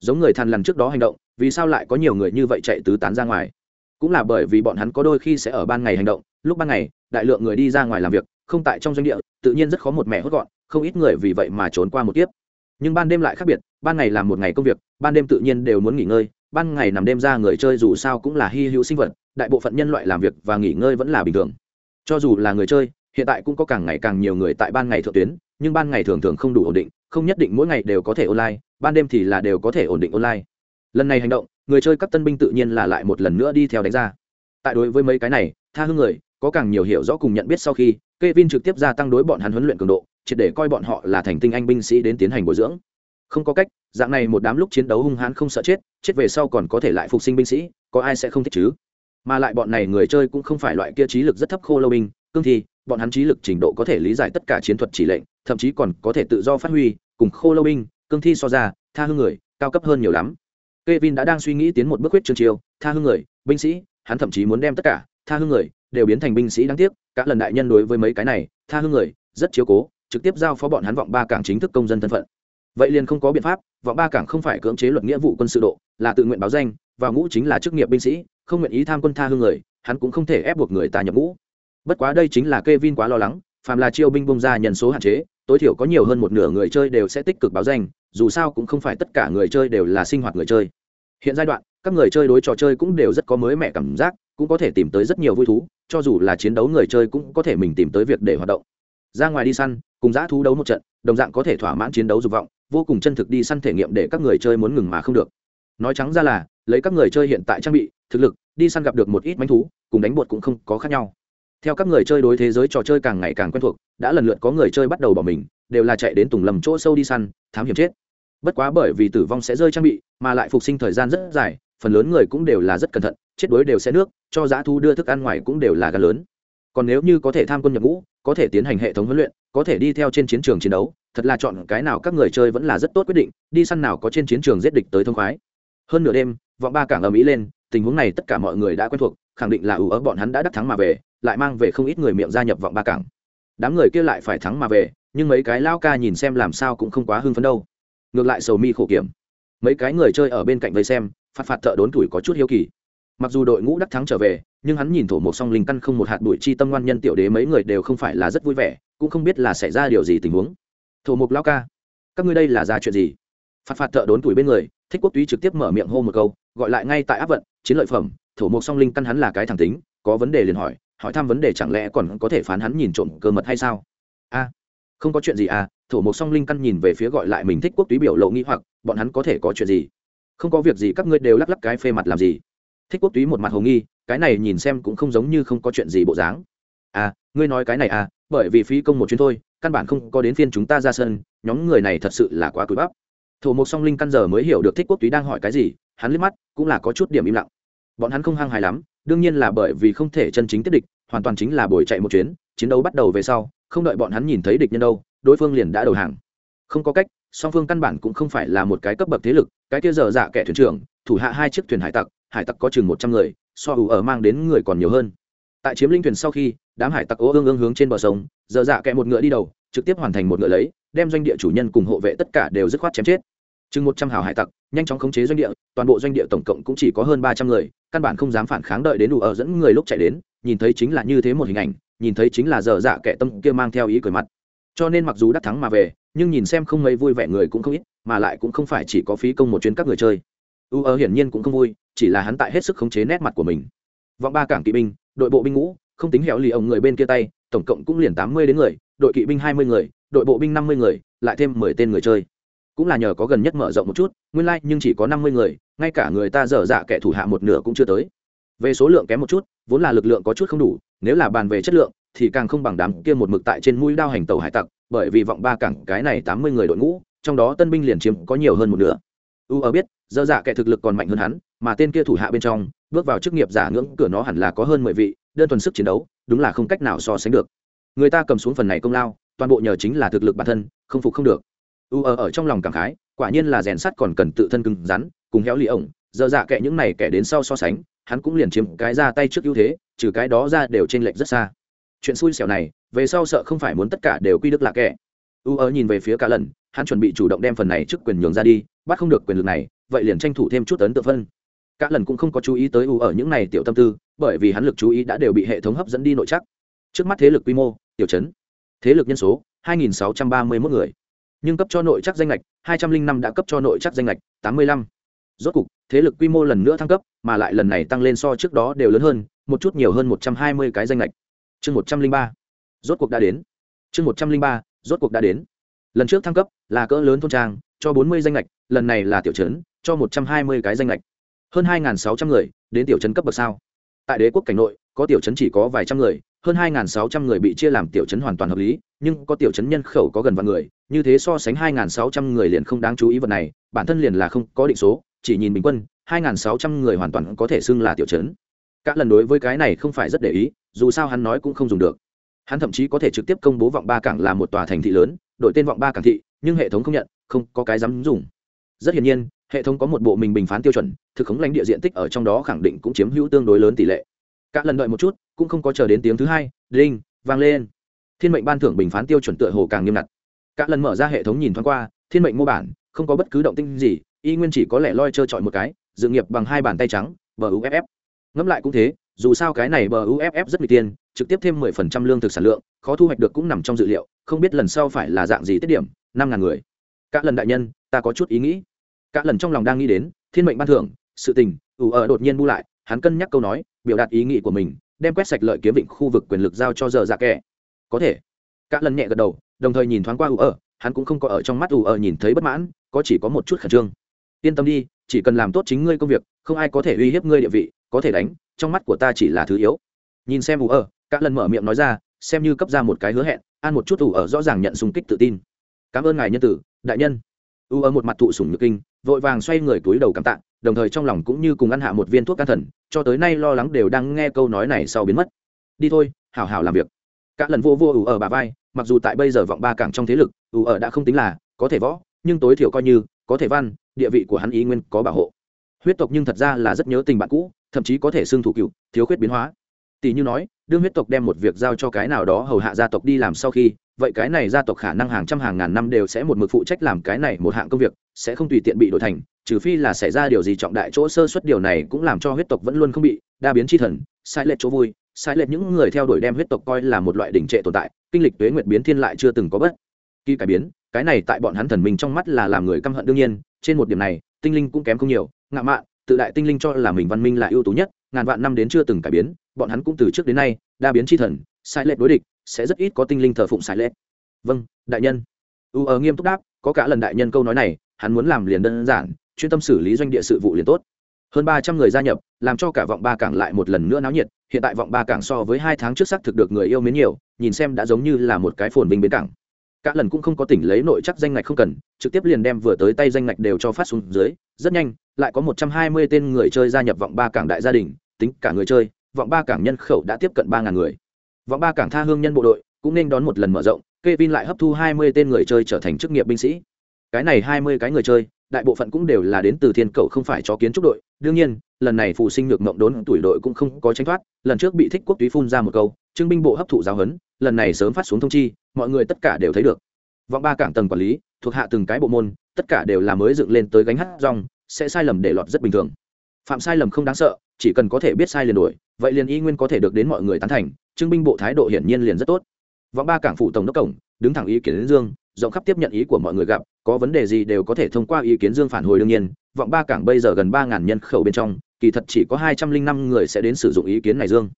Giống người thằn lằn trước đó hành động, vì sao lại có nhiều người như vậy chạy tứ tán ra ngoài? Cũng là bởi vì bọn hắn có đôi khi sẽ ở ban ngày hành động, lúc ban ngày, đại lượng người đi ra ngoài làm việc, không tại trong doanh địa, tự nhiên rất khó một mẹ hốt gọn, không ít người vì vậy mà trốn qua một kiếp nhưng ban đêm lại khác biệt ban ngày làm một ngày công việc ban đêm tự nhiên đều muốn nghỉ ngơi ban ngày nằm đêm ra người chơi dù sao cũng là hy hữu sinh vật đại bộ phận nhân loại làm việc và nghỉ ngơi vẫn là bình thường. Cho dù là người chơi hiện tại cũng có càng ngày càng nhiều người tại ban ngày thượng tuyến nhưng ban ngày thường thường không đủ ổn định không nhất định mỗi ngày đều có thể online ban đêm thì là đều có thể ổn định online. Lần này hành động người chơi các tân binh tự nhiên là lại một lần nữa đi theo đánh ra. Tại đối với mấy cái này tha hương người có càng nhiều hiểu rõ cùng nhận biết sau khi Kevin trực tiếp gia tăng đối bọn hắn huấn luyện cường độ, triệt để coi bọn họ là thành tinh anh binh sĩ đến tiến hành bồi dưỡng. Không có cách, dạng này một đám lúc chiến đấu hung hãn không sợ chết, chết về sau còn có thể lại phục sinh binh sĩ, có ai sẽ không thích chứ? Mà lại bọn này người chơi cũng không phải loại kia trí lực rất thấp khô lâu binh, cương thi, bọn hắn trí lực trình độ có thể lý giải tất cả chiến thuật chỉ lệnh, thậm chí còn có thể tự do phát huy, cùng khô lâu binh, cương thi so ra, tha hương người, cao cấp hơn nhiều lắm. Kevin đã đang suy nghĩ tiến một bước huyết chương chiêu, tha hương người, binh sĩ, hắn thậm chí muốn đem tất cả tha hương người đều biến thành binh sĩ đáng tiếc, cả lần đại nhân đối với mấy cái này, tha hương người, rất chiếu cố, trực tiếp giao phó bọn hắn vọng ba cảng chính thức công dân thân phận. Vậy liền không có biện pháp, vọng ba cảng không phải cưỡng chế luật nghĩa vụ quân sự độ, là tự nguyện báo danh, và ngũ chính là chức nghiệp binh sĩ, không nguyện ý tham quân tha hương người, hắn cũng không thể ép buộc người ta nhập ngũ. Bất quá đây chính là Kevin quá lo lắng, phàm là chiêu binh bung ra nhân số hạn chế, tối thiểu có nhiều hơn một nửa người chơi đều sẽ tích cực báo danh, dù sao cũng không phải tất cả người chơi đều là sinh hoạt người chơi hiện giai đoạn các người chơi đối trò chơi cũng đều rất có mới mẻ cảm giác cũng có thể tìm tới rất nhiều vui thú cho dù là chiến đấu người chơi cũng có thể mình tìm tới việc để hoạt động ra ngoài đi săn cùng giã thú đấu một trận, đồng dạng có thể thỏa mãn chiến đấu dục vọng, vô cùng chân thực đi săn thể nghiệm để các người chơi muốn ngừng mà không được. Nói trắng ra là, lấy các người chơi hiện tại trang bị, thực lực, đi săn gặp được một ít manh thú, cùng đánh bột cũng không có khác nhau. Theo các người chơi đối thế giới trò chơi càng ngày càng quen thuộc, đã lần lượt có người chơi bắt đầu bỏ mình, đều là chạy đến tùng lầm chỗ sâu đi săn, thám hiểm chết. Bất quá bởi vì tử vong sẽ rơi trang bị, mà lại phục sinh thời gian rất dài, phần lớn người cũng đều là rất cẩn thận, chết đuối đều sẽ nước, cho giá thu đưa thức ăn ngoài cũng đều là gà lớn. Còn nếu như có thể tham quân nhập ngũ có thể tiến hành hệ thống huấn luyện, có thể đi theo trên chiến trường chiến đấu, thật là chọn cái nào các người chơi vẫn là rất tốt quyết định, đi săn nào có trên chiến trường giết địch tới thông khoái. Hơn nửa đêm, vọng ba cảng ở mỹ lên, tình huống này tất cả mọi người đã quen thuộc, khẳng định là ủ ớ bọn hắn đã đắc thắng mà về, lại mang về không ít người miệng gia nhập vọng ba cảng. Đám người kia lại phải thắng mà về, nhưng mấy cái lao ca nhìn xem làm sao cũng không quá hưng phấn đâu. Ngược lại sầu mi khổ kiểm. Mấy cái người chơi ở bên cạnh vây xem, phạt phạt thợ đốn tuổi có chút hiếu kỳ mặc dù đội ngũ đắc thắng trở về, nhưng hắn nhìn thổ một song linh căn không một hạt bụi chi tâm ngoan nhân tiểu đế mấy người đều không phải là rất vui vẻ, cũng không biết là xảy ra điều gì tình huống. Thổ mục lao ca, các ngươi đây là ra chuyện gì? Phạt phạt thợ đốn tuổi bên người, thích quốc túy trực tiếp mở miệng hô một câu, gọi lại ngay tại áp vận, chiến lợi phẩm, thổ mục song linh căn hắn là cái thẳng tính, có vấn đề liền hỏi hỏi thăm vấn đề chẳng lẽ còn có thể phán hắn nhìn trộm cơ mật hay sao? A, không có chuyện gì à thổ mục song linh căn nhìn về phía gọi lại mình thích quốc túy biểu lộ nghĩ hoặc, bọn hắn có thể có chuyện gì? Không có việc gì các ngươi đều lắc lắc cái phê mặt làm gì? Thích quốc túy một mặt hồ nghi, cái này nhìn xem cũng không giống như không có chuyện gì bộ dáng. À ngươi nói cái này à bởi vì phí công một chuyến thôi, căn bản không có đến phiên chúng ta ra sân, nhóm người này thật sự là quá cúi bắp thổ mục song linh căn giờ mới hiểu được thích quốc túy đang hỏi cái gì, hắn liếc mắt, cũng là có chút điểm im lặng. Bọn hắn không hăng hài lắm, đương nhiên là bởi vì không thể chân chính tiết địch, hoàn toàn chính là buổi chạy một chuyến, chiến đấu bắt đầu về sau, không đợi bọn hắn nhìn thấy địch nhân đâu, đối phương liền đã đầu hàng. Không có cách, song phương căn bản cũng không phải là một cái cấp bậc thế lực, cái kia giờ dạ kẻ thuyền trưởng, thủ hạ hai chiếc thuyền hải tặc hải tặc có chừng một trăm người, so ủ ở mang đến người còn nhiều hơn. Tại chiếm linh thuyền sau khi, đám hải tặc ố ương ương hướng trên bờ sông dở dạ kẹ một ngựa đi đầu, trực tiếp hoàn thành một ngựa lấy, đem doanh địa chủ nhân cùng hộ vệ tất cả đều dứt khoát chém chết. Chừng một trăm hào hải tặc, nhanh chóng khống chế doanh địa, toàn bộ doanh địa tổng cộng cũng chỉ có hơn ba trăm người, căn bản không dám phản kháng đợi đến đủ ở dẫn người lúc chạy đến, nhìn thấy chính là như thế một hình ảnh, nhìn thấy chính là dở dạ kẻ tâm kia mang theo ý cười mặt. Cho nên mặc dù đắc thắng mà về, nhưng nhìn xem không mấy vui vẻ người cũng không ít, mà lại cũng không phải chỉ có phí công một chuyến các người chơi u ơ hiển nhiên cũng không vui, chỉ là hắn tại hết sức khống chế nét mặt của mình. Vọng ba cảng kỵ binh, đội bộ binh ngũ, không tính hẹo lì ông người bên kia tay, tổng cộng cũng liền tám mươi đến người, đội kỵ binh hai mươi người, đội bộ binh năm mươi người, lại thêm mười tên người chơi. Cũng là nhờ có gần nhất mở rộng một chút, nguyên lai、like、nhưng chỉ có năm mươi người, ngay cả người ta dở dạ kẻ thủ hạ một nửa cũng chưa tới. Về số lượng kém một chút, vốn là lực lượng có chút không đủ, nếu là bàn về chất lượng, thì càng không bằng đám kia một mực tại trên mũi đao hành tàu hải tặc, bởi vì vọng ba cảng cái này tám mươi người đội ngũ, trong đó tân binh liền chiếm có nhiều hơn một nửa. U ở biết dơ dạ kẻ thực lực còn mạnh hơn hắn, mà tên kia thủ hạ bên trong, bước vào chức nghiệp giả ngưỡng cửa nó hẳn là có hơn mười vị, đơn thuần sức chiến đấu, đúng là không cách nào so sánh được. Người ta cầm xuống phần này công lao, toàn bộ nhờ chính là thực lực bản thân, không phục không được. U ở ở trong lòng cảm khái, quả nhiên là rèn sắt còn cần tự thân cứng rắn, cùng héo lì ổng dơ dạ kẻ những này kẻ đến sau so sánh, hắn cũng liền chiếm cái ra tay trước ưu thế, trừ cái đó ra đều trên lệch rất xa. Chuyện xui xẻo này, về sau sợ không phải muốn tất cả đều quy đức là kẻ. U ở nhìn về phía cả lần, hắn chuẩn bị chủ động đem phần này trước quyền nhường ra đi, bắt không được quyền lực này vậy liền tranh thủ thêm chút ấn tượng phân. Cả lần cũng không có chú ý tới u ở những này tiểu tâm tư bởi vì hắn lực chú ý đã đều bị hệ thống hấp dẫn đi nội chắc. Trước mắt thế lực quy mô tiểu chấn thế lực nhân số 2.631 người. Nhưng cấp cho nội chắc danh lệch 205 đã cấp cho nội chắc danh lệch 85. rốt cục thế lực quy mô lần nữa thăng cấp mà lại lần này tăng lên so trước đó đều lớn hơn một chút nhiều hơn 120 cái danh lệch. Chương 103. rốt cuộc đã đến. Chương 103, rốt cuộc đã đến. Lần trước thăng cấp là cỡ lớn thôn trang cho 40 danh lệch lần này là tiểu trấn cho 120 cái danh lệch. Hơn 2.600 người đến tiểu trấn cấp bậc sao? Tại đế quốc cảnh nội, có tiểu trấn chỉ có vài trăm người, hơn 2.600 người bị chia làm tiểu trấn hoàn toàn hợp lý, nhưng có tiểu trấn nhân khẩu có gần vạn người, như thế so sánh 2.600 người liền không đáng chú ý vật này, bản thân liền là không có định số, chỉ nhìn bình quân 2.600 người hoàn toàn có thể xưng là tiểu trấn. Các lần đối với cái này không phải rất để ý, dù sao hắn nói cũng không dùng được. Hắn thậm chí có thể trực tiếp công bố vọng ba cảng là một tòa thành thị lớn, đổi tên vọng ba cảng thị, nhưng hệ thống không nhận, không có cái dám dùng. Rất hiển nhiên hệ thống có một bộ mình bình phán tiêu chuẩn, thực khống lãnh địa diện tích ở trong đó khẳng định cũng chiếm hữu tương đối lớn tỷ lệ. Cả lần đợi một chút, cũng không có chờ đến tiếng thứ hai, đinh, vang lên. Thiên mệnh ban thưởng bình phán tiêu chuẩn tựa hồ càng nghiêm ngặt. Cả lần mở ra hệ thống nhìn thoáng qua, thiên mệnh mô bản, không có bất cứ động tinh gì, y nguyên chỉ có lẽ loi trơ trọi một cái, dự nghiệp bằng hai bàn tay trắng, bờ uff ngẫm lại cũng thế, dù sao cái này bờ uff rất n tiên trực tiếp thêm mười phần trăm lương thực sản lượng, khó thu hoạch được cũng nằm trong dự liệu, không biết lần sau phải là dạng gì tiết điểm, năm ngàn người. Các lần đại nhân, ta có chút ý nghĩ. Cả lần trong lòng đang nghĩ đến, thiên mệnh ban thưởng, sự tình, ủ ở đột nhiên bu lại, hắn cân nhắc câu nói, biểu đạt ý nghĩ của mình, đem quét sạch lợi kiếm vịnh khu vực quyền lực giao cho giờ dạ kẻ. Có thể. Cả lần nhẹ gật đầu, đồng thời nhìn thoáng qua ủ ở, hắn cũng không có ở trong mắt ủ ở nhìn thấy bất mãn, có chỉ có một chút khẩn trương. Yên tâm đi, chỉ cần làm tốt chính ngươi công việc, không ai có thể uy hiếp ngươi địa vị, có thể đánh, trong mắt của ta chỉ là thứ yếu. Nhìn xem ủ ở các lần mở miệng nói ra, xem như cấp ra một cái hứa hẹn, an một chút ủ ở rõ ràng nhận xung kích tự tin. Cảm ơn ngài nhân tử, đại nhân u ở một mặt thụ sủng nhược kinh, vội vàng xoay người túi đầu cảm tạ, đồng thời trong lòng cũng như cùng ăn hạ một viên thuốc can thần, cho tới nay lo lắng đều đang nghe câu nói này sau biến mất. Đi thôi, hảo hảo làm việc. Các lần vô vô ủ ở bà vai, mặc dù tại bây giờ vọng ba cảng trong thế lực ủ ở đã không tính là có thể võ, nhưng tối thiểu coi như có thể văn, địa vị của hắn ý nguyên có bảo hộ. Huyết tộc nhưng thật ra là rất nhớ tình bạn cũ, thậm chí có thể xưng thủ cựu, thiếu khuyết biến hóa. Tỷ như nói, đương huyết tộc đem một việc giao cho cái nào đó hầu hạ gia tộc đi làm sau khi vậy cái này gia tộc khả năng hàng trăm hàng ngàn năm đều sẽ một mực phụ trách làm cái này một hạng công việc, sẽ không tùy tiện bị đổi thành, trừ phi là xảy ra điều gì trọng đại chỗ sơ suất điều này cũng làm cho huyết tộc vẫn luôn không bị đa biến chi thần, sai lệch chỗ vui, sai lệch những người theo đuổi đem huyết tộc coi là một loại đỉnh trệ tồn tại, kinh lịch tuế nguyệt biến thiên lại chưa từng có bất kỳ cải biến, cái này tại bọn hắn thần mình trong mắt là làm người căm hận đương nhiên, trên một điểm này, tinh linh cũng kém không nhiều ngạ mạn, tự đại tinh linh cho là mình văn minh là ưu tú nhất, ngàn vạn năm đến chưa từng cải biến, bọn hắn cũng từ trước đến nay, đa biến chi thần, sai lệch đối địch sẽ rất ít có tinh linh thờ phụng sai lệ vâng đại nhân. U ở nghiêm túc đáp, có cả lần đại nhân câu nói này, hắn muốn làm liền đơn giản, chuyên tâm xử lý doanh địa sự vụ liền tốt. Hơn ba trăm người gia nhập, làm cho cả vọng ba cảng lại một lần nữa náo nhiệt, hiện tại vọng ba cảng so với hai tháng trước xác thực được người yêu mến nhiều, nhìn xem đã giống như là một cái phồn binh bến cảng. Cả lần cũng không có tỉnh lấy nội chắc danh ngạch không cần, trực tiếp liền đem vừa tới tay danh ngạch đều cho phát xuống dưới, rất nhanh, lại có một trăm hai mươi tên người chơi gia nhập vọng ba cảng đại gia đình, tính cả người chơi, vọng ba cảng nhân khẩu đã tiếp cận ba ngàn người vọng ba cảng tha hương nhân bộ đội cũng nên đón một lần mở rộng, Kevin lại hấp thu hai mươi tên người chơi trở thành chức nghiệp binh sĩ. Cái này hai mươi cái người chơi, đại bộ phận cũng đều là đến từ thiên cầu không phải cho kiến trúc đội. Đương nhiên, lần này phụ sinh ngược mộng đốn tuổi đội cũng không có tránh thoát, lần trước bị thích quốc túy phun ra một câu trưng binh bộ hấp thụ giáo huấn, lần này sớm phát xuống thông chi, mọi người tất cả đều thấy được. Vọng ba cảng tầng quản lý, thuộc hạ từng cái bộ môn, tất cả đều là mới dựng lên tới gánh hát rong, sẽ sai lầm để lọt rất bình thường. Phạm sai lầm không đáng sợ, chỉ cần có thể biết sai liền đổi vậy liền y nguyên có thể được đến mọi người tán thành trưng binh bộ thái độ hiển nhiên liền rất tốt. Vọng ba cảng phụ tổng đốc cổng đứng thẳng ý kiến đến dương rộng khắp tiếp nhận ý của mọi người gặp có vấn đề gì đều có thể thông qua ý kiến dương phản hồi đương nhiên. Vọng ba cảng bây giờ gần ba ngàn nhân khẩu bên trong kỳ thật chỉ có hai trăm linh năm người sẽ đến sử dụng ý kiến này dương.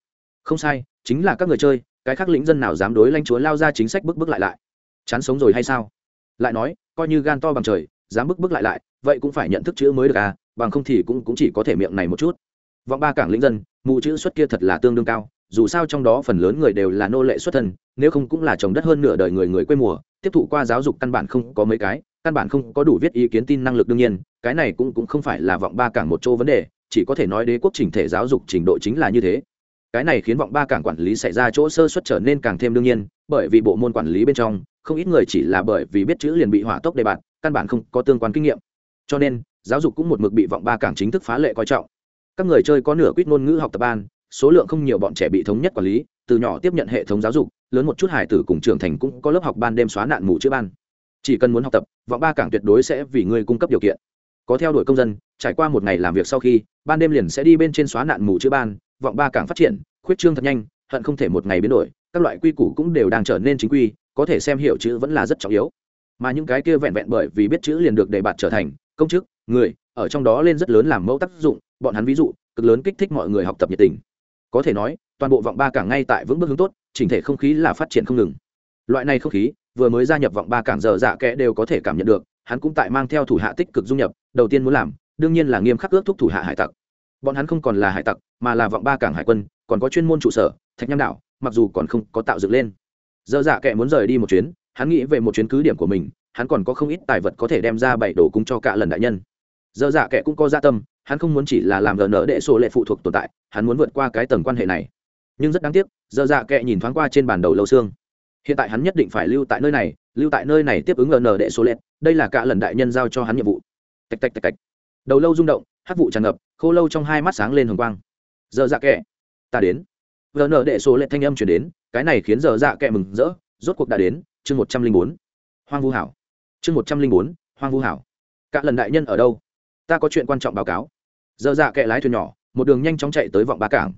Không sai chính là các người chơi cái khác lĩnh dân nào dám đối lanh chúa lao ra chính sách bức bức lại lại. Chán sống rồi hay sao? Lại nói coi như gan to bằng trời dám bức bức lại lại vậy cũng phải nhận thức chữ mới được à bằng không thì cũng, cũng chỉ có thể miệng này một chút. Vọng ba cảng lĩnh dân mù chữ xuất kia thật là tương đương cao dù sao trong đó phần lớn người đều là nô lệ xuất thân, nếu không cũng là trồng đất hơn nửa đời người người quê mùa, tiếp thụ qua giáo dục căn bản không có mấy cái, căn bản không có đủ viết ý kiến tin năng lực đương nhiên, cái này cũng cũng không phải là vọng ba cảng một chỗ vấn đề, chỉ có thể nói đế quốc chỉnh thể giáo dục trình độ chính là như thế. Cái này khiến vọng ba cảng quản lý xảy ra chỗ sơ xuất trở nên càng thêm đương nhiên, bởi vì bộ môn quản lý bên trong, không ít người chỉ là bởi vì biết chữ liền bị hỏa tốc đề bạt, căn bản không có tương quan kinh nghiệm. Cho nên, giáo dục cũng một mực bị vọng ba cảng chính thức phá lệ coi trọng. Các người chơi có nửa quýt ngôn ngữ học tập ban số lượng không nhiều bọn trẻ bị thống nhất quản lý, từ nhỏ tiếp nhận hệ thống giáo dục, lớn một chút hải tử cùng trưởng thành cũng có lớp học ban đêm xóa nạn mù chữ ban. Chỉ cần muốn học tập, vọng ba cảng tuyệt đối sẽ vì ngươi cung cấp điều kiện. Có theo đuổi công dân, trải qua một ngày làm việc sau khi, ban đêm liền sẽ đi bên trên xóa nạn mù chữ ban, vọng ba cảng phát triển, khuyết trương thật nhanh, hận không thể một ngày biến đổi, các loại quy củ cũng đều đang trở nên chính quy, có thể xem hiểu chữ vẫn là rất trọng yếu. Mà những cái kia vẹn vẹn bởi vì biết chữ liền được đề bạt trở thành, công chức, người, ở trong đó lên rất lớn làm mẫu tác dụng, bọn hắn ví dụ, cực lớn kích thích mọi người học tập nhiệt tình có thể nói, toàn bộ vọng ba cảng ngay tại vững bước hướng tốt, chỉnh thể không khí là phát triển không ngừng. Loại này không khí, vừa mới gia nhập vọng ba cảng giờ dạ kẽ đều có thể cảm nhận được, hắn cũng tại mang theo thủ hạ tích cực dung nhập, đầu tiên muốn làm, đương nhiên là nghiêm khắc ước thúc thủ hạ hải tặc. Bọn hắn không còn là hải tặc, mà là vọng ba cảng hải quân, còn có chuyên môn trụ sở, thạch nham đảo, mặc dù còn không có tạo dựng lên. Giờ dạ kệ muốn rời đi một chuyến, hắn nghĩ về một chuyến cứ điểm của mình, hắn còn có không ít tài vật có thể đem ra bảy đồ cúng cho cả lần đại nhân giờ dạ kệ cũng có gia tâm, hắn không muốn chỉ là làm gờ nở đệ sổ lệ phụ thuộc tồn tại, hắn muốn vượt qua cái tầng quan hệ này. Nhưng rất đáng tiếc giờ dạ kệ nhìn thoáng qua trên bản đầu lâu xương. Hiện tại hắn nhất định phải lưu tại nơi này, lưu tại nơi này tiếp ứng gờ nở đệ sổ lệ, đây là cả lần đại nhân giao cho hắn nhiệm vụ. Tạch tạch tạch tạch. Đầu lâu rung động, hát vụ tràn ngập, khô lâu trong hai mắt sáng lên hồng quang. Giờ dạ kệ ta đến. Gờ nở đệ sổ lệ thanh âm chuyển đến, cái này khiến giờ dạ kệ mừng rỡ, rốt cuộc đã đến, chương một trăm linh bốn. Hoang vu hảo. Chương một trăm linh bốn, hoang vu hảo. Cả lần đại nhân ở đâu? Ta có chuyện quan trọng báo cáo. Dơ dạ kệ lái thuyền nhỏ, một đường nhanh chóng chạy tới vọng ba cảng.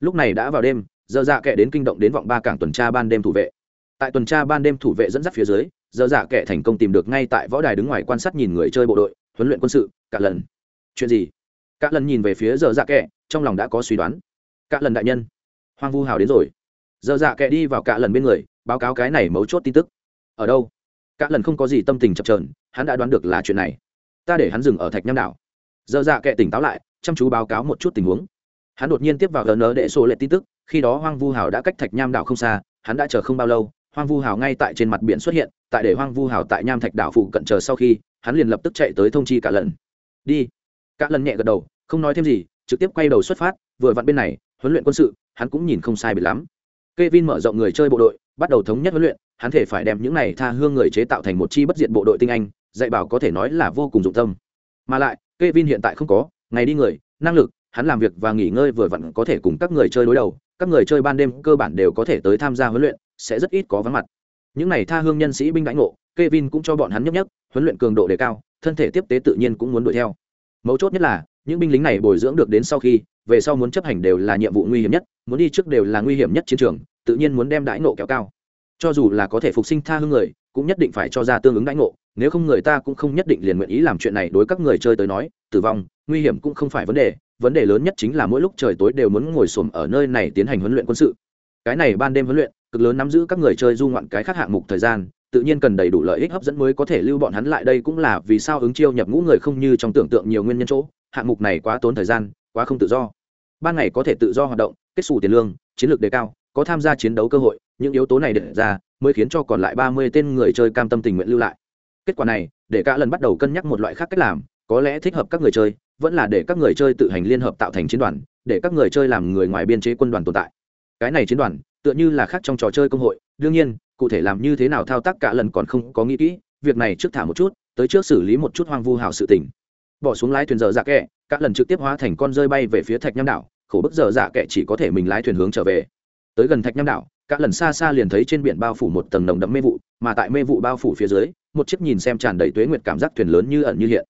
Lúc này đã vào đêm Dơ dạ kệ đến kinh động đến vọng ba cảng tuần tra ban đêm thủ vệ. Tại tuần tra ban đêm thủ vệ dẫn dắt phía dưới Dơ dạ kệ thành công tìm được ngay tại võ đài đứng ngoài quan sát nhìn người chơi bộ đội, huấn luyện quân sự, cả lần. Chuyện gì? Cả lần nhìn về phía Dơ dạ kệ, trong lòng đã có suy đoán. Cả lần đại nhân. Hoang vu hào đến rồi. Dơ dạ kệ đi vào cả lần bên người, báo cáo cái này mấu chốt tin tức. Ở đâu? Cả lần không có gì tâm tình chập trờn hắn đã đoán được là chuyện này ta để hắn dừng ở thạch nham đảo. Dơ dạ kệ tỉnh táo lại, chăm chú báo cáo một chút tình huống. Hắn đột nhiên tiếp vào gn đệ sổ lệ tin tức, khi đó hoang vu hào đã cách thạch nham đảo không xa, hắn đã chờ không bao lâu, hoang vu hào ngay tại trên mặt biển xuất hiện, tại để hoang vu hào tại nham thạch đảo phụ cận chờ sau khi, hắn liền lập tức chạy tới thông chi cả lần. Đi. Cả lần nhẹ gật đầu, không nói thêm gì, trực tiếp quay đầu xuất phát, vừa vặn bên này, huấn luyện quân sự, hắn cũng nhìn không sai biệt lắm. K e vin mở rộng người chơi bộ đội bắt đầu thống nhất huấn luyện, hắn thể phải đem những này tha hương người chế tạo thành một chi bất diệt bộ đội tinh anh, dạy bảo có thể nói là vô cùng dụng tâm. Mà lại, Kevin hiện tại không có, ngày đi người, năng lực, hắn làm việc và nghỉ ngơi vừa vặn có thể cùng các người chơi đối đầu, các người chơi ban đêm cơ bản đều có thể tới tham gia huấn luyện, sẽ rất ít có vắng mặt. Những này tha hương nhân sĩ binh đánh ngộ, Kevin cũng cho bọn hắn nhấp nhấp, huấn luyện cường độ đề cao, thân thể tiếp tế tự nhiên cũng muốn đuổi theo. Mấu chốt nhất là, những binh lính này bồi dưỡng được đến sau khi về sau muốn chấp hành đều là nhiệm vụ nguy hiểm nhất, muốn đi trước đều là nguy hiểm nhất chiến trường, tự nhiên muốn đem đãi nộ kéo cao. Cho dù là có thể phục sinh tha hương người, cũng nhất định phải cho ra tương ứng đãi ngộ, nếu không người ta cũng không nhất định liền nguyện ý làm chuyện này đối các người chơi tới nói, tử vong, nguy hiểm cũng không phải vấn đề vấn đề lớn nhất chính là mỗi lúc trời tối đều muốn ngồi xổm ở nơi này tiến hành huấn luyện quân sự. Cái này ban đêm huấn luyện, cực lớn nắm giữ các người chơi du ngoạn cái khác hạng mục thời gian, tự nhiên cần đầy đủ lợi ích hấp dẫn mới có thể lưu bọn hắn lại đây cũng là vì sao ứng chiêu nhập ngũ người không như trong tưởng tượng nhiều nguyên nhân chỗ, hạng mục này quá tốn thời gian, quá không tự do ban ngày có thể tự do hoạt động, kết xù tiền lương, chiến lược đề cao, có tham gia chiến đấu cơ hội, những yếu tố này để ra mới khiến cho còn lại ba mươi tên người chơi cam tâm tình nguyện lưu lại. Kết quả này, để cả lần bắt đầu cân nhắc một loại khác cách làm, có lẽ thích hợp các người chơi, vẫn là để các người chơi tự hành liên hợp tạo thành chiến đoàn, để các người chơi làm người ngoài biên chế quân đoàn tồn tại. Cái này chiến đoàn, tựa như là khác trong trò chơi công hội, đương nhiên, cụ thể làm như thế nào thao tác cả lần còn không có nghĩ kỹ, việc này trước thả một chút, tới trước xử lý một chút hoang vu hảo sự tình. Bỏ xuống lái thuyền dở dạ kẹ, cả lần trực tiếp hóa thành con rơi bay về phía thạch nham đảo khổ bức dở dạ kệ chỉ có thể mình lái thuyền hướng trở về. Tới gần thạch nham đảo, cả lần xa xa liền thấy trên biển bao phủ một tầng nồng đậm mê vụ, mà tại mê vụ bao phủ phía dưới, một chiếc nhìn xem tràn đầy tuế nguyệt cảm giác thuyền lớn như ẩn như hiện.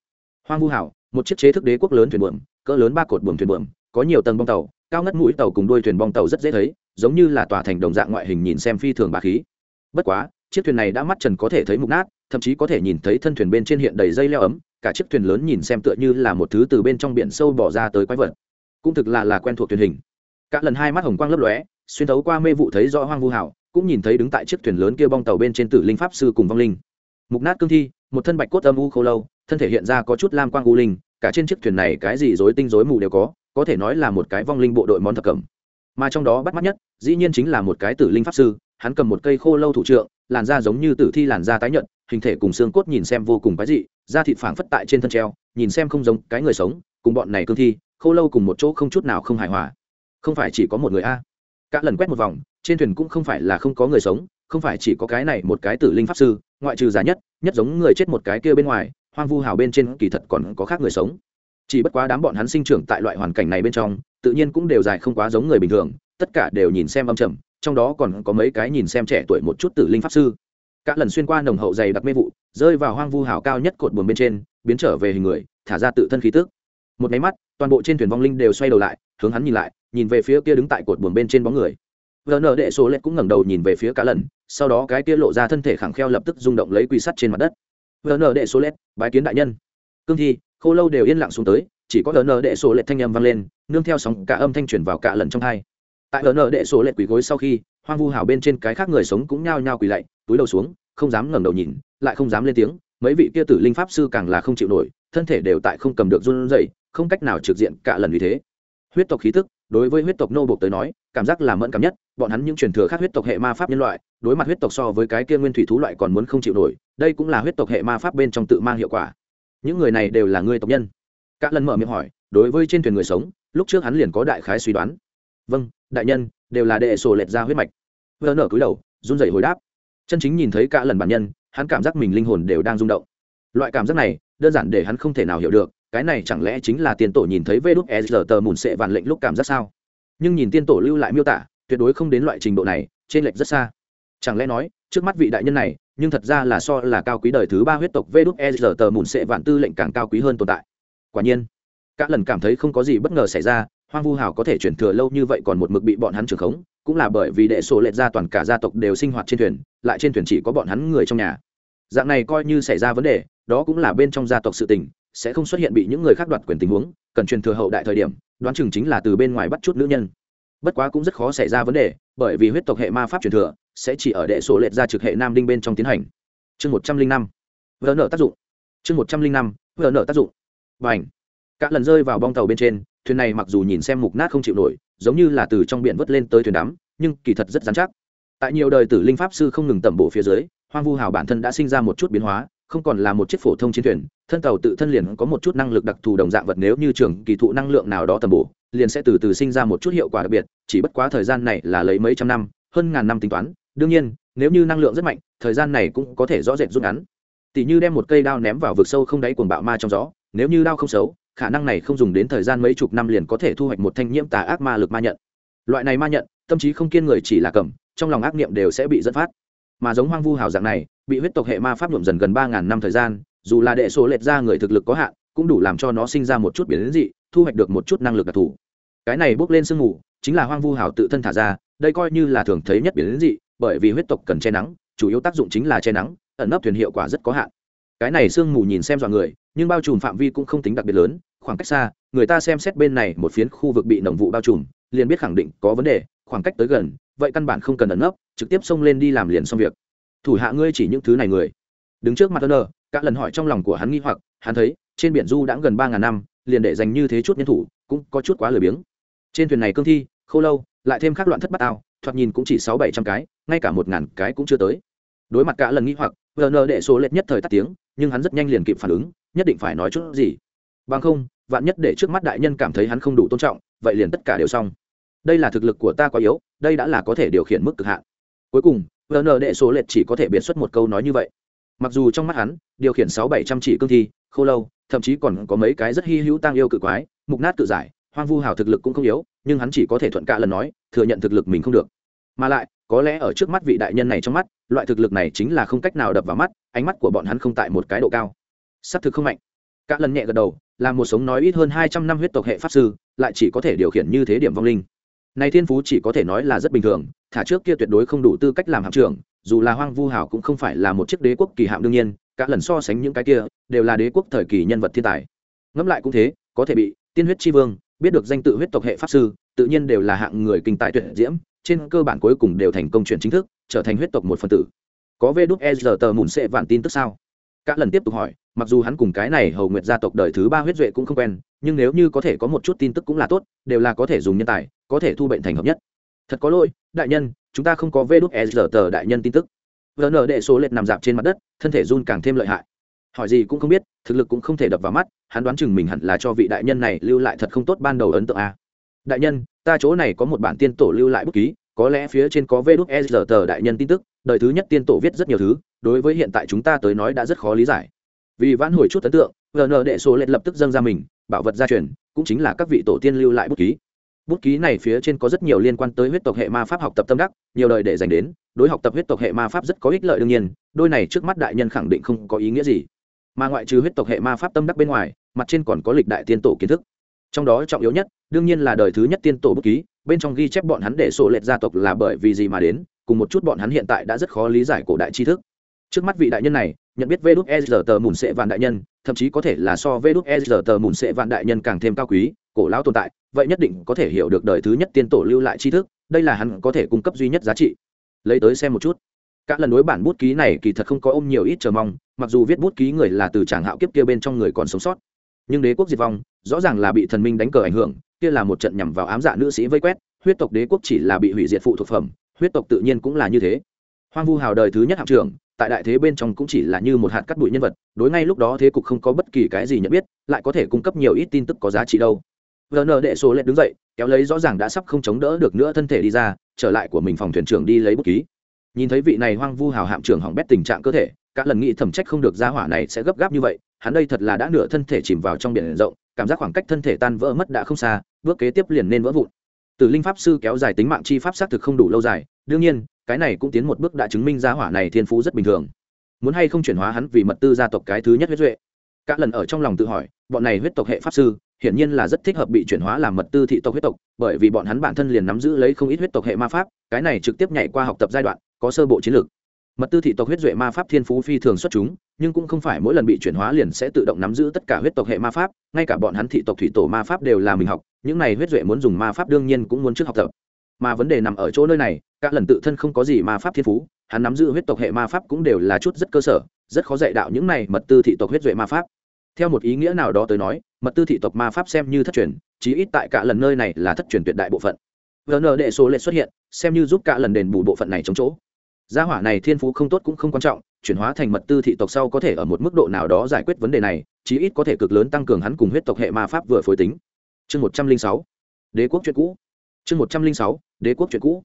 Hoang vu hảo, một chiếc chế thức đế quốc lớn thuyền buồm, cỡ lớn ba cột buồm thuyền buồm, có nhiều tầng bong tàu, cao ngất mũi tàu cùng đuôi thuyền bong tàu rất dễ thấy, giống như là tòa thành đồng dạng ngoại hình nhìn xem phi thường bà khí. Bất quá, chiếc thuyền này đã mắt trần có thể thấy mục nát, thậm chí có thể nhìn thấy thân thuyền bên trên hiện đầy dây leo ấm, cả chiếc thuyền lớn nhìn xem tựa như là một thứ từ bên trong biển sâu bỏ ra tới quái vật cũng thực là là quen thuộc truyền hình. Cả lần hai mắt hồng quang lấp lóe, xuyên thấu qua mê vụ thấy rõ hoang vu hảo, cũng nhìn thấy đứng tại chiếc thuyền lớn kia bong tàu bên trên tử linh pháp sư cùng vong linh. Mục nát cương thi, một thân bạch cốt âm u khô lâu, thân thể hiện ra có chút lam quang u linh, cả trên chiếc thuyền này cái gì rối tinh rối mù đều có có thể nói là một cái vong linh bộ đội món thập cẩm. Mà trong đó bắt mắt nhất, dĩ nhiên chính là một cái tử linh pháp sư, hắn cầm một cây khô lâu thủ trượng, làn da giống như tử thi làn da tái nhợt, hình thể cùng xương cốt nhìn xem vô cùng quái dị, da thịt phảng phất tại trên thân treo, nhìn xem không giống cái người sống, cùng bọn này cương thi khô lâu cùng một chỗ không chút nào không hài hòa. Không phải chỉ có một người a. Cả lần quét một vòng, trên thuyền cũng không phải là không có người sống, không phải chỉ có cái này một cái tử linh pháp sư, ngoại trừ giá nhất nhất giống người chết một cái kia bên ngoài, hoang vu hào bên trên kỳ thật còn có khác người sống. Chỉ bất quá đám bọn hắn sinh trưởng tại loại hoàn cảnh này bên trong, tự nhiên cũng đều dài không quá giống người bình thường, tất cả đều nhìn xem âm trầm, trong đó còn có mấy cái nhìn xem trẻ tuổi một chút tử linh pháp sư. Các lần xuyên qua nồng hậu dày đặc mê vụ, rơi vào hoang vu hào cao nhất cột buồn bên trên, biến trở về hình người, thả ra tự thân khí tức một máy mắt, toàn bộ trên thuyền vong linh đều xoay đầu lại, hướng hắn nhìn lại, nhìn về phía kia đứng tại cột buồng bên trên bóng người. Vợ nợ đệ số lệ cũng ngẩng đầu nhìn về phía cả lần, sau đó cái kia lộ ra thân thể khẳng kheo lập tức rung động lấy quy sắt trên mặt đất. Vợ nợ đệ số lệ bái kiến đại nhân. Cương thi, khô lâu đều yên lặng xuống tới, chỉ có vợ nợ đệ số lệ thanh âm vang lên, nương theo sóng cả âm thanh truyền vào cả lần trong hai. Tại vợ nợ đệ số lệ quỳ gối sau khi, hoang vu hào bên trên cái khác người sống cũng nhao nhao quỳ lạy, túi đầu xuống, không dám ngẩng đầu nhìn, lại không dám lên tiếng, mấy vị kia tử linh pháp sư càng là không chịu nổi, thân thể đều tại không cầm được run rẩy không cách nào trực diện cả lần như thế. Huyết tộc khí tức, đối với huyết tộc nô bộc tới nói, cảm giác là mẫn cảm nhất, bọn hắn những truyền thừa khác huyết tộc hệ ma pháp nhân loại, đối mặt huyết tộc so với cái kia nguyên thủy thú loại còn muốn không chịu nổi, đây cũng là huyết tộc hệ ma pháp bên trong tự mang hiệu quả. Những người này đều là người tộc nhân. Cả lần mở miệng hỏi, đối với trên thuyền người sống, lúc trước hắn liền có đại khái suy đoán. Vâng đại nhân, đều là đệ sổ lệch ra huyết mạch. Vỡ nở cúi đầu, run rẩy hồi đáp. Chân chính nhìn thấy cả lần bản nhân, hắn cảm giác mình linh hồn đều đang rung động. Loại cảm giác này, đơn giản để hắn không thể nào hiểu được cái này chẳng lẽ chính là tiên tổ nhìn thấy vê đúc e r tờ mùn sệ vạn lệnh lúc cảm giác sao? Nhưng nhìn tiên tổ lưu lại miêu tả, tuyệt đối không đến loại trình độ này, trên lệch rất xa. Chẳng lẽ nói, trước mắt vị đại nhân này, nhưng thật ra là so là cao quý đời thứ ba huyết tộc vê đúc e r tờ mùn sệ vạn tư lệnh càng cao quý hơn tồn tại. Quả nhiên các lần cảm thấy không có gì bất ngờ xảy ra, hoang vu hào có thể chuyển thừa lâu như vậy còn một mực bị bọn hắn trưởng khống, cũng là bởi vì đệ sổ lệch ra toàn cả gia tộc đều sinh hoạt trên thuyền, lại trên thuyền chỉ có bọn hắn người trong nhà. Dạng này coi như xảy ra vấn đề, đó cũng là bên trong gia tộc sự tình sẽ không xuất hiện bị những người khác đoạt quyền tình huống, cần truyền thừa hậu đại thời điểm, đoán chừng chính là từ bên ngoài bắt chút nữ nhân. Bất quá cũng rất khó xảy ra vấn đề, bởi vì huyết tộc hệ ma pháp truyền thừa sẽ chỉ ở đệ số lệch ra trực hệ nam đinh bên trong tiến hành. Chương một trăm linh năm, vỡ nợ tác dụng. Chương một trăm linh năm, vỡ nợ tác dụng. Và ảnh cả lần rơi vào bong tàu bên trên, thuyền này mặc dù nhìn xem mục nát không chịu nổi, giống như là từ trong biển vớt lên tới thuyền đắm, nhưng kỳ thật rất dán chắc. Tại nhiều đời tử linh pháp sư không ngừng tẩm bổ phía dưới, hoang vu hào bản thân đã sinh ra một chút biến hóa, không còn là một chiếc phổ thông chiến thuyền thân tàu tự thân liền có một chút năng lực đặc thù đồng dạng vật nếu như trường kỳ thụ năng lượng nào đó tầm bổ, liền sẽ từ từ sinh ra một chút hiệu quả đặc biệt, chỉ bất quá thời gian này là lấy mấy trăm năm, hơn ngàn năm tính toán, đương nhiên, nếu như năng lượng rất mạnh, thời gian này cũng có thể rõ rệt rút ngắn. Tỷ như đem một cây đao ném vào vực sâu không đáy cuồng bạo ma trong gió, nếu như đao không xấu, khả năng này không dùng đến thời gian mấy chục năm liền có thể thu hoạch một thanh nhiễm tà ác ma lực ma nhận. Loại này ma nhận, tâm trí không kiên người chỉ là cầm, trong lòng ác niệm đều sẽ bị dẫn phát. Mà giống hoang vu hào dạng này, bị huyết tộc hệ ma pháp nhuộm dần gần ba ngàn năm thời gian dù là đệ số lệch ra người thực lực có hạn, cũng đủ làm cho nó sinh ra một chút biến dị, thu hoạch được một chút năng lực đặc thù. Cái này bốc lên sương mù, chính là hoang vu hào tự thân thả ra, đây coi như là thường thấy nhất biến dị, bởi vì huyết tộc cần che nắng, chủ yếu tác dụng chính là che nắng, ẩn nấp thuyền hiệu quả rất có hạn. Cái này sương mù nhìn xem dọa người, nhưng bao trùm phạm vi cũng không tính đặc biệt lớn, khoảng cách xa, người ta xem xét bên này một phiến khu vực bị nồng vụ bao trùm, liền biết khẳng định có vấn đề, khoảng cách tới gần, vậy căn bản không cần ẩn nấp, trực tiếp xông lên đi làm liền xong việc. Thủ hạ ngươi chỉ những thứ này người. Đứng trước mặt ân cả lần hỏi trong lòng của hắn nghi hoặc, hắn thấy, trên biển du đã gần ba ngàn năm, liền để dành như thế chút nhân thủ, cũng có chút quá lười biếng. Trên thuyền này cương thi, khô lâu, lại thêm các loạn thất bát ao, thoạt nhìn cũng chỉ sáu bảy trăm cái, ngay cả một ngàn cái cũng chưa tới. Đối mặt cả lần nghi hoặc vờ nờ đệ số lệch nhất thời tắt tiếng, nhưng hắn rất nhanh liền kịp phản ứng, nhất định phải nói chút gì. Bằng không, vạn nhất để trước mắt đại nhân cảm thấy hắn không đủ tôn trọng, vậy liền tất cả đều xong. Đây là thực lực của ta quá yếu, đây đã là có thể điều khiển mức cực hạn. Cuối cùng vn đệ số lệch chỉ có thể biệt xuất một câu nói như vậy mặc dù trong mắt hắn, điều khiển sáu bảy trăm chỉ cương thi, khô lâu, thậm chí còn có mấy cái rất hy hữu tăng yêu cự quái, mục nát cự giải, hoang vu hào thực lực cũng không yếu, nhưng hắn chỉ có thể thuận cả lần nói, thừa nhận thực lực mình không được. Mà lại, có lẽ ở trước mắt vị đại nhân này trong mắt, loại thực lực này chính là không cách nào đập vào mắt, ánh mắt của bọn hắn không tại một cái độ cao. S ắ c thực không mạnh. Cả lần nhẹ gật đầu, là một sống nói ít hơn hai trăm năm huyết tộc hệ pháp sư, lại chỉ có thể điều khiển như thế điểm vong linh. Này thiên phú chỉ có thể nói là rất bình thường, thả trước kia tuyệt đối không đủ tư cách làm hạm trưởng dù là hoang vu hảo cũng không phải là một chiếc đế quốc kỳ hạm đương nhiên, cả lần so sánh những cái kia, đều là đế quốc thời kỳ nhân vật thiên tài. Ngẫm lại cũng thế, có thể bị tiên huyết tri vương, biết được danh tự huyết tộc hệ pháp sư, tự nhiên đều là hạng người kinh tài tuyệt diễm, trên cơ bản cuối cùng đều thành công chuyển chính thức, trở thành huyết tộc một phần tử. Có vê đúc e giờ tờ mùn sệ vạn tin tức sao? Các lần tiếp tục hỏi, mặc dù hắn cùng cái này hầu nguyệt gia tộc đời thứ ba huyết duệ cũng không quen, nhưng nếu như có thể có một chút tin tức cũng là tốt, đều là có thể dùng nhân tài, có thể thu bệnh thành hợp nhất thật có lỗi, đại nhân, chúng ta không có vê đúc e giờ tờ đại nhân tin tức. Vn đệ số lệch nằm dạp trên mặt đất, thân thể run càng thêm lợi hại. Hỏi gì cũng không biết, thực lực cũng không thể đập vào mắt, hắn đoán chừng mình hẳn là cho vị đại nhân này lưu lại thật không tốt ban đầu ấn tượng a. Đại nhân, ta chỗ này có một bản tiên tổ lưu lại bút ký, có lẽ phía trên có vê đúc e giờ tờ đại nhân tin tức, đời thứ nhất tiên tổ viết rất nhiều thứ, đối với hiện tại chúng ta tới nói đã rất khó lý giải. Vì vãn hồi chút ấn tượng vn đệ số lệch lập tức dâng ra mình, bảo vật gia truyền, cũng chính là các vị tổ tiên lưu lại bút ký bút ký này phía trên có rất nhiều liên quan tới huyết tộc hệ ma pháp học tập tâm đắc, nhiều lời để dành đến, đối học tập huyết tộc hệ ma pháp rất có ích lợi đương nhiên, đôi này trước mắt đại nhân khẳng định không có ý nghĩa gì. Mà ngoại trừ huyết tộc hệ ma pháp tâm đắc bên ngoài, mặt trên còn có lịch đại tiên tổ kiến thức. Trong đó trọng yếu nhất, đương nhiên là đời thứ nhất tiên tổ bút ký, bên trong ghi chép bọn hắn để sổ lệch gia tộc là bởi vì gì mà đến, cùng một chút bọn hắn hiện tại đã rất khó lý giải cổ đại tri thức. Trước mắt vị đại nhân này, nhận biết vê đúc e r tờ mùn sệ vạn đại nhân, thậm chí có thể là so vê đúc e r tờ mùn sệ vạn đại nhân càng thêm cao quý, cổ lão tồn tại vậy nhất định có thể hiểu được đời thứ nhất tiên tổ lưu lại tri thức, đây là hắn có thể cung cấp duy nhất giá trị. Lấy tới xem một chút. Các lần đối bản bút ký này kỳ thật không có ôm nhiều ít chờ mong, mặc dù viết bút ký người là từ tràng hạo kiếp kia bên trong người còn sống sót. Nhưng đế quốc diệt vong, rõ ràng là bị thần minh đánh cờ ảnh hưởng, kia là một trận nhằm vào ám dạ nữ sĩ vây quét, huyết tộc đế quốc chỉ là bị hủy diệt phụ thuộc phẩm, huyết tộc tự nhiên cũng là như thế. Hoang vu hào đời thứ nhất hạm trưởng, tại đại thế bên trong cũng chỉ là như một hạt cắt bụi nhân vật, đối ngay lúc đó thế cục không có bất kỳ cái gì nhận biết, lại có thể cung cấp nhiều ít tin tức có giá trị đâu vợ nợ đệ số lệ đứng dậy, kéo lấy rõ ràng đã sắp không chống đỡ được nữa thân thể đi ra, trở lại của mình phòng thuyền trưởng đi lấy bút ký. Nhìn thấy vị này hoang vu hào hạm trưởng hỏng bét tình trạng cơ thể các lần nghĩ thẩm trách không được ra hỏa này sẽ gấp gáp như vậy, hắn đây thật là đã nửa thân thể chìm vào trong biển rộng, cảm giác khoảng cách thân thể tan vỡ mất đã không xa, bước kế tiếp liền nên vỡ vụn. Từ linh pháp sư kéo dài tính mạng chi pháp xác thực không đủ lâu dài, đương nhiên, cái này cũng tiến một bước đã chứng minh ra hỏa này thiên phú rất bình thường. Muốn hay không chuyển hóa hắn vì mật tư gia tộc cái thứ nhất huyết duệ? Các lần ở trong lòng tự hỏi, bọn này huyết tộc hệ pháp sư hiển nhiên là rất thích hợp bị chuyển hóa làm mật tư thị tộc huyết tộc, bởi vì bọn hắn bản thân liền nắm giữ lấy không ít huyết tộc hệ ma pháp, cái này trực tiếp nhảy qua học tập giai đoạn, có sơ bộ chiến lược. Mật tư thị tộc huyết duệ ma pháp thiên phú phi thường xuất chúng, nhưng cũng không phải mỗi lần bị chuyển hóa liền sẽ tự động nắm giữ tất cả huyết tộc hệ ma pháp, ngay cả bọn hắn thị tộc thủy tổ ma pháp đều là mình học, những này huyết duệ muốn dùng ma pháp đương nhiên cũng muốn trước học tập. Mà vấn đề nằm ở chỗ nơi này, các lần tự thân không có gì ma pháp thiên phú, hắn nắm giữ huyết tộc hệ ma pháp cũng đều là chút rất cơ sở, rất khó dạy đạo những này mật tư thị tộc huyết duệ ma pháp. Theo một ý nghĩa nào đó tới nói mật tư thị tộc ma pháp xem như thất truyền, chí ít tại cả lần nơi này là thất truyền tuyệt đại bộ phận. Vn đệ số lệ xuất hiện, xem như giúp cả lần đền bù bộ phận này chống chỗ. Gia hỏa này thiên phú không tốt cũng không quan trọng, chuyển hóa thành mật tư thị tộc sau có thể ở một mức độ nào đó giải quyết vấn đề này, chí ít có thể cực lớn tăng cường hắn cùng huyết tộc hệ ma pháp vừa phối tính. Chương một trăm linh sáu, đế quốc chuyện cũ. Chương một trăm linh sáu, đế quốc chuyện cũ.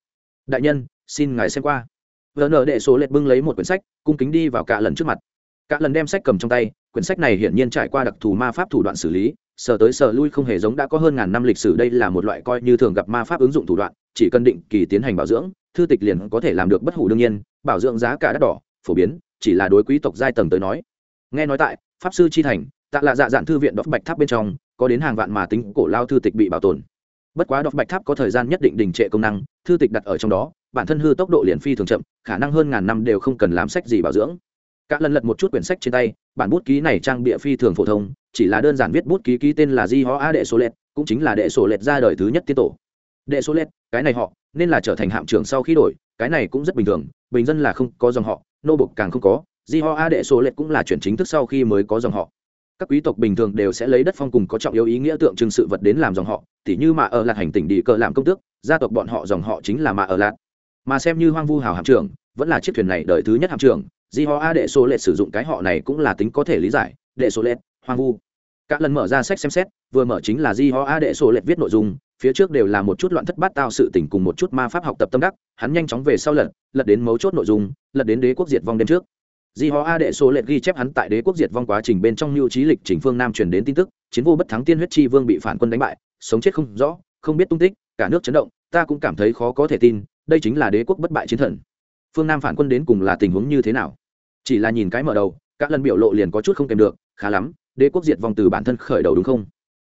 Đại nhân, xin ngài xem qua. Vn đệ số lệ bưng lấy một quyển sách, cung kính đi vào cả lần trước mặt. Cả lần đem sách cầm trong tay quyển sách này hiển nhiên trải qua đặc thù ma pháp thủ đoạn xử lý, sờ tới sờ lui không hề giống đã có hơn ngàn năm lịch sử, đây là một loại coi như thường gặp ma pháp ứng dụng thủ đoạn, chỉ cần định kỳ tiến hành bảo dưỡng, thư tịch liền có thể làm được bất hủ đương nhiên, bảo dưỡng giá cả đắt đỏ, phổ biến, chỉ là đối quý tộc giai tầng tới nói. Nghe nói tại, pháp sư chi thành, tạ lạ dạ dạn thư viện đọc bạch tháp bên trong, có đến hàng vạn mà tính cổ lao thư tịch bị bảo tồn. Bất quá đọc bạch tháp có thời gian nhất định đình trệ công năng, thư tịch đặt ở trong đó, bản thân hư tốc độ liền phi thường chậm, khả năng hơn ngàn năm đều không cần làm sách gì bảo dưỡng cả lần lật một chút quyển sách trên tay, bản bút ký này trang bịa phi thường phổ thông, chỉ là đơn giản viết bút ký ký tên là di Hoa a đệ số lệch cũng chính là đệ số lệch ra đời thứ nhất tiên tổ. Đệ số lệch cái này họ, nên là trở thành hạm trưởng sau khi đổi, cái này cũng rất bình thường, bình dân là không có dòng họ, nô bục càng không có, di Hoa a đệ số lệch cũng là chuyển chính thức sau khi mới có dòng họ. Các quý tộc bình thường đều sẽ lấy đất phong cùng có trọng yếu ý nghĩa tượng trưng sự vật đến làm dòng họ, tỉ như mà ở lạc hành tỉnh đi cờ làm công tước, gia tộc bọn họ dòng họ chính là mà ở lạc mà xem như hoang vu hào hạm trưởng, vẫn là chiếc thuyền này đời thứ nhất hạm trưởng di ho a đệ số lệ sử dụng cái họ này cũng là tính có thể lý giải, đệ số lệ hoang vu. Các lần mở ra sách xem xét, vừa mở chính là di ho a đệ số lệ viết nội dung, phía trước đều là một chút loạn thất bát tao sự tình cùng một chút ma pháp học tập tâm đắc, hắn nhanh chóng về sau lật lật đến mấu chốt nội dung lật đến đế quốc diệt vong đêm trước. Di ho a đệ số lệ ghi chép hắn tại đế quốc diệt vong quá trình bên trong mưu trí lịch trình phương nam truyền đến tin tức, chiến vô bất thắng tiên huyết chi vương bị phản quân đánh bại, sống chết không rõ, không biết tung tích, cả nước chấn động, ta cũng cảm thấy khó có thể tin, đây chính là đế quốc bất bại chiến thần phương nam phản quân đến cùng là tình huống như thế nào chỉ là nhìn cái mở đầu các lần biểu lộ liền có chút không kèm được khá lắm đế quốc diệt vong từ bản thân khởi đầu đúng không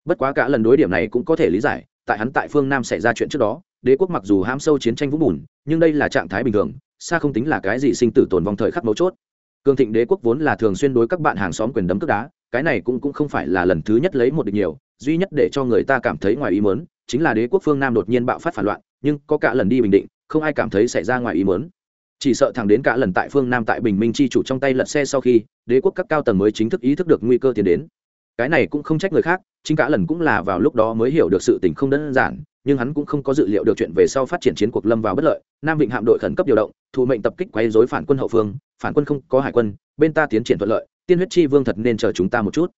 bất quá cả lần đối điểm này cũng có thể lý giải tại hắn tại phương nam xảy ra chuyện trước đó đế quốc mặc dù ham sâu chiến tranh vũng bùn nhưng đây là trạng thái bình thường xa không tính là cái gì sinh tử tồn vong thời khắc mấu chốt cường thịnh đế quốc vốn là thường xuyên đối các bạn hàng xóm quyền đấm cướp đá cái này cũng cũng không phải là lần thứ nhất lấy một địch nhiều duy nhất để cho người ta cảm thấy ngoài ý mớn chính là đế quốc phương nam đột nhiên bạo phát phản loạn nhưng có cả lần đi bình định không ai cảm thấy xảy ra ngoài ý mớn chỉ sợ thẳng đến cả lần tại phương nam tại bình minh chi chủ trong tay lật xe sau khi, đế quốc các cao tầng mới chính thức ý thức được nguy cơ tiến đến. Cái này cũng không trách người khác, chính cả lần cũng là vào lúc đó mới hiểu được sự tình không đơn giản, nhưng hắn cũng không có dự liệu được chuyện về sau phát triển chiến cuộc lâm vào bất lợi. Nam vịnh hạm đội khẩn cấp điều động, thủ mệnh tập kích quay dối phản quân hậu phương, phản quân không có hải quân, bên ta tiến triển thuận lợi, tiên huyết chi vương thật nên chờ chúng ta một chút.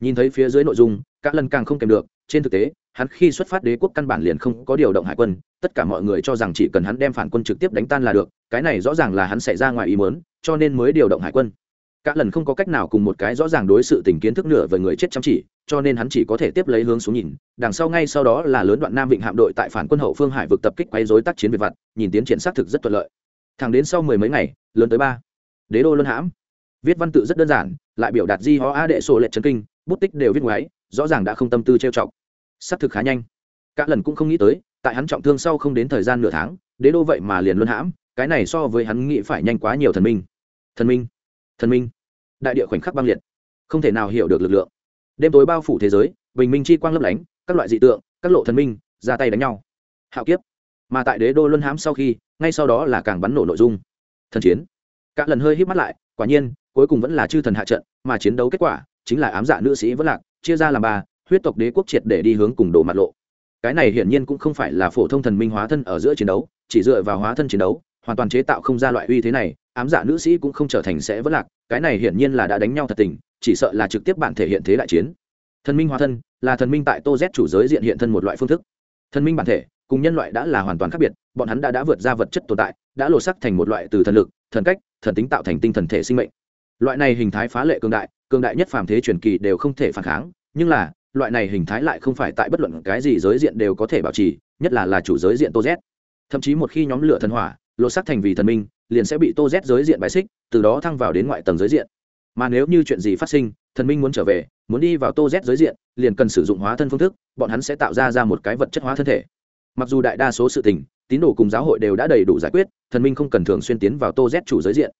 Nhìn thấy phía dưới nội dung, cả lần càng không kèm được, trên thực tế hắn khi xuất phát đế quốc căn bản liền không có điều động hải quân, tất cả mọi người cho rằng chỉ cần hắn đem phản quân trực tiếp đánh tan là được, cái này rõ ràng là hắn xảy ra ngoài ý mớn cho nên mới điều động hải quân. Cả lần không có cách nào cùng một cái rõ ràng đối sự tình kiến thức nửa với người chết chăm chỉ, cho nên hắn chỉ có thể tiếp lấy hướng xuống nhìn, đằng sau ngay sau đó là lớn đoạn nam vịnh hạm đội tại phản quân hậu phương hải vực tập kích quấy dối tác chiến về vặt, nhìn tiến triển xác thực rất thuận lợi. Thẳng đến sau mười mấy ngày, lớn tới ba, đế đô luân hãm. Viết văn tự rất đơn giản, lại biểu đạt di ho a đệ sổ lệ trấn kinh, bút tích đều viết ngoáy, rõ ràng đã không tâm tư trêu chọc xác thực khá nhanh. Cả lần cũng không nghĩ tới, tại hắn trọng thương sau không đến thời gian nửa tháng, đế đô vậy mà liền luân hãm, cái này so với hắn nghĩ phải nhanh quá nhiều thần minh. Thần minh thần minh. Đại địa khoảnh khắc băng liệt, không thể nào hiểu được lực lượng. Đêm tối bao phủ thế giới, bình minh chi quang lấp lánh, các loại dị tượng, các lộ thần minh, ra tay đánh nhau. Hạo kiếp. Mà tại đế đô luân hãm sau khi, ngay sau đó là càng bắn nổ nội dung. Thần chiến. Các lần hơi hít mắt lại, quả nhiên, cuối cùng vẫn là chư thần hạ trận, mà chiến đấu kết quả, chính là ám dạ nữ sĩ vẫn lạc, chia ra làm ba huyết tộc đế quốc triệt để đi hướng cùng đổ mặt lộ. Cái này hiển nhiên cũng không phải là phổ thông thần minh hóa thân ở giữa chiến đấu, chỉ dựa vào hóa thân chiến đấu, hoàn toàn chế tạo không ra loại uy thế này, ám dạ nữ sĩ cũng không trở thành sẽ vất lạc, cái này hiển nhiên là đã đánh nhau thật tình, chỉ sợ là trực tiếp bản thể hiện thế đại chiến. Thần minh hóa thân, là thần minh tại tô z chủ giới diện hiện thân một loại phương thức. Thần minh bản thể, cùng nhân loại đã là hoàn toàn khác biệt, bọn hắn đã đã vượt ra vật chất tồn tại, đã lột sắc thành một loại từ thần lực, thần cách, thần tính tạo thành tinh thần thể sinh mệnh. Loại này hình thái phá lệ cường đại cường đại nhất phàm thế truyền kỳ đều không thể phản kháng, nhưng là loại này hình thái lại không phải tại bất luận cái gì giới diện đều có thể bảo trì, nhất là là chủ giới diện tô z. Thậm chí một khi nhóm lửa thần hỏa, lột sắc thành vì thần minh, liền sẽ bị tô z giới diện bài xích, từ đó thăng vào đến ngoại tầng giới diện. Mà nếu như chuyện gì phát sinh, thần minh muốn trở về, muốn đi vào tô z giới diện, liền cần sử dụng hóa thân phương thức, bọn hắn sẽ tạo ra ra một cái vật chất hóa thân thể. Mặc dù đại đa số sự tình, tín đồ cùng giáo hội đều đã đầy đủ giải quyết, thần minh không cần thường xuyên tiến vào tô z chủ giới diện.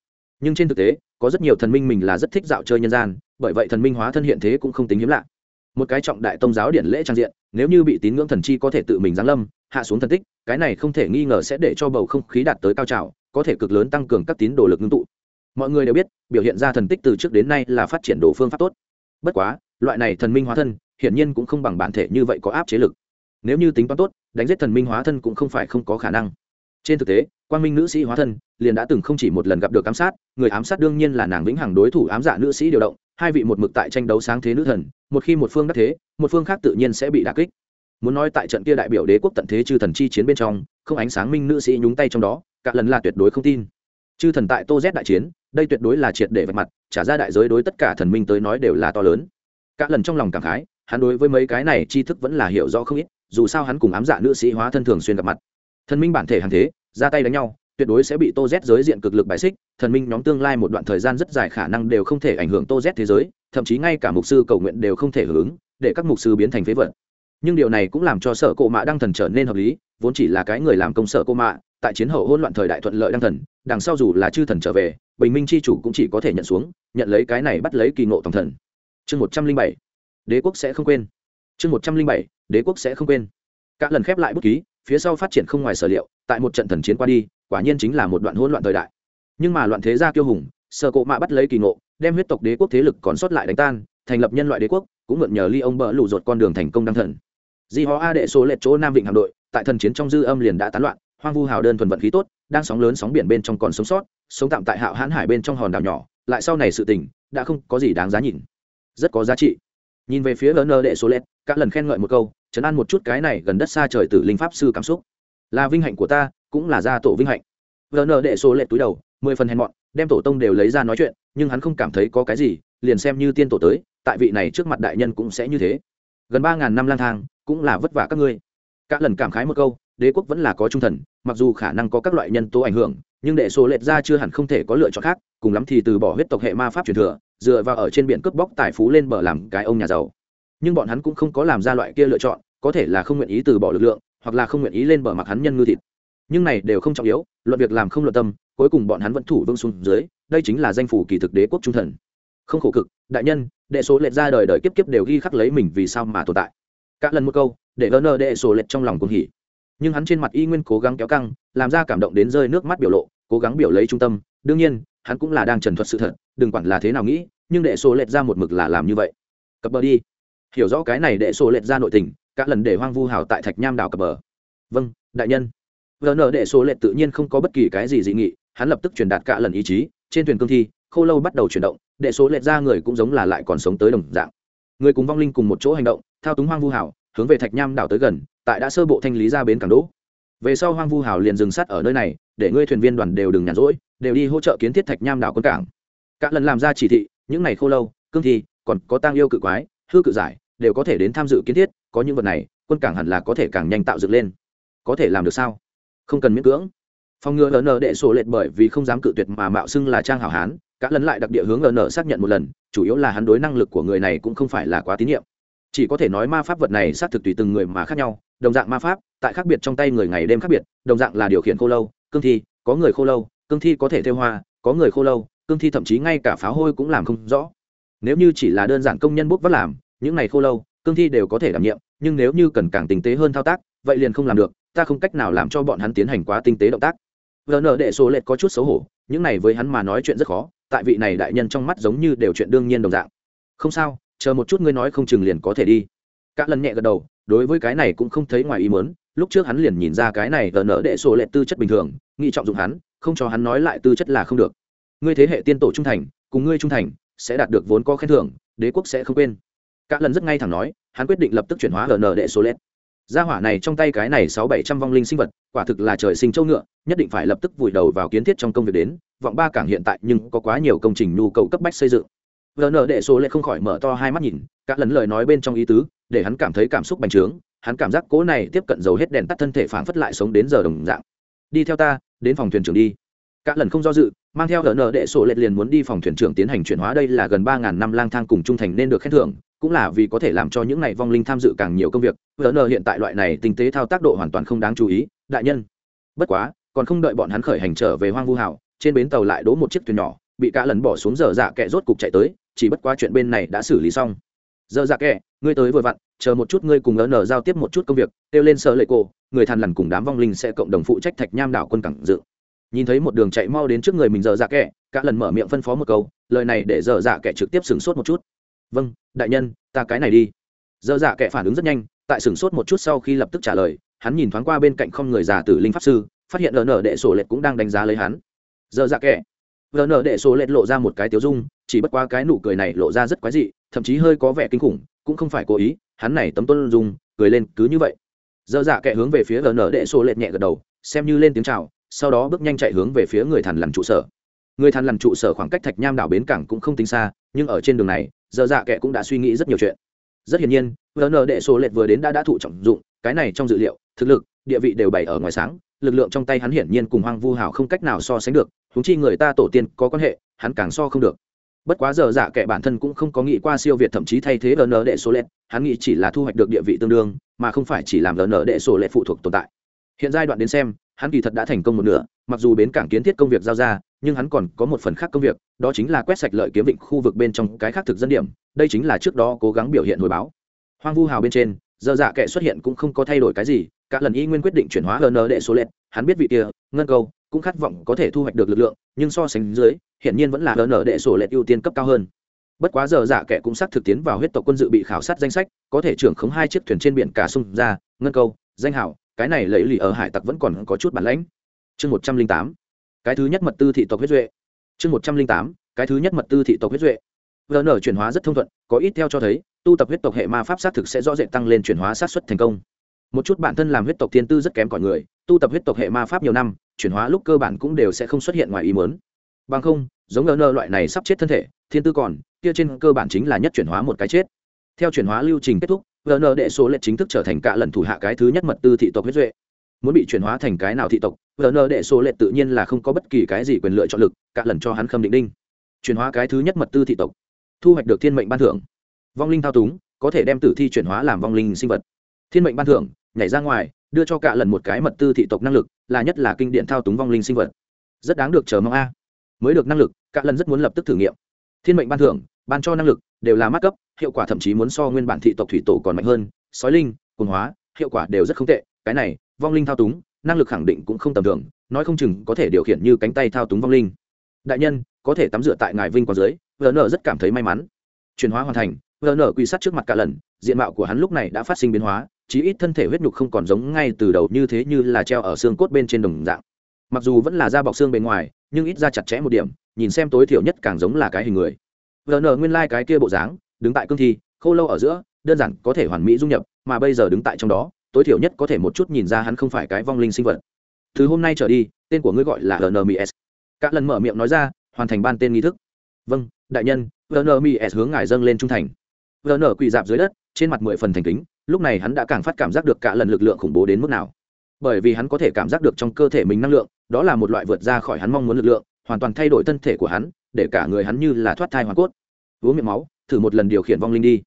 Nhưng trên thực tế, có rất nhiều thần minh mình là rất thích dạo chơi nhân gian, bởi vậy thần minh hóa thân hiện thế cũng không tính hiếm lạ một cái trọng đại tông giáo điển lễ trang diện, nếu như bị tín ngưỡng thần chi có thể tự mình giáng lâm, hạ xuống thần tích, cái này không thể nghi ngờ sẽ để cho bầu không khí đạt tới cao trào, có thể cực lớn tăng cường các tín đồ lực ngưng tụ. Mọi người đều biết, biểu hiện ra thần tích từ trước đến nay là phát triển đồ phương pháp tốt. Bất quá, loại này thần minh hóa thân, hiển nhiên cũng không bằng bản thể như vậy có áp chế lực. Nếu như tính toán tốt, đánh giết thần minh hóa thân cũng không phải không có khả năng. Trên thực tế quan minh nữ sĩ hóa thân, liền đã từng không chỉ một lần gặp được ám sát, người ám sát đương nhiên là nàng vĩnh hằng đối thủ ám dạ nữ sĩ điều động hai vị một mực tại tranh đấu sáng thế nữ thần, một khi một phương đắc thế, một phương khác tự nhiên sẽ bị đả kích. Muốn nói tại trận kia đại biểu đế quốc tận thế chư thần chi chiến bên trong, không ánh sáng minh nữ sĩ nhúng tay trong đó, cả lần là tuyệt đối không tin. Chư thần tại tô z đại chiến, đây tuyệt đối là triệt để vạch mặt, trả ra đại giới đối tất cả thần minh tới nói đều là to lớn. Cả lần trong lòng cảm khái, hắn đối với mấy cái này tri thức vẫn là hiểu rõ không ít, dù sao hắn cùng ám dạ nữ sĩ hóa thân thường xuyên gặp mặt. Thần minh bản thể hàng thế, ra tay đánh nhau tuyệt đối sẽ bị tô z giới diện cực lực bài xích, thần minh nhóm tương lai một đoạn thời gian rất dài khả năng đều không thể ảnh hưởng tô z thế giới, thậm chí ngay cả mục sư cầu nguyện đều không thể hưởng ứng, để các mục sư biến thành phế vật. Nhưng điều này cũng làm cho sở cộ mạ đăng thần trở nên hợp lý, vốn chỉ là cái người làm công sở cộ mạ, tại chiến hậu hỗn loạn thời đại thuận lợi đăng thần, đằng sau dù là chư thần trở về, bình minh c h i chủ cũng chỉ có thể nhận xuống, nhận lấy cái này bắt lấy kỳ ngộ tổng thần. Chương một trăm linh bảy, đế quốc sẽ không quên. Chương một trăm linh bảy, đế quốc sẽ không quên. Các lần khép lại bút ký phía sau phát triển không ngoài sở liệu, tại một trận thần chiến qua đi, quả nhiên chính là một đoạn hỗn loạn thời đại. Nhưng mà loạn thế gia kiêu hùng, sở cộ mạ bắt lấy kỳ ngộ, đem huyết tộc đế quốc thế lực còn sót lại đánh tan, thành lập nhân loại đế quốc, cũng mượn nhờ ly ông bỡ lụ rột con đường thành công đăng thần. Di hó a đệ số lệ chỗ nam vịnh hạm đội, tại thần chiến trong dư âm liền đã tán loạn, hoang vu hào đơn thuần vận khí tốt, đang sóng lớn sóng biển bên trong còn sống sót, sống tạm tại hạo hãn hải bên trong hòn đảo nhỏ, lại sau này sự tình, đã không có gì đáng giá nhìn. Rất có giá trị. Nhìn về phía ln đệ số lệch các lần khen ngợi một câu chấn an một chút cái này gần đất xa trời tử linh pháp sư cảm xúc. Là vinh hạnh của ta, cũng là gia tổ vinh hạnh. Ln đệ số lệ túi đầu, mười phần hèn mọn, đem tổ tông đều lấy ra nói chuyện, nhưng hắn không cảm thấy có cái gì, liền xem như tiên tổ tới, tại vị này trước mặt đại nhân cũng sẽ như thế. Gần ba ngàn năm lang thang, cũng là vất vả các ngươi. Các lần cảm khái một câu, đế quốc vẫn là có trung thần, mặc dù khả năng có các loại nhân tố ảnh hưởng, nhưng đệ số lệch ra chưa hẳn không thể có lựa chọn khác, cùng lắm thì từ bỏ huyết tộc hệ ma pháp truyền thừa, dựa vào ở trên biển cướp bóc tài phú lên bờ làm cái ông nhà giàu nhưng bọn hắn cũng không có làm ra loại kia lựa chọn, có thể là không nguyện ý từ bỏ lực lượng, hoặc là không nguyện ý lên bờ mặc hắn nhân ngư thịt. Nhưng này đều không trọng yếu, luận việc làm không luận tâm, cuối cùng bọn hắn vẫn thủ vương xuống dưới, đây chính là danh phủ kỳ thực đế quốc trung thần. Không khổ cực, đại nhân, đệ số lệch ra đời đời kiếp kiếp đều ghi khắc lấy mình vì sao mà tồn tại. Cả lần một câu, để vỡ nợ đệ số lệch trong lòng cùng hỉ. Nhưng hắn trên mặt y nguyên cố gắng kéo căng, làm ra cảm động đến rơi nước mắt biểu lộ, cố gắng biểu lấy trung tâm. Đương nhiên, hắn cũng là đang trần thuật sự thật, đừng quản là thế nào nghĩ, nhưng đệ số lệch ra một mực là làm như vậy. Cập bờ đi hiểu rõ cái này đệ số lệch ra nội tình các lần để hoang vu hào tại thạch nham đảo cập bờ. Vâng đại nhân. Vờ nợ đệ số lệch tự nhiên không có bất kỳ cái gì dị nghị, hắn lập tức truyền đạt cả lần ý chí, trên thuyền cương thi, khô lâu bắt đầu chuyển động đệ số lệch ra người cũng giống là lại còn sống tới đồng dạng. Người cùng vong linh cùng một chỗ hành động, thao túng hoang vu hào, hướng về thạch nham đảo tới gần, tại đã sơ bộ thanh lý ra bến cảng đỗ. Về sau hoang vu hào liền dừng sắt ở nơi này, để ngươi thuyền viên đoàn đều đừng nhàn rỗi, đều đi hỗ trợ kiến thiết thạch nham đảo quân cảng. Các lần làm ra chỉ thị, những ngày khô lâu, cương thi, còn có tang yêu cự quái, hư cự giải đều có thể đến tham dự kiến thiết, có những vật này, quân cảng hẳn là có thể càng nhanh tạo dựng lên. Có thể làm được sao? Không cần miễn cưỡng. Phòng ngừa ln đệ sổ lệch bởi vì không dám cự tuyệt mà mạo xưng là trang hảo hán cá lần lại đặc địa hướng ln xác nhận một lần, chủ yếu là hắn đối năng lực của người này cũng không phải là quá tín nhiệm. Chỉ có thể nói ma pháp vật này xác thực tùy từng người mà khác nhau, đồng dạng ma pháp, tại khác biệt trong tay người ngày đêm khác biệt, đồng dạng là điều khiển khô lâu, cương thi, có người khô lâu, cương thi có thể theo hoa, có người khô lâu, cương thi thậm chí ngay cả pháo hôi cũng làm không rõ. Nếu như chỉ là đơn giản công nhân bốc vắt làm những này khô lâu, cương thi đều có thể đảm nhiệm, nhưng nếu như cần càng tinh tế hơn thao tác, vậy liền không làm được, ta không cách nào làm cho bọn hắn tiến hành quá tinh tế động tác. Vờ nợ đệ số lệch có chút xấu hổ, những này với hắn mà nói chuyện rất khó, tại vị này đại nhân trong mắt giống như đều chuyện đương nhiên đồng dạng. Không sao, chờ một chút ngươi nói không chừng liền có thể đi. Các lần nhẹ gật đầu, đối với cái này cũng không thấy ngoài ý mớn lúc trước hắn liền nhìn ra cái này vờ nợ đệ số lệ tư chất bình thường nghị trọng dụng hắn, không cho hắn nói lại tư chất là không được. Ngươi thế hệ tiên tổ trung thành, cùng ngươi trung thành, sẽ đạt được vốn có khen thưởng, đế quốc sẽ không quên. Cả lần rất ngay thẳng nói, hắn quyết định lập tức chuyển hóa vợ đệ số lệ gia hỏa này trong tay cái này sáu bảy trăm vong linh sinh vật, quả thực là trời sinh châu ngựa, nhất định phải lập tức vùi đầu vào kiến thiết trong công việc đến, vọng ba cảng hiện tại nhưng có quá nhiều công trình nhu cầu cấp bách xây dựng. Vợ đệ số lệ không khỏi mở to hai mắt nhìn, cả lần lời nói bên trong ý tứ, để hắn cảm thấy cảm xúc bành trướng, hắn cảm giác cố này tiếp cận dầu hết đèn tắt thân thể phảng phất lại sống đến giờ đồng dạng. Đi theo ta, đến phòng thuyền trưởng đi. Cả lần không do dự, mang theo vợ đệ sổ lệ liền muốn đi phòng thuyền trưởng tiến hành chuyển hóa, đây là gần ba ngàn năm lang thang cùng trung thành nên được khen thưởng cũng là vì có thể làm cho những này vong linh tham dự càng nhiều công việc. Vỡ nợ hiện tại loại này tinh tế thao tác độ hoàn toàn không đáng chú ý, đại nhân. Bất quá, còn không đợi bọn hắn khởi hành trở về hoang vu hảo, trên bến tàu lại đỗ một chiếc thuyền nhỏ, bị cả lần bỏ xuống giờ dạ kẹ rốt cục chạy tới, chỉ bất quá chuyện bên này đã xử lý xong. Giờ dạ kẹ, ngươi tới vừa vặn, chờ một chút ngươi cùng lỡ nở giao tiếp một chút công việc, kêu lên sợ lệ cô người thằn lằn cùng đám vong linh sẽ cộng đồng phụ trách thạch nham đảo quân cảng dự. Nhìn thấy một đường chạy mau đến trước người mình giờ dạ kẹ, cả lần mở miệng phân phó một câu, lời này để giờ dạ kẹ trực tiếp sửng sốt một chút vâng đại nhân, ta cái này đi. Giờ dạ kệ phản ứng rất nhanh, tại sửng sốt một chút sau khi lập tức trả lời, hắn nhìn thoáng qua bên cạnh không người già tử linh pháp sư, phát hiện ln đệ sổ lệ cũng đang đánh giá lấy hắn. Giờ dạ kệ vợ nở đệ sổ lệch lộ ra một cái tiếu dung, chỉ bất qua cái nụ cười này lộ ra rất quái dị, thậm chí hơi có vẻ kinh khủng, cũng không phải cố ý, hắn này tấm tuân dung, cười lên cứ như vậy. Dơ dạ kệ hướng về phía vợ nở đệ sổ lệch nhẹ gật đầu, xem như lên tiếng chào, sau đó bước nhanh chạy hướng về phía người thằn lằn trụ sở. Người thằn lằn trụ sở khoảng cách thạch nham đảo bến cảng cũng không tính xa, nhưng ở trên đường này giờ dạ kệ cũng đã suy nghĩ rất nhiều chuyện. Rất hiển nhiên vn nợ đệ số lệch vừa đến đã đã thụ trọng dụng, cái này trong dự liệu, thực lực, địa vị đều bày ở ngoài sáng, lực lượng trong tay hắn hiển nhiên cùng hoang vu hào không cách nào so sánh được húng chi người ta tổ tiên có quan hệ, hắn càng so không được. Bất quá giờ dạ kệ bản thân cũng không có nghĩ qua siêu việt thậm chí thay thế vn đệ số lệ hắn nghĩ chỉ là thu hoạch được địa vị tương đương, mà không phải chỉ làm vn đệ số lệ phụ thuộc tồn tại. Hiện giai đoạn đến xem, hắn kỳ thật đã thành công một nửa mặc dù bến cảng kiến thiết công việc giao ra, nhưng hắn còn có một phần khác công việc, đó chính là quét sạch lợi kiếm vịnh khu vực bên trong cái khác thực dân điểm, đây chính là trước đó cố gắng biểu hiện hồi báo. Hoang vu hào bên trên, giờ dạ kệ xuất hiện cũng không có thay đổi cái gì, cả lần y nguyên quyết định chuyển hóa ln đệ số lệ, hắn biết vị kia, ngân câu, cũng khát vọng có thể thu hoạch được lực lượng, nhưng so sánh dưới hiện nhiên vẫn là ln đệ số lệ ưu tiên cấp cao hơn. Bất quá giờ dạ kệ cũng xác thực tiến vào huyết tộc quân dự bị khảo sát danh sách, có thể trưởng khống hai chiếc thuyền trên biển cả sông ra, ngân câu, danh hảo cái này lấy lì ở hải tặc vẫn còn có chút bản lãnh chương một trăm linh tám, cái thứ nhất mật tư thị tộc huyết duệ. chương một trăm linh tám, cái thứ nhất mật tư thị tộc huyết duệ. Vn chuyển hóa rất thông thuận, có ít theo cho thấy, tu tập huyết tộc hệ ma pháp sát thực sẽ rõ rệt tăng lên chuyển hóa sát xuất thành công. Một chút bản thân làm huyết tộc thiên tư rất kém cỏi người, tu tập huyết tộc hệ ma pháp nhiều năm, chuyển hóa lúc cơ bản cũng đều sẽ không xuất hiện ngoài ý muốn. Bằng không, giống ngờ nơ loại này sắp chết thân thể, thiên tư còn, kia trên cơ bản chính là nhất chuyển hóa một cái chết. Theo chuyển hóa lưu trình kết thúc vn đệ số lệ chính thức trở thành cả lần thủ hạ cái thứ nhất mật tư thị tộc huyết duệ. Muốn bị chuyển hóa thành cái nào thị tộc vn đệ số lệ tự nhiên là không có bất kỳ cái gì quyền lựa chọn lực, cả lần cho hắn khâm định đinh. Chuyển hóa cái thứ nhất mật tư thị tộc. Thu hoạch được thiên mệnh ban thưởng. Vong linh thao túng, có thể đem tử thi chuyển hóa làm vong linh sinh vật. Thiên mệnh ban thưởng, nhảy ra ngoài, đưa cho cả lần một cái mật tư thị tộc năng lực, là nhất là kinh điện thao túng vong linh sinh vật. Rất đáng được chờ mong a. Mới được năng lực, cả lần rất muốn lập tức thử nghiệm. Thiên mệnh ban thưởng, ban cho năng lực, đều là mắt cấp, hiệu quả thậm chí muốn so nguyên bản thị tộc thủy tổ còn mạnh hơn. Sói linh quần hóa, hiệu quả đều rất không tệ. Cái này, vong linh thao túng năng lực khẳng định cũng không tầm thường, nói không chừng có thể điều khiển như cánh tay thao túng vong linh. Đại nhân, có thể tắm rửa tại ngài vinh quang dưới vn rất cảm thấy may mắn. Chuyển hóa hoàn thành vn quy sát trước mặt cả lần, diện mạo của hắn lúc này đã phát sinh biến hóa, chí ít thân thể huyết nhục không còn giống ngay từ đầu như thế như là treo ở xương cốt bên trên đồng dạng. Mặc dù vẫn là da bọc xương bên ngoài, nhưng ít ra chặt chẽ một điểm, nhìn xem tối thiểu nhất càng giống là cái hình người. Vn nguyên lai、like、cái kia bộ dáng, đứng tại cương thi k h ô lâu ở giữa, đơn giản có thể hoàn mỹ dung nhập, mà bây giờ đứng tại trong đó tối thiểu nhất có thể một chút nhìn ra hắn không phải cái vong linh sinh vật. Từ hôm nay trở đi, tên của ngươi gọi là rnms Cả lần mở miệng nói ra, hoàn thành ban tên nghi thức. Vâng đại nhân rnms hướng ngài dâng lên trung thành. Rn quỳ dạp dưới đất, trên mặt mười phần thành kính, lúc này hắn đã càng phát cảm giác được cả lần lực lượng khủng bố đến mức nào. Bởi vì hắn có thể cảm giác được trong cơ thể mình năng lượng, đó là một loại vượt ra khỏi hắn mong muốn lực lượng, hoàn toàn thay đổi thân thể của hắn, để cả người hắn như là thoát thai hoàn cốt. Uống miệng máu, thử một lần điều khiển vong linh đi.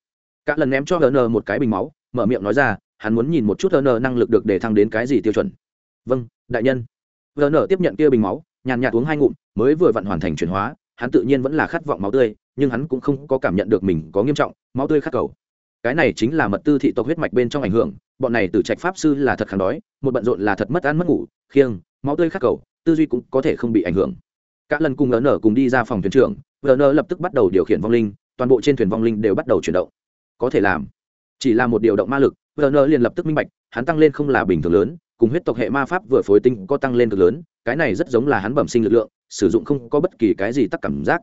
Cả lần ném cho rn một cái bình máu, mở miệng nói ra hắn muốn nhìn một chút hn năng lực được để thăng đến cái gì tiêu chuẩn. Vâng đại nhân. Hn tiếp nhận kia bình máu, nhàn nhạt uống hai ngụm, mới vừa vặn hoàn thành chuyển hóa, hắn tự nhiên vẫn là khát vọng máu tươi, nhưng hắn cũng không có cảm nhận được mình có nghiêm trọng, máu tươi khát cầu. Cái này chính là mật tư thị tộc huyết mạch bên trong ảnh hưởng, bọn này từ trạch pháp sư là thật kháng đói, một bận rộn là thật mất ăn mất ngủ, khiêng, máu tươi khắc cầu, tư duy cũng có thể không bị ảnh hưởng. Các lần cùng ln cùng đi ra phòng thuyền trưởng ln lập tức bắt đầu điều khiển vong linh, toàn bộ trên thuyền vong linh đều bắt đầu chuyển động. Có thể làm, chỉ là một điều động ma lực Werner liền lập tức minh bạch, hắn tăng lên không là bình thường lớn, cùng huyết tộc hệ ma pháp vừa phối tinh có tăng lên cực lớn, cái này rất giống là hắn bẩm sinh lực lượng, sử dụng không có bất kỳ cái gì tác cảm giác.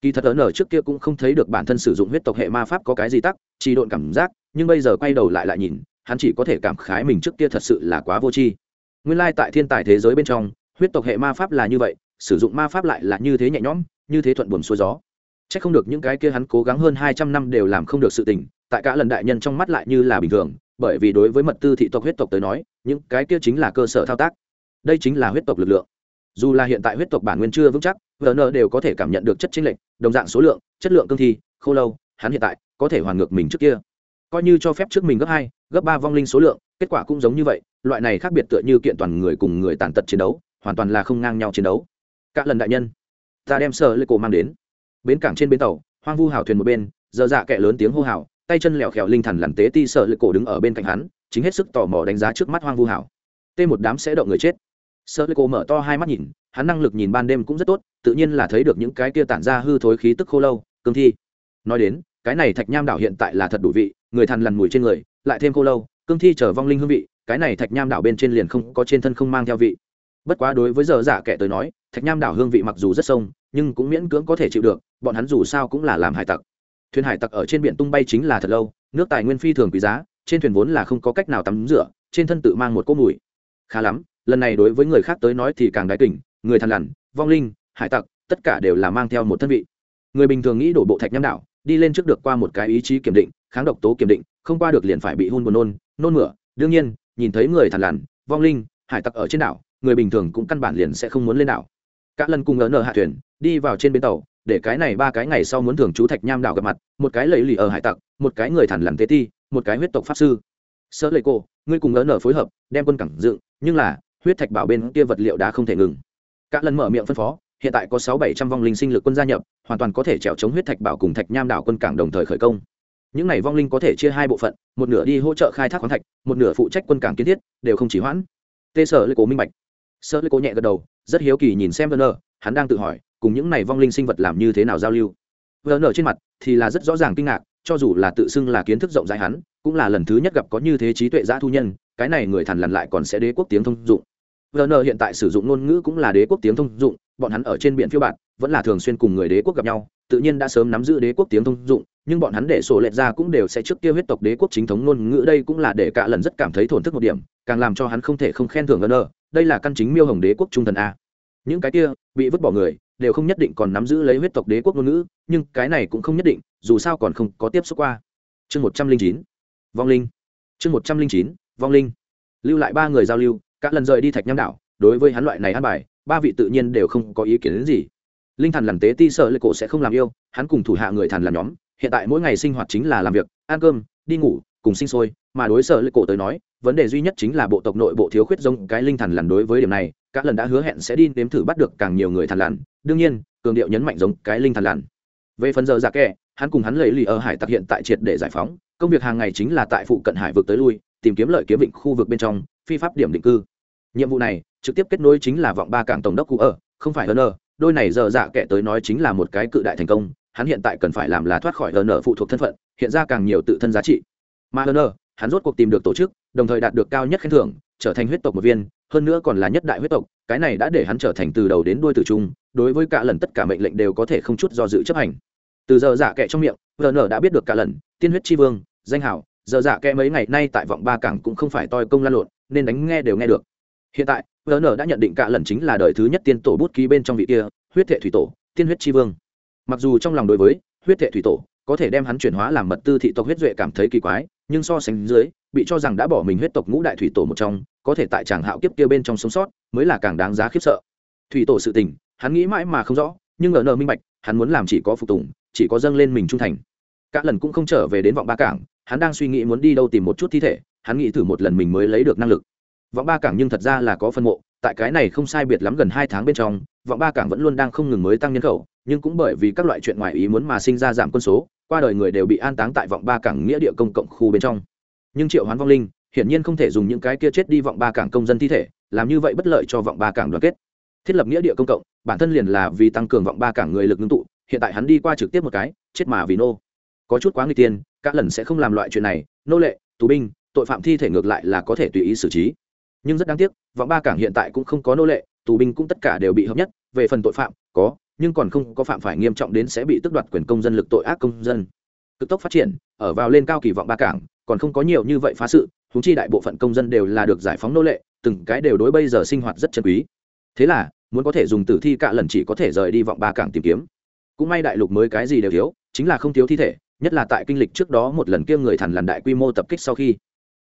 Kỳ thật ấn ở trước kia cũng không thấy được bản thân sử dụng huyết tộc hệ ma pháp có cái gì tác chỉ độn cảm giác, nhưng bây giờ quay đầu lại lại nhìn, hắn chỉ có thể cảm khái mình trước kia thật sự là quá vô tri. Nguyên lai tại thiên tài thế giới bên trong, huyết tộc hệ ma pháp là như vậy, sử dụng ma pháp lại là như thế nhẹ nhõm, như thế thuận buồm xuôi gió. Chắc không được những cái kia hắn cố gắng hơn hai trăm năm đều làm không được sự tình, tại cả lần đại nhân trong mắt lại như là bình thường bởi vì đối với mật tư thị tộc huyết tộc tới nói, những cái kia chính là cơ sở thao tác. Đây chính là huyết tộc lực lượng. Dù là hiện tại huyết tộc bản nguyên chưa vững chắc vn đều có thể cảm nhận được chất chính lệnh đồng dạng số lượng, chất lượng cương thi, khô lâu, hắn hiện tại có thể hoàn ngược mình trước kia. Coi như cho phép trước mình gấp hai, gấp ba vong linh số lượng, kết quả cũng giống như vậy, loại này khác biệt tựa như kiện toàn người cùng người tàn tật chiến đấu, hoàn toàn là không ngang nhau chiến đấu. Cả lần đại nhân, ta đem sơ lê cổ mang đến. Bến cảng trên bến tàu, hoang vu hào thuyền một bên, giờ dạ kệ lớn tiếng hô hào tay chân lẹo khẹo linh thần lằn tế ti sợ lực cổ đứng ở bên cạnh hắn, chính hết sức tò mò đánh giá trước mắt hoang vu hảo. t một đám sẽ động người chết. Sợ lực cổ mở to hai mắt nhìn, hắn năng lực nhìn ban đêm cũng rất tốt, tự nhiên là thấy được những cái kia tản ra hư thối khí tức khô lâu, cương thi. Nói đến, cái này thạch nham đảo hiện tại là thật đủ vị, người thằn lằn mùi trên người, lại thêm khô lâu, cương thi chở vong linh hương vị, cái này thạch nham đảo bên trên liền không có trên thân không mang theo vị. Bất quá đối với giờ giả kẻ tới nói, thạch nham đảo hương vị mặc dù rất sông, nhưng cũng miễn cưỡng có thể chịu được, bọn hắn dù sao cũng là làm hải tặc thuyền hải tặc ở trên biển tung bay chính là thật lâu, nước tài nguyên phi thường quý giá, trên thuyền vốn là không có cách nào tắm rửa, trên thân tự mang một cỗ mùi. Khá lắm, lần này đối với người khác tới nói thì càng đái kỉnh, người thằn lằn, vong linh, hải tặc, tất cả đều là mang theo một thân vị. Người bình thường nghĩ đổ bộ thạch nham đảo, đi lên trước được qua một cái ý chí kiểm định, kháng độc tố kiểm định, không qua được liền phải bị hôn buồn nôn nôn mửa. Đương nhiên, nhìn thấy người thằn lằn, vong linh, hải tặc ở trên đảo, người bình thường cũng căn bản liền sẽ không muốn lên đảo. Các lần cùng ngỡ nở hạ thuyền, đi vào trên bến tàu để cái này ba cái ngày sau muốn thường chú thạch nham đảo gặp mặt, một cái lầy lì ở hải tặc, một cái người thản lằn tế ti, một cái huyết tộc pháp sư. Sơ lệ cô, ngươi cùng ấn ở phối hợp, đem quân cẳng dựng, nhưng là, huyết thạch bảo bên kia vật liệu đã không thể ngừng. Các lần mở miệng phân phó, hiện tại có sáu bảy trăm vong linh sinh lực quân gia nhập, hoàn toàn có thể trèo chống huyết thạch bảo cùng thạch nham đảo quân cảng đồng thời khởi công. Những này vong linh có thể chia hai bộ phận, một nửa đi hỗ trợ khai thác khoáng thạch, một nửa phụ trách quân cảng kiến thiết, đều không chỉ hoãn. Tê sở lê cố minh bạch. Sơ lê cố nhẹ gật đầu, rất hiếu kỳ nhìn xem vân hắn đang tự hỏi cùng những này vong linh sinh vật làm như thế nào giao lưu. Vân trên mặt thì là rất rõ ràng kinh ngạc, cho dù là tự xưng là kiến thức rộng rãi hắn, cũng là lần thứ nhất gặp có như thế trí tuệ giã thu nhân, cái này người thằn lằn lại còn sẽ đế quốc tiếng thông dụng. Vn hiện tại sử dụng ngôn ngữ cũng là đế quốc tiếng thông dụng, bọn hắn ở trên biển phiêu bạt, vẫn là thường xuyên cùng người đế quốc gặp nhau, tự nhiên đã sớm nắm giữ đế quốc tiếng thông dụng, nhưng bọn hắn để sổ lệch ra cũng đều sẽ trước kia huyết tộc đế quốc chính thống ngôn ngữ, đây cũng là để cả lần rất cảm thấy thổn thức một điểm, càng làm cho hắn không thể không khen thưởng vn đây là căn chính miêu hồng đế quốc trung thần a. Những cái kia, bị vứt bỏ người đều không nhất định còn nắm giữ lấy huyết tộc đế quốc ngôn ngữ, nhưng cái này cũng không nhất định, dù sao còn không có tiếp xúc qua. Chương một trăm linh chín, vong linh. Chương một trăm linh chín, vong linh. Lưu lại ba người giao lưu các lần rời đi thạch nham đảo, đối với hắn loại này ăn bài, ba vị tự nhiên đều không có ý kiến đến gì. Linh thần làm tế ti sợ lệ cổ sẽ không làm yêu, hắn cùng thủ hạ người thần làm nhóm, hiện tại mỗi ngày sinh hoạt chính là làm việc, ăn cơm, đi ngủ cùng sinh sôi mà đối sở lệ cổ tới nói vấn đề duy nhất chính là bộ tộc nội bộ thiếu khuyết giống cái linh thần lằn đối với điểm này các lần đã hứa hẹn sẽ đi nếm thử bắt được càng nhiều người thần lằn. Đương nhiên cường điệu nhấn mạnh giống cái linh thần lằn. Về phần giờ giả kệ, hắn cùng hắn lấy lì ở hải tặc hiện tại triệt để giải phóng công việc hàng ngày chính là tại phụ cận hải vực tới lui tìm kiếm lợi kiếm vịnh khu vực bên trong phi pháp điểm định cư. Nhiệm vụ này trực tiếp kết nối chính là vọng ba cảng tổng đốc cụ ở không phải hơn ở đôi này giờ dạ kệ tới nói chính là một cái cự đại thành công hắn hiện tại cần phải làm là thoát khỏi hơn ở phụ thuộc thân phận hiện ra càng nhiều tự thân giá trị mà hơn ở hắn rốt cuộc tìm được tổ chức, đồng thời đạt được cao nhất khen thưởng, trở thành huyết tộc một viên, hơn nữa còn là nhất đại huyết tộc, cái này đã để hắn trở thành từ đầu đến đuôi tử trung, đối với cả lần tất cả mệnh lệnh đều có thể không chút do dự chấp hành. Từ giờ giả kệ trong miệng vn đã biết được cả lần, tiên huyết tri vương, danh hảo, giờ giả kệ mấy ngày nay tại vọng ba cảng cũng không phải toi công lan lộn, nên đánh nghe đều nghe được. Hiện tại vn đã nhận định cả lần chính là đời thứ nhất tiên tổ bút ký bên trong vị kia, huyết thệ thủy tổ, tiên huyết tri vương. Mặc dù trong lòng đối với, huyết thệ thủy tổ, có thể đem hắn chuyển hóa làm mật tư thị tộc huyết duệ cảm thấy kỳ quái nhưng so sánh dưới, bị cho rằng đã bỏ mình huyết tộc ngũ đại thủy tổ một trong, có thể tại tràng hạo kiếp kia bên trong sống sót, mới là càng đáng giá khiếp sợ. Thủy tổ sự tình, hắn nghĩ mãi mà không rõ, nhưng ở nợ minh bạch, hắn muốn làm chỉ có phục tùng, chỉ có dâng lên mình trung thành. Cả lần cũng không trở về đến vọng ba cảng, hắn đang suy nghĩ muốn đi đâu tìm một chút thi thể, hắn nghĩ thử một lần mình mới lấy được năng lực. Vọng ba cảng nhưng thật ra là có phân mộ, tại cái này không sai biệt lắm gần hai tháng bên trong, vọng ba cảng vẫn luôn đang không ngừng mới tăng nhân khẩu, nhưng cũng bởi vì các loại chuyện ngoài ý muốn mà sinh ra giảm quân số qua đời người đều bị an táng tại vọng ba cảng nghĩa địa công cộng khu bên trong. Nhưng triệu hoán vong linh, hiển nhiên không thể dùng những cái kia chết đi vọng ba cảng công dân thi thể, làm như vậy bất lợi cho vọng ba cảng đoàn kết. Thiết lập nghĩa địa công cộng, bản thân liền là vì tăng cường vọng ba cảng người lực ngưng tụ, hiện tại hắn đi qua trực tiếp một cái, chết mà vì nô. Có chút quá người tiên các lần sẽ không làm loại chuyện này, nô lệ, tù binh, tội phạm thi thể ngược lại là có thể tùy ý xử trí. Nhưng rất đáng tiếc, vọng ba cảng hiện tại cũng không có nô lệ, tù binh cũng tất cả đều bị hợp nhất, về phần tội phạm, có nhưng còn không có phạm phải nghiêm trọng đến sẽ bị tước đoạt quyền công dân lực tội ác công dân. Cực tốc phát triển, ở vào lên cao kỳ vọng ba cảng, còn không có nhiều như vậy phá sự thú chi đại bộ phận công dân đều là được giải phóng nô lệ, từng cái đều đối bây giờ sinh hoạt rất chân quý. Thế là, muốn có thể dùng tử thi cả lần chỉ có thể rời đi vọng ba cảng tìm kiếm. Cũng may đại lục mới cái gì đều thiếu, chính là không thiếu thi thể, nhất là tại kinh lịch trước đó một lần kia người thằn lằn đại quy mô tập kích sau khi.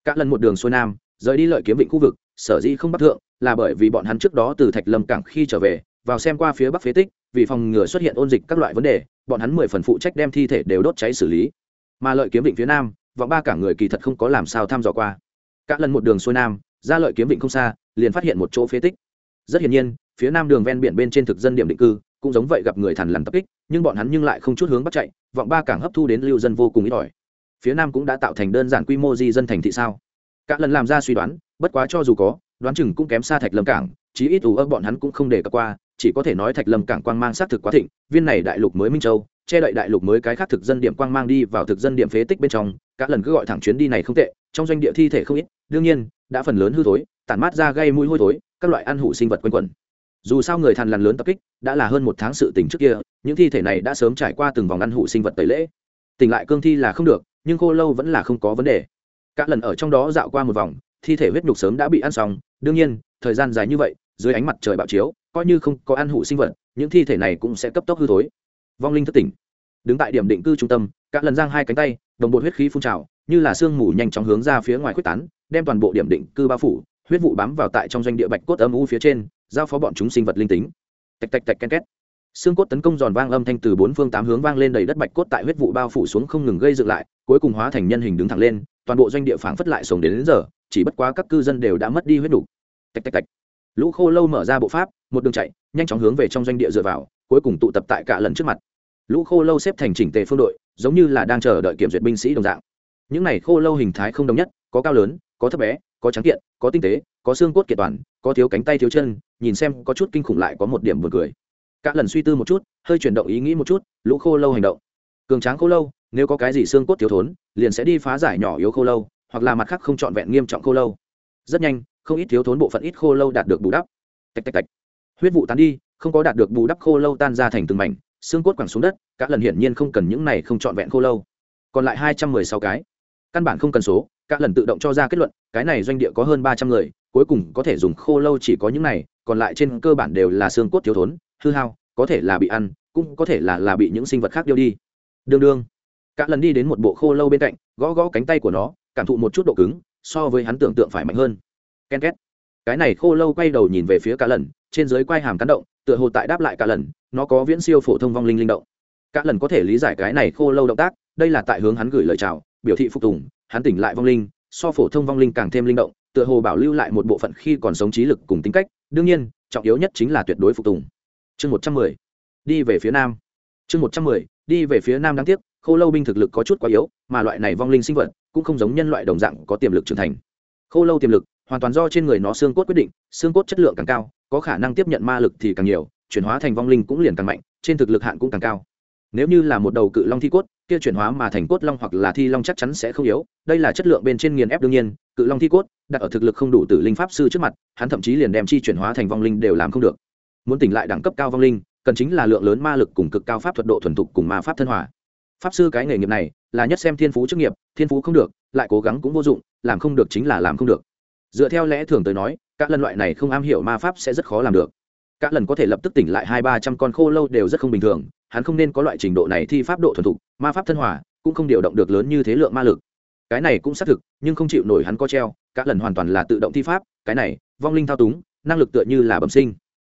Các lần một đường xuôi nam, rời đi lợi kiếm vịnh khu vực, sở dĩ không bắt thượng, là bởi vì bọn hắn trước đó từ thạch lâm cảng khi trở về vào xem qua phía bắc phế tích, vì phòng ngừa xuất hiện ôn dịch các loại vấn đề, bọn hắn mười phần phụ trách đem thi thể đều đốt cháy xử lý. Mà lợi kiếm vịnh phía nam, vọng ba cả người kỳ thật không có làm sao thăm dò qua. Các lần một đường xuôi nam, ra lợi kiếm vịnh không xa, liền phát hiện một chỗ phế tích. Rất hiển nhiên, phía nam đường ven biển bên trên thực dân điểm định cư, cũng giống vậy gặp người thằn lằn tập kích, nhưng bọn hắn nhưng lại không chút hướng bắt chạy, vọng ba cảng hấp thu đến lưu dân vô cùng ít ỏi. Phía nam cũng đã tạo thành đơn giản quy mô di dân thành thị sao? Các lần làm ra suy đoán, bất quá cho dù có, đoán chừng cũng kém xa thạch lâm cảng, chí ít ủ ơ bọn hắn cũng không để cập qua chỉ có thể nói thạch lâm cảng quang mang xác thực quá thịnh, viên này đại lục mới minh châu, che đậy đại lục mới cái khác thực dân điểm quang mang đi vào thực dân điểm phế tích bên trong các lần cứ gọi thẳng chuyến đi này không tệ, trong doanh địa thi thể không ít, đương nhiên, đã phần lớn hư thối, tản mát ra gây mũi hôi thối, các loại ăn hủ sinh vật quanh quẩn. Dù sao người thằn lằn lớn tập kích, đã là hơn một tháng sự tình trước kia, những thi thể này đã sớm trải qua từng vòng ăn hủ sinh vật tẩy lễ. Tỉnh lại cương thi là không được, nhưng khô lâu vẫn là không có vấn đề. Các lần ở trong đó dạo qua một vòng, thi thể huyết nhục sớm đã bị ăn xong, đương nhiên, thời gian dài như vậy, dưới ánh mặt trời bạo chiếu coi như không có ăn hủ sinh vật những thi thể này cũng sẽ cấp tốc hư thối. Vong linh thất tỉnh. Đứng tại điểm định cư trung tâm cả lần giang hai cánh tay đồng bộ huyết khí phun trào như là sương mù nhanh chóng hướng ra phía ngoài quyết tán đem toàn bộ điểm định cư bao phủ huyết vụ bám vào tại trong doanh địa bạch cốt âm u phía trên giao phó bọn chúng sinh vật linh tính. Tạch tạch tạch ken két. Xương cốt tấn công giòn vang âm thanh từ bốn phương tám hướng vang lên đầy đất bạch cốt tại huyết vụ bao phủ xuống không ngừng gây dựng lại cuối cùng hóa thành nhân hình đứng thẳng lên toàn bộ doanh địa phảng phất lại sống đến, đến giờ chỉ bất quá các cư dân đều đã mất đi huyết đủ. tạch tạch tạch lũ khô lâu mở ra bộ pháp, một đường chạy, nhanh chóng hướng về trong doanh địa dựa vào, cuối cùng tụ tập tại cả lần trước mặt. Lũ khô lâu xếp thành chỉnh tề phương đội, giống như là đang chờ đợi kiểm duyệt binh sĩ đồng dạng. Những này khô lâu hình thái không đồng nhất, có cao lớn, có thấp bé, có trắng kiện, có tinh tế, có xương cốt kiện toàn, có thiếu cánh tay thiếu chân, nhìn xem có chút kinh khủng lại có một điểm buồn cười. Cả lần suy tư một chút, hơi chuyển động ý nghĩ một chút, lũ khô lâu hành động. Cường tráng khô lâu, nếu có cái gì xương cốt thiếu thốn, liền sẽ đi phá giải nhỏ yếu khô lâu, hoặc là mặt khác không trọn vẹn nghiêm trọng khô lâu. Rất nhanh không ít thiếu thốn bộ phận ít khô lâu đạt được bù đắp. Tạch tạch tạch. Huyết vụ tán đi, không có đạt được bù đắp khô lâu tan ra thành từng mảnh, xương cốt quẳng xuống đất các lần hiển nhiên không cần những này không trọn vẹn khô lâu. Còn lại hai trăm mười sáu cái. Căn bản không cần số các lần tự động cho ra kết luận, cái này doanh địa có hơn ba trăm người, cuối cùng có thể dùng khô lâu chỉ có những này, còn lại trên cơ bản đều là xương cốt thiếu thốn, hư hao, có thể là bị ăn, cũng có thể là là bị những sinh vật khác điêu đi. Đương đương. Các lần đi đến một bộ khô lâu bên cạnh, gõ gõ cánh tay của nó, cảm thụ một chút độ cứng, so với hắn tưởng tượng phải mạnh hơn ken két. Cái này khô lâu quay đầu nhìn về phía cả lần trên dưới quay hàm cán động, tựa hồ tại đáp lại cả lần nó có viễn siêu phổ thông vong linh linh động. Cả lần có thể lý giải cái này khô lâu động tác, đây là tại hướng hắn gửi lời chào, biểu thị phục tùng, hắn tỉnh lại vong linh, so phổ thông vong linh càng thêm linh động, tựa hồ bảo lưu lại một bộ phận khi còn sống trí lực cùng tính cách, đương nhiên, trọng yếu nhất chính là tuyệt đối phục tùng. Chương một trăm mười. Đi về phía nam. Chương một trăm mười, đi về phía nam đáng tiếc, khô lâu binh thực lực có chút quá yếu, mà loại này vong linh sinh vật cũng không giống nhân loại đồng dạng có tiềm lực trưởng thành. Khô lâu tiềm lực hoàn toàn do trên người nó xương cốt quyết định, xương cốt chất lượng càng cao, có khả năng tiếp nhận ma lực thì càng nhiều, chuyển hóa thành vong linh cũng liền càng mạnh, trên thực lực hạn cũng càng cao. Nếu như là một đầu cự long thi cốt, kia chuyển hóa mà thành cốt long hoặc là thi long chắc chắn sẽ không yếu, đây là chất lượng bên trên nghiền ép đương nhiên, cự long thi cốt, đặt ở thực lực không đủ từ linh pháp sư trước mặt, hắn thậm chí liền đem chi chuyển hóa thành vong linh đều làm không được. Muốn tỉnh lại đẳng cấp cao vong linh, cần chính là lượng lớn ma lực cùng cực cao pháp thuật độ thuần thục cùng ma pháp thân hòa. Pháp sư cái nghề nghiệp này là nhất xem thiên phú chức nghiệp, thiên phú không được, lại cố gắng cũng vô dụng, làm không được chính là làm không được dựa theo lẽ thường tới nói, các lần loại này không am hiểu ma pháp sẽ rất khó làm được. Các lần có thể lập tức tỉnh lại hai ba trăm con khô lâu đều rất không bình thường, hắn không nên có loại trình độ này thi pháp độ thuần thục, ma pháp thân hòa, cũng không điều động được lớn như thế lượng ma lực. Cái này cũng xác thực, nhưng không chịu nổi hắn có treo, các lần hoàn toàn là tự động thi pháp, cái này, vong linh thao túng, năng lực tựa như là bẩm sinh.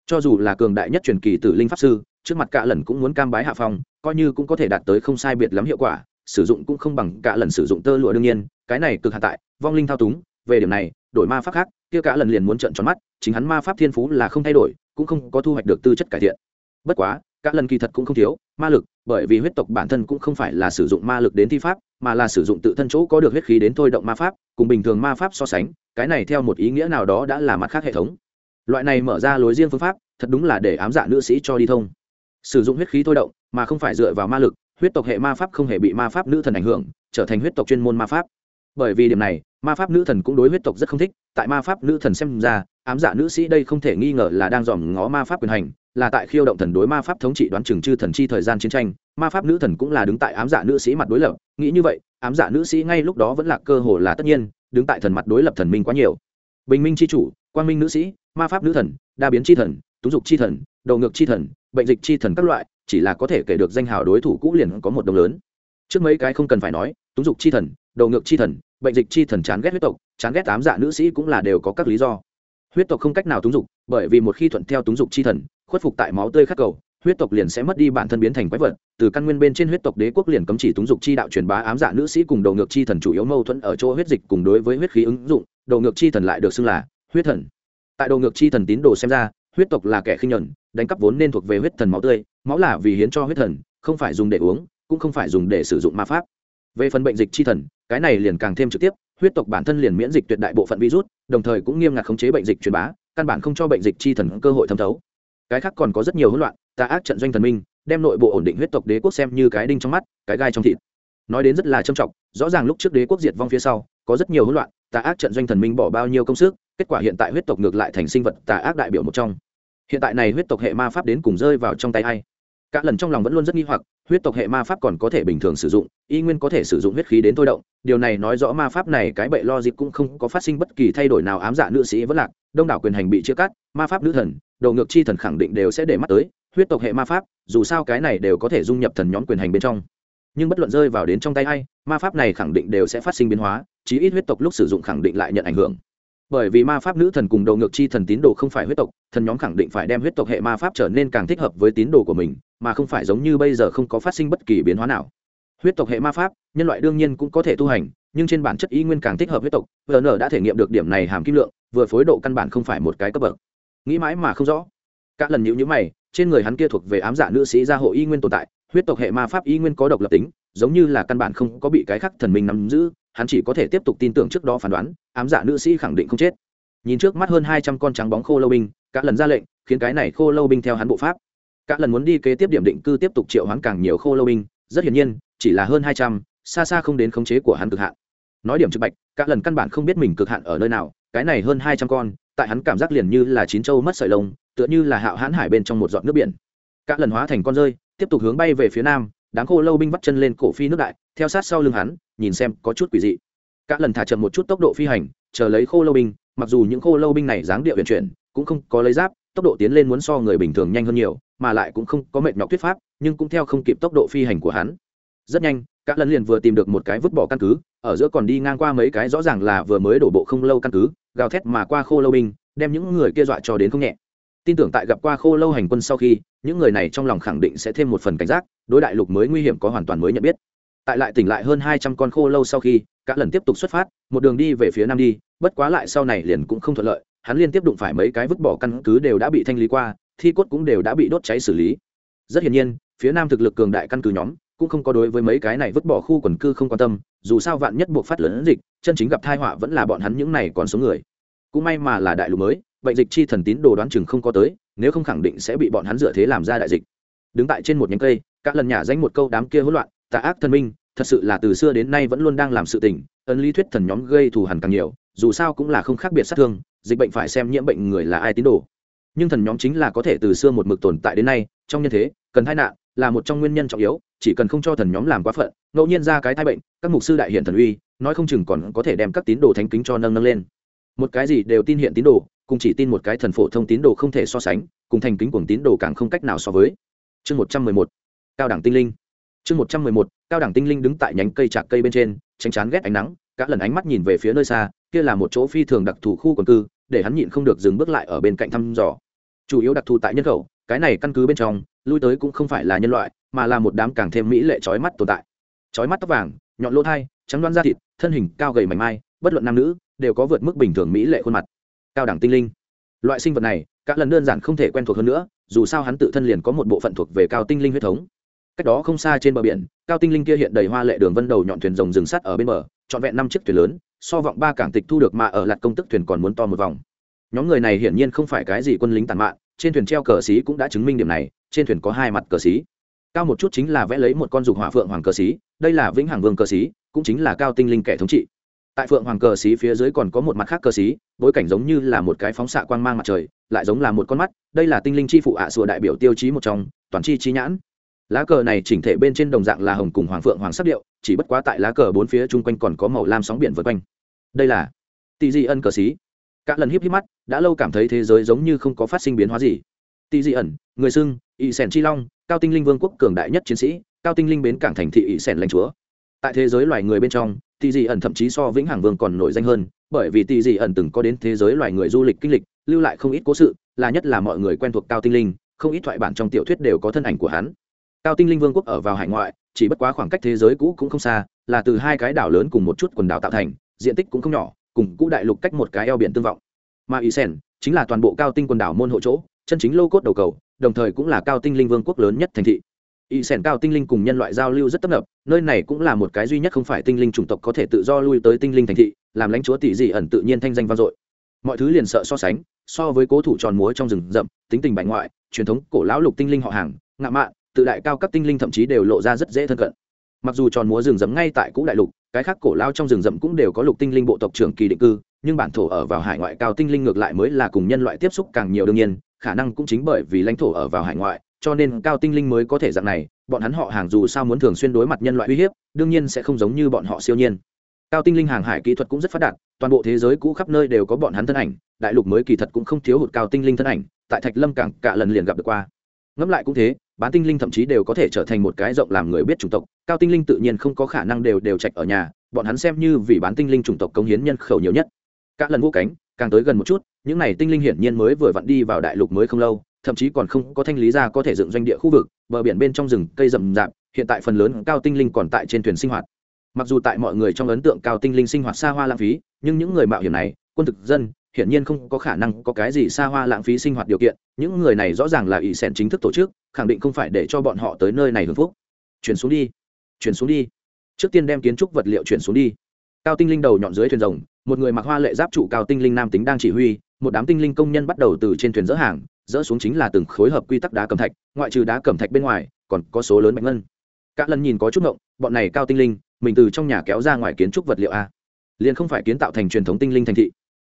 Cho dù là cường đại nhất truyền kỳ tử linh pháp sư, trước mặt cả lần cũng muốn cam bái hạ phong, coi như cũng có thể đạt tới không sai biệt lắm hiệu quả, sử dụng cũng không bằng cả lần sử dụng tơ lụa đương nhiên, cái này cực hạ tại, vong linh thao túng về điểm này, đổi ma pháp khác, kia cả lần liền muốn trận tròn mắt, chính hắn ma pháp thiên phú là không thay đổi, cũng không có thu hoạch được tư chất cải thiện. Bất quá, cả lần kỳ thật cũng không thiếu ma lực, bởi vì huyết tộc bản thân cũng không phải là sử dụng ma lực đến thi pháp, mà là sử dụng tự thân chỗ có được huyết khí đến thôi động ma pháp, cùng bình thường ma pháp so sánh, cái này theo một ý nghĩa nào đó đã là mặt khác hệ thống. Loại này mở ra lối riêng phương pháp, thật đúng là để ám dạ nữ sĩ cho đi thông. Sử dụng huyết khí thôi động, mà không phải dựa vào ma lực, huyết tộc hệ ma pháp không hề bị ma pháp nữ thần ảnh hưởng, trở thành huyết tộc chuyên môn ma pháp. Bởi vì điểm này ma pháp nữ thần cũng đối huyết tộc rất không thích, tại ma pháp nữ thần xem ra, ám dạ nữ sĩ đây không thể nghi ngờ là đang dòm ngó ma pháp quyền hành, là tại khiêu động thần đối ma pháp thống trị đoán chừng chư thần chi thời gian chiến tranh. Ma pháp nữ thần cũng là đứng tại ám dạ nữ sĩ mặt đối lập, nghĩ như vậy, ám dạ nữ sĩ ngay lúc đó vẫn là cơ hồ là tất nhiên, đứng tại thần mặt đối lập thần minh quá nhiều. Bình minh c h i chủ, quang minh nữ sĩ, ma pháp nữ thần, đa biến c h i thần, túng dục c h i thần, đầu ngược c h i thần, bệnh dịch c h i thần các loại, chỉ là có thể kể được danh hào đối thủ cũ liền có một đồng lớn. Trước mấy cái không cần phải nói, túng dục c h i thần, đầu ngược c h i thần bệnh dịch chi thần chán ghét huyết tộc chán ghét tám dạ nữ sĩ cũng là đều có các lý do. Huyết tộc không cách nào túng dục bởi vì một khi thuận theo túng dục chi thần khuất phục tại máu tươi khắc cầu huyết tộc liền sẽ mất đi bản thân biến thành quái vật. Từ căn nguyên bên trên huyết tộc đế quốc liền cấm chỉ túng dục chi đạo truyền bá ám dạ nữ sĩ cùng đầu ngược chi thần chủ yếu mâu thuẫn ở chỗ huyết dịch cùng đối với huyết khí ứng dụng đầu ngược chi thần lại được xưng là huyết thần. Tại đầu ngược chi thần tín đồ xem ra huyết tộc là kẻ khinh nhẫn, đánh cắp vốn nên thuộc về huyết thần máu tươi máu là vì hiến cho huyết thần không phải dùng để uống cũng không phải dùng để sử dụng ma pháp. Về phần bệnh dịch chi thần cái này liền càng thêm trực tiếp, huyết tộc bản thân liền miễn dịch tuyệt đại bộ phận virus, đồng thời cũng nghiêm ngặt khống chế bệnh dịch truyền bá, căn bản không cho bệnh dịch chi thần cơ hội thẩm thấu. Cái khác còn có rất nhiều hỗn loạn, tà ác trận doanh thần minh, đem nội bộ ổn định huyết tộc đế quốc xem như cái đinh trong mắt, cái gai trong thịt. Nói đến rất là trầm trọng, rõ ràng lúc trước đế quốc diệt vong phía sau, có rất nhiều hỗn loạn, tà ác trận doanh thần minh bỏ bao nhiêu công sức, kết quả hiện tại huyết tộc ngược lại thành sinh vật tà ác đại biểu một trong. Hiện tại này huyết tộc hệ ma pháp đến cùng rơi vào trong tay ai? Cả lần trong lòng vẫn luôn rất nghi hoặc huyết tộc hệ ma pháp còn có thể bình thường sử dụng y nguyên có thể sử dụng huyết khí đến thôi động. Điều này nói rõ ma pháp này cái bệ lo dịp cũng không có phát sinh bất kỳ thay đổi nào ám dạ nữ sĩ vẫn lạc đông đảo quyền hành bị chia cắt ma pháp nữ thần đầu ngược chi thần khẳng định đều sẽ để mắt tới huyết tộc hệ ma pháp dù sao cái này đều có thể dung nhập thần nhóm quyền hành bên trong. Nhưng bất luận rơi vào đến trong tay hay, ma pháp này khẳng định đều sẽ phát sinh biến hóa chí ít huyết tộc lúc sử dụng khẳng định lại nhận ảnh hưởng. Bởi vì ma pháp nữ thần cùng đầu ngược chi thần tín đồ không phải huyết tộc thần nhóm khẳng định phải đem huyết tộc hệ ma pháp trở nên càng thích hợp với tín đồ của mình mà không phải giống như bây giờ không có phát sinh bất kỳ biến hóa nào. Huyết tộc hệ ma pháp, nhân loại đương nhiên cũng có thể tu hành, nhưng trên bản chất y nguyên càng thích hợp huyết tộc. Vn đã thể nghiệm được điểm này hàm kim lượng, vừa phối độ căn bản không phải một cái cấp bậc. Nghĩ mãi mà không rõ. Các lần nhữ nhữ mày, trên người hắn kia thuộc về ám dạ nữ sĩ gia hộ y nguyên tồn tại, huyết tộc hệ ma pháp y nguyên có độc lập tính, giống như là căn bản không có bị cái khắc thần minh nắm giữ, hắn chỉ có thể tiếp tục tin tưởng trước đó phán đoán, ám dạ nữ sĩ khẳng định không chết. Nhìn trước mắt hơn hai trăm con trắng bóng khô lâu binh, cả lần ra lệnh, khiến cái này khô lâu binh theo hắn bộ pháp cả lần muốn đi kế tiếp điểm định cư tiếp tục triệu hoán càng nhiều khô lâu binh, rất hiển nhiên, chỉ là hơn hai trăm, xa xa không đến khống chế của hắn cực hạn. Nói điểm trực bạch, cả lần căn bản không biết mình cực hạn ở nơi nào, cái này hơn hai trăm con, tại hắn cảm giác liền như là chín châu mất sợi lông, tựa như là hạo hãn hải bên trong một giọt nước biển. Các lần hóa thành con rơi, tiếp tục hướng bay về phía nam, đám khô lâu binh bắt chân lên cổ phi nước đại, theo sát sau lưng hắn, nhìn xem có chút quỷ dị. Các lần thả chậm một chút tốc độ phi hành, chờ lấy khô lâu binh, mặc dù những khô lâu binh này dáng điệu vận chuyển, cũng không có lấy giáp, tốc độ tiến lên muốn so người bình thường nhanh hơn nhiều mà lại cũng không có mệt nhọc thuyết pháp, nhưng cũng theo không kịp tốc độ phi hành của hắn. Rất nhanh các lần liền vừa tìm được một cái vứt bỏ căn cứ, ở giữa còn đi ngang qua mấy cái rõ ràng là vừa mới đổ bộ không lâu căn cứ, gào thét mà qua khô lâu binh, đem những người kia dọa cho đến không nhẹ. Tin tưởng tại gặp qua khô lâu hành quân sau khi, những người này trong lòng khẳng định sẽ thêm một phần cảnh giác, đối đại lục mới nguy hiểm có hoàn toàn mới nhận biết. Tại lại tỉnh lại hơn hai trăm con khô lâu sau khi các lần tiếp tục xuất phát, một đường đi về phía nam đi, bất quá lại sau này liền cũng không thuận lợi, hắn liên tiếp đụng phải mấy cái vứt bỏ căn cứ đều đã bị thanh lý qua thi cốt cũng đều đã bị đốt cháy xử lý. Rất hiển nhiên, phía nam thực lực cường đại căn cứ nhóm cũng không có đối với mấy cái này vứt bỏ khu quần cư không quan tâm, dù sao vạn nhất buộc phát lớn dịch, chân chính gặp thai họa vẫn là bọn hắn những này còn số người. Cũng may mà là đại lục mới, bệnh dịch chi thần tín đồ đoán chừng không có tới, nếu không khẳng định sẽ bị bọn hắn dựa thế làm ra đại dịch. Đứng tại trên một nhánh cây các lần nhả danh một câu đám kia hỗn loạn, tà ác thần minh, thật sự là từ xưa đến nay vẫn luôn đang làm sự tình, ấn lý thuyết thần nhóm gây thù hằn càng nhiều, dù sao cũng là không khác biệt sát thương, dịch bệnh phải xem nhiễm bệnh người là ai tín đồ nhưng thần nhóm chính là có thể từ xưa một mực tồn tại đến nay, trong nhân thế, cần tai nạn là một trong nguyên nhân trọng yếu, chỉ cần không cho thần nhóm làm quá phận, ngẫu nhiên ra cái thai bệnh, các mục sư đại hiện thần uy, nói không chừng còn có thể đem các tín đồ thánh kính cho nâng nâng lên. Một cái gì đều tin hiện tín đồ, cùng chỉ tin một cái thần phổ thông tín đồ không thể so sánh, cùng thành kính cuồng tín đồ càng không cách nào so với. Chương một trăm mười một, cao đẳng tinh linh. Chương một trăm mười một, cao đẳng tinh linh đứng tại nhánh cây trạc cây bên trên, tránh chán ghét ánh nắng các lần ánh mắt nhìn về phía nơi xa, kia là một chỗ phi thường đặc thù khu quần cư để hắn nhịn không được dừng bước lại ở bên cạnh thăm dò. Chủ yếu đặc thù tại nhân khẩu, cái này căn cứ bên trong, lui tới cũng không phải là nhân loại, mà là một đám càng thêm mỹ lệ trói mắt tồn tại. Trói mắt tóc vàng, nhọn lỗ thai, trắng đoan da thịt, thân hình cao gầy mảnh mai, bất luận nam nữ, đều có vượt mức bình thường mỹ lệ khuôn mặt. Cao đẳng tinh linh. Loại sinh vật này các lần đơn giản không thể quen thuộc hơn nữa, dù sao hắn tự thân liền có một bộ phận thuộc về cao tinh linh huyết thống. Cách đó không xa trên bờ biển, cao tinh linh kia hiện đầy hoa lệ đường vân đầu nhọn thuyền rồng rừng sắt ở bên bờ, trọn vẹn năm chiếc thuyền lớn so vọng ba cảng tịch thu được mà ở lạt công tức thuyền còn muốn to một vòng. Nhóm người này hiển nhiên không phải cái gì quân lính tàn mạn, trên thuyền treo cờ xí cũng đã chứng minh điểm này, trên thuyền có hai mặt cờ xí. Cao một chút chính là vẽ lấy một con dục hỏa phượng hoàng cờ xí, đây là vĩnh hằng vương cờ xí, cũng chính là cao tinh linh kẻ thống trị. Tại phượng hoàng cờ xí phía dưới còn có một mặt khác cờ xí, bối cảnh giống như là một cái phóng xạ quang mang mặt trời, lại giống là một con mắt, đây là tinh linh chi phụ ạ à đại biểu tiêu chí một trong, toàn chi chi nhãn lá cờ này chỉnh thể bên trên đồng dạng là hồng cùng hoàng phượng hoàng sắc điệu, chỉ bất quá tại lá cờ bốn phía chung quanh còn có màu lam sóng biển vượt quanh. Đây là tỷ di ân cờ xí. Các lần híp híp mắt, đã lâu cảm thấy thế giới giống như không có phát sinh biến hóa gì. Tỷ di ẩn người xưng ỵ sẻn chi long, cao tinh linh vương quốc cường đại nhất chiến sĩ, cao tinh linh bến cảng thành thị ỵ sẻn lãnh chúa. Tại thế giới loài người bên trong tỷ dị ẩn thậm chí so vĩnh hằng vương còn nổi danh hơn, bởi vì tỷ dị ẩn từng có đến thế giới loài người du lịch kinh lịch, lưu lại không ít cố sự, là nhất là mọi người quen thuộc cao tinh linh, không ít thoại bản trong tiểu thuyết đều có thân ảnh của hắn cao tinh linh vương quốc ở vào hải ngoại, chỉ bất quá khoảng cách thế giới cũ cũng không xa, là từ hai cái đảo lớn cùng một chút quần đảo tạo thành, diện tích cũng không nhỏ, cùng cũ đại lục cách một cái eo biển tương vọng. Mà ý sen chính là toàn bộ cao tinh quần đảo môn hộ chỗ, chân chính lô cốt đầu cầu, đồng thời cũng là cao tinh linh vương quốc lớn nhất thành thị. Y sẻn cao tinh linh cùng nhân loại giao lưu rất tấp nập, nơi này cũng là một cái duy nhất không phải tinh linh chủng tộc có thể tự do lui tới tinh linh thành thị, làm lãnh chúa tỷ dị ẩn tự nhiên thanh danh vang dội. Mọi thứ liền sợ so sánh, so với cố thủ tròn múa trong rừng rậm, tính tình bại ngoại, truyền thống cổ lão lục tinh linh họ hàng ngạ mạn tự đại cao cấp tinh linh thậm chí đều lộ ra rất dễ thân cận. Mặc dù tròn múa rừng rậm ngay tại cũ đại lục, cái khác cổ lao trong rừng rậm cũng đều có lục tinh linh bộ tộc trưởng kỳ định cư, nhưng bản thổ ở vào hải ngoại cao tinh linh ngược lại mới là cùng nhân loại tiếp xúc càng nhiều đương nhiên, khả năng cũng chính bởi vì lãnh thổ ở vào hải ngoại, cho nên cao tinh linh mới có thể dạng này, bọn hắn họ hàng dù sao muốn thường xuyên đối mặt nhân loại uy hiếp, đương nhiên sẽ không giống như bọn họ siêu nhiên. Cao tinh linh hàng hải kỹ thuật cũng rất phát đạt, toàn bộ thế giới cũ khắp nơi đều có bọn hắn thân ảnh, đại lục mới kỳ thật cũng không thiếu hụt cao tinh linh thân ảnh, tại thạch lâm cảng cả lần liền gặp được qua ngẫm lại cũng thế, bán tinh linh thậm chí đều có thể trở thành một cái rộng làm người biết chủng tộc, cao tinh linh tự nhiên không có khả năng đều đều trạch ở nhà, bọn hắn xem như vì bán tinh linh chủng tộc công hiến nhân khẩu nhiều nhất. Các lần vũ cánh, càng tới gần một chút, những này tinh linh hiển nhiên mới vừa vặn đi vào đại lục mới không lâu, thậm chí còn không có thanh lý ra có thể dựng doanh địa khu vực, bờ biển bên trong rừng, cây rậm rạp, hiện tại phần lớn cao tinh linh còn tại trên thuyền sinh hoạt. Mặc dù tại mọi người trong ấn tượng cao tinh linh sinh hoạt xa hoa lãng phí, nhưng những người mạo hiểm này, quân thực dân hiển nhiên không có khả năng có cái gì xa hoa lãng phí sinh hoạt điều kiện, những người này rõ ràng là ỷ sẻn chính thức tổ chức, khẳng định không phải để cho bọn họ tới nơi này hưởng phúc. Chuyển xuống đi, chuyển xuống đi. Trước tiên đem kiến trúc vật liệu chuyển xuống đi. Cao tinh linh đầu nhọn dưới thuyền rồng, một người mặc hoa lệ giáp trụ cao tinh linh nam tính đang chỉ huy, một đám tinh linh công nhân bắt đầu từ trên thuyền dỡ hàng, dỡ xuống chính là từng khối hợp quy tắc đá cẩm thạch, ngoại trừ đá cẩm thạch bên ngoài, còn có số lớn bạch ngân. Các lần nhìn có chút ngộng, bọn này cao tinh linh, mình từ trong nhà kéo ra ngoài kiến trúc vật liệu a. Liền không phải kiến tạo thành truyền thống tinh linh thành thị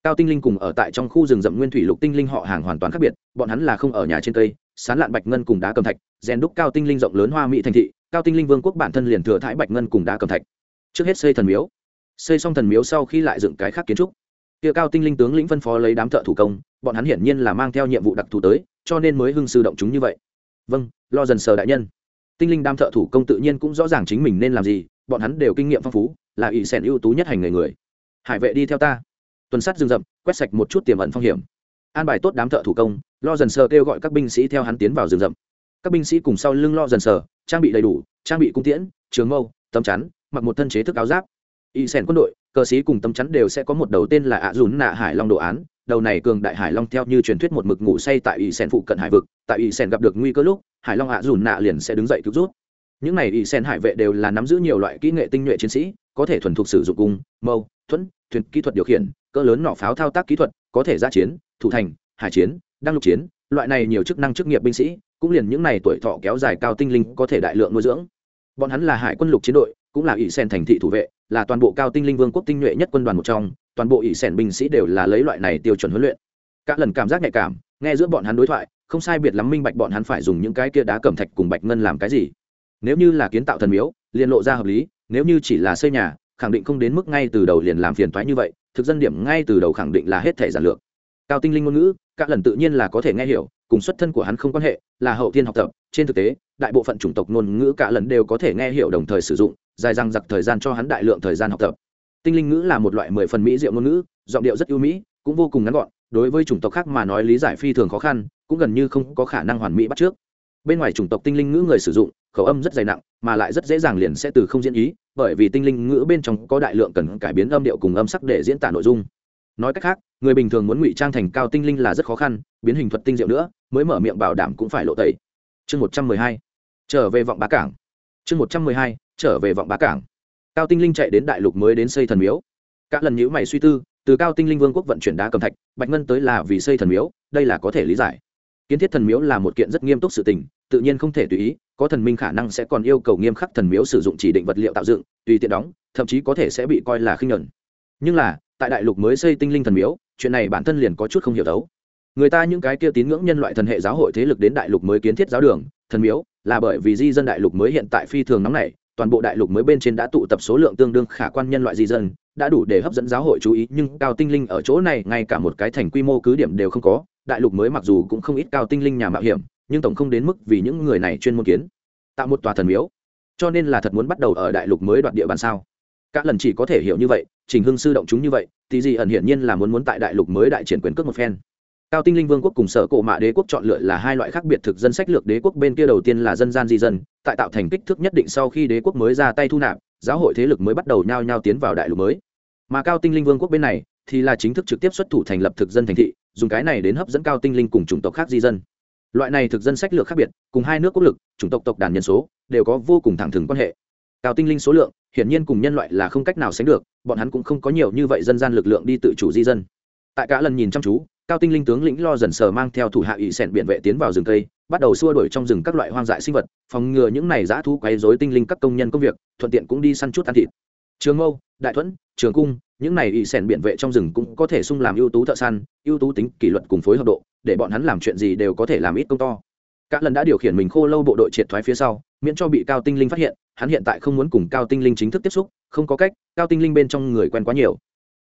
cao tinh linh cùng ở tại trong khu rừng rậm nguyên thủy lục tinh linh họ hàng hoàn toàn khác biệt, bọn hắn là không ở nhà trên cây, sán lạn bạch ngân cùng đá cầm thạch, rèn đúc cao tinh linh rộng lớn hoa mỹ thành thị, cao tinh linh vương quốc bản thân liền thừa thái bạch ngân cùng đá cầm thạch. Trước hết xây thần miếu. Xây xong thần miếu sau khi lại dựng cái khác kiến trúc. Kia cao tinh linh tướng lĩnh phân phó lấy đám thợ thủ công, bọn hắn hiển nhiên là mang theo nhiệm vụ đặc thù tới, cho nên mới hưng sư động chúng như vậy. Vâng lo dần sờ đại nhân. Tinh linh đám thợ thủ công tự nhiên cũng rõ ràng chính mình nên làm gì, bọn hắn đều kinh nghiệm phong phú, là ỷ sẻn ưu tú nhất hành người người. Hải vệ đi theo ta tuần sát rừng rậm, quét sạch một chút tiềm ẩn phong hiểm. An bài tốt đám thợ thủ công, lo dần sờ kêu gọi các binh sĩ theo hắn tiến vào rừng rậm. Các binh sĩ cùng sau lưng lo dần sờ, trang bị đầy đủ, trang bị cung tiễn, trường mâu, tấm chắn, mặc một thân chế thức áo giáp. Y sẻn quân đội, cờ sĩ cùng tấm chắn đều sẽ có một đầu tên là ạ dùn nạ hải long đồ án. Đầu này cường đại hải long theo như truyền thuyết một mực ngủ say tại y sẻn phụ cận hải vực. Tại y sẻn gặp được nguy cơ lúc, hải long ạ dùn nạ liền sẽ đứng dậy cứu rút những này y sẻn hải vệ đều là nắm giữ nhiều loại kỹ nghệ tinh nhuệ chiến sĩ, có thể thuần thục sử dụng cung, mâu, thuẫn, thuyền kỹ thuật điều khiển cỡ lớn nỏ pháo thao tác kỹ thuật, có thể ra chiến, thủ thành, hải chiến, đăng lục chiến, loại này nhiều chức năng chức nghiệp binh sĩ, cũng liền những này tuổi thọ kéo dài cao tinh linh có thể đại lượng nuôi dưỡng. Bọn hắn là hải quân lục chiến đội, cũng là ỷ sen thành thị thủ vệ, là toàn bộ cao tinh linh vương quốc tinh nhuệ nhất quân đoàn một trong, toàn bộ ỷ sen binh sĩ đều là lấy loại này tiêu chuẩn huấn luyện. Các lần cảm giác nhạy cảm, nghe giữa bọn hắn đối thoại, không sai biệt lắm minh bạch bọn hắn phải dùng những cái kia đá cẩm thạch cùng bạch ngân làm cái gì. Nếu như là kiến tạo thần miếu, liền lộ ra hợp lý, nếu như chỉ là xây nhà, khẳng định không đến mức ngay từ đầu liền làm phiền toái như vậy thực dân điểm ngay từ đầu khẳng định là hết thể giản lược. Cao tinh linh ngôn ngữ, các lần tự nhiên là có thể nghe hiểu, cùng xuất thân của hắn không quan hệ, là hậu thiên học tập. Trên thực tế, đại bộ phận chủng tộc ngôn ngữ cả lần đều có thể nghe hiểu đồng thời sử dụng, dài răng giặc thời gian cho hắn đại lượng thời gian học tập. Tinh linh ngữ là một loại mười phần mỹ diệu ngôn ngữ, giọng điệu rất ưu mỹ, cũng vô cùng ngắn gọn, đối với chủng tộc khác mà nói lý giải phi thường khó khăn, cũng gần như không có khả năng hoàn mỹ bắt trước bên ngoài chủng tộc tinh linh ngữ người sử dụng, khẩu âm rất dày nặng mà lại rất dễ dàng liền sẽ từ không diễn ý, bởi vì tinh linh ngữ bên trong có đại lượng cần cải biến âm điệu cùng âm sắc để diễn tả nội dung. Nói cách khác, người bình thường muốn ngụy trang thành cao tinh linh là rất khó khăn, biến hình thuật tinh diệu nữa, mới mở miệng bảo đảm cũng phải lộ tẩy. Chương một trăm mười hai, trở về vọng bá cảng. Chương một trăm mười hai, trở về vọng bá cảng. Cao tinh linh chạy đến đại lục mới đến xây thần miếu. Các lần nhữ mày suy tư, từ cao tinh linh vương quốc vận chuyển đá cầm thạch, bạch ngân tới là vì xây thần miếu, đây là có thể lý giải kiến thiết thần miếu là một kiện rất nghiêm túc sự tình, tự nhiên không thể tùy ý, có thần minh khả năng sẽ còn yêu cầu nghiêm khắc thần miếu sử dụng chỉ định vật liệu tạo dựng, tùy tiện đóng, thậm chí có thể sẽ bị coi là khinh nhuận. Nhưng là, tại đại lục mới xây tinh linh thần miếu, chuyện này bản thân liền có chút không hiểu đấu người ta những cái kia tín ngưỡng nhân loại thần hệ giáo hội thế lực đến đại lục mới kiến thiết giáo đường, thần miếu, là bởi vì di dân đại lục mới hiện tại phi thường nóng này toàn bộ đại lục mới bên trên đã tụ tập số lượng tương đương khả quan nhân loại di dân, đã đủ để hấp dẫn giáo hội chú ý, nhưng cao tinh linh ở chỗ này ngay cả một cái thành quy mô cứ điểm đều không có, đại lục mới mặc dù cũng không ít cao tinh linh nhà mạo hiểm, nhưng tổng không đến mức vì những người này chuyên môn kiến, tạo một tòa thần miếu. Cho nên là thật muốn bắt đầu ở đại lục mới đoạt địa bàn sao? Các lần chỉ có thể hiểu như vậy, trình hưng sư động chúng như vậy thì gì ẩn hiển nhiên là muốn muốn tại đại lục mới đại triển quyền cước một phen cao tinh linh vương quốc cùng sở cổ mạ đế quốc chọn lựa là hai loại khác biệt thực dân sách lược đế quốc. Bên kia đầu tiên là dân gian di dân, tại tạo thành kích thước nhất định sau khi đế quốc mới ra tay thu nạp, giáo hội thế lực mới bắt đầu nhao nhao tiến vào đại lục mới. Mà cao tinh linh vương quốc bên này thì là chính thức trực tiếp xuất thủ thành lập thực dân thành thị, dùng cái này đến hấp dẫn cao tinh linh cùng chủng tộc khác di dân. Loại này thực dân sách lược khác biệt, cùng hai nước quốc lực, chủng tộc tộc đàn nhân số, đều có vô cùng thẳng thừng quan hệ. Cao tinh linh số lượng, hiển nhiên cùng nhân loại là không cách nào sánh được, bọn hắn cũng không có nhiều như vậy dân gian lực lượng đi tự chủ di dân. Tại cả lần nhìn chăm chú cao tinh linh tướng lĩnh lo dần sờ mang theo thủ hạ ỵ sẹn biện vệ tiến vào rừng cây, bắt đầu xua đuổi trong rừng các loại hoang dại sinh vật, phòng ngừa những này giã thú quấy dối tinh linh các công nhân công việc, thuận tiện cũng đi săn chút ăn thịt. Trường mâu, đại thuẫn, trường cung, những này ỵ sẹn biện vệ trong rừng cũng có thể sung làm ưu tú thợ săn, ưu tú tính kỷ luật cùng phối hợp độ, để bọn hắn làm chuyện gì đều có thể làm ít công to. Các lần đã điều khiển mình khô lâu bộ đội triệt thoái phía sau, miễn cho bị cao tinh linh phát hiện, hắn hiện tại không muốn cùng cao tinh linh chính thức tiếp xúc, không có cách, cao tinh linh bên trong người quen quá nhiều.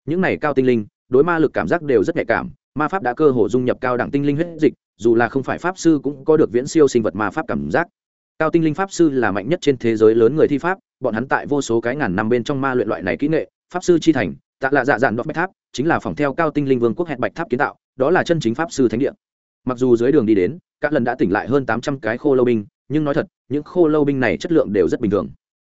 Những này cao tinh linh, đối ma lực cảm giác đều rất nhạy cảm ma pháp đã cơ hồ dung nhập cao đẳng tinh linh huyết dịch, dù là không phải pháp sư cũng có được viễn siêu sinh vật ma pháp cảm giác. Cao tinh linh pháp sư là mạnh nhất trên thế giới lớn người thi pháp, bọn hắn tại vô số cái ngàn năm bên trong ma luyện loại này kỹ nghệ, pháp sư chi thành, tạ lạ dạ dạn đọc bạch tháp, chính là phòng theo cao tinh linh vương quốc hẹn bạch tháp kiến tạo, đó là chân chính pháp sư thánh địa. Mặc dù dưới đường đi đến các lần đã tỉnh lại hơn tám trăm cái khô lâu binh, nhưng nói thật, những khô lâu binh này chất lượng đều rất bình thường.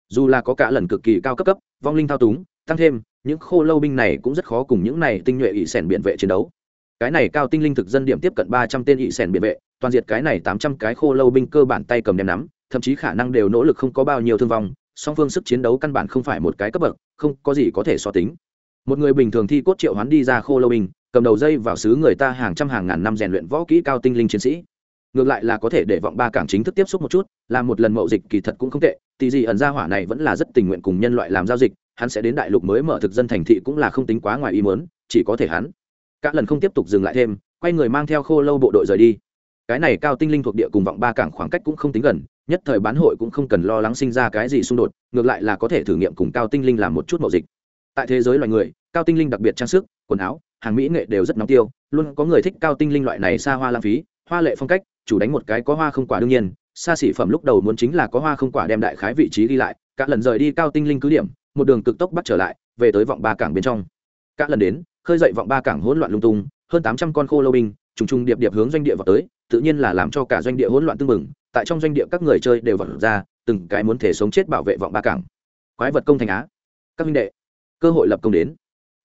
Dù là có cả lần cực kỳ cao cấp cấp, vong linh thao túng, tăng thêm, những khô lâu binh này cũng rất khó cùng những này tinh nhuệ ỵ sẻn biện vệ chiến đấu cái này cao tinh linh thực dân điểm tiếp cận ba trăm tên ỵ sèn biệt vệ, toàn diệt cái này tám trăm cái khô lâu binh cơ bản tay cầm đem nắm, thậm chí khả năng đều nỗ lực không có bao nhiêu thương vong, song phương sức chiến đấu căn bản không phải một cái cấp bậc, không có gì có thể so tính. Một người bình thường thi cốt triệu hoán đi ra khô lâu binh, cầm đầu dây vào xứ người ta hàng trăm hàng ngàn năm rèn luyện võ kỹ cao tinh linh chiến sĩ. Ngược lại là có thể để vọng ba cảng chính thức tiếp xúc một chút, làm một lần mậu dịch kỳ thật cũng không tệ, tì gì ẩn gia hỏa này vẫn là rất tình nguyện cùng nhân loại làm giao dịch, hắn sẽ đến đại lục mới mở thực dân thành thị cũng là không tính quá ngoài ý mớn chỉ có thể hắn các lần không tiếp tục dừng lại thêm, quay người mang theo khô lâu bộ đội rời đi. Cái này cao tinh linh thuộc địa cùng vọng ba cảng khoảng cách cũng không tính gần, nhất thời bán hội cũng không cần lo lắng sinh ra cái gì xung đột, ngược lại là có thể thử nghiệm cùng cao tinh linh làm một chút mậu dịch. Tại thế giới loài người, cao tinh linh đặc biệt trang sức, quần áo, hàng mỹ nghệ đều rất nóng tiêu, luôn có người thích cao tinh linh loại này xa hoa lãng phí, hoa lệ phong cách, chủ đánh một cái có hoa không quả đương nhiên, xa xỉ phẩm lúc đầu muốn chính là có hoa không quả đem đại khái vị trí đi lại, cả lần rời đi cao tinh linh cứ điểm, một đường cực tốc bắt trở lại, về tới vọng ba cảng bên trong. Cả lần đến khơi dậy vọng ba cảng hỗn loạn lung tung, hơn tám trăm con khô lâu binh, trùng trùng điệp điệp hướng doanh địa vào tới, tự nhiên là làm cho cả doanh địa hỗn loạn tương mừng tại trong doanh địa các người chơi đều vật ra, từng cái muốn thể sống chết bảo vệ vọng ba cảng. Quái vật công thành á. Các minh đệ, cơ hội lập công đến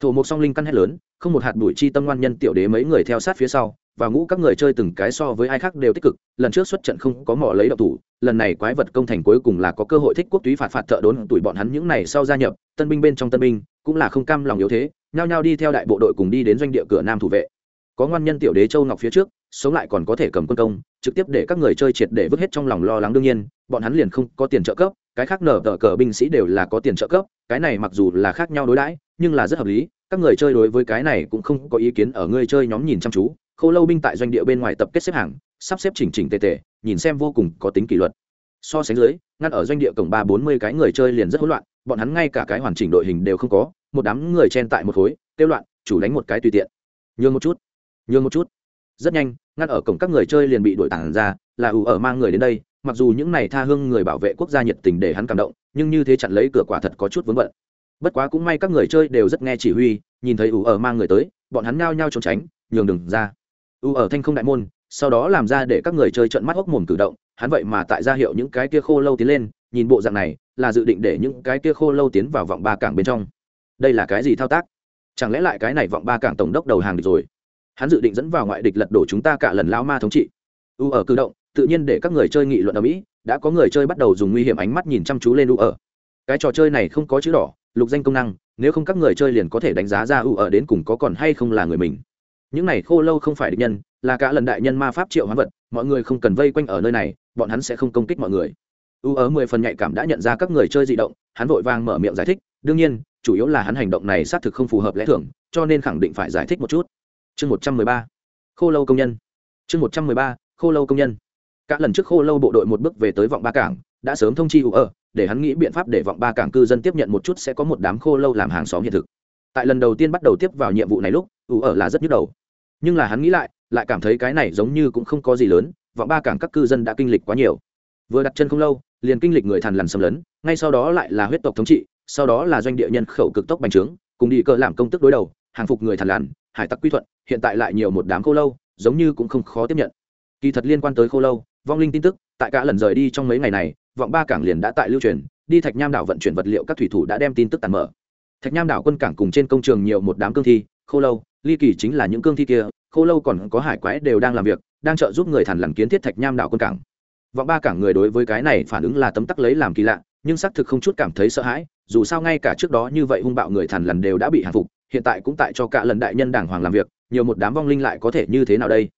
thổ mục song linh căn hét lớn, không một hạt bụi chi tâm ngoan nhân tiểu đế mấy người theo sát phía sau, và ngũ các người chơi từng cái so với ai khác đều tích cực, lần trước xuất trận không có mỏ lấy độc thủ, lần này quái vật công thành cuối cùng là có cơ hội thích quốc túy phạt phạt thợ đốn tuổi bọn hắn những này sau gia nhập, tân binh bên trong tân binh, cũng là không cam lòng yếu thế, nhao nhao đi theo đại bộ đội cùng đi đến doanh địa cửa nam thủ vệ. Có ngoan nhân tiểu đế châu ngọc phía trước, sống lại còn có thể cầm quân công, trực tiếp để các người chơi triệt để vứt hết trong lòng lo lắng đương nhiên, bọn hắn liền không có tiền trợ cấp, cái khác nở tờ cờ binh sĩ đều là có tiền trợ cấp, cái này mặc dù là khác nhau đối đãi nhưng là rất hợp lý, các người chơi đối với cái này cũng không có ý kiến ở người chơi nhóm nhìn chăm chú. Khô lâu binh tại doanh địa bên ngoài tập kết xếp hàng, sắp xếp chỉnh chỉnh tề tề, nhìn xem vô cùng có tính kỷ luật. So sánh dưới, ngăn ở doanh địa cổng ba bốn mươi cái người chơi liền rất hỗn loạn, bọn hắn ngay cả cái hoàn chỉnh đội hình đều không có, một đám người chen tại một khối tiêu loạn, chủ đánh một cái tùy tiện. Nhường một chút, nhường một chút. Rất nhanh, ngăn ở cổng các người chơi liền bị đội tản ra, là ủ ở mang người đến đây, mặc dù những này tha hương người bảo vệ quốc gia nhiệt tình để hắn cảm động, nhưng như thế chặn lấy cửa quả thật có chút vướng bận bất quá cũng may các người chơi đều rất nghe chỉ huy, nhìn thấy ủ ở mang người tới, bọn hắn nhao nhao trốn tránh, nhường đừng ra. Ủ ở thanh không đại môn, sau đó làm ra để các người chơi trận mắt hốc mồm cử động, hắn vậy mà tại ra hiệu những cái kia khô lâu tiến lên, nhìn bộ dạng này, là dự định để những cái kia khô lâu tiến vào vọng ba cảng bên trong. Đây là cái gì thao tác? Chẳng lẽ lại cái này vọng ba cảng tổng đốc đầu hàng được rồi? Hắn dự định dẫn vào ngoại địch lật đổ chúng ta cả lần lao ma thống trị. U ở cử động, tự nhiên để các người chơi nghị luận ở mỹ, đã có người chơi bắt đầu dùng nguy hiểm ánh mắt nhìn chăm chú lên u ở. Cái trò chơi này không có chữ đỏ lục danh công năng, nếu không các người chơi liền có thể đánh giá ra u ở đến cùng có còn hay không là người mình. Những này khô lâu không phải địch nhân, là cả lần đại nhân ma pháp triệu hoán vật, mọi người không cần vây quanh ở nơi này, bọn hắn sẽ không công kích mọi người. U ở mười phần nhạy cảm đã nhận ra các người chơi di động, hắn vội vàng mở miệng giải thích, đương nhiên, chủ yếu là hắn hành động này xác thực không phù hợp lẽ thường, cho nên khẳng định phải giải thích một chút. Chương một trăm mười ba, khô lâu công nhân. Chương một trăm mười ba, khô lâu công nhân. Các lần trước khô lâu bộ đội một bước về tới vọng ba cảng, đã sớm thông chi u ở để hắn nghĩ biện pháp để vọng ba cảng cư dân tiếp nhận một chút sẽ có một đám khô lâu làm hàng xóm hiện thực. Tại lần đầu tiên bắt đầu tiếp vào nhiệm vụ này lúc u ở là rất nhức đầu. Nhưng là hắn nghĩ lại lại cảm thấy cái này giống như cũng không có gì lớn, vọng ba cảng các cư dân đã kinh lịch quá nhiều. Vừa đặt chân không lâu, liền kinh lịch người thằn lằn xâm lấn, ngay sau đó lại là huyết tộc thống trị, sau đó là doanh địa nhân khẩu cực tốc bành trướng, cùng đi cờ làm công tức đối đầu, hàng phục người thằn lằn, hải tặc quy thuận, hiện tại lại nhiều một đám khô lâu, giống như cũng không khó tiếp nhận. Kỳ thật liên quan tới khô lâu, vong linh tin tức, tại cả lần rời đi trong mấy ngày này vọng ba cảng liền đã tại lưu truyền, đi thạch nham đảo vận chuyển vật liệu các thủy thủ đã đem tin tức tàn mở. Thạch nham đảo quân cảng cùng trên công trường nhiều một đám cương thi, khô lâu, ly kỳ chính là những cương thi kia, khô lâu còn có hải quái đều đang làm việc, đang trợ giúp người thản làm kiến thiết thạch nham đảo quân cảng. Vọng ba cảng người đối với cái này phản ứng là tấm tắc lấy làm kỳ lạ, nhưng xác thực không chút cảm thấy sợ hãi, dù sao ngay cả trước đó như vậy hung bạo người thản lần đều đã bị hạ phục, hiện tại cũng tại cho cả lần đại nhân đảng hoàng làm việc, nhiều một đám vong linh lại có thể như thế nào đây?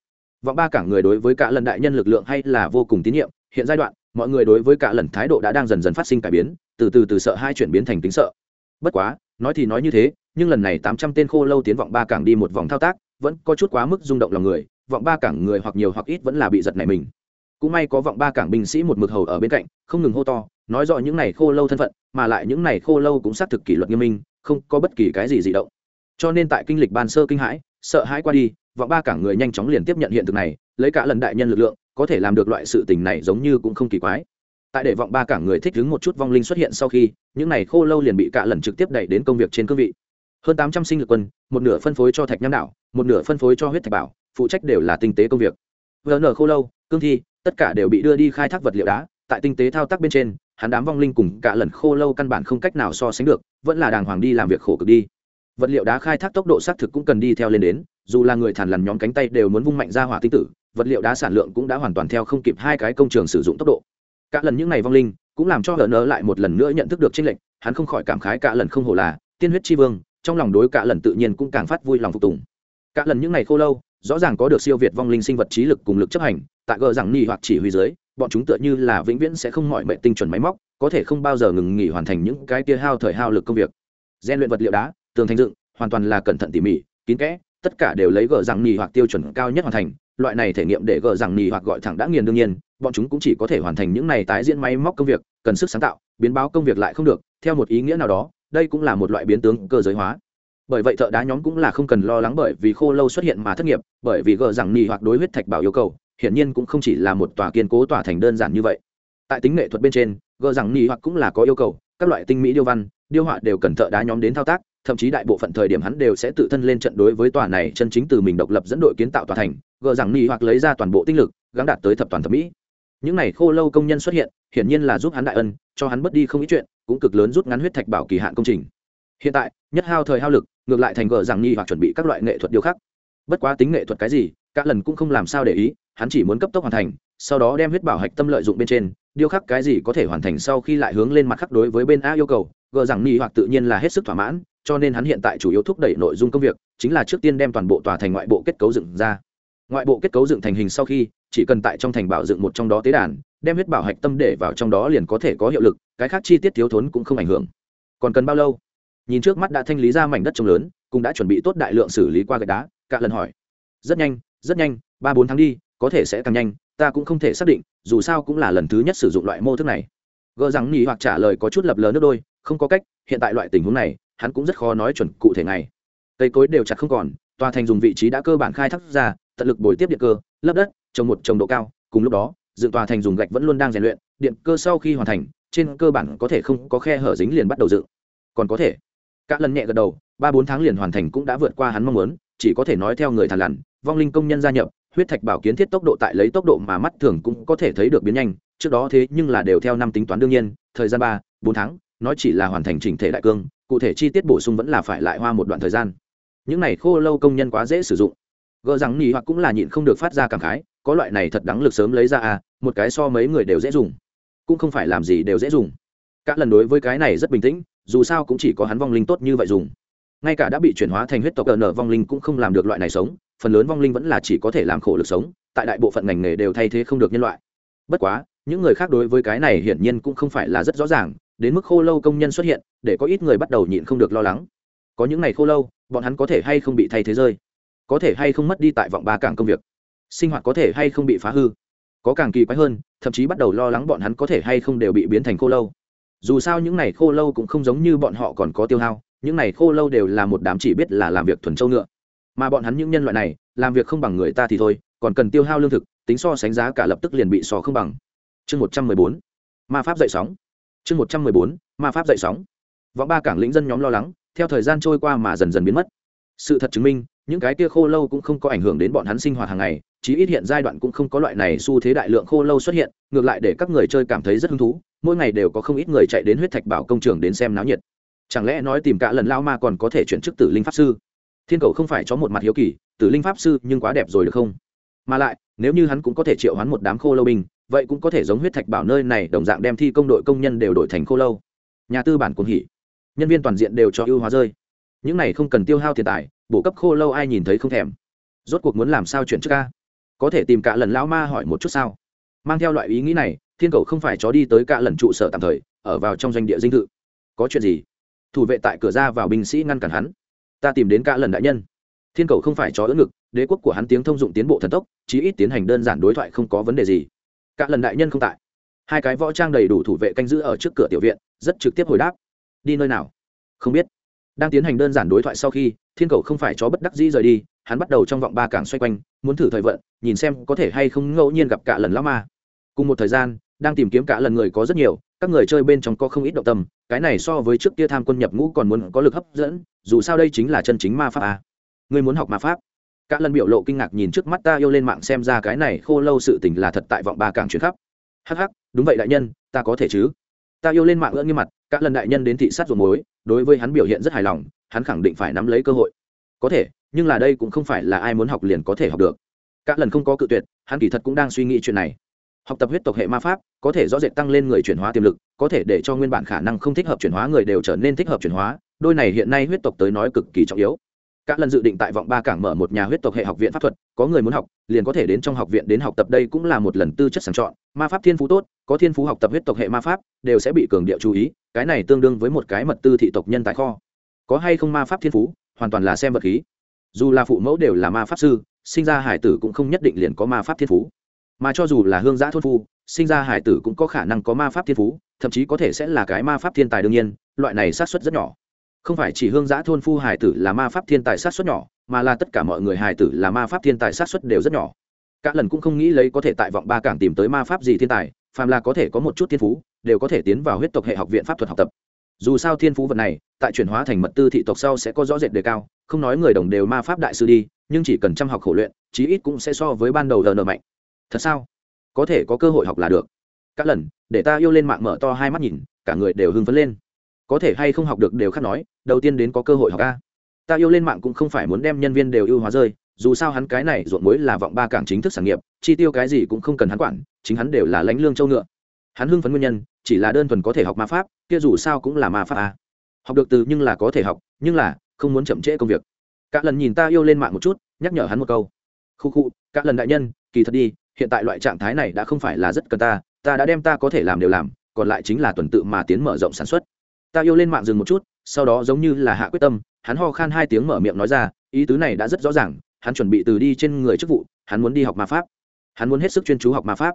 Vọng ba cảng người đối với cả lần đại nhân lực lượng hay là vô cùng tín nhiệm, hiện giai đoạn mọi người đối với cả lần thái độ đã đang dần dần phát sinh cải biến, từ từ từ sợ hai chuyển biến thành tính sợ. Bất quá, nói thì nói như thế, nhưng lần này tám trăm tên khô lâu tiến vọng ba cảng đi một vòng thao tác, vẫn có chút quá mức rung động lòng người, vọng ba cảng người hoặc nhiều hoặc ít vẫn là bị giật này mình. Cũng may có vọng ba cảng binh sĩ một mực hầu ở bên cạnh, không ngừng hô to, nói rõ những này khô lâu thân phận, mà lại những này khô lâu cũng xác thực kỷ luật nghiêm minh, không có bất kỳ cái gì dị động. Cho nên tại kinh lịch ban sơ kinh hãi, sợ hãi qua đi, vọng ba cảng người nhanh chóng liền tiếp nhận hiện thực này, lấy cả lần đại nhân lực lượng có thể làm được loại sự tình này giống như cũng không kỳ quái. Tại để vọng ba cảng người thích ứng một chút vong linh xuất hiện sau khi, những này khô lâu liền bị cả lần trực tiếp đẩy đến công việc trên cương vị. Hơn tám trăm sinh lực quân, một nửa phân phối cho thạch nham đảo, một nửa phân phối cho huyết thạch bảo, phụ trách đều là tinh tế công việc. Vn khô lâu, cương thi, tất cả đều bị đưa đi khai thác vật liệu đá, tại tinh tế thao tác bên trên, hắn đám vong linh cùng cả lần khô lâu căn bản không cách nào so sánh được, vẫn là đàng hoàng đi làm việc khổ cực đi. Vật liệu đá khai thác tốc độ xác thực cũng cần đi theo lên đến dù là người thản lằn nhóm cánh tay đều muốn vung mạnh ra hỏa tinh tử, vật liệu đá sản lượng cũng đã hoàn toàn theo không kịp hai cái công trường sử dụng tốc độ. Cả lần những ngày vong linh cũng làm cho hờ nớ lại một lần nữa nhận thức được tranh lệch, hắn không khỏi cảm khái cả lần không hổ là tiên huyết tri vương, trong lòng đối cả lần tự nhiên cũng càng phát vui lòng phục tùng. Cả lần những ngày khô lâu, rõ ràng có được siêu việt vong linh sinh vật trí lực cùng lực chấp hành, tại gờ rằng nghi hoặc chỉ huy dưới, bọn chúng tựa như là vĩnh viễn sẽ không mọi mệnh tinh chuẩn máy móc, có thể không bao giờ ngừng nghỉ hoàn thành những cái tia hao thời hao lực công việc. Gian luyện vật liệu đá, tường thành dựng, hoàn toàn là cẩn thận tỉ mỉ, kín kẽ tất cả đều lấy gờ rằng nhì hoặc tiêu chuẩn cao nhất hoàn thành. Loại này thể nghiệm để gờ rằng nhì hoặc gọi thẳng đã nghiền đương nhiên, bọn chúng cũng chỉ có thể hoàn thành những này tái diễn máy móc công việc, cần sức sáng tạo, biến báo công việc lại không được, theo một ý nghĩa nào đó, đây cũng là một loại biến tướng cơ giới hóa. Bởi vậy thợ đá nhóm cũng là không cần lo lắng bởi vì khô lâu xuất hiện mà thất nghiệp, bởi vì gờ rằng nhì hoặc đối huyết thạch bảo yêu cầu, hiển nhiên cũng không chỉ là một tòa kiên cố tòa thành đơn giản như vậy. Tại tính nghệ thuật bên trên, gờ rằng nhì hoặc cũng là có yêu cầu, các loại tinh mỹ điêu văn, điêu họa đều cần thợ đá nhóm đến thao tác thậm chí đại bộ phận thời điểm hắn đều sẽ tự thân lên trận đối với tòa này chân chính từ mình độc lập dẫn đội kiến tạo tòa thành, gờ rằng ni hoặc lấy ra toàn bộ tinh lực gắn đạt tới thập toàn thẩm mỹ. Những này khô lâu công nhân xuất hiện, hiển nhiên là giúp hắn đại ân, cho hắn bất đi không ít chuyện, cũng cực lớn rút ngắn huyết thạch bảo kỳ hạn công trình. Hiện tại, nhất hao thời hao lực, ngược lại thành gờ rằng ni hoặc chuẩn bị các loại nghệ thuật điêu khắc bất quá tính nghệ thuật cái gì các lần cũng không làm sao để ý, hắn chỉ muốn cấp tốc hoàn thành, sau đó đem huyết bảo hạch tâm lợi dụng bên trên điêu khắc cái gì có thể hoàn thành sau khi lại hướng lên mặt khắc đối với bên a yêu cầu, gờ rằng ni hoặc tự nhiên là hết sức thỏa mãn cho nên hắn hiện tại chủ yếu thúc đẩy nội dung công việc, chính là trước tiên đem toàn bộ tòa thành ngoại bộ kết cấu dựng ra. Ngoại bộ kết cấu dựng thành hình sau khi, chỉ cần tại trong thành bảo dựng một trong đó tế đàn, đem huyết bảo hạch tâm để vào trong đó liền có thể có hiệu lực, cái khác chi tiết thiếu thốn cũng không ảnh hưởng. Còn cần bao lâu? Nhìn trước mắt đã thanh lý ra mảnh đất trông lớn, cũng đã chuẩn bị tốt đại lượng xử lý qua gạch đá cả lần hỏi. Rất nhanh rất nhanh, ba bốn tháng đi, có thể sẽ càng nhanh, ta cũng không thể xác định, dù sao cũng là lần thứ nhất sử dụng loại mô thức này. Gỡ rằng nghỉ hoặc trả lời có chút lập lờ nước đôi, không có cách hiện tại loại tình huống này, hắn cũng rất khó nói chuẩn cụ thể này cây cối đều chặt không còn, tòa thành dùng vị trí đã cơ bản khai thác ra, tận lực bồi tiếp điện cơ, lấp đất, trồng một trồng độ cao, cùng lúc đó, dựng tòa thành dùng gạch vẫn luôn đang rèn luyện, điện cơ sau khi hoàn thành, trên cơ bản có thể không có khe hở dính liền bắt đầu dựng. Còn có thể. Các lần nhẹ gật đầu, ba bốn tháng liền hoàn thành cũng đã vượt qua hắn mong muốn, chỉ có thể nói theo người thằn lằn, vong linh công nhân gia nhập, huyết thạch bảo kiến thiết tốc độ tại lấy tốc độ mà mắt thường cũng có thể thấy được biến nhanh, trước đó thế nhưng là đều theo năm tính toán đương nhiên, thời gian ba, bốn tháng nói chỉ là hoàn thành chỉnh thể đại cương, cụ thể chi tiết bổ sung vẫn là phải lại hoa một đoạn thời gian. Những này khô lâu công nhân quá dễ sử dụng. Gỡ rằng nghỉ hoặc cũng là nhịn không được phát ra cảm khái, có loại này thật đáng lực sớm lấy ra à một cái so mấy người đều dễ dùng. Cũng không phải làm gì đều dễ dùng. Các lần đối với cái này rất bình tĩnh, dù sao cũng chỉ có hắn vong linh tốt như vậy dùng. Ngay cả đã bị chuyển hóa thành huyết tộc nở vong linh cũng không làm được loại này sống, phần lớn vong linh vẫn là chỉ có thể làm khổ lực sống, tại đại bộ phận ngành nghề đều thay thế không được nhân loại. Bất quá, những người khác đối với cái này hiển nhiên cũng không phải là rất rõ ràng đến mức khô lâu công nhân xuất hiện, để có ít người bắt đầu nhịn không được lo lắng. Có những ngày khô lâu, bọn hắn có thể hay không bị thay thế rơi? Có thể hay không mất đi tại vọng ba cảng công việc? Sinh hoạt có thể hay không bị phá hư? Có càng kỳ quái hơn, thậm chí bắt đầu lo lắng bọn hắn có thể hay không đều bị biến thành khô lâu. Dù sao những ngày khô lâu cũng không giống như bọn họ còn có tiêu hao, những ngày khô lâu đều là một đám chỉ biết là làm việc thuần châu ngựa. Mà bọn hắn những nhân loại này, làm việc không bằng người ta thì thôi, còn cần tiêu hao lương thực, tính so sánh giá cả lập tức liền bị so không bằng. Chương một trăm mười bốn. Ma pháp dậy sóng chương một trăm mười bốn, ma pháp dậy sóng. Vọng ba cảng lĩnh dân nhóm lo lắng, theo thời gian trôi qua mà dần dần biến mất. Sự thật chứng minh, những cái kia khô lâu cũng không có ảnh hưởng đến bọn hắn sinh hoạt hàng ngày, chí ít hiện giai đoạn cũng không có loại này xu thế đại lượng khô lâu xuất hiện, ngược lại để các người chơi cảm thấy rất hứng thú, mỗi ngày đều có không ít người chạy đến huyết thạch bảo công trường đến xem náo nhiệt. Chẳng lẽ nói tìm cả lần lao ma còn có thể chuyển chức tử linh pháp sư? Thiên cầu không phải cho một mặt hiếu kỳ, tử linh pháp sư nhưng quá đẹp rồi được không? Mà lại nếu như hắn cũng có thể triệu hoán một đám khô lâu binh, vậy cũng có thể giống huyết thạch bảo nơi này đồng dạng đem thi công đội công nhân đều đổi thành khô lâu. Nhà tư bản cũng hỉ. Nhân viên toàn diện đều cho ưu hóa rơi. Những này không cần tiêu hao tiền tài, bổ cấp khô lâu ai nhìn thấy không thèm. Rốt cuộc muốn làm sao chuyển chức ca có thể tìm cả lần lão ma hỏi một chút sao? Mang theo loại ý nghĩ này, thiên cầu không phải chó đi tới cả lần trụ sở tạm thời, ở vào trong doanh địa dinh thự. Có chuyện gì? Thủ vệ tại cửa ra vào binh sĩ ngăn cản hắn. Ta tìm đến cả lần đại nhân thiên cầu không phải chó ưỡn ngực, đế quốc của hắn tiếng thông dụng tiến bộ thần tốc, chí ít tiến hành đơn giản đối thoại không có vấn đề gì. Cả lần đại nhân không tại. Hai cái võ trang đầy đủ thủ vệ canh giữ ở trước cửa tiểu viện, rất trực tiếp hồi đáp. Đi nơi nào? Không biết. Đang tiến hành đơn giản đối thoại sau khi, thiên cầu không phải chó bất đắc dĩ rời đi, hắn bắt đầu trong vọng ba cảng xoay quanh, muốn thử thời vận, nhìn xem có thể hay không ngẫu nhiên gặp cả lần lão ma. Cùng một thời gian, đang tìm kiếm cả lần người có rất nhiều, các người chơi bên trong có không ít động tâm, cái này so với trước kia tham quân nhập ngũ còn muốn có lực hấp dẫn, dù sao đây chính là chân chính ma pháp à ngươi muốn học ma pháp. Các lần biểu lộ kinh ngạc nhìn trước mắt ta yêu lên mạng xem ra cái này khô lâu sự tình là thật tại vọng ba càng chuyển khắp. Hắc hắc, đúng vậy đại nhân, ta có thể chứ? Ta yêu lên mạng ưỡn như mặt các lần đại nhân đến thị sát ruột mối đối với hắn biểu hiện rất hài lòng, hắn khẳng định phải nắm lấy cơ hội. Có thể, nhưng là đây cũng không phải là ai muốn học liền có thể học được. Các lần không có cự tuyệt, hắn kỳ thật cũng đang suy nghĩ chuyện này. Học tập huyết tộc hệ ma pháp, có thể rõ rệt tăng lên người chuyển hóa tiềm lực, có thể để cho nguyên bản khả năng không thích hợp chuyển hóa người đều trở nên thích hợp chuyển hóa, đôi này hiện nay huyết tộc tới nói cực kỳ trọng yếu các lần dự định tại vọng ba cảng mở một nhà huyết tộc hệ học viện pháp thuật, có người muốn học, liền có thể đến trong học viện đến học tập đây cũng là một lần tư chất sàng chọn. Ma pháp thiên phú tốt, có thiên phú học tập huyết tộc hệ ma pháp, đều sẽ bị cường điệu chú ý, cái này tương đương với một cái mật tư thị tộc nhân tại kho. Có hay không ma pháp thiên phú, hoàn toàn là xem vật khí. Dù là phụ mẫu đều là ma pháp sư, sinh ra hải tử cũng không nhất định liền có ma pháp thiên phú. Mà cho dù là hương giã thôn phu, sinh ra hải tử cũng có khả năng có ma pháp thiên phú, thậm chí có thể sẽ là cái ma pháp thiên tài đương nhiên, loại này sát xuất rất nhỏ không phải chỉ hương giã thôn phu hải tử là ma pháp thiên tài sát xuất nhỏ, mà là tất cả mọi người hải tử là ma pháp thiên tài sát xuất đều rất nhỏ. Cả lần cũng không nghĩ lấy có thể tại vọng ba cảng tìm tới ma pháp gì thiên tài, phàm là có thể có một chút thiên phú, đều có thể tiến vào huyết tộc hệ học viện pháp thuật học tập. Dù sao thiên phú vật này, tại chuyển hóa thành mật tư thị tộc sau sẽ có rõ rệt đề cao, không nói người đồng đều ma pháp đại sư đi, nhưng chỉ cần chăm học khổ luyện, chí ít cũng sẽ so với ban đầu ln mạnh. Thật sao? Có thể có cơ hội học là được. Các lần, để ta yêu lên mạng mở to hai mắt nhìn, cả người đều hưng phấn lên có thể hay không học được đều khác nói, đầu tiên đến có cơ hội học a. Ta yêu lên mạng cũng không phải muốn đem nhân viên đều ưu hóa rơi, dù sao hắn cái này ruộng muối là vọng ba cảng chính thức sản nghiệp, chi tiêu cái gì cũng không cần hắn quản, chính hắn đều là lãnh lương châu ngựa. Hắn hưng phấn nguyên nhân, chỉ là đơn thuần có thể học ma pháp, kia dù sao cũng là ma pháp a. Học được từ nhưng là có thể học, nhưng là không muốn chậm trễ công việc. Cả lần nhìn ta yêu lên mạng một chút, nhắc nhở hắn một câu. Khu khu, cả lần đại nhân, kỳ thật đi, hiện tại loại trạng thái này đã không phải là rất cần ta ta đã đem ta có thể làm đều làm, còn lại chính là tuần tự mà tiến mở rộng sản xuất ta yêu lên mạng dừng một chút, sau đó giống như là hạ quyết tâm, hắn ho khan hai tiếng mở miệng nói ra, ý tứ này đã rất rõ ràng, hắn chuẩn bị từ đi trên người chức vụ, hắn muốn đi học ma pháp. Hắn muốn hết sức chuyên chú học ma pháp.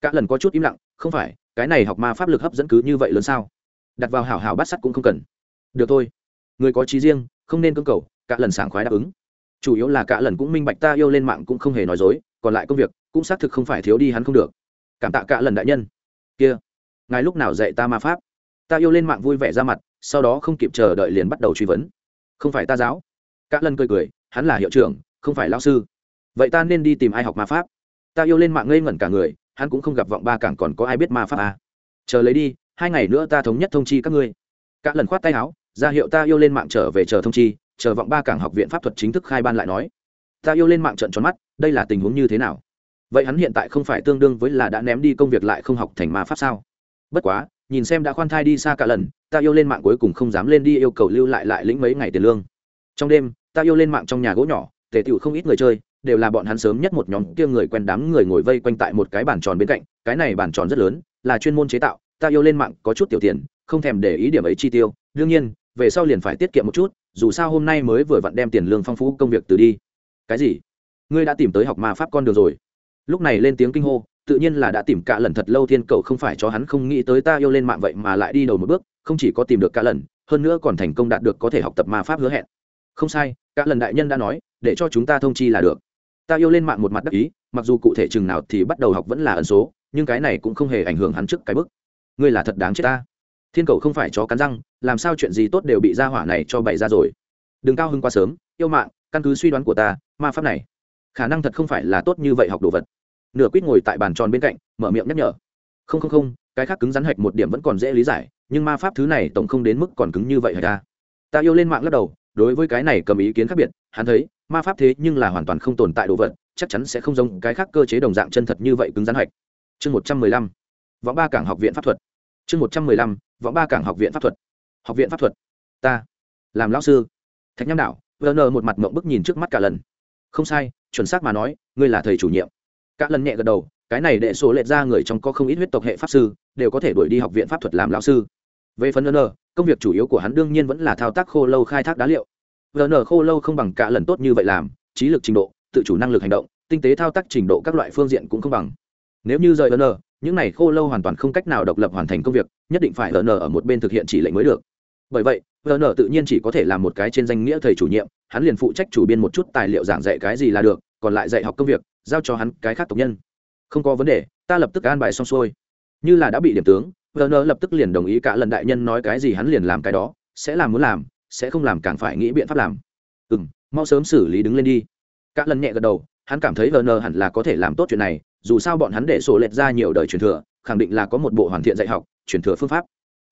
Cả lần có chút im lặng, không phải, cái này học ma pháp lực hấp dẫn cứ như vậy lớn sao? Đặt vào hảo hảo bát sắt cũng không cần. Được thôi. Người có trí riêng, không nên cưỡng cầu, cả lần sảng khoái đáp ứng. Chủ yếu là cả lần cũng minh bạch ta yêu lên mạng cũng không hề nói dối, còn lại công việc, cũng xác thực không phải thiếu đi hắn không được. Cảm tạ cả lần đại nhân. Kia, ngài lúc nào dạy ta ma pháp? Ta yêu lên mạng vui vẻ ra mặt, sau đó không kịp chờ đợi liền bắt đầu truy vấn. Không phải ta giáo. Cả lần cười cười, hắn là hiệu trưởng, không phải lao sư. Vậy ta nên đi tìm ai học ma pháp? Ta yêu lên mạng ngây ngẩn cả người, hắn cũng không gặp vọng ba cảng còn có ai biết ma pháp à. chờ lấy đi, hai ngày nữa ta thống nhất thông chi các ngươi. Cả lần khoát tay áo, ra hiệu ta yêu lên mạng trở về chờ thông chi, chờ vọng ba cảng học viện pháp thuật chính thức khai ban lại nói. Ta yêu lên mạng trận tròn mắt, đây là tình huống như thế nào? Vậy hắn hiện tại không phải tương đương với là đã ném đi công việc lại không học thành ma pháp sao? Bất quá nhìn xem đã khoan thai đi xa cả lần, ta yêu lên mạng cuối cùng không dám lên đi yêu cầu lưu lại lại lĩnh mấy ngày tiền lương. Trong đêm, ta yêu lên mạng trong nhà gỗ nhỏ, tề tựu không ít người chơi, đều là bọn hắn sớm nhất một nhóm kia người quen đám người ngồi vây quanh tại một cái bàn tròn bên cạnh, cái này bàn tròn rất lớn, là chuyên môn chế tạo, ta yêu lên mạng có chút tiểu tiền, không thèm để ý điểm ấy chi tiêu, đương nhiên, về sau liền phải tiết kiệm một chút, dù sao hôm nay mới vừa vặn đem tiền lương phong phú công việc từ đi. Cái gì? Ngươi đã tìm tới học ma pháp con đường rồi. Lúc này lên tiếng kinh hô tự nhiên là đã tìm cả lần thật lâu thiên cầu không phải cho hắn không nghĩ tới ta yêu lên mạng vậy mà lại đi đầu một bước, không chỉ có tìm được cả lần, hơn nữa còn thành công đạt được có thể học tập ma pháp hứa hẹn. Không sai, cả lần đại nhân đã nói, để cho chúng ta thông chi là được. Ta yêu lên mạng một mặt đắc ý, mặc dù cụ thể chừng nào thì bắt đầu học vẫn là ẩn số, nhưng cái này cũng không hề ảnh hưởng hắn trước cái bước. Ngươi là thật đáng chết ta. Thiên cầu không phải chó cắn răng, làm sao chuyện gì tốt đều bị ra hỏa này cho bày ra rồi. Đừng cao hứng quá sớm, yêu mạng, căn cứ suy đoán của ta, ma pháp này, khả năng thật không phải là tốt như vậy học đồ vật nửa quýt ngồi tại bàn tròn bên cạnh, mở miệng nhắc nhở. Không không không, cái khác cứng rắn hạch một điểm vẫn còn dễ lý giải, nhưng ma pháp thứ này tổng không đến mức còn cứng như vậy hả ta? Ta yêu lên mạng lắc đầu, đối với cái này cầm ý kiến khác biệt, hắn thấy, ma pháp thế nhưng là hoàn toàn không tồn tại đồ vật, chắc chắn sẽ không giống cái khác cơ chế đồng dạng chân thật như vậy cứng rắn hạch. Chương một trăm mười lăm võng ba cảng học viện pháp thuật. Chương một trăm mười lăm võng ba cảng học viện pháp thuật. Học viện pháp thuật. Ta, làm lão sư. Thạch nham đạo vn một mặt mộng bức nhìn trước mắt cả lần. Không sai, chuẩn xác mà nói, ngươi là thầy chủ nhiệm cả lần nhẹ gật đầu, cái này đệ số lệch ra người trong có không ít huyết tộc hệ pháp sư, đều có thể đuổi đi học viện pháp thuật làm lão sư. Về phần n công việc chủ yếu của hắn đương nhiên vẫn là thao tác khô lâu khai thác đá liệu. Vn khô lâu không bằng cả lần tốt như vậy làm, trí lực trình độ, tự chủ năng lực hành động, tinh tế thao tác trình độ các loại phương diện cũng không bằng. Nếu như rời vn những này khô lâu hoàn toàn không cách nào độc lập hoàn thành công việc, nhất định phải vn ở một bên thực hiện chỉ lệnh mới được. Bởi vậy vn tự nhiên chỉ có thể làm một cái trên danh nghĩa thầy chủ nhiệm, hắn liền phụ trách chủ biên một chút tài liệu giảng dạy cái gì là được còn lại dạy học công việc, giao cho hắn cái khác tộc nhân. Không có vấn đề, ta lập tức an bài xong xuôi. Như là đã bị điểm tướng, werner lập tức liền đồng ý cả lần đại nhân nói cái gì hắn liền làm cái đó, sẽ làm muốn làm, sẽ không làm càng phải nghĩ biện pháp làm. Ừ m mau sớm xử lý đứng lên đi. Cả lần nhẹ gật đầu, hắn cảm thấy werner hẳn là có thể làm tốt chuyện này, dù sao bọn hắn để sổ lệch ra nhiều đời truyền thừa, khẳng định là có một bộ hoàn thiện dạy học, truyền thừa phương pháp.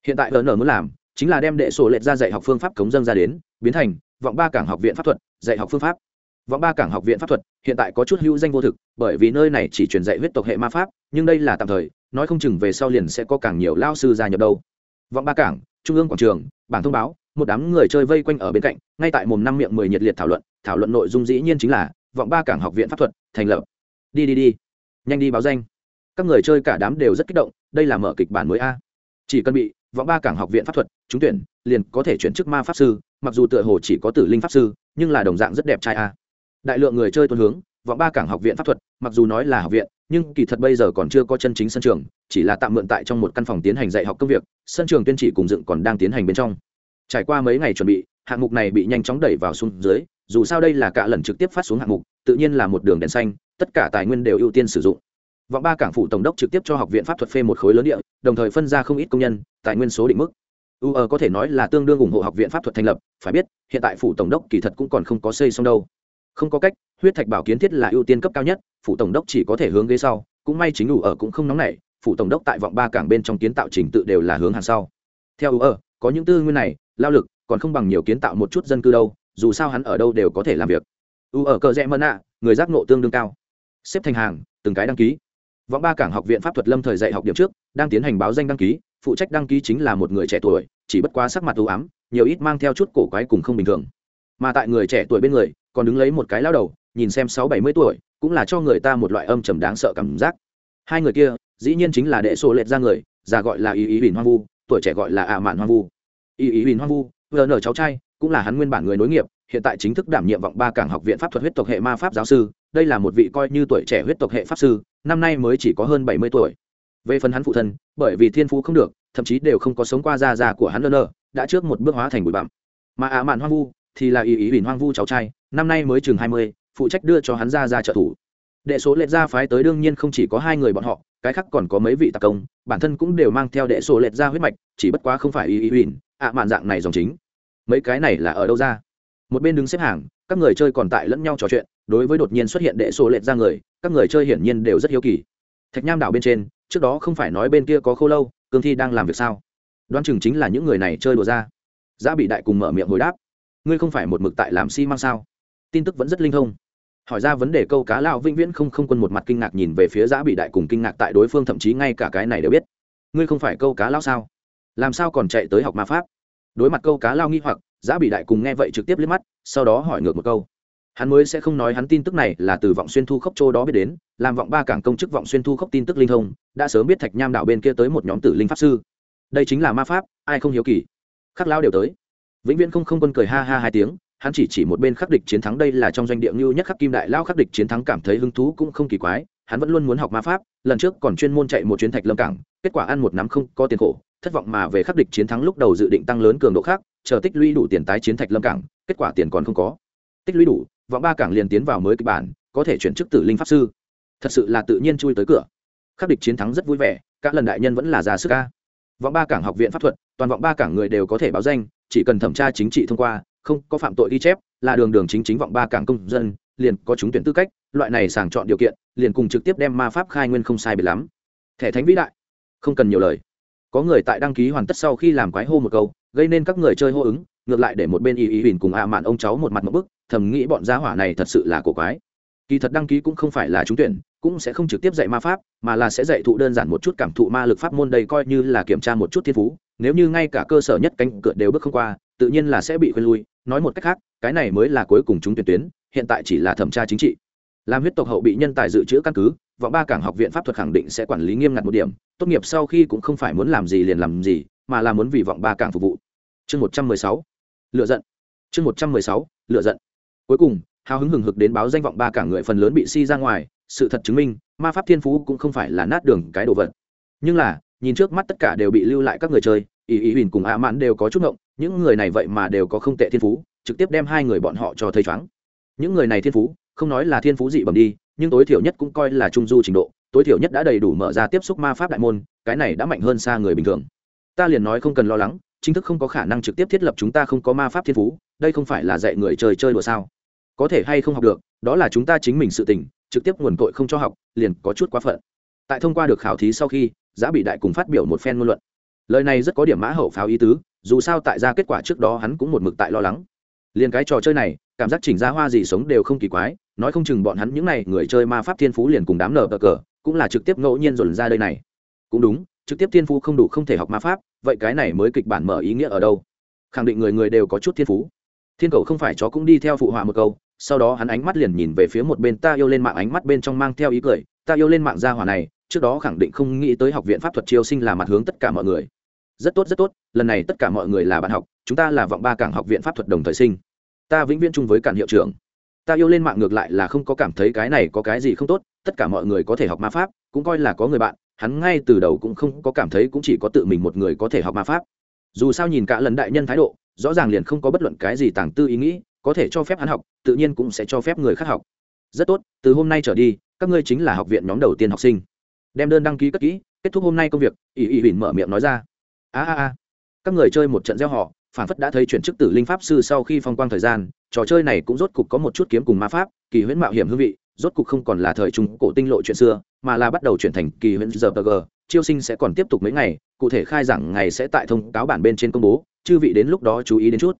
Hiện tại werner muốn làm, chính là đem đệ sổ lệch ra dạy học phương pháp cống dân ra đến, biến thành vọng ba cảng học viện pháp thuật, dạy học phương pháp vọng ba cảng học viện pháp thuật, hiện tại có chút hữu danh vô thực, bởi vì nơi này chỉ truyền dạy huyết tộc hệ ma pháp, nhưng đây là tạm thời, nói không chừng về sau liền sẽ có càng nhiều lao sư gia nhập đâu. Vọng ba cảng, trung ương quảng trường, bảng thông báo, một đám người chơi vây quanh ở bên cạnh, ngay tại mồm năm miệng mười nhiệt liệt thảo luận thảo luận nội dung dĩ nhiên chính là vọng ba cảng học viện pháp thuật, thành lập. Đi đi đi. Nhanh đi báo danh. Các người chơi cả đám đều rất kích động, đây là mở kịch bản mới a. Chỉ cần bị vọng ba cảng học viện pháp thuật trúng tuyển, liền có thể chuyển chức ma pháp sư, mặc dù tựa hồ chỉ có tử linh pháp sư, nhưng là đồng dạng rất đẹp trai a đại lượng người chơi tuân hướng, vọng ba cảng học viện pháp thuật, mặc dù nói là học viện, nhưng kỳ thật bây giờ còn chưa có chân chính sân trường, chỉ là tạm mượn tại trong một căn phòng tiến hành dạy học công việc, sân trường tuyên chỉ cùng dựng còn đang tiến hành bên trong. Trải qua mấy ngày chuẩn bị, hạng mục này bị nhanh chóng đẩy vào xuống dưới, dù sao đây là cả lần trực tiếp phát xuống hạng mục, tự nhiên là một đường đèn xanh, tất cả tài nguyên đều ưu tiên sử dụng. Vọng ba cảng phủ tổng đốc trực tiếp cho học viện pháp thuật phê một khối lớn địa, đồng thời phân ra không ít công nhân, tài nguyên số định mức. U ờ có thể nói là tương đương ủng hộ học viện pháp thuật thành lập, phải biết, hiện tại phủ tổng đốc kỳ thật cũng còn không có xây xong đâu không có cách, huyết thạch bảo kiến thiết là ưu tiên cấp cao nhất, phủ tổng đốc chỉ có thể hướng ghế sau, cũng may chính ủ ở cũng không nóng nảy, phủ tổng đốc tại vọng ba cảng bên trong kiến tạo trình tự đều là hướng hàng sau. Theo ủ ở, có những tư nguyên này, lao lực, còn không bằng nhiều kiến tạo một chút dân cư đâu, dù sao hắn ở đâu đều có thể làm việc. Ủ ở cờ rẽ mân ạ người giác nộ tương đương cao. Xếp thành hàng, từng cái đăng ký. Vọng ba cảng học viện pháp thuật lâm thời dạy học điểm trước, đang tiến hành báo danh đăng ký, phụ trách đăng ký chính là một người trẻ tuổi, chỉ bất quá sắc mặt ưu ám, nhiều ít mang theo chút cổ quái cùng không bình thường. Mà tại người trẻ tuổi bên người còn đứng lấy một cái lao đầu, nhìn xem sáu bảy mươi tuổi, cũng là cho người ta một loại âm trầm đáng sợ cảm giác. Hai người kia, dĩ nhiên chính là đệ sổ lệch ra người, già gọi là ý ý bình hoang vu, tuổi trẻ gọi là ạ mạn hoang vu. Ý ý bình hoang vu, vừa nở cháu trai, cũng là hắn nguyên bản người nối nghiệp, hiện tại chính thức đảm nhiệm vọng ba cảng học viện pháp thuật huyết tộc hệ ma pháp giáo sư, đây là một vị coi như tuổi trẻ huyết tộc hệ pháp sư, năm nay mới chỉ có hơn bảy mươi tuổi. Về phần hắn phụ thân, bởi vì thiên phú không được, thậm chí đều không có sống qua da già của hắn lơ nơ, đã trước một bước hóa thành bụi bặm. Mà ạ mạn hoang vu thì là ý ý bình hoang vu cháu trai năm nay mới chừng hai mươi, phụ trách đưa cho hắn ra ra trợ thủ. Đệ số lệch ra phái tới đương nhiên không chỉ có hai người bọn họ, cái khác còn có mấy vị tạc công, bản thân cũng đều mang theo đệ số lệch ra huyết mạch, chỉ bất quá không phải y y huỳnh ạ, mạn dạng này dòng chính. Mấy cái này là ở đâu ra? Một bên đứng xếp hàng, các người chơi còn tại lẫn nhau trò chuyện, đối với đột nhiên xuất hiện đệ số lệch ra người, các người chơi hiển nhiên đều rất hiếu kỳ. Thạch nham đảo bên trên, trước đó không phải nói bên kia có khô lâu, cương thi đang làm việc sao? Đoán chừng chính là những người này chơi đùa ra. Giá bị đại cùng mở miệng hồi đáp. Ngươi không phải một mực tại làm xi mang sao? Tin tức vẫn rất linh thông. Hỏi ra vấn đề câu cá lao vĩnh viễn không không quân một mặt kinh ngạc nhìn về phía giã bị đại cùng kinh ngạc tại đối phương, thậm chí ngay cả cái này đều biết. Ngươi không phải câu cá lao sao? Làm sao còn chạy tới học ma pháp? Đối mặt câu cá lao nghi hoặc, giã bị đại cùng nghe vậy trực tiếp liếc mắt, sau đó hỏi ngược một câu. Hắn mới sẽ không nói hắn tin tức này là từ vọng xuyên thu khốc châu đó biết đến, làm vọng ba cảng công chức vọng xuyên thu khốc tin tức linh thông, đã sớm biết thạch nham đạo bên kia tới một nhóm tử linh pháp sư. Đây chính là ma pháp, ai không hiếu kỳ. Khắc lao đều tới. Vĩnh viễn không không quân cười ha ha hai tiếng hắn chỉ chỉ một bên khắc địch chiến thắng đây là trong doanh địa ngưu nhất khắc kim đại lao khắc địch chiến thắng cảm thấy hứng thú cũng không kỳ quái, hắn vẫn luôn muốn học ma pháp, lần trước còn chuyên môn chạy một chuyến thạch lâm cảng, kết quả ăn một nắm không có tiền khổ, thất vọng mà về khắc địch chiến thắng lúc đầu dự định tăng lớn cường độ khác, chờ tích lũy đủ tiền tái chiến thạch lâm cảng, kết quả tiền còn không có. Tích lũy đủ vọng ba cảng liền tiến vào mới kịch bản, có thể chuyển chức tử linh pháp sư. Thật sự là tự nhiên chui tới cửa. Khắc địch chiến thắng rất vui vẻ, các lần đại nhân vẫn là già sức ca. Vọng ba cảng học viện pháp thuật, toàn vọng ba cảng người đều có thể báo danh, chỉ cần thẩm tra chính trị thông qua không có phạm tội ghi chép, là đường đường chính chính vọng ba cảng công dân, liền có trúng tuyển tư cách, loại này sàng chọn điều kiện, liền cùng trực tiếp đem ma pháp khai nguyên không sai biệt lắm. Thẻ thánh vĩ đại, không cần nhiều lời. Có người tại đăng ký hoàn tất sau khi làm quái hô một câu, gây nên các người chơi hô ứng, ngược lại để một bên y y huỳnh cùng ạ mạn ông cháu một mặt một bức, thầm nghĩ bọn gia hỏa này thật sự là cổ quái. Kỳ thật đăng ký cũng không phải là trúng tuyển, cũng sẽ không trực tiếp dạy ma pháp, mà là sẽ dạy thụ đơn giản một chút cảm thụ ma lực pháp môn đây coi như là kiểm tra một chút thiên phú, nếu như ngay cả cơ sở nhất cánh cửa đều bước không qua tự nhiên là sẽ bị khuyên lui. Nói một cách khác, cái này mới là cuối cùng chúng tuyển tuyến, hiện tại chỉ là thẩm tra chính trị. Làm huyết tộc hậu bị nhân tài dự trữ căn cứ, vọng ba cảng học viện pháp thuật khẳng định sẽ quản lý nghiêm ngặt một điểm, tốt nghiệp sau khi cũng không phải muốn làm gì liền làm gì, mà là muốn vì vọng ba cảng phục vụ. Chương một trăm mười sáu, lựa giận. Chương một trăm mười sáu, lựa giận. Cuối cùng, hào hứng hừng hực đến báo danh vọng ba cảng người phần lớn bị si ra ngoài, sự thật chứng minh, ma pháp thiên phú cũng không phải là nát đường cái đồ vật. Nhưng là, nhìn trước mắt tất cả đều bị lưu lại các người chơi ý ý huỳnh cùng ạ Mạn đều có chút ngộng, những người này vậy mà đều có không tệ thiên phú, trực tiếp đem hai người bọn họ cho thấy chóng những người này thiên phú, không nói là thiên phú dị bẩm đi, nhưng tối thiểu nhất cũng coi là trung du trình độ, tối thiểu nhất đã đầy đủ mở ra tiếp xúc ma pháp đại môn, cái này đã mạnh hơn xa người bình thường. Ta liền nói không cần lo lắng, chính thức không có khả năng trực tiếp thiết lập chúng ta không có ma pháp thiên phú, đây không phải là dạy người chơi chơi đùa sao? Có thể hay không học được, đó là chúng ta chính mình sự tình, trực tiếp nguồn cội không cho học, liền có chút quá phận. Tại thông qua được khảo thí sau khi, giá bị đại cùng phát biểu một phen ngôn luận lời này rất có điểm mã hậu pháo ý tứ, dù sao tại ra kết quả trước đó hắn cũng một mực tại lo lắng. Liền cái trò chơi này, cảm giác chỉnh ra hoa gì sống đều không kỳ quái, nói không chừng bọn hắn những n à y người chơi ma pháp thiên phú liền cùng đám nở cờ cờ, cũng là trực tiếp ngẫu nhiên dồn ra đây này. Cũng đúng, trực tiếp thiên phú không đủ không thể học ma pháp, vậy cái này mới kịch bản mở ý nghĩa ở đâu? Khẳng định người người đều có chút thiên phú. Thiên cầu không phải chó cũng đi theo phụ họa một câu, sau đó hắn ánh mắt liền nhìn về phía một bên ta yêu lên mạng ánh mắt bên trong mang theo ý cười, ta yêu lên mạng gia hỏa này, trước đó khẳng định không nghĩ tới học viện pháp thuật chiêu sinh là mặt hướng tất cả mọi người rất tốt rất tốt, lần này tất cả mọi người là bạn học, chúng ta là vọng ba cảng học viện pháp thuật đồng thời sinh. Ta vĩnh viễn chung với cản hiệu trưởng. Ta yêu lên mạng ngược lại là không có cảm thấy cái này có cái gì không tốt, tất cả mọi người có thể học ma pháp, cũng coi là có người bạn, hắn ngay từ đầu cũng không có cảm thấy cũng chỉ có tự mình một người có thể học ma pháp. Dù sao nhìn cả lần đại nhân thái độ, rõ ràng liền không có bất luận cái gì tàng tư ý nghĩ, có thể cho phép hắn học, tự nhiên cũng sẽ cho phép người khác học. Rất tốt, từ hôm nay trở đi, các ngươi chính là học viện nhóm đầu tiên học sinh. Đem đơn đăng ký cất kỹ, kết thúc hôm nay công việc, ỷ ỷ huỳnh mở miệng nói ra a a a. Các người chơi một trận gieo họ, phản phất đã thấy chuyển chức tử linh pháp sư sau khi phong quang thời gian, trò chơi này cũng rốt cục có một chút kiếm cùng ma pháp, kỳ huyễn mạo hiểm hương vị, rốt cục không còn là thời trung cổ tinh lộ chuyện xưa, mà là bắt đầu chuyển thành kỳ huyễn giờ g. Chiêu sinh sẽ còn tiếp tục mấy ngày, cụ thể khai giảng ngày sẽ tại thông cáo bản bên trên công bố, chư vị đến lúc đó chú ý đến chút.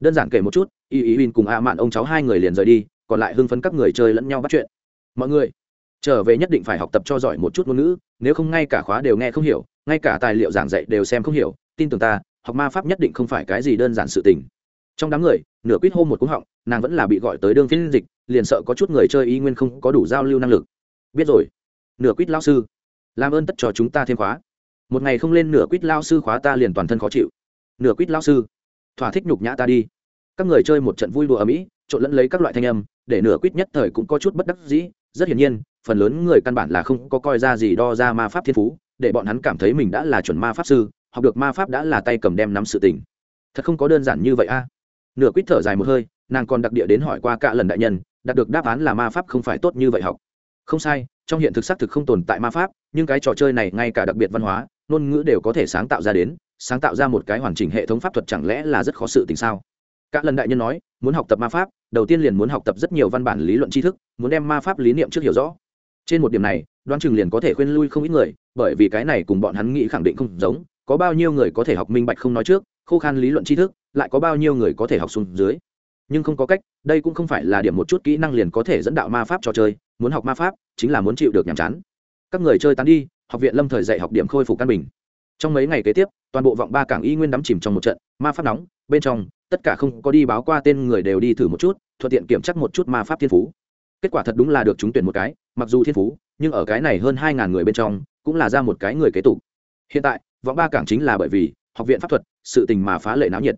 Đơn giản kể một chút, y ý huỳnh cùng a mạn ông cháu hai người liền rời đi, còn lại hưng phấn các người chơi lẫn nhau bắt chuyện. Mọi người, trở về nhất định phải học tập cho giỏi một chút ngôn ngữ, nếu không ngay cả khóa đều nghe không hiểu ngay cả tài liệu giảng dạy đều xem không hiểu, tin tưởng ta, học ma pháp nhất định không phải cái gì đơn giản sự tình. Trong đám người, nửa quýt hô một cúng họng, nàng vẫn là bị gọi tới đương phiên dịch, liền sợ có chút người chơi y nguyên không có đủ giao lưu năng lực. Biết rồi. Nửa quýt lao sư, làm ơn tất cho chúng ta thêm khóa. Một ngày không lên nửa quýt lao sư khóa ta liền toàn thân khó chịu. Nửa quýt lao sư, thỏa thích nhục nhã ta đi. Các người chơi một trận vui đùa ở mỹ trộn lẫn lấy các loại thanh âm, để nửa quýt nhất thời cũng có chút bất đắc dĩ. Rất hiển nhiên, phần lớn người căn bản là không có coi ra gì đo ra ma pháp thiên phú để bọn hắn cảm thấy mình đã là chuẩn ma pháp sư, học được ma pháp đã là tay cầm đem nắm sự tình. Thật không có đơn giản như vậy a. Nửa quýt thở dài một hơi, nàng còn đặc địa đến hỏi qua cả lần đại nhân, đạt được đáp án là ma pháp không phải tốt như vậy học. Không sai, trong hiện thực xác thực không tồn tại ma pháp, nhưng cái trò chơi này ngay cả đặc biệt văn hóa, ngôn ngữ đều có thể sáng tạo ra đến, sáng tạo ra một cái hoàn chỉnh hệ thống pháp thuật chẳng lẽ là rất khó sự tình sao? Cả lần đại nhân nói, muốn học tập ma pháp, đầu tiên liền muốn học tập rất nhiều văn bản lý luận tri thức, muốn đem ma pháp lý niệm trước hiểu rõ. Trên một điểm này đoan chừng liền có thể khuyên lui không ít người bởi vì cái này cùng bọn hắn nghĩ khẳng định không giống, có bao nhiêu người có thể học minh bạch không nói trước, khô khan lý luận tri thức, lại có bao nhiêu người có thể học xuống dưới. Nhưng không có cách, đây cũng không phải là điểm một chút kỹ năng liền có thể dẫn đạo ma pháp trò chơi, muốn học ma pháp, chính là muốn chịu được nhàm chán. Các người chơi tán đi, học viện lâm thời dạy học điểm khôi phục căn bình. Trong mấy ngày kế tiếp, toàn bộ vọng ba cảng y nguyên đắm chìm trong một trận, ma pháp nóng, bên trong, tất cả không có đi báo qua tên người đều đi thử một chút, thuận tiện kiểm chắc một chút ma pháp thiên phú. Kết quả thật đúng là được trúng tuyển một cái, mặc dù thiên phú, nhưng ở cái này hơn hai ngàn người bên trong cũng là ra một cái người kế tục. Hiện tại, vọng ba cảng chính là bởi vì học viện pháp thuật, sự tình mà phá lệ náo nhiệt.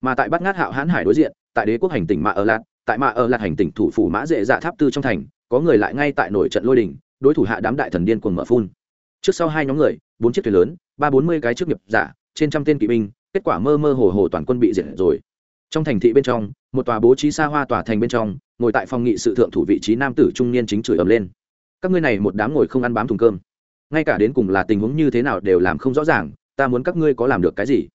Mà tại bát ngát hạo hãn hải đối diện, tại đế quốc hành tỉnh mạ ở lạt, tại mạ ở lạt hành tỉnh thủ phủ mã dễ dạ tháp tư trong thành, có người lại ngay tại nổi trận lôi đình, đối thủ hạ đám đại thần điên cuồng mở phun. Trước sau hai nhóm người, bốn chiếc thuyền lớn, ba bốn mươi cái trước nghiệp giả, trên trăm tên kỵ binh, kết quả mơ mơ hồ hồ toàn quân bị diệt rồi. Trong thành thị bên trong, một tòa bố trí xa hoa tòa thành bên trong, ngồi tại phòng nghị sự thượng thủ vị trí nam tử trung niên chính chửi ầm lên. Các ngươi này một đám ngồi không ăn bám thùng cơm ngay cả đến cùng là tình huống như thế nào đều làm không rõ ràng, ta muốn các ngươi có làm được cái gì?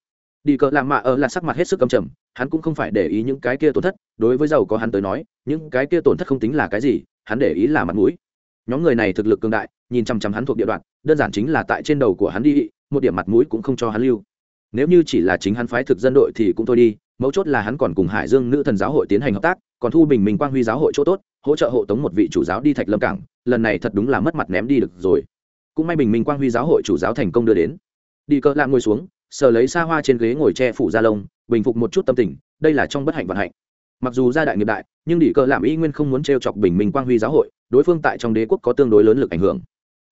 Đi cờ làm mạ ở là sắc mặt hết sức cầm trầm, hắn cũng không phải để ý những cái kia tổn thất, đối với giàu có hắn tới nói, những cái kia tổn thất không tính là cái gì, hắn để ý là mặt mũi. Nhóm người này thực lực cường đại, nhìn chằm chằm hắn thuộc địa đoạn, đơn giản chính là tại trên đầu của hắn đi, một điểm mặt mũi cũng không cho hắn lưu. Nếu như chỉ là chính hắn phái thực dân đội thì cũng thôi đi, mấu chốt là hắn còn cùng hải dương nữ thần giáo hội tiến hành hợp tác, còn thu bình minh quang huy giáo hội chỗ tốt, hỗ trợ hộ tống một vị chủ giáo đi thạch lâm cảng, lần này thật đúng là mất mặt ném đi được rồi cũng may bình minh quang huy giáo hội chủ giáo thành công đưa đến. Đi cỡ lạng ngồi xuống, sờ lấy xa hoa trên ghế ngồi che phủ da lông, bình phục một chút tâm tình, đây là trong bất hạnh vận hạnh. Mặc dù gia đại nghiệp đại, nhưng đi cỡ làm y nguyên không muốn t chọc bình minh quang huy giáo hội, đối phương tại trong đế quốc có tương đối lớn lực ảnh hưởng.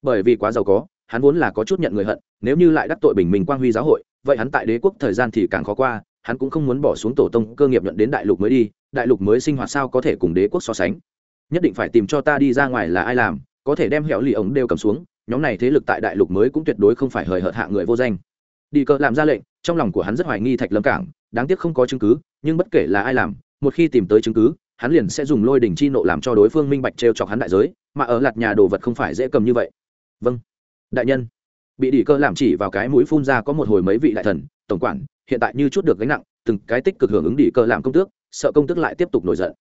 Bởi vì quá giàu có, hắn vốn là có chút nhận người hận, nếu như lại đắc tội bình minh quang huy giáo hội, vậy hắn tại đế quốc thời gian thì càng khó qua, hắn cũng không muốn bỏ xuống tổ tông cơ nghiệp nhận đến đại lục mới đi, đại lục mới sinh hoạt sao có thể cùng đế quốc so sánh. Nhất định phải tìm cho ta đi ra ngoài là ai làm, có thể đem hẻo lì ống đều cầm xuống nhóm này thế lực tại đại lục mới cũng tuyệt đối không phải hời hợt hạ người vô danh. Đi cờ làm ra lệnh, trong lòng của hắn rất hoài nghi thạch lâm cảng, đáng tiếc không có chứng cứ, nhưng bất kể là ai làm, một khi tìm tới chứng cứ, hắn liền sẽ dùng lôi đỉnh chi nộ làm cho đối phương minh bạch trêu chọc hắn đại giới, mà ở lạt nhà đồ vật không phải dễ cầm như vậy. Vâng. Đại nhân. Bị đỉ cơ làm chỉ vào cái mũi phun ra có một hồi mấy vị đại thần, tổng quản, hiện tại như chút được gánh nặng, từng cái tích cực hưởng ứng đỉ cơ làm công tước, sợ công tước lại tiếp tục nổi giận.